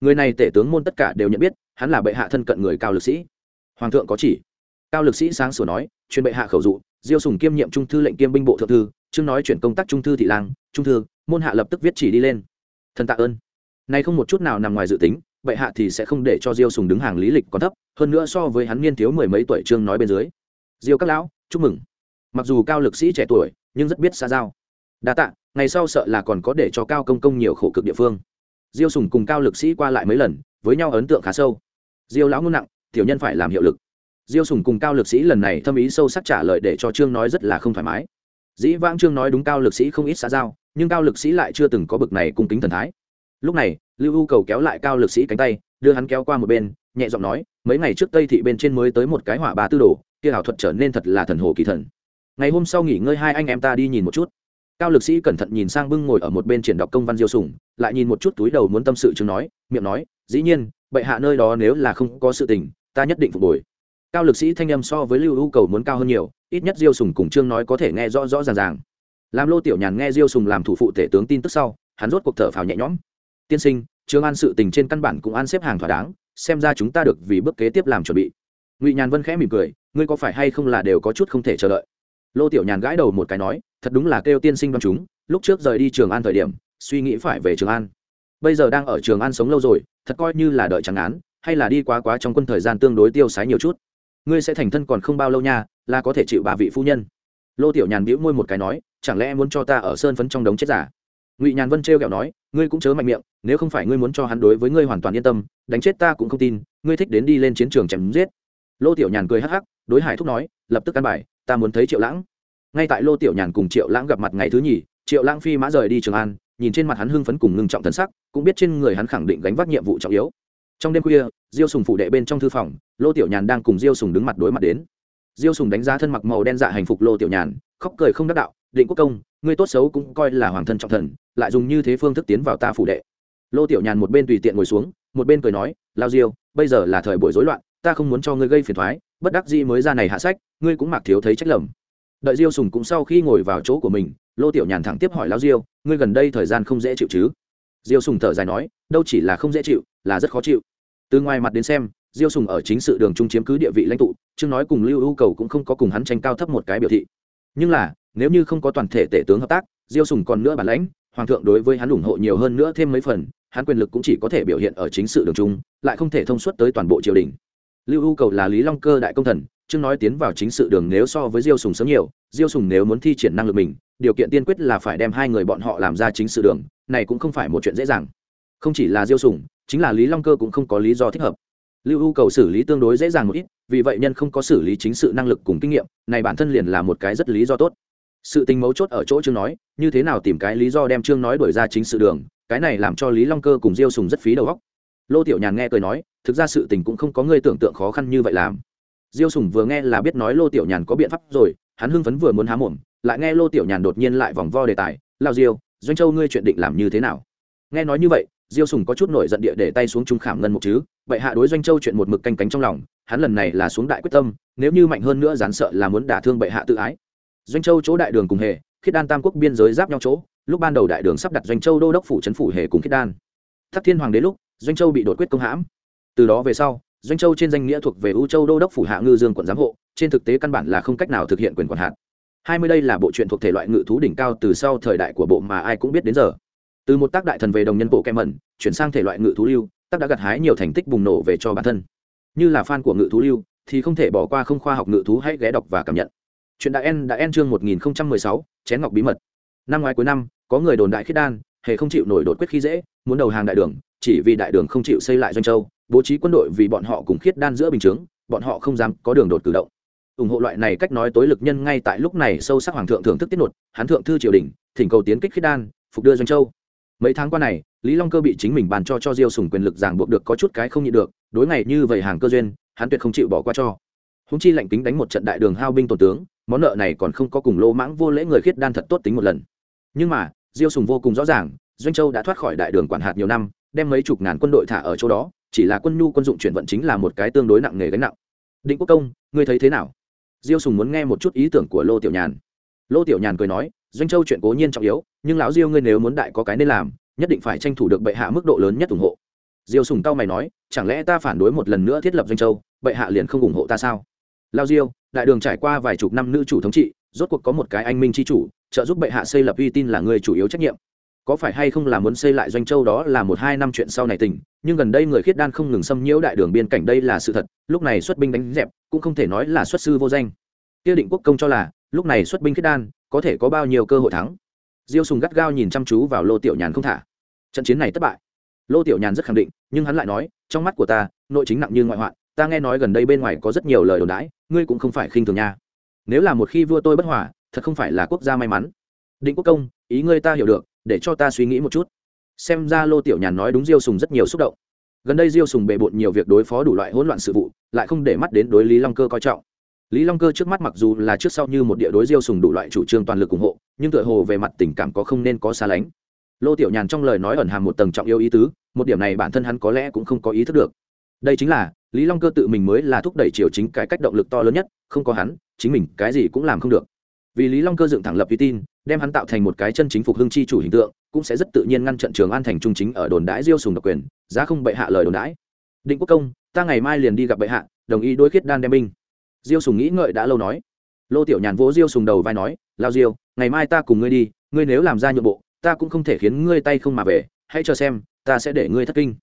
Người này tể tướng môn tất cả đều nhận biết, hắn là bệ hạ thân cận người cao lực sĩ. Hoàng thượng có chỉ cao lực sĩ sáng sủa nói, chuyên bệ hạ khẩu dụ, diêu sùng kiêm nhiệm trung thư lệnh kiêm binh bộ thượng thư, chương nói chuyển công tác trung thư thị lang, trung thư, môn hạ lập tức viết chỉ đi lên. Thần tạ ơn. Nay không một chút nào nằm ngoài dự tính, bệ hạ thì sẽ không để cho diêu sùng đứng hàng lý lịch còn thấp, hơn nữa so với hắn niên thiếu mười mấy tuổi trương nói bên dưới. Diêu các lão, chúc mừng. Mặc dù cao lực sĩ trẻ tuổi, nhưng rất biết xa giao. Đa tạ, ngày sau sợ là còn có để cho cao công công nhiều khổ cực địa phương. Diêu sùng cùng cao lực sĩ qua lại mấy lần, với nhau ấn tượng khá sâu. Diêu lão ngôn nặng, tiểu nhân phải làm hiệu lực diêu sùng cùng cao lực sĩ lần này thâm ý sâu sắc trả lời để cho trương nói rất là không thoải mái. Dĩ vãng trương nói đúng cao lực sĩ không ít xã giao, nhưng cao lực sĩ lại chưa từng có bực này cung kính thần thái. Lúc này, lưu u cầu kéo lại cao lực sĩ cánh tay, đưa hắn kéo qua một bên, nhẹ giọng nói, mấy ngày trước tây thị bên trên mới tới một cái hỏa ba tư đồ, kia ảo thuật trở nên thật là thần hồ kỳ thần. Ngày hôm sau nghỉ ngơi hai anh em ta đi nhìn một chút. Cao lực sĩ cẩn thận nhìn sang bưng ngồi ở một bên triển đọc công văn diêu sùng, lại nhìn một chút túi đầu muốn tâm sự chứng nói, miệng nói, dĩ nhiên, bệ hạ nơi đó nếu là không có sự tình, ta nhất định phục hồi cao lực sĩ thanh âm so với lưu ưu cầu muốn cao hơn nhiều, ít nhất diêu sùng cùng trương nói có thể nghe rõ rõ ràng ràng. Làm lô tiểu nhàn nghe diêu sùng làm thủ phụ tể tướng tin tức sau, hắn rốt cuộc thở phào nhẹ nhõm. Tiên sinh, trương an sự tình trên căn bản cũng an xếp hàng thỏa đáng, xem ra chúng ta được vì bước kế tiếp làm chuẩn bị. Ngụy nhàn vân khẽ mỉm cười, ngươi có phải hay không là đều có chút không thể chờ đợi? Lô tiểu nhàn gãi đầu một cái nói, thật đúng là kêu tiên sinh đoan chúng, lúc trước rời đi trường an thời điểm, suy nghĩ phải về trường an. Bây giờ đang ở trường an sống lâu rồi, thật coi như là đợi chẳng án, hay là đi quá quá trong quân thời gian tương đối tiêu sái nhiều chút ngươi sẽ thành thân còn không bao lâu nha, là có thể chịu bà vị phu nhân. Lô tiểu nhàn bĩu môi một cái nói, chẳng lẽ muốn cho ta ở sơn phấn trong đống chết giả? Ngụy nhàn vân trêu kẹo nói, ngươi cũng chớ mạnh miệng, nếu không phải ngươi muốn cho hắn đối với ngươi hoàn toàn yên tâm, đánh chết ta cũng không tin, ngươi thích đến đi lên chiến trường chém giết. Lô tiểu nhàn cười hắc hắc, đối hải thúc nói, lập tức căn bài, ta muốn thấy triệu lãng. Ngay tại lô tiểu nhàn cùng triệu lãng gặp mặt ngày thứ nhì, triệu lãng phi mã rời đi trường an, nhìn trên mặt hắn hưng phấn cùng ngưng trọng thần sắc, cũng biết trên người hắn khẳng định gánh vác nhiệm vụ trọng yếu trong đêm khuya, diêu sùng phụ đệ bên trong thư phòng, lô tiểu nhàn đang cùng diêu sùng đứng mặt đối mặt đến. Diêu sùng đánh giá thân mặc màu đen dạ hành phục lô tiểu nhàn, khóc cười không đắc đạo, định quốc công, ngươi tốt xấu cũng coi là hoàng thân trọng thần, lại dùng như thế phương thức tiến vào ta phủ đệ. Lô tiểu nhàn một bên tùy tiện ngồi xuống, một bên cười nói, lao diêu, bây giờ là thời buổi rối loạn, ta không muốn cho ngươi gây phiền thoái bất đắc dĩ mới ra này hạ sách, ngươi cũng mặc thiếu thấy trách lầm. Đợi diêu sùng cũng sau khi ngồi vào chỗ của mình, lô tiểu nhàn thẳng tiếp hỏi lao diêu, ngươi gần đây thời gian không dễ chịu chứ? Diêu sùng thở dài nói, đâu chỉ là không dễ chịu, là rất khó chịu. Từ ngoài mặt đến xem, diêu sùng ở chính sự đường trung chiếm cứ địa vị lãnh tụ chương nói cùng lưu ưu cầu cũng không có cùng hắn tranh cao thấp một cái biểu thị. Nhưng là, nếu như không có toàn thể tể tướng hợp tác, diêu sùng còn nữa bản lãnh, hoàng thượng đối với hắn ủng hộ nhiều hơn nữa thêm mấy phần, hắn quyền lực cũng chỉ có thể biểu hiện ở chính sự đường trung, lại không thể thông suốt tới toàn bộ triều đình. Lưu ưu cầu là lý long cơ đại công thần chương nói tiến vào chính sự đường nếu so với diêu sùng sớm nhiều, diêu sùng nếu muốn thi triển năng lực mình, điều kiện tiên quyết là phải đem hai người bọn họ làm ra chính sự đường này cũng không phải một chuyện dễ dàng. Không chỉ là diêu sủng, chính là lý long cơ cũng không có lý do thích hợp. Lưu ưu cầu xử lý tương đối dễ dàng một ít vì vậy nhân không có xử lý chính sự năng lực cùng kinh nghiệm này bản thân liền là một cái rất lý do tốt. Sự tình mấu chốt ở chỗ chương nói như thế nào tìm cái lý do đem chương nói đổi ra chính sự đường cái này làm cho lý long cơ cùng diêu sùng rất phí đầu óc. Lô tiểu nhàn nghe cười nói thực ra sự tình cũng không có người tưởng tượng khó khăn như vậy làm. Diêu sùng vừa nghe là biết nói lô tiểu nhàn có biện pháp rồi hắn hưng phấn vừa muốn há mồm lại nghe lô tiểu nhàn đột nhiên lại vòng vo đề tài lao diêu doanh châu ngươi chuyện định làm như thế nào? Nghe nói như vậy, diêu sùng có chút nổi giận địa để tay xuống trung khảm ngân một chứ, vậy hạ đối doanh châu chuyện một mực canh cánh trong lòng, hắn lần này là xuống đại quyết tâm, nếu như mạnh hơn nữa dán sợ là muốn đả thương bệ hạ tự ái. Doanh châu chỗ đại đường cùng hề, khiết đan tam quốc biên giới giáp nhau chỗ, lúc ban đầu đại đường sắp đặt doanh châu đô đốc phủ trấn phủ hề cùng khiết đan. Thắc thiên hoàng đế lúc, doanh châu bị đột quyết công hãm. Từ đó về sau, doanh châu trên danh nghĩa thuộc về u châu đô đốc phủ hạ ngư dương quận giám hộ, trên thực tế căn bản là không cách nào thực hiện quyền quản hạt hai mươi đây là bộ truyện thuộc thể loại ngự thú đỉnh cao từ sau thời đại của bộ mà ai cũng biết đến giờ. Từ một tác đại thần về đồng nhân bộ kem mẩn, chuyển sang thể loại ngự thú lưu, tác đã gặt hái nhiều thành tích bùng nổ về cho bản thân. Như là fan của ngự thú lưu, thì không thể bỏ qua không khoa học ngự thú hãy ghé đọc và cảm nhận. Chuyện đại en đã en chương một nghìn sáu, chén ngọc bí mật. Năm ngoái cuối năm, có người đồn đại khiết đan, hề không chịu nổi đột quyết khi dễ, muốn đầu hàng đại đường, chỉ vì đại đường không chịu xây lại doanh châu, bố trí quân đội vì bọn họ cùng khiết đan giữa bình chướng, bọn họ không dám có đường đột cử động ủng hộ loại này cách nói tối lực nhân ngay tại lúc này sâu sắc hoàng thượng thưởng thức tiết nột, hán thượng thư triều đình, thỉnh cầu tiến kích khiết đan, phục đưa doanh châu. Mấy tháng qua này, lý long cơ bị chính mình bàn cho cho diêu sùng quyền lực ràng buộc được có chút cái không nhịn được, đối ngày như vậy hàng cơ duyên, hắn tuyệt không chịu bỏ qua cho. Húng chi lệnh kính đánh một trận đại đường hao binh tổ tướng, món nợ này còn không có cùng lô mãng vô lễ người khiết đan thật tốt tính một lần. Nhưng mà, diêu sùng vô cùng rõ ràng, doanh châu đã thoát khỏi đại đường quản hạt nhiều năm, đem mấy chục ngàn quân đội thả ở chỗ đó, chỉ là quân nhu quân dụng chuyển vận chính là một cái tương đối nặng nề gánh nặng. Định quốc công, ngươi thấy thế nào? Diêu sùng muốn nghe một chút ý tưởng của lô tiểu nhàn. Lô tiểu nhàn cười nói, doanh châu chuyện cố nhiên trọng yếu, nhưng lão diêu ngươi nếu muốn đại có cái nên làm, nhất định phải tranh thủ được bệ hạ mức độ lớn nhất ủng hộ. Diêu sùng cao mày nói, chẳng lẽ ta phản đối một lần nữa thiết lập doanh châu, bệ hạ liền không ủng hộ ta sao? Lao diêu, đại đường trải qua vài chục năm nữ chủ thống trị, rốt cuộc có một cái anh minh c h i chủ, trợ giúp bệ hạ xây lập uy tin là người chủ yếu trách nhiệm có phải hay không là muốn xây lại doanh châu đó là một hai năm chuyện sau này tình, nhưng gần đây người khiết đan không ngừng xâm nhiễu đại đường biên cảnh đây là sự thật, lúc này xuất binh đánh dẹp, cũng không thể nói là xuất sư vô danh. Kia định quốc công cho là, lúc này xuất binh khiết đan, có thể có bao nhiêu cơ hội thắng. Diêu sùng gắt gao nhìn chăm chú vào lô tiểu nhàn không thả. Trận chiến này thất bại. Lô tiểu nhàn rất khẳng định, nhưng hắn lại nói, trong mắt của ta, nội chính nặng như ngoại hoạn, ta nghe nói gần đây bên ngoài có rất nhiều lời đồn đãi, ngươi cũng không phải khinh thường nha. Nếu là một khi vua tôi bất hòa, thật không phải là quốc gia may mắn. Định quốc công, ý ngươi ta hiểu được để cho ta suy nghĩ một chút. Xem ra lô tiểu nhàn nói đúng diêu sùng rất nhiều xúc động. Gần đây diêu sùng bề bộn nhiều việc đối phó đủ loại hỗn loạn sự vụ, lại không để mắt đến đối lý long cơ coi trọng. Lý long cơ trước mắt mặc dù là trước sau như một địa đối diêu sùng đủ loại chủ trương toàn lực ủng hộ, nhưng tựa hồ về mặt tình cảm có không nên có xa lánh. Lô tiểu nhàn trong lời nói ẩn hàm một tầng trọng yêu ý tứ, một điểm này bản thân hắn có lẽ cũng không có ý thức được. Đây chính là, lý long cơ tự mình mới là thúc đẩy triều chính cái cách động lực to lớn nhất, không có hắn, chính mình cái gì cũng làm không được. Vì lý long cơ dựng thẳng lập uy tin đem hắn tạo thành một cái chân chính phục hưng chi chủ hình tượng, cũng sẽ rất tự nhiên ngăn trận trường an thành trung chính ở đồn đãi diêu sùng độc quyền, giá không bệ hạ lời đồn đãi. Định quốc công, ta ngày mai liền đi gặp bệ hạ, đồng ý đối khiết đan đem binh. Diêu sùng nghĩ ngợi đã lâu nói. Lô tiểu nhàn vỗ diêu sùng đầu vai nói, lao diêu, ngày mai ta cùng ngươi đi, ngươi nếu làm ra nhượng bộ, ta cũng không thể khiến ngươi tay không mà về, hãy cho xem, ta sẽ để ngươi thất kinh.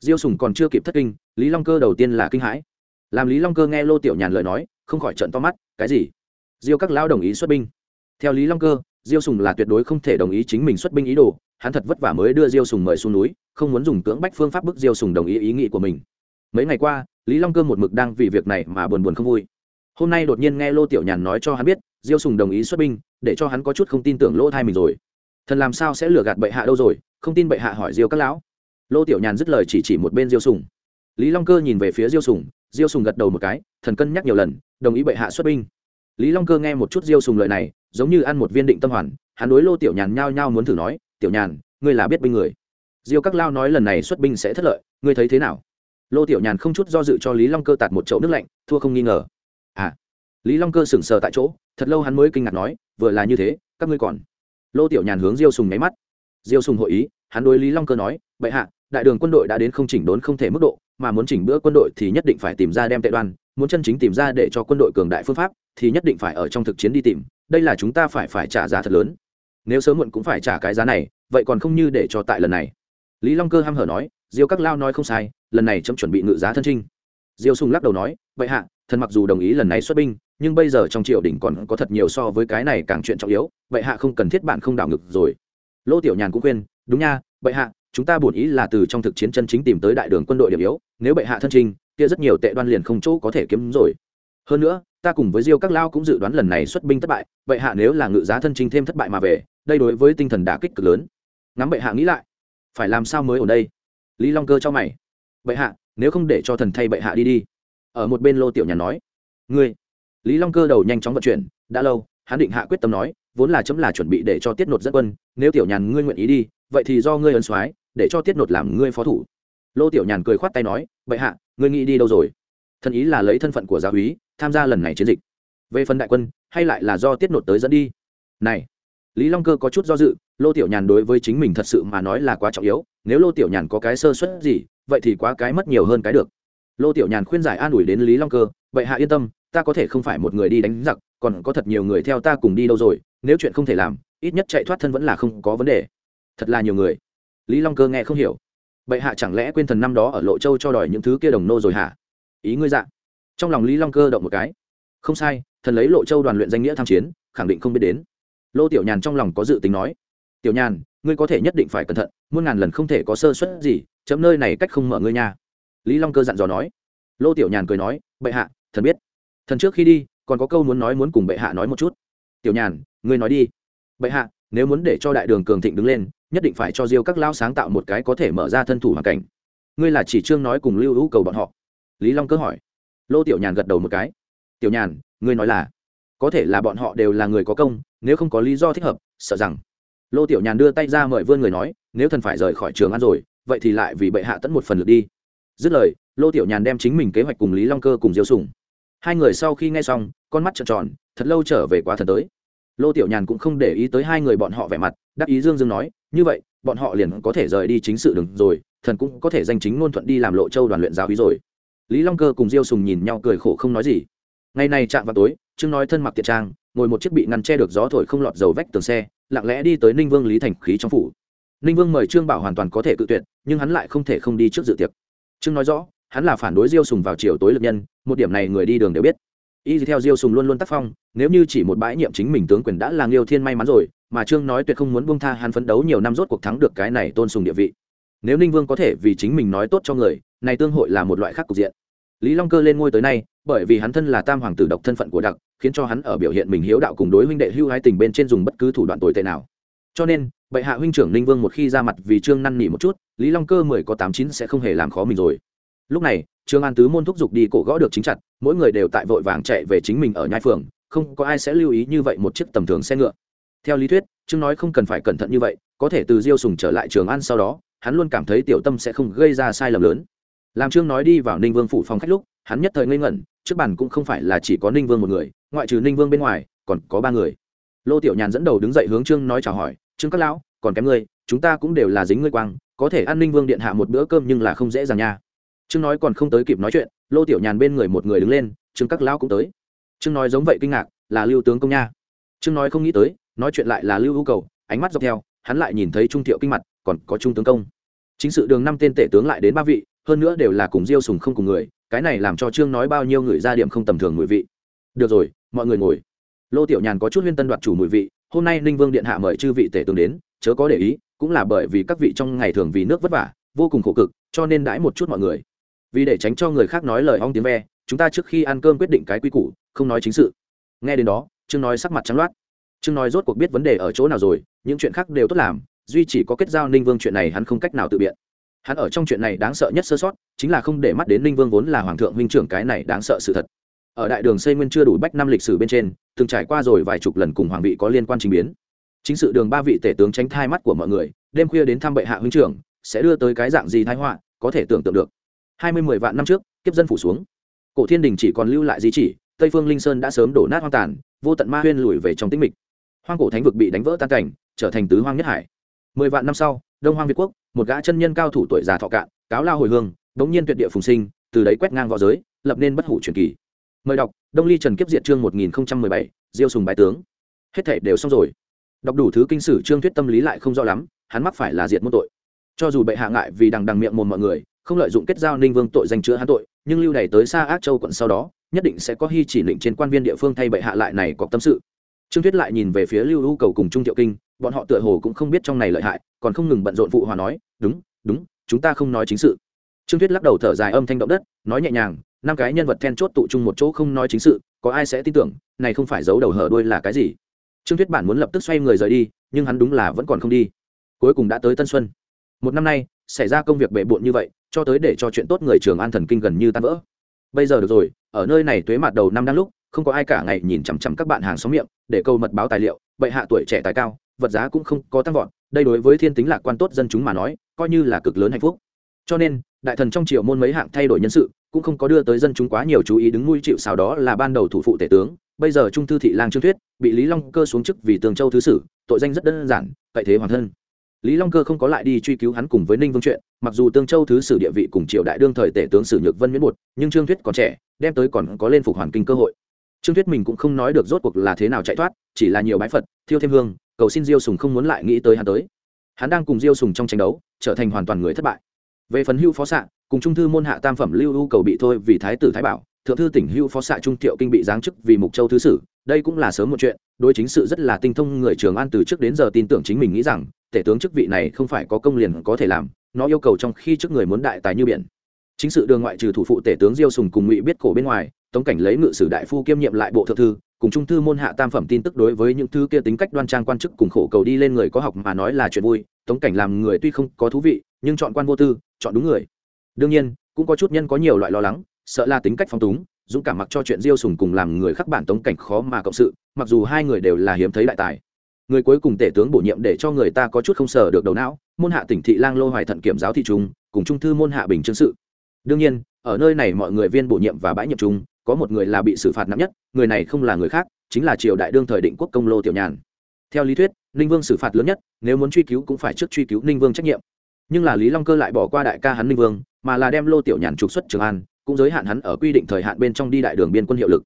Diêu sùng còn chưa kịp thất kinh, lý long cơ đầu tiên là kinh hãi. Làm lý long cơ nghe lô tiểu nhàn lời nói, không khỏi trận to mắt, cái gì? Diêu các lão đồng ý xuất binh. Theo lý long cơ diêu sùng là tuyệt đối không thể đồng ý chính mình xuất binh ý đồ, hắn thật vất vả mới đưa diêu sùng mời xuống núi, không muốn dùng cưỡng bách phương pháp bức diêu sùng đồng ý ý nghĩ của mình. Mấy ngày qua, lý long cơ một mực đang vì việc này mà buồn buồn không vui. Hôm nay đột nhiên nghe lô tiểu nhàn nói cho hắn biết, diêu sùng đồng ý xuất binh, để cho hắn có chút không tin tưởng lỗ thai mình rồi. Thần làm sao sẽ lừa gạt bệ hạ đâu rồi, không tin bệ hạ hỏi diêu các lão. Lô tiểu nhàn dứt lời chỉ chỉ một bên diêu sùng. Lý long cơ nhìn về phía diêu sùng diêu sùng gật đầu một cái, thần cân nhắc nhiều lần, đồng ý bệ hạ xuất binh. Lý long cơ nghe một chút diêu sùng lời này giống như ăn một viên định tâm hoàn, hắn đối lô tiểu nhàn nhao nhao muốn thử nói, tiểu nhàn, ngươi là biết binh người. Diêu các lao nói lần này xuất binh sẽ thất lợi, ngươi thấy thế nào? Lô tiểu nhàn không chút do dự cho lý long cơ tạt một chậu nước lạnh, thua không nghi ngờ. À. Lý long cơ sững sờ tại chỗ, thật lâu hắn mới kinh ngạc nói, vừa là như thế, các ngươi còn? Lô tiểu nhàn hướng diêu sùng nháy mắt. Diêu sùng hội ý, hắn đối lý long cơ nói, bệ hạ, đại đường quân đội đã đến không chỉnh đốn không thể mức độ, mà muốn chỉnh bữa quân đội thì nhất định phải tìm ra đem tệ đoan, muốn chân chính tìm ra để cho quân đội cường đại phương pháp thì nhất định phải ở trong thực chiến đi tìm đây là chúng ta phải phải trả giá thật lớn. Nếu sớm muộn cũng phải trả cái giá này vậy còn không như để cho tại lần này. Lý long cơ h hở nói diêu các lao nói không sai lần này chấm chuẩn bị ngự giá thân trinh. Diêu sùng lắc đầu nói vậy hạ thần mặc dù đồng ý lần này xuất binh nhưng bây giờ trong triều đình còn có thật nhiều so với cái này càng chuyện trọng yếu vậy hạ không cần thiết bạn không đảo ngực rồi. Lô tiểu nhàn cũng khuyên đúng nha vậy hạ chúng ta bổn ý là từ trong thực chiến chân chính tìm tới đại đường quân đội điểm yếu nếu bệ hạ thân trinh, kia rất nhiều tệ đoan liền không chỗ có thể kiếm rồi hơn nữa, ta cùng với diêu các lao cũng dự đoán lần này xuất binh thất bại, vậy hạ nếu là ngự giá thân trinh thêm thất bại mà về, đây đối với tinh thần đả kích cực lớn. Ngắm bệ hạ nghĩ lại. Phải làm sao mới ở đây? Lý long cơ cho mày. Bệ hạ, nếu không để cho thần thay bệ hạ đi đi. Ở một bên lô tiểu nhà nói. Ngươi. Lý long cơ đầu nhanh chóng vận chuyển, đã lâu, hắn định hạ quyết tâm nói, vốn là chấm là chuẩn bị để cho tiết nột dẫn quân, nếu tiểu nhàn ngươi nguyện ý đi, vậy thì do ngươi ấn soái, để cho tiết nột làm ngươi phó thủ. Lô tiểu nhàn cười khoát tay nói, bệ hạ, ngươi nghĩ đi đâu rồi? Thần ý là lấy thân phận của gia úy tham gia lần này chiến dịch. Về phần đại quân, hay lại là do tiết nột tới dẫn đi? Này, lý long cơ có chút do dự, lô tiểu nhàn đối với chính mình thật sự mà nói là quá trọng yếu, nếu lô tiểu nhàn có cái sơ suất gì, vậy thì quá cái mất nhiều hơn cái được. Lô tiểu nhàn khuyên giải an ủi đến lý long cơ vậy hạ yên tâm, ta có thể không phải một người đi đánh giặc, còn có thật nhiều người theo ta cùng đi đâu rồi, nếu chuyện không thể làm, ít nhất chạy thoát thân vẫn là không có vấn đề. Thật là nhiều người. Lý long cơ nghe không hiểu. Bệ hạ chẳng lẽ quên thần năm đó ở lộ châu cho đòi những thứ kia đồng nô rồi hả? Ý ngươi dạ trong lòng lý long cơ động một cái. Không sai, thần lấy lộ châu đoàn luyện danh nghĩa tham chiến, khẳng định không biết đến. Lô tiểu nhàn trong lòng có dự tính nói, tiểu nhàn, ngươi có thể nhất định phải cẩn thận, muôn ngàn lần không thể có sơ suất gì, chấm nơi này cách không mở ngươi nha. Lý long cơ dặn dò nói. Lô tiểu nhàn cười nói, bệ hạ, thần biết. Thần trước khi đi, còn có câu muốn nói muốn cùng bệ hạ nói một chút. Tiểu nhàn, ngươi nói đi. Bệ hạ, nếu muốn để cho đại đường cường thịnh đứng lên, nhất định phải cho diêu các lao sáng tạo một cái có thể mở ra thân thủ hoàn cảnh. Ngươi là chỉ trương nói cùng lưu hữu cầu bọn họ. Lý long cơ hỏi lô tiểu nhàn gật đầu một cái. Tiểu nhàn, ngươi nói là, có thể là bọn họ đều là người có công, nếu không có lý do thích hợp, sợ rằng. Lô tiểu nhàn đưa tay ra mời vươn người nói, nếu thần phải rời khỏi trường ăn rồi, vậy thì lại vì bệ hạ tẫn một phần lượt đi. Dứt lời, lô tiểu nhàn đem chính mình kế hoạch cùng lý long cơ cùng diêu sùng. Hai người sau khi nghe xong, con mắt trợn tròn, thật lâu trở về quá thần tới. Lô tiểu nhàn cũng không để ý tới hai người bọn họ vẻ mặt, đắc ý dương dương nói, như vậy, bọn họ liền có thể rời đi chính sự đừng rồi, thần cũng có thể danh chính ngôn thuận đi làm lộ châu đoàn luyện giáo ý rồi lý long cơ cùng diêu sùng nhìn nhau cười khổ không nói gì. Ngày này chạm vào tối, trương nói thân mặc tiệt trang, ngồi một chiếc bị ngăn che được gió thổi không lọt dầu vách tường xe, lặng lẽ đi tới ninh vương lý thành khí trong phủ. Ninh vương mời trương bảo hoàn toàn có thể cự tuyệt, nhưng hắn lại không thể không đi trước dự tiệc. Trương nói rõ, hắn là phản đối diêu sùng vào chiều tối lực nhân, một điểm này người đi đường đều biết. Y theo diêu sùng luôn luôn tác phong, nếu như chỉ một bãi nhiệm chính mình tướng quyền đã là nghiêu thiên may mắn rồi, mà trương nói tuyệt không muốn buông tha hắn phấn đấu nhiều năm rốt cuộc thắng được cái này tôn sùng địa vị. Nếu ninh vương có thể vì chính mình nói tốt cho người này tương hội là một loại khác cục diện. Lý long cơ lên ngôi tới nay, bởi vì hắn thân là tam hoàng tử độc thân phận của đặc, khiến cho hắn ở biểu hiện mình hiếu đạo cùng đối huynh đệ hưu hai tình bên trên dùng bất cứ thủ đoạn tồi tệ nào. Cho nên, bệ hạ huynh trưởng ninh vương một khi ra mặt vì trương năn nỉ một chút, lý long cơ mười có tám chín sẽ không hề làm khó mình rồi. Lúc này, trương an tứ môn thúc giục đi cổ gõ được chính chặt, mỗi người đều tại vội vàng chạy về chính mình ở nhai phường, không có ai sẽ lưu ý như vậy một chiếc tầm thường xe ngựa. Theo lý thuyết, trương nói không cần phải cẩn thận như vậy, có thể từ diêu sùng trở lại trường an sau đó, hắn luôn cảm thấy tiểu tâm sẽ không gây ra sai lầm lớn làm trương nói đi vào ninh vương phủ phòng khách lúc, hắn nhất thời ngây ngẩn, trước bàn cũng không phải là chỉ có ninh vương một người, ngoại trừ ninh vương bên ngoài, còn có ba người. Lô tiểu nhàn dẫn đầu đứng dậy hướng trương nói chào hỏi, trương các lão, còn kém ngươi, chúng ta cũng đều là dính ngươi quang, có thể ăn ninh vương điện hạ một bữa cơm nhưng là không dễ dàng nha. Trương nói còn không tới kịp nói chuyện, lô tiểu nhàn bên người một người đứng lên, trương các lão cũng tới. Trương nói giống vậy kinh ngạc, là lưu tướng công nha. Trương nói không nghĩ tới, nói chuyện lại là lưu hữu cầu, ánh mắt dọc theo, hắn lại nhìn thấy trung thiệu kinh mặt, còn có trung tướng công. Chính sự đường năm tên tể tướng lại đến ba vị hơn nữa đều là cùng diêu sùng không cùng người, cái này làm cho trương nói bao nhiêu người ra điểm không tầm thường mùi vị. Được rồi, mọi người ngồi. Lô tiểu nhàn có chút huyên tân đoạt chủ mùi vị, hôm nay ninh vương điện hạ mời chư vị tể tướng đến, chớ có để ý, cũng là bởi vì các vị trong ngày thường vì nước vất vả, vô cùng khổ cực, cho nên đãi một chút mọi người. Vì để tránh cho người khác nói lời ong tiếng ve, chúng ta trước khi ăn cơm quyết định cái quy củ, không nói chính sự. Nghe đến đó, trương nói sắc mặt trắng loát. Trương nói rốt cuộc biết vấn đề ở chỗ nào rồi, những chuyện khác đều tốt làm, duy chỉ có kết giao ninh vương chuyện này hắn không cách nào tự biện hắn ở trong chuyện này đáng sợ nhất sơ sót, chính là không để mắt đến ninh vương vốn là hoàng thượng huynh trưởng cái này đáng sợ sự thật. Ở đại đường xây nguyên chưa đủ bách năm lịch sử bên trên, từng trải qua rồi vài chục lần cùng hoàng vị có liên quan trình biến. Chính sự đường ba vị tể tướng tránh thai mắt của mọi người, đêm khuya đến thăm bệ hạ huynh trưởng, sẽ đưa tới cái dạng gì thái họa, có thể tưởng tượng được. Hai mươi mười vạn năm trước, kiếp dân phủ xuống. Cổ thiên đình chỉ còn lưu lại di chỉ, tây phương linh sơn đã sớm đổ nát hoang tàn, vô tận ma huyên lùi về trong tĩnh mịch. Hoang cổ thánh vực bị đánh vỡ tan cảnh, trở thành tứ hoang nhất hải. Mười vạn năm sau, đông hoang việt quốc một gã chân nhân cao thủ tuổi già thọ cạn, cáo lao hồi hương, bỗng nhiên tuyệt địa phùng sinh, từ đấy quét ngang v õ giới, lập nên bất hủ truyền kỳ. Mời đọc, đông ly trần kiếp diệt chương một nghìn bảy, diêu sùng bái tướng. Hết thể đều xong rồi. Đọc đủ thứ kinh sử trương thuyết tâm lý lại không rõ lắm, hắn mắc phải là diệt môn tội. Cho dù bệ hạ ngại vì đằng đằng miệng mồm mọi người, không lợi dụng kết giao ninh vương tội danh chữa hắn tội, nhưng lưu đày tới xa ác châu quận sau đó, nhất định sẽ có hy chỉ định trên quan viên địa phương thay bệ hạ lại này có tâm sự. Trương thuyết lại nhìn về phía lưu hữu cầu cùng trung thiệu kinh bọn họ tựa hồ cũng không biết trong này lợi hại, còn không ngừng bận rộn phụ hòa nói, đúng đúng, chúng ta không nói chính sự. Trương thuyết lắc đầu thở dài âm thanh động đất, nói nhẹ nhàng, năm cái nhân vật then chốt tụ chung một chỗ không nói chính sự, có ai sẽ tin tưởng, này không phải giấu đầu hở đuôi là cái gì? Trương thuyết bản muốn lập tức xoay người rời đi, nhưng hắn đúng là vẫn còn không đi. Cuối cùng đã tới tân xuân. Một năm nay, xảy ra công việc bệ bộn như vậy, cho tới để cho chuyện tốt người trường an thần kinh gần như tan vỡ. Bây giờ được rồi, ở nơi này tuế mặt đầu năm đang lúc, không có ai cả ngày nhìn chằm chằm các bạn hàng xóm miệng, để câu mật báo tài liệu, bệ hạ tuổi trẻ tài cao vật giá cũng không có tăng vọt, đây đối với thiên tính lạc quan tốt dân chúng mà nói, coi như là cực lớn hạnh phúc. Cho nên, đại thần trong triều môn mấy hạng thay đổi nhân sự, cũng không có đưa tới dân chúng quá nhiều chú ý đứng nuôi chịu xào đó là ban đầu thủ phụ tể tướng, bây giờ trung thư thị lang trương thuyết, bị lý long cơ xuống chức vì tường châu thứ sử, tội danh rất đơn giản, cậy thế hoàn thân. Lý long cơ không có lại đi truy cứu hắn cùng với ninh vương chuyện, mặc dù tương châu thứ sử địa vị cùng triều đại đương thời tể tướng sử nhược vân miễn một, nhưng trương thuyết còn trẻ, đem tới còn có lên phục hoàn kinh cơ hội. Trương thuyết mình cũng không nói được rốt cuộc là thế nào chạy thoát, chỉ là nhiều bái phật, thiêu thêm hương cầu xin diêu sùng không muốn lại nghĩ tới hắn tới. Hắn đang cùng diêu sùng trong tranh đấu, trở thành hoàn toàn người thất bại. Về phần hưu phó xạ, cùng trung thư môn hạ tam phẩm lưu ưu cầu bị thôi vì thái tử thái bảo, thượng thư tỉnh hưu phó xạ trung thiệu kinh bị giáng chức vì mục châu thứ sử, đây cũng là sớm một chuyện, đối chính sự rất là tinh thông, người trường an từ trước đến giờ tin tưởng chính mình nghĩ rằng, tể tướng chức vị này không phải có công liền có thể làm, nó yêu cầu trong khi trước người muốn đại tài như biển. Chính sự đường ngoại trừ thủ phụ tể tướng diêu sùng cùng ngụy biết cổ bên ngoài tống cảnh lấy ngự sử đại phu kiêm nhiệm lại bộ thượng thư, cùng trung thư môn hạ tam phẩm tin tức đối với những thứ kia tính cách đoan trang quan chức cùng khổ cầu đi lên người có học mà nói là chuyện vui, tống cảnh làm người tuy không có thú vị, nhưng chọn quan vô tư, chọn đúng người. Đương nhiên, cũng có chút nhân có nhiều loại lo lắng, sợ là tính cách phong túng, dũng cảm mặc cho chuyện diêu sùng cùng làm người khắc bản tống cảnh khó mà cộng sự, mặc dù hai người đều là hiếm thấy đại tài. Người cuối cùng tể tướng bổ nhiệm để cho người ta có chút không sờ được đầu não, môn hạ tỉnh thị lang lô hoài thận kiểm giáo thị trung, cùng trung thư môn hạ bình chương sự. Đương nhiên, ở nơi này mọi người viên bổ nhiệm và bãi nhiệm chung có một người là bị xử phạt nặng nhất, người này không là người khác, chính là triều đại đương thời định quốc công lô tiểu nhàn. Theo lý thuyết, ninh vương xử phạt lớn nhất, nếu muốn truy cứu cũng phải trước truy cứu ninh vương trách nhiệm. Nhưng là lý long cơ lại bỏ qua đại ca hắn ninh vương, mà là đem lô tiểu nhàn trục xuất trường an, cũng giới hạn hắn ở quy định thời hạn bên trong đi đại đường biên quân hiệu lực.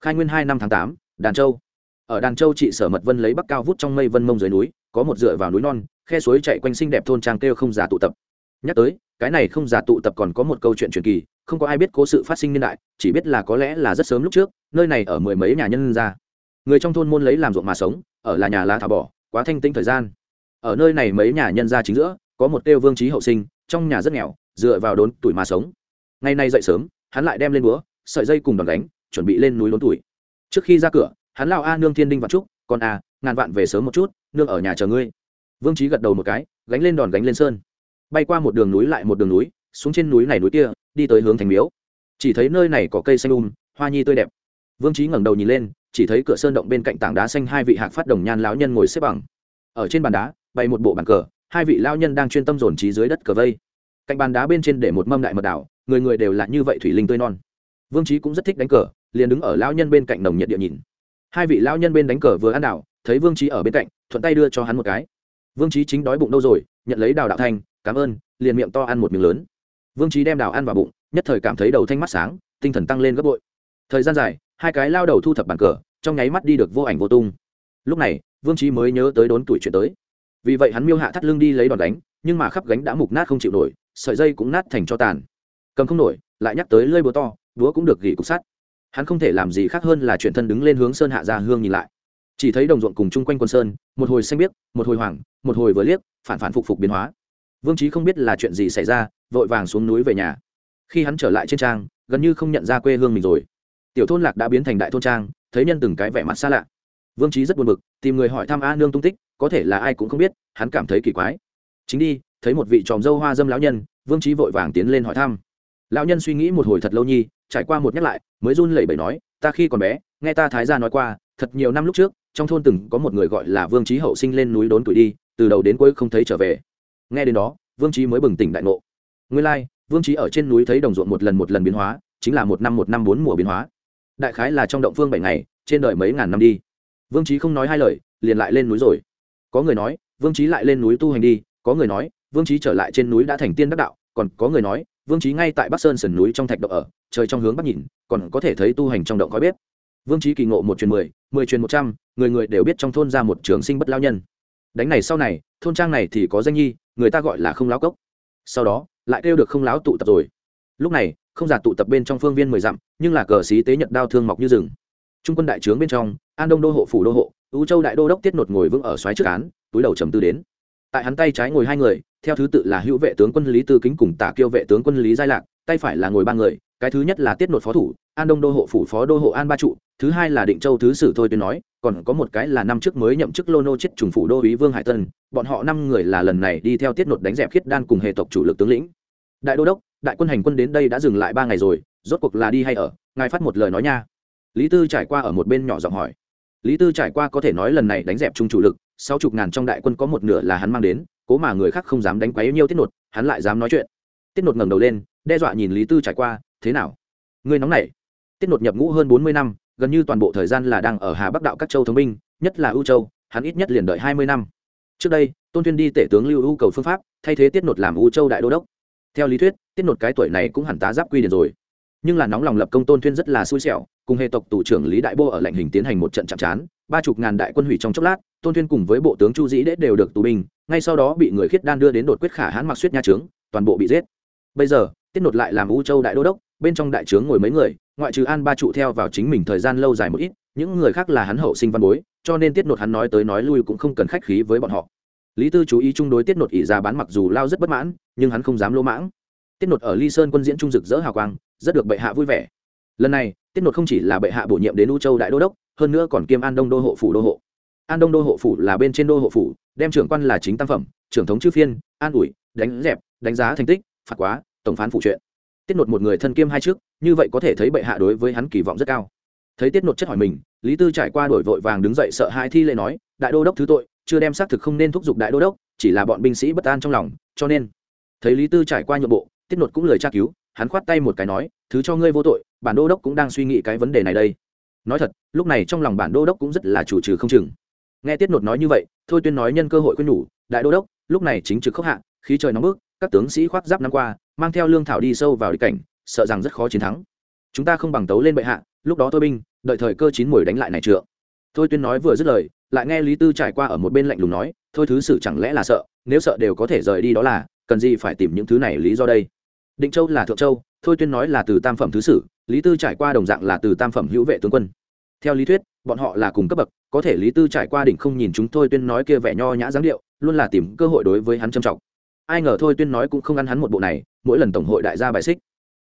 Khai nguyên hai năm tháng tám, đàn châu. Ở đàn châu trị sở mật vân lấy bắc cao vút trong mây vân mông dưới núi, có một dựa vào núi non, khe suối chạy quanh xinh đẹp thôn trang kêu không già tụ tập nhắc tới, cái này không giả tụ tập còn có một câu chuyện truyền kỳ, không có ai biết cố sự phát sinh niên đại, chỉ biết là có lẽ là rất sớm lúc trước, nơi này ở mười mấy nhà nhân ra người trong thôn môn lấy làm ruộng mà sống, ở là nhà lá thả bỏ, quá thanh tĩnh thời gian. Ở nơi này mấy nhà nhân ra chính giữa, có một tiêu vương trí hậu sinh, trong nhà rất nghèo, dựa vào đốn tuổi mà sống. Ngày nay dậy sớm, hắn lại đem lên búa, sợi dây cùng đòn đánh chuẩn bị lên núi đốn tuổi. Trước khi ra cửa, hắn lao a nương thiên đinh vạn trúc còn a, ngàn vạn về sớm một chút, nương ở nhà chờ ngươi. Vương trí gật đầu một cái, gánh lên đòn gánh lên sơn bay qua một đường núi lại một đường núi, xuống trên núi này núi kia, đi tới hướng thành miếu. Chỉ thấy nơi này có cây xanh um hoa nhi tươi đẹp. Vương trí ngẩng đầu nhìn lên, chỉ thấy cửa sơn động bên cạnh tảng đá xanh hai vị hạc phát đồng nhan lão nhân ngồi xếp bằng. Ở trên bàn đá, bày một bộ bàn cờ, hai vị lao nhân đang chuyên tâm dồn trí dưới đất cờ vây. Cạnh bàn đá bên trên để một mâm đại mật đảo, người người đều là như vậy thủy linh tươi non. Vương trí cũng rất thích đánh cờ, liền đứng ở lao nhân bên cạnh nồng nhiệt địa nhìn. Hai vị lao nhân bên đánh cờ vừa ăn đảo, thấy vương trí ở bên cạnh, thuận tay đưa cho hắn một cái. Vương trí chính đói bụng đâu rồi, nhận lấy đào đạo thanh cảm ơn, liền miệng to ăn một miếng lớn. Vương trí đem đào ăn vào bụng, nhất thời cảm thấy đầu thanh mắt sáng, tinh thần tăng lên gấp bội. Thời gian dài, hai cái lao đầu thu thập bàn cờ, trong nháy mắt đi được vô ảnh vô tung. Lúc này, vương trí mới nhớ tới đốn tuổi chuyện tới. Vì vậy hắn miêu hạ thắt lưng đi lấy đòn đánh, nhưng mà khắp gánh đã mục nát không chịu nổi, sợi dây cũng nát thành cho tàn. Cầm không nổi, lại nhắc tới lơi búa to, búa cũng được gỉ cục sắt. Hắn không thể làm gì khác hơn là chuyển thân đứng lên hướng sơn hạ ra hương nhìn lại. Chỉ thấy đồng ruộng cùng chung quanh quân sơn, một hồi xanh biếc, một hồi hoàng một hồi vừa liếc, phản phản phục phục biến hóa vương trí không biết là chuyện gì xảy ra, vội vàng xuống núi về nhà. Khi hắn trở lại trên trang, gần như không nhận ra quê hương mình rồi. Tiểu thôn lạc đã biến thành đại thôn trang, thấy nhân từng cái vẻ mặt xa lạ. Vương trí rất buồn bực, tìm người hỏi thăm a nương tung tích, có thể là ai cũng không biết, hắn cảm thấy kỳ quái. Chính đi, thấy một vị tròm dâu hoa dâm lão nhân, vương trí vội vàng tiến lên hỏi thăm. Lão nhân suy nghĩ một hồi thật lâu nhi, trải qua một nhắc lại, mới run lẩy bẩy nói, ta khi còn bé, nghe ta thái gia nói qua, thật nhiều năm lúc trước, trong thôn từng có một người gọi là vương trí hậu sinh lên núi đốn tuổi đi, từ đầu đến cuối không thấy trở về nghe đến đó, vương trí mới bừng tỉnh đại ngộ. Nguyên lai, vương trí ở trên núi thấy đồng ruộng một lần một lần biến hóa, chính là một năm một năm bốn mùa biến hóa. Đại khái là trong động phương bảy ngày, trên đời mấy ngàn năm đi. Vương trí không nói hai lời, liền lại lên núi rồi. Có người nói, vương trí lại lên núi tu hành đi, có người nói, vương trí trở lại trên núi đã thành tiên đắc đạo, còn có người nói, vương trí ngay tại bắc sơn sườn núi trong thạch động ở, trời trong hướng bắc nhìn, còn có thể thấy tu hành trong động khói bếp. Vương trí kỳ ngộ một truyền mười mười truyền một trăm, người người đều biết trong thôn ra một trường sinh bất lao nhân. Đánh này sau này, thôn trang này thì có danh nhi người ta gọi là không láo cốc. Sau đó, lại kêu được không láo tụ tập rồi. Lúc này, không giả tụ tập bên trong phương viên mười dặm, nhưng là cờ xí tế nhật đao thương mọc như rừng. Trung quân đại trướng bên trong, an đông đô hộ phủ đô hộ ưu châu đại đô đốc tiết nột ngồi vững ở xoáy trước án, túi đầu trầm tư đến. Tại hắn tay trái ngồi hai người, theo thứ tự là hữu vệ tướng quân lý tư kính cùng tả kiêu vệ tướng quân lý giai lạc, tay phải là ngồi ba người cái thứ nhất là tiết nột phó thủ, an đông đô hộ phủ phó đô hộ an ba trụ, thứ hai là định châu thứ sử thôi tuyên nói, còn có một cái là năm trước mới nhậm chức lô nô chết trùng phủ đô úy vương hải tân, bọn họ năm người là lần này đi theo tiết nột đánh dẹp khiết đan cùng hệ tộc chủ lực tướng lĩnh. Đại đô đốc, đại quân hành quân đến đây đã dừng lại ba ngày rồi, rốt cuộc là đi hay ở, ngài phát một lời nói nha. Lý tư trải qua ở một bên nhỏ giọng hỏi. Lý tư trải qua có thể nói lần này đánh dẹp trung chủ lực, sáu chục ngàn trong đại quân có một nửa là hắn mang đến, cố mà người khác không dám đánh quấy nhiêu tiết nột, hắn lại dám nói chuyện. Tiết nột ngẩng đầu lên, đe dọa nhìn lý tư trải qua thế nào? Ngươi nóng này, tiết nột nhập ngũ hơn bốn mươi năm gần như toàn bộ thời gian là đang ở hà bắc đạo các châu thống binh nhất là ưu châu hắn ít nhất liền đợi hai mươi năm. Trước đây tôn tuyên đi tể tướng lưu ưu cầu phương pháp thay thế tiết nột làm ưu châu đại đô đốc. Theo lý thuyết tiết nột cái tuổi này cũng hẳn tá giáp quy điển rồi. Nhưng là nóng lòng lập công tôn tuyên rất là xui xẻo cùng hệ tộc tù trưởng lý đại bô ở lạnh hình tiến hành một trận chạm trán ba chục ngàn đại quân hủy trong chốc lát tôn tuyên cùng với bộ tướng chu dĩ đế đều được tù binh ngay sau đó bị người khiết đan đưa đến đột quyết khả hãn mặc suýt nha trướng toàn bộ bị giết. Bây giờ tiết nột lại làm u châu đại đô đốc bên trong đại trướng ngồi mấy người, ngoại trừ an ba trụ theo vào chính mình thời gian lâu dài một ít, những người khác là hắn hậu sinh văn bối, cho nên tiết nột hắn nói tới nói lui cũng không cần khách khí với bọn họ. Lý tư chú ý chung đối tiết nột ỷ ra bán mặc dù lao rất bất mãn, nhưng hắn không dám lỗ mãng. Tiết nột ở ly sơn quân diễn trung rực rỡ hào quang, rất được bệ hạ vui vẻ. Lần này, tiết nột không chỉ là bệ hạ bổ nhiệm đến u châu đại đô đốc, hơn nữa còn kiêm an đông đô hộ phủ đô hộ. An đông đô hộ phủ là bên trên đô hộ phủ, đem trưởng quan là chính tam phẩm, trưởng thống chư phiên, an ủi, đánh dẹp, đánh giá thành tích, phạt quá, tổng phán phụ chuyện tiết nột một người thân kiêm hai trước, như vậy có thể thấy bệ hạ đối với hắn kỳ vọng rất cao. Thấy tiết nột chất hỏi mình, lý tư trải qua đổi vội vàng đứng dậy sợ hai thi lễ nói, đại đô đốc thứ tội, chưa đem xác thực không nên thúc giục đại đô đốc, chỉ là bọn binh sĩ bất an trong lòng, cho nên. Thấy lý tư trải qua nhượng bộ, tiết nột cũng lời tra cứu, hắn khoát tay một cái nói, thứ cho ngươi vô tội, bản đô đốc cũng đang suy nghĩ cái vấn đề này đây. Nói thật, lúc này trong lòng bản đô đốc cũng rất là chủ trừ không chừng. Nghe tiết nột nói như vậy, thôi tuyên nói nhân cơ hội khuyên nhủ, đại đô đốc, lúc này chính trực khốc hạ, khí trời nóng bức, các tướng sĩ khoác giáp năm qua mang theo lương thảo đi sâu vào đi cảnh, sợ rằng rất khó chiến thắng. Chúng ta không bằng tấu lên bệ hạ, lúc đó thôi binh, đợi thời cơ chín mồi đánh lại này trượng. Thôi tuyên nói vừa dứt lời, lại nghe lý tư trải qua ở một bên lạnh lùng nói, thôi thứ sự chẳng lẽ là sợ, nếu sợ đều có thể rời đi đó là, cần gì phải tìm những thứ này lý do đây? Định châu là thượng châu, thôi tuyên nói là từ tam phẩm thứ sử lý tư trải qua đồng dạng là từ tam phẩm hữu vệ tướng quân. Theo lý thuyết, bọn họ là cùng cấp bậc, có thể lý tư trải qua đỉnh không nhìn chúng thôi tuyên nói kia vẻ nho nhã dáng điệu, luôn là tìm cơ hội đối với hắn trầm trọng ai ngờ thôi tuyên nói cũng không ăn hắn một bộ này, mỗi lần tổng hội đại gia bài xích.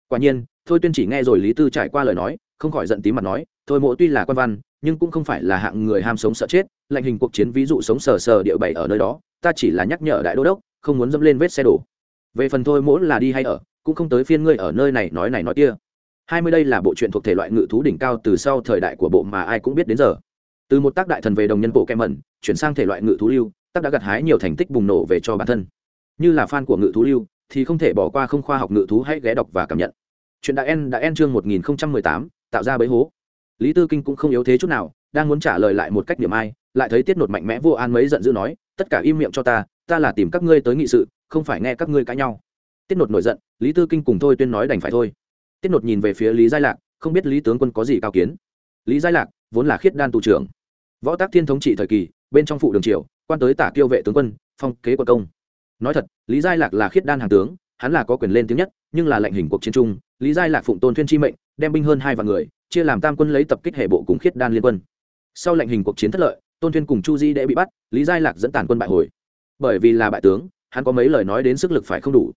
Quả nhiên, thôi tuyên chỉ nghe rồi lý tư trải qua lời nói, không khỏi giận tí mặt nói, thôi mộ tuy là quan văn, nhưng cũng không phải là hạng người ham sống sợ chết lệnh hình cuộc chiến ví dụ sống sờ sờ địa bảy ở nơi đó, ta chỉ là nhắc nhở đại đô đốc, không muốn dẫm lên vết xe đổ. Về phần thôi mỗi là đi hay ở, cũng không tới phiên ngươi ở nơi này nói này nói kia. Hai mươi đây là bộ truyện thuộc thể loại ngự thú đỉnh cao từ sau thời đại của bộ mà ai cũng biết đến giờ. Từ một tác đại thần về đồng nhân bộ kem mẩn, chuyển sang thể loại ngự thú lưu, tác đã gặt hái nhiều thành tích bùng nổ về cho bản thân như là fan của ngự thú lưu, thì không thể bỏ qua không khoa học ngự thú hãy ghé đọc và cảm nhận. Chuyện đại en đã en chương một nghìn tám, tạo ra bấy hố. Lý tư kinh cũng không yếu thế chút nào, đang muốn trả lời lại một cách điểm ai, lại thấy tiết nột mạnh mẽ vô an mấy giận dữ nói, tất cả im miệng cho ta ta là tìm các ngươi tới nghị sự, không phải nghe các ngươi cãi nhau. Tiết nột nổi giận, lý tư kinh cùng thôi tuyên nói đành phải thôi. Tiết nột nhìn về phía lý giai lạc, không biết lý tướng quân có gì cao kiến. Lý giai lạc vốn là khiết đan tù trưởng, võ tác thiên thống trị thời kỳ, bên trong phụ đường triều, quan tới tả kiêu vệ tướng quân, phong kế quân công nói thật, lý giai lạc là khiết đan hàng tướng, hắn là có quyền lên tiếng nhất, nhưng là lệnh hình cuộc chiến trung lý giai lạc phụng tôn thuyên chi mệnh, đem binh hơn hai vạn người, chia làm tam quân lấy tập kích hệ bộ cùng khiết đan liên quân. Sau lệnh hình cuộc chiến thất lợi, tôn thuyên cùng chu di đệ bị bắt, lý giai lạc dẫn tàn quân bại hồi. Bởi vì là bại tướng, hắn có mấy lời nói đến sức lực phải không đủ.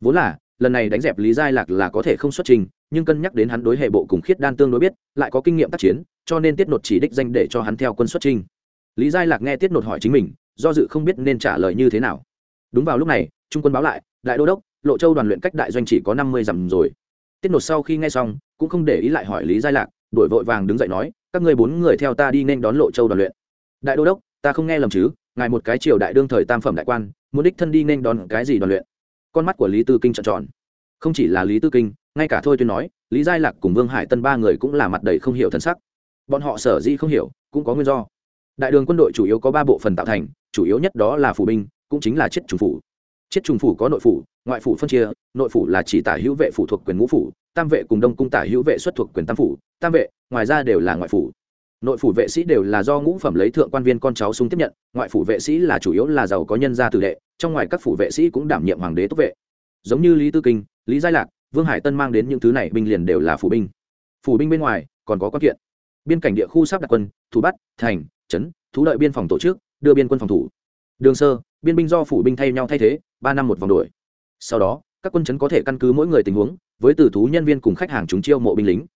Vốn là, lần này đánh dẹp lý giai lạc là có thể không xuất trình, nhưng cân nhắc đến hắn đối hệ bộ cùng khiết đan tương đối biết, lại có kinh nghiệm tác chiến, cho nên tiết nột chỉ đích danh để cho hắn theo quân xuất trình. Lý giai lạc nghe tiết nột hỏi chính mình, do dự không biết nên trả lời như thế nào đúng vào lúc này, trung quân báo lại, đại đô đốc, lộ châu đoàn luyện cách đại doanh chỉ có năm mươi dặm rồi. Tiết nột sau khi nghe xong, cũng không để ý lại hỏi lý giai lạc đổi vội vàng đứng dậy nói, các người bốn người theo ta đi nên đón lộ châu đoàn luyện. Đại đô đốc, ta không nghe lầm chứ, ngài một cái triều đại đương thời tam phẩm đại quan, muốn đích thân đi nên đón cái gì đoàn luyện? Con mắt của lý tư kinh trợn tròn. Không chỉ là lý tư kinh, ngay cả thôi tuyên nói, lý giai lạc cùng vương hải tân ba người cũng là mặt đầy không hiểu thân sắc. Bọn họ sở dĩ không hiểu, cũng có nguyên do. Đại đường quân đội chủ yếu có ba bộ phần tạo thành, chủ yếu nhất đó là phủ binh cũng chính là chết trùng phủ. Chết trùng phủ có nội phủ, ngoại phủ phân chia, nội phủ là chỉ tả hữu vệ phủ thuộc quyền ngũ phủ, tam vệ cùng đông cung tả hữu vệ xuất thuộc quyền tam phủ, tam vệ, ngoài ra đều là ngoại phủ. Nội phủ vệ sĩ đều là do ngũ phẩm lấy thượng quan viên con cháu sung tiếp nhận, ngoại phủ vệ sĩ là chủ yếu là giàu có nhân gia tử đệ, trong ngoài các phủ vệ sĩ cũng đảm nhiệm hoàng đế tốt vệ. Giống như lý tư kinh, lý giai lạc, vương hải tân mang đến những thứ này binh liền đều là phủ binh. Phủ binh bên ngoài, còn có quan kiện. Biên cảnh địa khu sắp đặt quân, thủ bắt, thành, trấn, thú lợi biên phòng tổ chức, đưa biên quân phòng thủ đường sơ, biên binh do phủ binh thay nhau thay thế, ba năm một vòng đuổi. Sau đó, các quân chấn có thể căn cứ mỗi người tình huống, với từ thú nhân viên cùng khách hàng chúng chiêu mộ binh lính.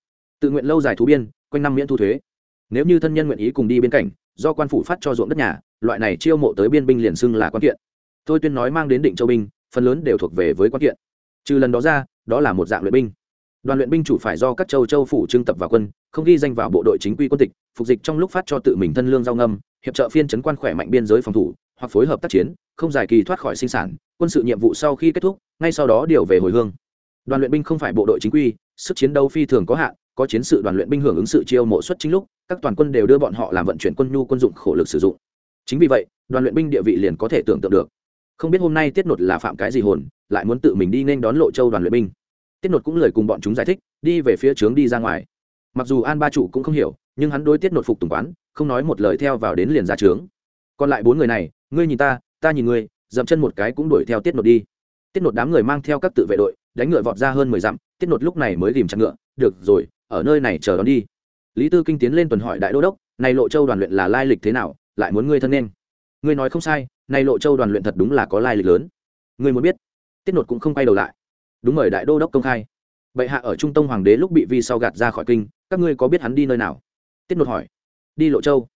Tự nguyện lâu dài thú biên, quanh năm miễn thu thuế. Nếu như thân nhân nguyện ý cùng đi biên cảnh do quan phủ phát cho ruộng đất nhà, loại này chiêu mộ tới biên binh liền xưng là quan kiện. Thôi tuyên nói mang đến định châu binh, phần lớn đều thuộc về với quan kiện. Trừ lần đó ra, đó là một dạng luyện binh đoàn luyện binh chủ phải do các châu châu phủ trưng tập vào quân, không ghi danh vào bộ đội chính quy quân tịch, phục dịch trong lúc phát cho tự mình thân lương giao ngâm, hiệp trợ phiên chấn quan khỏe mạnh biên giới phòng thủ, hoặc phối hợp tác chiến, không dài kỳ thoát khỏi sinh sản, quân sự nhiệm vụ sau khi kết thúc, ngay sau đó điều về hồi hương. Đoàn luyện binh không phải bộ đội chính quy, sức chiến đấu phi thường có hạn, có chiến sự đoàn luyện binh hưởng ứng sự chiêu mộ xuất chính lúc, các toàn quân đều đưa bọn họ làm vận chuyển quân nhu quân dụng khổ lực sử dụng. Chính vì vậy, đoàn luyện binh địa vị liền có thể tưởng tượng được. Không biết hôm nay tiết nột là phạm cái gì hồn, lại muốn tự mình đi nên đón lộ châu đoàn luyện binh tiết nột cũng lời cùng bọn chúng giải thích, đi về phía trướng đi ra ngoài. Mặc dù an ba chủ cũng không hiểu, nhưng hắn đối tiết nột phục tùng quán, không nói một lời theo vào đến liền ra trướng. Còn lại bốn người này, ngươi nhìn ta ta nhìn ngươi, dậm chân một cái cũng đuổi theo tiết nột đi. Tiết nột đám người mang theo các tự vệ đội, đánh ngựa vọt ra hơn mười dặm, tiết nột lúc này mới ghìm chặt ngựa, được rồi, ở nơi này chờ đón đi. Lý tư kinh tiến lên tuần hỏi đại đô đốc, này lộ châu đoàn luyện là lai lịch thế nào, lại muốn ngươi thân nên? Ngươi nói không sai nay lộ châu đoàn luyện thật đúng là có lai lịch lớn. Ngươi muốn biết. Tiết nột cũng không quay đầu lại đúng mời đại đô đốc công khai. Bệ hạ ở trung tông hoàng đế lúc bị vi sau gạt ra khỏi kinh, các ngươi có biết hắn đi nơi nào? Tiết nột hỏi. Đi lộ châu.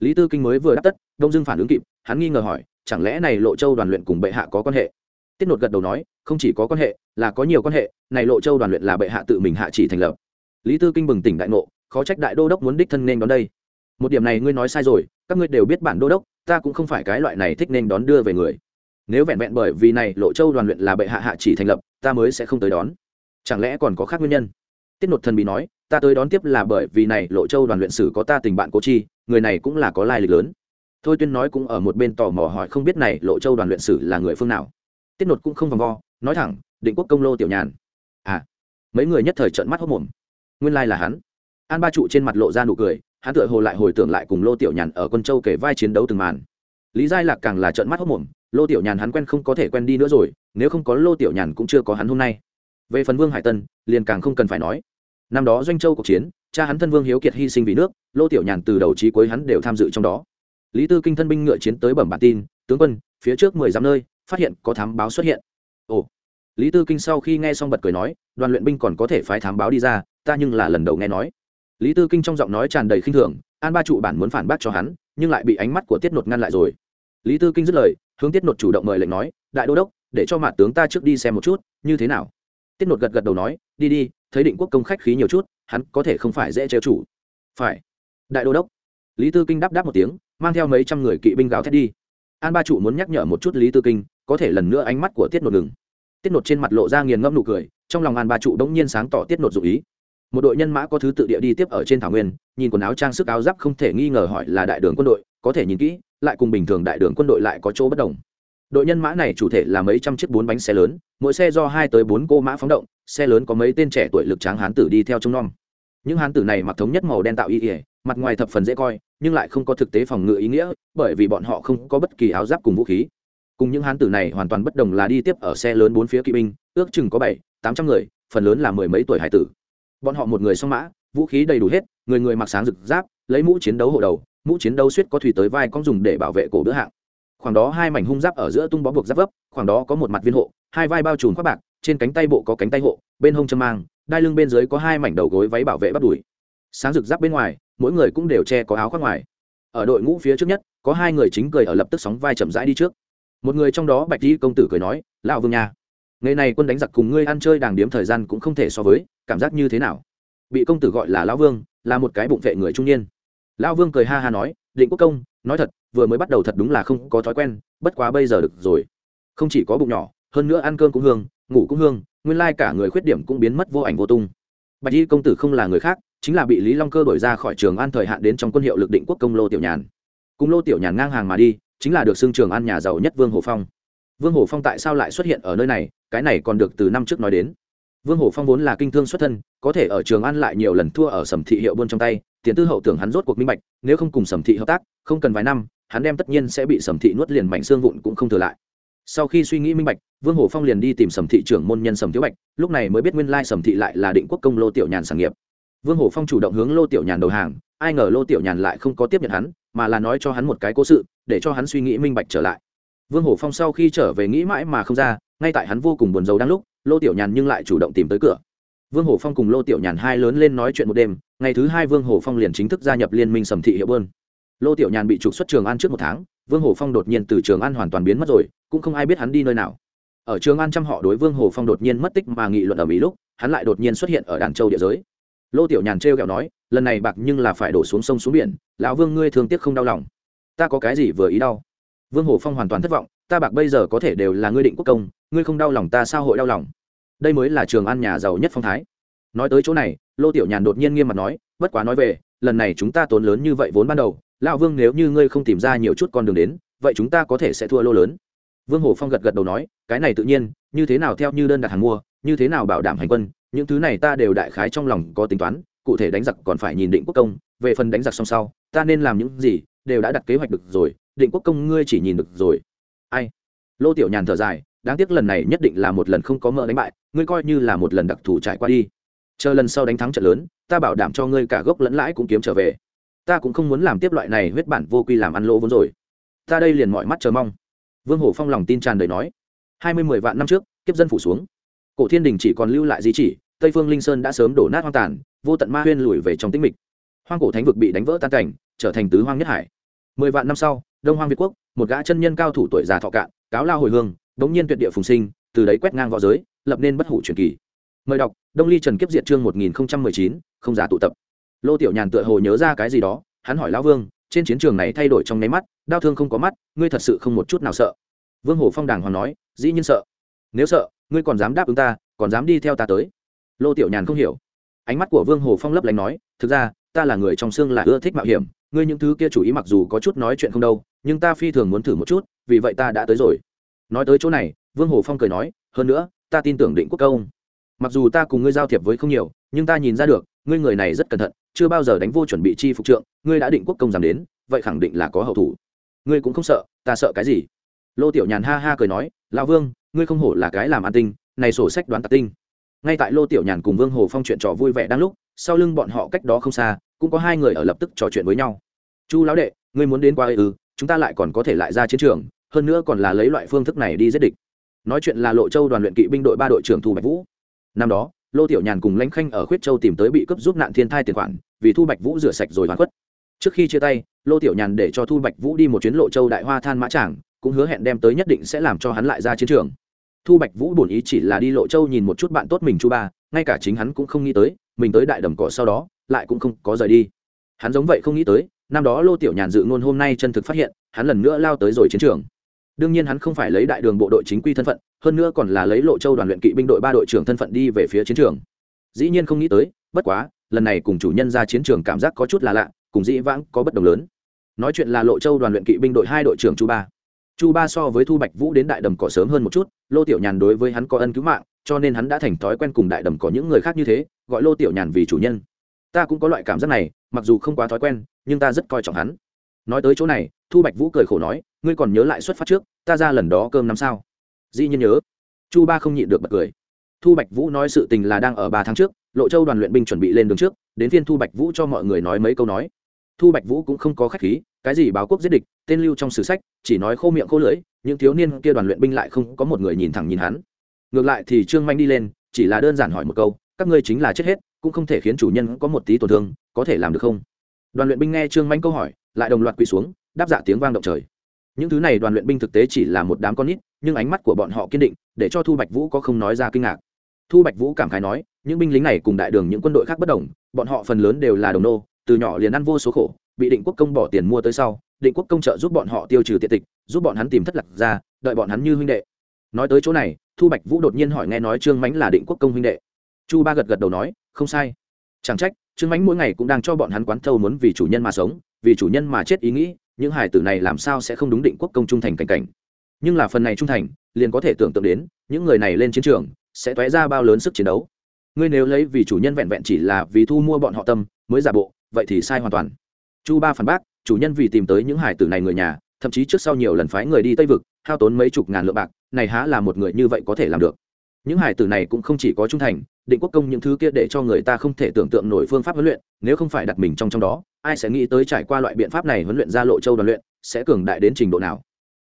Lý tư kinh mới vừa đáp tất, đông dưng phản ứng kịp, hắn nghi ngờ hỏi, chẳng lẽ này lộ châu đoàn luyện cùng bệ hạ có quan hệ? Tiết nột gật đầu nói, không chỉ có quan hệ, là có nhiều quan hệ, này lộ châu đoàn luyện là bệ hạ tự mình hạ chỉ thành lập. Lý tư kinh bừng tỉnh đại ngộ, khó trách đại đô đốc muốn đích thân nên đón đây. Một điểm này ngươi nói sai rồi, các ngươi đều biết bản đô đốc, ta cũng không phải cái loại này thích nên đón đưa về người nếu vẹn vẹn bởi vì này lộ châu đoàn luyện là bệ hạ hạ chỉ thành lập, ta mới sẽ không tới đón. Chẳng lẽ còn có khác nguyên nhân? Tiết nột thần bị nói, ta tới đón tiếp là bởi vì này lộ châu đoàn luyện sử có ta tình bạn cố chi, người này cũng là có lai lịch lớn. Thôi tuyên nói cũng ở một bên tò mò hỏi không biết này lộ châu đoàn luyện sử là người phương nào. Tiết nột cũng không vòng vo, nói thẳng, định quốc công lô tiểu nhàn. À mấy người nhất thời trợn mắt hốc mồm nguyên lai là hắn. An ba trụ trên mặt lộ ra nụ cười, hắn tựa hồ lại hồi tưởng lại cùng lô tiểu nhàn ở quân châu kể vai chiến đấu từng màn. Lý giai lạc càng là trợn mắt hốc mồm lô tiểu nhàn hắn quen không có thể quen đi nữa rồi, nếu không có lô tiểu nhàn cũng chưa có hắn hôm nay. Về phần vương hải tân, liền càng không cần phải nói. Năm đó doanh châu cuộc chiến, cha hắn thân vương hiếu kiệt hy sinh vì nước, lô tiểu nhàn từ đầu trí cuối hắn đều tham dự trong đó. Lý tư kinh thân binh ngựa chiến tới bẩm bản tin, tướng quân, phía trước mười dặm nơi, phát hiện có thám báo xuất hiện. Ồ. Lý tư kinh sau khi nghe xong bật cười nói, đoàn luyện binh còn có thể phái thám báo đi ra, ta nhưng là lần đầu nghe nói. Lý tư kinh trong giọng nói tràn đầy khinh thường, an ba trụ bản muốn phản bác cho hắn, nhưng lại bị ánh mắt của tiết nột ngăn lại rồi. Lý tư kinh dứt lời hướng tiết nột chủ động mời lệnh nói, đại đô đốc, để cho mặt tướng ta trước đi xem một chút, như thế nào? Tiết nột gật gật đầu nói, đi đi, thấy định quốc công khách khí nhiều chút, hắn có thể không phải dễ trêu chủ. Phải. Đại đô đốc. Lý tư kinh đáp đáp một tiếng, mang theo mấy trăm người kỵ binh gào thét đi. An ba trụ muốn nhắc nhở một chút lý tư kinh, có thể lần nữa ánh mắt của tiết nột ngừng. Tiết nột trên mặt lộ ra nghiền ngẫm nụ cười, trong lòng an ba trụ đống nhiên sáng tỏ tiết nột dụ ý một đội nhân mã có thứ tự địa đi tiếp ở trên thảo nguyên, nhìn quần áo trang sức áo giáp không thể nghi ngờ hỏi là đại đường quân đội, có thể nhìn kỹ, lại cùng bình thường đại đường quân đội lại có chỗ bất đồng. Đội nhân mã này chủ thể là mấy trăm chiếc bốn bánh xe lớn, mỗi xe do hai tới bốn cô mã phóng động, xe lớn có mấy tên trẻ tuổi lực tráng hán tử đi theo trông nom. Những hán tử này mặc thống nhất màu đen tạo y ỉa mặt ngoài thập phần dễ coi, nhưng lại không có thực tế phòng ngự ý nghĩa, bởi vì bọn họ không có bất kỳ áo giáp cùng vũ khí. Cùng những hán tử này hoàn toàn bất đồng là đi tiếp ở xe lớn bốn phía kỵ binh, ước chừng có bảy, tám trăm người, phần lớn là mười mấy tuổi hải tử bọn họ một người song mã, vũ khí đầy đủ hết, người người mặc sáng rực giáp, lấy mũ chiến đấu hộ đầu, mũ chiến đấu suýt có thủy tới vai con dùng để bảo vệ cổ đỡ hạng. Khoảng đó hai mảnh hung giáp ở giữa tung bó buộc giáp vấp, khoảng đó có một mặt viên hộ, hai vai bao trùm khoác bạc, trên cánh tay bộ có cánh tay hộ, bên hông châm mang, đai lưng bên dưới có hai mảnh đầu gối váy bảo vệ bắt đùi. Sáng rực giáp bên ngoài, mỗi người cũng đều che có áo khoác ngoài. Ở đội ngũ phía trước nhất, có hai người chính cười ở lập tức sóng vai chậm rãi đi trước. Một người trong đó bạch di công tử cười nói, lão vương nhà ngày này quân đánh giặc cùng ngươi ăn chơi đàng điếm thời gian cũng không thể so với, cảm giác như thế nào? Bị công tử gọi là lão vương, là một cái bụng vệ người trung niên. Lão vương cười ha ha nói, định quốc công, nói thật, vừa mới bắt đầu thật đúng là không có thói quen, bất quá bây giờ được rồi. Không chỉ có bụng nhỏ, hơn nữa ăn cơm cũng hương, ngủ cũng hương, nguyên lai cả người khuyết điểm cũng biến mất vô ảnh vô tung. Bạch y công tử không là người khác, chính là bị lý long cơ đổi ra khỏi trường an thời hạn đến trong quân hiệu lực định quốc công lô tiểu nhàn. Cùng lô tiểu nhàn ngang hàng mà đi, chính là được xưng trường an nhà giàu nhất vương hồ phong vương hồ phong tại sao lại xuất hiện ở nơi này? Cái này còn được từ năm trước nói đến. Vương hồ phong vốn là kinh thương xuất thân, có thể ở trường an lại nhiều lần thua ở sầm thị hiệu buôn trong tay, tiền tư hậu tưởng hắn rốt cuộc minh bạch, nếu không cùng sầm thị hợp tác, không cần vài năm, hắn đem tất nhiên sẽ bị sầm thị nuốt liền mảnh xương vụn cũng không thừa lại. Sau khi suy nghĩ minh bạch, vương hồ phong liền đi tìm sầm thị trưởng môn nhân sầm thiếu bạch, lúc này mới biết nguyên lai sầm thị lại là định quốc công lô tiểu nhàn sản nghiệp. Vương hồ phong chủ động hướng lô tiểu nhàn đầu hàng, ai ngờ lô tiểu nhàn lại không có tiếp nhận hắn, mà là nói cho hắn một cái cố sự, để cho hắn suy nghĩ minh bạch trở lại vương Hổ phong sau khi trở về nghĩ mãi mà không ra, ngay tại hắn vô cùng buồn rầu đang lúc, lô tiểu nhàn nhưng lại chủ động tìm tới cửa. Vương Hổ phong cùng lô tiểu nhàn hai lớn lên nói chuyện một đêm, ngày thứ hai vương Hổ phong liền chính thức gia nhập liên minh sầm thị hiệu bơn. Lô tiểu nhàn bị trục xuất trường an trước một tháng, vương Hổ phong đột nhiên từ trường an hoàn toàn biến mất rồi, cũng không ai biết hắn đi nơi nào. Ở trường an trăm họ đối vương Hổ phong đột nhiên mất tích mà nghị luận ở mỹ lúc, hắn lại đột nhiên xuất hiện ở đàn châu địa giới. Lô tiểu nhàn trêu kẹo nói, lần này bạc nhưng là phải đổ xuống sông xuống biển, lão vương ngươi thương tiếc không đau lòng. Ta có cái gì vừa ý đau? Vương hồ phong hoàn toàn thất vọng, ta bạc bây giờ có thể đều là ngươi định quốc công, ngươi không đau lòng ta sao hội đau lòng? Đây mới là trường an nhà giàu nhất phong thái. Nói tới chỗ này, lô tiểu nhàn đột nhiên nghiêm mặt nói, bất quá nói về, lần này chúng ta tốn lớn như vậy vốn ban đầu, lão vương nếu như ngươi không tìm ra nhiều chút con đường đến, vậy chúng ta có thể sẽ thua lô lớn. Vương hồ phong gật gật đầu nói, cái này tự nhiên, như thế nào theo như đơn đặt hàng mua, như thế nào bảo đảm hành quân, những thứ này ta đều đại khái trong lòng có tính toán, cụ thể đánh giặc còn phải nhìn định quốc công, về phần đánh giặc xong sau, ta nên làm những gì, đều đã đặt kế hoạch được rồi định quốc công ngươi chỉ nhìn được rồi. Ai? Lô tiểu nhàn thở dài, đáng tiếc lần này nhất định là một lần không có mỡ đánh bại, ngươi coi như là một lần đặc thù trải qua đi. Chờ lần sau đánh thắng trận lớn, ta bảo đảm cho ngươi cả gốc lẫn lãi cũng kiếm trở về. Ta cũng không muốn làm tiếp loại này huyết bản vô quy làm ăn lỗ vốn rồi. Ta đây liền mọi mắt chờ mong. Vương hổ phong lòng tin tràn đầy nói. Hai mươi mười vạn năm trước, kiếp dân phủ xuống. Cổ thiên đình chỉ còn lưu lại di chỉ, tây phương linh sơn đã sớm đổ nát hoang tàn, vô tận ma huyên lùi về trong tĩnh mịch. Hoang cổ thánh vực bị đánh vỡ tan cảnh, trở thành tứ hoang nhất hải mười vạn năm sau, đông hoang việt quốc, một gã chân nhân cao thủ tuổi già thọ cạn, cáo lao hồi hương bỗng nhiên tuyệt địa phùng sinh, từ đấy quét ngang v õ giới, lập nên bất hủ truyền kỳ. Mời đọc, đông ly trần kiếp diệt chương một nghìn chín, không giả tụ tập. Lô tiểu nhàn tựa hồ nhớ ra cái gì đó, hắn hỏi lão vương, trên chiến trường này thay đổi trong nháy mắt, đau thương không có mắt, ngươi thật sự không một chút nào sợ. Vương hồ phong đàng hoàng nói, dĩ nhiên sợ. Nếu sợ, ngươi còn dám đáp ứng ta, còn dám đi theo ta tới. Lô tiểu nhàn không hiểu. Ánh mắt của vương hồ phong lấp lánh nói, thực ra, ta là người trong xương là ưa thích mạo hiểm ngươi những thứ kia chủ ý mặc dù có chút nói chuyện không đâu, nhưng ta phi thường muốn thử một chút, vì vậy ta đã tới rồi. Nói tới chỗ này, vương hồ phong cười nói, hơn nữa, ta tin tưởng định quốc công. Mặc dù ta cùng ngươi giao thiệp với không nhiều, nhưng ta nhìn ra được, ngươi người này rất cẩn thận, chưa bao giờ đánh vô chuẩn bị chi phục trượng, ngươi đã định quốc công dám đến, vậy khẳng định là có hậu thủ. Ngươi cũng không sợ, ta sợ cái gì? Lô tiểu nhàn ha ha cười nói, lão vương, ngươi không hổ là cái làm an tinh, này sổ sách đoán tạc tinh. Ngay tại lô tiểu nhàn cùng vương hồ phong chuyện trò vui vẻ đang lúc, sau lưng bọn họ cách đó không xa cũng có hai người ở lập tức trò chuyện với nhau. Chu lão đệ, ngươi muốn đến qua ư, chúng ta lại còn có thể lại ra chiến trường, hơn nữa còn là lấy loại phương thức này đi giết địch. Nói chuyện là lộ châu đoàn luyện kỵ binh đội ba đội trưởng thu bạch vũ. Năm đó, lô tiểu nhàn cùng lãnh khanh ở khuyết châu tìm tới bị cướp giúp nạn thiên thai tiền khoản, vì thu bạch vũ rửa sạch rồi hoàn khuất. Trước khi chia tay, lô tiểu nhàn để cho thu bạch vũ đi một chuyến lộ châu đại hoa than mã trảng cũng hứa hẹn đem tới nhất định sẽ làm cho hắn lại ra chiến trường. Thu bạch vũ bổn ý chỉ là đi lộ châu nhìn một chút bạn tốt mình chu ba ngay cả chính hắn cũng không nghĩ tới, mình tới đại đầm cỏ sau đó, lại cũng không có rời đi. Hắn giống vậy không nghĩ tới, năm đó lô tiểu nhàn dự ngôn hôm nay chân thực phát hiện, hắn lần nữa lao tới rồi chiến trường. Đương nhiên hắn không phải lấy đại đường bộ đội chính quy thân phận, hơn nữa còn là lấy lộ châu đoàn luyện kỵ binh đội ba đội trưởng thân phận đi về phía chiến trường. Dĩ nhiên không nghĩ tới, bất quá, lần này cùng chủ nhân ra chiến trường cảm giác có chút là lạ, cùng dĩ vãng có bất đồng lớn. Nói chuyện là lộ châu đoàn luyện kỵ binh đội hai đội trưởng chu ba chu ba so với thu bạch vũ đến đại đầm cỏ sớm hơn một chút, lô tiểu nhàn đối với hắn có ân cứu mạng, cho nên hắn đã thành thói quen cùng đại đầm cỏ những người khác như thế, gọi lô tiểu nhàn vì chủ nhân. Ta cũng có loại cảm giác này, mặc dù không quá thói quen, nhưng ta rất coi trọng hắn. Nói tới chỗ này, thu bạch vũ cười khổ nói, ngươi còn nhớ lại xuất phát trước, ta ra lần đó cơm năm sao? Dĩ nhiên nhớ. Chu ba không nhịn được bật cười. Thu bạch vũ nói sự tình là đang ở ba tháng trước, lộ châu đoàn luyện binh chuẩn bị lên đường trước, đến phiên thu bạch vũ cho mọi người nói mấy câu nói. Thu bạch vũ cũng không có khách khí cái gì báo quốc giết địch, tên lưu trong sử sách, chỉ nói khô miệng khô lưỡi, những thiếu niên kia đoàn luyện binh lại không có một người nhìn thẳng nhìn hắn. Ngược lại thì trương manh đi lên, chỉ là đơn giản hỏi một câu, các ngươi chính là chết hết, cũng không thể khiến chủ nhân có một tí tổn thương, có thể làm được không? Đoàn luyện binh nghe trương manh câu hỏi, lại đồng loạt quỳ xuống, đáp dạ tiếng vang động trời. Những thứ này đoàn luyện binh thực tế chỉ là một đám con nít, nhưng ánh mắt của bọn họ kiên định, để cho thu bạch vũ có không nói ra kinh ngạc. Thu bạch vũ cảm khái nói, những binh lính này cùng đại đường những quân đội khác bất đồng, bọn họ phần lớn đều là đồng nô, từ nhỏ liền ăn vô số khổ bị định quốc công bỏ tiền mua tới sau, định quốc công trợ giúp bọn họ tiêu trừ tiện tịch, giúp bọn hắn tìm thất lạc ra, đợi bọn hắn như huynh đệ. Nói tới chỗ này, thu bạch vũ đột nhiên hỏi nghe nói trương mánh là định quốc công huynh đệ. Chu ba gật gật đầu nói, không sai. Chẳng trách, trương mánh mỗi ngày cũng đang cho bọn hắn quán thâu muốn vì chủ nhân mà sống, vì chủ nhân mà chết ý nghĩ, những hải tử này làm sao sẽ không đúng định quốc công trung thành cảnh cảnh. Nhưng là phần này trung thành, liền có thể tưởng tượng đến, những người này lên chiến trường, sẽ tóe ra bao lớn sức chiến đấu. Ngươi nếu lấy vì chủ nhân vẹn vẹn chỉ là vì thu mua bọn họ tâm, mới giả bộ, vậy thì sai hoàn toàn chu ba phản bác, chủ nhân vì tìm tới những hải tử này người nhà, thậm chí trước sau nhiều lần phái người đi tây vực, hao tốn mấy chục ngàn lượng bạc, này há là một người như vậy có thể làm được. Những hải tử này cũng không chỉ có trung thành, định quốc công những thứ kia để cho người ta không thể tưởng tượng nổi phương pháp huấn luyện, nếu không phải đặt mình trong trong đó, ai sẽ nghĩ tới trải qua loại biện pháp này huấn luyện ra lộ châu đoàn luyện, sẽ cường đại đến trình độ nào.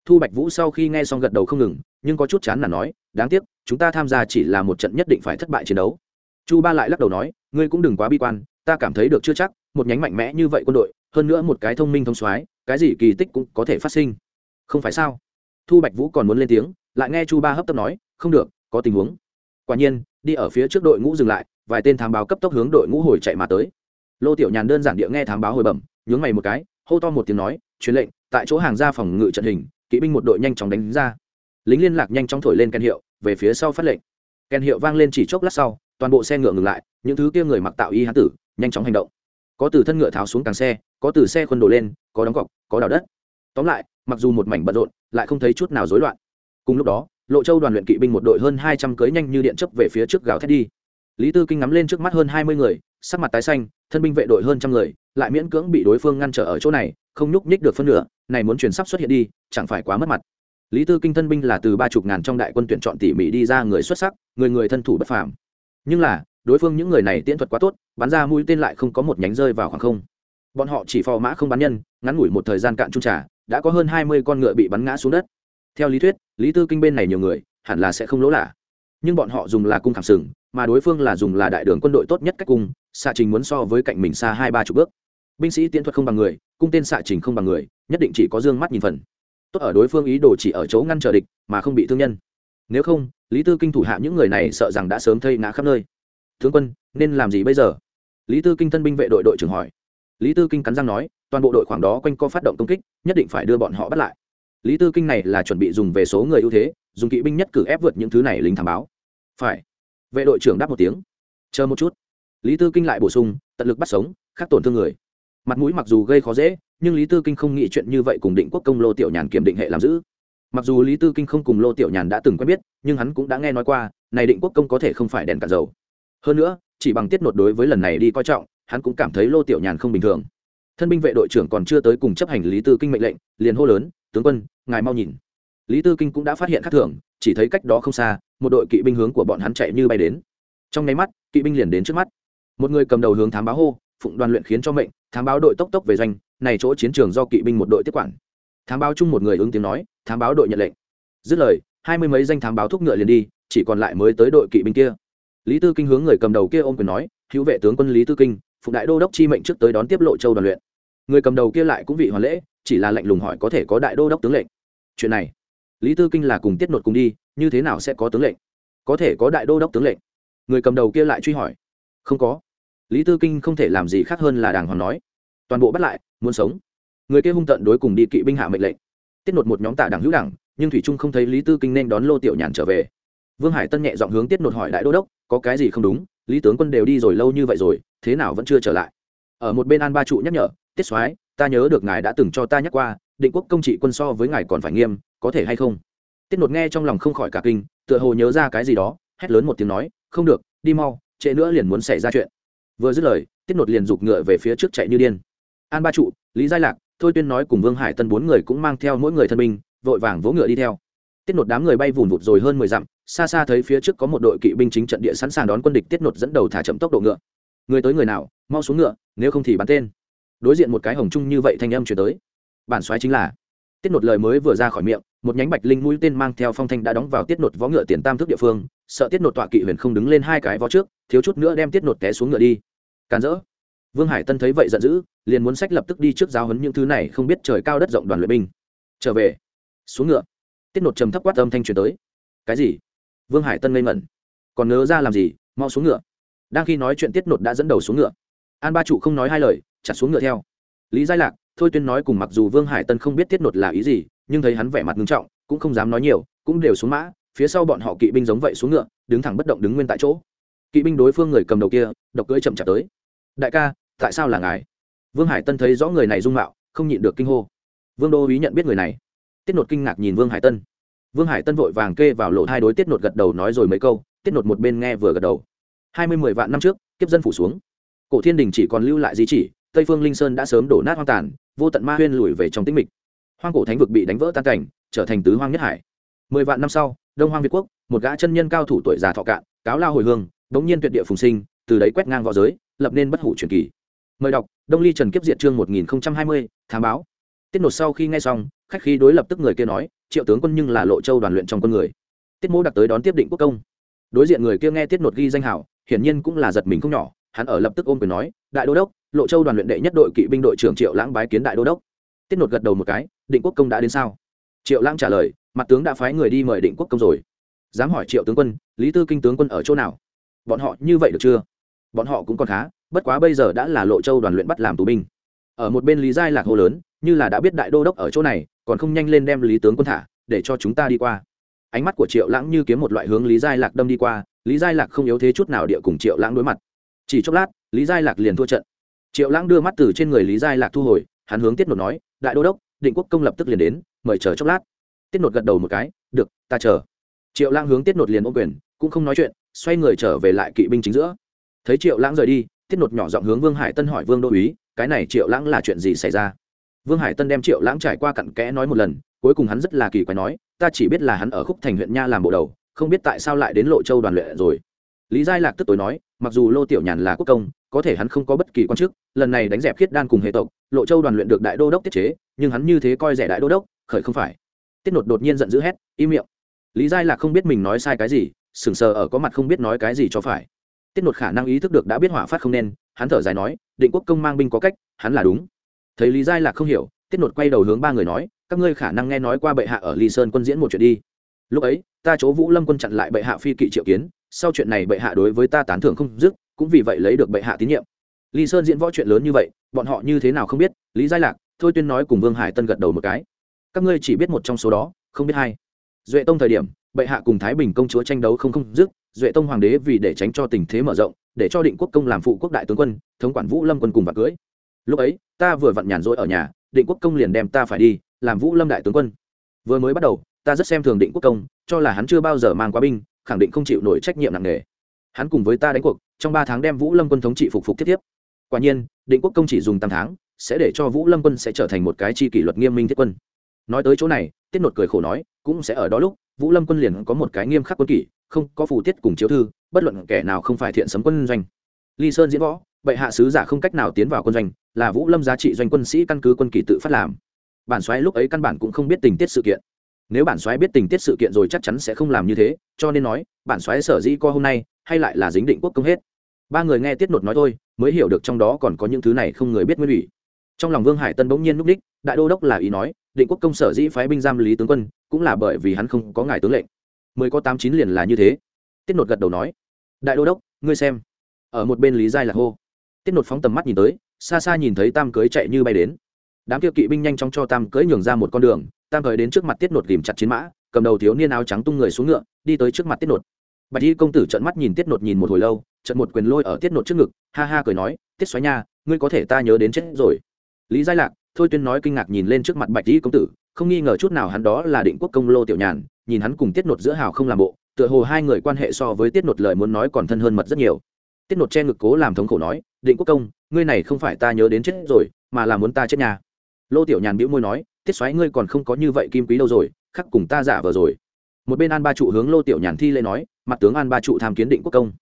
Thu bạch vũ sau khi nghe xong gật đầu không ngừng, nhưng có chút chán là nói, đáng tiếc, chúng ta tham gia chỉ là một trận nhất định phải thất bại chiến đấu. Chu ba lại lắc đầu nói, ngươi cũng đừng quá bi quan, ta cảm thấy được chưa chắc, một nhánh mạnh mẽ như vậy quân đội hơn nữa một cái thông minh thông soái, cái gì kỳ tích cũng có thể phát sinh. Không phải sao? Thu bạch vũ còn muốn lên tiếng, lại nghe chu ba hấp tấp nói, không được, có tình huống. Quả nhiên, đi ở phía trước đội ngũ dừng lại, vài tên thám báo cấp tốc hướng đội ngũ hồi chạy mà tới. Lô tiểu nhàn đơn giản địa nghe thám báo hồi bẩm, nhướng mày một cái, hô to một tiếng nói, truyền lệnh, tại chỗ hàng ra phòng ngự trận hình, kỵ binh một đội nhanh chóng đánh ra. Lính liên lạc nhanh chóng thổi lên kèn hiệu, về phía sau phát lệnh. Kèn hiệu vang lên chỉ chốc lát sau, toàn bộ xe ngựa ngừng lại, những thứ kia người mặc tạo y hán tử, nhanh chóng hành động. Có từ thân ngựa tháo xuống càng xe có từ xe khuân đổ lên, có đóng cọc, có đào đất. Tóm lại, mặc dù một mảnh bận rộn, lại không thấy chút nào rối loạn. Cùng lúc đó, lộ châu đoàn luyện kỵ binh một đội hơn hai trăm cưới nhanh như điện chấp về phía trước gào thét đi. Lý tư kinh ngắm lên trước mắt hơn hai mươi người, sắc mặt tái xanh, thân binh vệ đội hơn trăm người, lại miễn cưỡng bị đối phương ngăn trở ở chỗ này, không nhúc nhích được phân nửa, này muốn chuyển sắp xuất hiện đi, chẳng phải quá mất mặt. Lý tư kinh thân binh là từ ba chục ngàn trong đại quân tuyển chọn tỉ mỉ đi ra người xuất sắc, người người thân thủ bất phàm. Nhưng là, đối phương những người này tiễn thuật quá tốt, bắn ra mũi tên lại không có một nhánh rơi vào khoảng không bọn họ chỉ phò mã không bắn nhân, ngắn ngủi một thời gian cạn trung trà, đã có hơn hai mươi con ngựa bị bắn ngã xuống đất. Theo lý thuyết, lý tư kinh bên này nhiều người, hẳn là sẽ không lỗ lạ. Nhưng bọn họ dùng là cung khảm sừng, mà đối phương là dùng là đại đường quân đội tốt nhất cách cung, xạ trình muốn so với cạnh mình xa hai ba chục bước. Binh sĩ tiến thuật không bằng người, cung tên xạ trình không bằng người, nhất định chỉ có d ư ơ n g mắt nhìn phần. Tốt ở đối phương ý đồ chỉ ở chỗ ngăn trở địch, mà không bị thương nhân. Nếu không, lý tư kinh thủ hạ những người này sợ rằng đã sớm thây ngã khắp nơi. Tướng quân, nên làm gì bây giờ? Lý tư kinh thân binh vệ đội đội trưởng hỏi lý tư kinh cắn răng nói, toàn bộ đội khoảng đó quanh co phát động công kích, nhất định phải đưa bọn họ bắt lại. Lý tư kinh này là chuẩn bị dùng về số người ưu thế, dùng kỵ binh nhất cử ép vượt những thứ này lính thám báo. Phải. Vệ đội trưởng đáp một tiếng. Chờ một chút. Lý tư kinh lại bổ sung, tận lực bắt sống, khắc tổn thương người. Mặt mũi mặc dù gây khó dễ, nhưng lý tư kinh không nghĩ chuyện như vậy cùng định quốc công lô tiểu nhàn kiểm định hệ làm giữ. Mặc dù lý tư kinh không cùng lô tiểu nhàn đã từng quen biết, nhưng hắn cũng đã nghe nói qua, này định quốc công có thể không phải đèn cả dầu. Hơn nữa, chỉ bằng tiết nột đối với lần này đi coi trọng hắn cũng cảm thấy lô tiểu nhàn không bình thường. Thân binh vệ đội trưởng còn chưa tới cùng chấp hành lý tư kinh mệnh lệnh, liền hô lớn, tướng quân, ngài mau nhìn. Lý tư kinh cũng đã phát hiện khác thường, chỉ thấy cách đó không xa, một đội kỵ binh hướng của bọn hắn chạy như bay đến. Trong nháy mắt, kỵ binh liền đến trước mắt. Một người cầm đầu hướng thám báo hô, phụng đoàn luyện khiến cho mệnh, thám báo đội tốc tốc về doanh, này chỗ chiến trường do kỵ binh một đội tiếp quản. Thám báo chung một người ứng tiếng nói, thám báo đội nhận lệnh. Dứt lời, hai mươi mấy danh thám báo thúc ngựa liền đi, chỉ còn lại mới tới đội kỵ binh kia. Lý tư kinh hướng người cầm đầu kia ôm quyền nói, hữu vệ tướng quân lý tư kinh Phụ đại đô đốc chi mệnh trước tới đón tiếp lộ châu đoàn luyện. Người cầm đầu kia lại cũng vị hoàn lễ, chỉ là lệnh lùng hỏi có thể có đại đô đốc tướng lệnh. Chuyện này, lý tư kinh là cùng tiết nột cùng đi, như thế nào sẽ có tướng lệnh? Có thể có đại đô đốc tướng lệnh? Người cầm đầu kia lại truy hỏi. Không có. Lý tư kinh không thể làm gì khác hơn là đàng hoàng nói. Toàn bộ bắt lại, muốn sống. Người kia hung tận đối cùng đi kỵ binh hạ mệnh lệnh. Tiết nột một nhóm tạ đảng hữu đảng nhưng thủy trung không thấy lý tư kinh nên đón lô tiểu nhàn trở về. Vương hải tân nhẹ giọng hướng tiết nột hỏi đại đô đốc, có cái gì không đúng? Lý tướng quân đều đi rồi lâu như vậy rồi thế nào vẫn chưa trở lại. Ở một bên an ba trụ nhắc nhở, tiết soái, ta nhớ được ngài đã từng cho ta nhắc qua, định quốc công trị quân so với ngài còn phải nghiêm, có thể hay không? Tiết nột nghe trong lòng không khỏi cả kinh, tựa hồ nhớ ra cái gì đó, hét lớn một tiếng nói, không được, đi mau, trễ nữa liền muốn xảy ra chuyện. Vừa dứt lời, tiết nột liền giục ngựa về phía trước chạy như điên. An ba trụ, lý giai lạc, thôi tuyên nói cùng vương hải tân bốn người cũng mang theo mỗi người thân binh, vội vàng vỗ ngựa đi theo. Tiết nột đám người bay vùn vụt rồi hơn mười dặm, xa xa thấy phía trước có một đội kỵ binh chính trận địa sẵn sàng đón quân địch, tiết nột dẫn đầu thả chậm tốc độ ngựa người tới người nào, mau xuống ngựa, nếu không thì bắn tên. Đối diện một cái hồng trung như vậy thanh âm chuyển tới. Bản xoáy chính là tiết nột lời mới vừa ra khỏi miệng, một nhánh bạch linh mũi tên mang theo phong thanh đã đóng vào tiết nột võ ngựa tiền tam thức địa phương, sợ tiết nột tọa kỵ huyền không đứng lên hai cái vó trước, thiếu chút nữa đem tiết nột té xuống ngựa đi. Càn rỡ. Vương hải tân thấy vậy giận dữ, liền muốn sách lập tức đi trước giáo hấn những thứ này không biết trời cao đất rộng đoàn luyện binh. Trở về. Xuống ngựa. Tiết nột trầm thấp quát âm thanh truyền tới. Cái gì? Vương hải tân ngây ngẩn. Còn nớ ra làm gì, mau xuống ngựa đang khi nói chuyện tiết nột đã dẫn đầu xuống ngựa. An ba trụ không nói hai lời, chặt xuống ngựa theo. Lý giai lạc, thôi tuyên nói cùng mặc dù vương hải tân không biết tiết nột là ý gì, nhưng thấy hắn vẻ mặt nghiêm trọng, cũng không dám nói nhiều, cũng đều xuống mã, phía sau bọn họ kỵ binh giống vậy xuống ngựa, đứng thẳng bất động đứng nguyên tại chỗ. Kỵ binh đối phương người cầm đầu kia, độc cưỡi chậm chạp tới. Đại ca, tại sao là ngài? Vương hải tân thấy rõ người này dung mạo, không nhịn được kinh hô. Vương đô ý nhận biết người này. Tiết nột kinh ngạc nhìn vương hải tân. Vương hải tân vội vàng kê vào lộ hai đối tiết nột gật đầu nói rồi mấy câu, tiết nột một bên nghe vừa gật đầu hai mươi mười vạn năm trước, kiếp dân phủ xuống. Cổ thiên đình chỉ còn lưu lại di chỉ, tây phương linh sơn đã sớm đổ nát hoang tàn, vô tận ma huyên lùi về trong tĩnh mịch. Hoang cổ thánh vực bị đánh vỡ tan cảnh, trở thành tứ hoang nhất hải. Mười vạn năm sau, đông hoang việt quốc, một gã chân nhân cao thủ tuổi già thọ cạn, cáo lao hồi hương, đống nhiên tuyệt địa phùng sinh, từ đấy quét ngang v õ giới, lập nên bất hủ truyền kỳ. Mời đọc, đông ly trần kiếp diệt chương một nghìn hai mươi, thám báo. Tiết nột sau khi nghe xong, khách khí đối lập tức người kia nói, triệu tướng quân nhưng là lộ châu đoàn luyện trong con người. Tiết mô đặc tới đón tiếp định quốc công. Đối diện người kia nghe tiết nột ghi danh hảo hiển nhiên cũng là giật mình không nhỏ, hắn ở lập tức ôm quyền nói, đại đô đốc, lộ châu đoàn luyện đệ nhất đội kỵ binh đội trưởng triệu lãng bái kiến đại đô đốc. Tiết nột gật đầu một cái, định quốc công đã đến sao? Triệu lãng trả lời, mặt tướng đã phái người đi mời định quốc công rồi. Dám hỏi triệu tướng quân, lý tư kinh tướng quân ở chỗ nào? Bọn họ như vậy được chưa? Bọn họ cũng còn khá, bất quá bây giờ đã là lộ châu đoàn luyện bắt làm tù binh. Ở một bên lý giai lạc hô lớn, như là đã biết đại đô đốc ở chỗ này, còn không nhanh lên đem lý tướng quân thả, để cho chúng ta đi qua. Ánh mắt của triệu lãng như kiếm một loại hướng lý giai lạc đâm đi qua lý giai lạc không yếu thế chút nào địa cùng triệu lãng đối mặt. Chỉ chốc lát, lý giai lạc liền thua trận. Triệu lãng đưa mắt từ trên người lý giai lạc thu hồi, hắn hướng tiết nột nói, đại đô đốc, định quốc công lập tức liền đến, mời chờ chốc lát. Tiết nột gật đầu một cái, được, ta chờ. Triệu lãng hướng tiết nột liền ô quyền, cũng không nói chuyện, xoay người trở về lại kỵ binh chính giữa. Thấy triệu lãng rời đi, tiết nột nhỏ giọng hướng vương hải tân hỏi vương đô uý cái này triệu lãng là chuyện gì xảy ra? Vương hải tân đem triệu lãng trải qua cặn kẽ nói một lần, cuối cùng hắn rất là kỳ quái nói, ta chỉ biết là hắn ở khúc thành huyện nha làm bộ đầu không biết tại sao lại đến lộ châu đoàn luyện rồi. Lý giai lạc tức tối nói, mặc dù lô tiểu nhàn là quốc công, có thể hắn không có bất kỳ quan chức, lần này đánh dẹp khiết đan cùng hệ tộc, lộ châu đoàn luyện được đại đô đốc tiết chế, nhưng hắn như thế coi rẻ đại đô đốc, khởi không phải. Tiết nột đột nhiên giận dữ hét, im miệng. Lý giai lạc không biết mình nói sai cái gì, sừng sờ ở có mặt không biết nói cái gì cho phải. Tiết nột khả năng ý thức được đã biết hỏa phát không nên, hắn thở dài nói, định quốc công mang binh có cách, hắn là đúng. Thấy lý giai lạc không hiểu, tiết nột quay đầu hướng ba người nói, các ngươi khả năng nghe nói qua bệ hạ ở ly sơn quân diễn một chuyện đi lúc ấy, ta chỗ vũ lâm quân chặn lại bệ hạ phi kỵ triệu kiến, sau chuyện này bệ hạ đối với ta tán thưởng không dứt, cũng vì vậy lấy được bệ hạ tín nhiệm. Lý sơn diễn võ chuyện lớn như vậy, bọn họ như thế nào không biết, lý giai lạc, thôi tuyên nói cùng vương hải tân gật đầu một cái. Các ngươi chỉ biết một trong số đó, không biết hai. Duệ tông thời điểm, bệ hạ cùng thái bình công chúa tranh đấu không không dứt, duệ tông hoàng đế vì để tránh cho tình thế mở rộng, để cho định quốc công làm phụ quốc đại tướng quân, thống quản vũ lâm quân cùng và cưới. Lúc ấy, ta vừa vặn nhàn rỗi ở nhà, định quốc công liền đem ta phải đi, làm vũ lâm đại tướng quân. Vừa mới bắt đầu ta rất xem thường định quốc công, cho là hắn chưa bao giờ mang quá binh, khẳng định không chịu nổi trách nhiệm nặng nề. Hắn cùng với ta đánh cuộc, trong ba tháng đem vũ lâm quân thống trị phục phục tiếp tiếp quả nhiên, định quốc công chỉ dùng tám tháng, sẽ để cho vũ lâm quân sẽ trở thành một cái chi kỷ luật nghiêm minh thiết quân. Nói tới chỗ này, tiết nột cười khổ nói, cũng sẽ ở đó lúc, vũ lâm quân liền có một cái nghiêm khắc quân kỷ, không có phù tiết cùng chiếu thư, bất luận kẻ nào không phải thiện sấm quân doanh. Ly sơn diễn võ, bệ hạ sứ giả không cách nào tiến vào quân doanh, là vũ lâm giá trị doanh quân sĩ căn cứ quân kỷ tự phát làm. Bản xoáy lúc ấy căn bản cũng không biết tình tiết sự kiện nếu bản xoáy biết tình tiết sự kiện rồi chắc chắn sẽ không làm như thế, cho nên nói, bản xoáy sở dĩ co hôm nay, hay lại là dính định quốc công hết. Ba người nghe tiết nột nói thôi, mới hiểu được trong đó còn có những thứ này không người biết nguyên ủy. Trong lòng vương hải tân bỗng nhiên núp đích, đại đô đốc là ý nói, định quốc công sở dĩ phái binh giam lý tướng quân, cũng là bởi vì hắn không có ngài tướng lệnh. Mới có tám chín liền là như thế. Tiết nột gật đầu nói, đại đô đốc, ngươi xem. Ở một bên lý giai là hô. Tiết nột phóng tầm mắt nhìn tới, xa xa nhìn thấy tam cưới chạy như bay đến. Đám kia kỵ binh nhanh chóng cho tam cưới nhường ra một con đường tam thời đến trước mặt tiết nột ghìm chặt chiến mã, cầm đầu thiếu niên áo trắng tung người xuống ngựa, đi tới trước mặt tiết nột. Bạch y công tử trận mắt nhìn tiết nột nhìn một hồi lâu trận một quyền lôi ở tiết nột trước ngực, ha ha cười nói, tiết xoáy nha, ngươi có thể ta nhớ đến chết rồi. Lý giai lạc, thôi tuyên nói kinh ngạc nhìn lên trước mặt bạch y công tử, không nghi ngờ chút nào hắn đó là định quốc công lô tiểu nhàn, nhìn hắn cùng tiết nột giữa hào không làm bộ, tựa hồ hai người quan hệ so với tiết nột lời muốn nói còn thân hơn mật rất nhiều. Tiết nột che ngực cố làm thống khổ nói, định quốc công, ngươi này không phải ta nhớ đến chết rồi, mà là muốn ta chết nhà lô tiểu nhàn bĩu môi nói tiết xoáy ngươi còn không có như vậy kim quý đâu rồi, khắc cùng ta giả vờ rồi. Một bên an ba trụ hướng lô tiểu nhàn thi lễ nói, mặt tướng an ba trụ tham kiến định quốc công.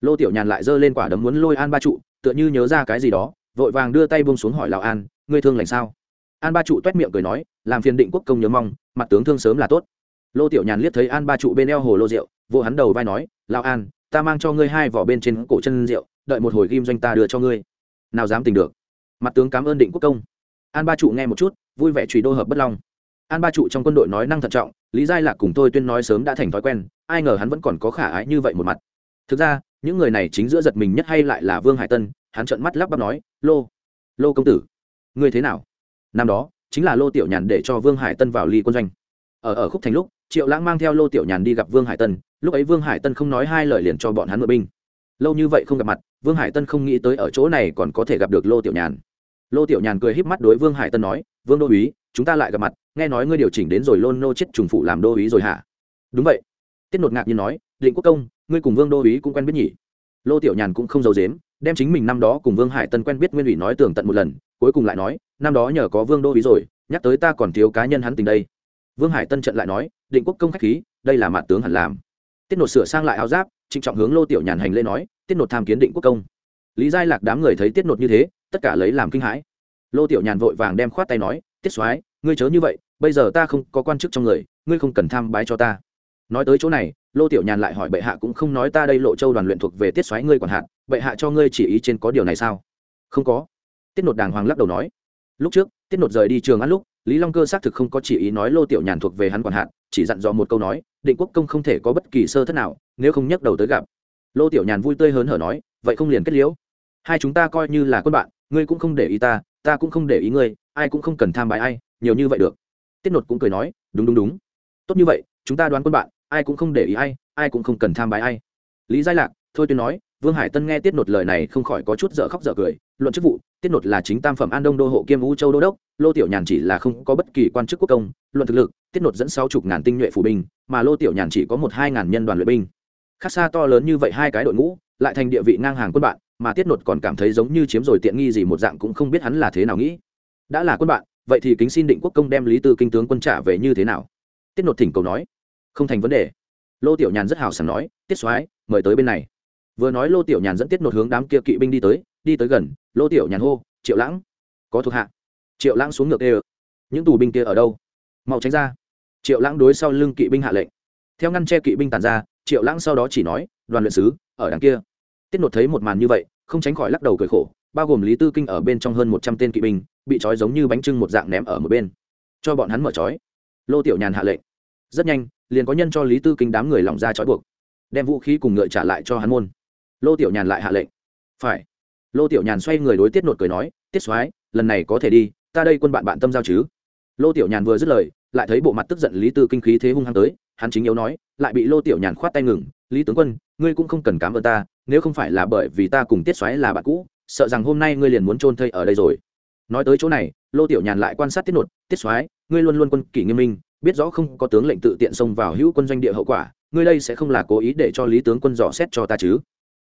Lô tiểu nhàn lại giơ lên quả đấm muốn lôi an ba trụ, tựa như nhớ ra cái gì đó, vội vàng đưa tay buông xuống hỏi lào an, ngươi thương lành sao? An ba trụ t miệng cười nói, làm phiền định quốc công nhớ mong, mặt tướng thương sớm là tốt. Lô tiểu nhàn liếc thấy an ba trụ bên eo hồ lô rượu, vô hắn đầu vai nói lào an, ta mang cho ngươi hai vỏ bên trên cổ chân rượu, đợi một hồi ghim doanh ta đưa cho ngươi. Nào dám tình được. Mặt tướng cảm ơn định quốc công. An ba trụ nghe một chút vui vẻ truy đô hợp bất long. An ba trụ trong quân đội nói năng thận trọng, lý giai lạc cùng tôi tuyên nói sớm đã thành thói quen, ai ngờ hắn vẫn còn có khả ái như vậy một mặt. Thực ra, những người này chính giữa giật mình nhất hay lại là vương hải tân, hắn trợn mắt lắp bắp nói, lô lô công tử, ngươi thế nào? Năm đó, chính là lô tiểu nhàn để cho vương hải tân vào ly quân doanh. Ở ở khúc thành lúc, triệu lãng mang theo lô tiểu nhàn đi gặp vương hải tân, lúc ấy vương hải tân không nói hai lời liền cho bọn hắn mượn binh. Lâu như vậy không gặp mặt, vương hải tân không nghĩ tới ở chỗ này còn có thể gặp được lô tiểu nhàn. Lô tiểu nhàn cười híp mắt đối vương hải tân nói vương đô uý chúng ta lại gặp mặt, nghe nói ngươi điều chỉnh đến rồi lôn nô chết trùng phụ làm đô uý rồi hả? Đúng vậy. Tiết nột ngạc như nói, định quốc công, ngươi cùng vương đô uý cũng quen biết nhỉ? Lô tiểu nhàn cũng không giấu dếm đem chính mình năm đó cùng vương hải tân quen biết nguyên ủy nói tường tận một lần, cuối cùng lại nói, năm đó nhờ có vương đô uý rồi, nhắc tới ta còn thiếu cá nhân hắn tình đây. Vương hải tân trận lại nói, định quốc công khách khí, đây là mặt tướng hẳn làm. Tiết nột sửa sang lại áo giáp, trịnh trọng hướng lô tiểu nhàn hành lễ nói, tiết nột tham kiến định quốc công. Lý giai lạc đám người thấy tiết nột như thế, tất cả lấy làm kinh hãi lô tiểu nhàn vội vàng đem khoát tay nói, tiết soái, ngươi chớ như vậy, bây giờ ta không có quan chức trong người, ngươi không cần tham bái cho ta. Nói tới chỗ này, lô tiểu nhàn lại hỏi bệ hạ cũng không nói ta đây lộ châu đoàn luyện thuộc về tiết soái ngươi quản hạn bệ hạ cho ngươi chỉ ý trên có điều này sao? Không có. Tiết nột đàng hoàng lắc đầu nói. Lúc trước, tiết nột rời đi trường ăn lúc, lý long cơ xác thực không có chỉ ý nói lô tiểu nhàn thuộc về hắn quản hạn chỉ dặn dò một câu nói, định quốc công không thể có bất kỳ sơ thất nào, nếu không nhắc đầu tới gặp. Lô tiểu nhàn vui tươi hớn hở nói, vậy không liền kết liễu? Hai chúng ta coi như là quân bạn, ngươi cũng không để ý ta ta cũng không để ý ngươi, ai cũng không cần tham bài ai, nhiều như vậy được. Tiết nột cũng cười nói, đúng đúng đúng. Tốt như vậy, chúng ta đoán quân bạn, ai cũng không để ý ai ai cũng không cần tham bài ai. Lý giai lạc, thôi tuyên nói, vương hải tân nghe tiết nột lời này không khỏi có chút dở khóc dở cười. Luận chức vụ, tiết nột là chính tam phẩm an đông đô hộ kiêm u châu đô đốc, lô tiểu nhàn chỉ là không có bất kỳ quan chức quốc công. Luận thực lực, tiết nột dẫn sáu chục ngàn tinh nhuệ phủ binh, mà lô tiểu nhàn chỉ có một hai ngàn nhân đoàn luyện binh. Khác xa to lớn như vậy hai cái đội ngũ, lại thành địa vị ngang hàng quân bạn mà tiết nột còn cảm thấy giống như chiếm rồi tiện nghi gì một dạng cũng không biết hắn là thế nào nghĩ. Đã là quân bạn, vậy thì kính xin định quốc công đem lý tư kinh tướng quân trả về như thế nào? Tiết nột thỉnh cầu nói. Không thành vấn đề. Lô tiểu nhàn rất hào sảng nói, tiết soái, mời tới bên này. Vừa nói lô tiểu nhàn dẫn tiết nột hướng đám kia kỵ binh đi tới đi tới gần, lô tiểu nhàn hô, triệu lãng. Có thuộc hạ. Triệu lãng xuống ngược ê những tù binh kia ở đâu? Mau tránh ra. Triệu lãng đối sau lưng kỵ binh hạ lệnh. Theo ngăn che kỵ binh tàn ra, triệu lãng sau đó chỉ nói, đoàn luyện sứ, ở đằng kia tiết nột thấy một màn như vậy, không tránh khỏi lắc đầu cười khổ, bao gồm lý tư kinh ở bên trong hơn một trăm tên kỵ binh, bị trói giống như bánh trưng một dạng ném ở một bên. Cho bọn hắn mở trói. Lô tiểu nhàn hạ lệnh. Rất nhanh, liền có nhân cho lý tư kinh đám người lỏng ra trói buộc, đem vũ khí cùng ngựa trả lại cho hắn môn. Lô tiểu nhàn lại hạ lệnh. Phải. Lô tiểu nhàn xoay người đối tiết nột cười nói, tiết soái, lần này có thể đi, ta đây quân bạn bạn tâm giao chứ? Lô tiểu nhàn vừa dứt lời, lại thấy bộ mặt tức giận lý tư kinh khí thế hung hăng tới, hắn chính yếu nói, lại bị lô tiểu nhàn khoát tay ngừng, lý tướng quân ngươi cũng không cần cảm ơn ta, nếu không phải là bởi vì ta cùng tiết xoáy là bạn cũ, sợ rằng hôm nay ngươi liền muốn trôn thây ở đây rồi. Nói tới chỗ này, lô tiểu nhàn lại quan sát tiết nột, tiết xoáy ngươi luôn luôn quân kỷ nghiêm minh, biết rõ không có tướng lệnh tự tiện xông vào hữu quân doanh địa hậu quả, ngươi đây sẽ không là cố ý để cho lý tướng quân dò xét cho ta chứ?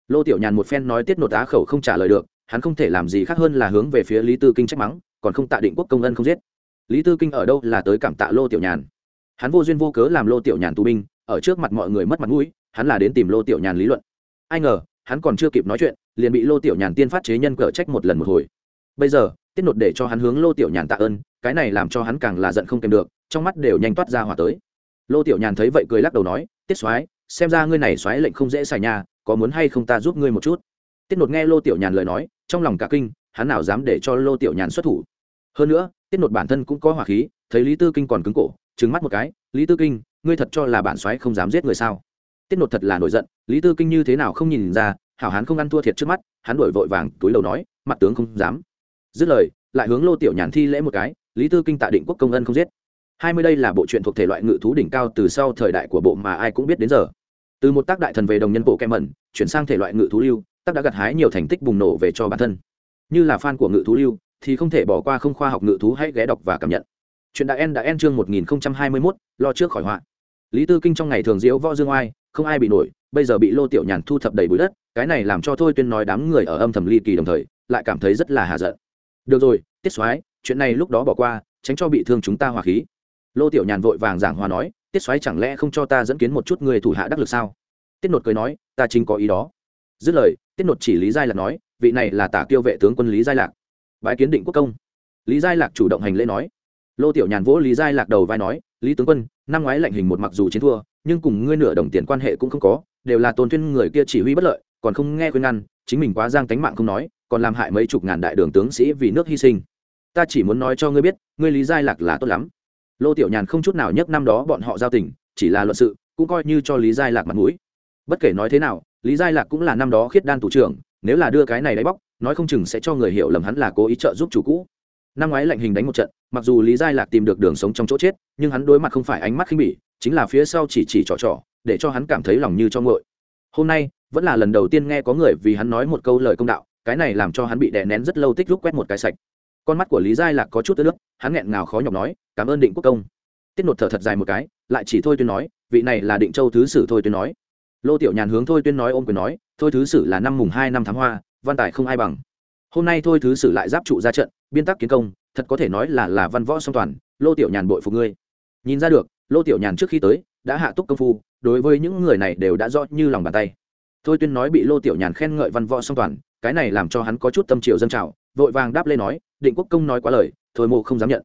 Lô tiểu nhàn một phen nói tiết nột á khẩu không trả lời được, hắn không thể làm gì khác hơn là hướng về phía lý tư kinh trách mắng, còn không tạ định quốc công ân không giết. Lý tư kinh ở đâu là tới cảm tạ lô tiểu nhàn. Hắn vô duyên vô cớ làm lô tiểu nhàn tù binh, ở trước mặt mọi người mất mặt mũi hắn là đến tìm lô tiểu nhàn lý luận. Ai ngờ, hắn còn chưa kịp nói chuyện, liền bị lô tiểu nhàn tiên phát chế nhân cờ trách một lần một hồi. Bây giờ, tiết nột để cho hắn hướng lô tiểu nhàn tạ ơn, cái này làm cho hắn càng là giận không kèm được, trong mắt đều nhanh toát ra hỏa tới. Lô tiểu nhàn thấy vậy cười lắc đầu nói, tiết soái, xem ra ngươi này soái lệnh không dễ xài nhà có muốn hay không ta giúp ngươi một chút? Tiết nột nghe lô tiểu nhàn lời nói, trong lòng cả kinh, hắn nào dám để cho lô tiểu nhàn xuất thủ. Hơn nữa, tiết nột bản thân cũng có hỏa khí, thấy lý tư kinh còn cứng cổ trứng mắt một cái, lý tư kinh, ngươi thật cho là bản soái không dám giết người sao? Tiết nột thật là nổi giận, lý tư kinh như thế nào không nhìn ra, hảo hán không ăn thua thiệt trước mắt, hắn đổi vội vàng túi đầu nói, mặt tướng không dám. Dứt lời, lại hướng lô tiểu nhàn thi lễ một cái, lý tư kinh tạ định quốc công ân không giết. Hai mươi đây là bộ truyện thuộc thể loại ngự thú đỉnh cao từ sau thời đại của bộ mà ai cũng biết đến giờ. Từ một tác đại thần về đồng nhân bộ kem mẩn, chuyển sang thể loại ngự thú lưu, tác đã gặt hái nhiều thành tích bùng nổ về cho bản thân. Như là fan của ngự thú lưu, thì không thể bỏ qua không khoa học ngự thú hãy ghé đọc và cảm nhận. Chuyện đại en đã en chương một nghìn hai mươi mốt, lo trước khỏi họa. Lý tư kinh trong ngày thường diễu võ dương oai không ai bị nổi, bây giờ bị lô tiểu nhàn thu thập đầy bụi đất, cái này làm cho thôi tuyên nói đám người ở âm thầm ly kỳ đồng thời, lại cảm thấy rất là hạ giận. Được rồi, tiết soái, chuyện này lúc đó bỏ qua, tránh cho bị thương chúng ta hòa khí. Lô tiểu nhàn vội vàng giảng hòa nói, tiết soái chẳng lẽ không cho ta dẫn kiến một chút người thủ hạ đắc lực sao? Tiết nột cười nói, ta chính có ý đó. Dứt lời, tiết nột chỉ lý giai lạc nói, vị này là tả kiêu vệ tướng quân lý giai lạc. Bãi kiến định quốc công. Lý giai lạc chủ động hành lễ nói. Lô tiểu nhàn vỗ lý giai lạc đầu vai nói, lý tướng quân, năm ngoái lệnh hình một mặc dù chiến thua nhưng cùng ngươi nửa đồng tiền quan hệ cũng không có, đều là tôn tuyên người kia chỉ huy bất lợi, còn không nghe khuyên ngăn, chính mình quá giang tánh mạng không nói, còn làm hại mấy chục ngàn đại đường tướng sĩ vì nước hy sinh. Ta chỉ muốn nói cho ngươi biết, ngươi lý giai lạc là tốt lắm. Lô tiểu nhàn không chút nào nhấc năm đó bọn họ giao tình, chỉ là luận sự, cũng coi như cho lý giai lạc mặt mũi. Bất kể nói thế nào, lý giai lạc cũng là năm đó khiết đan thủ trưởng, nếu là đưa cái này đáy bóc, nói không chừng sẽ cho người hiểu lầm hắn là cố ý trợ giúp chủ cũ. Năm ngoái lệnh hình đánh một trận, mặc dù lý giai lạc tìm được đường sống trong chỗ chết, nhưng hắn đối mặt không phải ánh mắt khinh bỉ chính là phía sau chỉ chỉ trò trò, để cho hắn cảm thấy lòng như cho ngội hôm nay, vẫn là lần đầu tiên nghe có người vì hắn nói một câu lời công đạo, cái này làm cho hắn bị đè nén rất lâu tích lúc quét một cái sạch. Con mắt của lý giai lạc có chút ướt nước hắn nghẹn ngào khó nhọc nói, cảm ơn định quốc công. Tiết nột thở thật dài một cái, lại chỉ thôi tuyên nói, vị này là định châu thứ sử thôi tuyên nói. Lô tiểu nhàn hướng thôi tuyên nói ôm quyền nói, thôi thứ sử là năm mùng hai năm tháng hoa, văn tài không ai bằng. Hôm nay thôi thứ sử lại giáp trụ ra trận, biên tác kiến công, thật có thể nói là là văn võ song toàn, lô tiểu nhàn bội phục ngươi. Nhìn ra được lô tiểu nhàn trước khi tới, đã hạ túc công phu, đối với những người này đều đã rõ như lòng bàn tay. Thôi tuyên nói bị lô tiểu nhàn khen ngợi văn võ song toàn, cái này làm cho hắn có chút tâm triều dân trào, vội vàng đáp lên nói, định quốc công nói quá lời, thôi mộ không dám nhận.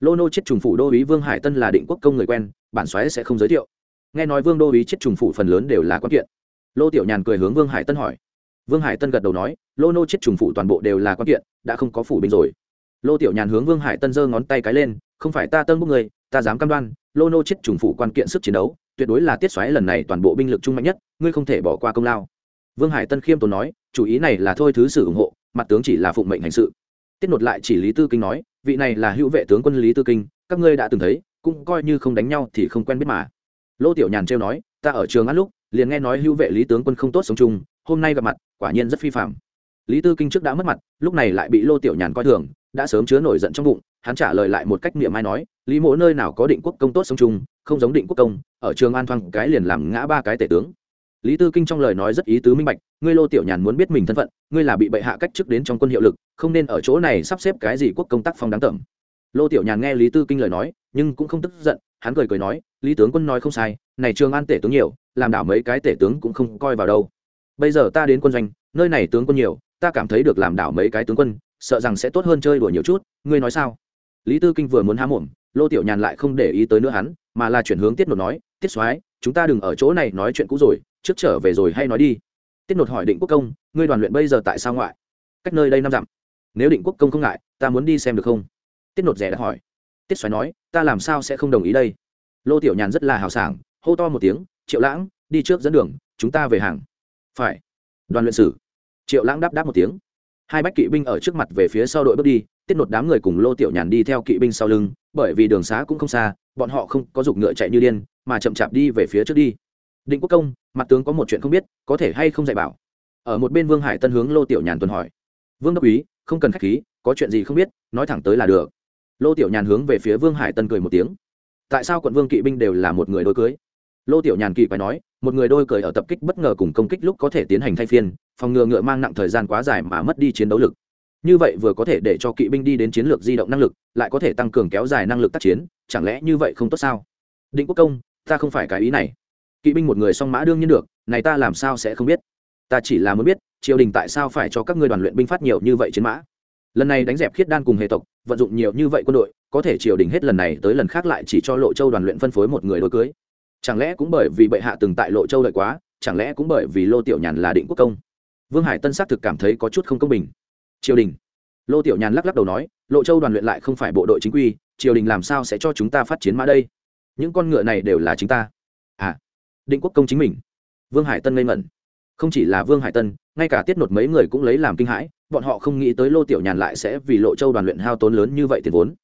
Lô nô chết trùng phủ đô ý vương hải tân là định quốc công người quen, bản xoáy sẽ không giới thiệu. Nghe nói vương đô ý chết trùng phủ phần lớn đều là quan kiện. Lô tiểu nhàn cười hướng vương hải tân hỏi. Vương hải tân gật đầu nói, lô nô chết trùng phủ toàn bộ đều là quan kiện, đã không có phủ binh rồi. Lô tiểu nhàn hướng vương hải tân giơ ngón tay cái lên, không phải ta tân bốc người ta dám cam đoan, lô nô chết trùng phủ quan kiện sức chiến đấu, tuyệt đối là tiết xoáy lần này toàn bộ binh lực trung mạnh nhất, ngươi không thể bỏ qua công lao. Vương hải tân khiêm tốn nói, chủ ý này là thôi thứ sử ủng hộ, mặt tướng chỉ là phụng mệnh hành sự. Tiết nột lại chỉ lý tư kinh nói, vị này là hữu vệ tướng quân lý tư kinh, các ngươi đã từng thấy, cũng coi như không đánh nhau thì không quen biết mà. Lô tiểu nhàn trêu nói, ta ở trường ăn lúc, liền nghe nói hữu vệ lý tướng quân không tốt sống chung, hôm nay gặp mặt, quả nhiên rất phi phạm lý tư kinh trước đã mất mặt, lúc này lại bị lô tiểu nhàn coi thường đã sớm chứa nổi giận trong bụng, hắn trả lời lại một cách niệm ai nói, lý mỗ nơi nào có định quốc công tốt sống chung, không giống định quốc công, ở trường an thoang cái liền làm ngã ba cái tể tướng. Lý tư kinh trong lời nói rất ý tứ minh bạch, ngươi lô tiểu nhàn muốn biết mình thân phận, ngươi là bị bệ hạ cách chức đến trong quân hiệu lực, không nên ở chỗ này sắp xếp cái gì quốc công tác phong đáng tởm lô tiểu nhàn nghe lý tư kinh lời nói, nhưng cũng không tức giận, hắn cười cười nói, lý tướng quân nói không sai, này trường an tể tướng nhiều, làm đảo mấy cái tể tướng cũng không coi vào đâu. Bây giờ ta đến quân doanh, nơi này tướng quân nhiều, ta cảm thấy được làm đảo mấy cái tướng quân sợ rằng sẽ tốt hơn chơi đùa nhiều chút, ngươi nói sao? Lý tư kinh vừa muốn há mồm, lô tiểu nhàn lại không để ý tới nữa hắn, mà là chuyển hướng tiết nột nói, tiết soái, chúng ta đừng ở chỗ này nói chuyện cũ rồi, trước trở về rồi hay nói đi. Tiết nột hỏi định quốc công, ngươi đoàn luyện bây giờ tại sao ngoại? Cách nơi đây năm dặm. Nếu định quốc công không ngại, ta muốn đi xem được không? Tiết nột rẻ đã hỏi. Tiết xoáy nói, ta làm sao sẽ không đồng ý đây? Lô tiểu nhàn rất là hào sảng, hô to một tiếng, triệu lãng, đi trước dẫn đường, chúng ta về hàng. Phải. Đoàn luyện sử. Triệu lãng đáp đáp một tiếng hai bách kỵ binh ở trước mặt về phía sau đội bước đi, tiết nột đám người cùng lô tiểu nhàn đi theo kỵ binh sau lưng, bởi vì đường xá cũng không xa, bọn họ không có giục ngựa chạy như điên, mà chậm chạp đi về phía trước đi. Định quốc công, mặt tướng có một chuyện không biết, có thể hay không dạy bảo? Ở một bên vương hải tân hướng lô tiểu nhàn tuần hỏi. Vương đốc úy, không cần k h á c h khí, có chuyện gì không biết, nói thẳng tới là được. Lô tiểu nhàn hướng về phía vương hải tân cười một tiếng. Tại sao quận vương kỵ binh đều là một người đôi cưới? Lô tiểu nhàn kỳ quái nói, một người đôi cười ở tập kích bất ngờ cùng công kích lúc có thể tiến hành thay phiên, phòng ngừa ngựa mang nặng thời gian quá dài mà mất đi chiến đấu lực. Như vậy vừa có thể để cho kỵ binh đi đến chiến lược di động năng lực, lại có thể tăng cường kéo dài năng lực tác chiến, chẳng lẽ như vậy không tốt sao? Định quốc công, ta không phải cái ý này. Kỵ binh một người song mã đương nhiên được, này ta làm sao sẽ không biết? Ta chỉ là muốn biết, triều đình tại sao phải cho các ngươi đoàn luyện binh phát nhiều như vậy chiến mã? Lần này đánh dẹp khiết đan cùng hệ tộc, vận dụng nhiều như vậy quân đội, có thể triều đình hết lần này tới lần khác lại chỉ cho lộ châu đoàn luyện phân phối một người đôi cưới chẳng lẽ cũng bởi vì bệ hạ từng tại lộ châu đợi quá, chẳng lẽ cũng bởi vì lô tiểu nhàn là định quốc công? Vương hải tân xác thực cảm thấy có chút không công bình. Triều đình. Lô tiểu nhàn lắc lắc đầu nói, lộ châu đoàn luyện lại không phải bộ đội chính quy, triều đình làm sao sẽ cho chúng ta phát chiến mã đây? Những con ngựa này đều là chính ta. À định quốc công chính mình. Vương hải tân ngây ngẩn. Không chỉ là vương hải tân, ngay cả tiết nột mấy người cũng lấy làm kinh hãi, bọn họ không nghĩ tới lô tiểu nhàn lại sẽ vì lộ châu đoàn luyện hao tốn lớn như vậy tiền vốn.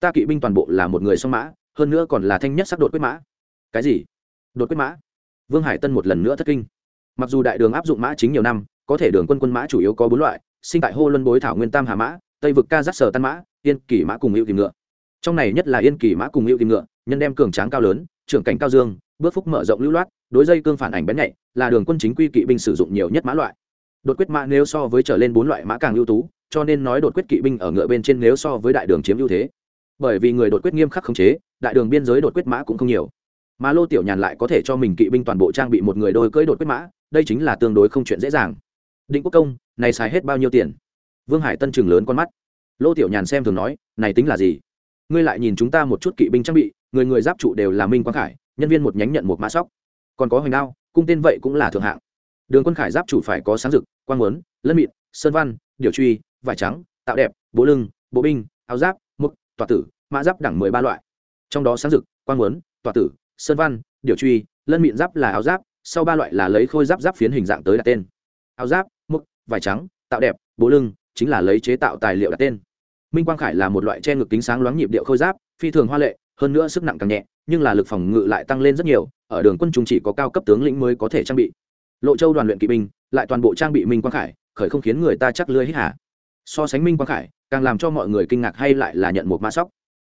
Ta kỵ binh toàn bộ là một người song mã, hơn nữa còn là thanh nhất sắc đột quyết mã cái gì? Đột quyết mã. Vương hải tân một lần nữa thất kinh. Mặc dù đại đường áp dụng mã chính nhiều năm, có thể đường quân quân mã chủ yếu có bốn loại, sinh tại hô luân bối thảo nguyên tam hà mã, tây vực ca giác sở tan mã, yên kỳ mã cùng hữu tìm ngựa. Trong này nhất là yên kỳ mã cùng hữu tìm ngựa, nhân đem cường tráng cao lớn, trưởng cảnh cao dương, bước phúc mở rộng lưu loát, đối dây cương phản ảnh bén nhạy, là đường quân chính quy kỵ binh sử dụng nhiều nhất mã loại. Đột quyết mã nếu so với trở lên bốn loại mã càng ưu tú, cho nên nói đột quyết kỵ binh ở ngựa bên trên nếu so với đại đường chiếm ưu thế. Bởi vì người đột quyết nghiêm khắc khống chế, đại đường biên giới đột quyết mã cũng không nhiều mà lô tiểu nhàn lại có thể cho mình kỵ binh toàn bộ trang bị một người đôi cưỡi đột quyết mã, đây chính là tương đối không chuyện dễ dàng. Định quốc công, này xài hết bao nhiêu tiền? Vương hải tân chừng lớn con mắt. Lô tiểu nhàn xem thường nói, này tính là gì? Ngươi lại nhìn chúng ta một chút kỵ binh trang bị, người người giáp trụ đều là minh quang khải, nhân viên một nhánh nhận một mã sóc. Còn có hoành đao, cung tên vậy cũng là thượng hạng. Đường quân khải giáp chủ phải có sáng rực, quang muốn lân mịn, sơn văn, điều truy, vải trắng, tạo đẹp bố lưng, bộ binh, áo giáp, mục, tọa tử, mã giáp đẳng mười ba loại. Trong đó sáng rực, quang muốn tọa tử sơn văn điều truy, lân mịn giáp là áo giáp, sau ba loại là lấy khôi giáp giáp phiến hình dạng tới đặt tên. Áo giáp mục vải trắng, tạo đẹp bố lưng, chính là lấy chế tạo tài liệu đặt tên. Minh quang khải là một loại che ngực kính sáng loáng nhịp điệu khôi giáp, phi thường hoa lệ, hơn nữa sức nặng càng nhẹ, nhưng là lực phòng ngự lại tăng lên rất nhiều, ở đường quân chúng chỉ có cao cấp tướng lĩnh mới có thể trang bị. Lộ châu đoàn luyện kỵ binh, lại toàn bộ trang bị minh quang khải, khởi không khiến người ta chắc lưới hít hả so sánh minh quang khải, càng làm cho mọi người kinh ngạc hay lại là nhận một mã sóc.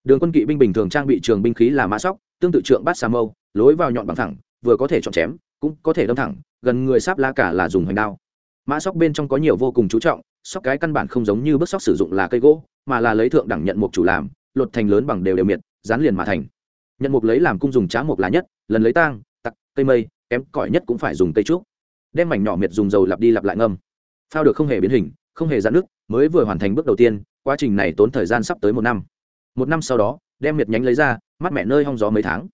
Đường quân kỵ binh bình thường trang bị trường binh khí là mã sóc tương tự trượng bát xà mâu, lối vào nhọn bằng thẳng, vừa có thể chọn chém, cũng có thể đâm thẳng, gần người sáp la cả là dùng hoành đao. Mã sóc bên trong có nhiều vô cùng chú trọng, sóc cái căn bản không giống như bước sóc sử dụng là cây gỗ, mà là lấy thượng đẳng nhận mục chủ làm, lột thành lớn bằng đều đều miệt, dán liền mà thành. Nhận mục lấy làm cung dùng trá mục là nhất, lần lấy tang, tặc, cây mây, kém cỏi nhất cũng phải dùng cây trúc. Đem mảnh nhỏ miệt dùng dầu lặp đi lặp lại ngâm. Phao được không hề biến hình, không hề giãn nước mới vừa hoàn thành bước đầu tiên, quá trình này tốn thời gian sắp tới một năm. Một năm sau đó đem miệt nhánh lấy ra mắt mẹ nơi hong gió mấy tháng.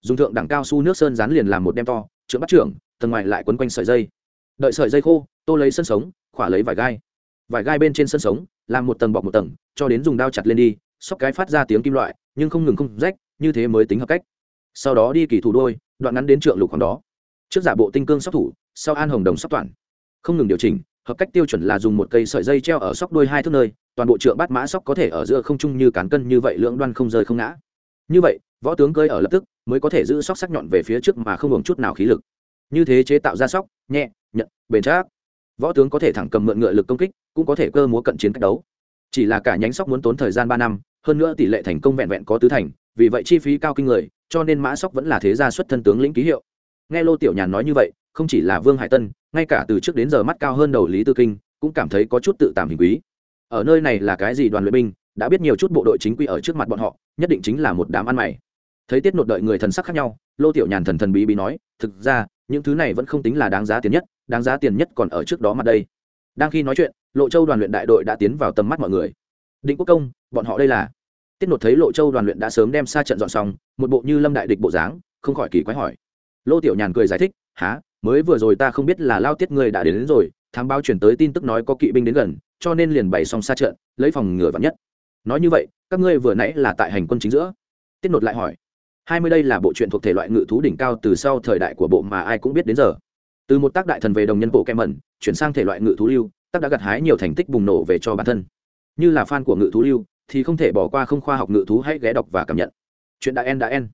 Dùng thượng đẳng cao su nước sơn dán liền làm một đem to chữa bắt trưởng, tầng ngoài lại quấn quanh sợi dây. Đợi sợi dây khô, tô lấy sân sống, khỏa lấy vải gai. Vải gai bên trên sân sống, làm một tầng bọc một tầng, cho đến dùng đao chặt lên đi, sóc cái phát ra tiếng kim loại, nhưng không ngừng không rách, như thế mới tính hợp cách. Sau đó đi kỳ thủ đôi, đoạn ngắn đến trượng lục khoảng đó. Trước giả bộ tinh cương sóc thủ, sau an hồng đồng sóc toàn. Không ngừng điều chỉnh hợp cách tiêu chuẩn là dùng một cây sợi dây treo ở sóc đuôi hai thước nơi, toàn bộ trượng bát mã sóc có thể ở giữa không trung như cán cân như vậy lưỡng đoan không rơi không ngã. Như vậy, võ tướng cơi ở lập tức mới có thể giữ sóc sắc nhọn về phía trước mà không hưởng chút nào khí lực. Như thế chế tạo ra sóc, nhẹ nhận bền chắc. Võ tướng có thể thẳng cầm mượn ngựa lực công kích, cũng có thể cơ múa cận chiến cách đấu. Chỉ là cả nhánh sóc muốn tốn thời gian ba năm, hơn nữa tỷ lệ thành công vẹn vẹn có tứ thành, vì vậy chi phí cao kinh người, cho nên mã sóc vẫn là thế gia xuất thân tướng lĩnh ký hiệu. Nghe lô tiểu nhàn nói như vậy, không chỉ là vương hải tân ngay cả từ trước đến giờ mắt cao hơn đầu lý tư kinh, cũng cảm thấy có chút tự tàm hình quý. Ở nơi này là cái gì đoàn luyện binh, đã biết nhiều chút bộ đội chính quy ở trước mặt bọn họ, nhất định chính là một đám ăn mày. Thấy tiết nột đợi người thần sắc khác nhau, lô tiểu nhàn thần thần bí bí nói, thực ra, những thứ này vẫn không tính là đáng giá tiền nhất, đáng giá tiền nhất còn ở trước đó mặt đây. Đang khi nói chuyện, lộ châu đoàn luyện đại đội đã tiến vào tầm mắt mọi người. Định quốc công, bọn họ đây là? Tiết nột thấy lộ châu đoàn luyện đã sớm đem xa trận dọn xong, một bộ như lâm đại địch bộ dáng, không khỏi kỳ quái hỏi. Lô tiểu nhàn cười giải thích há mới vừa rồi ta không biết là lao tiết người đã đến, đến rồi thám báo chuyển tới tin tức nói có kỵ binh đến gần cho nên liền bày xong xa trận lấy phòng ngừa vắn nhất. Nói như vậy các ngươi vừa nãy là tại hành quân chính giữa? Tiết nột lại hỏi. Hai mươi đây là bộ truyện thuộc thể loại ngự thú đỉnh cao từ sau thời đại của bộ mà ai cũng biết đến giờ. Từ một tác đại thần về đồng nhân bộ kem mẩn chuyển sang thể loại ngự thú lưu tác đã gặt hái nhiều thành tích bùng nổ về cho bản thân. Như là fan của ngự thú lưu thì không thể bỏ qua không khoa học ngự thú hãy ghé đọc và cảm nhận. Chuyện đã en đã en.